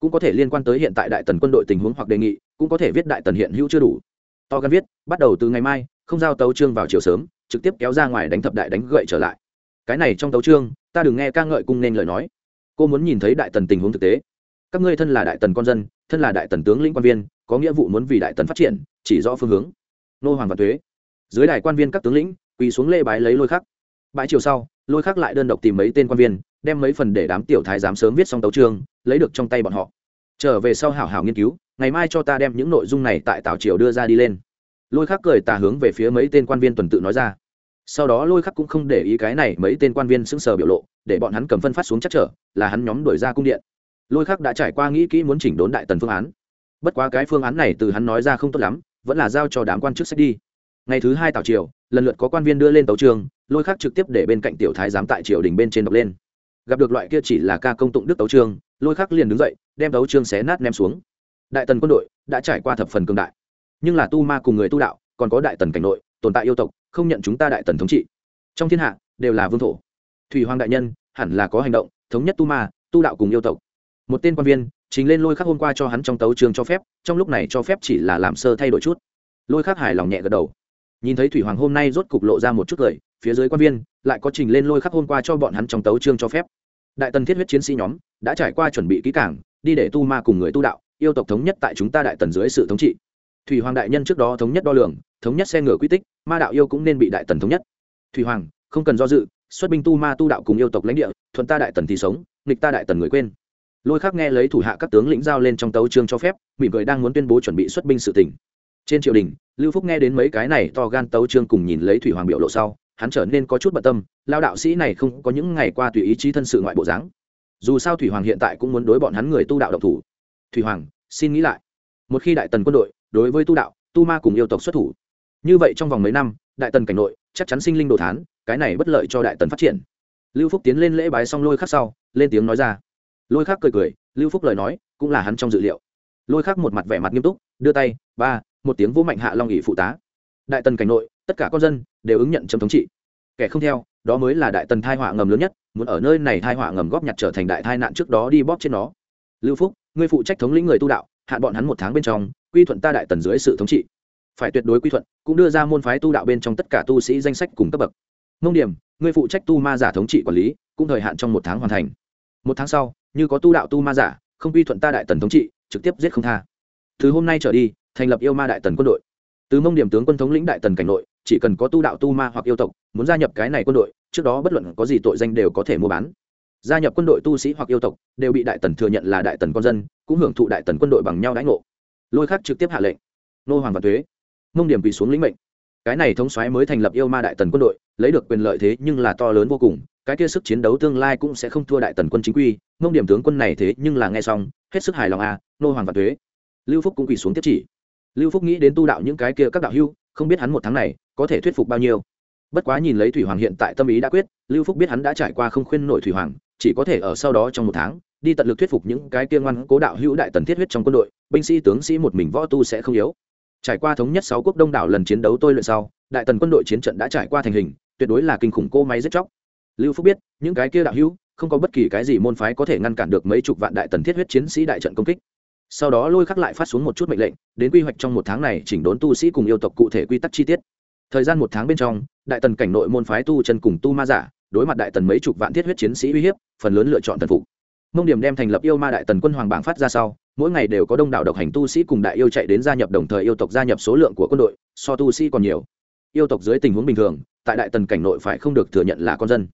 cũng có thể liên quan tới hiện tại đại tần quân đội tình huống hoặc đề nghị, cũng có thể viết đại tần hiện hữu chưa đủ. To gan viết, bắt đầu từ ngày mai, không giao tấu trương vào chiều sớm, trực tiếp kéo ra ngoài đánh thập đại đánh gậy trở lại. Cái này trong tấu trương ta đừng nghe ca ngợi cung nên lời nói. Cô muốn nhìn thấy đại tần tình huống thực tế. Các ngươi thân là đại tần con dân, thân là đại tần tướng lĩnh quan viên có nghĩa vụ muốn vì đại tần phát triển, chỉ rõ phương hướng. Nô hoàng và thuế. Dưới đài quan viên các tướng lĩnh, quỳ xuống lê bái lấy lôi khắc. Bãi chiều sau, lôi khắc lại đơn độc tìm mấy tên quan viên, đem mấy phần để đám tiểu thái giám sớm viết xong tấu trương lấy được trong tay bọn họ. Trở về sau hảo hảo nghiên cứu, ngày mai cho ta đem những nội dung này tại tảo triều đưa ra đi lên. Lôi khắc cười tà hướng về phía mấy tên quan viên tuần tự nói ra. Sau đó lôi khắc cũng không để ý cái này, mấy tên quan viên sững sờ biểu lộ, để bọn hắn cầm phân phát xuống chắc trở, là hắn nhóm đuổi ra cung điện. Lôi khắc đã trải qua nghĩ kỹ muốn chỉnh đốn đại tần phương án bất quá cái phương án này từ hắn nói ra không tốt lắm, vẫn là giao cho đám quan chức sách đi. Ngày thứ hai tào triều, lần lượt có quan viên đưa lên tàu trường, lôi khắc trực tiếp để bên cạnh tiểu thái giám tại triều đình bên trên đọc lên. Gặp được loại kia chỉ là ca công tụng đức tấu trương lôi khắc liền đứng dậy, đem tấu trương xé nát ném xuống. Đại tần quân đội đã trải qua thập phần cường đại. Nhưng là tu ma cùng người tu đạo, còn có đại tần cảnh nội, tồn tại yêu tộc, không nhận chúng ta đại tần thống trị. Trong thiên hạ, đều là vương thổ. Thủy hoàng đại nhân, hẳn là có hành động, thống nhất tu ma, tu đạo cùng yêu tộc. Một tên quan viên trình lên lôi khắc hôm qua cho hắn trong tấu trường cho phép, trong lúc này cho phép chỉ là làm sơ thay đổi chút. Lôi khắc hài lòng nhẹ gật đầu. Nhìn thấy thủy hoàng hôm nay rốt cục lộ ra một chút cười, phía dưới quan viên lại có trình lên lôi khắc hôm qua cho bọn hắn trong tấu trương cho phép. Đại tần thiết huyết chiến sĩ nhóm đã trải qua chuẩn bị kỹ cảng đi để tu ma cùng người tu đạo, yêu tộc thống nhất tại chúng ta đại tần dưới sự thống trị. Thủy hoàng đại nhân trước đó thống nhất đo lường, thống nhất xe ngựa quy tích, ma đạo yêu cũng nên bị đại tần thống nhất. Thủy hoàng, không cần do dự, xuất binh tu ma tu đạo cùng yêu tộc lãnh địa, thuận ta đại tần thì sống, nghịch ta đại tần người quên lôi khắc nghe lấy thủ hạ các tướng lĩnh giao lên trong tấu trương cho phép, mỉm cười đang muốn tuyên bố chuẩn bị xuất binh sự tỉnh. Trên triều đình, lưu phúc nghe đến mấy cái này to gan tấu trương cùng nhìn lấy thủy hoàng biểu lộ sau, hắn trở nên có chút bận tâm, lao đạo sĩ này không có những ngày qua tùy ý chí thân sự ngoại bộ dáng. Dù sao thủy hoàng hiện tại cũng muốn đối bọn hắn người tu đạo độc thủ. Thủy hoàng, xin nghĩ lại. Một khi đại tần quân đội, đối với tu đạo, tu ma cùng yêu tộc xuất thủ. Như vậy trong vòng mấy năm, đại tần cảnh nội, chắc chắn sinh linh đồ thán, cái này bất lợi cho đại tần phát triển. Lưu phúc tiến lên lễ bái xong lôi khắc sau, lên tiếng nói ra lôi khắc cười cười, lưu phúc lời nói cũng là hắn trong dự liệu. Lôi khắc một mặt vẻ mặt nghiêm túc, đưa tay, ba, một tiếng vô mạnh hạ long ỉ phụ tá. Đại tần cảnh nội, tất cả con dân đều ứng nhận chấm thống trị. Kẻ không theo, đó mới là đại tần thai họa ngầm lớn nhất, muốn ở nơi này thai họa ngầm góp nhặt trở thành đại thai nạn trước đó đi bóp trên nó. Lưu phúc, ngươi phụ trách thống lĩnh người tu đạo hạn bọn hắn một tháng bên trong, quy thuận ta đại tần dưới sự thống trị. Phải tuyệt đối quy thuận, cũng đưa ra môn phái tu đạo bên trong tất cả tu sĩ danh sách cùng cấp bậc. Mông điểm, ngươi phụ trách tu ma giả thống trị quản lý, cũng thời hạn trong một tháng hoàn thành. Một tháng sau như có tu đạo tu ma giả, không quy thuận ta đại tần thống trị, trực tiếp giết không tha. Từ hôm nay trở đi, thành lập yêu ma đại tần quân đội. Từ mông điểm tướng quân thống lĩnh đại tần cảnh nội, chỉ cần có tu đạo tu ma hoặc yêu tộc, muốn gia nhập cái này quân đội, trước đó bất luận có gì tội danh đều có thể mua bán. Gia nhập quân đội tu sĩ hoặc yêu tộc, đều bị đại tần thừa nhận là đại tần con dân, cũng hưởng thụ đại tần quân đội bằng nhau đãi ngộ. Lôi khắc trực tiếp hạ lệnh. Nô hoàng và thuế mông điểm quỳ xuống lĩnh mệnh. Cái này thống xoáy mới thành lập yêu ma đại tần quân đội, lấy được quyền lợi thế nhưng là to lớn vô cùng cái kia sức chiến đấu tương lai cũng sẽ không thua đại tần quân chính quy ngông điểm tướng quân này thế nhưng là nghe xong, hết sức hài lòng à nô hoàng và thuế lưu phúc cũng quỳ xuống tiếp chỉ. Lưu phúc nghĩ đến tu đạo những cái kia các đạo hưu không biết hắn một tháng này có thể thuyết phục bao nhiêu. Bất quá nhìn lấy thủy hoàng hiện tại tâm ý đã quyết, lưu phúc biết hắn đã trải qua không khuyên nổi thủy hoàng, chỉ có thể ở sau đó trong một tháng, đi tận lực thuyết phục những cái kia ngoan cố đạo hữu đại tần thiết huyết trong quân đội, binh sĩ, tướng sĩ một mình võ tu sẽ không yếu. Trải qua thống nhất sáu quốc đông đảo lần chiến đấu tôi luyện sau, đại tần quân đội chiến trận đã trải qua thành hình, tuyệt đối là kinh khủng cô máy giết chóc lưu phúc biết, những cái kia đạo hữu, không có bất kỳ cái gì môn phái có thể ngăn cản được mấy chục vạn đại tần thiết huyết chiến sĩ đại trận công kích. Sau đó lôi khắc lại phát xuống một chút mệnh lệnh, đến quy hoạch trong một tháng này chỉnh đốn tu sĩ cùng yêu tộc cụ thể quy tắc chi tiết. Thời gian một tháng bên trong, đại tần cảnh nội môn phái tu chân cùng tu ma giả, đối mặt đại tần mấy chục vạn thiết huyết chiến sĩ uy hiếp, phần lớn lựa chọn thần phục. Mông điểm đem thành lập yêu ma đại tần quân hoàng bảng phát ra sau, mỗi ngày đều có đông đảo độc hành tu sĩ cùng đại yêu chạy đến gia nhập đồng thời yêu tộc gia nhập số lượng của quân đội, so tu sĩ còn nhiều. Yêu tộc dưới tình huống bình thường, tại đại tần cảnh nội phải không được thừa nhận là con dân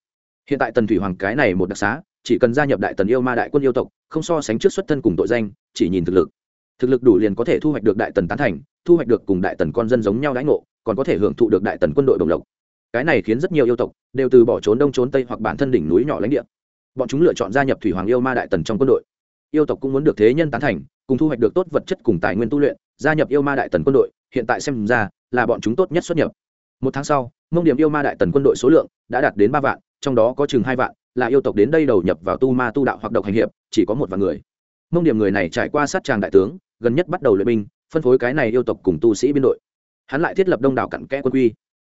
hiện tại tần thủy hoàng cái này một đặc xá, chỉ cần gia nhập đại tần yêu ma đại quân yêu tộc, không so sánh trước xuất thân cùng tội danh, chỉ nhìn thực lực. Thực lực đủ liền có thể thu hoạch được đại tần tán thành, thu hoạch được cùng đại tần con dân giống nhau đãi ngộ, còn có thể hưởng thụ được đại tần quân đội đồng lộc. Cái này khiến rất nhiều yêu tộc đều từ bỏ trốn đông trốn tây hoặc bản thân đỉnh núi nhỏ lãnh địa. Bọn chúng lựa chọn gia nhập thủy hoàng yêu ma đại tần trong quân đội. Yêu tộc cũng muốn được thế nhân tán thành, cùng thu hoạch được tốt vật chất cùng tài nguyên tu luyện, gia nhập yêu ma đại tần quân đội, hiện tại xem ra là bọn chúng tốt nhất xuất nhập. Một tháng sau, mông điểm yêu ma đại tần quân đội số lượng đã đạt đến ba vạn trong đó có chừng hai vạn, là yêu tộc đến đây đầu nhập vào tu ma tu đạo hoặc độc hành hiệp, chỉ có một vạn người. Mông điểm người này trải qua sát tràng đại tướng, gần nhất bắt đầu luyện binh, phân phối cái này yêu tộc cùng tu sĩ biên đội. Hắn lại thiết lập đông đảo cặn kẽ quân quy.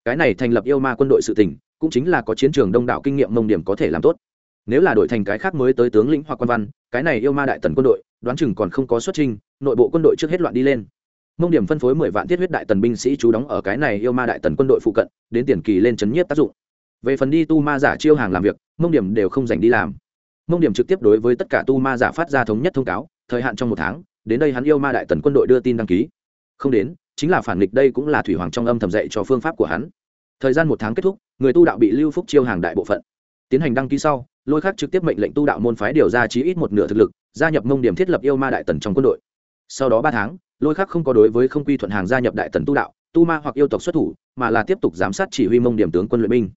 Cái này thành lập yêu ma quân đội sự tỉnh, cũng chính là có chiến trường đông đảo kinh nghiệm mông điểm có thể làm tốt. Nếu là đội thành cái khác mới tới tướng lĩnh hoặc quan văn, cái này yêu ma đại tần quân đội, đoán chừng còn không có xuất trình nội bộ quân đội trước hết loạn đi lên. Mông điểm phân phối mười vạn thiết huyết đại tần binh sĩ trú đóng ở cái này yêu ma đại tần quân đội phụ cận, đến tiền kỳ lên chấn nhiếp tác dụng về phần đi tu ma giả chiêu hàng làm việc, mông điểm đều không dành đi làm. Mông điểm trực tiếp đối với tất cả tu ma giả phát ra thống nhất thông cáo, thời hạn trong một tháng, đến đây hắn yêu ma đại tần quân đội đưa tin đăng ký. Không đến, chính là phản nghịch đây cũng là thủy hoàng trong âm thầm dạy cho phương pháp của hắn. Thời gian một tháng kết thúc, người tu đạo bị lưu phúc chiêu hàng đại bộ phận. Tiến hành đăng ký sau, lôi khắc trực tiếp mệnh lệnh tu đạo môn phái điều ra chí ít một nửa thực lực, gia nhập mông điểm thiết lập yêu ma đại tần trong quân đội. Sau đó ba tháng, lôi khắc không có đối với không quy thuận hàng gia nhập đại tần tu đạo, tu ma hoặc yêu tộc xuất thủ, mà là tiếp tục giám sát chỉ huy mông điểm tướng quân luyện binh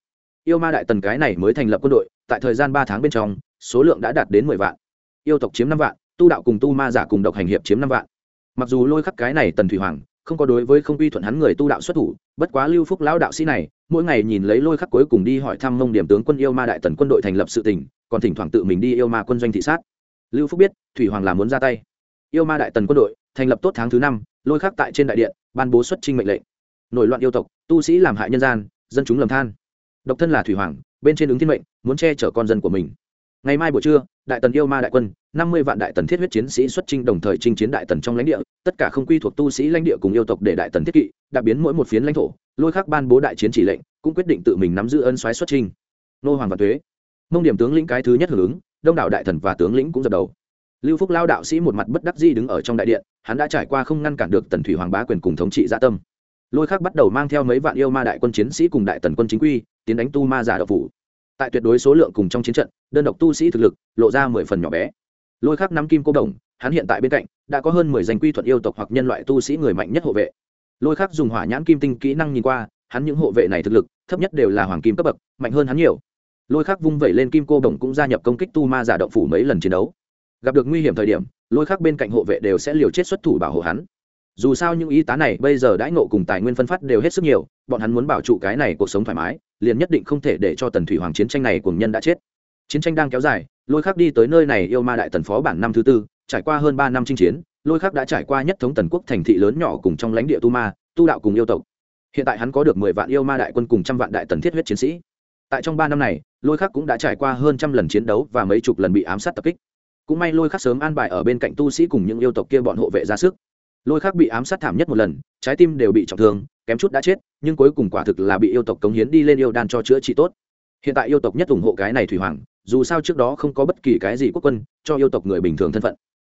yêu ma đại tần cái này mới thành lập quân đội, tại thời gian ba tháng bên trong, số lượng đã đạt đến mười vạn. Yêu tộc chiếm năm vạn, tu đạo cùng tu ma giả cùng độc hành hiệp chiếm năm vạn. Mặc dù lôi khắc cái này tần thủy hoàng, không có đối với không uy thuận hắn người tu đạo xuất thủ, bất quá lưu phúc lão đạo sĩ này, mỗi ngày nhìn lấy lôi khắc cuối cùng đi hỏi thăm mông điểm tướng quân yêu ma đại tần quân đội thành lập sự tình, còn thỉnh thoảng tự mình đi yêu ma quân doanh thị sát. Lưu phúc biết, thủy hoàng là muốn ra tay. Yêu ma đại tần quân đội, thành lập tốt tháng thứ năm, lôi khắc tại trên đại điện, ban bố xuất trinh mệnh lệnh. Nổi loạn yêu tộc, tu sĩ làm hại nhân gian, dân chúng lầm than độc thân là thủy hoàng, bên trên ứng thiên mệnh, muốn che chở con dân của mình. Ngày mai buổi trưa, đại tần yêu ma đại quân, năm mươi vạn đại tần thiết huyết chiến sĩ xuất trinh đồng thời chinh chiến đại tần trong lãnh địa. Tất cả không quy thuộc tu sĩ lãnh địa cùng yêu tộc để đại tần thiết kỵ, đã biến mỗi một phiến lãnh thổ, lôi khắc ban bố đại chiến chỉ lệnh, cũng quyết định tự mình nắm giữ ân soái xuất trinh nô hoàng và thuế mông điểm tướng lĩnh cái thứ nhất hưởng ứng, đông đảo đại thần và tướng lĩnh cũng dập đầu. Lưu phúc lao đạo sĩ một mặt bất đắc di đứng ở trong đại điện, hắn đã trải qua không ngăn cản được tần thủy hoàng bá quyền cùng thống trị gia tâm. Lôi khắc bắt đầu mang theo mấy vạn yêu ma đại quân chiến sĩ cùng đại tần quân chính quy tiến đánh tu ma giả độc phủ. Tại tuyệt đối số lượng cùng trong chiến trận, đơn độc tu sĩ thực lực lộ ra mười phần nhỏ bé. Lôi khắc nắm kim cô đồng, hắn hiện tại bên cạnh, đã có hơn mười danh quy thuật yêu tộc hoặc nhân loại tu sĩ người mạnh nhất hộ vệ. Lôi khắc dùng hỏa nhãn kim tinh kỹ năng nhìn qua, hắn những hộ vệ này thực lực, thấp nhất đều là hoàng kim cấp bậc, mạnh hơn hắn nhiều. Lôi khắc vung vẩy lên kim cô đồng cũng gia nhập công kích tu ma giả động phủ mấy lần chiến đấu. Gặp được nguy hiểm thời điểm, lôi khắc bên cạnh hộ vệ đều sẽ liều chết xuất thủ bảo hộ hắn dù sao những y tá này bây giờ đãi ngộ cùng tài nguyên phân phát đều hết sức nhiều, bọn hắn muốn bảo trụ cái này cuộc sống thoải mái, liền nhất định không thể để cho tần thủy hoàng chiến tranh này cùng nhân đã chết. Chiến tranh đang kéo dài, lôi khắc đi tới nơi này yêu ma đại tần phó bản năm thứ tư, trải qua hơn ba năm chinh chiến, lôi khắc đã trải qua nhất thống tần quốc thành thị lớn nhỏ cùng trong lãnh địa tu ma, tu đạo cùng yêu tộc. Hiện tại hắn có được mười vạn yêu ma đại quân cùng trăm vạn đại tần thiết huyết chiến sĩ. Tại trong ba năm này, lôi khắc cũng đã trải qua hơn trăm lần chiến đấu và mấy chục lần bị ám sát tập kích. Cũng may lôi khắc sớm an bài ở bên cạnh tu sĩ cùng những yêu tộc kia bọn hộ vệ ra sức lôi khắc bị ám sát thảm nhất một lần, trái tim đều bị trọng thương, kém chút đã chết, nhưng cuối cùng quả thực là bị yêu tộc cống hiến đi lên yêu đan cho chữa trị tốt. Hiện tại yêu tộc nhất ủng hộ cái này thủy hoàng, dù sao trước đó không có bất kỳ cái gì quốc quân cho yêu tộc người bình thường thân phận.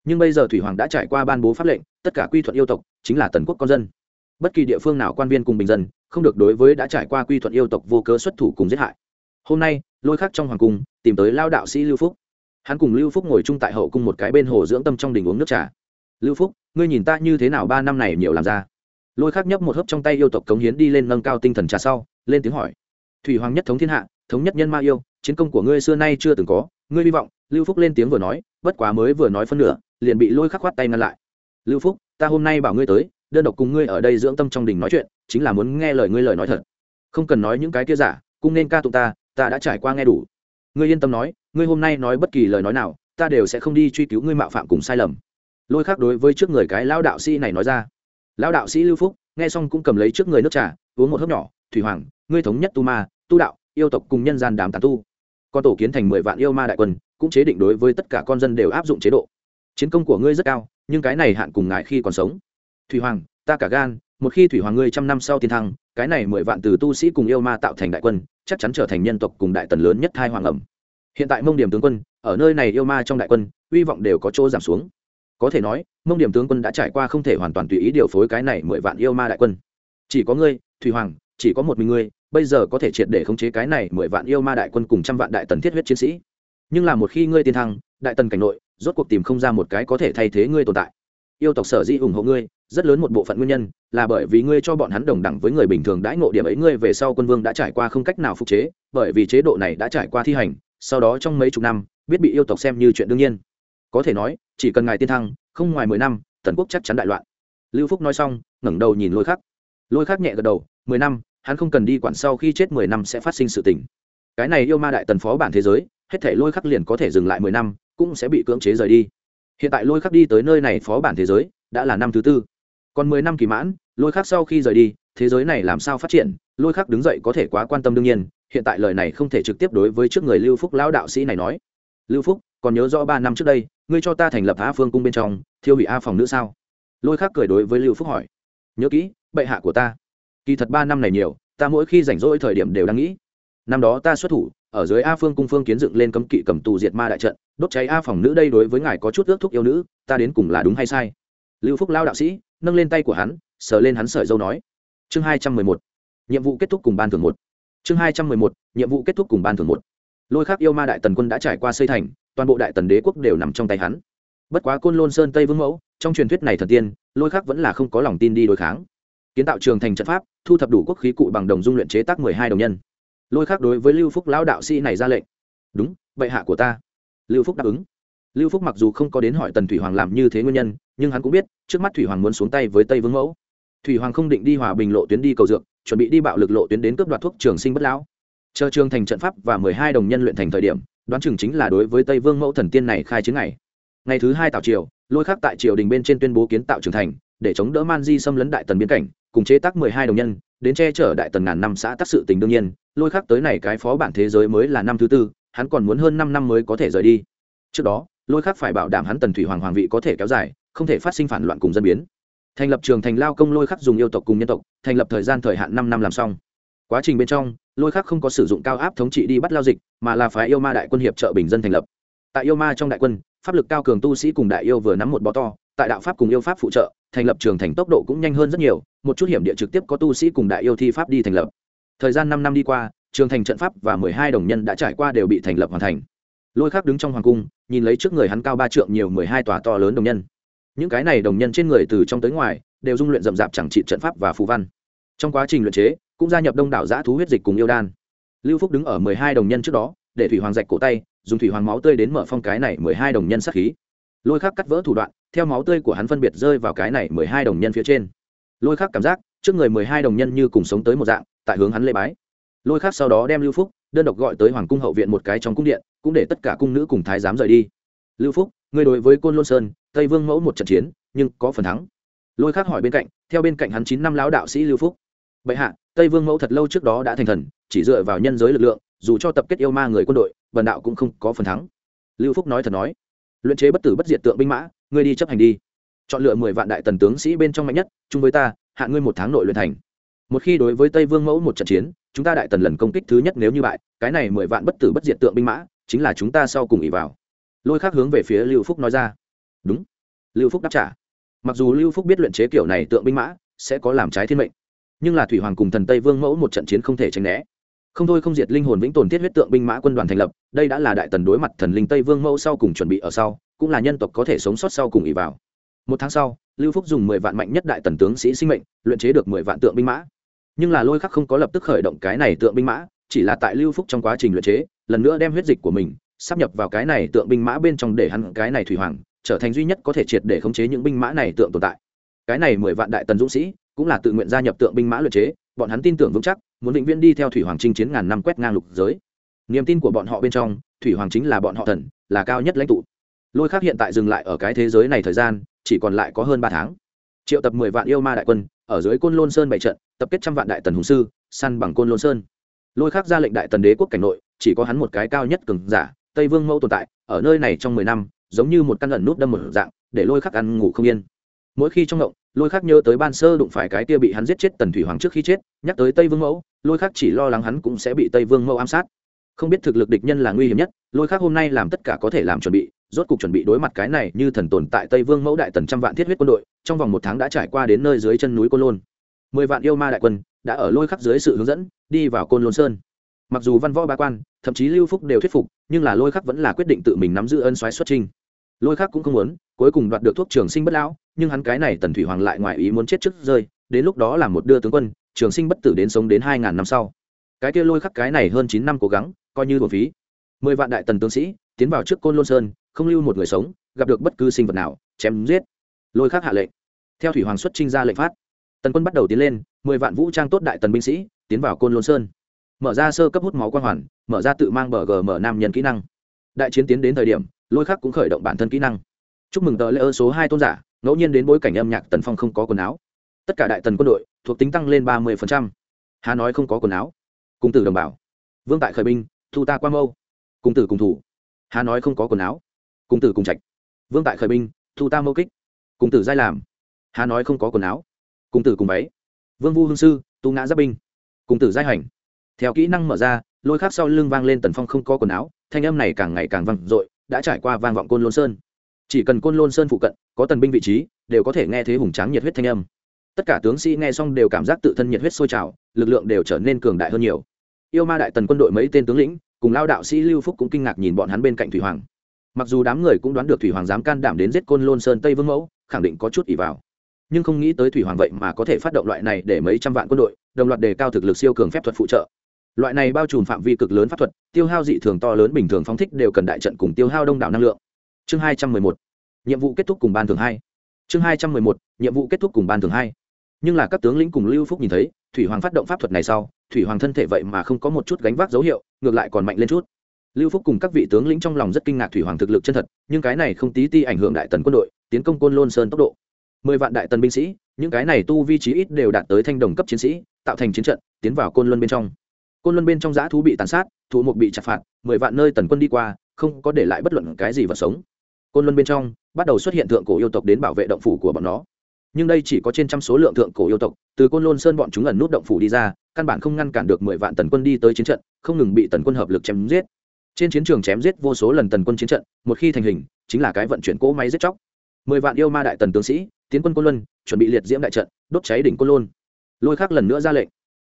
Nhưng bây giờ thủy hoàng đã trải qua ban bố pháp lệnh, tất cả quy thuận yêu tộc chính là tần quốc con dân. Bất kỳ địa phương nào quan viên cùng bình dân, không được đối với đã trải qua quy thuận yêu tộc vô cớ xuất thủ cùng giết hại. Hôm nay, lôi khắc trong hoàng cung tìm tới lao đạo sĩ lưu phúc. Hắn cùng lưu phúc ngồi chung tại hậu cung một cái bên hồ dưỡng tâm trong đình uống nước trà lưu phúc, ngươi nhìn ta như thế nào ba năm này nhiều làm ra. Lôi khắc nhấp một hớp trong tay yêu tộc cống hiến đi lên nâng cao tinh thần trà sau, lên tiếng hỏi. Thủy hoàng nhất thống thiên hạ, thống nhất nhân ma yêu, chiến công của ngươi xưa nay chưa từng có, ngươi hy vọng, lưu phúc lên tiếng vừa nói, bất quá mới vừa nói phân nửa, liền bị lôi khắc khoát tay ngăn lại. Lưu phúc, ta hôm nay bảo ngươi tới, đơn độc cùng ngươi ở đây dưỡng tâm trong đình nói chuyện, chính là muốn nghe lời ngươi lời nói thật. Không cần nói những cái kia giả, cũng nên ca tụng ta ta đã trải qua nghe đủ. Ngươi yên tâm nói, ngươi hôm nay nói bất kỳ lời nói nào, ta đều sẽ không đi truy cứu ngươi mạo phạm cùng sai lầm lôi khác đối với trước người cái lão đạo sĩ này nói ra. Lão đạo sĩ lưu phúc, nghe xong cũng cầm lấy trước người nước trà, uống một hớp nhỏ, thủy hoàng, ngươi thống nhất tu ma, tu đạo, yêu tộc cùng nhân gian đàm tàn tu. Con tổ kiến thành mười vạn yêu ma đại quân, cũng chế định đối với tất cả con dân đều áp dụng chế độ. Chiến công của ngươi rất cao, nhưng cái này hạn cùng ngại khi còn sống. Thủy hoàng, ta cả gan, một khi thủy hoàng ngươi trăm năm sau tiến thăng, cái này mười vạn từ tu sĩ cùng yêu ma tạo thành đại quân, chắc chắn trở thành nhân tộc cùng đại tần lớn nhất hai hoàng ẩm. Hiện tại mông điểm tướng quân, ở nơi này yêu ma trong đại quân, hy vọng đều có chỗ giảm xuống có thể nói, mông điểm tướng quân đã trải qua không thể hoàn toàn tùy ý điều phối cái này mười vạn yêu ma đại quân. Chỉ có ngươi, thủy hoàng, chỉ có một mình ngươi, bây giờ có thể triệt để khống chế cái này mười vạn yêu ma đại quân cùng trăm vạn đại tần thiết huyết chiến sĩ. Nhưng là một khi ngươi tiên thăng, đại tần cảnh nội, rốt cuộc tìm không ra một cái có thể thay thế ngươi tồn tại. Yêu tộc sở dĩ ủng hộ ngươi, rất lớn một bộ phận nguyên nhân, là bởi vì ngươi cho bọn hắn đồng đẳng với người bình thường đãi ngộ điểm ấy ngươi về sau quân vương đã trải qua không cách nào phục chế, bởi vì chế độ này đã trải qua thi hành, sau đó trong mấy chục năm, biết bị yêu tộc xem như chuyện đương nhiên có thể nói, chỉ cần ngài tiên thăng, không ngoài mười năm tần quốc chắc chắn đại loạn. Lưu phúc nói xong, ngẩng đầu nhìn lôi khắc. Lôi khắc nhẹ gật đầu, mười năm, hắn không cần đi quản sau khi chết mười năm sẽ phát sinh sự tình. Cái này yêu ma đại tần phó bản thế giới, hết thể lôi khắc liền có thể dừng lại mười năm, cũng sẽ bị cưỡng chế rời đi. Hiện tại lôi khắc đi tới nơi này phó bản thế giới, đã là năm thứ tư. Còn mười năm kỳ mãn, lôi khắc sau khi rời đi, thế giới này làm sao phát triển, lôi khắc đứng dậy có thể quá quan tâm đương nhiên, hiện tại lời này không thể trực tiếp đối với trước người lưu phúc lão đạo sĩ này nói. Lưu phúc còn nhớ rõ ba năm trước đây, ngươi cho ta thành lập a phương cung bên trong, thiêu hủy a phòng nữ sao? Lôi khắc cười đối với lưu phúc hỏi. Nhớ kỹ, bệ hạ của ta. Kỳ thật ba năm này nhiều, ta mỗi khi rảnh rỗi thời điểm đều đang nghĩ. Năm đó ta xuất thủ, ở dưới a phương cung phương kiến dựng lên cấm kỵ cầm tù diệt ma đại trận, đốt cháy a phòng nữ đây đối với ngài có chút ước thúc yêu nữ, ta đến cùng là đúng hay sai? Lưu phúc lao đạo sĩ, nâng lên tay của hắn, sờ lên hắn sợi dâu nói. Chương hai trăm mười một, nhiệm vụ kết thúc cùng ban thường một. Chương hai trăm mười một, nhiệm vụ kết thúc cùng ban thường một. Lôi khắc yêu ma đại tần quân đã trải qua xây thành toàn bộ đại tần đế quốc đều nằm trong tay hắn. Bất quá côn lôn sơn tây vương mẫu, trong truyền thuyết này thần tiên, lôi khắc vẫn là không có lòng tin đi đối kháng. Kiến tạo trường thành trận pháp, thu thập đủ quốc khí cụ bằng đồng dung luyện chế tác mười hai đồng nhân. Lôi khắc đối với lưu phúc lão đạo sĩ này ra lệnh. Đúng bệ hạ của ta. Lưu phúc đáp ứng. Lưu phúc mặc dù không có đến hỏi tần thủy hoàng làm như thế nguyên nhân, nhưng hắn cũng biết, trước mắt thủy hoàng muốn xuống tay với tây vương mẫu. Thủy hoàng không định đi hòa bình lộ tuyến đi cầu dược, chuẩn bị đi bạo lực lộ tuyến đến cướp đoạt thuốc trường sinh bất lão. Chờ trường thành trận pháp và mười hai đồng nhân luyện thành thời điểm đoán chừng chính là đối với tây vương mẫu thần tiên này khai chiến ngày. Ngày thứ hai tào triều, lôi khắc tại triều đình bên trên tuyên bố kiến tạo trường thành, để chống đỡ man di xâm lấn đại tần biên cảnh, cùng chế tác mười hai đồng nhân, đến che chở đại tần ngàn năm xã tác sự tình đương nhiên, lôi khắc tới này cái phó bản thế giới mới là năm thứ tư, hắn còn muốn hơn năm năm mới có thể rời đi. Trước đó, lôi khắc phải bảo đảm hắn tần thủy hoàng hoàng vị có thể kéo dài, không thể phát sinh phản loạn cùng dân biến. Thành lập trường thành lao công lôi khắc dùng yêu tộc cùng nhân tộc, thành lập thời gian thời hạn năm năm làm xong quá trình bên trong, lôi khắc không có sử dụng cao áp thống trị đi bắt lao dịch, mà là phái yêu ma đại quân hiệp trợ bình dân thành lập. Tại yêu ma trong đại quân, pháp lực cao cường tu sĩ cùng đại yêu vừa nắm một bó to, tại đạo pháp cùng yêu pháp phụ trợ, thành lập trường thành tốc độ cũng nhanh hơn rất nhiều, một chút hiểm địa trực tiếp có tu sĩ cùng đại yêu thi pháp đi thành lập. Thời gian năm năm đi qua, trường thành trận pháp và mười hai đồng nhân đã trải qua đều bị thành lập hoàn thành. Lôi khắc đứng trong hoàng cung, nhìn lấy trước người hắn cao ba trượng nhiều mười hai tòa to lớn đồng nhân. Những cái này đồng nhân trên người từ trong tới ngoài, đều dung luyện rậm rạp chẳng trị trận pháp và phù văn. Trong quá trình luyện chế cũng gia nhập đông đảo giã thú huyết dịch cùng yêu đan. Lưu phúc đứng ở mười hai đồng nhân trước đó, để thủy hoàng rạch cổ tay, dùng thủy hoàng máu tươi đến mở phong cái này mười hai đồng nhân sát khí. Lôi khắc cắt vỡ thủ đoạn, theo máu tươi của hắn phân biệt rơi vào cái này mười hai đồng nhân phía trên. Lôi khắc cảm giác, trước người mười hai đồng nhân như cùng sống tới một dạng, tại hướng hắn lê bái. Lôi khắc sau đó đem lưu phúc, đơn độc gọi tới hoàng cung hậu viện một cái trong cung điện, cũng để tất cả cung nữ cùng thái giám rời đi. Lưu phúc, ngươi đối với côn lôn sơn, tây vương mẫu một trận chiến, nhưng có phần thắng. Lôi khắc hỏi bên cạnh, theo bên cạnh hắn chín năm lão đạo sĩ lưu phúc. Bệ hạ tây vương mẫu thật lâu trước đó đã thành thần, chỉ dựa vào nhân giới lực lượng, dù cho tập kết yêu ma người quân đội, vần đạo cũng không có phần thắng. Lưu phúc nói thật nói, luyện chế bất tử bất diệt tượng binh mã, ngươi đi chấp hành đi. Chọn lựa mười vạn đại tần tướng sĩ bên trong mạnh nhất, chung với ta, hạ ngươi một tháng nội luyện thành. Một khi đối với tây vương mẫu một trận chiến, chúng ta đại tần lần công kích thứ nhất nếu như bại, cái này mười vạn bất tử bất diệt tượng binh mã, chính là chúng ta sau cùng ỉ vào. Lôi khác hướng về phía lưu phúc nói ra. Đúng. Lưu phúc đáp trả. Mặc dù lưu phúc biết luyện chế kiểu này tượng binh mã, sẽ có làm trái thiên mệnh nhưng là thủy hoàng cùng thần tây vương mẫu một trận chiến không thể tránh né. Không thôi không diệt linh hồn vĩnh tồn thiết huyết tượng binh mã quân đoàn thành lập, đây đã là đại tần đối mặt thần linh tây vương mẫu sau cùng chuẩn bị ở sau, cũng là nhân tộc có thể sống sót sau cùng ỉ vào. Một tháng sau, lưu phúc dùng mười vạn mạnh nhất đại tần tướng sĩ sinh mệnh, luyện chế được mười vạn tượng binh mã. Nhưng là lôi khắc không có lập tức khởi động cái này tượng binh mã, chỉ là tại lưu phúc trong quá trình luyện chế, lần nữa đem huyết dịch của mình sắp nhập vào cái này tượng binh mã bên trong để hắn, cái này thủy hoàng, trở thành duy nhất có thể triệt để khống chế những binh mã này tượng tồn tại. Cái này mười vạn đại tần dũng sĩ cũng là tự nguyện gia nhập tượng binh mã luyện chế, bọn hắn tin tưởng vững chắc, muốn định viên đi theo thủy hoàng chinh chiến ngàn năm quét ngang lục giới. Niềm tin của bọn họ bên trong, thủy hoàng chính là bọn họ thần, là cao nhất lãnh tụ. Lôi khác hiện tại dừng lại ở cái thế giới này thời gian, chỉ còn lại có hơn ba tháng. Triệu tập mười vạn yêu ma đại quân, ở dưới côn lôn sơn bảy trận, tập kết trăm vạn đại tần hùng sư săn bằng côn lôn sơn. Lôi khác ra lệnh đại tần đế quốc cảnh nội, chỉ có hắn một cái cao nhất cường giả, tây vương mẫu tồn tại, ở nơi này trong mười năm, giống như một căn lẩn nút đâm một dạng, để lôi khắc ăn ngủ không yên. Mỗi khi trong ngộng lôi khắc nhớ tới ban sơ đụng phải cái kia bị hắn giết chết tần thủy hoàng trước khi chết nhắc tới tây vương mẫu lôi khắc chỉ lo lắng hắn cũng sẽ bị tây vương mẫu ám sát. Không biết thực lực địch nhân là nguy hiểm nhất lôi khắc hôm nay làm tất cả có thể làm chuẩn bị rốt cuộc chuẩn bị đối mặt cái này như thần tồn tại tây vương mẫu đại tần trăm vạn thiết huyết quân đội trong vòng một tháng đã trải qua đến nơi dưới chân núi côn lôn. Mười vạn yêu ma đại quân đã ở lôi khắc dưới sự hướng dẫn đi vào côn lôn sơn. Mặc dù văn võ ba quan thậm chí lưu phúc đều thuyết phục nhưng là lôi khắc vẫn là quyết định tự mình nắm giữ ân xoáy xuất trình, lôi khắc cũng không muốn cuối cùng đoạt được thuốc trường sinh bất lão, nhưng hắn cái này tần thủy hoàng lại ngoài ý muốn chết trước rơi, đến lúc đó là một đưa tướng quân, trường sinh bất tử đến sống đến hai ngàn năm sau. Cái kia lôi khắc cái này hơn chín năm cố gắng, coi như thuần phí. Mười vạn đại tần tướng sĩ, tiến vào trước côn lôn sơn, không lưu một người sống, gặp được bất cứ sinh vật nào, chém giết. Lôi khắc hạ lệnh. Theo thủy hoàng xuất trinh ra lệnh phát. Tần quân bắt đầu tiến lên, mười vạn vũ trang tốt đại tần binh sĩ, tiến vào côn lôn sơn. Mở ra sơ cấp hút máu quang hoàn, mở ra tự mang bờ gm nam nhân kỹ năng. Đại chiến tiến đến thời điểm, lôi khắc cũng khởi động bản thân kỹ năng chúc mừng tờ lễ ơ số hai tôn giả, ngẫu nhiên đến bối cảnh âm nhạc tần phong không có quần áo. Tất cả đại tần quân đội, thuộc tính tăng lên ba mươi hà nói không có quần áo. Cung tử đồng bảo vương tại khởi binh, thu ta qua mâu. Cung tử cùng thủ. Hà nói không có quần áo. Cung tử cùng trạch. Vương tại khởi binh, thu ta mâu kích. Cung tử giai làm. Hà nói không có quần áo. Cung tử cùng váy. Vương vu hương sư, tu ngã giáp binh. Cung tử giai hành. Theo kỹ năng mở ra, lôi khác sau lưng vang lên tần phong không có quần áo. Thanh âm này càng ngày càng vang dội, đã trải qua vang vọng côn lôn sơn chỉ cần côn lôn sơn phụ cận có tần binh vị trí, đều có thể nghe thấy hùng tráng nhiệt huyết thanh âm. Tất cả tướng sĩ nghe xong đều cảm giác tự thân nhiệt huyết sôi trào, lực lượng đều trở nên cường đại hơn nhiều. Yêu ma đại tần quân đội mấy tên tướng lĩnh, cùng lao đạo sĩ lưu phúc cũng kinh ngạc nhìn bọn hắn bên cạnh thủy hoàng. Mặc dù đám người cũng đoán được thủy hoàng dám can đảm đến giết côn lôn sơn tây vương mẫu, khẳng định có chút ỷ vào. Nhưng không nghĩ tới thủy hoàng vậy mà có thể phát động loại này để mấy trăm vạn quân đội, đồng loạt đề cao thực lực siêu cường phép thuật phụ trợ. Loại này bao trùm phạm vi cực lớn pháp thuật, tiêu hao dị thường to lớn bình thường phóng thích đều cần đại trận cùng tiêu hao đông đảo năng lượng chương hai trăm mười một, nhiệm vụ kết thúc cùng ban thường hai. Chương hai trăm mười một, nhiệm vụ kết thúc cùng ban thường hai. Nhưng là các tướng lĩnh cùng lưu phúc nhìn thấy, thủy hoàng phát động pháp thuật này sau, thủy hoàng thân thể vậy mà không có một chút gánh vác dấu hiệu, ngược lại còn mạnh lên chút. Lưu phúc cùng các vị tướng lĩnh trong lòng rất kinh ngạc thủy hoàng thực lực chân thật, nhưng cái này không tí ti ảnh hưởng đại tần quân đội, tiến công côn lôn sơn tốc độ. Mười vạn đại tần binh sĩ, những cái này tu vi trí ít đều đạt tới thanh đồng cấp chiến sĩ, tạo thành chiến trận, tiến vào côn luân bên trong. Côn luân bên trong giã thú bị tàn sát, thụ mục bị chặt phạt, mười vạn nơi tần quân đi qua, không có để lại bất luận cái gì vật sống côn luân bên trong bắt đầu xuất hiện thượng cổ yêu tộc đến bảo vệ động phủ của bọn nó. Nhưng đây chỉ có trên trăm số lượng thượng cổ yêu tộc, từ côn lôn sơn bọn chúng ẩn nút động phủ đi ra, căn bản không ngăn cản được mười vạn tần quân đi tới chiến trận, không ngừng bị tần quân hợp lực chém giết. Trên chiến trường chém giết vô số lần tần quân chiến trận, một khi thành hình, chính là cái vận chuyển cỗ máy giết chóc. Mười vạn yêu ma đại tần tướng sĩ, tiến quân côn luân, chuẩn bị liệt diễm đại trận, đốt cháy đỉnh côn lôn. Lôi khắc lần nữa ra lệnh.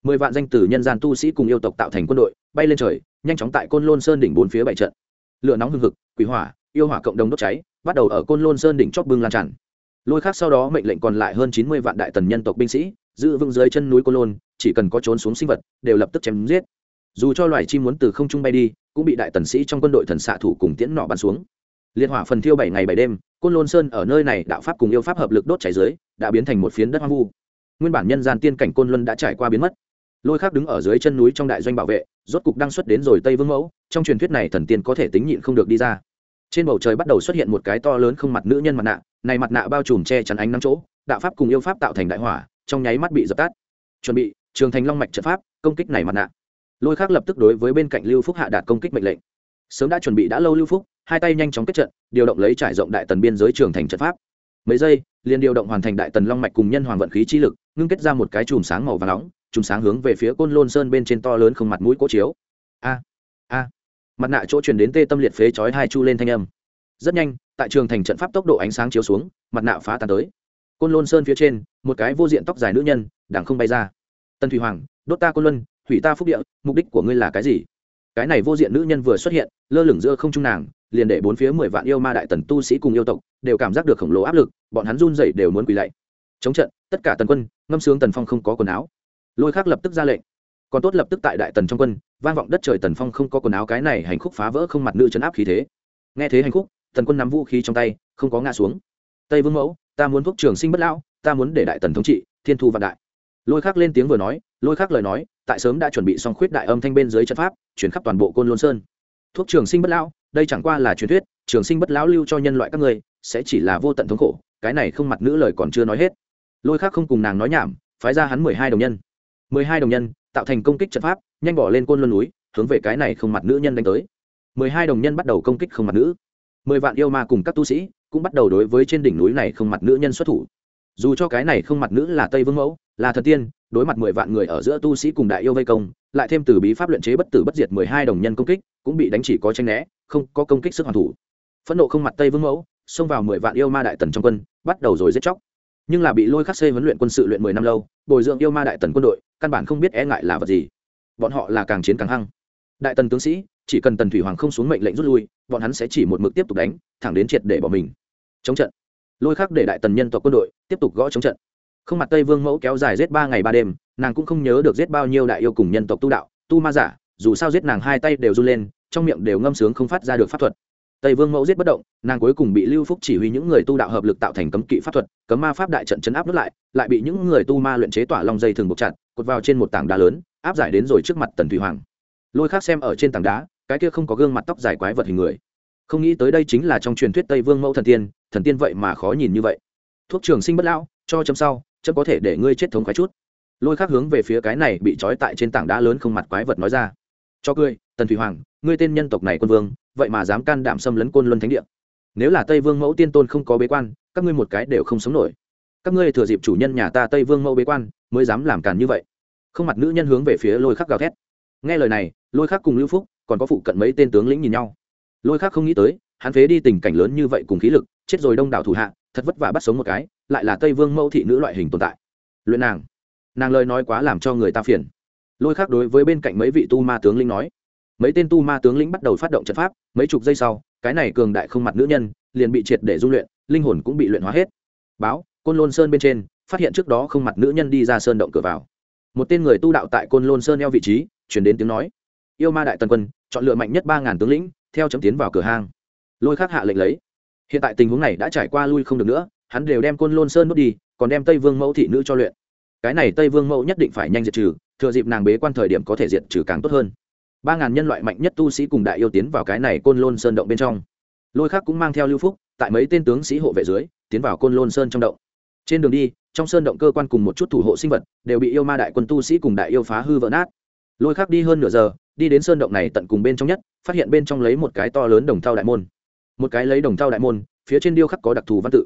Mười vạn danh tử nhân gian tu sĩ cùng yêu tộc tạo thành quân đội, bay lên trời, nhanh chóng tại côn lôn sơn đỉnh bốn phía bảy trận. Lửa nóng hừng hực, quỷ hỏa yêu hỏa cộng đồng đốt cháy, bắt đầu ở côn lôn sơn đỉnh chót bưng lan tràn. Lôi khác sau đó mệnh lệnh còn lại hơn chín mươi vạn đại tần nhân tộc binh sĩ, giữ vững dưới chân núi côn lôn, chỉ cần có trốn xuống sinh vật, đều lập tức chém giết. Dù cho loài chim muốn từ không trung bay đi, cũng bị đại tần sĩ trong quân đội thần xạ thủ cùng tiễn nọ bắn xuống. Liệt hỏa phần thiêu bảy ngày bảy đêm, côn lôn sơn ở nơi này đạo pháp cùng yêu pháp hợp lực đốt cháy dưới, đã biến thành một phiến đất hoang vu. Nguyên bản nhân gian tiên cảnh côn luân đã trải qua biến mất. Lôi khác đứng ở dưới chân núi trong đại doanh bảo vệ, rốt cục đăng xuất đến rồi tây vương mẫu, trong truyền thuyết này thần tiên có thể tính nhịn không được đi ra trên bầu trời bắt đầu xuất hiện một cái to lớn không mặt nữ nhân mặt nạ, này mặt nạ bao trùm che chắn ánh nắng chỗ, đạo pháp cùng yêu pháp tạo thành đại hỏa, trong nháy mắt bị dập tắt. Chuẩn bị, trường thành long mạch trận pháp, công kích này mặt nạ. Lôi khác lập tức đối với bên cạnh lưu phúc hạ đạt công kích mệnh lệnh. Sớm đã chuẩn bị đã lâu lưu phúc, hai tay nhanh chóng kết trận, điều động lấy trải rộng đại tần biên giới trường thành trận pháp. Mấy giây, liền điều động hoàn thành đại tần long mạch cùng nhân hoàng vận khí chi lực, ngưng kết ra một cái chùm sáng màu và nóng, chùm sáng hướng về phía côn lôn sơn bên trên to lớn không mặt mũi cố chiếu. A a! Mặt nạ chỗ truyền đến tê tâm liệt phế chói hai chu lên thanh âm. Rất nhanh, tại trường thành trận pháp tốc độ ánh sáng chiếu xuống, mặt nạ phá tan tới. Côn lôn sơn phía trên, một cái vô diện tóc dài nữ nhân đảng không bay ra. Tân thủy hoàng, đốt ta côn luân, hủy ta phúc địa, mục đích của ngươi là cái gì? Cái này vô diện nữ nhân vừa xuất hiện, lơ lửng giữa không trung nàng, liền để bốn phía mười vạn yêu ma đại tần tu sĩ cùng yêu tộc đều cảm giác được khổng lồ áp lực, bọn hắn run dậy đều muốn quỳ lạy. Chống trận, tất cả tần quân, ngâm sướng tần phong không có quần áo. Lôi khác lập tức ra lệnh còn tốt lập tức tại đại tần trong quân, vang vọng đất trời tần phong không có quần áo cái này hành khúc phá vỡ không mặt nữ chấn áp khí thế. Nghe thế hành khúc, tần quân nắm vũ khí trong tay, không có ngã xuống. Tây vương mẫu, ta muốn thuốc trường sinh bất lão, ta muốn để đại tần thống trị, thiên thu vạn đại. Lôi khắc lên tiếng vừa nói, lôi khắc lời nói, tại sớm đã chuẩn bị xong khuyết đại âm thanh bên dưới trận pháp, chuyển khắp toàn bộ côn lôn sơn. Thuốc trường sinh bất lão, đây chẳng qua là truyền thuyết, trường sinh bất lão lưu cho nhân loại các ngươi sẽ chỉ là vô tận thống khổ, cái này không mặt nữ lời còn chưa nói hết. Lôi khắc không cùng nàng nói nhảm, phái ra hắn mười hai đồng nhân. Mười hai đồng nhân tạo thành công kích trận pháp, nhanh bỏ lên côn luân núi, hướng về cái này không mặt nữ nhân đánh tới. Mười hai đồng nhân bắt đầu công kích không mặt nữ. Mười vạn yêu ma cùng các tu sĩ cũng bắt đầu đối với trên đỉnh núi này không mặt nữ nhân xuất thủ. Dù cho cái này không mặt nữ là tây vương mẫu, là thần tiên, đối mặt mười vạn người ở giữa tu sĩ cùng đại yêu vây công, lại thêm từ bí pháp luyện chế bất tử bất diệt mười hai đồng nhân công kích, cũng bị đánh chỉ có tranh né, không có công kích sức hoàn thủ. Phẫn nộ không mặt tây vương mẫu, xông vào mười vạn yêu ma đại tần trong quân, bắt đầu rồi giết chóc nhưng là bị lôi khắc xê huấn luyện quân sự luyện mười năm lâu, bồi dưỡng yêu ma đại tần quân đội, căn bản không biết e ngại là vật gì. Bọn họ là càng chiến càng hăng. Đại tần tướng sĩ, chỉ cần tần thủy hoàng không xuống mệnh lệnh rút lui, bọn hắn sẽ chỉ một mực tiếp tục đánh, thẳng đến triệt để bỏ mình. Chống trận. Lôi khắc để đại tần nhân tộc quân đội tiếp tục gõ chống trận. Không mặt tây vương mẫu kéo dài giết ba ngày ba đêm, nàng cũng không nhớ được giết bao nhiêu đại yêu cùng nhân tộc tu đạo, tu ma giả, dù sao giết nàng hai tay đều run lên, trong miệng đều ngâm sướng không phát ra được pháp thuật tây vương mẫu giết bất động, nàng cuối cùng bị lưu phúc chỉ huy những người tu đạo hợp lực tạo thành cấm kỵ pháp thuật, cấm ma pháp đại trận chấn áp nút lại lại bị những người tu ma luyện chế tỏa long dây thường buộc chặt, cột vào trên một tảng đá lớn, áp giải đến rồi trước mặt tần thủy hoàng. Lôi khác xem ở trên tảng đá, cái kia không có gương mặt tóc dài quái vật hình người. Không nghĩ tới đây chính là trong truyền thuyết tây vương mẫu thần tiên thần tiên vậy mà khó nhìn như vậy. Thuốc trường sinh bất lão, cho chấm sau, chấm có thể để ngươi chết thống khoái chút. Lôi khác hướng về phía cái này bị trói tại trên tảng đá lớn không mặt quái vật nói ra. Cho cười, tần thủy hoàng, ngươi tên nhân tộc này quân vương vậy mà dám can đảm xâm lấn côn luân thánh địa. Nếu là tây vương mẫu tiên tôn không có bế quan, các ngươi một cái đều không sống nổi. Các ngươi thừa dịp chủ nhân nhà ta tây vương mẫu bế quan, mới dám làm càn như vậy. Không mặt nữ nhân hướng về phía lôi khắc gào thét. Nghe lời này, lôi khắc cùng lưu phúc còn có phụ cận mấy tên tướng lĩnh nhìn nhau. Lôi khắc không nghĩ tới, hắn phế đi tình cảnh lớn như vậy cùng khí lực, chết rồi đông đảo thủ hạ, thật vất vả bắt sống một cái, lại là tây vương mẫu thị nữ loại hình tồn tại. Luyện nàng. Nàng lời nói quá làm cho người ta phiền. Lôi khắc đối với bên cạnh mấy vị tu ma tướng lĩnh nói mấy tên tu ma tướng lĩnh bắt đầu phát động trận pháp, mấy chục giây sau, cái này cường đại không mặt nữ nhân liền bị triệt để dung luyện, linh hồn cũng bị luyện hóa hết. Báo, côn lôn sơn bên trên, phát hiện trước đó không mặt nữ nhân đi ra sơn động cửa vào. Một tên người tu đạo tại côn lôn sơn eo vị trí chuyển đến tiếng nói. Yêu ma đại tần quân, chọn lựa mạnh nhất ba ngàn tướng lĩnh, theo chấm tiến vào cửa hang. Lôi khắc hạ lệnh lấy. Hiện tại tình huống này đã trải qua lui không được nữa, hắn đều đem côn lôn sơn nuốt đi, còn đem tây vương mẫu thị nữ cho luyện. Cái này tây vương mẫu nhất định phải nhanh diệt trừ, thừa dịp nàng bế quan thời điểm có thể diệt trừ càng tốt hơn ba ngàn nhân loại mạnh nhất tu sĩ cùng đại yêu tiến vào cái này côn lôn sơn động bên trong. Lôi khác cũng mang theo lưu phúc, tại mấy tên tướng sĩ hộ vệ dưới, tiến vào côn lôn sơn trong động. Trên đường đi, trong sơn động cơ quan cùng một chút thủ hộ sinh vật đều bị yêu ma đại quân tu sĩ cùng đại yêu phá hư vỡ nát. Lôi khác đi hơn nửa giờ, đi đến sơn động này tận cùng bên trong nhất, phát hiện bên trong lấy một cái to lớn đồng thau đại môn. Một cái lấy đồng thau đại môn, phía trên điêu khắc có đặc thù văn tự.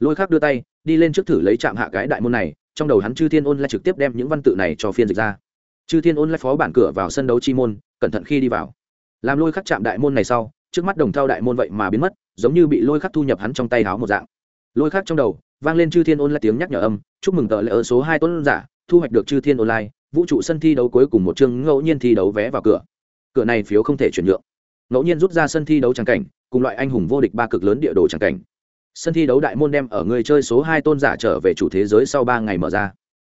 Lôi khác đưa tay, đi lên trước thử lấy chạm hạ cái đại môn này, trong đầu hắn chư thiên ôn lại trực tiếp đem những văn tự này cho phiên dịch ra. Chư thiên ôn lại phó bản cửa vào sân đấu chi môn cẩn thận khi đi vào. Làm lôi khắc chạm đại môn này sau, trước mắt đồng thao đại môn vậy mà biến mất, giống như bị lôi khắc thu nhập hắn trong tay háo một dạng. Lôi khắc trong đầu, vang lên chư thiên ôn lại tiếng nhắc nhở âm, chúc mừng tờ lễ ở số hai tuấn giả, thu hoạch được chư thiên online vũ trụ sân thi đấu cuối cùng một chương ngẫu nhiên thi đấu vé vào cửa. Cửa này phiếu không thể chuyển nhượng. Ngẫu nhiên rút ra sân thi đấu tràng cảnh, cùng loại anh hùng vô địch ba cực lớn địa đồ tràng cảnh. Sân thi đấu đại môn đem ở người chơi số hai tôn giả trở về chủ thế giới sau ba ngày mở ra.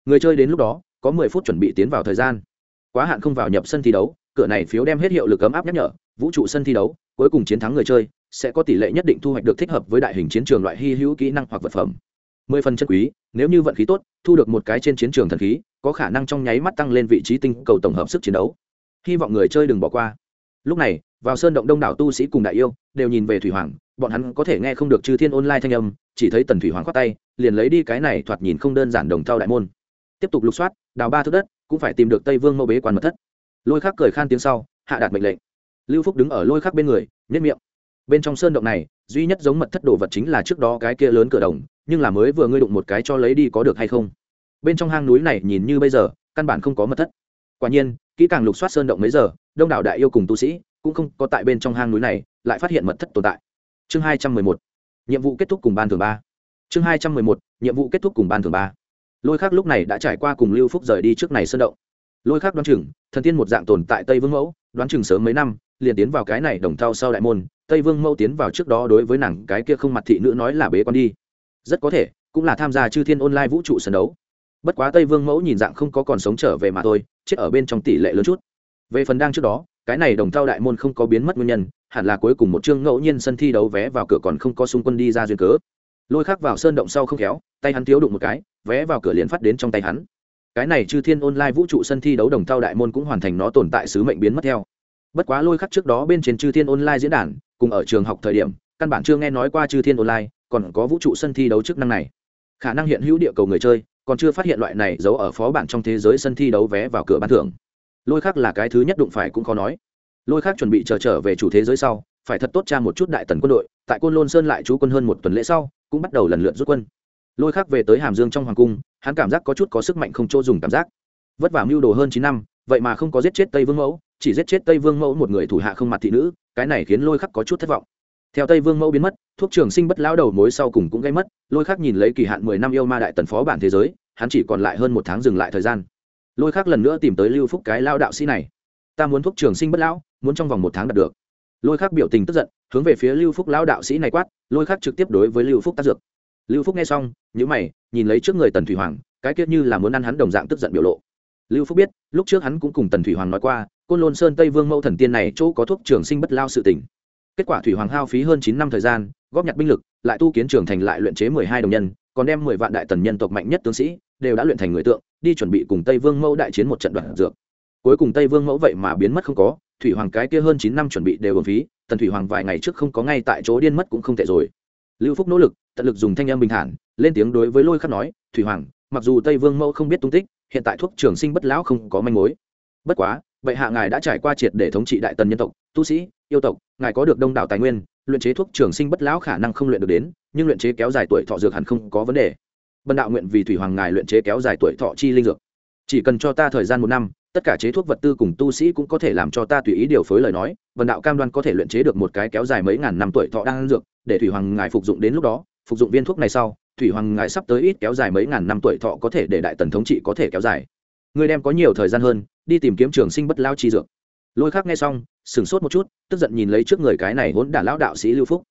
Người chơi đến lúc đó, có mười phút chuẩn bị tiến vào thời gian. Quá hạn không vào nhập sân thi đấu cửa này phiếu đem hết hiệu lực cấm áp nhắc nhở, vũ trụ sân thi đấu, cuối cùng chiến thắng người chơi, sẽ có tỷ lệ nhất định thu hoạch được thích hợp với đại hình chiến trường loại hy hữu kỹ năng hoặc vật phẩm. Mười phần chân quý, nếu như vận khí tốt, thu được một cái trên chiến trường thần khí, có khả năng trong nháy mắt tăng lên vị trí tinh cầu tổng hợp sức chiến đấu. Hy vọng người chơi đừng bỏ qua. Lúc này, vào sơn động đông đảo tu sĩ cùng đại yêu, đều nhìn về thủy hoàng, bọn hắn có thể nghe không được chư thiên online thanh âm, chỉ thấy tần thủy hoàng khoát tay, liền lấy đi cái này thoạt nhìn không đơn giản đồng thao đại môn. Tiếp tục lục soát, đào ba thước đất, cũng phải tìm được tây vương mẫu bế quan mật thất lôi khắc cười khan tiếng sau, hạ đạt mệnh lệnh. Lưu phúc đứng ở lôi khắc bên người nhất miệng. Bên trong sơn động này, duy nhất giống mật thất đồ vật chính là trước đó cái kia lớn cửa đồng, nhưng là mới vừa ngươi đụng một cái cho lấy đi có được hay không? Bên trong hang núi này nhìn như bây giờ, căn bản không có mật thất. Quả nhiên, kỹ càng lục soát sơn động mấy giờ, đông đảo đại yêu cùng tu sĩ cũng không có tại bên trong hang núi này, lại phát hiện mật thất tồn tại. Chương hai trăm mười một, nhiệm vụ kết thúc cùng ban thường ba. Chương hai trăm mười một, nhiệm vụ kết thúc cùng ban thường ba. Lôi khác lúc này đã trải qua cùng lưu phúc rời đi trước này sơn động lôi khác đoán chừng, thần tiên một dạng tồn tại tây vương mẫu, đoán chừng sớm mấy năm, liền tiến vào cái này đồng thau sau đại môn, tây vương mẫu tiến vào trước đó đối với nàng cái kia không mặt thị nữ nói là bế con đi. Rất có thể, cũng là tham gia chư thiên online vũ trụ sân đấu. Bất quá tây vương mẫu nhìn dạng không có còn sống trở về mà thôi, chết ở bên trong tỷ lệ lớn chút. Về phần đang trước đó, cái này đồng thau đại môn không có biến mất nguyên nhân, hẳn là cuối cùng một chương ngẫu nhiên sân thi đấu vé vào cửa còn không có xung quân đi ra duyên cớ. Lôi khắc vào sơn động sau không khéo, tay hắn thiếu đụng một cái, vé vào cửa liền phát đến trong tay hắn cái này chư thiên online vũ trụ sân thi đấu đồng thao đại môn cũng hoàn thành nó tồn tại sứ mệnh biến mất theo. Bất quá lôi khắc trước đó bên trên chư thiên online diễn đàn, cùng ở trường học thời điểm, căn bản chưa nghe nói qua chư thiên online còn có vũ trụ sân thi đấu chức năng này. Khả năng hiện hữu địa cầu người chơi, còn chưa phát hiện loại này giấu ở phó bản trong thế giới sân thi đấu vé vào cửa ban thưởng. Lôi khác là cái thứ nhất đụng phải cũng khó nói. Lôi khác chuẩn bị chờ trở về chủ thế giới sau, phải thật tốt cha một chút đại tần quân đội, tại côn lôn sơn lại trú quân hơn một tuần lễ sau, cũng bắt đầu lần lượt rút quân. Lôi khác về tới hàm dương trong hoàng cung hắn cảm giác có chút có sức mạnh không chỗ dùng cảm giác. Vất vả mưu đồ hơn chín năm, vậy mà không có giết chết tây vương mẫu, chỉ giết chết tây vương mẫu một người thủ hạ không mặt thị nữ, cái này khiến lôi khắc có chút thất vọng. Theo tây vương mẫu biến mất, thuốc trường sinh bất lão đầu mối sau cùng cũng gây mất, lôi khắc nhìn lấy kỳ hạn mười năm yêu ma đại tần phó bản thế giới, hắn chỉ còn lại hơn một tháng dừng lại thời gian. Lôi khắc lần nữa tìm tới lưu phúc cái lao đạo sĩ này. Ta muốn thuốc trường sinh bất lão, muốn trong vòng một tháng đạt được. Lôi khắc biểu tình tức giận, hướng về phía lưu phúc lão đạo sĩ này quát, lôi khắc trực tiếp đối với lưu phúc tác dược lưu phúc nghe xong nhữ mày, nhìn lấy trước người tần thủy hoàng, cái kiết như là muốn ăn hắn đồng dạng tức giận biểu lộ. Lưu phúc biết, lúc trước hắn cũng cùng tần thủy hoàng nói qua, côn lôn sơn tây vương mẫu thần tiên này chỗ có thuốc trường sinh bất lao sự tỉnh kết quả thủy hoàng hao phí hơn chín năm thời gian, góp nhặt binh lực, lại tu kiến trường thành lại luyện chế mười hai đồng nhân, còn đem mười vạn đại tần nhân tộc mạnh nhất tướng sĩ, đều đã luyện thành người tượng, đi chuẩn bị cùng tây vương mẫu đại chiến một trận đoạn dược. Cuối cùng tây vương mẫu vậy mà biến mất không có, thủy hoàng cái kia hơn chín năm chuẩn bị đều ở phí, tần thủy hoàng vài ngày trước không có ngay tại chỗ điên mất cũng không tệ rồi. Lưu phúc nỗ lực tận lực dùng thanh âm bình thản, lên tiếng đối với lôi khắc nói, thủy hoàng, mặc dù tây vương mẫu không biết tung tích, hiện tại thuốc trường sinh bất lão không có manh mối. Bất quá, bệ hạ ngài đã trải qua triệt để thống trị đại tần nhân tộc, tu sĩ, yêu tộc, ngài có được đông đảo tài nguyên, luyện chế thuốc trường sinh bất lão khả năng không luyện được đến, nhưng luyện chế kéo dài tuổi thọ dược hẳn không có vấn đề. Bần đạo nguyện vì thủy hoàng ngài luyện chế kéo dài tuổi thọ chi linh dược. Chỉ cần cho ta thời gian một năm, tất cả chế thuốc vật tư cùng tu sĩ cũng có thể làm cho ta tùy ý điều phối lời nói, bần đạo cam đoan có thể luyện chế được một cái kéo dài mấy ngàn năm tuổi thọ đang dược, để thủy hoàng ngài phục dụng đến lúc đó phục dụng viên thuốc này sau, thủy hoàng ngài sắp tới ít kéo dài mấy ngàn năm tuổi thọ có thể để đại tần thống trị có thể kéo dài. Người đem có nhiều thời gian hơn, đi tìm kiếm trường sinh bất lao chi dược. Lôi khác nghe xong, sửng sốt một chút, tức giận nhìn lấy trước người cái này hỗn đả lão đạo sĩ lưu phúc.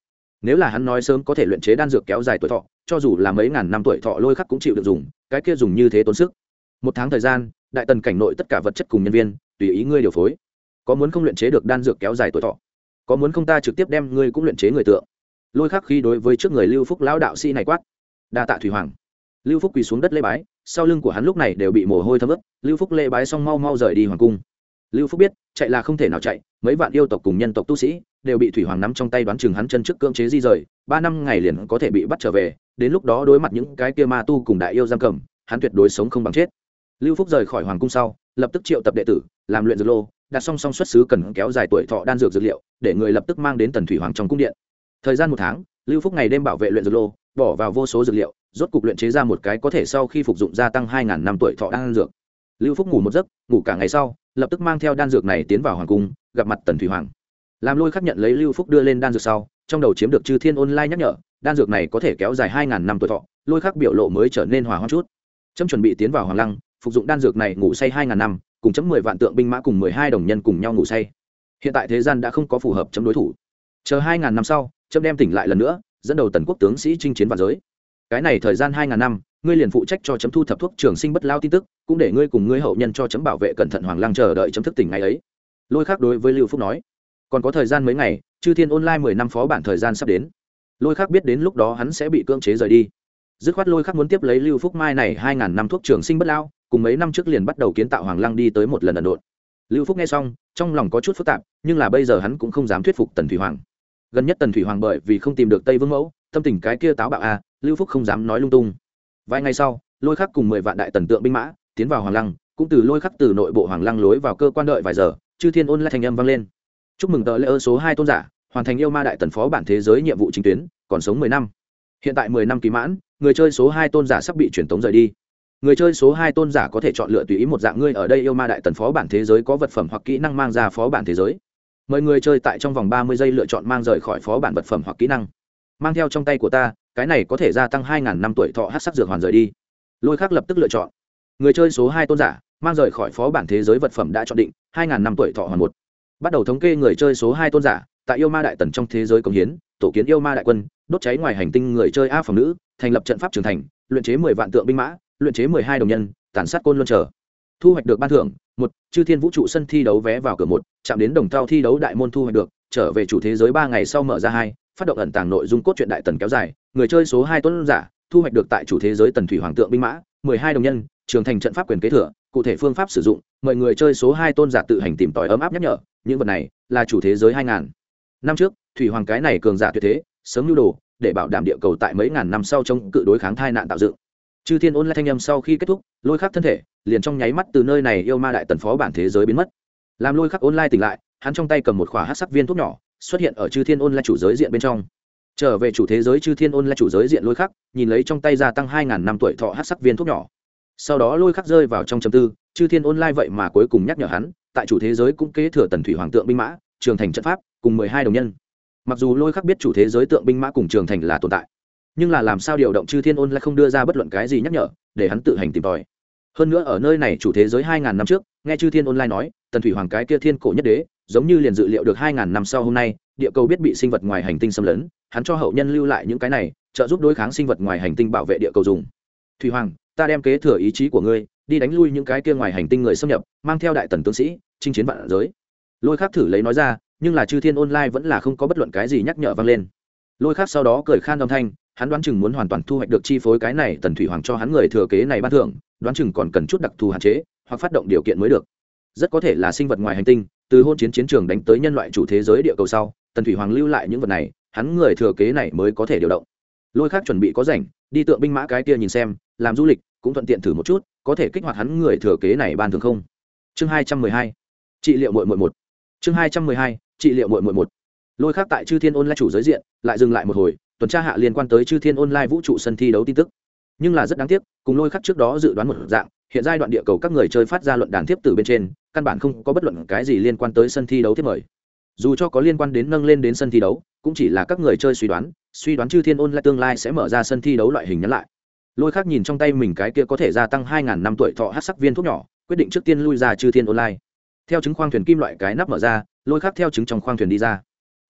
Nếu là hắn nói sớm có thể luyện chế đan dược kéo dài tuổi thọ, cho dù là mấy ngàn năm tuổi thọ lôi khắc cũng chịu được dùng, cái kia dùng như thế tốn sức. Một tháng thời gian, đại tần cảnh nội tất cả vật chất cùng nhân viên, tùy ý ngươi điều phối. Có muốn không luyện chế được đan dược kéo dài tuổi thọ? Có muốn không ta trực tiếp đem ngươi cũng luyện chế người tượng? Lôi khắc khi đối với trước người lưu phúc lão đạo sĩ này quát đa tạ thủy hoàng lưu phúc quỳ xuống đất lê bái sau lưng của hắn lúc này đều bị mồ hôi thấm ướt lưu phúc lê bái xong mau mau rời đi hoàng cung lưu phúc biết chạy là không thể nào chạy mấy vạn yêu tộc cùng nhân tộc tu sĩ đều bị thủy hoàng nắm trong tay đoán chừng hắn chân trước cưỡng chế di rời ba năm ngày liền có thể bị bắt trở về đến lúc đó đối mặt những cái kia ma tu cùng đại yêu giam cầm hắn tuyệt đối sống không bằng chết lưu phúc rời khỏi hoàng cung sau lập tức triệu tập đệ tử làm luyện dược lô đặt song song xuất xứ cần kéo dài tuổi thọ đan dược dược liệu để người lập tức mang đến tần thủy hoàng trong cung điện thời gian một tháng, lưu phúc ngày đêm bảo vệ luyện dược lô, bỏ vào vô số dược liệu, rốt cục luyện chế ra một cái có thể sau khi phục dụng gia tăng hai ngàn năm tuổi thọ đan dược. Lưu phúc ngủ một giấc, ngủ cả ngày sau, lập tức mang theo đan dược này tiến vào hoàng cung, gặp mặt tần thủy hoàng. Làm lôi khắc nhận lấy lưu phúc đưa lên đan dược sau, trong đầu chiếm được chư thiên online nhắc nhở, đan dược này có thể kéo dài hai ngàn năm tuổi thọ, lôi khắc biểu lộ mới trở nên hòa hoa chút. Chấm chuẩn bị tiến vào hoàng lăng, phục dụng đan dược này ngủ say hai ngàn năm, cùng chấm mười vạn tượng binh mã cùng mười hai đồng nhân cùng nhau ngủ say. Hiện tại thế gian đã không có phù hợp chấm đối thủ. Chờ hai ngàn năm sau chấm đem tỉnh lại lần nữa, dẫn đầu tần quốc tướng sĩ chinh chiến và giới. Cái này thời gian hai ngàn năm, ngươi liền phụ trách cho chấm thu thập thuốc trường sinh bất lao tin tức, cũng để ngươi cùng ngươi hậu nhân cho chấm bảo vệ cẩn thận hoàng lăng chờ đợi chấm thức tỉnh ngày ấy. Lôi khác đối với lưu phúc nói. Còn có thời gian mấy ngày, chư thiên online mười năm phó bản thời gian sắp đến. Lôi khác biết đến lúc đó hắn sẽ bị cưỡng chế rời đi. Dứt khoát lôi khác muốn tiếp lấy lưu phúc mai này hai ngàn năm thuốc trường sinh bất lao, cùng mấy năm trước liền bắt đầu kiến tạo hoàng lăng đi tới một lần ẩn độn. Lưu phúc nghe xong, trong lòng có chút phức tạp, nhưng là bây giờ hắn cũng không dám thuyết phục tần thủy hoàng gần nhất tần thủy hoàng bởi vì không tìm được tây vương mẫu tâm tình cái kia táo bạo a à, lưu phúc không dám nói lung tung. Vài ngày sau lôi khắc cùng mười vạn đại tần tượng binh mã tiến vào hoàng lăng cũng từ lôi khắc từ nội bộ hoàng lăng lối vào cơ quan đợi vài giờ chư thiên ôn lại thành âm vang lên. Chúc mừng tờ lễ ơ số hai tôn giả hoàn thành yêu ma đại tần phó bản thế giới nhiệm vụ chính tuyến còn sống mười năm. Hiện tại mười năm kỳ mãn người chơi số hai tôn giả sắp bị truyền tống rời đi. Người chơi số hai tôn giả có thể chọn lựa tùy ý một dạng ngươi ở đây yêu ma đại tần phó bản thế giới có vật phẩm hoặc kỹ năng mang ra phó bản thế giới mời người chơi tại trong vòng ba mươi giây lựa chọn mang rời khỏi phó bản vật phẩm hoặc kỹ năng. Mang theo trong tay của ta, cái này có thể gia tăng hai ngàn năm tuổi thọ hát sắc dược hoàn rời đi. Lôi khác lập tức lựa chọn. Người chơi số hai tôn giả, mang rời khỏi phó bản thế giới vật phẩm đã chọn định, hai ngàn năm tuổi thọ hoàn một. Bắt đầu thống kê người chơi số hai tôn giả, tại yêu ma đại tần trong thế giới công hiến, tổ kiến yêu ma đại quân, đốt cháy ngoài hành tinh người chơi a phòng nữ, thành lập trận pháp trưởng thành, luyện chế mười vạn tượng binh mã, luyện chế mười hai đồng nhân, tàn sát côn luân trở thu hoạch được ban thưởng, một, chư thiên vũ trụ sân thi đấu vé vào cửa một, chạm đến đồng thao thi đấu đại môn thu hoạch được, trở về chủ thế giới ba ngày sau mở ra hai, phát động ẩn tàng nội dung cốt truyện đại tần kéo dài, người chơi số hai tuấn giả, thu hoạch được tại chủ thế giới tần thủy hoàng tượng binh mã, mười hai đồng nhân, trường thành trận pháp quyền kế thừa, cụ thể phương pháp sử dụng, mời người chơi số hai tôn giả tự hành tìm tòi ấm áp nhắc nhở, những vật này là chủ thế giới hai ngàn. Năm trước, thủy hoàng cái này cường giả tuyệt thế, sớm nhu đồ, để bảo đảm địa cầu tại mấy ngàn năm sau trong cự đối kháng thai nạn tạo dựng. Chư thiên ôn lại thanh âm sau khi kết thúc, lôi khắc thân thể liền trong nháy mắt từ nơi này yêu ma đại tần phó bản thế giới biến mất. Làm lôi khắc online tỉnh lại, hắn trong tay cầm một khỏa hát sắc viên thuốc nhỏ, xuất hiện ở chư thiên ôn là chủ giới diện bên trong. Trở về chủ thế giới chư thiên ôn là chủ giới diện lôi khắc, nhìn lấy trong tay gia tăng hai ngàn năm tuổi thọ hát sắc viên thuốc nhỏ. Sau đó lôi khắc rơi vào trong chầm tư, chư thiên ôn lai vậy mà cuối cùng nhắc nhở hắn, tại chủ thế giới cũng kế thừa tần thủy hoàng tượng binh mã, trường thành trận pháp, cùng mười hai đồng nhân. Mặc dù lôi khắc biết chủ thế giới tượng binh mã cùng trường thành là tồn tại, nhưng là làm sao điều động chư thiên ôn lại không đưa ra bất luận cái gì nhắc nhở, để hắn tự hành tìm tòi hơn nữa ở nơi này chủ thế giới hai ngàn năm trước, nghe chư thiên online nói, tần thủy hoàng cái kia thiên cổ nhất đế, giống như liền dự liệu được hai ngàn năm sau hôm nay, địa cầu biết bị sinh vật ngoài hành tinh xâm lấn, hắn cho hậu nhân lưu lại những cái này, trợ giúp đối kháng sinh vật ngoài hành tinh bảo vệ địa cầu dùng. Thủy hoàng, ta đem kế thừa ý chí của ngươi, đi đánh lui những cái kia ngoài hành tinh người xâm nhập, mang theo đại tần tướng sĩ, chinh chiến vạn giới. Lôi khác thử lấy nói ra, nhưng là chư thiên online vẫn là không có bất luận cái gì nhắc nhở vang lên. Lôi khác sau đó cười khan âm thanh hắn đoán chừng muốn hoàn toàn thu hoạch được chi phối cái này tần thủy hoàng cho hắn người thừa kế này ban thưởng, đoán chừng còn cần chút đặc thù hạn chế, hoặc phát động điều kiện mới được. Rất có thể là sinh vật ngoài hành tinh, từ hôn chiến chiến trường đánh tới nhân loại chủ thế giới địa cầu sau, tần thủy hoàng lưu lại những vật này, hắn người thừa kế này mới có thể điều động. Lôi khác chuẩn bị có rảnh, đi tượng binh mã cái kia nhìn xem, làm du lịch, cũng thuận tiện thử một chút, có thể kích hoạt hắn người thừa kế này ban thường không? Chương hai trăm mười hai, trị liệu mội mội một. Chương hai trăm mười hai, trị liệu mội mội một. Lôi khác tại chư thiên ôn la chủ giới diện, lại dừng lại một hồi tuần tra hạ liên quan tới chư thiên online vũ trụ sân thi đấu tin tức. Nhưng là rất đáng tiếc, cùng lôi khắc trước đó dự đoán một dạng, hiện giai đoạn địa cầu các người chơi phát ra luận đàn tiếp từ bên trên, căn bản không có bất luận cái gì liên quan tới sân thi đấu tiếp mời. Dù cho có liên quan đến nâng lên đến sân thi đấu, cũng chỉ là các người chơi suy đoán suy đoán chư thiên online tương lai sẽ mở ra sân thi đấu loại hình nhắn lại. Lôi khắc nhìn trong tay mình cái kia có thể gia tăng hai ngàn năm tuổi thọ hát sắc viên thuốc nhỏ, quyết định trước tiên lui ra chư thiên online. Theo chứng khoang thuyền kim loại cái nắp mở ra, lôi khắc theo chứng trong khoang thuyền đi ra.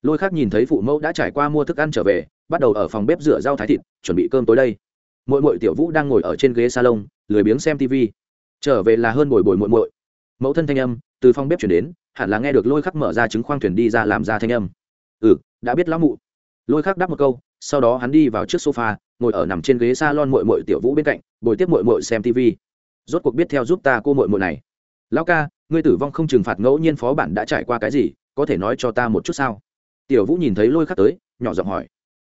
Lôi khắc nhìn thấy phụ mẫu đã trải qua mua thức ăn trở về bắt đầu ở phòng bếp rửa rau thái thịt, chuẩn bị cơm tối đây. Mỗi mỗi tiểu vũ đang ngồi ở trên ghế salon, lười biếng xem tv trở về là hơn bồi bồi muội muội. Mẫu thân thanh âm, từ phòng bếp chuyển đến, hẳn là nghe được lôi khắc mở ra trứng khoang thuyền đi ra làm ra thanh âm. Ừ đã biết lão mụ. Lôi khắc đáp một câu, sau đó hắn đi vào trước sofa, ngồi ở nằm trên ghế salon muội muội tiểu vũ bên cạnh, bồi tiếp muội muội xem tv rốt cuộc biết theo giúp ta cô muội muội này. Lão ca, ngươi tử vong không trừng phạt ngẫu nhiên phó bản đã trải qua cái gì, có thể nói cho ta một chút sao? Tiểu vũ nhìn thấy lôi khắc tới, nhỏ giọng hỏi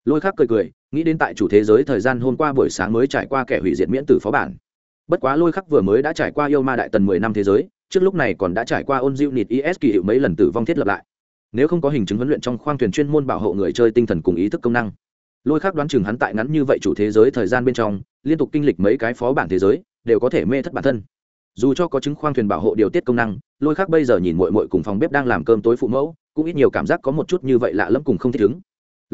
lôi khác cười cười, nghĩ đến tại chủ thế giới thời gian hôm qua buổi sáng mới trải qua kẻ hủy diệt miễn tử phó bản. Bất quá lôi khắc vừa mới đã trải qua yêu ma đại tần mười năm thế giới, trước lúc này còn đã trải qua ôn diệu nịt is kỳ hiệu mấy lần tử vong thiết lập lại. Nếu không có hình chứng huấn luyện trong khoang thuyền chuyên môn bảo hộ người chơi tinh thần cùng ý thức công năng. Lôi khắc đoán chừng hắn tại ngắn như vậy chủ thế giới thời gian bên trong, liên tục kinh lịch mấy cái phó bản thế giới, đều có thể mê thất bản thân. Dù cho có chứng khoang thuyền bảo hộ điều tiết công năng, lôi khắc bây giờ nhìn mội mội cùng phòng bếp đang làm cơm tối phụ mẫu, cũng ít nhiều cảm giác có một chút như vậy lạ lẫm cùng không thích ứng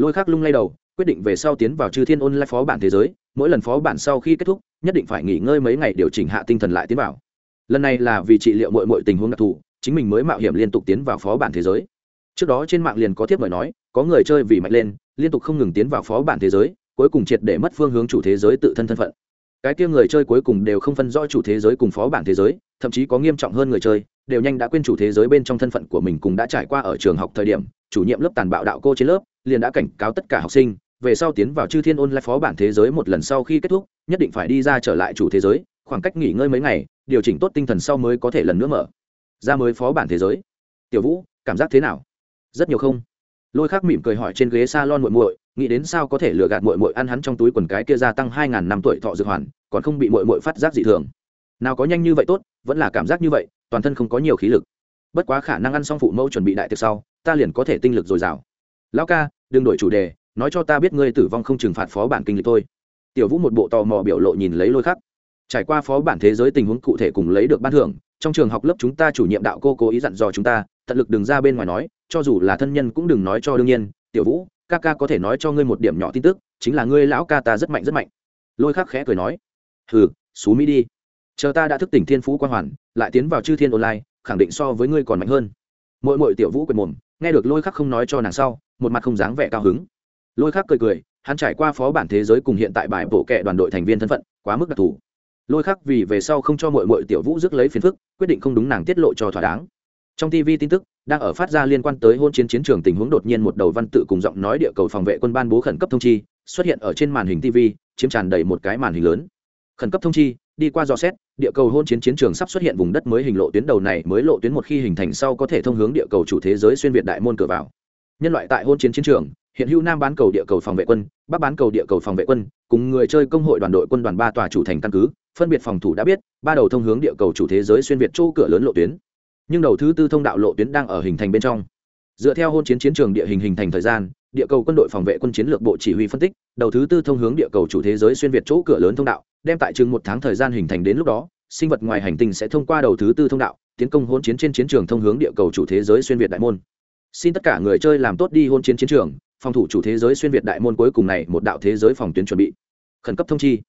lôi khác lung lay đầu, quyết định về sau tiến vào chư thiên online phó bản thế giới, mỗi lần phó bản sau khi kết thúc, nhất định phải nghỉ ngơi mấy ngày điều chỉnh hạ tinh thần lại tiến vào. Lần này là vì trị liệu mọi mọi tình huống đặc thù, chính mình mới mạo hiểm liên tục tiến vào phó bản thế giới. Trước đó trên mạng liền có tiếp mời nói, có người chơi vì mạnh lên, liên tục không ngừng tiến vào phó bản thế giới, cuối cùng triệt để mất phương hướng chủ thế giới tự thân thân phận. Cái kia người chơi cuối cùng đều không phân rõ chủ thế giới cùng phó bản thế giới, thậm chí có nghiêm trọng hơn người chơi, đều nhanh đã quên chủ thế giới bên trong thân phận của mình cùng đã trải qua ở trường học thời điểm, chủ nhiệm lớp tàn bạo đạo cô trên lớp liền đã cảnh cáo tất cả học sinh, về sau tiến vào chư thiên ôn lại phó bản thế giới một lần sau khi kết thúc, nhất định phải đi ra trở lại chủ thế giới, khoảng cách nghỉ ngơi mấy ngày, điều chỉnh tốt tinh thần sau mới có thể lần nữa mở ra mới phó bản thế giới. Tiểu vũ, cảm giác thế nào? Rất nhiều không? Lôi khác mỉm cười hỏi trên ghế s a lon muội muội, nghĩ đến sao có thể lừa gạt muội muội ăn hắn trong túi quần cái kia gia tăng hai ngàn năm tuổi thọ dược hoàn, còn không bị muội muội phát giác dị thường. Nào có nhanh như vậy tốt, vẫn là cảm giác như vậy, toàn thân không có nhiều khí lực. Bất quá khả năng ăn xong phụ mẫu chuẩn bị đại tiệc sau, ta liền có thể tinh lực dồi dào lão ca, đừng đổi chủ đề, nói cho ta biết ngươi tử vong không trừng phạt phó bản kinh lịch thôi. Tiểu vũ một bộ tò mò biểu lộ nhìn lấy lôi khắc. Trải qua phó bản thế giới tình huống cụ thể cùng lấy được ban thưởng, trong trường học lớp chúng ta chủ nhiệm đạo cô cố ý dặn dò chúng ta, tận lực đừng ra bên ngoài nói, cho dù là thân nhân cũng đừng nói cho đương nhiên. Tiểu vũ, ca ca có thể nói cho ngươi một điểm nhỏ tin tức, chính là ngươi lão ca ta rất mạnh rất mạnh. Lôi khắc khẽ cười nói, hừ, xú mỹ đi. Chờ ta đã thức tỉnh thiên phú quan hoàn, lại tiến vào chư thiên online, khẳng định so với ngươi còn mạnh hơn. Mỗi mỗi tiểu vũ quyền mồm, nghe được lôi khắc không nói cho nàng sau một mặt không dáng vẻ cao hứng. Lôi khắc cười cười, hắn trải qua phó bản thế giới cùng hiện tại bài bộ kệ đoàn đội thành viên thân phận, quá mức đặc thù. Lôi khắc vì về sau không cho mội mội tiểu vũ rước lấy phiền phức, quyết định không đúng nàng tiết lộ cho thỏa đáng. Trong tv tin tức, đang ở phát ra liên quan tới hôn chiến chiến trường tình huống đột nhiên một đầu văn tự cùng giọng nói địa cầu phòng vệ quân ban bố khẩn cấp thông chi, xuất hiện ở trên màn hình tv chiếm tràn đầy một cái màn hình lớn. Khẩn cấp thông chi, đi qua dò xét, địa cầu hôn chiến chiến trường sắp xuất hiện vùng đất mới hình lộ tuyến đầu này mới lộ tuyến một khi hình thành sau có thể thông hướng địa cầu chủ thế giới xuyên việt đại môn cửa vào nhân loại tại hôn chiến chiến trường, hiện hữu nam bán cầu địa cầu phòng vệ quân, bắc bán cầu địa cầu phòng vệ quân, cùng người chơi công hội đoàn đội quân đoàn ba tòa chủ thành căn cứ, phân biệt phòng thủ đã biết, ba đầu thông hướng địa cầu chủ thế giới xuyên việt chỗ cửa lớn lộ tuyến. Nhưng đầu thứ tư thông đạo lộ tuyến đang ở hình thành bên trong. Dựa theo hôn chiến chiến trường địa hình hình thành thời gian, địa cầu quân đội phòng vệ quân chiến lược bộ chỉ huy phân tích, đầu thứ tư thông hướng địa cầu chủ thế giới xuyên việt chỗ cửa lớn thông đạo, đem tại chừng một tháng thời gian hình thành đến lúc đó, sinh vật ngoài hành tinh sẽ thông qua đầu thứ tư thông đạo, tiến công hôn chiến trên chiến trường thông hướng địa cầu chủ thế giới xuyên việt đại môn xin tất cả người chơi làm tốt đi hôn chiến chiến trường, phòng thủ chủ thế giới xuyên việt đại môn cuối cùng này một đạo thế giới phòng tuyến chuẩn bị. Khẩn cấp thông chi.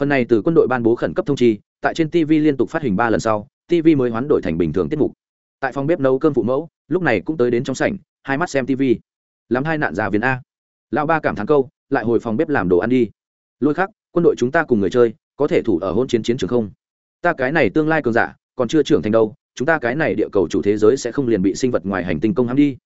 Phần này từ quân đội ban bố khẩn cấp thông chi, tại trên tv liên tục phát hình ba lần sau tv mới hoán đổi thành bình thường tiết mục. Tại phòng bếp nấu cơm phụ mẫu, lúc này cũng tới đến trong sảnh, hai mắt xem tv lắm hai nạn già viên a. Lão ba cảm thán câu, lại hồi phòng bếp làm đồ ăn đi. Lôi khắc, quân đội chúng ta cùng người chơi, có thể thủ ở hôn chiến chiến trường không? Ta cái này tương lai cường giả, còn chưa trưởng thành đâu chúng ta cái này địa cầu chủ thế giới sẽ không liền bị sinh vật ngoài hành tinh công hãm đi.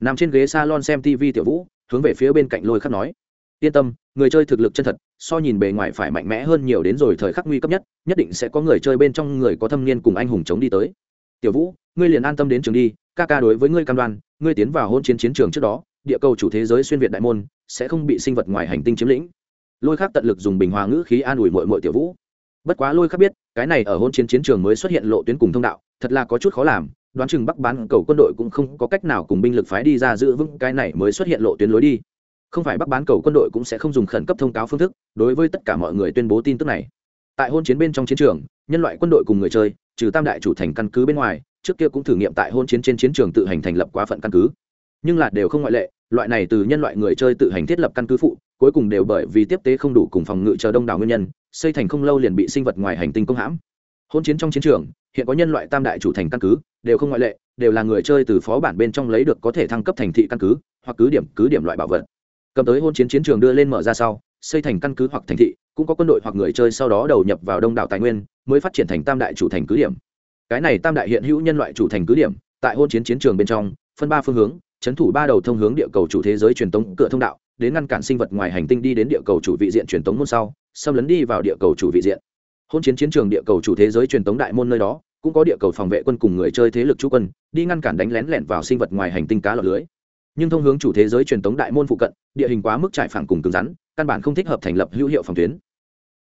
Nằm trên ghế salon xem tv tiểu vũ, hướng về phía bên cạnh lôi khắc nói. Yên tâm, người chơi thực lực chân thật, so nhìn bề ngoài phải mạnh mẽ hơn nhiều đến rồi thời khắc nguy cấp nhất nhất định sẽ có người chơi bên trong người có thâm niên cùng anh hùng chống đi tới. Tiểu vũ, ngươi liền an tâm đến trường đi, ca ca đối với ngươi cam đoan, ngươi tiến vào hôn chiến chiến trường trước đó, địa cầu chủ thế giới xuyên việt đại môn, sẽ không bị sinh vật ngoài hành tinh chiếm lĩnh. Lôi khác tận lực dùng bình hòa ngữ khí an ủi mội mội tiểu vũ. Bất quá lôi khác biết, cái này ở hôn chiến chiến trường mới xuất hiện lộ tuyến cùng thông đạo thật là có chút khó làm, đoán chừng bắc bán cầu quân đội cũng không có cách nào cùng binh lực phái đi ra giữ vững cái này mới xuất hiện lộ tuyến lối đi. Không phải bắc bán cầu quân đội cũng sẽ không dùng khẩn cấp thông cáo phương thức, đối với tất cả mọi người tuyên bố tin tức này. Tại hôn chiến bên trong chiến trường, nhân loại quân đội cùng người chơi, trừ tam đại chủ thành căn cứ bên ngoài, trước kia cũng thử nghiệm tại hôn chiến trên chiến trường tự hành thành lập quá phận căn cứ. Nhưng là đều không ngoại lệ, loại này từ nhân loại người chơi tự hành thiết lập căn cứ phụ, cuối cùng đều bởi vì tiếp tế không đủ cùng phòng ngự chờ đông đảo nguyên nhân, xây thành không lâu liền bị sinh vật ngoài hành tinh công hãm. Hôn chiến trong chiến trường hiện có nhân loại tam đại chủ thành căn cứ, đều không ngoại lệ, đều là người chơi từ phó bản bên trong lấy được có thể thăng cấp thành thị căn cứ, hoặc cứ điểm cứ điểm loại bảo vật. Cầm tới hôn chiến chiến trường đưa lên mở ra sau, xây thành căn cứ hoặc thành thị, cũng có quân đội hoặc người chơi sau đó đầu nhập vào đông đảo tài nguyên, mới phát triển thành tam đại chủ thành cứ điểm. Cái này tam đại hiện hữu nhân loại chủ thành cứ điểm, tại hôn chiến chiến trường bên trong, phân ba phương hướng, chấn thủ ba đầu thông hướng địa cầu chủ thế giới truyền tống cửa thông đạo, đến ngăn cản sinh vật ngoài hành tinh đi đến địa cầu chủ vị diện truyền tống môn sau, xâm lấn đi vào địa cầu chủ vị diện hôn chiến chiến trường địa cầu chủ thế giới truyền tống đại môn nơi đó, cũng có địa cầu phòng vệ quân cùng người chơi thế lực chú quân, đi ngăn cản đánh lén lẻn vào sinh vật ngoài hành tinh cá lọc lưới. Nhưng thông hướng chủ thế giới truyền tống đại môn phụ cận, địa hình quá mức trải phẳng cùng cứng rắn, căn bản không thích hợp thành lập hữu hiệu phòng tuyến.